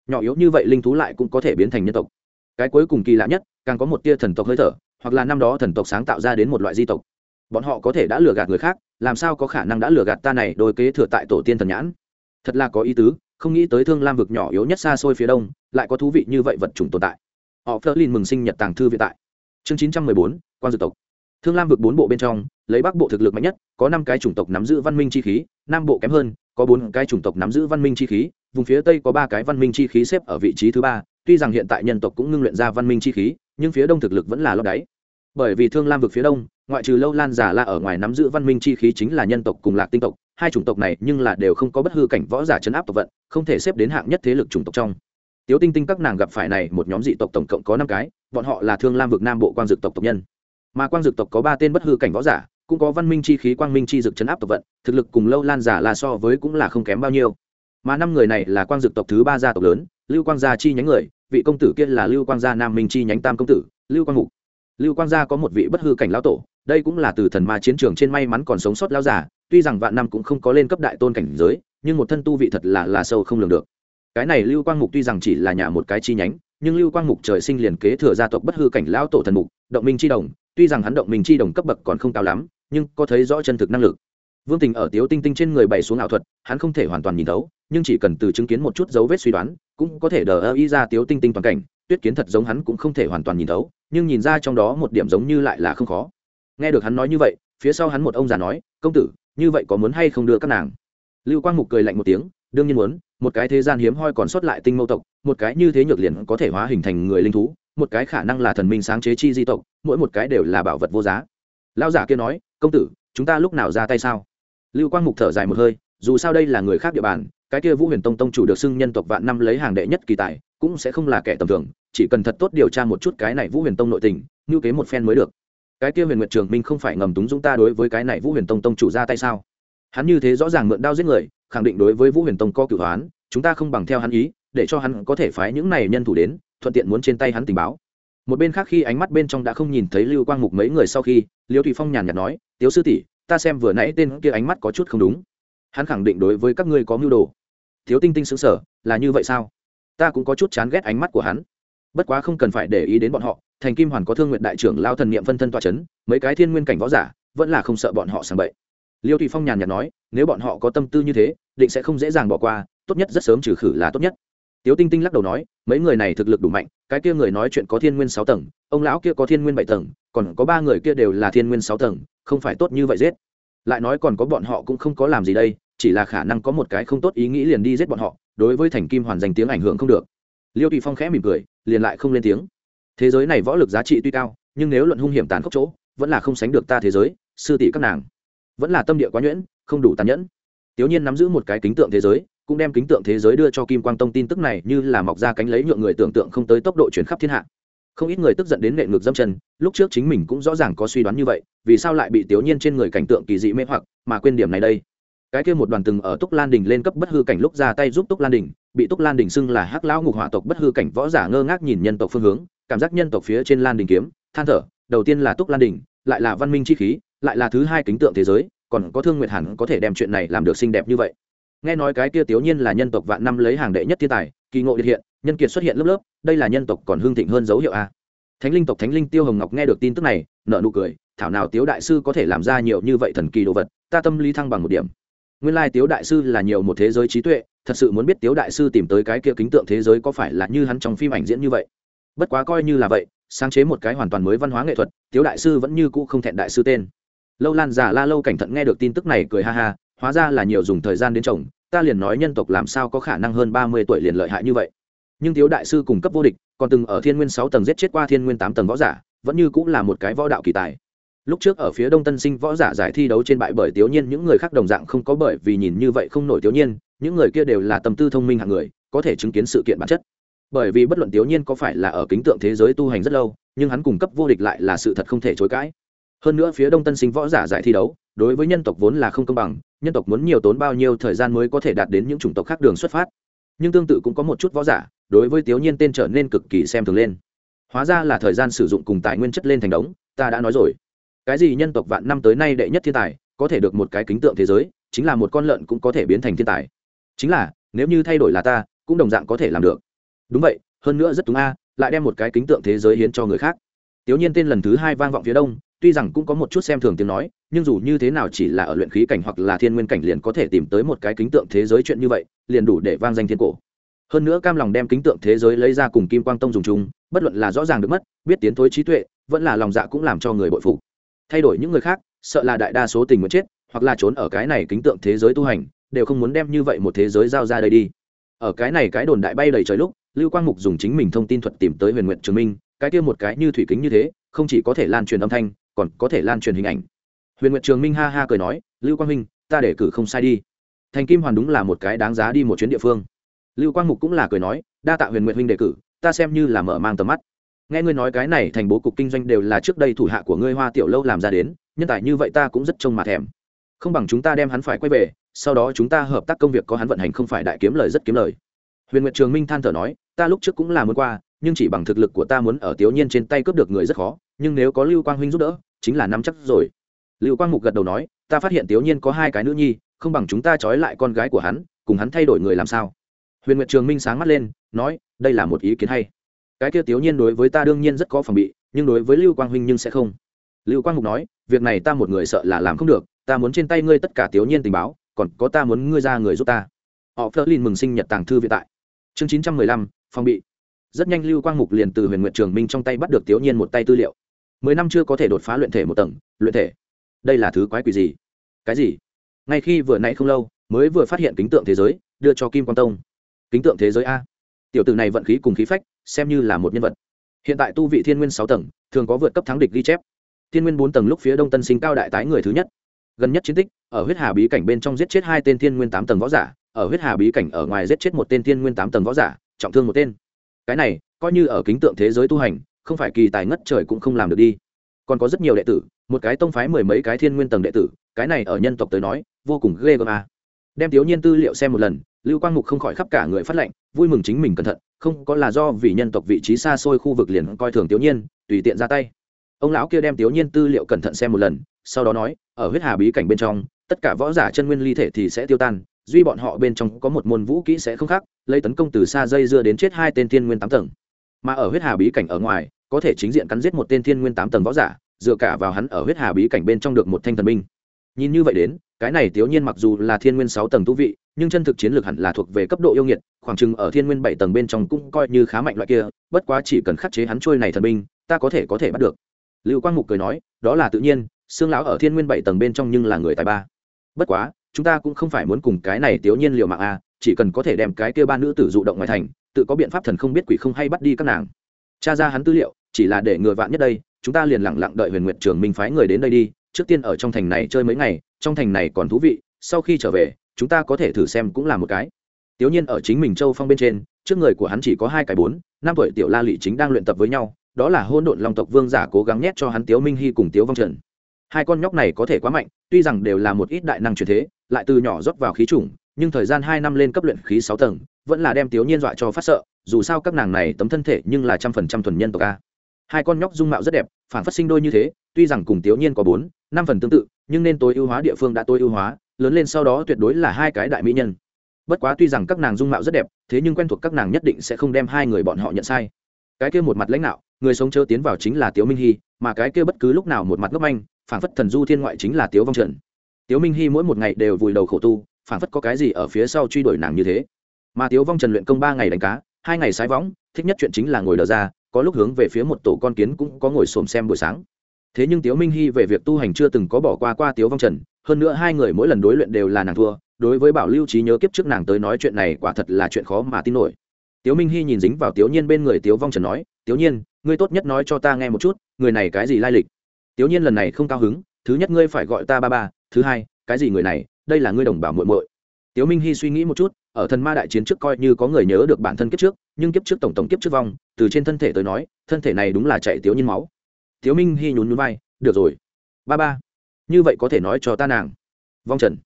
Nhỏ yếu như vậy linh thú lại cũng có thể biến thành nhân tộc. Cái cuối cùng kỳ lạ nhất, càng có một tia thần tộc hơi thở, hoặc là năm đó thần tộc sáng tạo ra đến một loại di tộc. Bọn họ có thể đã lừa gạt người khác, làm sao có khả năng đã lừa gạt ta này, đôi kế thừa tại tổ tiên thần nhãn? Thật là có ý tứ không nghĩ tới thương lam vực nhỏ yếu nhất xa xôi phía đông, lại có thú vị như vậy vật chủng tồn tại. Họ phớt lên mừng sinh nhật tàng thư vĩ tại. Chương chín trăm mười bốn, quan dược tộc. Thương lam vực bốn bộ bên trong, lấy bắc bộ thực lực mạnh nhất, có năm cái chủng tộc nắm giữ văn minh chi khí, nam bộ kém hơn, có bốn cái chủng tộc nắm giữ văn minh chi khí, vùng phía tây có ba cái văn minh chi khí xếp ở vị trí thứ ba, tuy rằng hiện tại nhân tộc cũng ngưng luyện ra văn minh chi khí, nhưng phía đông thực lực vẫn là lót đáy. Bởi vì thương lam vực phía đông, ngoại trừ lâu lan giả la ở ngoài nắm giữ văn minh chi khí chính là nhân tộc cùng lạc tinh tộc hai chủng tộc này nhưng là đều không có bất hư cảnh võ giả chấn áp tộc vận, không thể xếp đến hạng nhất thế lực chủng tộc trong. Tiếu tinh tinh các nàng gặp phải này một nhóm dị tộc tổng cộng có năm cái, bọn họ là thương lam vực nam bộ quang dực tộc tộc nhân. Mà quang dực tộc có ba tên bất hư cảnh võ giả, cũng có văn minh chi khí, quang minh chi dực chấn áp tộc vận, thực lực cùng lâu lan giả là so với cũng là không kém bao nhiêu. Mà năm người này là quang dực tộc thứ ba gia tộc lớn, lưu quang gia chi nhánh người, vị công tử kia là lưu quang gia nam minh chi nhánh tam công tử, lưu quang mục. Lưu quang gia có một vị bất hư cảnh lão tổ, đây cũng là từ thần ma chiến trường trên may mắn còn sống sót lão giả tuy rằng vạn năm cũng không có lên cấp đại tôn cảnh giới, nhưng một thân tu vị thật là là sâu không lường được. Cái này lưu quang mục tuy rằng chỉ là nhà một cái chi nhánh, nhưng lưu quang mục trời sinh liền kế thừa gia tộc bất hư cảnh lão tổ thần mục, động minh chi đồng. Tuy rằng hắn động minh chi đồng cấp bậc còn không cao lắm, nhưng có thấy rõ chân thực năng lực. Vương tình ở tiếu tinh tinh trên người bày xuống ảo thuật, hắn không thể hoàn toàn nhìn thấu, nhưng chỉ cần từ chứng kiến một chút dấu vết suy đoán, cũng có thể đờ ơ y ra tiếu tinh tinh toàn cảnh. Tuyết kiến thật giống hắn cũng không thể hoàn toàn nhìn thấu, nhưng nhìn ra trong đó một điểm giống như lại là không khó. Nghe được hắn nói như vậy, phía sau hắn một ông già nói, công tử như vậy có muốn hay không đưa các nàng? Lưu quang mục cười lạnh một tiếng, đương nhiên muốn, một cái thế gian hiếm hoi còn sót lại tinh mâu tộc, một cái như thế nhược liền có thể hóa hình thành người linh thú, một cái khả năng là thần minh sáng chế chi di tộc, mỗi một cái đều là bảo vật vô giá. Lao giả kia nói, công tử, chúng ta lúc nào ra tay sao? Lưu quang mục thở dài một hơi, dù sao đây là người khác địa bàn, cái kia vũ huyền tông tông chủ được xưng nhân tộc vạn năm lấy hàng đệ nhất kỳ tài, cũng sẽ không là kẻ tầm thường, chỉ cần thật tốt điều tra một chút cái này vũ huyền tông nội tình, như kế một phen mới được cái kia huyền nguyệt trường minh không phải ngầm túng dũng ta đối với cái này vũ huyền tông tông chủ ra tay sao? Hắn như thế rõ ràng mượn đao giết người, khẳng định đối với vũ huyền tông có cửu hoán, chúng ta không bằng theo hắn ý, để cho hắn có thể phái những này nhân thủ đến, thuận tiện muốn trên tay hắn tình báo. Một bên khác khi ánh mắt bên trong đã không nhìn thấy lưu quang mục mấy người sau khi, liêu thủy phong nhàn nhạt nói, tiếu sư tỷ, ta xem vừa nãy tên kia ánh mắt có chút không đúng. Hắn khẳng định đối với các ngươi có mưu đồ. Thiếu tinh tinh xứng sở là như vậy sao? Ta cũng có chút chán ghét ánh mắt của hắn. Bất quá không cần phải để ý đến bọn họ thành kim hoàn có thương nguyện đại trưởng lao thần niệm phân thân toa c h ấ n mấy cái thiên nguyên cảnh võ giả, vẫn là không sợ bọn họ sang bậy. Liêu thụy phong nhàn nhạt nói, nếu bọn họ có tâm tư như thế, định sẽ không dễ dàng bỏ qua, tốt nhất rất sớm trừ khử là tốt nhất. Tiếu tinh tinh lắc đầu nói, mấy người này thực lực đủ mạnh, cái kia người nói chuyện có thiên nguyên sáu tầng, ông lão kia có thiên nguyên bảy tầng, còn có ba người kia đều là thiên nguyên sáu tầng, không phải tốt như vậy giết. Lại nói còn có bọn họ cũng không có làm gì đây, chỉ là khả năng có một cái không tốt ý nghĩ liền đi giết bọn họ, đối với thành kim hoàn danh tiếng ảnh hưởng không được. Liêu thụy phong khẽ mỉm cười, liền lại không lên tiếng thế giới này võ lực giá trị tuy cao, nhưng nếu luận hung hiểm tàn khốc chỗ, vẫn là không sánh được ta thế giới, sư tỷ các nàng. Vẫn là tâm địa quá nhuyễn, không đủ tàn nhẫn. Tiểu nhiên nắm giữ một cái kính tượng thế giới, cũng đem kính tượng thế giới đưa cho kim quang tông tin tức này như là mọc ra cánh lấy nhượng người tưởng tượng không tới tốc độ chuyển khắp thiên hạ. Không ít người tức giận đến nệ ngược dâm chân, lúc trước chính mình cũng rõ ràng có suy đoán như vậy, vì sao lại bị tiểu nhiên trên người cảnh tượng kỳ dị mê hoặc, mà quên điểm này đây. Cái kia một đoàn từng ở túc lan đình lên cấp bất hư cảnh lúc ra tay giúp túc lan đình bị túc lan đình xưng là hắc lão ngục hỏa tộc bất hư cảnh võ giả ngơ ngác nhìn nhân tộc phương hướng, cảm giác nhân tộc phía trên lan đình kiếm, than thở, đầu tiên là túc lan đình, lại là văn minh chi khí, lại là thứ hai kính tượng thế giới, còn có thương nguyệt hẳn có thể đem chuyện này làm được xinh đẹp như vậy. Nghe nói cái kia tiểu nhiên là nhân tộc vạn năm lấy hàng đệ nhất thiên tài, kỳ ngộ điện hiện, nhân kiệt xuất hiện lớp lớp, đây là nhân tộc còn hương thịnh hơn dấu hiệu a. Thánh linh tộc thánh linh tiêu hồng ngọc nghe được tin tức này nợ nụ cười, thảo nào tiếu đại sư có thể làm ra nhiều như vậy thần kỳ đồ vật, ta tâm lý thăng bằng một điểm nguyên lai tiếu đại sư là nhiều một thế giới trí tuệ, thật sự muốn biết tiếu đại sư tìm tới cái kia kính tượng thế giới có phải là như hắn trong phim ảnh diễn như vậy. Bất quá coi như là vậy, sáng chế một cái hoàn toàn mới văn hóa nghệ thuật, tiếu đại sư vẫn như cũ không thẹn đại sư tên. Lâu lan giả la lâu cảnh thận nghe được tin tức này cười ha ha, hóa ra là nhiều dùng thời gian đến chồng, ta liền nói nhân tộc làm sao có khả năng hơn ba mươi tuổi liền lợi hại như vậy. Nhưng tiếu đại sư cung cấp vô địch, còn từng ở thiên nguyên sáu tầng giết chết qua thiên nguyên tám tầng võ giả, vẫn như cũng là một cái võ đạo kỳ tài lúc trước ở phía đông tân sinh võ giả giải thi đấu trên bãi bởi tiểu nhiên, những người khác đồng dạng không có bởi vì nhìn như vậy không nổi tiểu nhiên, những người kia đều là tâm tư thông minh hạng người, có thể chứng kiến sự kiện bản chất. Bởi vì bất luận tiểu nhiên có phải là ở kính tượng thế giới tu hành rất lâu, nhưng hắn cung cấp vô địch lại là sự thật không thể chối cãi. Hơn nữa phía đông tân sinh võ giả giải thi đấu, đối với nhân tộc vốn là không công bằng, nhân tộc muốn nhiều tốn bao nhiêu thời gian mới có thể đạt đến những chủng tộc khác đường xuất phát. Nhưng tương tự cũng có một chút võ giả, đối với tiểu nhiên tên trở nên cực kỳ xem thường lên. Hóa ra là thời gian sử dụng cùng tài nguyên chất lên thành đống, ta đã nói rồi cái gì nhân tộc vạn năm tới nay đệ nhất thiên tài, có thể được một cái kính tượng thế giới, chính là một con lợn cũng có thể biến thành thiên tài. Chính là, nếu như thay đổi là ta, cũng đồng dạng có thể làm được. Đúng vậy, hơn nữa rất túng a, lại đem một cái kính tượng thế giới hiến cho người khác. Tiểu nhiên tên lần thứ hai vang vọng phía đông, tuy rằng cũng có một chút xem thường tiếng nói, nhưng dù như thế nào chỉ là ở luyện khí cảnh hoặc là thiên nguyên cảnh liền có thể tìm tới một cái kính tượng thế giới chuyện như vậy, liền đủ để vang danh thiên cổ. Hơn nữa cam lòng đem kính tượng thế giới lấy ra cùng kim quang tông dùng chung, bất luận là rõ ràng được mất, biết tiến thối trí tuệ, vẫn là lòng dạ cũng làm cho người bội phục thay đổi những người khác, sợ là đại đa số tình nguyện chết, hoặc là trốn ở cái này kính tượng thế giới tu hành, đều không muốn đem như vậy một thế giới giao ra đây đi. Ở cái này cái đồn đại bay đầy trời lúc, lưu quang mục dùng chính mình thông tin thuật tìm tới huyền nguyện trường minh, cái kia một cái như thủy kính như thế, không chỉ có thể lan truyền âm thanh, còn có thể lan truyền hình ảnh. Huyền nguyện trường minh ha ha cười nói, lưu quang minh ta để cử không sai đi. Thành kim hoàn đúng là một cái đáng giá đi một chuyến địa phương. Lưu quang mục cũng là cười nói, đa tạ huyền nguyện huynh đề cử, ta xem như là mở mang tầm mắt nghe ngươi nói cái này thành bố cục kinh doanh đều là trước đây thủ hạ của ngươi hoa tiểu lâu làm ra đến, nhân tài như vậy ta cũng rất trông mà thèm. Không bằng chúng ta đem hắn phải quay về, sau đó chúng ta hợp tác công việc có hắn vận hành không phải đại kiếm lời rất kiếm lời. Huyền nguyệt trường minh than thở nói, ta lúc trước cũng là muốn qua, nhưng chỉ bằng thực lực của ta muốn ở tiểu nhiên trên tay cướp được người rất khó, nhưng nếu có lưu quang huynh giúp đỡ, chính là nắm chắc rồi. Lưu quang mục gật đầu nói, ta phát hiện tiểu nhiên có hai cái nữ nhi, không bằng chúng ta trói lại con gái của hắn, cùng hắn thay đổi người làm sao. Huyền nguyệt trường minh sáng mắt lên, nói, đây là một ý kiến hay cái kia tiểu nhiên đối với ta đương nhiên rất có phòng bị, nhưng đối với lưu quang huynh nhưng sẽ không. Lưu quang mục nói, việc này ta một người sợ là làm không được, ta muốn trên tay ngươi tất cả tiểu nhiên tình báo, còn có ta muốn ngươi ra người giúp ta. Họ phớt lên mừng sinh nhật tàng thư viện tại. Chương chín trăm mười lăm, phòng bị. Rất nhanh lưu quang mục liền từ huyền nguyện trường minh trong tay bắt được tiểu nhiên một tay tư liệu. Mười năm chưa có thể đột phá luyện thể một tầng, luyện thể. Đây là thứ quái quỷ gì? Cái gì? Ngay khi vừa nãy không lâu, mới vừa phát hiện kính tượng thế giới, đưa cho kim quan tông. Kính tượng thế giới a tiểu tử này vận khí cùng khí phách, xem như là một nhân vật. Hiện tại tu vị thiên nguyên sáu tầng, thường có vượt cấp thắng địch ghi chép. Thiên nguyên bốn tầng lúc phía đông tân sinh cao đại tái người thứ nhất. Gần nhất chiến tích, ở huyết hà bí cảnh bên trong giết chết hai tên thiên nguyên tám tầng võ giả, ở huyết hà bí cảnh ở ngoài giết chết một tên thiên nguyên tám tầng võ giả, trọng thương một tên. Cái này, coi như ở kính tượng thế giới tu hành, không phải kỳ tài ngất trời cũng không làm được đi. Còn có rất nhiều đệ tử, một cái tông phái mười mấy cái thiên nguyên tầng đệ tử, cái này ở nhân tộc tới nói, vô cùng ghê gớm a đem thiếu nhiên tư liệu xem một lần, lưu quang mục không khỏi khắp cả người phát lệnh, vui mừng chính mình cẩn thận, không có là do vì nhân tộc vị trí xa xôi khu vực liền coi thường thiếu nhiên, tùy tiện ra tay. Ông lão kia đem thiếu nhiên tư liệu cẩn thận xem một lần, sau đó nói, ở huyết hà bí cảnh bên trong, tất cả võ giả chân nguyên ly thể thì sẽ tiêu tan, duy bọn họ bên trong có một môn vũ kỹ sẽ không khác, lấy tấn công từ xa dây dưa đến chết hai tên thiên nguyên tám tầng. Mà ở huyết hà bí cảnh ở ngoài, có thể chính diện cắn giết một tên thiên nguyên tám tầng võ giả, dựa cả vào hắn ở huyết hà bí cảnh bên trong được một thanh thần binh. Nhìn như vậy đến cái này tiểu nhiên mặc dù là thiên nguyên sáu tầng tu vị, nhưng chân thực chiến lược hẳn là thuộc về cấp độ yêu nghiệt, khoảng chừng ở thiên nguyên bảy tầng bên trong cũng coi như khá mạnh loại kia, bất quá chỉ cần khắc chế hắn trôi này thần binh, ta có thể có thể bắt được. Lưu quang mục cười nói, đó là tự nhiên xương lão ở thiên nguyên bảy tầng bên trong nhưng là người tài ba. Bất quá, chúng ta cũng không phải muốn cùng cái này tiểu nhiên liều mạng a, chỉ cần có thể đem cái kia ba nữ tử dụ động ngoài thành, tự có biện pháp thần không biết quỷ không hay bắt đi các nàng. Cha ra hắn tư liệu, chỉ là để ngừa vạn nhất đây, chúng ta liền lẳng lặng đợi huyền nguyện trường minh phái người đến đây đi, trước tiên ở trong thành này chơi mấy ngày trong thành này còn thú vị, sau khi trở về, chúng ta có thể thử xem cũng là một cái. Tiểu nhiên ở chính mình châu phong bên trên, trước người của hắn chỉ có hai cái bốn, năm tuổi tiểu la lị chính đang luyện tập với nhau, đó là hôn độn long tộc vương giả cố gắng nhét cho hắn tiếu minh hy cùng tiếu vong trần. Hai con nhóc này có thể quá mạnh, tuy rằng đều là một ít đại năng truyền thế, lại từ nhỏ rót vào khí chủng, nhưng thời gian hai năm lên cấp luyện khí sáu tầng, vẫn là đem tiếu nhiên dọa cho phát sợ, dù sao các nàng này tấm thân thể nhưng là trăm phần trăm thuần nhân tộc a. Hai con nhóc dung mạo rất đẹp, phản phát sinh đôi như thế, tuy rằng cùng tiếu nhiên có bốn năm phần tương tự, nhưng nên tối ưu hóa địa phương đã tối ưu hóa, lớn lên sau đó tuyệt đối là hai cái đại mỹ nhân. Bất quá tuy rằng các nàng dung mạo rất đẹp, thế nhưng quen thuộc các nàng nhất định sẽ không đem hai người bọn họ nhận sai. Cái kia một mặt lãnh đạo, người sống chớ tiến vào chính là tiếu minh hy, mà cái kia bất cứ lúc nào một mặt ngốc anh phản phất thần du thiên ngoại chính là tiếu vong trần. Tiếu minh hy mỗi một ngày đều vùi đầu khổ tu phản phất có cái gì ở phía sau truy đuổi nàng như thế. Mà tiếu vong trần luyện công ba ngày đánh cá, hai ngày sái võng, thích nhất chuyện chính là ngồi đờ ra, có lúc hướng về phía một tổ con kiến cũng có ngồi xổm xem buổi sáng thế nhưng tiếu minh hy về việc tu hành chưa từng có bỏ qua qua tiếu vong trần, hơn nữa hai người mỗi lần đối luyện đều là nàng thua, đối với bảo lưu trí nhớ kiếp trước nàng tới nói chuyện này quả thật là chuyện khó mà tin nổi. Tiếu minh hy nhìn dính vào tiếu nhiên bên người tiếu vong trần nói, tiếu nhiên, ngươi tốt nhất nói cho ta nghe một chút, người này cái gì lai lịch? Tiếu nhiên lần này không cao hứng, thứ nhất ngươi phải gọi ta ba ba, thứ hai, cái gì người này, đây là ngươi đồng bào muội muội. Tiếu minh hy suy nghĩ một chút, ở thần ma đại chiến trước coi như có người nhớ được bản thân kiếp trước, nhưng kiếp trước tổng tổng kiếp trước vong, từ trên thân thể tới nói, thân thể này đúng là chạy tiếu nhiên máu thiếu minh hy nhún nhún vai, được rồi, ba ba, như vậy có thể nói cho ta nàng. Vong trần,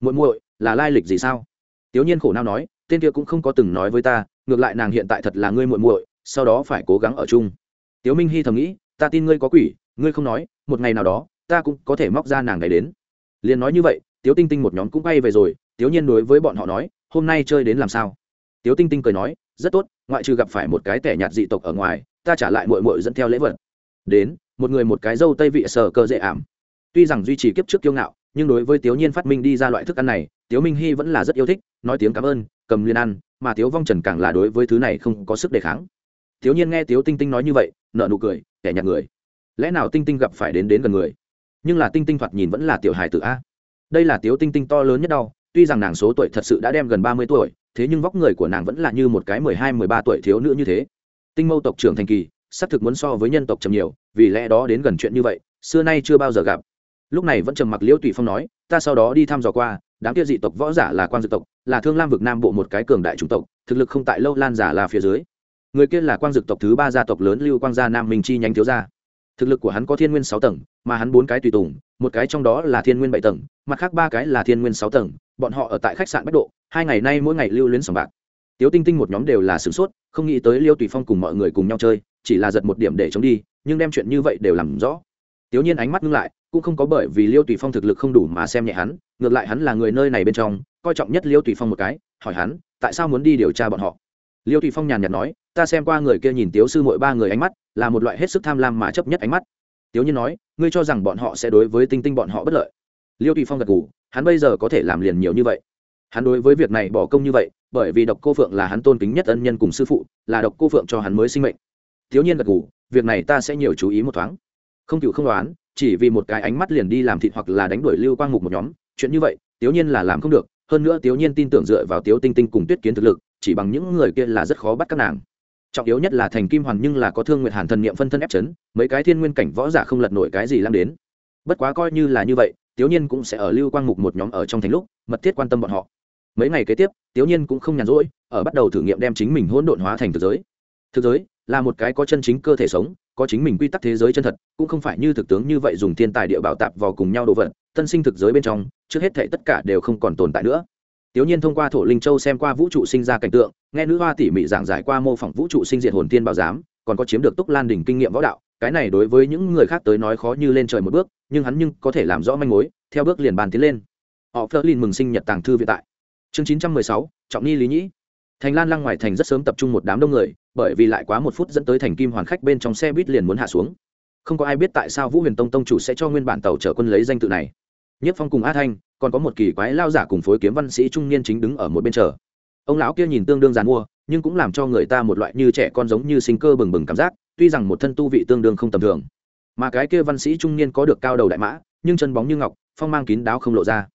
muội muội, là lai lịch gì sao? Tiếu nhiên khổ não nói, tên kia cũng không có từng nói với ta, ngược lại nàng hiện tại thật là ngươi muội muội, sau đó phải cố gắng ở chung. Tiếu minh hy thầm nghĩ, ta tin ngươi có quỷ, ngươi không nói, một ngày nào đó, ta cũng có thể móc ra nàng này đến. Liền nói như vậy, tiếu tinh tinh một nhóm cũng bay về rồi, tiếu nhiên đối với bọn họ nói, hôm nay chơi đến làm sao? Tiếu tinh tinh cười nói, rất tốt, ngoại trừ gặp phải một cái tẻ nhạt dị tộc ở ngoài, ta trả lại mội mội dẫn theo lễ vật đến, một người một cái dâu tây vị sở cơ dễ ảm. Tuy rằng duy trì kiếp trước kiêu ngạo, nhưng đối với tiếu nhiên phát minh đi ra loại thức ăn này, tiếu minh hy vẫn là rất yêu thích, nói tiếng cảm ơn, cầm liên ăn, mà tiếu vong trần càng là đối với thứ này không có sức đề kháng. Tiếu nhiên nghe tiếu tinh tinh nói như vậy nợ nụ cười, kẻ nhạt người. Lẽ nào tinh tinh gặp phải đến đến gần người? Nhưng là tinh tinh thoạt nhìn vẫn là tiểu hài tử a. Đây là tiếu tinh tinh to lớn nhất đau, tuy rằng nàng số tuổi thật sự đã đem gần ba mươi tuổi, thế nhưng vóc người của nàng vẫn là như một cái mười hai, mười ba tuổi thiếu nữ như thế. Tinh mâu tộc trưởng thành kỳ xác thực muốn so với nhân tộc trầm nhiều, vì lẽ đó đến gần chuyện như vậy, xưa nay chưa bao giờ gặp. Lúc này vẫn trầm mặc liễu tùy phong nói, ta sau đó đi thăm dò qua, đám kia dị tộc võ giả là quan dược tộc, là thương lam vực nam bộ một cái cường đại chủng tộc, thực lực không tại lâu lan giả là phía dưới. Người kia là quan dược tộc thứ ba gia tộc lớn lưu quang gia nam minh chi nhánh thiếu gia. Thực lực của hắn có thiên nguyên sáu tầng, mà hắn bốn cái tùy tùng, một cái trong đó là thiên nguyên bảy tầng, mặt khác ba cái là thiên nguyên sáu tầng, bọn họ ở tại khách sạn bách độ, hai ngày nay mỗi ngày lưu luyến sòng bạc tiếu tinh tinh một nhóm đều là sửng sốt, không nghĩ tới liêu tùy phong cùng mọi người cùng nhau chơi, chỉ là giật một điểm để chống đi, nhưng đem chuyện như vậy đều làm rõ. Tiếu nhiên ánh mắt ngưng lại, cũng không có bởi vì liêu tùy phong thực lực không đủ mà xem nhẹ hắn, ngược lại hắn là người nơi này bên trong, coi trọng nhất liêu tùy phong một cái, hỏi hắn, tại sao muốn đi điều tra bọn họ? Liêu tùy phong nhàn nhạt nói, ta xem qua người kia nhìn tiếu sư mỗi ba người ánh mắt, là một loại hết sức tham lam mà chấp nhất ánh mắt. Tiếu nhiên nói, ngươi cho rằng bọn họ sẽ đối với tinh tinh bọn họ bất lợi. Liêu tùy phong gật gù, hắn bây giờ có thể làm liền nhiều như vậy. Hắn đối với việc này bỏ công như vậy bởi vì độc cô phượng là hắn tôn kính nhất ân nhân cùng sư phụ, là độc cô phượng cho hắn mới sinh mệnh. Thiếu nhiên gật ngủ việc này ta sẽ nhiều chú ý một thoáng. Không cựu không đoán, chỉ vì một cái ánh mắt liền đi làm thịt hoặc là đánh đuổi lưu quang mục một nhóm, chuyện như vậy, thiếu nhiên là làm không được, hơn nữa thiếu nhiên tin tưởng dựa vào tiếu tinh tinh cùng tuyết kiến thực lực, chỉ bằng những người kia là rất khó bắt các nàng. Trọng yếu nhất là thành kim hoàn nhưng là có thương nguyện hàn thần niệm phân thân ép chấn, mấy cái thiên nguyên cảnh võ giả không lật nổi cái gì lăng đến. Bất quá coi như là như vậy tiếu nhiên cũng sẽ ở lưu quang mục một nhóm ở trong thành lúc, mật thiết quan tâm bọn họ mấy ngày kế tiếp tiểu nhiên cũng không nhàn rỗi ở bắt đầu thử nghiệm đem chính mình hỗn độn hóa thành thực giới. Thực giới là một cái có chân chính cơ thể sống có chính mình quy tắc thế giới chân thật cũng không phải như thực tướng như vậy dùng thiên tài địa bảo tạp vào cùng nhau đồ vật tân sinh thực giới bên trong trước hết thể tất cả đều không còn tồn tại nữa. Tiểu Nhiên thông qua Thổ Linh Châu xem qua vũ trụ sinh ra cảnh tượng, nghe nữ hoa tỉ mỉ giảng giải qua mô phỏng vũ trụ sinh diệt hồn tiên bảo giám, còn có chiếm được Túc Lan đỉnh kinh nghiệm võ đạo, cái này đối với những người khác tới nói khó như lên trời một bước nhưng hắn nhưng có thể làm rõ manh mối theo bước liền bàn tiến lên. Họ phơ lin mừng sinh nhật tàng thư viện tại chương chín trăm mười sáu, trọng ni lý nhĩ. Thành lan lăng ngoài thành rất sớm tập trung một đám đông người, bởi vì lại quá một phút dẫn tới thành kim hoàn khách bên trong xe buýt liền muốn hạ xuống. Không có ai biết tại sao vũ huyền tông tông chủ sẽ cho nguyên bản tàu chở quân lấy danh tự này. Nhất phong cùng a thanh, còn có một kỳ quái lao giả cùng phối kiếm văn sĩ trung niên chính đứng ở một bên chờ. Ông lão kia nhìn tương đương dàn mua, nhưng cũng làm cho người ta một loại như trẻ con giống như sinh cơ bừng bừng cảm giác, tuy rằng một thân tu vị tương đương không tầm thường. Mà cái kia văn sĩ trung niên có được cao đầu đại mã, nhưng chân bóng như ngọc, phong mang kín đáo không lộ ra.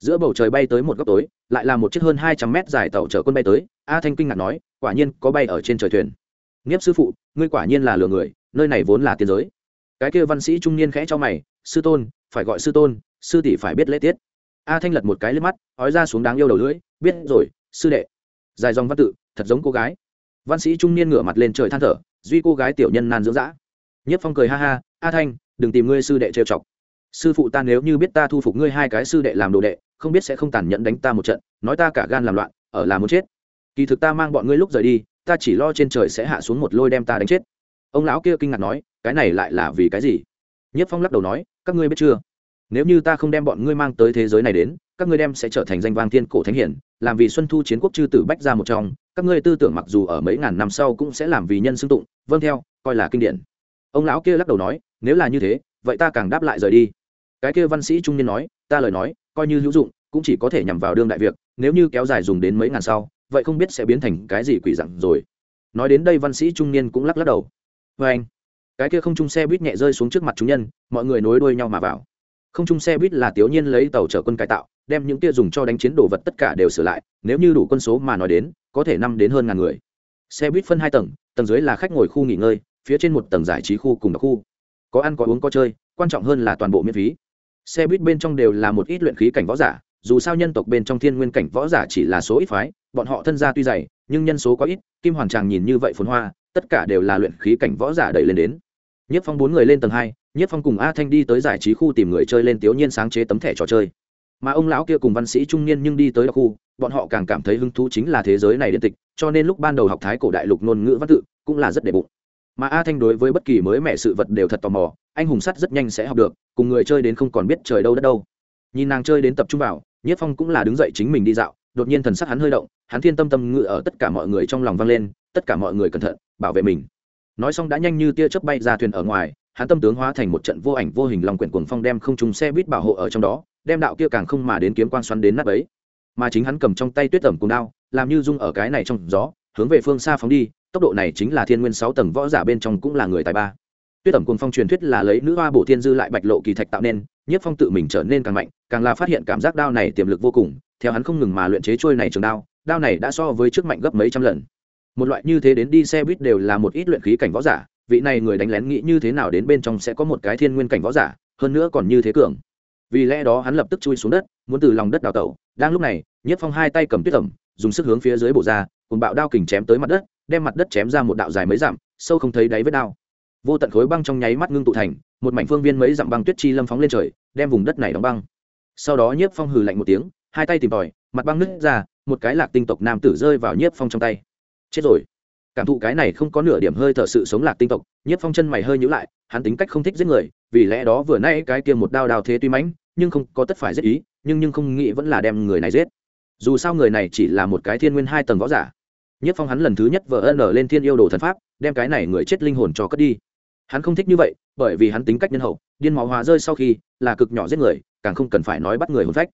Giữa bầu trời bay tới một góc tối lại là một chiếc hơn hai trăm mét dài tàu chở quân bay tới, a thanh kinh ngạc nói, quả nhiên có bay ở trên trời thuyền. Nghiếp sư phụ, ngươi quả nhiên là lừa người, nơi này vốn là tiên giới. Cái kia văn sĩ trung niên khẽ cho mày, sư tôn, phải gọi sư tôn, sư tỷ phải biết lễ tiết. A thanh lật một cái lên mắt ói ra xuống đáng yêu đầu lưỡi, biết rồi, sư đệ. Dài dòng văn tự, thật giống cô gái. Văn sĩ trung niên ngửa mặt lên trời than thở, duy cô gái tiểu nhân nan dưỡng dã. Nhất phong cười ha ha, a thanh, đừng tìm ngươi sư đệ trêu chọc sư phụ ta nếu như biết ta thu phục ngươi hai cái sư đệ làm đồ đệ, không biết sẽ không tàn nhẫn đánh ta một trận, nói ta cả gan làm loạn, ở là muốn chết. Kỳ thực ta mang bọn ngươi lúc rời đi, ta chỉ lo trên trời sẽ hạ xuống một lôi đem ta đánh chết. Ông lão kia kinh ngạc nói, cái này lại là vì cái gì? Nhất phong lắc đầu nói, các ngươi biết chưa? Nếu như ta không đem bọn ngươi mang tới thế giới này đến, các ngươi đem sẽ trở thành danh vang thiên cổ thánh hiển, làm vì xuân thu chiến quốc chư tử bách ra một trong, các ngươi tư tưởng mặc dù ở mấy ngàn năm sau cũng sẽ làm vì nhân xưng tụng vâng theo, coi là kinh điển. Ông lão kia lắc đầu nói, nếu là như thế, vậy ta càng đáp lại rời đi cái kia văn sĩ trung niên nói, ta lời nói, coi như hữu dụng, cũng chỉ có thể nhằm vào đương đại việc, nếu như kéo dài dùng đến mấy ngàn sau, vậy không biết sẽ biến thành cái gì quỷ dặn rồi. Nói đến đây văn sĩ trung niên cũng lắc lắc đầu. Vê anh, cái kia không chung xe buýt nhẹ rơi xuống trước mặt chúng nhân, mọi người nối đuôi nhau mà vào. Không chung xe buýt là tiểu nhiên lấy tàu chở quân cải tạo, đem những kia dùng cho đánh chiến đồ vật tất cả đều sửa lại, nếu như đủ quân số mà nói đến, có thể năm đến hơn ngàn người. Xe buýt phân hai tầng tầng dưới là khách ngồi khu nghỉ ngơi, phía trên một tầng giải trí khu cùng đặc khu. Có ăn có uống có chơi, quan trọng hơn là toàn bộ miễn phí xe buýt bên trong đều là một ít luyện khí cảnh võ giả, dù sao nhân tộc bên trong thiên nguyên cảnh võ giả chỉ là số ít phái, bọn họ thân gia tuy dày, nhưng nhân số có ít, kim hoàn tràng nhìn như vậy phồn hoa, tất cả đều là luyện khí cảnh võ giả đẩy lên đến. Nhất phong bốn người lên tầng hai, nhất phong cùng a thanh đi tới giải trí khu tìm người chơi lên tiểu nhiên sáng chế tấm thẻ trò chơi. Mà ông lão kia cùng văn sĩ trung niên nhưng đi tới đặc khu, bọn họ càng cảm thấy hứng thú chính là thế giới này điện tịch, cho nên lúc ban đầu học thái cổ đại lục ngôn ngữ văn tự cũng là rất đệ bụng mà a thanh đối với bất kỳ mới mẹ sự vật đều thật tò mò, anh hùng sắt rất nhanh sẽ học được, cùng người chơi đến không còn biết trời đâu đất đâu. Nhìn nàng chơi đến tập trung vào, nhất phong cũng là đứng dậy chính mình đi dạo, đột nhiên thần sắc hắn hơi động, hắn thiên tâm tâm ngự ở tất cả mọi người trong lòng vang lên, tất cả mọi người cẩn thận, bảo vệ mình. Nói xong đã nhanh như tia chớp bay ra thuyền ở ngoài, hắn tâm tướng hóa thành một trận vô ảnh vô hình lòng quyển cuồng phong đem không trùng xe buýt bảo hộ ở trong đó, đem đạo kia càng không mà đến kiếm quang xoắn đến nắp ấy mà chính hắn cầm trong tay tuyết tẩm cùng đao, làm như dung ở cái này trong gió, hướng về phương xa phóng đi tốc độ này chính là thiên nguyên sáu tầng võ giả bên trong cũng là người tài ba. Tuyết tẩm cùng phong truyền thuyết là lấy nữ hoa bổ thiên dư lại bạch lộ kỳ thạch tạo nên nhất phong tự mình trở nên càng mạnh, càng là phát hiện cảm giác đao này tiềm lực vô cùng, theo hắn không ngừng mà luyện chế trôi này trường đao đao này đã so với trước mạnh gấp mấy trăm lần. Một loại như thế đến đi xe buýt đều là một ít luyện khí cảnh võ giả, vị này người đánh lén nghĩ như thế nào đến bên trong sẽ có một cái thiên nguyên cảnh võ giả, hơn nữa còn như thế cường. Vì lẽ đó hắn lập tức chui xuống đất, muốn từ lòng đất đào tẩu. Đang lúc này nhất phong hai tay cầm tuyết tẩm, dùng sức hướng phía dưới bộ ra cùng bạo đao kình chém tới mặt đất đem mặt đất chém ra một đạo dài mấy dặm, sâu không thấy đáy vết đao. Vô tận khối băng trong nháy mắt ngưng tụ thành, một mảnh phương viên mấy dặm băng tuyết chi lâm phóng lên trời, đem vùng đất này đóng băng. Sau đó nhiếp phong hừ lạnh một tiếng, hai tay tìm tòi, mặt băng nứt ra, một cái lạc tinh tộc nam tử rơi vào nhiếp phong trong tay. Chết rồi. Cảm thụ cái này không có nửa điểm hơi thở sự sống lạc tinh tộc, nhiếp phong chân mày hơi nhữ lại, hắn tính cách không thích giết người, vì lẽ đó vừa nay cái kia một đao đao thế tuy mãnh, nhưng không có tất phải giết ý, nhưng nhưng không nghĩ vẫn là đem người này giết. Dù sao người này chỉ là một cái thiên nguyên hai tầng võ giả nhất phong hắn lần thứ nhất vợ ân lên thiên yêu đồ thần pháp, đem cái này người chết linh hồn cho cất đi. Hắn không thích như vậy, bởi vì hắn tính cách nhân hậu, điên máu hóa rơi sau khi là cực nhỏ giết người, càng không cần phải nói bắt người hồn phách.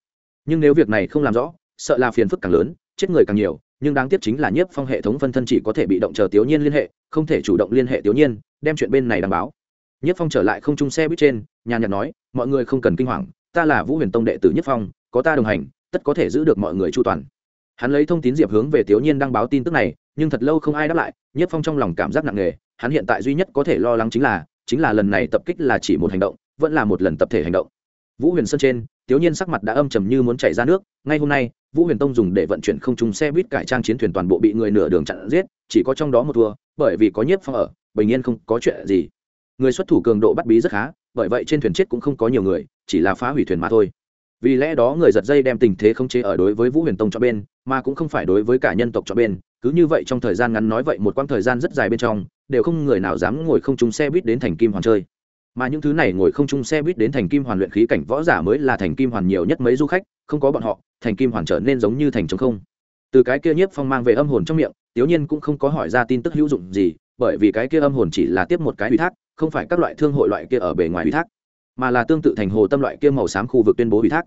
Nhưng nếu việc này không làm rõ, sợ là phiền phức càng lớn, chết người càng nhiều, nhưng đáng tiếc chính là nhiếp phong hệ thống phân thân chỉ có thể bị động chờ tiểu nhiên liên hệ, không thể chủ động liên hệ tiểu nhiên, đem chuyện bên này đảm báo. Nhiếp phong trở lại không chung xe buýt trên, nhàn nhạt nói, mọi người không cần kinh hoàng, ta là vũ huyền tông đệ tử nhiếp phong, có ta đồng hành, tất có thể giữ được mọi người chu toàn hắn lấy thông tin diệp hướng về tiểu nhiên đăng báo tin tức này, nhưng thật lâu không ai đáp lại, nhất phong trong lòng cảm giác nặng nề, hắn hiện tại duy nhất có thể lo lắng chính là chính là lần này tập kích là chỉ một hành động, vẫn là một lần tập thể hành động. Vũ huyền sơn trên, tiểu nhiên sắc mặt đã âm trầm như muốn chảy ra nước, ngay hôm nay, vũ huyền tông dùng để vận chuyển không trung xe buýt cải trang chiến thuyền toàn bộ bị người nửa đường chặn giết, chỉ có trong đó một thua, bởi vì có nhiếp phong ở, bình yên không có chuyện gì. Người xuất thủ cường độ bắt bí rất khá, bởi vậy trên thuyền chết cũng không có nhiều người, chỉ là phá hủy thuyền mà thôi. Vì lẽ đó người giật dây đem tình thế không chế ở đối với vũ huyền tông cho bên mà cũng không phải đối với cả nhân tộc cho bên, cứ như vậy trong thời gian ngắn nói vậy một quãng thời gian rất dài bên trong, đều không người nào dám ngồi không chung xe buýt đến thành kim hoàn chơi. Mà những thứ này ngồi không chung xe buýt đến thành kim hoàn luyện khí cảnh võ giả mới là thành kim hoàn nhiều nhất mấy du khách, không có bọn họ, thành kim hoàn trở nên giống như thành trống không. Từ cái kia nhiếp phong mang về âm hồn trong miệng tiểu nhiên cũng không có hỏi ra tin tức hữu dụng gì, bởi vì cái kia âm hồn chỉ là tiếp một cái ủy thác, không phải các loại thương hội loại kia ở bề ngoài ủy thác, mà là tương tự thành hồ tâm loại kia màu xám khu vực tuyên bố ủy thác.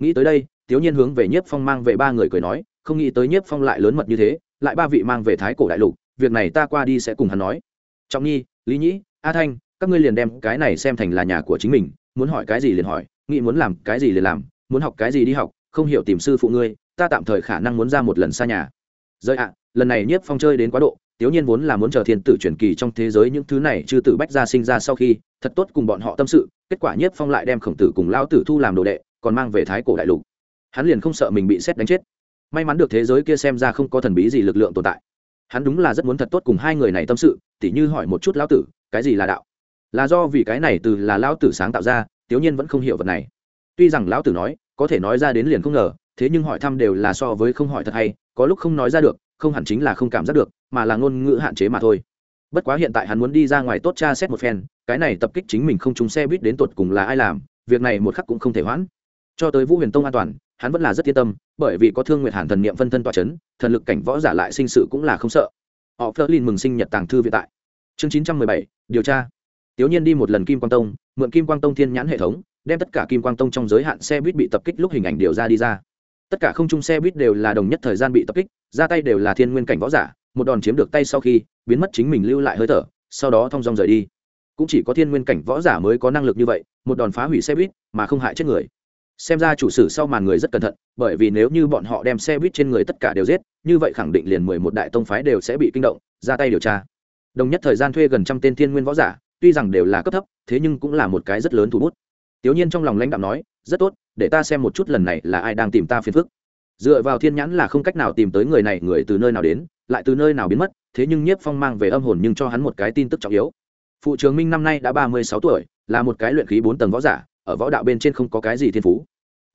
Nghĩ tới đây tiểu nhiên hướng về nhiếp phong mang về ba người cười nói không nghĩ tới nhiếp phong lại lớn mật như thế, lại ba vị mang về thái cổ đại lục, việc này ta qua đi sẽ cùng hắn nói. Trọng nhi, lý nhĩ, a thanh, các ngươi liền đem cái này xem thành là nhà của chính mình, muốn hỏi cái gì liền hỏi, nghĩ muốn làm cái gì liền làm, muốn học cái gì đi học, không hiểu tìm sư phụ ngươi, ta tạm thời khả năng muốn ra một lần xa nhà. Rơi ạ, lần này nhiếp phong chơi đến quá độ, tiếu nhiên vốn là muốn chờ thiên tử truyền kỳ trong thế giới những thứ này chư tử bách gia sinh ra sau khi, thật tốt cùng bọn họ tâm sự, kết quả nhiếp phong lại đem khổng tử cùng lao tử thu làm đồ đệ, còn mang về thái cổ đại lục. Hắn liền không sợ mình bị xét đánh chết may mắn được thế giới kia xem ra không có thần bí gì lực lượng tồn tại. Hắn đúng là rất muốn thật tốt cùng hai người này tâm sự, tỉ như hỏi một chút lão tử, cái gì là đạo? Là do vì cái này từ là lão tử sáng tạo ra, tiểu nhiên vẫn không hiểu vật này. Tuy rằng lão tử nói, có thể nói ra đến liền không ngờ, thế nhưng hỏi thăm đều là so với không hỏi thật hay, có lúc không nói ra được, không hẳn chính là không cảm giác được, mà là ngôn ngữ hạn chế mà thôi. Bất quá hiện tại hắn muốn đi ra ngoài tốt cha xét một phen, cái này tập kích chính mình không trúng xe buýt đến tột cùng là ai làm, việc này một khắc cũng không thể hoãn. Cho tới vũ huyền tông an toàn hắn vẫn là rất yên tâm, bởi vì có thương nguyện hàn thần niệm phân thân tòa c h ấ n thần lực cảnh võ giả lại sinh sự cũng là không sợ. Họ phớt lên mừng sinh nhật tàng thư vĩ tại. Chương chín trăm mười bảy, điều tra. Tiểu nhiên đi một lần kim quang tông, mượn kim quang tông thiên nhãn hệ thống, đem tất cả kim quang tông trong giới hạn xe buýt bị tập kích lúc hình ảnh điều ra đi ra. Tất cả không chung xe buýt đều là đồng nhất thời gian bị tập kích, ra tay đều là thiên nguyên cảnh võ giả, một đòn chiếm được tay sau khi, biến mất chính mình lưu lại hơi thở, sau đó thong dong rời đi. Cũng chỉ có thiên nguyên cảnh võ giả mới có năng lực như vậy, một đòn phá hủy xe buýt, mà không hại chết người xem ra chủ sử sau màn người rất cẩn thận, bởi vì nếu như bọn họ đem xe buýt trên người tất cả đều giết, như vậy khẳng định liền mười một đại tông phái đều sẽ bị kinh động, ra tay điều tra. Đồng nhất thời gian thuê gần trăm tên thiên nguyên võ giả, tuy rằng đều là cấp thấp, thế nhưng cũng là một cái rất lớn thủ bút. Tiểu nhiên trong lòng lãnh đạo nói, rất tốt, để ta xem một chút lần này là ai đang tìm ta phiền phức. Dựa vào thiên nhãn là không cách nào tìm tới người này, người từ nơi nào đến, lại từ nơi nào biến mất, thế nhưng nhiếp phong mang về âm hồn nhưng cho hắn một cái tin tức trọng yếu. Phụ trường minh năm nay đã ba mươi sáu tuổi, là một cái luyện khí bốn tầng võ giả ở võ đạo bên trên không có cái gì thiên phú.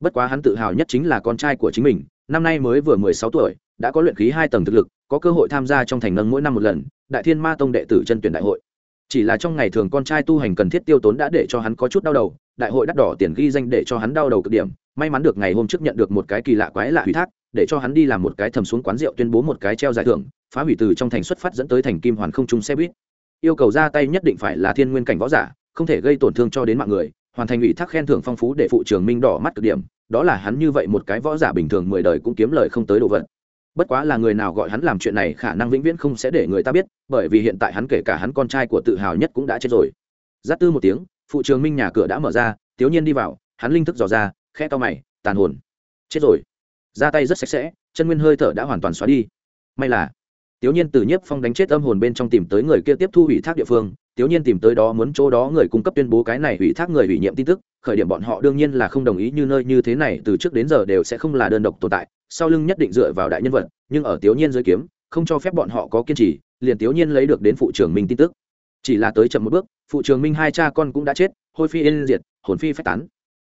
Bất quá hắn tự hào nhất chính là con trai của chính mình, năm nay mới vừa mười sáu tuổi, đã có luyện khí hai tầng thực lực, có cơ hội tham gia trong thành nâng mỗi năm một lần, đại thiên ma tông đệ tử chân tuyển đại hội. Chỉ là trong ngày thường con trai tu hành cần thiết tiêu tốn đã để cho hắn có chút đau đầu, đại hội đắt đỏ tiền ghi danh để cho hắn đau đầu cực điểm, may mắn được ngày hôm trước nhận được một cái kỳ lạ quái lạ ủy thác, để cho hắn đi làm một cái thầm xuống quán rượu tuyên bố một cái treo giải thưởng, phá hủy từ trong thành xuất phát dẫn tới thành kim hoàn không trung xe buýt. Yêu cầu ra tay nhất định phải là thiên nguyên cảnh võ giả, không thể gây tổn thương cho đến mạng người hoàn thành ủy thác khen thưởng phong phú để phụ trường minh đỏ mắt cực điểm, đó là hắn như vậy một cái võ giả bình thường mười đời cũng kiếm lời không tới độ vận bất quá là người nào gọi hắn làm chuyện này khả năng vĩnh viễn không sẽ để người ta biết, bởi vì hiện tại hắn kể cả hắn con trai của tự hào nhất cũng đã chết rồi. Giáp tư một tiếng, phụ trường minh nhà cửa đã mở ra tiếu nhiên đi vào, hắn linh thức dò ra khe to mày, tàn hồn. Chết rồi. Ra tay rất sạch sẽ, chân nguyên hơi thở đã hoàn toàn xóa đi. May là Tiểu Nhiên từ Nhiếp Phong đánh chết âm hồn bên trong tìm tới người kia tiếp thu ủy thác địa phương, Tiểu Nhiên tìm tới đó muốn chỗ đó người cung cấp tuyên bố cái này ủy thác người ủy nhiệm tin tức, khởi điểm bọn họ đương nhiên là không đồng ý như nơi như thế này từ trước đến giờ đều sẽ không là đơn độc tồn tại, sau lưng nhất định dựa vào đại nhân vật, nhưng ở Tiểu Nhiên dưới kiếm, không cho phép bọn họ có kiên trì, liền Tiểu Nhiên lấy được đến phụ trưởng Minh tin tức. Chỉ là tới chậm một bước, phụ trưởng Minh hai cha con cũng đã chết, hôi phi yên diệt, hồn phi phách tán.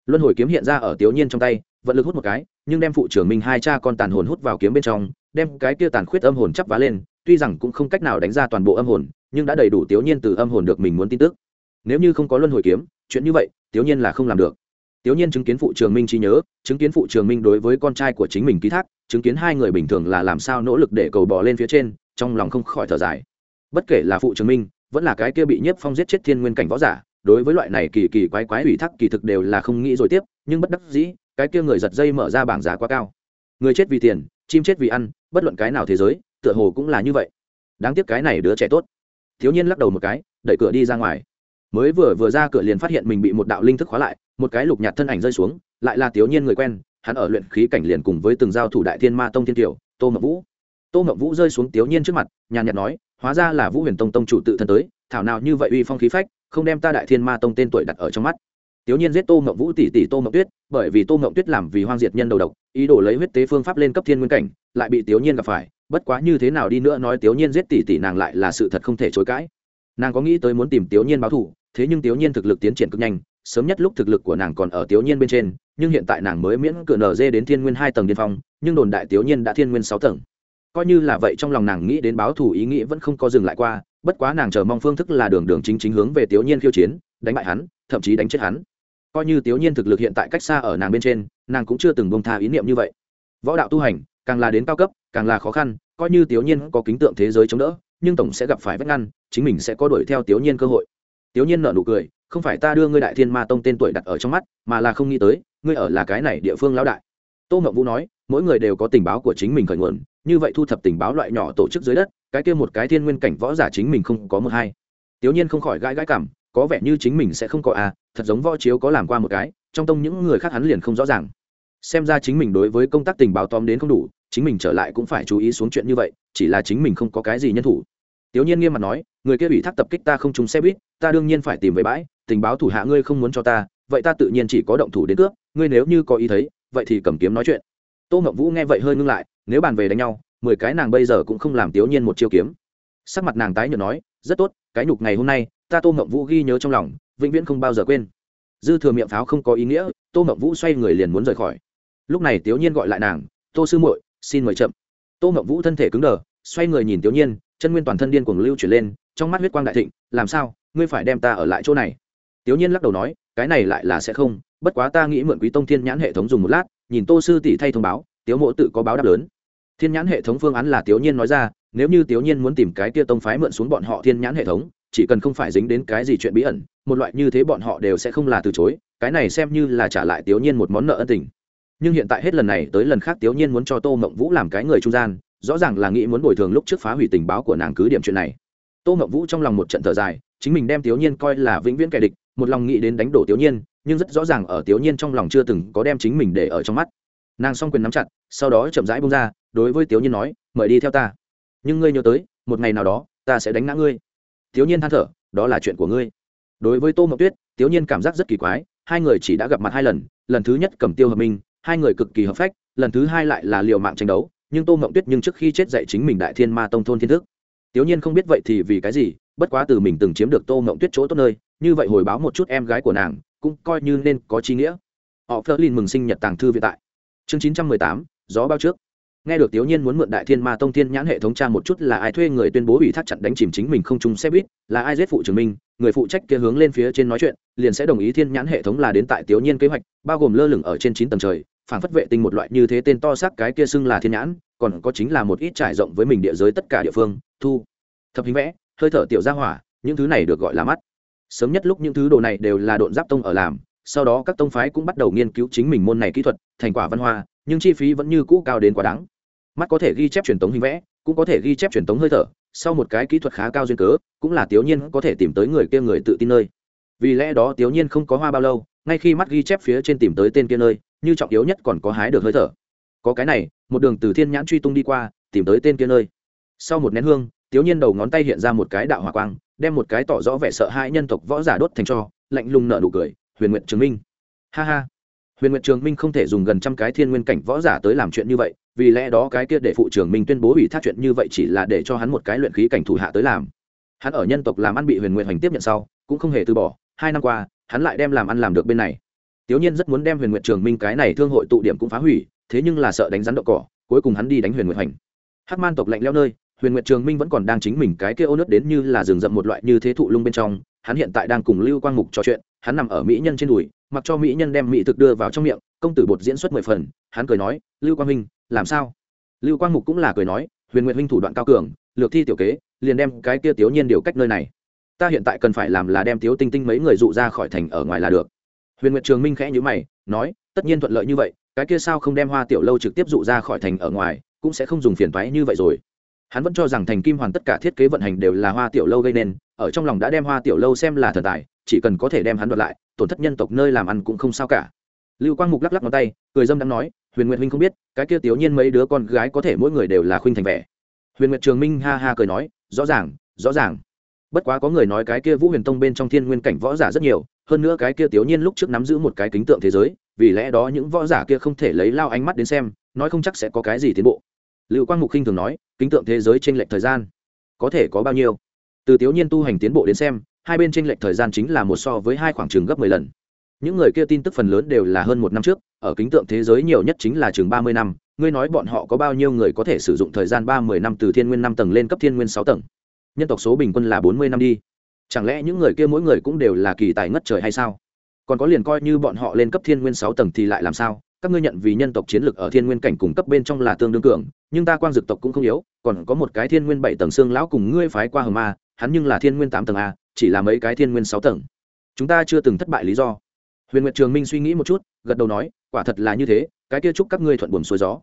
Luân hồi kiếm hiện ra ở Tiểu Nhiên trong tay, vận lực hút một cái, nhưng đem phụ trưởng Minh hai cha con tàn hồn hút vào kiếm bên trong, đem cái kia tàn khuyết âm hồn chắp vá lên, tuy rằng cũng không cách nào đánh ra toàn bộ âm hồn nhưng đã đầy đủ tiểu nhiên từ âm hồn được mình muốn tin tức. Nếu như không có luân hồi kiếm chuyện như vậy tiểu nhiên là không làm được. Tiểu nhiên chứng kiến phụ trường minh trí nhớ chứng kiến phụ trường minh đối với con trai của chính mình ký thác chứng kiến hai người bình thường là làm sao nỗ lực để cầu bò lên phía trên trong lòng không khỏi thở dài. Bất kể là phụ trường minh vẫn là cái kia bị nhiếp phong giết chết thiên nguyên cảnh võ giả đối với loại này kỳ kỳ quái quái ủy thác kỳ thực đều là không nghĩ rồi tiếp nhưng bất đắc dĩ cái kia người giật dây mở ra bảng giá quá cao. Người chết vì tiền chim chết vì ăn bất luận cái nào thế giới, tựa hồ cũng là như vậy. Đáng tiếc cái này đứa trẻ tốt. Thiếu nhiên lắc đầu một cái, đẩy cửa đi ra ngoài. Mới vừa vừa ra cửa liền phát hiện mình bị một đạo linh thức khóa lại, một cái lục nhạt thân ảnh rơi xuống, lại là thiếu nhiên người quen, hắn ở luyện khí cảnh liền cùng với từng giao thủ đại thiên ma tông thiên kiều, tô ngậm vũ. Tô ngậm vũ rơi xuống thiếu nhiên trước mặt, nhàn nhạt nói, hóa ra là vũ huyền tông tông chủ tự thân tới, thảo nào như vậy uy phong khí phách, không đem ta đại thiên ma tông tên tuổi đặt ở trong mắt. Tiểu Nhiên giết Tô Ngọc Vũ tỷ tỷ Tô Ngọc Tuyết, bởi vì Tô Ngọc Tuyết làm vì hoang diệt nhân đầu độc, ý đồ lấy huyết tế phương pháp lên cấp thiên nguyên cảnh, lại bị Tiểu Nhiên gặp phải, bất quá như thế nào đi nữa nói Tiểu Nhiên giết tỷ tỷ nàng lại là sự thật không thể chối cãi. Nàng có nghĩ tới muốn tìm Tiểu Nhiên báo thù, thế nhưng Tiểu Nhiên thực lực tiến triển cực nhanh, sớm nhất lúc thực lực của nàng còn ở Tiểu Nhiên bên trên, nhưng hiện tại nàng mới miễn cửa nở dê đến thiên nguyên hai tầng điên phong, nhưng đồn đại Tiểu Nhiên đã thiên nguyên sáu tầng. Coi như là vậy trong lòng nàng nghĩ đến báo thù ý nghĩ vẫn không có dừng lại qua, bất quá nàng chờ mong phương thức là đường đường chính chính hướng về tiểu nhiên khiêu chiến đánh bại hắn, thậm chí đánh chết hắn. Coi như tiểu nhiên thực lực hiện tại cách xa ở nàng bên trên, nàng cũng chưa từng bông tha ý niệm như vậy. Võ đạo tu hành, càng là đến cao cấp, càng là khó khăn, coi như tiểu nhiên có kính tượng thế giới chống đỡ, nhưng tổng sẽ gặp phải vách ngăn, chính mình sẽ có đuổi theo tiểu nhiên cơ hội. Tiểu nhiên nở nụ cười, không phải ta đưa ngươi đại thiên ma tông tên tuổi đặt ở trong mắt, mà là không nghĩ tới, ngươi ở là cái này địa phương lão đại. Tô ngọc vũ nói, mỗi người đều có tình báo của chính mình khởi nguồn, như vậy thu thập tình báo loại nhỏ tổ chức dưới đất, cái kia một cái thiên nguyên cảnh võ giả chính mình không có một hai. Tiểu nhiên không khỏi gãi gãi cảm có vẻ như chính mình sẽ không có à thật giống võ chiếu có làm qua một cái, trong tông những người khác hắn liền không rõ ràng. Xem ra chính mình đối với công tác tình báo tóm đến không đủ, chính mình trở lại cũng phải chú ý xuống chuyện như vậy, chỉ là chính mình không có cái gì nhân thủ. Tiểu nhiên nghiêm mặt nói, người kia bị thác tập kích ta không trúng xe buýt, ta đương nhiên phải tìm về bãi, tình báo thủ hạ ngươi không muốn cho ta, vậy ta tự nhiên chỉ có động thủ đến cướp, ngươi nếu như có ý thấy, vậy thì cầm kiếm nói chuyện. Tô ngọc vũ nghe vậy hơi ngưng lại, nếu bàn về đánh nhau, mười cái nàng bây giờ cũng không làm tiểu nhiên một chiêu kiếm. Sắc mặt nàng tái nhợt nói, rất tốt, cái nhục ngày hôm nay ta tô mộng vũ ghi nhớ trong lòng, vĩnh viễn không bao giờ quên. Dư thừa miệng pháo không có ý nghĩa, tô mộng vũ xoay người liền muốn rời khỏi. Lúc này tiểu nhiên gọi lại nàng, tô sư muội, xin mời chậm. Tô mộng vũ thân thể cứng đờ, xoay người nhìn tiểu nhiên, chân nguyên toàn thân điên cuồng lưu chuyển lên, trong mắt huyết quang đại thịnh, làm sao, ngươi phải đem ta ở lại chỗ này? Tiểu nhiên lắc đầu nói, cái này lại là sẽ không, bất quá ta nghĩ mượn quý tông thiên nhãn hệ thống dùng một lát, nhìn tô sư tỷ thay thông báo, tiếu mộ tự có báo đáp lớn. Thiên nhãn hệ thống phương án là tiểu nhiên nói ra, nếu như tiểu nhiên muốn tìm cái kia tông phái mượn xuống bọn họ thiên nhãn hệ thống chỉ cần không phải dính đến cái gì chuyện bí ẩn, một loại như thế bọn họ đều sẽ không là từ chối, cái này xem như là trả lại tiểu nhiên một món nợ ân tình. Nhưng hiện tại hết lần này tới lần khác tiểu nhiên muốn cho tô mộng vũ làm cái người trung gian, rõ ràng là nghĩ muốn bồi thường lúc trước phá hủy tình báo của nàng cứ điểm chuyện này. Tô mộng vũ trong lòng một trận thở dài, chính mình đem tiểu nhiên coi là vĩnh viễn kẻ địch, một lòng nghĩ đến đánh đổ tiểu nhiên, nhưng rất rõ ràng ở tiểu nhiên trong lòng chưa từng có đem chính mình để ở trong mắt. Nàng s o n g quyền nắm chặt, sau đó chậm rãi bông ra, đối với tiểu nhiên nói, mời đi theo ta. Nhưng ngươi nhớ tới, một ngày nào đó, ta sẽ đánh ngã ngươi tiểu nhiên than thở, đó là chuyện của ngươi. Đối với tô mộng tuyết tiểu nhiên cảm giác rất kỳ quái, hai người chỉ đã gặp mặt hai lần lần thứ nhất cầm tiêu hợp minh, hai người cực kỳ hợp phách, lần thứ hai lại là liều mạng tranh đấu, nhưng tô mộng tuyết nhưng trước khi chết dạy chính mình đại thiên ma tông thôn thiên thức. Tiểu nhiên không biết vậy thì vì cái gì, bất quá từ mình từng chiếm được tô mộng tuyết chỗ tốt nơi, như vậy hồi báo một chút em gái của nàng, cũng coi như nên có chi nghĩa. Họ phớt lên mừng sinh nhật tàng thư viện tại. Chương chín trăm mười tám, gió bao trước nghe được tiểu nhiên muốn mượn đại thiên ma tông thiên nhãn hệ thống tra một chút là ai thuê người tuyên bố ủy thác chặn đánh chìm chính mình không chung xe buýt, là ai giết phụ chứng minh người phụ trách kia hướng lên phía trên nói chuyện, liền sẽ đồng ý thiên nhãn hệ thống là đến tại tiểu nhiên kế hoạch, bao gồm lơ lửng ở trên chín tầng trời, phản phất vệ tinh một loại như thế tên to xác cái kia xưng là thiên nhãn, còn có chính là một ít trải rộng với mình địa giới tất cả địa phương, thu, thập hình vẽ, hơi thở tiểu gia hỏa, những thứ này được gọi là mắt. Sớm nhất lúc những thứ đồ này đều là độn giáp tông ở làm sau đó các tông phái cũng bắt đầu nghiên cứu chính mình môn này kỹ thuật, thành quả văn hoa, nhưng chi phí vẫn như cũ cao đến quá đáng. Mắt có thể ghi chép truyền tống hình vẽ, cũng có thể ghi chép truyền tống hơi thở, sau một cái kỹ thuật khá cao duyên cớ, cũng là tiểu nhiên có thể tìm tới người kia người tự tin nơi. Vì lẽ đó tiểu nhiên không có hoa bao lâu, ngay khi mắt ghi chép phía trên tìm tới tên kia nơi, như trọng yếu nhất còn có hái được hơi thở. Có cái này, một đường từ thiên nhãn truy tung đi qua, tìm tới tên kia nơi. Sau một nén hương tiểu nhiên đầu ngón tay hiện ra một cái đạo hỏa quang, đem một cái tỏ rõ vẻ sợ hãi nhân tộc võ giả đốt thành cho, lạnh lùng nở nụ cười huyền nguyện trường minh. Ha ha. Huyền nguyện trường minh không thể dùng gần trăm cái thiên nguyên cảnh võ giả tới làm chuyện như vậy, vì lẽ đó cái kia để phụ trường minh tuyên bố ủy thác chuyện như vậy chỉ là để cho hắn một cái luyện khí cảnh thủ hạ tới làm. Hắn ở nhân tộc làm ăn bị huyền nguyện hoành tiếp nhận sau, cũng không hề từ bỏ, hai năm qua, hắn lại đem làm ăn làm được bên này. Tiểu nhiên rất muốn đem huyền nguyện trường minh cái này thương hội tụ điểm cũng phá hủy, thế nhưng là sợ đánh rắn đậu cỏ, cuối cùng hắn đi đánh huyền nguyện hoành. Hắc man tộc lạnh leo nơi, huyền nguyệt trường minh vẫn còn đang chính mình cái kia ô nước đến như là rừng rậm một loại như thế thụ lung bên trong hắn hiện tại đang cùng lưu quang mục trò chuyện, hắn nằm ở mỹ nhân trên đùi, mặc cho mỹ nhân đem mỹ thực đưa vào trong miệng, công tử bột diễn xuất mười phần, hắn cười nói, lưu quang minh làm sao? Lưu quang mục cũng là cười nói, huyền nguyệt minh thủ đoạn cao cường, lược thi tiểu kế, liền đem cái kia tiểu nhiên điều cách nơi này. Ta hiện tại cần phải làm là đem tiếu tinh tinh mấy người dụ ra khỏi thành ở ngoài là được. Huyền nguyệt trường minh khẽ nhữ mày, nói, tất nhiên thuận lợi như vậy, cái kia sao không đem hoa tiểu lâu trực tiếp dụ ra khỏi thành ở ngoài, cũng sẽ không dùng phiền toái như vậy rồi. Hắn vẫn cho rằng thành kim hoàn tất cả thiết kế vận hành đều là hoa tiểu lâu gây nên ở trong lòng đã đem hoa tiểu lâu xem là thần tài, chỉ cần có thể đem hắn đoạt lại, tổn thất nhân tộc nơi làm ăn cũng không sao cả. Lưu quang mục lắc lắc ngón tay, cười dâm đang nói, huyền nguyệt huynh không biết, cái kia tiểu nhiên mấy đứa con gái có thể mỗi người đều là khuynh thành vẻ. Huyền nguyệt trường minh ha ha cười nói, rõ ràng rõ ràng. Bất quá có người nói cái kia vũ huyền tông bên trong thiên nguyên cảnh võ giả rất nhiều, hơn nữa cái kia tiểu nhiên lúc trước nắm giữ một cái kính tượng thế giới, vì lẽ đó những võ giả kia không thể lấy lao ánh mắt đến xem, nói không chắc sẽ có cái gì tiến bộ. Lưu quang mục khinh thường nói, kính tượng thế giới t r ê n lệch thời gian, có thể có bao nhiêu? Từ tiểu nhiên tu hành tiến bộ đến xem, hai bên tranh lệch thời gian chính là một so với hai khoảng trường gấp mười lần. Những người kia tin tức phần lớn đều là hơn một năm trước, ở kính tượng thế giới nhiều nhất chính là chừng ba mươi năm, ngươi nói bọn họ có bao nhiêu người có thể sử dụng thời gian ba mươi năm từ thiên nguyên năm tầng lên cấp thiên nguyên sáu tầng? Nhân tộc số bình quân là bốn mươi năm đi. Chẳng lẽ những người kia mỗi người cũng đều là kỳ tài ngất trời hay sao? Còn có liền coi như bọn họ lên cấp thiên nguyên sáu tầng thì lại làm sao? Các ngươi nhận vì nhân tộc chiến lược ở thiên nguyên cảnh cùng cấp bên trong là tương đương cường, nhưng ta quang dực tộc cũng không yếu, còn có một cái thiên nguyên bảy tầng xương lão cùng ngươi phái qua hờ ma hắn nhưng là thiên nguyên tám tầng a, chỉ là mấy cái thiên nguyên sáu tầng. Chúng ta chưa từng thất bại lý do. Huyền nguyệt trường minh suy nghĩ một chút, gật đầu nói, quả thật là như thế, cái kia chúc các ngươi thuận buồm xuôi gió.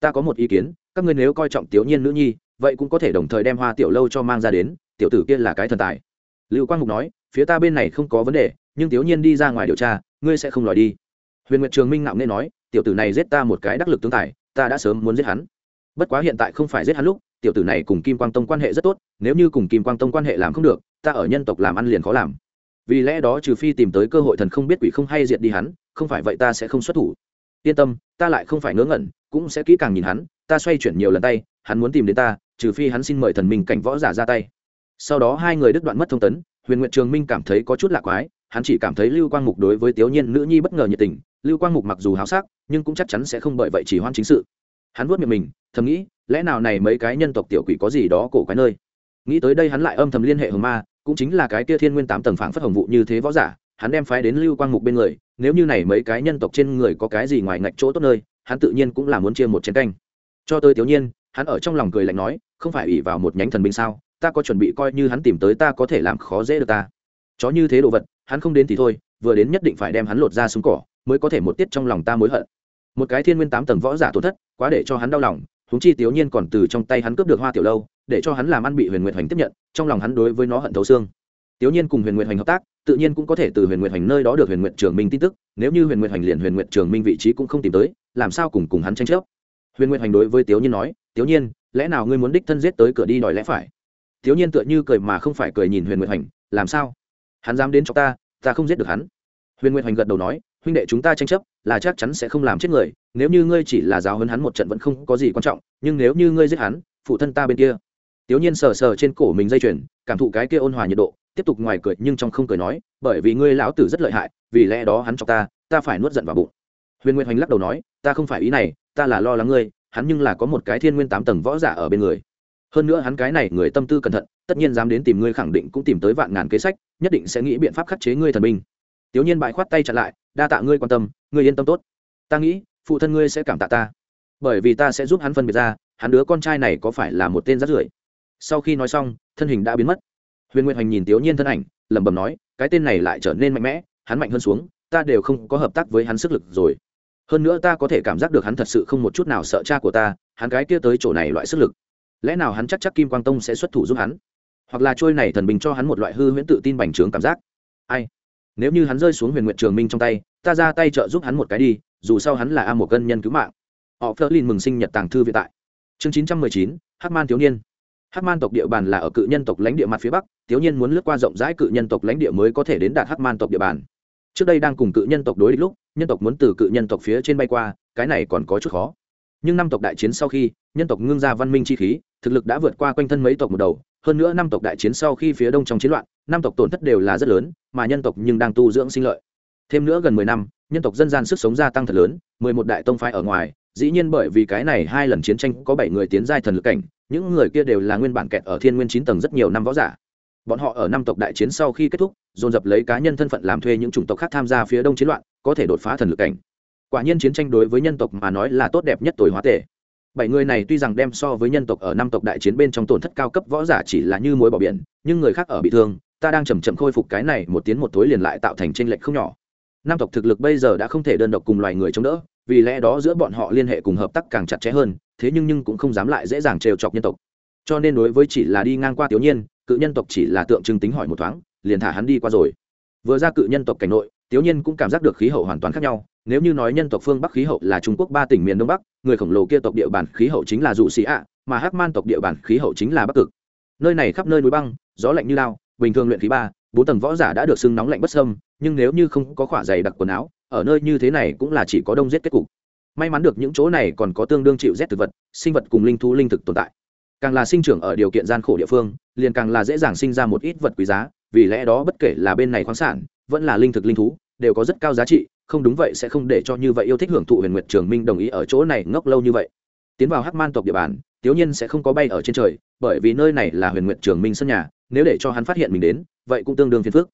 Ta có một ý kiến, các ngươi nếu coi trọng tiểu nhiên nữ nhi, vậy cũng có thể đồng thời đem hoa tiểu lâu cho mang ra đến, tiểu tử kia là cái thần tài. Lưu quang mục nói, phía ta bên này không có vấn đề, nhưng tiểu nhiên đi ra ngoài điều tra, ngươi sẽ không lòi đi. Huyền nguyệt trường minh ngạo nghễ nói, tiểu tử này giết ta một cái đắc lực tướng tài, ta đã sớm muốn giết hắn. Bất quá hiện tại không phải giết hắn lúc tiểu tử này cùng kim quang tông quan hệ rất tốt, nếu như cùng kim quang tông quan hệ làm không được, ta ở nhân tộc làm ăn liền khó làm. Vì lẽ đó trừ phi tìm tới cơ hội thần không biết quỷ không hay diệt đi hắn, không phải vậy ta sẽ không xuất thủ. Yên tâm, ta lại không phải ngớ ngẩn, cũng sẽ kỹ càng nhìn hắn, ta xoay chuyển nhiều lần tay, hắn muốn tìm đến ta, trừ phi hắn xin mời thần minh cảnh võ giả ra tay. Sau đó hai người đứt đoạn mất thông tấn, huyền nguyện trường minh cảm thấy có chút lạ quái, hắn chỉ cảm thấy lưu quang mục đối với tiểu nhiên nữ nhi bất ngờ nhiệt tình, lưu quang mục mặc dù háo sắc, nhưng cũng chắc chắn sẽ không bởi vậy chỉ hoan chính sự hắn vuốt miệng mình, thầm nghĩ, lẽ nào này mấy cái nhân tộc tiểu quỷ có gì đó cổ quái nơi? Nghĩ tới đây hắn lại âm thầm liên hệ hồng ma, cũng chính là cái kia thiên nguyên tám tầng phảng phất hồng vụ như thế võ giả, hắn đem phái đến lưu quang mục bên người, nếu như này mấy cái nhân tộc trên người có cái gì ngoài ngạch chỗ tốt nơi, hắn tự nhiên cũng là muốn chia một chén canh. Cho tới tiểu nhiên, hắn ở trong lòng cười lạnh nói, không phải ủy vào một nhánh thần binh sao, ta có chuẩn bị coi như hắn tìm tới ta có thể làm khó dễ được ta. Chó như thế đồ vật, hắn không đến thì thôi, vừa đến nhất định phải đem hắn lột ra xuống cỏ, mới có thể một tiết trong lòng ta mối hận một cái thiên nguyên tám tầng võ giả tổn thất, quá để cho hắn đau lòng húng chi tiểu nhiên còn từ trong tay hắn cướp được hoa tiểu lâu, để cho hắn làm ăn bị huyền nguyệt hoành tiếp nhận, trong lòng hắn đối với nó hận thấu xương. Tiểu nhiên cùng huyền nguyệt hoành hợp tác, tự nhiên cũng có thể từ huyền nguyệt hoành nơi đó được huyền nguyệt trường minh tin tức, nếu như huyền nguyệt hoành liền huyền nguyệt trường minh vị trí cũng không tìm tới, làm sao cùng cùng hắn tranh chấp? Huyền nguyệt hoành đối với tiểu nhiên nói, tiểu nhiên, lẽ nào ngươi muốn đích thân giết tới cửa đi đòi lẽ phải? Tiểu nhiên tựa như cười mà không phải cười nhìn huyền nguyệt hoành, làm sao? Hắn dám đến cho ta ta không giết được hắn. Huyền nguyệt hoành gật đầu nói huynh đệ chúng ta tranh chấp, là chắc chắn sẽ không làm chết người, nếu như ngươi chỉ là giáo hấn hắn một trận vẫn không có gì quan trọng, nhưng nếu như ngươi giết hắn, phụ thân ta bên kia. Tiểu nhiên sờ sờ trên cổ mình dây chuyền, cảm thụ cái kia ôn hòa nhiệt độ, tiếp tục ngoài cười nhưng trong không cười nói, bởi vì ngươi lão tử rất lợi hại, vì lẽ đó hắn cho ta ta phải nuốt giận vào bụng. Huyền nguyên hoành lắc đầu nói, ta không phải ý này, ta là lo lắng ngươi, hắn nhưng là có một cái thiên nguyên tám tầng võ giả ở bên người. Hơn nữa hắn cái này người tâm tư cẩn thận, tất nhiên dám đến tìm ngươi khẳng định cũng tìm tới vạn ngàn kế sách, nhất định sẽ nghĩ biện pháp khắc chế ngươi thần binh tiểu nhiên bại khoát tay chặn lại, đa tạ ngươi quan tâm, ngươi yên tâm tốt. Ta nghĩ, phụ thân ngươi sẽ cảm tạ ta. Bởi vì ta sẽ giúp hắn phân biệt ra, hắn đứa con trai này có phải là một tên rát rưởi. Sau khi nói xong, thân hình đã biến mất. Huyền nguyệt hoành nhìn tiểu nhiên thân ảnh, lẩm bẩm nói, cái tên này lại trở nên mạnh mẽ, hắn mạnh hơn xuống, ta đều không có hợp tác với hắn sức lực rồi. Hơn nữa ta có thể cảm giác được hắn thật sự không một chút nào sợ cha của ta, hắn cái kia tới chỗ này loại sức lực. Lẽ nào hắn chắc chắc kim quang tông sẽ xuất thủ giúp hắn? Hoặc là trôi này thần bình cho hắn một loại hư huyễn tự tin bành trướng cảm giác. Ai? Nếu như hắn rơi xuống huyền nguyện trường minh trong tay, ta ra tay trợ giúp hắn một cái đi, dù sao hắn là a một cân nhân cứu mạng. Họ phớt lên mừng sinh nhật tàng thư vĩ tại. Chương chín trăm mười chín hát man thiếu niên. Hát man tộc địa bàn là ở cự nhân tộc lãnh địa mặt phía bắc, thiếu Niên muốn lướt qua rộng rãi cự nhân tộc lãnh địa mới có thể đến đạt hát man tộc địa bàn. Trước đây đang cùng cự nhân tộc đối địch lúc, nhân tộc muốn từ cự nhân tộc phía trên bay qua, cái này còn có chút khó. Nhưng năm tộc đại chiến sau khi, nhân tộc ngưng ra văn minh chi khí, thực lực đã vượt qua quanh thân mấy tộc một đầu hơn nữa năm tộc đại chiến sau khi phía đông trong chiến loạn, năm tộc tổn thất đều là rất lớn, mà nhân tộc nhưng đang tu dưỡng sinh lợi. Thêm nữa gần mười năm, nhân tộc dân gian sức sống gia tăng thật lớn, mười một đại tông phái ở ngoài, dĩ nhiên bởi vì cái này hai lần chiến tranh có bảy người tiến giai thần lực cảnh, những người kia đều là nguyên bản kẹt ở thiên nguyên chín tầng rất nhiều năm võ giả. Bọn họ ở năm tộc đại chiến sau khi kết thúc, dồn dập lấy cá nhân thân phận làm thuê những chủng tộc khác tham gia phía đông chiến loạn, có thể đột phá thần lực cảnh. Quả nhiên chiến tranh đối với nhân tộc mà nói là tốt đẹp nhất tối hóa thể bảy người này tuy rằng đem so với nhân tộc ở năm tộc đại chiến bên trong tổn thất cao cấp võ giả chỉ là như mối bỏ biển, nhưng người khác ở bị thương, ta đang chầm chậm khôi phục cái này một tiếng một tối liền lại tạo thành tranh lệch không nhỏ. Năm tộc thực lực bây giờ đã không thể đơn độc cùng loài người chống đỡ, vì lẽ đó giữa bọn họ liên hệ cùng hợp tác càng chặt chẽ hơn, thế nhưng nhưng cũng không dám lại dễ dàng trêu chọc nhân tộc. Cho nên đối với chỉ là đi ngang qua tiểu nhiên, cự nhân tộc chỉ là tượng trưng tính hỏi một thoáng, liền thả hắn đi qua rồi. Vừa ra cự nhân tộc cảnh nội, tiểu nhiên cũng cảm giác được khí hậu hoàn toàn khác nhau nếu như nói nhân tộc phương bắc khí hậu là trung quốc ba tỉnh miền đông bắc, người khổng lồ kia tộc địa bàn khí hậu chính là dụ xì ạ mà hắc man tộc địa bàn khí hậu chính là bắc cực. Nơi này khắp nơi núi băng, gió lạnh như lao, bình thường luyện khí ba, bốn tầng võ giả đã được xưng nóng lạnh bất sâm nhưng nếu như không có khỏa dày đặc quần áo, ở nơi như thế này cũng là chỉ có đông rét kết cục. May mắn được những chỗ này còn có tương đương chịu rét thực vật, sinh vật cùng linh thú linh thực tồn tại. Càng là sinh trưởng ở điều kiện gian khổ địa phương, liền càng là dễ dàng sinh ra một ít vật quý giá, vì lẽ đó bất kể là bên này khoáng sản, vẫn là linh thực linh thú, đều có rất cao giá trị không đúng vậy sẽ không để cho như vậy yêu thích hưởng thụ huyền nguyệt trường minh đồng ý ở chỗ này ngốc lâu như vậy. Tiến vào hắc man tộc địa bàn tiểu nhiên sẽ không có bay ở trên trời, bởi vì nơi này là huyền Nguyệt trường minh sân nhà, nếu để cho hắn phát hiện mình đến, vậy cũng tương đương phiền phức.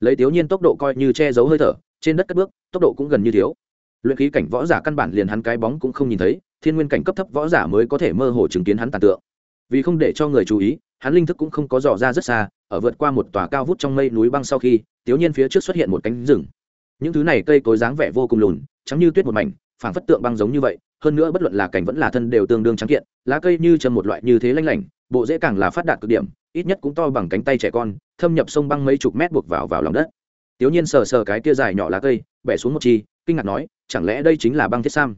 Lấy tiểu nhiên tốc độ coi như che giấu hơi thở, trên đất cất bước, tốc độ cũng gần như thiếu. Luyện khí cảnh võ giả căn bản liền hắn cái bóng cũng không nhìn thấy, thiên nguyên cảnh cấp thấp võ giả mới có thể mơ hồ chứng kiến hắn tàn tượng. Vì không để cho người chú ý, hắn linh thức cũng không có dò ra rất xa, ở vượt qua một tòa cao vút trong mây núi băng sau khi tiểu nhiên phía trước xuất hiện một cánh rừng những thứ này cây cối dáng vẻ vô cùng lùn, trắng như tuyết một mảnh, phảng phất tượng băng giống như vậy, hơn nữa bất luận là cảnh vẫn là thân đều tương đương trắng kiện, lá cây như chân một loại như thế lanh lảnh, bộ dễ càng là phát đạt cực điểm, ít nhất cũng to bằng cánh tay trẻ con, thâm nhập sông băng mấy chục mét buộc vào vào lòng đất. Tiểu nhiên sờ sờ cái kia dài nhỏ lá cây, bẻ xuống một chi, kinh ngạc nói, chẳng lẽ đây chính là băng thiết sam?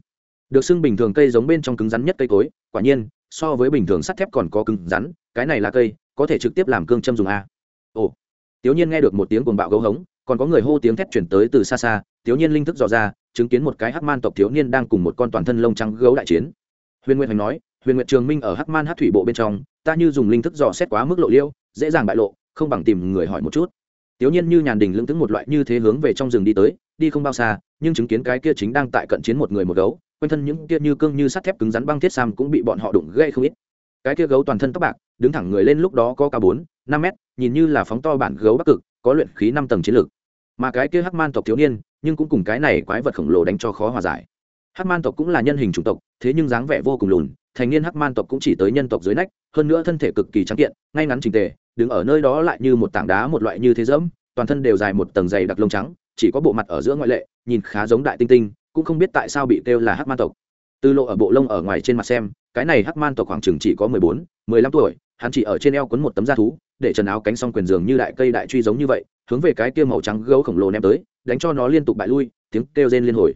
Được xưng bình thường cây giống bên trong cứng rắn nhất cây cối, quả nhiên, so với bình thường sắt thép còn có cứng rắn, cái này là cây có thể trực tiếp làm cương châm dùng a. Ồ. Tiểu nhiên nghe được một tiếng cuồng bạo gấu hống còn có người hô tiếng thét chuyển tới từ xa xa, thiếu niên linh thức dò ra, chứng kiến một cái hắc man tộc thiếu niên đang cùng một con toàn thân lông trắng gấu đại chiến. Huyền nguyện hoành nói, huyền nguyện trường minh ở hắc man hắc thủy bộ bên trong, ta như dùng linh thức dò xét quá mức lộ liêu, dễ dàng bại lộ, không bằng tìm người hỏi một chút. Tiểu nhiên như nhàn đình lưỡng tướng một loại như thế hướng về trong rừng đi tới, đi không bao xa, nhưng chứng kiến cái kia chính đang tại cận chiến một người một gấu, quanh thân những kia như cương như sắt thép cứng rắn băng thiết sam cũng bị bọn họ đụng gây không ít. Cái kia gấu toàn thân tóc bạc, đứng thẳng người lên lúc đó có cao bốn, năm mét, nhìn như là phóng to bản gấu bắc cực có luyện khí năm tầng chiến lực, mà cái kia hắc man tộc thiếu niên nhưng cũng cùng cái này quái vật khổng lồ đánh cho khó hòa giải. Hắc man tộc cũng là nhân hình chủng tộc thế nhưng dáng vẻ vô cùng lùn thành niên hắc man tộc cũng chỉ tới nhân tộc dưới nách hơn nữa thân thể cực kỳ trắng kiện ngay ngắn trình tề đứng ở nơi đó lại như một tảng đá một loại như thế dẫm toàn thân đều dài một tầng dày đặc lông trắng chỉ có bộ mặt ở giữa ngoại lệ nhìn khá giống đại tinh tinh cũng không biết tại sao bị kêu là hắc man tộc. Từ lộ ở bộ lông ở ngoài trên mặt xem cái này hắc man tộc khoảng chừng chỉ có mười bốn mười lăm tuổi hắn chỉ ở trên eo quấn một tấm da thú, để trần áo cánh xong quyền giường như đại cây đại truy giống như vậy, hướng về cái kia màu trắng gấu khổng lồ ném tới, đánh cho nó liên tục bại lui, tiếng kêu rên liên hồi.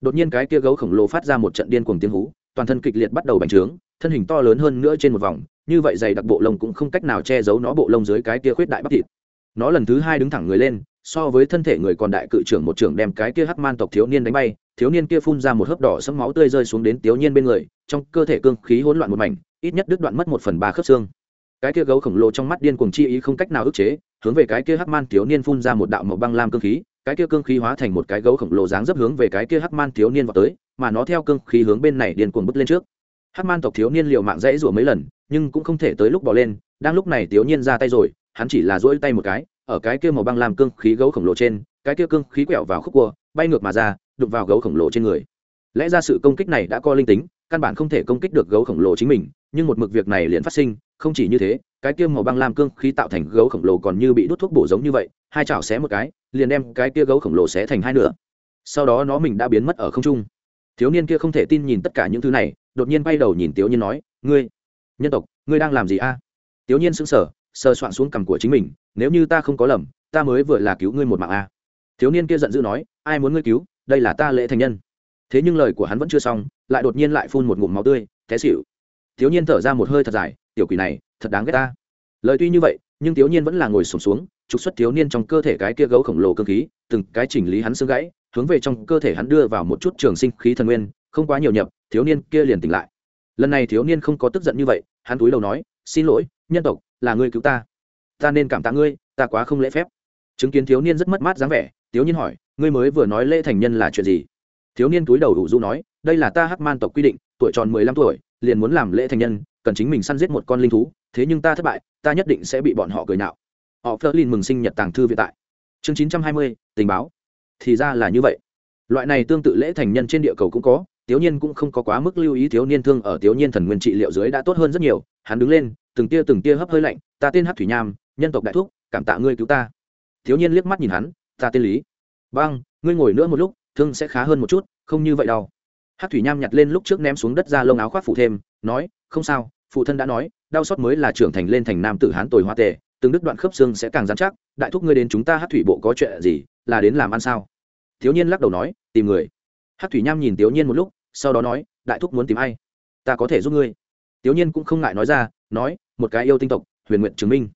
Đột nhiên cái kia gấu khổng lồ phát ra một trận điên cuồng tiếng hú, toàn thân kịch liệt bắt đầu bành trướng, thân hình to lớn hơn nữa trên một vòng, như vậy dày đặc bộ lông cũng không cách nào che giấu nó bộ lông dưới cái kia khuyết đại bắp thịt. Nó lần thứ hai đứng thẳng người lên, so với thân thể người còn đại cự trưởng một trưởng đem cái kia hắc man tộc thiếu niên đánh bay, thiếu niên kia phun ra một hớp đỏ sẫm máu tươi rơi xuống đến thiếu niên bên người, trong cơ thể cương khí hỗn loạn một mảnh, ít nhất đứt đoạn mất một phần ba khớp xương cái kia gấu khổng lồ trong mắt điên cuồng chi ý không cách nào ức chế, hướng về cái kia hắc man thiếu niên phun ra một đạo màu băng lam cương khí, cái kia cương khí hóa thành một cái gấu khổng lồ dáng dấp hướng về cái kia hắc man thiếu niên vào tới, mà nó theo cương khí hướng bên này điên cuồng bứt lên trước. Hắc man tộc thiếu niên liều mạng dãy rủa mấy lần, nhưng cũng không thể tới lúc bỏ lên, đang lúc này thiếu niên ra tay rồi, hắn chỉ là duỗi tay một cái, ở cái kia màu băng làm cương khí gấu khổng lồ trên, cái kia cương khí quẹo vào khúc cua, bay ngược mà ra đục vào gấu khổng lồ trên người. Lẽ ra sự công kích này đã có linh tính, căn bản không thể công kích được gấu khổng lồ chính mình, nhưng một mực việc này liền phát sinh không chỉ như thế, cái kia màu băng lam cương khí tạo thành gấu khổng lồ còn như bị đốt thuốc bổ giống như vậy, hai chảo xé một cái, liền đem cái kia gấu khổng lồ xé thành hai nửa sau đó nó mình đã biến mất ở không trung thiếu niên kia không thể tin nhìn tất cả những thứ này, đột nhiên bay đầu nhìn tiểu nhiên nói, ngươi, nhân tộc, ngươi đang làm gì a à? tiểu nhiên sững sờ sờ soạn xuống cằm của chính mình, nếu như ta không có lầm, ta mới vừa là cứu ngươi một mạng a thiếu niên kia giận dữ nói, ai muốn ngươi cứu, đây là ta lễ thành nhân thế nhưng lời của hắn vẫn chưa xong, lại đột nhiên lại phun một ngụm máu tươi, té xỉu. thiếu niên thở ra một hơi thật dài tiểu quỷ này thật đáng ghét ta. Lời tuy như vậy nhưng thiếu niên vẫn là ngồi sổm xuống, xuống trục xuất thiếu niên trong cơ thể cái kia gấu khổng lồ cơ khí từng cái chỉnh lý hắn xương gãy hướng về trong cơ thể hắn đưa vào một chút trường sinh khí thần nguyên không quá nhiều nhập thiếu niên kia liền tỉnh lại. Lần này thiếu niên không có tức giận như vậy hắn túi đầu nói xin lỗi nhân tộc là ngươi cứu ta. Ta nên cảm tạ ngươi ta quá không lễ phép. Chứng kiến thiếu niên rất mất mát dáng vẻ thiếu niên hỏi ngươi mới vừa nói lễ thành nhân là chuyện gì? Thiếu niên túi đầu đủ du nói đây là ta hắc man tộc quy định tuổi tròn mười lăm tuổi liền muốn làm lễ thành nhân cần chính mình săn giết một con linh thú, thế nhưng ta thất bại, ta nhất định sẽ bị bọn họ cười nạo họ phớt lên mừng sinh nhật tàng thư vĩ tại. Chương chín trăm hai mươi, tình báo. Thì ra là như vậy. Loại này tương tự lễ thành nhân trên địa cầu cũng có thiếu niên cũng không có quá mức lưu ý thiếu niên thương ở thiếu niên thần nguyên trị liệu dưới đã tốt hơn rất nhiều, hắn đứng lên, từng tia từng tia hấp hơi lạnh, ta tên hát thủy nham, nhân tộc đại thúc, cảm tạ ngươi cứu ta. Thiếu niên liếc mắt nhìn hắn, ta tên lý. Băng ngươi ngồi nữa một lúc, thương sẽ khá hơn một chút, không như vậy đâu hát thủy nham nhặt lên lúc trước ném xuống đất ra lông áo khoác phụ thêm, nói, không sao, phụ thân đã nói, đau xót mới là trưởng thành lên thành nam tử hán tồi hoa tề, từng đứt đoạn khớp xương sẽ càng dán chắc, đại thúc ngươi đến chúng ta hát thủy bộ có chuyện gì, là đến làm ăn sao? Thiếu niên lắc đầu nói, tìm người. Hát thủy nham nhìn thiếu niên một lúc, sau đó nói, đại thúc muốn tìm ai? Ta có thể giúp ngươi. Thiếu niên cũng không ngại nói ra, nói, một cái yêu tinh tộc, huyền nguyện chứng minh.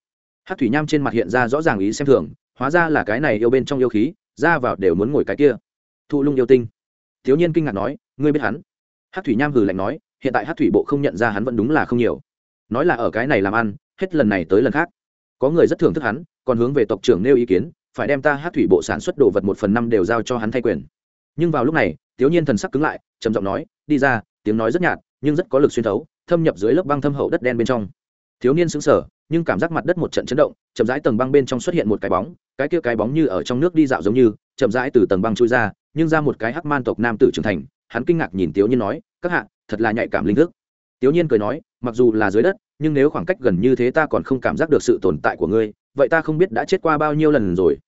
Hát thủy nham trên mặt hiện ra rõ ràng ý xem thường, hóa ra là cái này yêu bên trong yêu khí, ra vào đều muốn ngồi cái kia. Thụ lung yêu tinh. Thiếu niên kinh ngạc nói ngươi biết hắn? Hát thủy nham hừ lạnh nói, hiện tại hát thủy bộ không nhận ra hắn vẫn đúng là không nhiều. Nói là ở cái này làm ăn, hết lần này tới lần khác. Có người rất thưởng thức hắn, còn hướng về tộc trưởng nêu ý kiến, phải đem ta hát thủy bộ sản xuất đồ vật một phần năm đều giao cho hắn thay quyền. Nhưng vào lúc này thiếu nhiên thần sắc cứng lại, trầm giọng nói, đi ra, tiếng nói rất nhạt, nhưng rất có lực xuyên thấu, thâm nhập dưới lớp băng thâm hậu đất đen bên trong. Thiếu niên sững sờ, nhưng cảm giác mặt đất một trận chấn động, chậm rãi tầng băng bên trong xuất hiện một cái bóng, cái kia cái bóng như ở trong nước đi dạo giống như, chậm rãi từ tầng băng trôi ra, nhưng ra một cái hắc man tộc nam tử trưởng thành hắn kinh ngạc nhìn tiểu nhiên nói, các hạ, thật là nhạy cảm linh thức. Tiểu nhiên cười nói, mặc dù là dưới đất, nhưng nếu khoảng cách gần như thế ta còn không cảm giác được sự tồn tại của ngươi, vậy ta không biết đã chết qua bao nhiêu lần rồi.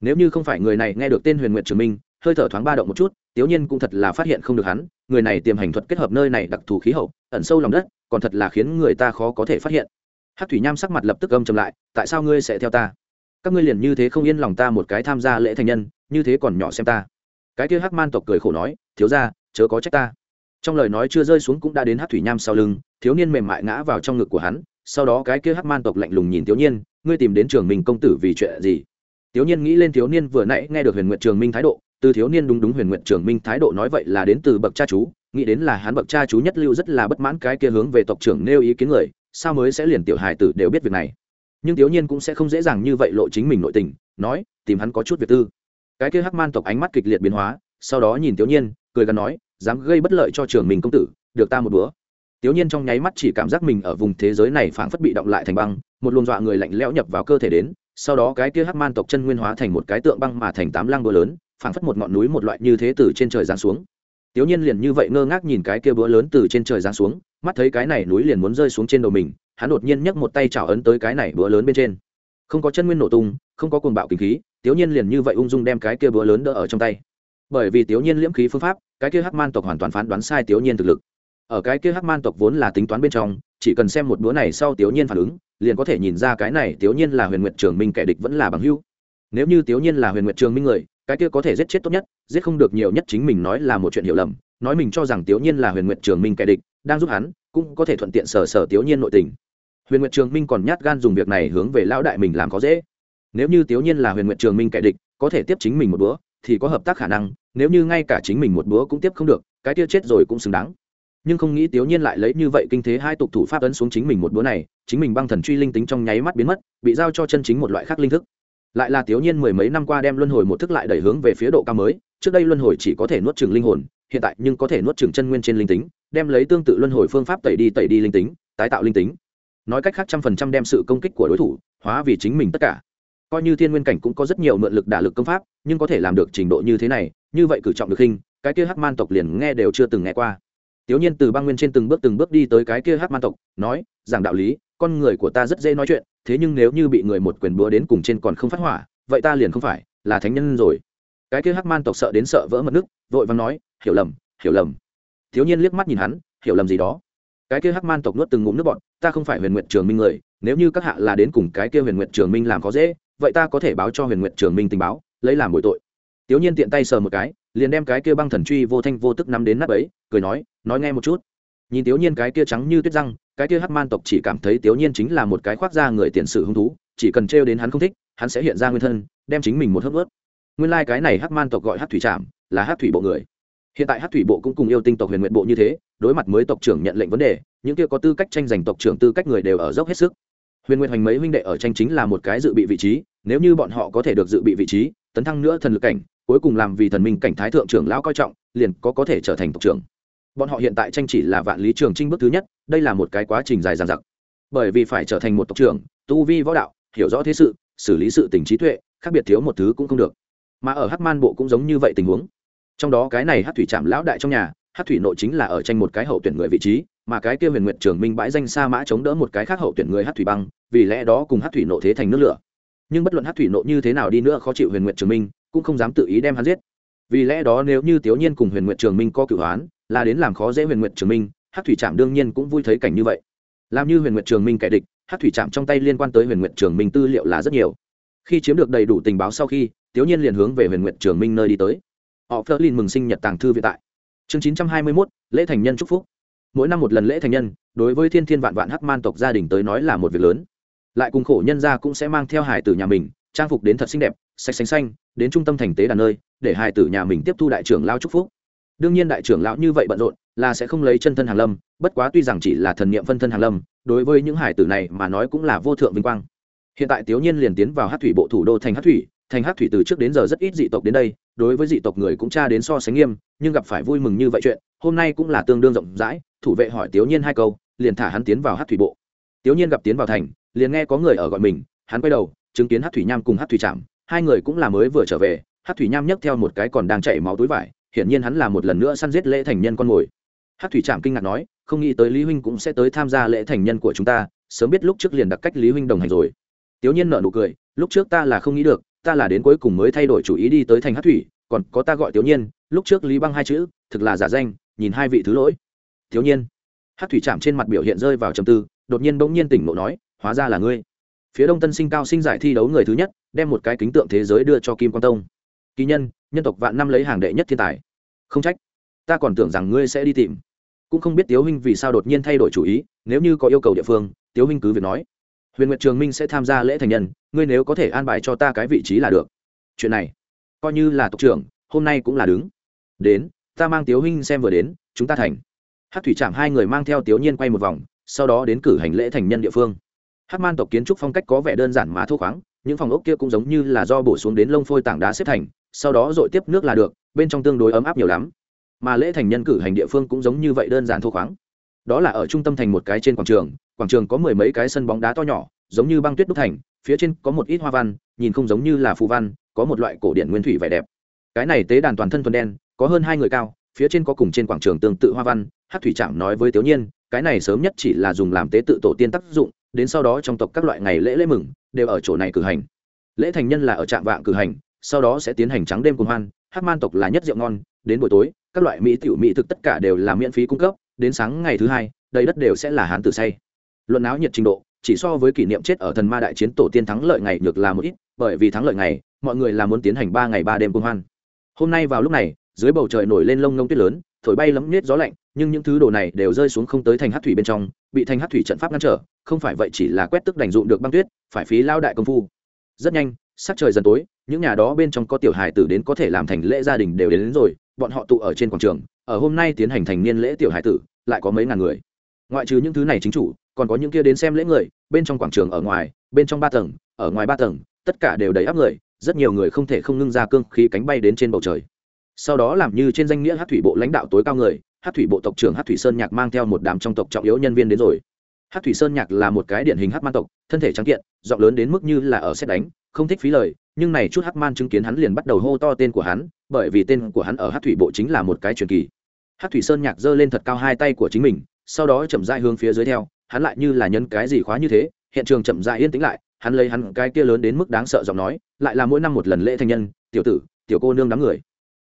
Nếu như không phải người này nghe được tên huyền nguyện trường minh, hơi thở thoáng ba động một chút tiểu nhiên cũng thật là phát hiện không được hắn, người này tiềm hành thuật kết hợp nơi này đặc thù khí hậu, ẩn sâu lòng đất, còn thật là khiến người ta khó có thể phát hiện. Hát thủy nham sắc mặt lập tức âm chầm lại, tại sao ngươi sẽ theo ta? Các ngươi liền như thế không yên lòng ta một cái tham gia lễ thành nhân, như thế còn nhỏ xem ta. Cái kia hắc man tộc cười khổ nói, thiếu ra chớ có trách ta. Trong lời nói chưa rơi xuống cũng đã đến hát thủy nham sau lưng thiếu niên mềm mại ngã vào trong ngực của hắn sau đó cái kia hát man tộc lạnh lùng nhìn thiếu niên ngươi tìm đến trường minh công tử vì chuyện gì? Thiếu niên nghĩ lên thiếu niên vừa nãy nghe được huyền nguyện trường minh thái độ từ thiếu niên đúng đúng huyền nguyện trường minh thái độ nói vậy là đến từ bậc cha chú nghĩ đến là hắn bậc cha chú nhất lưu rất là bất mãn cái kia hướng về tộc trưởng nêu ý kiến người sao mới sẽ liền tiểu hài tử đều biết việc này. Nhưng thiếu niên cũng sẽ không dễ dàng như vậy lộ chính mình nội tình nói tìm hắn có chút việc tư. Cái kia hắc man tộc ánh mắt kịch liệt biến hóa sau đó nhìn thiếu niên, cười gắn nói dám gây bất lợi cho trường mình công tử được ta một bữa Tiểu Nhiên trong nháy mắt chỉ cảm giác mình ở vùng thế giới này phảng phất bị động lại thành băng, một luồng dọa người lạnh lẽo nhập vào cơ thể đến, sau đó cái kia hắc man tộc chân nguyên hóa thành một cái tượng băng mà thành tám lăng búa lớn, phảng phất một ngọn núi một loại như thế từ trên trời giáng xuống. Tiểu Nhiên liền như vậy ngơ ngác nhìn cái kia búa lớn từ trên trời giáng xuống, mắt thấy cái này núi liền muốn rơi xuống trên đầu mình, hắn đột nhiên nhấc một tay chảo ấn tới cái này búa lớn bên trên. Không có chân nguyên nổ tung, không có cuồng bạo kinh khí, Tiểu Nhiên liền như vậy ung dung đem cái kia búa lớn đỡ ở trong tay. Bởi vì Tiểu Nhiên liễm khí phương pháp, cái kia hắc man tộc hoàn toàn phán đoán sai Tiểu Nhiên thực lực. Ở cái kia hắc man tộc vốn là tính toán bên trong chỉ cần xem một đũa này sau tiểu nhiên phản ứng liền có thể nhìn ra cái này tiểu nhiên là huyền nguyệt trường minh kẻ địch vẫn là bằng hữu. Nếu như tiểu nhiên là huyền nguyệt trường minh người cái kia có thể giết chết tốt nhất giết không được nhiều nhất chính mình nói là một chuyện hiểu lầm nói mình cho rằng tiểu nhiên là huyền nguyệt trường minh kẻ địch đang giúp hắn cũng có thể thuận tiện sở sở tiểu nhiên nội tình. Huyền nguyệt trường minh còn nhát gan dùng việc này hướng về lão đại mình làm có dễ. Nếu như tiểu nhiên là huyền nguyệt trường minh kẻ địch có thể tiếp chính mình một bữa thì có hợp tác khả năng, nếu như ngay cả chính mình một búa cũng tiếp không được, cái tia chết rồi cũng xứng đáng. Nhưng không nghĩ tiểu nhiên lại lấy như vậy kinh thế hai tục thủ pháp ấn xuống chính mình một búa này, chính mình băng thần truy linh tính trong nháy mắt biến mất, bị giao cho chân chính một loại khác linh thức. Lại là tiểu nhiên mười mấy năm qua đem luân hồi một thức lại đẩy hướng về phía độ cao mới, trước đây luân hồi chỉ có thể nuốt chừng linh hồn, hiện tại nhưng có thể nuốt chừng chân nguyên trên linh tính, đem lấy tương tự luân hồi phương pháp tẩy đi tẩy đi linh tính, tái tạo linh tính. Nói cách khác trăm phần trăm đem sự công kích của đối thủ hóa vì chính mình tất cả coi như thiên nguyên cảnh cũng có rất nhiều mượn lực đả lực công pháp nhưng có thể làm được trình độ như thế này như vậy cử trọng được hình cái kia hắc man tộc liền nghe đều chưa từng nghe qua Tiểu Nhiên từ băng nguyên trên từng bước từng bước đi tới cái kia hắc man tộc, nói, giảng đạo lý, con người của ta rất dễ nói chuyện, thế nhưng nếu như bị người một quyền búa đến cùng trên còn không phát hỏa, vậy ta liền không phải là thánh nhân rồi. Cái kia hắc man tộc sợ đến sợ vỡ mật nước, vội vàng nói, hiểu lầm, hiểu lầm. thiếu Nhiên liếc mắt nhìn hắn, hiểu lầm gì đó. Cái kia hắc man tộc nuốt từng ngụm nước bọt, ta không phải Huyền nguyện Trường Minh người, nếu như các hạ là đến cùng cái kia Huyền nguyện Trường Minh làm có dễ, vậy ta có thể báo cho Huyền Nguyện Trường Minh tình báo, lấy làm bội tội. Tiểu Nhiên tiện tay sờ một cái, liền đem cái kia băng thần truy vô thanh vô tức nắm đến nắp ấy cười nói nói nghe một chút. Nhìn tiểu nhiên cái kia trắng như tuyết răng cái kia hắc man tộc chỉ cảm thấy tiểu nhiên chính là một cái khoác da người tiền sử hung thú chỉ cần trêu đến hắn không thích hắn sẽ hiện ra nguyên thân đem chính mình một hớp ướt nguyên lai cái này hắc man tộc gọi hắc thủy trạm là hắc thủy bộ người. Hiện tại hắc thủy bộ cũng cùng yêu tinh tộc huyền nguyện bộ như thế đối mặt mới tộc trưởng nhận lệnh vấn đề những kia có tư cách tranh giành tộc trưởng tư cách người đều ở dốc hết sức huyền Nguyên hoành mấy huynh đệ ở tranh chính là một cái dự bị vị trí, nếu như bọn họ có thể được dự bị vị trí, tấn thăng nữa thần lực cảnh, cuối cùng làm vì thần minh cảnh thái thượng trưởng lão coi trọng, liền có có thể trở thành tộc trưởng. Bọn họ hiện tại tranh chỉ là vạn lý trường trinh bước thứ nhất, đây là một cái quá trình dài dằng dặc. Bởi vì phải trở thành một tộc trưởng, tu vi võ đạo, hiểu rõ thế sự, xử lý sự tình trí tuệ, khác biệt thiếu một thứ cũng không được. Mà ở hắc man bộ cũng giống như vậy tình huống. Trong đó cái này hát thủy trạm lão đại trong nhà hát thủy nội chính là ở tranh một cái hậu tuyển người vị trí, mà cái kia huyền nguyện trường minh bãi danh sa mã chống đỡ một cái khác hậu tuyển người hát thủy băng, vì lẽ đó cùng hát thủy nộ thế thành nước lửa. Nhưng bất luận hát thủy nộ như thế nào đi nữa khó chịu huyền nguyện trường minh, cũng không dám tự ý đem hắn giết. Vì lẽ đó nếu như tiểu nhiên cùng huyền nguyện trường minh có cửu hoán là đến làm khó dễ huyền nguyện trường minh, hát thủy trạm đương nhiên cũng vui thấy cảnh như vậy. Làm như huyền nguyện trường minh kẻ địch, hát thủy trạm trong tay liên quan tới huyền nguyện trường minh tư liệu là rất nhiều. Khi chiếm được đầy đủ tình báo sau khi tiểu nhiên liền hướng về huyền nguyện trường minh nơi đi tới. Họ phớt lên mừng sinh nhật tàng thư vĩ tại chương chín trăm hai mươi mốt, lễ thành nhân chúc phúc. Mỗi năm một lần lễ thành nhân, đối với thiên thiên vạn vạn hắc man tộc gia đình tới nói là một việc lớn. Lại cùng khổ nhân gia cũng sẽ mang theo hải tử nhà mình, trang phục đến thật xinh đẹp, sạch xanh xanh, đến trung tâm thành tế đàn nơi, để hải tử nhà mình tiếp thu đại trưởng lao chúc phúc. Đương nhiên đại trưởng lão như vậy bận rộn, là sẽ không lấy chân thân hàng lâm, bất quá tuy rằng chỉ là thần niệm phân thân hàng lâm, đối với những hải tử này mà nói cũng là vô thượng vinh quang. Hiện tại tiểu nhiên liền tiến vào hát thủy bộ thủ đô thành hát thủy thành hát thủy từ trước đến giờ rất ít dị tộc đến đây, đối với dị tộc người cũng tra đến so sánh nghiêm, nhưng gặp phải vui mừng như vậy chuyện, hôm nay cũng là tương đương rộng rãi, thủ vệ hỏi tiểu nhiên hai câu, liền thả hắn tiến vào hát thủy bộ. Tiểu nhiên gặp tiến vào thành, liền nghe có người ở gọi mình, hắn quay đầu, chứng kiến hát thủy nham cùng hát thủy trạm hai người cũng là mới vừa trở về hát thủy nham nhấc theo một cái còn đang chảy máu túi vải, hiển nhiên hắn là một lần nữa săn giết lễ thành nhân con mồi. Hát thủy trạm kinh ngạc nói, không nghĩ tới lý huynh cũng sẽ tới tham gia lễ thành nhân của chúng ta, sớm biết lúc trước liền đặt cách lý huynh đồng hành rồi. Tiểu nhiên nợ nụ cười, lúc trước ta là không nghĩ được ta là đến cuối cùng mới thay đổi chủ ý đi tới thành hát thủy, còn có ta gọi tiểu nhiên, lúc trước lý băng hai chữ, thực là giả danh, nhìn hai vị thứ lỗi. Tiểu nhiên. Hát thủy chạm trên mặt biểu hiện rơi vào trầm tư, đột nhiên bỗng nhiên tỉnh ngộ nói, hóa ra là ngươi. Phía đông tân sinh cao sinh giải thi đấu người thứ nhất, đem một cái kính tượng thế giới đưa cho kim quang tông. Kỳ nhân nhân tộc vạn năm lấy hàng đệ nhất thiên tài. Không trách. Ta còn tưởng rằng ngươi sẽ đi tìm. Cũng không biết tiếu huynh vì sao đột nhiên thay đổi chủ ý, nếu như có yêu cầu địa phương, tiếu huynh cứ việc nói huyền nguyệt trường minh sẽ tham gia lễ thành nhân, ngươi nếu có thể an bài cho ta cái vị trí là được. Chuyện này, coi như là tộc trưởng, hôm nay cũng là đứng. Đến, ta mang tiếu huynh xem vừa đến, chúng ta thành. Hát thủy trạm hai người mang theo tiếu nhiên quay một vòng, sau đó đến cử hành lễ thành nhân địa phương. Hát man tộc kiến trúc phong cách có vẻ đơn giản mà thô khoáng, những phòng ốc kia cũng giống như là do bổ xuống đến lông phôi tảng đá xếp thành, sau đó dội tiếp nước là được, bên trong tương đối ấm áp nhiều lắm. Mà lễ thành nhân cử hành địa phương cũng giống như vậy đơn giản thô khoáng đó là ở trung tâm thành một cái trên quảng trường quảng trường có mười mấy cái sân bóng đá to nhỏ, giống như băng tuyết đúc thành, phía trên có một ít hoa văn, nhìn không giống như là phù văn, có một loại cổ điển nguyên thủy vẻ đẹp. Cái này tế đàn toàn thân thuần đen, có hơn hai người cao, phía trên có cùng trên quảng trường tương tự hoa văn, hát thủy trạm nói với tiểu nhiên, cái này sớm nhất chỉ là dùng làm tế tự tổ tiên tác dụng, đến sau đó trong tộc các loại ngày lễ lễ mừng, đều ở chỗ này cử hành. Lễ thành nhân là ở trạm vạng cử hành, sau đó sẽ tiến hành trắng đêm cùng hoan, hát man tộc là nhất rượu ngon, đến buổi tối, các loại mỹ tiểu mỹ thực tất cả đều là miễn phí cung cấp đến sáng ngày thứ hai đầy đất đều sẽ là hán tử say. Luận áo nhiệt trình độ chỉ so với kỷ niệm chết ở thần ma đại chiến tổ tiên thắng lợi ngày được là một ít bởi vì thắng lợi ngày mọi người là muốn tiến hành ba ngày ba đêm cung hoan. Hôm nay vào lúc này dưới bầu trời nổi lên lông ngông tuyết lớn thổi bay lấm nết gió lạnh nhưng những thứ đồ này đều rơi xuống không tới thành hát thủy bên trong bị thành hát thủy trận pháp ngăn trở không phải vậy chỉ là quét tức đành dụng được băng tuyết phải phí lao đại công phu. Rất nhanh sắc trời dần tối những nhà đó bên trong có tiểu hài tử đến có thể làm thành lễ gia đình đều đến, đến rồi bọn họ tụ ở trên quảng trường, ở hôm nay tiến hành thành niên lễ tiểu Hải tử, lại có mấy ngàn người. Ngoại trừ những thứ này chính chủ, còn có những kia đến xem lễ người, bên trong quảng trường ở ngoài, bên trong ba tầng, ở ngoài ba tầng, tất cả đều đầy áp người, rất nhiều người không thể không ngưng ra cương khí cánh bay đến trên bầu trời. Sau đó làm như trên danh nghĩa hát thủy bộ lãnh đạo tối cao người, hát thủy bộ tộc trưởng hát thủy sơn nhạc mang theo một đám trong tộc trọng yếu nhân viên đến rồi. Hát thủy sơn nhạc là một cái điển hình hát man tộc, thân thể trắng kiện, giọng lớn đến mức như là ở xét đánh, không thích phí lời, nhưng này chút hát man chứng kiến hắn liền bắt đầu hô to tên của hắn bởi vì tên của hắn ở hát thủy bộ chính là một cái truyền kỳ. Hát thủy sơn nhạc giơ lên thật cao hai tay của chính mình, sau đó chậm dại hướng phía dưới theo, hắn lại như là nhân cái gì khóa như thế, hiện trường chậm dại yên tĩnh lại, hắn lấy hắn cái kia lớn đến mức đáng sợ giọng nói, lại là mỗi năm một lần lễ thành nhân, tiểu tử, tiểu cô nương đám người,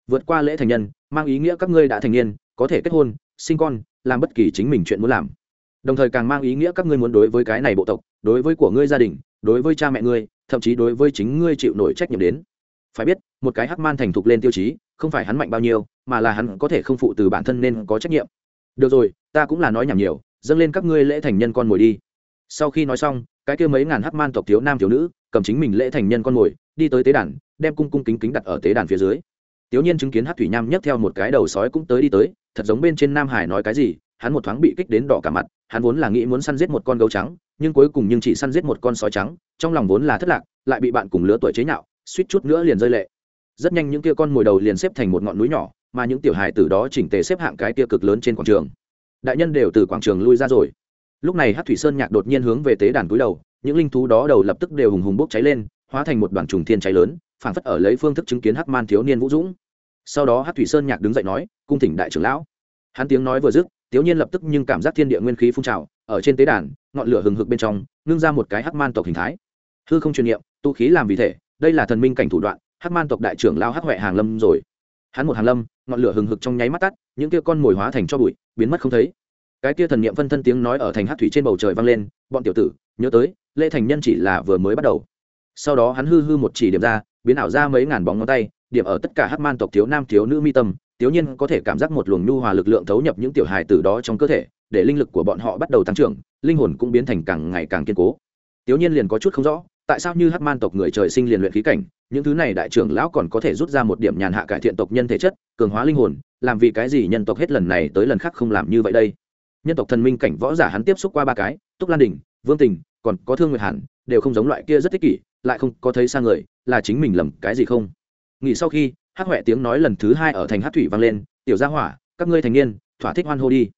vượt qua lễ thành nhân, mang ý nghĩa các ngươi đã thành niên, có thể kết hôn, sinh con, làm bất kỳ chính mình chuyện muốn làm. Đồng thời càng mang ý nghĩa các ngươi muốn đối với cái này bộ tộc, đối với của ngươi gia đình, đối với cha mẹ ngươi, thậm chí đối với chính ngươi chịu nổi trách nhiệm đến phải biết, một cái hắc man thành thục lên tiêu chí, không phải hắn mạnh bao nhiêu, mà là hắn có thể không phụ từ bản thân nên có trách nhiệm. Được rồi, ta cũng là nói nhảm nhiều, dâng lên các ngươi lễ thành nhân con mồi đi. Sau khi nói xong, cái kia mấy ngàn hắc man tộc thiếu nam thiếu nữ, cầm chính mình lễ thành nhân con mồi, đi tới tế đàn, đem cung cung kính kính đặt ở tế đàn phía dưới. Tiểu nhiên chứng kiến hắc thủy nham nhấc theo một cái đầu sói cũng tới đi tới, thật giống bên trên nam hải nói cái gì, hắn một thoáng bị kích đến đỏ cả mặt, hắn vốn là nghĩ muốn săn giết một con gấu trắng, nhưng cuối cùng nhưng chỉ săn giết một con sói trắng, trong lòng vốn là thất lạc, lại bị bạn cùng lứa tuổi chế nhạo suýt chút nữa liền rơi lệ. Rất nhanh những kia con mồi đầu liền xếp thành một ngọn núi nhỏ, mà những tiểu hài từ đó chỉnh tề xếp hạng cái tia cực lớn trên quảng trường. Đại nhân đều từ quảng trường lui ra rồi. Lúc này hát thủy sơn nhạc đột nhiên hướng về tế đàn túi đầu, những linh thú đó đầu lập tức đều hùng hùng bốc cháy lên, hóa thành một đoàn trùng thiên cháy lớn, phảng phất ở lấy phương thức chứng kiến hắc man thiếu niên vũ dũng. Sau đó hát thủy sơn nhạc đứng dậy nói, cung thỉnh đại trưởng lão. Hắn tiếng nói vừa dứt, thiếu nhiên lập tức nhưng cảm giác thiên địa nguyên khí phun trào, ở trên tế đàn, ngọn lửa hừng hực bên trong, ngưng ra một cái hắc man tộc hình thái. Hư không truyền niệm, tu khí làm vì thể đây là thần minh cảnh thủ đoạn, hắc man tộc đại trưởng lao hắc huệ hàng lâm rồi. Hắn một hàng lâm, ngọn lửa hừng hực trong nháy mắt tắt, những kia con mồi hóa thành cho bụi, biến mất không thấy. Cái kia thần niệm phân thân tiếng nói ở thành hát thủy trên bầu trời vang lên, bọn tiểu tử, nhớ tới lê thành nhân chỉ là vừa mới bắt đầu. Sau đó hắn hư hư một chỉ điểm ra, biến ảo ra mấy ngàn bóng ngón tay, điểm ở tất cả hát man tộc thiếu nam thiếu nữ mi tâm thiếu nhiên có thể cảm giác một luồng nhu hòa lực lượng thấu nhập những tiểu hài từ đó trong cơ thể, để linh lực của bọn họ bắt đầu tăng trưởng, linh hồn cũng biến thành càng ngày càng kiên cố. Thiếu nhiên liền có chút không rõ tại sao như hát man tộc người trời sinh liền luyện khí cảnh, những thứ này đại trưởng lão còn có thể rút ra một điểm nhàn hạ cải thiện tộc nhân thể chất, cường hóa linh hồn, làm vì cái gì nhân tộc hết lần này tới lần khác không làm như vậy đây? Nhân tộc thần minh cảnh võ giả hắn tiếp xúc qua ba cái, túc lan đình, vương tình, còn có thương nguyệt hàn, đều không giống loại kia rất thích kỷ, lại không có thấy sang người, là chính mình lầm cái gì không? Nghỉ sau khi, hắc huệ tiếng nói lần thứ hai ở thành hát thủy vang lên, tiểu gia hỏa, các ngươi thành niên, thỏa thích hoan hô đi.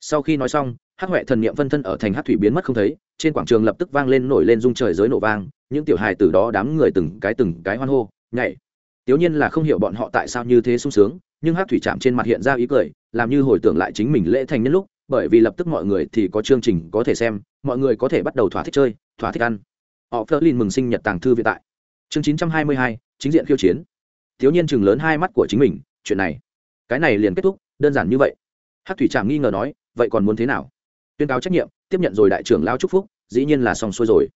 Sau khi nói xong, hắc huệ thần niệm phân thân ở thành hắc thủy biến mất không thấy trên quảng trường lập tức vang lên nổi lên rung trời giới nổ vang, những tiểu hài từ đó đám người từng cái từng cái hoan hô, nhảy. Tiểu nhiên là không hiểu bọn họ tại sao như thế sung sướng, nhưng hắc thủy chạm trên mặt hiện ra ý cười, làm như hồi tưởng lại chính mình lễ thành nhân lúc, bởi vì lập tức mọi người thì có chương trình có thể xem, mọi người có thể bắt đầu thỏa thích chơi, thỏa thích ăn. Họ phớt lên mừng sinh nhật tàng thư viện tại. Chương chín trăm hai mươi hai, chính diện khiêu chiến. Thiếu nhiên chừng lớn hai mắt của chính mình, chuyện này, cái này liền kết thúc, đơn giản như vậy. Hát thủy trạm nghi ngờ nói, vậy còn muốn thế nào? Tuyên cáo trách nhiệm, tiếp nhận rồi đại trưởng lao chúc phúc dĩ nhiên là xong xuôi rồi.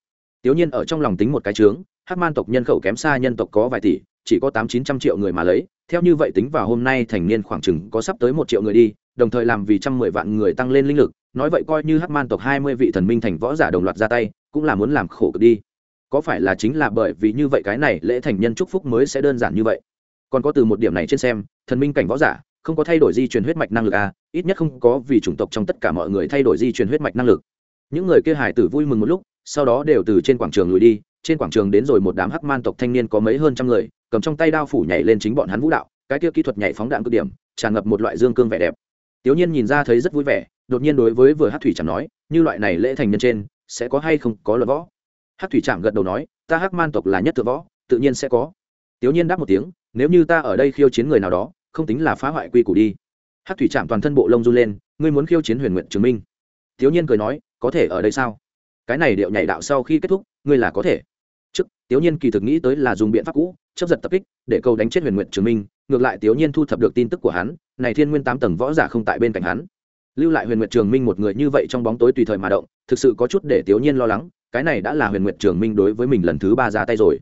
Tiểu nhiên ở trong lòng tính một cái trướng hát man tộc nhân khẩu kém xa nhân tộc có vài tỷ, chỉ có tám chín trăm triệu người mà lấy, theo như vậy tính vào hôm nay thành niên khoảng chừng có sắp tới một triệu người đi, đồng thời làm vì trăm mười vạn người tăng lên linh lực, nói vậy coi như hát man tộc hai mươi vị thần minh thành võ giả đồng loạt ra tay, cũng là muốn làm khổ cực đi. Có phải là chính là bởi vì như vậy cái này lễ thành nhân chúc phúc mới sẽ đơn giản như vậy? Còn có từ một điểm này trên xem, thần minh cảnh võ giả, không có thay đổi di truyền huyết mạch năng lực à ít nhất không có vì chủng tộc trong tất cả mọi người thay đổi di truyền huyết mạch năng lực những người kia hải tử vui mừng một lúc, sau đó đều từ trên quảng trường lùi đi, trên quảng trường đến rồi một đám hắc man tộc thanh niên có mấy hơn trăm người, cầm trong tay đao phủ nhảy lên chính bọn hắn vũ đạo, cái kia kỹ thuật nhảy phóng đạn cực điểm, tràn ngập một loại dương cương vẻ đẹp. Tiểu nhiên nhìn ra thấy rất vui vẻ, đột nhiên đối với vừa hát thủy chẳng nói, như loại này lễ thành nhân trên, sẽ có hay không có luật võ? Hát thủy trạm gật đầu nói, ta hắc man tộc là nhất tự võ, tự nhiên sẽ có. Tiểu nhiên đáp một tiếng, nếu như ta ở đây khiêu chiến người nào đó, không tính là phá hoại quy củ đi. Hát thủy trạm toàn thân bộ lông run lên, ngươi muốn khiêu chiến huyền nguyện chứng minh? Thiếu nhiên cười nói, có thể ở đây sao? Cái này điệu nhảy đạo sau khi kết thúc, ngươi là có thể. Trước tiểu nhiên kỳ thực nghĩ tới là dùng biện pháp cũ, chấp giật tập kích, để câu đánh chết huyền nguyện chứng minh, ngược lại tiểu nhiên thu thập được tin tức của hắn, này thiên nguyên tám tầng võ giả không tại bên cạnh hắn. Lưu lại huyền nguyệt trường minh một người như vậy trong bóng tối tùy thời mà động, thực sự có chút để tiểu nhiên lo lắng, cái này đã là huyền nguyệt trường minh đối với mình lần thứ ba ra tay rồi.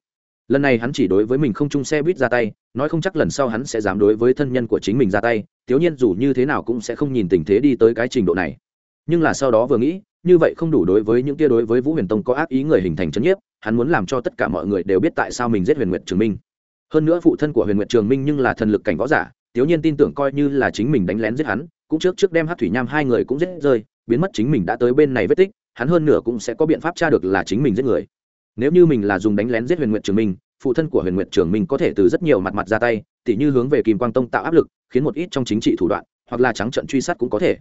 Lần này hắn chỉ đối với mình không chung xe buýt ra tay, nói không chắc lần sau hắn sẽ dám đối với thân nhân của chính mình ra tay tiểu nhiên dù như thế nào cũng sẽ không nhìn tình thế đi tới cái trình độ này nhưng là sau đó vừa nghĩ, như vậy không đủ đối với những tia đối với vũ huyền tông có ác ý người hình thành c nhiếp, hắn muốn làm cho tất cả mọi người đều biết tại sao mình giết huyền nguyệt trường minh. Hơn nữa phụ thân của huyền nguyệt trường minh nhưng là thần lực cảnh võ giả tiếu nhiên tin tưởng coi như là chính mình đánh lén giết hắn, cũng trước trước đem hát thủy nham hai người cũng giết rơi, biến mất chính mình đã tới bên này vết tích, hắn hơn nửa cũng sẽ có biện pháp tra được là chính mình giết người. Nếu như mình là dùng đánh lén giết huyền nguyệt trường minh, phụ thân của huyền nguyệt trường minh có thể từ rất nhiều mặt mặt ra tay, tỉ như hướng về kim quang tông tạo áp lực, khiến một ít trong chính trị thủ đoạn, hoặc là trắng trận truy sát cũng có thể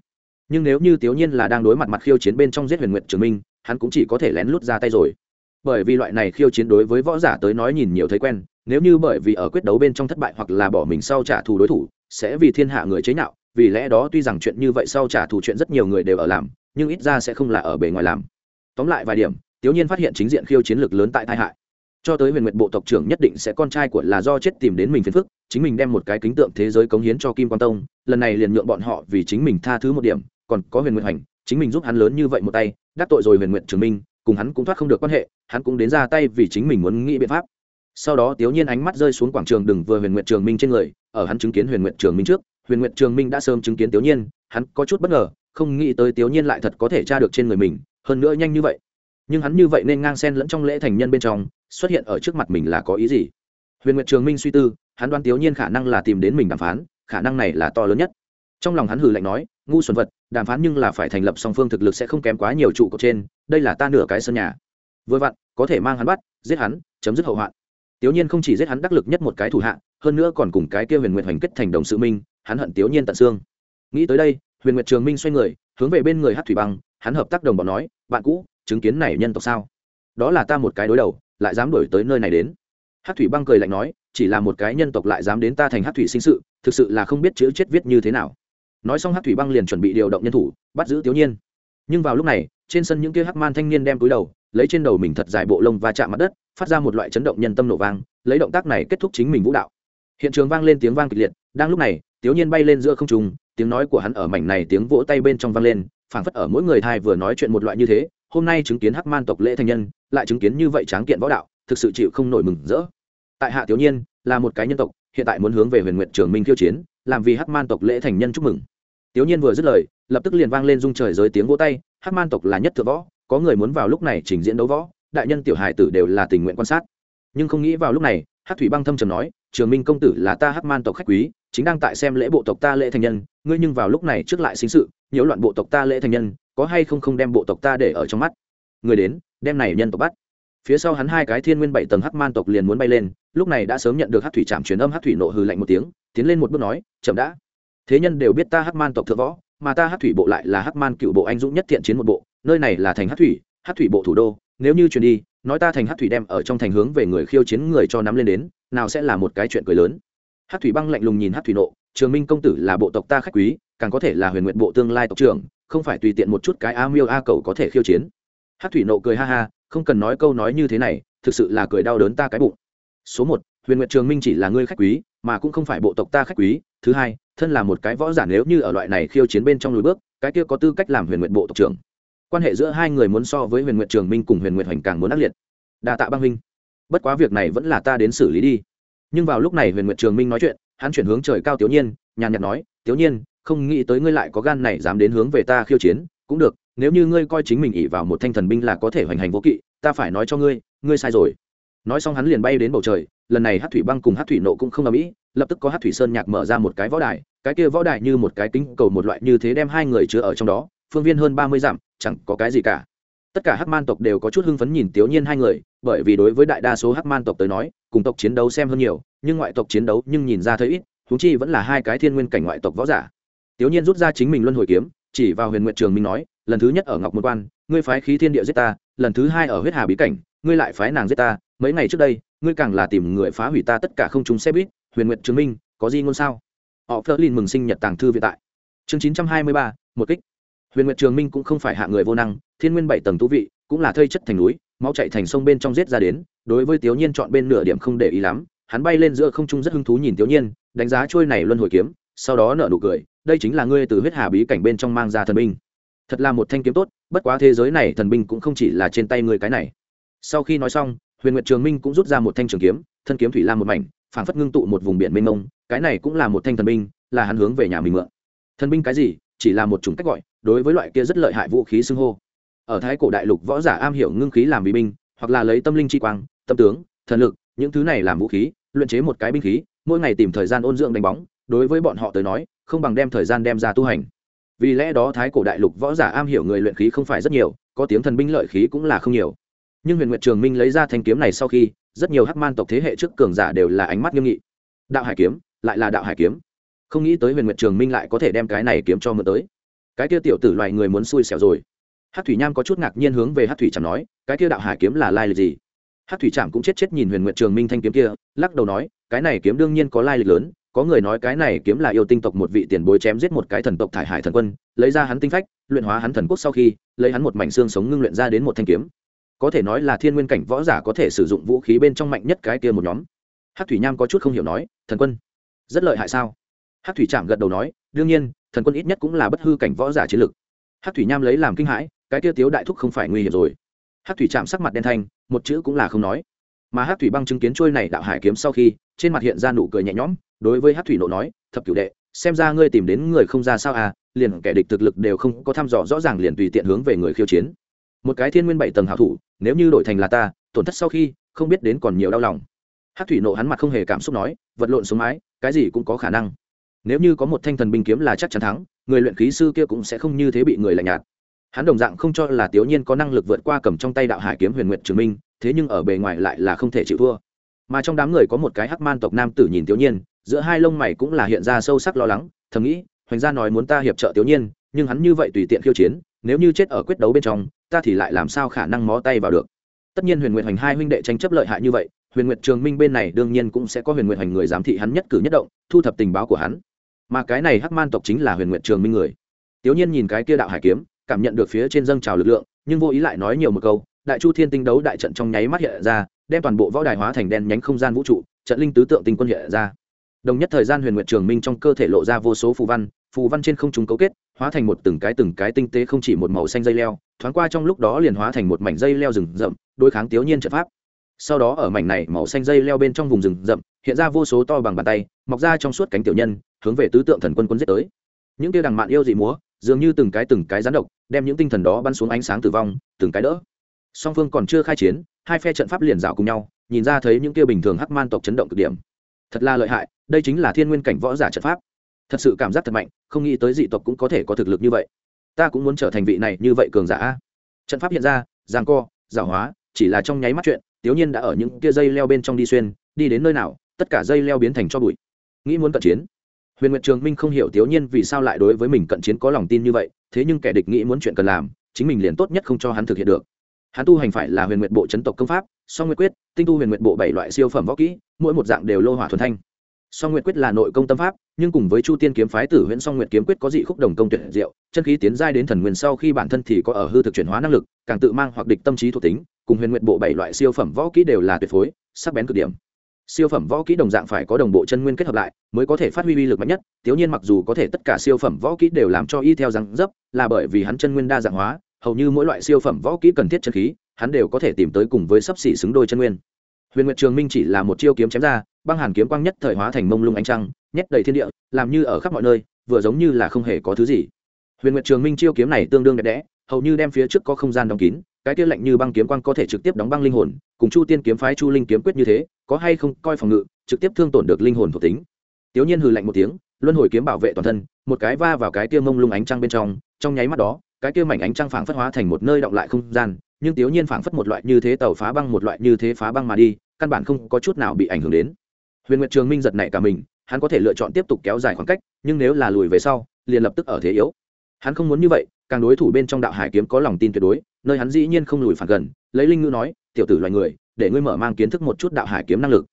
nhưng nếu như tiểu nhiên là đang đối mặt mặt khiêu chiến bên trong giết huyền nguyệt trường minh, hắn cũng chỉ có thể lén lút ra tay rồi. Bởi vì loại này khiêu chiến đối với võ giả tới nói nhìn nhiều thấy quen, nếu như bởi vì ở quyết đấu bên trong thất bại hoặc là bỏ mình sau trả thù đối thủ, sẽ vì thiên hạ người chế nhạo, vì lẽ đó tuy rằng chuyện như vậy sau trả thù chuyện rất nhiều người đều ở làm, nhưng ít ra sẽ không là ở bề ngoài làm. Tóm lại vài điểm tiểu nhiên phát hiện chính diện khiêu chiến lực lớn tại tai hại. Cho tới huyền nguyệt bộ tộc trưởng nhất định sẽ con trai của là do chết tìm đến mình phiền phức, chính mình đem một cái kính tượng thế giới cống hiến cho kim quan tông, lần này liền nhượng bọn họ vì chính mình tha thứ một điểm còn có huyền nguyệt hành, chính mình giúp hắn lớn như vậy một tay, đắc tội rồi huyền nguyệt trường minh, cùng hắn cũng thoát không được quan hệ, hắn cũng đến ra tay vì chính mình muốn nghĩ biện pháp. Sau đó tiểu nhiên ánh mắt rơi xuống quảng trường đừng vừa huyền nguyệt trường minh trên người, ở hắn chứng kiến huyền nguyệt trường minh trước, huyền nguyệt trường minh đã sớm chứng kiến tiểu nhiên, hắn có chút bất ngờ, không nghĩ tới tiểu nhiên lại thật có thể tra được trên người mình, hơn nữa nhanh như vậy. Nhưng hắn như vậy nên ngang sen lẫn trong lễ thành nhân bên trong, xuất hiện ở trước mặt mình là có ý gì? Huyền nguyệt trường minh suy tư, hắn đoán tiểu nhiên khả năng là tìm đến mình đàm phán, khả năng này là to lớn nhất trong lòng hắn hừ lạnh nói, ngu xuẩn vật, đàm phán nhưng là phải thành lập song phương thực lực sẽ không kém quá nhiều trụ cột trên, đây là ta nửa cái sân nhà. Vừa vặn, có thể mang hắn bắt, giết hắn, chấm dứt hậu hoạn. Tiểu nhiên không chỉ giết hắn đắc lực nhất một cái thủ hạ, hơn nữa còn cùng cái kia huyền nguyệt hoành kết thành đồng sự minh, hắn hận tiểu nhiên tận xương. Nghĩ tới đây, huyền nguyệt trường minh xoay người, hướng về bên người hát thủy băng, hắn hợp tác đồng bọn nói, bạn cũ, chứng kiến này nhân tộc sao? Đó là ta một cái đối đầu, lại dám đổi tới nơi này đến. Hát thủy băng cười lạnh nói, chỉ là một cái nhân tộc lại dám đến ta thành hát thủy sinh sự, thực sự là không biết chữ chết viết như thế nào nói xong hát thủy băng liền chuẩn bị điều động nhân thủ, bắt giữ tiểu nhiên. Nhưng vào lúc này, trên sân những kia hắc man thanh niên đem túi đầu, lấy trên đầu mình thật dài bộ lông và chạm mặt đất, phát ra một loại chấn động nhân tâm nổ vang, lấy động tác này kết thúc chính mình vũ đạo. Hiện trường vang lên tiếng vang kịch liệt, đang lúc này tiểu nhiên bay lên giữa không trung, tiếng nói của hắn ở mảnh này tiếng vỗ tay bên trong vang lên, phảng phất ở mỗi người thai vừa nói chuyện một loại như thế, hôm nay chứng kiến hắc man tộc lễ thành nhân, lại chứng kiến như vậy tráng kiện võ đạo, thực sự chịu không nổi mừng rỡ. Tại hạ tiểu nhiên là một cái nhân tộc, hiện tại muốn hướng về huyền nguyện trường minh khiêu chiến, làm vì hắc man tộc lễ thành nhân chúc mừng tiểu nhiên vừa dứt lời, lập tức liền vang lên rung trời giới tiếng vỗ tay, hắc man tộc là nhất thừa võ, có người muốn vào lúc này trình diễn đấu võ, đại nhân tiểu hải tử đều là tình nguyện quan sát. Nhưng không nghĩ vào lúc này, hắc thủy băng thâm trầm nói, trường minh công tử là ta hắc man tộc khách quý, chính đang tại xem lễ bộ tộc ta lễ thành nhân, ngươi nhưng vào lúc này trước lại sinh sự, nhiễu loạn bộ tộc ta lễ thành nhân, có hay không không đem bộ tộc ta để ở trong mắt? Người đến, đem này nhân tộc bắt. Phía sau hắn hai cái thiên nguyên bảy tầng hắc man tộc liền muốn bay lên, lúc này đã sớm nhận được hắc thủy trạm truyền âm, hắc thủy nộ hư lạnh một tiếng, tiến lên một bước nói, chậm đã thế nhân đều biết ta hắc man tộc thượng võ, mà ta hát thủy bộ lại là hắc man cựu bộ anh dũng nhất thiện chiến một bộ, nơi này là thành hát thủy hát thủy bộ thủ đô, nếu như truyền đi, nói ta thành hát thủy đem ở trong thành hướng về người khiêu chiến người cho nắm lên đến, nào sẽ là một cái chuyện cười lớn. Hát thủy băng lạnh lùng nhìn hát thủy nộ, trường minh công tử là bộ tộc ta khách quý, càng có thể là huyền nguyện bộ tương lai tộc trưởng, không phải tùy tiện một chút cái a miêu a cầu có thể khiêu chiến. Hát thủy nộ cười ha ha, không cần nói câu nói như thế này, thực sự là cười đau đớn ta cái bụng. Số một huyền Nguyệt trường minh chỉ là ngươi khách quý, mà cũng không phải bộ tộc ta khách quý. Thứ hai, thân là một cái võ giả nếu như ở loại này khiêu chiến bên trong lùi bước, cái kia có tư cách làm huyền Nguyệt bộ tộc trưởng. Quan hệ giữa hai người muốn so với huyền Nguyệt trường minh cùng huyền Nguyệt hoành càng muốn ác liệt. Đa tạ băng minh bất quá việc này vẫn là ta đến xử lý đi. Nhưng vào lúc này huyền Nguyệt trường minh nói chuyện, hắn chuyển hướng trời cao tiểu nhiên, nhàn nhạt nói, tiểu nhiên, không nghĩ tới ngươi lại có gan này dám đến hướng về ta khiêu chiến. Cũng được, nếu như ngươi coi chính mình ỉ vào một thanh thần binh là có thể hoành hành vô kỵ, ta phải nói cho ngươi ngươi sai rồi. Nói xong hắn liền bay đến bầu trời lần này hát thủy băng cùng hát thủy nộ cũng không ở mỹ lập tức có hát thủy sơn nhạc mở ra một cái võ đài, cái kia võ đài như một cái kính cầu một loại như thế đem hai người chứa ở trong đó, phương viên hơn ba mươi dặm, chẳng có cái gì cả. Tất cả hát man tộc đều có chút hưng phấn nhìn tiểu nhiên hai người, bởi vì đối với đại đa số hát man tộc tới nói, cùng tộc chiến đấu xem hơn nhiều, nhưng ngoại tộc chiến đấu nhưng nhìn ra thấy ít thú chi vẫn là hai cái thiên nguyên cảnh ngoại tộc võ giả. Tiểu nhiên rút ra chính mình luân hồi kiếm, chỉ vào huyền nguyện trường minh nói, lần thứ nhất ở ngọc môn quan, ngươi phái khí thiên địa giết ta, lần thứ hai ở huyết hà bí cảnh, ngươi lại phái nàng giết ta mấy ngày trước đây, ngươi càng là tìm người phá hủy ta tất cả không chúng xe buýt, huyền nguyện trường minh, có gì ngôn sao? Họ phớt lên mừng sinh nhật tàng thư viện tại. Chương chín trăm hai mươi ba, một kích. Huyền nguyệt trường minh cũng không phải hạ người vô năng, thiên nguyên bảy tầng thú vị, cũng là thây chất thành núi, máu chạy thành sông bên trong giết ra đến, đối với tiểu nhiên chọn bên nửa điểm không để ý lắm, hắn bay lên giữa không trung rất hứng thú nhìn tiểu nhiên, đánh giá trôi này luân hồi kiếm, sau đó nở nụ cười, đây chính là ngươi từ huyết hà bí cảnh bên trong mang ra thần binh. Thật là một thanh kiếm tốt, bất quá thế giới này thần binh cũng không chỉ là trên tay ngươi cái này. Sau khi nói xong huyền nguyệt trường minh cũng rút ra một thanh trường kiếm, thân kiếm thủy lam một mảnh, phảng phất ngưng tụ một vùng biển mênh mông, cái này cũng là một thanh thần binh, là hắn hướng về nhà mình mượn. Thần binh cái gì? Chỉ là một chủng cách gọi, đối với loại kia rất lợi hại vũ khí xưng hô. Ở thái cổ đại lục võ giả am hiểu ngưng khí làm bí binh, hoặc là lấy tâm linh chi quang, tâm tướng, thần lực, những thứ này làm vũ khí, luyện chế một cái binh khí, mỗi ngày tìm thời gian ôn dưỡng đánh bóng, đối với bọn họ tới nói, không bằng đem thời gian đem ra tu hành. Vì lẽ đó thái cổ đại lục võ giả am hiểu người luyện khí không phải rất nhiều, có tiếng thần binh lợi khí cũng là không nhiều nhưng huyền nguyệt trường minh lấy ra thanh kiếm này sau khi, rất nhiều hắc man tộc thế hệ trước cường giả đều là ánh mắt nghiêm nghị. Đạo hải kiếm, lại là đạo hải kiếm. Không nghĩ tới huyền nguyệt trường minh lại có thể đem cái này kiếm cho mượn tới. Cái kia tiểu tử loài người muốn xui xẻo rồi. Hát thủy nham có chút ngạc nhiên hướng về hát thủy trạm nói, cái kia đạo hải kiếm là lai lịch gì? Hát thủy trạm cũng chết chết nhìn huyền nguyệt trường minh thanh kiếm kia, lắc đầu nói, cái này kiếm đương nhiên có lai lịch lớn, có người nói cái này kiếm là yêu tinh tộc một vị tiền bối chém giết một cái thần tộc thải hải thần quân, lấy ra hắn tinh phách, luyện hóa hắn thần quốc sau khi, lấy hắn một mảnh xương sống ngưng luyện ra đến một thanh kiếm có thể nói là thiên nguyên cảnh võ giả có thể sử dụng vũ khí bên trong mạnh nhất cái kia một nhóm. Hát thủy nham có chút không hiểu nói, thần quân, rất lợi hại sao? Hát thủy trạm gật đầu nói, đương nhiên, thần quân ít nhất cũng là bất hư cảnh võ giả chiến lực. Hát thủy nham lấy làm kinh hãi, cái tiêu tiếu đại thúc không phải nguy hiểm rồi. Hát thủy chạm sắc mặt đen thanh, một chữ cũng là không nói. Mà hát thủy băng chứng kiến trôi này đạo hải kiếm sau khi, trên mặt hiện ra nụ cười nhẹ nhõm, đối với hát thủy nộ nói, thập cửu đệ, xem ra ngươi tìm đến người không ra sao à liền kẻ địch thực lực đều không có thăm dò rõ ràng liền tùy tiện hướng về người khiêu chiến một cái thiên nguyên bảy tầng hảo thủ, nếu như đổi thành là ta, tổn thất sau khi, không biết đến còn nhiều đau lòng. Hát thủy nộ hắn mặt không hề cảm xúc nói, vật lộn xuống mái, cái gì cũng có khả năng. Nếu như có một thanh thần binh kiếm là chắc chắn thắng, người luyện khí sư kia cũng sẽ không như thế bị người lạnh nhạt. Hắn đồng dạng không cho là tiểu nhiên có năng lực vượt qua cầm trong tay đạo hải kiếm huyền nguyện trường minh, thế nhưng ở bề ngoài lại là không thể chịu thua. Mà trong đám người có một cái hắc man tộc nam tử nhìn tiểu nhiên, giữa hai lông mày cũng là hiện ra sâu sắc lo lắng, thầm nghĩ, hoành gia nói muốn ta hiệp trợ tiểu nhiên, nhưng hắn như vậy tùy tiện khiêu chiến, nếu như chết ở quyết đấu bên trong ta thì lại làm sao khả năng mó tay vào được? Tất nhiên huyền nguyện hoành hai huynh đệ tranh chấp lợi hại như vậy, huyền nguyệt trường minh bên này đương nhiên cũng sẽ có huyền nguyệt hoành người giám thị hắn nhất cử nhất động, thu thập tình báo của hắn. Mà cái này hắc man tộc chính là huyền nguyệt trường minh người. Tiểu nhiên nhìn cái kia đạo hải kiếm, cảm nhận được phía trên dâng trào lực lượng, nhưng vô ý lại nói nhiều một câu, đại chu thiên tinh đấu đại trận trong nháy mắt hiện ra, đem toàn bộ võ đài hóa thành đen nhánh không gian vũ trụ, trận linh tứ tượng tinh quân hiện ra. Đồng nhất thời gian huyền nguyệt trường minh trong cơ thể lộ ra vô số phù văn phù văn trên không trung cấu kết hóa thành một từng cái từng cái tinh tế không chỉ một màu xanh dây leo, thoáng qua trong lúc đó liền hóa thành một mảnh dây leo rừng rậm, đối kháng tiểu nhiên trận pháp. Sau đó ở mảnh này màu xanh dây leo bên trong vùng rừng rậm, hiện ra vô số to bằng bàn tay, mọc ra trong suốt cánh tiểu nhân, hướng về tứ tượng thần quân quân giết tới. Những tiêu đằng mạn yêu dị múa, dường như từng cái từng cái rán độc, đem những tinh thần đó bắn xuống ánh sáng tử vong, từng cái đỡ. Song phương còn chưa khai chiến, hai phe trận pháp liền rào cùng nhau, nhìn ra thấy những tiêu bình thường hắc man tộc chấn động cực điểm. Thật là lợi hại, đây chính là thiên nguyên cảnh võ giả trận pháp thật sự cảm giác thật mạnh không nghĩ tới dị tộc cũng có thể có thực lực như vậy. Ta cũng muốn trở thành vị này như vậy cường giả trận pháp hiện ra giang co giả hóa chỉ là trong nháy mắt chuyện Tiểu Nhiên đã ở những kia dây leo bên trong đi xuyên, đi đến nơi nào, tất cả dây leo biến thành cho bụi. Nghĩ muốn cận chiến, huyền nguyệt trường minh không hiểu tiểu nhiên vì sao lại đối với mình cận chiến có lòng tin như vậy thế nhưng kẻ địch nghĩ muốn chuyện cần làm chính mình liền tốt nhất không cho hắn thực hiện được. Hắn tu hành phải là huyền nguyệt bộ chấn tộc công pháp song nguyệt quyết tinh tu huyền nguyệt bộ bảy loại siêu phẩm võ kỹ mỗi một dạng đều lô hỏa thuần thanh song nguyệt quyết là nội công tâm pháp, nhưng cùng với chu tiên kiếm phái tử huyễn song nguyệt kiếm quyết có dị khúc đồng công tuyệt diệu, chân khí tiến giai đến thần nguyên sau khi bản thân thì có ở hư thực chuyển hóa năng lực, càng tự mang hoặc địch tâm trí thuộc tính, cùng huyền nguyệt bộ bảy loại siêu phẩm võ kỹ đều là tuyệt phối, sắc bén cực điểm. Siêu phẩm võ kỹ đồng dạng phải có đồng bộ chân nguyên kết hợp lại, mới có thể phát huy uy lực mạnh nhất, thiếu nhiên mặc dù có thể tất cả siêu phẩm võ kỹ đều làm cho y theo răng dấp, là bởi vì hắn chân nguyên đa dạng hóa, hầu như mỗi loại siêu phẩm võ kỹ cần thiết chân khí, hắn đều có thể tìm tới cùng với sắp xỉ xứng đôi chân nguyên. Huyền nguyệt trường minh chỉ là một chiêu kiếm chém ra băng hàn kiếm quang nhất thời hóa thành mông lung ánh trăng, nhét đầy thiên địa, làm như ở khắp mọi nơi, vừa giống như là không hề có thứ gì. Huyền nguyệt trường minh chiêu kiếm này tương đương đẹp đẽ, hầu như đem phía trước có không gian đóng kín, cái kia lạnh như băng kiếm quang có thể trực tiếp đóng băng linh hồn, cùng chu tiên kiếm phái chu linh kiếm quyết như thế, có hay không coi phòng ngự, trực tiếp thương tổn được linh hồn thuộc tính. Tiểu nhiên hừ lạnh một tiếng, luân hồi kiếm bảo vệ toàn thân, một cái va vào cái kia mông lung ánh trăng bên trong trong nháy mắt đó, cái kia mảnh ánh trăng phảng phất hóa thành một nơi động lại không gian, nhưng tiểu nhiên phảng phất một loại như thế tàu phá băng một loại như thế phá băng mà đi, căn bản không có chút nào bị ảnh hưởng đến huyền nguyệt trường minh giật nảy cả mình, hắn có thể lựa chọn tiếp tục kéo dài khoảng cách, nhưng nếu là lùi về sau, liền lập tức ở thế yếu. Hắn không muốn như vậy, càng đối thủ bên trong đạo hải kiếm có lòng tin tuyệt đối, nơi hắn dĩ nhiên không lùi phản gần, lấy linh ngữ nói, tiểu tử loài người, để ngươi mở mang kiến thức một chút đạo hải kiếm năng lực.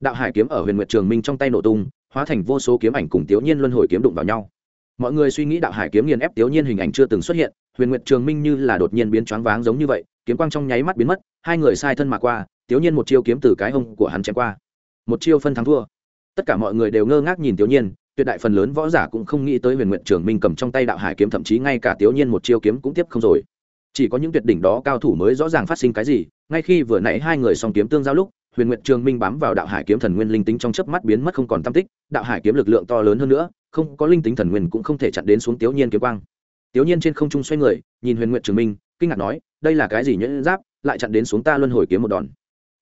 Đạo hải kiếm ở huyền nguyệt trường minh trong tay nổ tung, hóa thành vô số kiếm ảnh cùng tiểu nhiên luân hồi kiếm đụng vào nhau. Mọi người suy nghĩ đạo hải kiếm nghiền ép tiểu nhiên hình ảnh chưa từng xuất hiện, huyền nguyệt trường minh như là đột nhiên biến choáng váng giống như vậy, kiếm quang trong nháy mắt biến mất, hai người sai thân mà qua, tiểu nhiên một chiêu kiếm từ cái hông của hắn chém qua một chiêu phân thắng thua. Tất cả mọi người đều ngơ ngác nhìn tiểu nhiên, tuyệt đại phần lớn võ giả cũng không nghĩ tới huyền nguyện trường minh cầm trong tay đạo hải kiếm, thậm chí ngay cả tiểu nhiên một chiêu kiếm cũng tiếp không rồi. Chỉ có những tuyệt đỉnh đó cao thủ mới rõ ràng phát sinh cái gì, ngay khi vừa nãy hai người song kiếm tương giao lúc, huyền nguyện trường minh bám vào đạo hải kiếm thần nguyên linh tính trong chớp mắt biến mất không còn tam tích, đạo hải kiếm lực lượng to lớn hơn nữa, không có linh tính thần nguyên cũng không thể chặn đến xuống tiểu nhiên kiếm quang. Tiểu nhiên trên không trung xoay người, nhìn huyền nguyện trường minh, kinh ngạc nói, đây là cái gì nhuyễn giáp, lại chặn đến xuống ta luân hồi kiếm một đòn.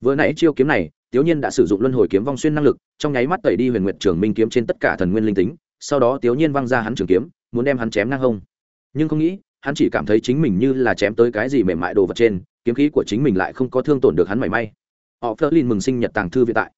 Vừa nãy chiêu kiếm này Tiếu Nhiên đã sử dụng luân hồi kiếm vong xuyên năng lực, trong nháy mắt tẩy đi Huyền Nguyệt Trường Minh kiếm trên tất cả thần nguyên linh tính, sau đó Tiếu Nhiên văng ra hắn trường kiếm, muốn đem hắn chém ngang hông. Nhưng không nghĩ, hắn chỉ cảm thấy chính mình như là chém tới cái gì mềm mại đồ vật trên, kiếm khí của chính mình lại không có thương tổn được hắn mảy may. Họ Flerlin mừng sinh nhật tàng thư viện tại.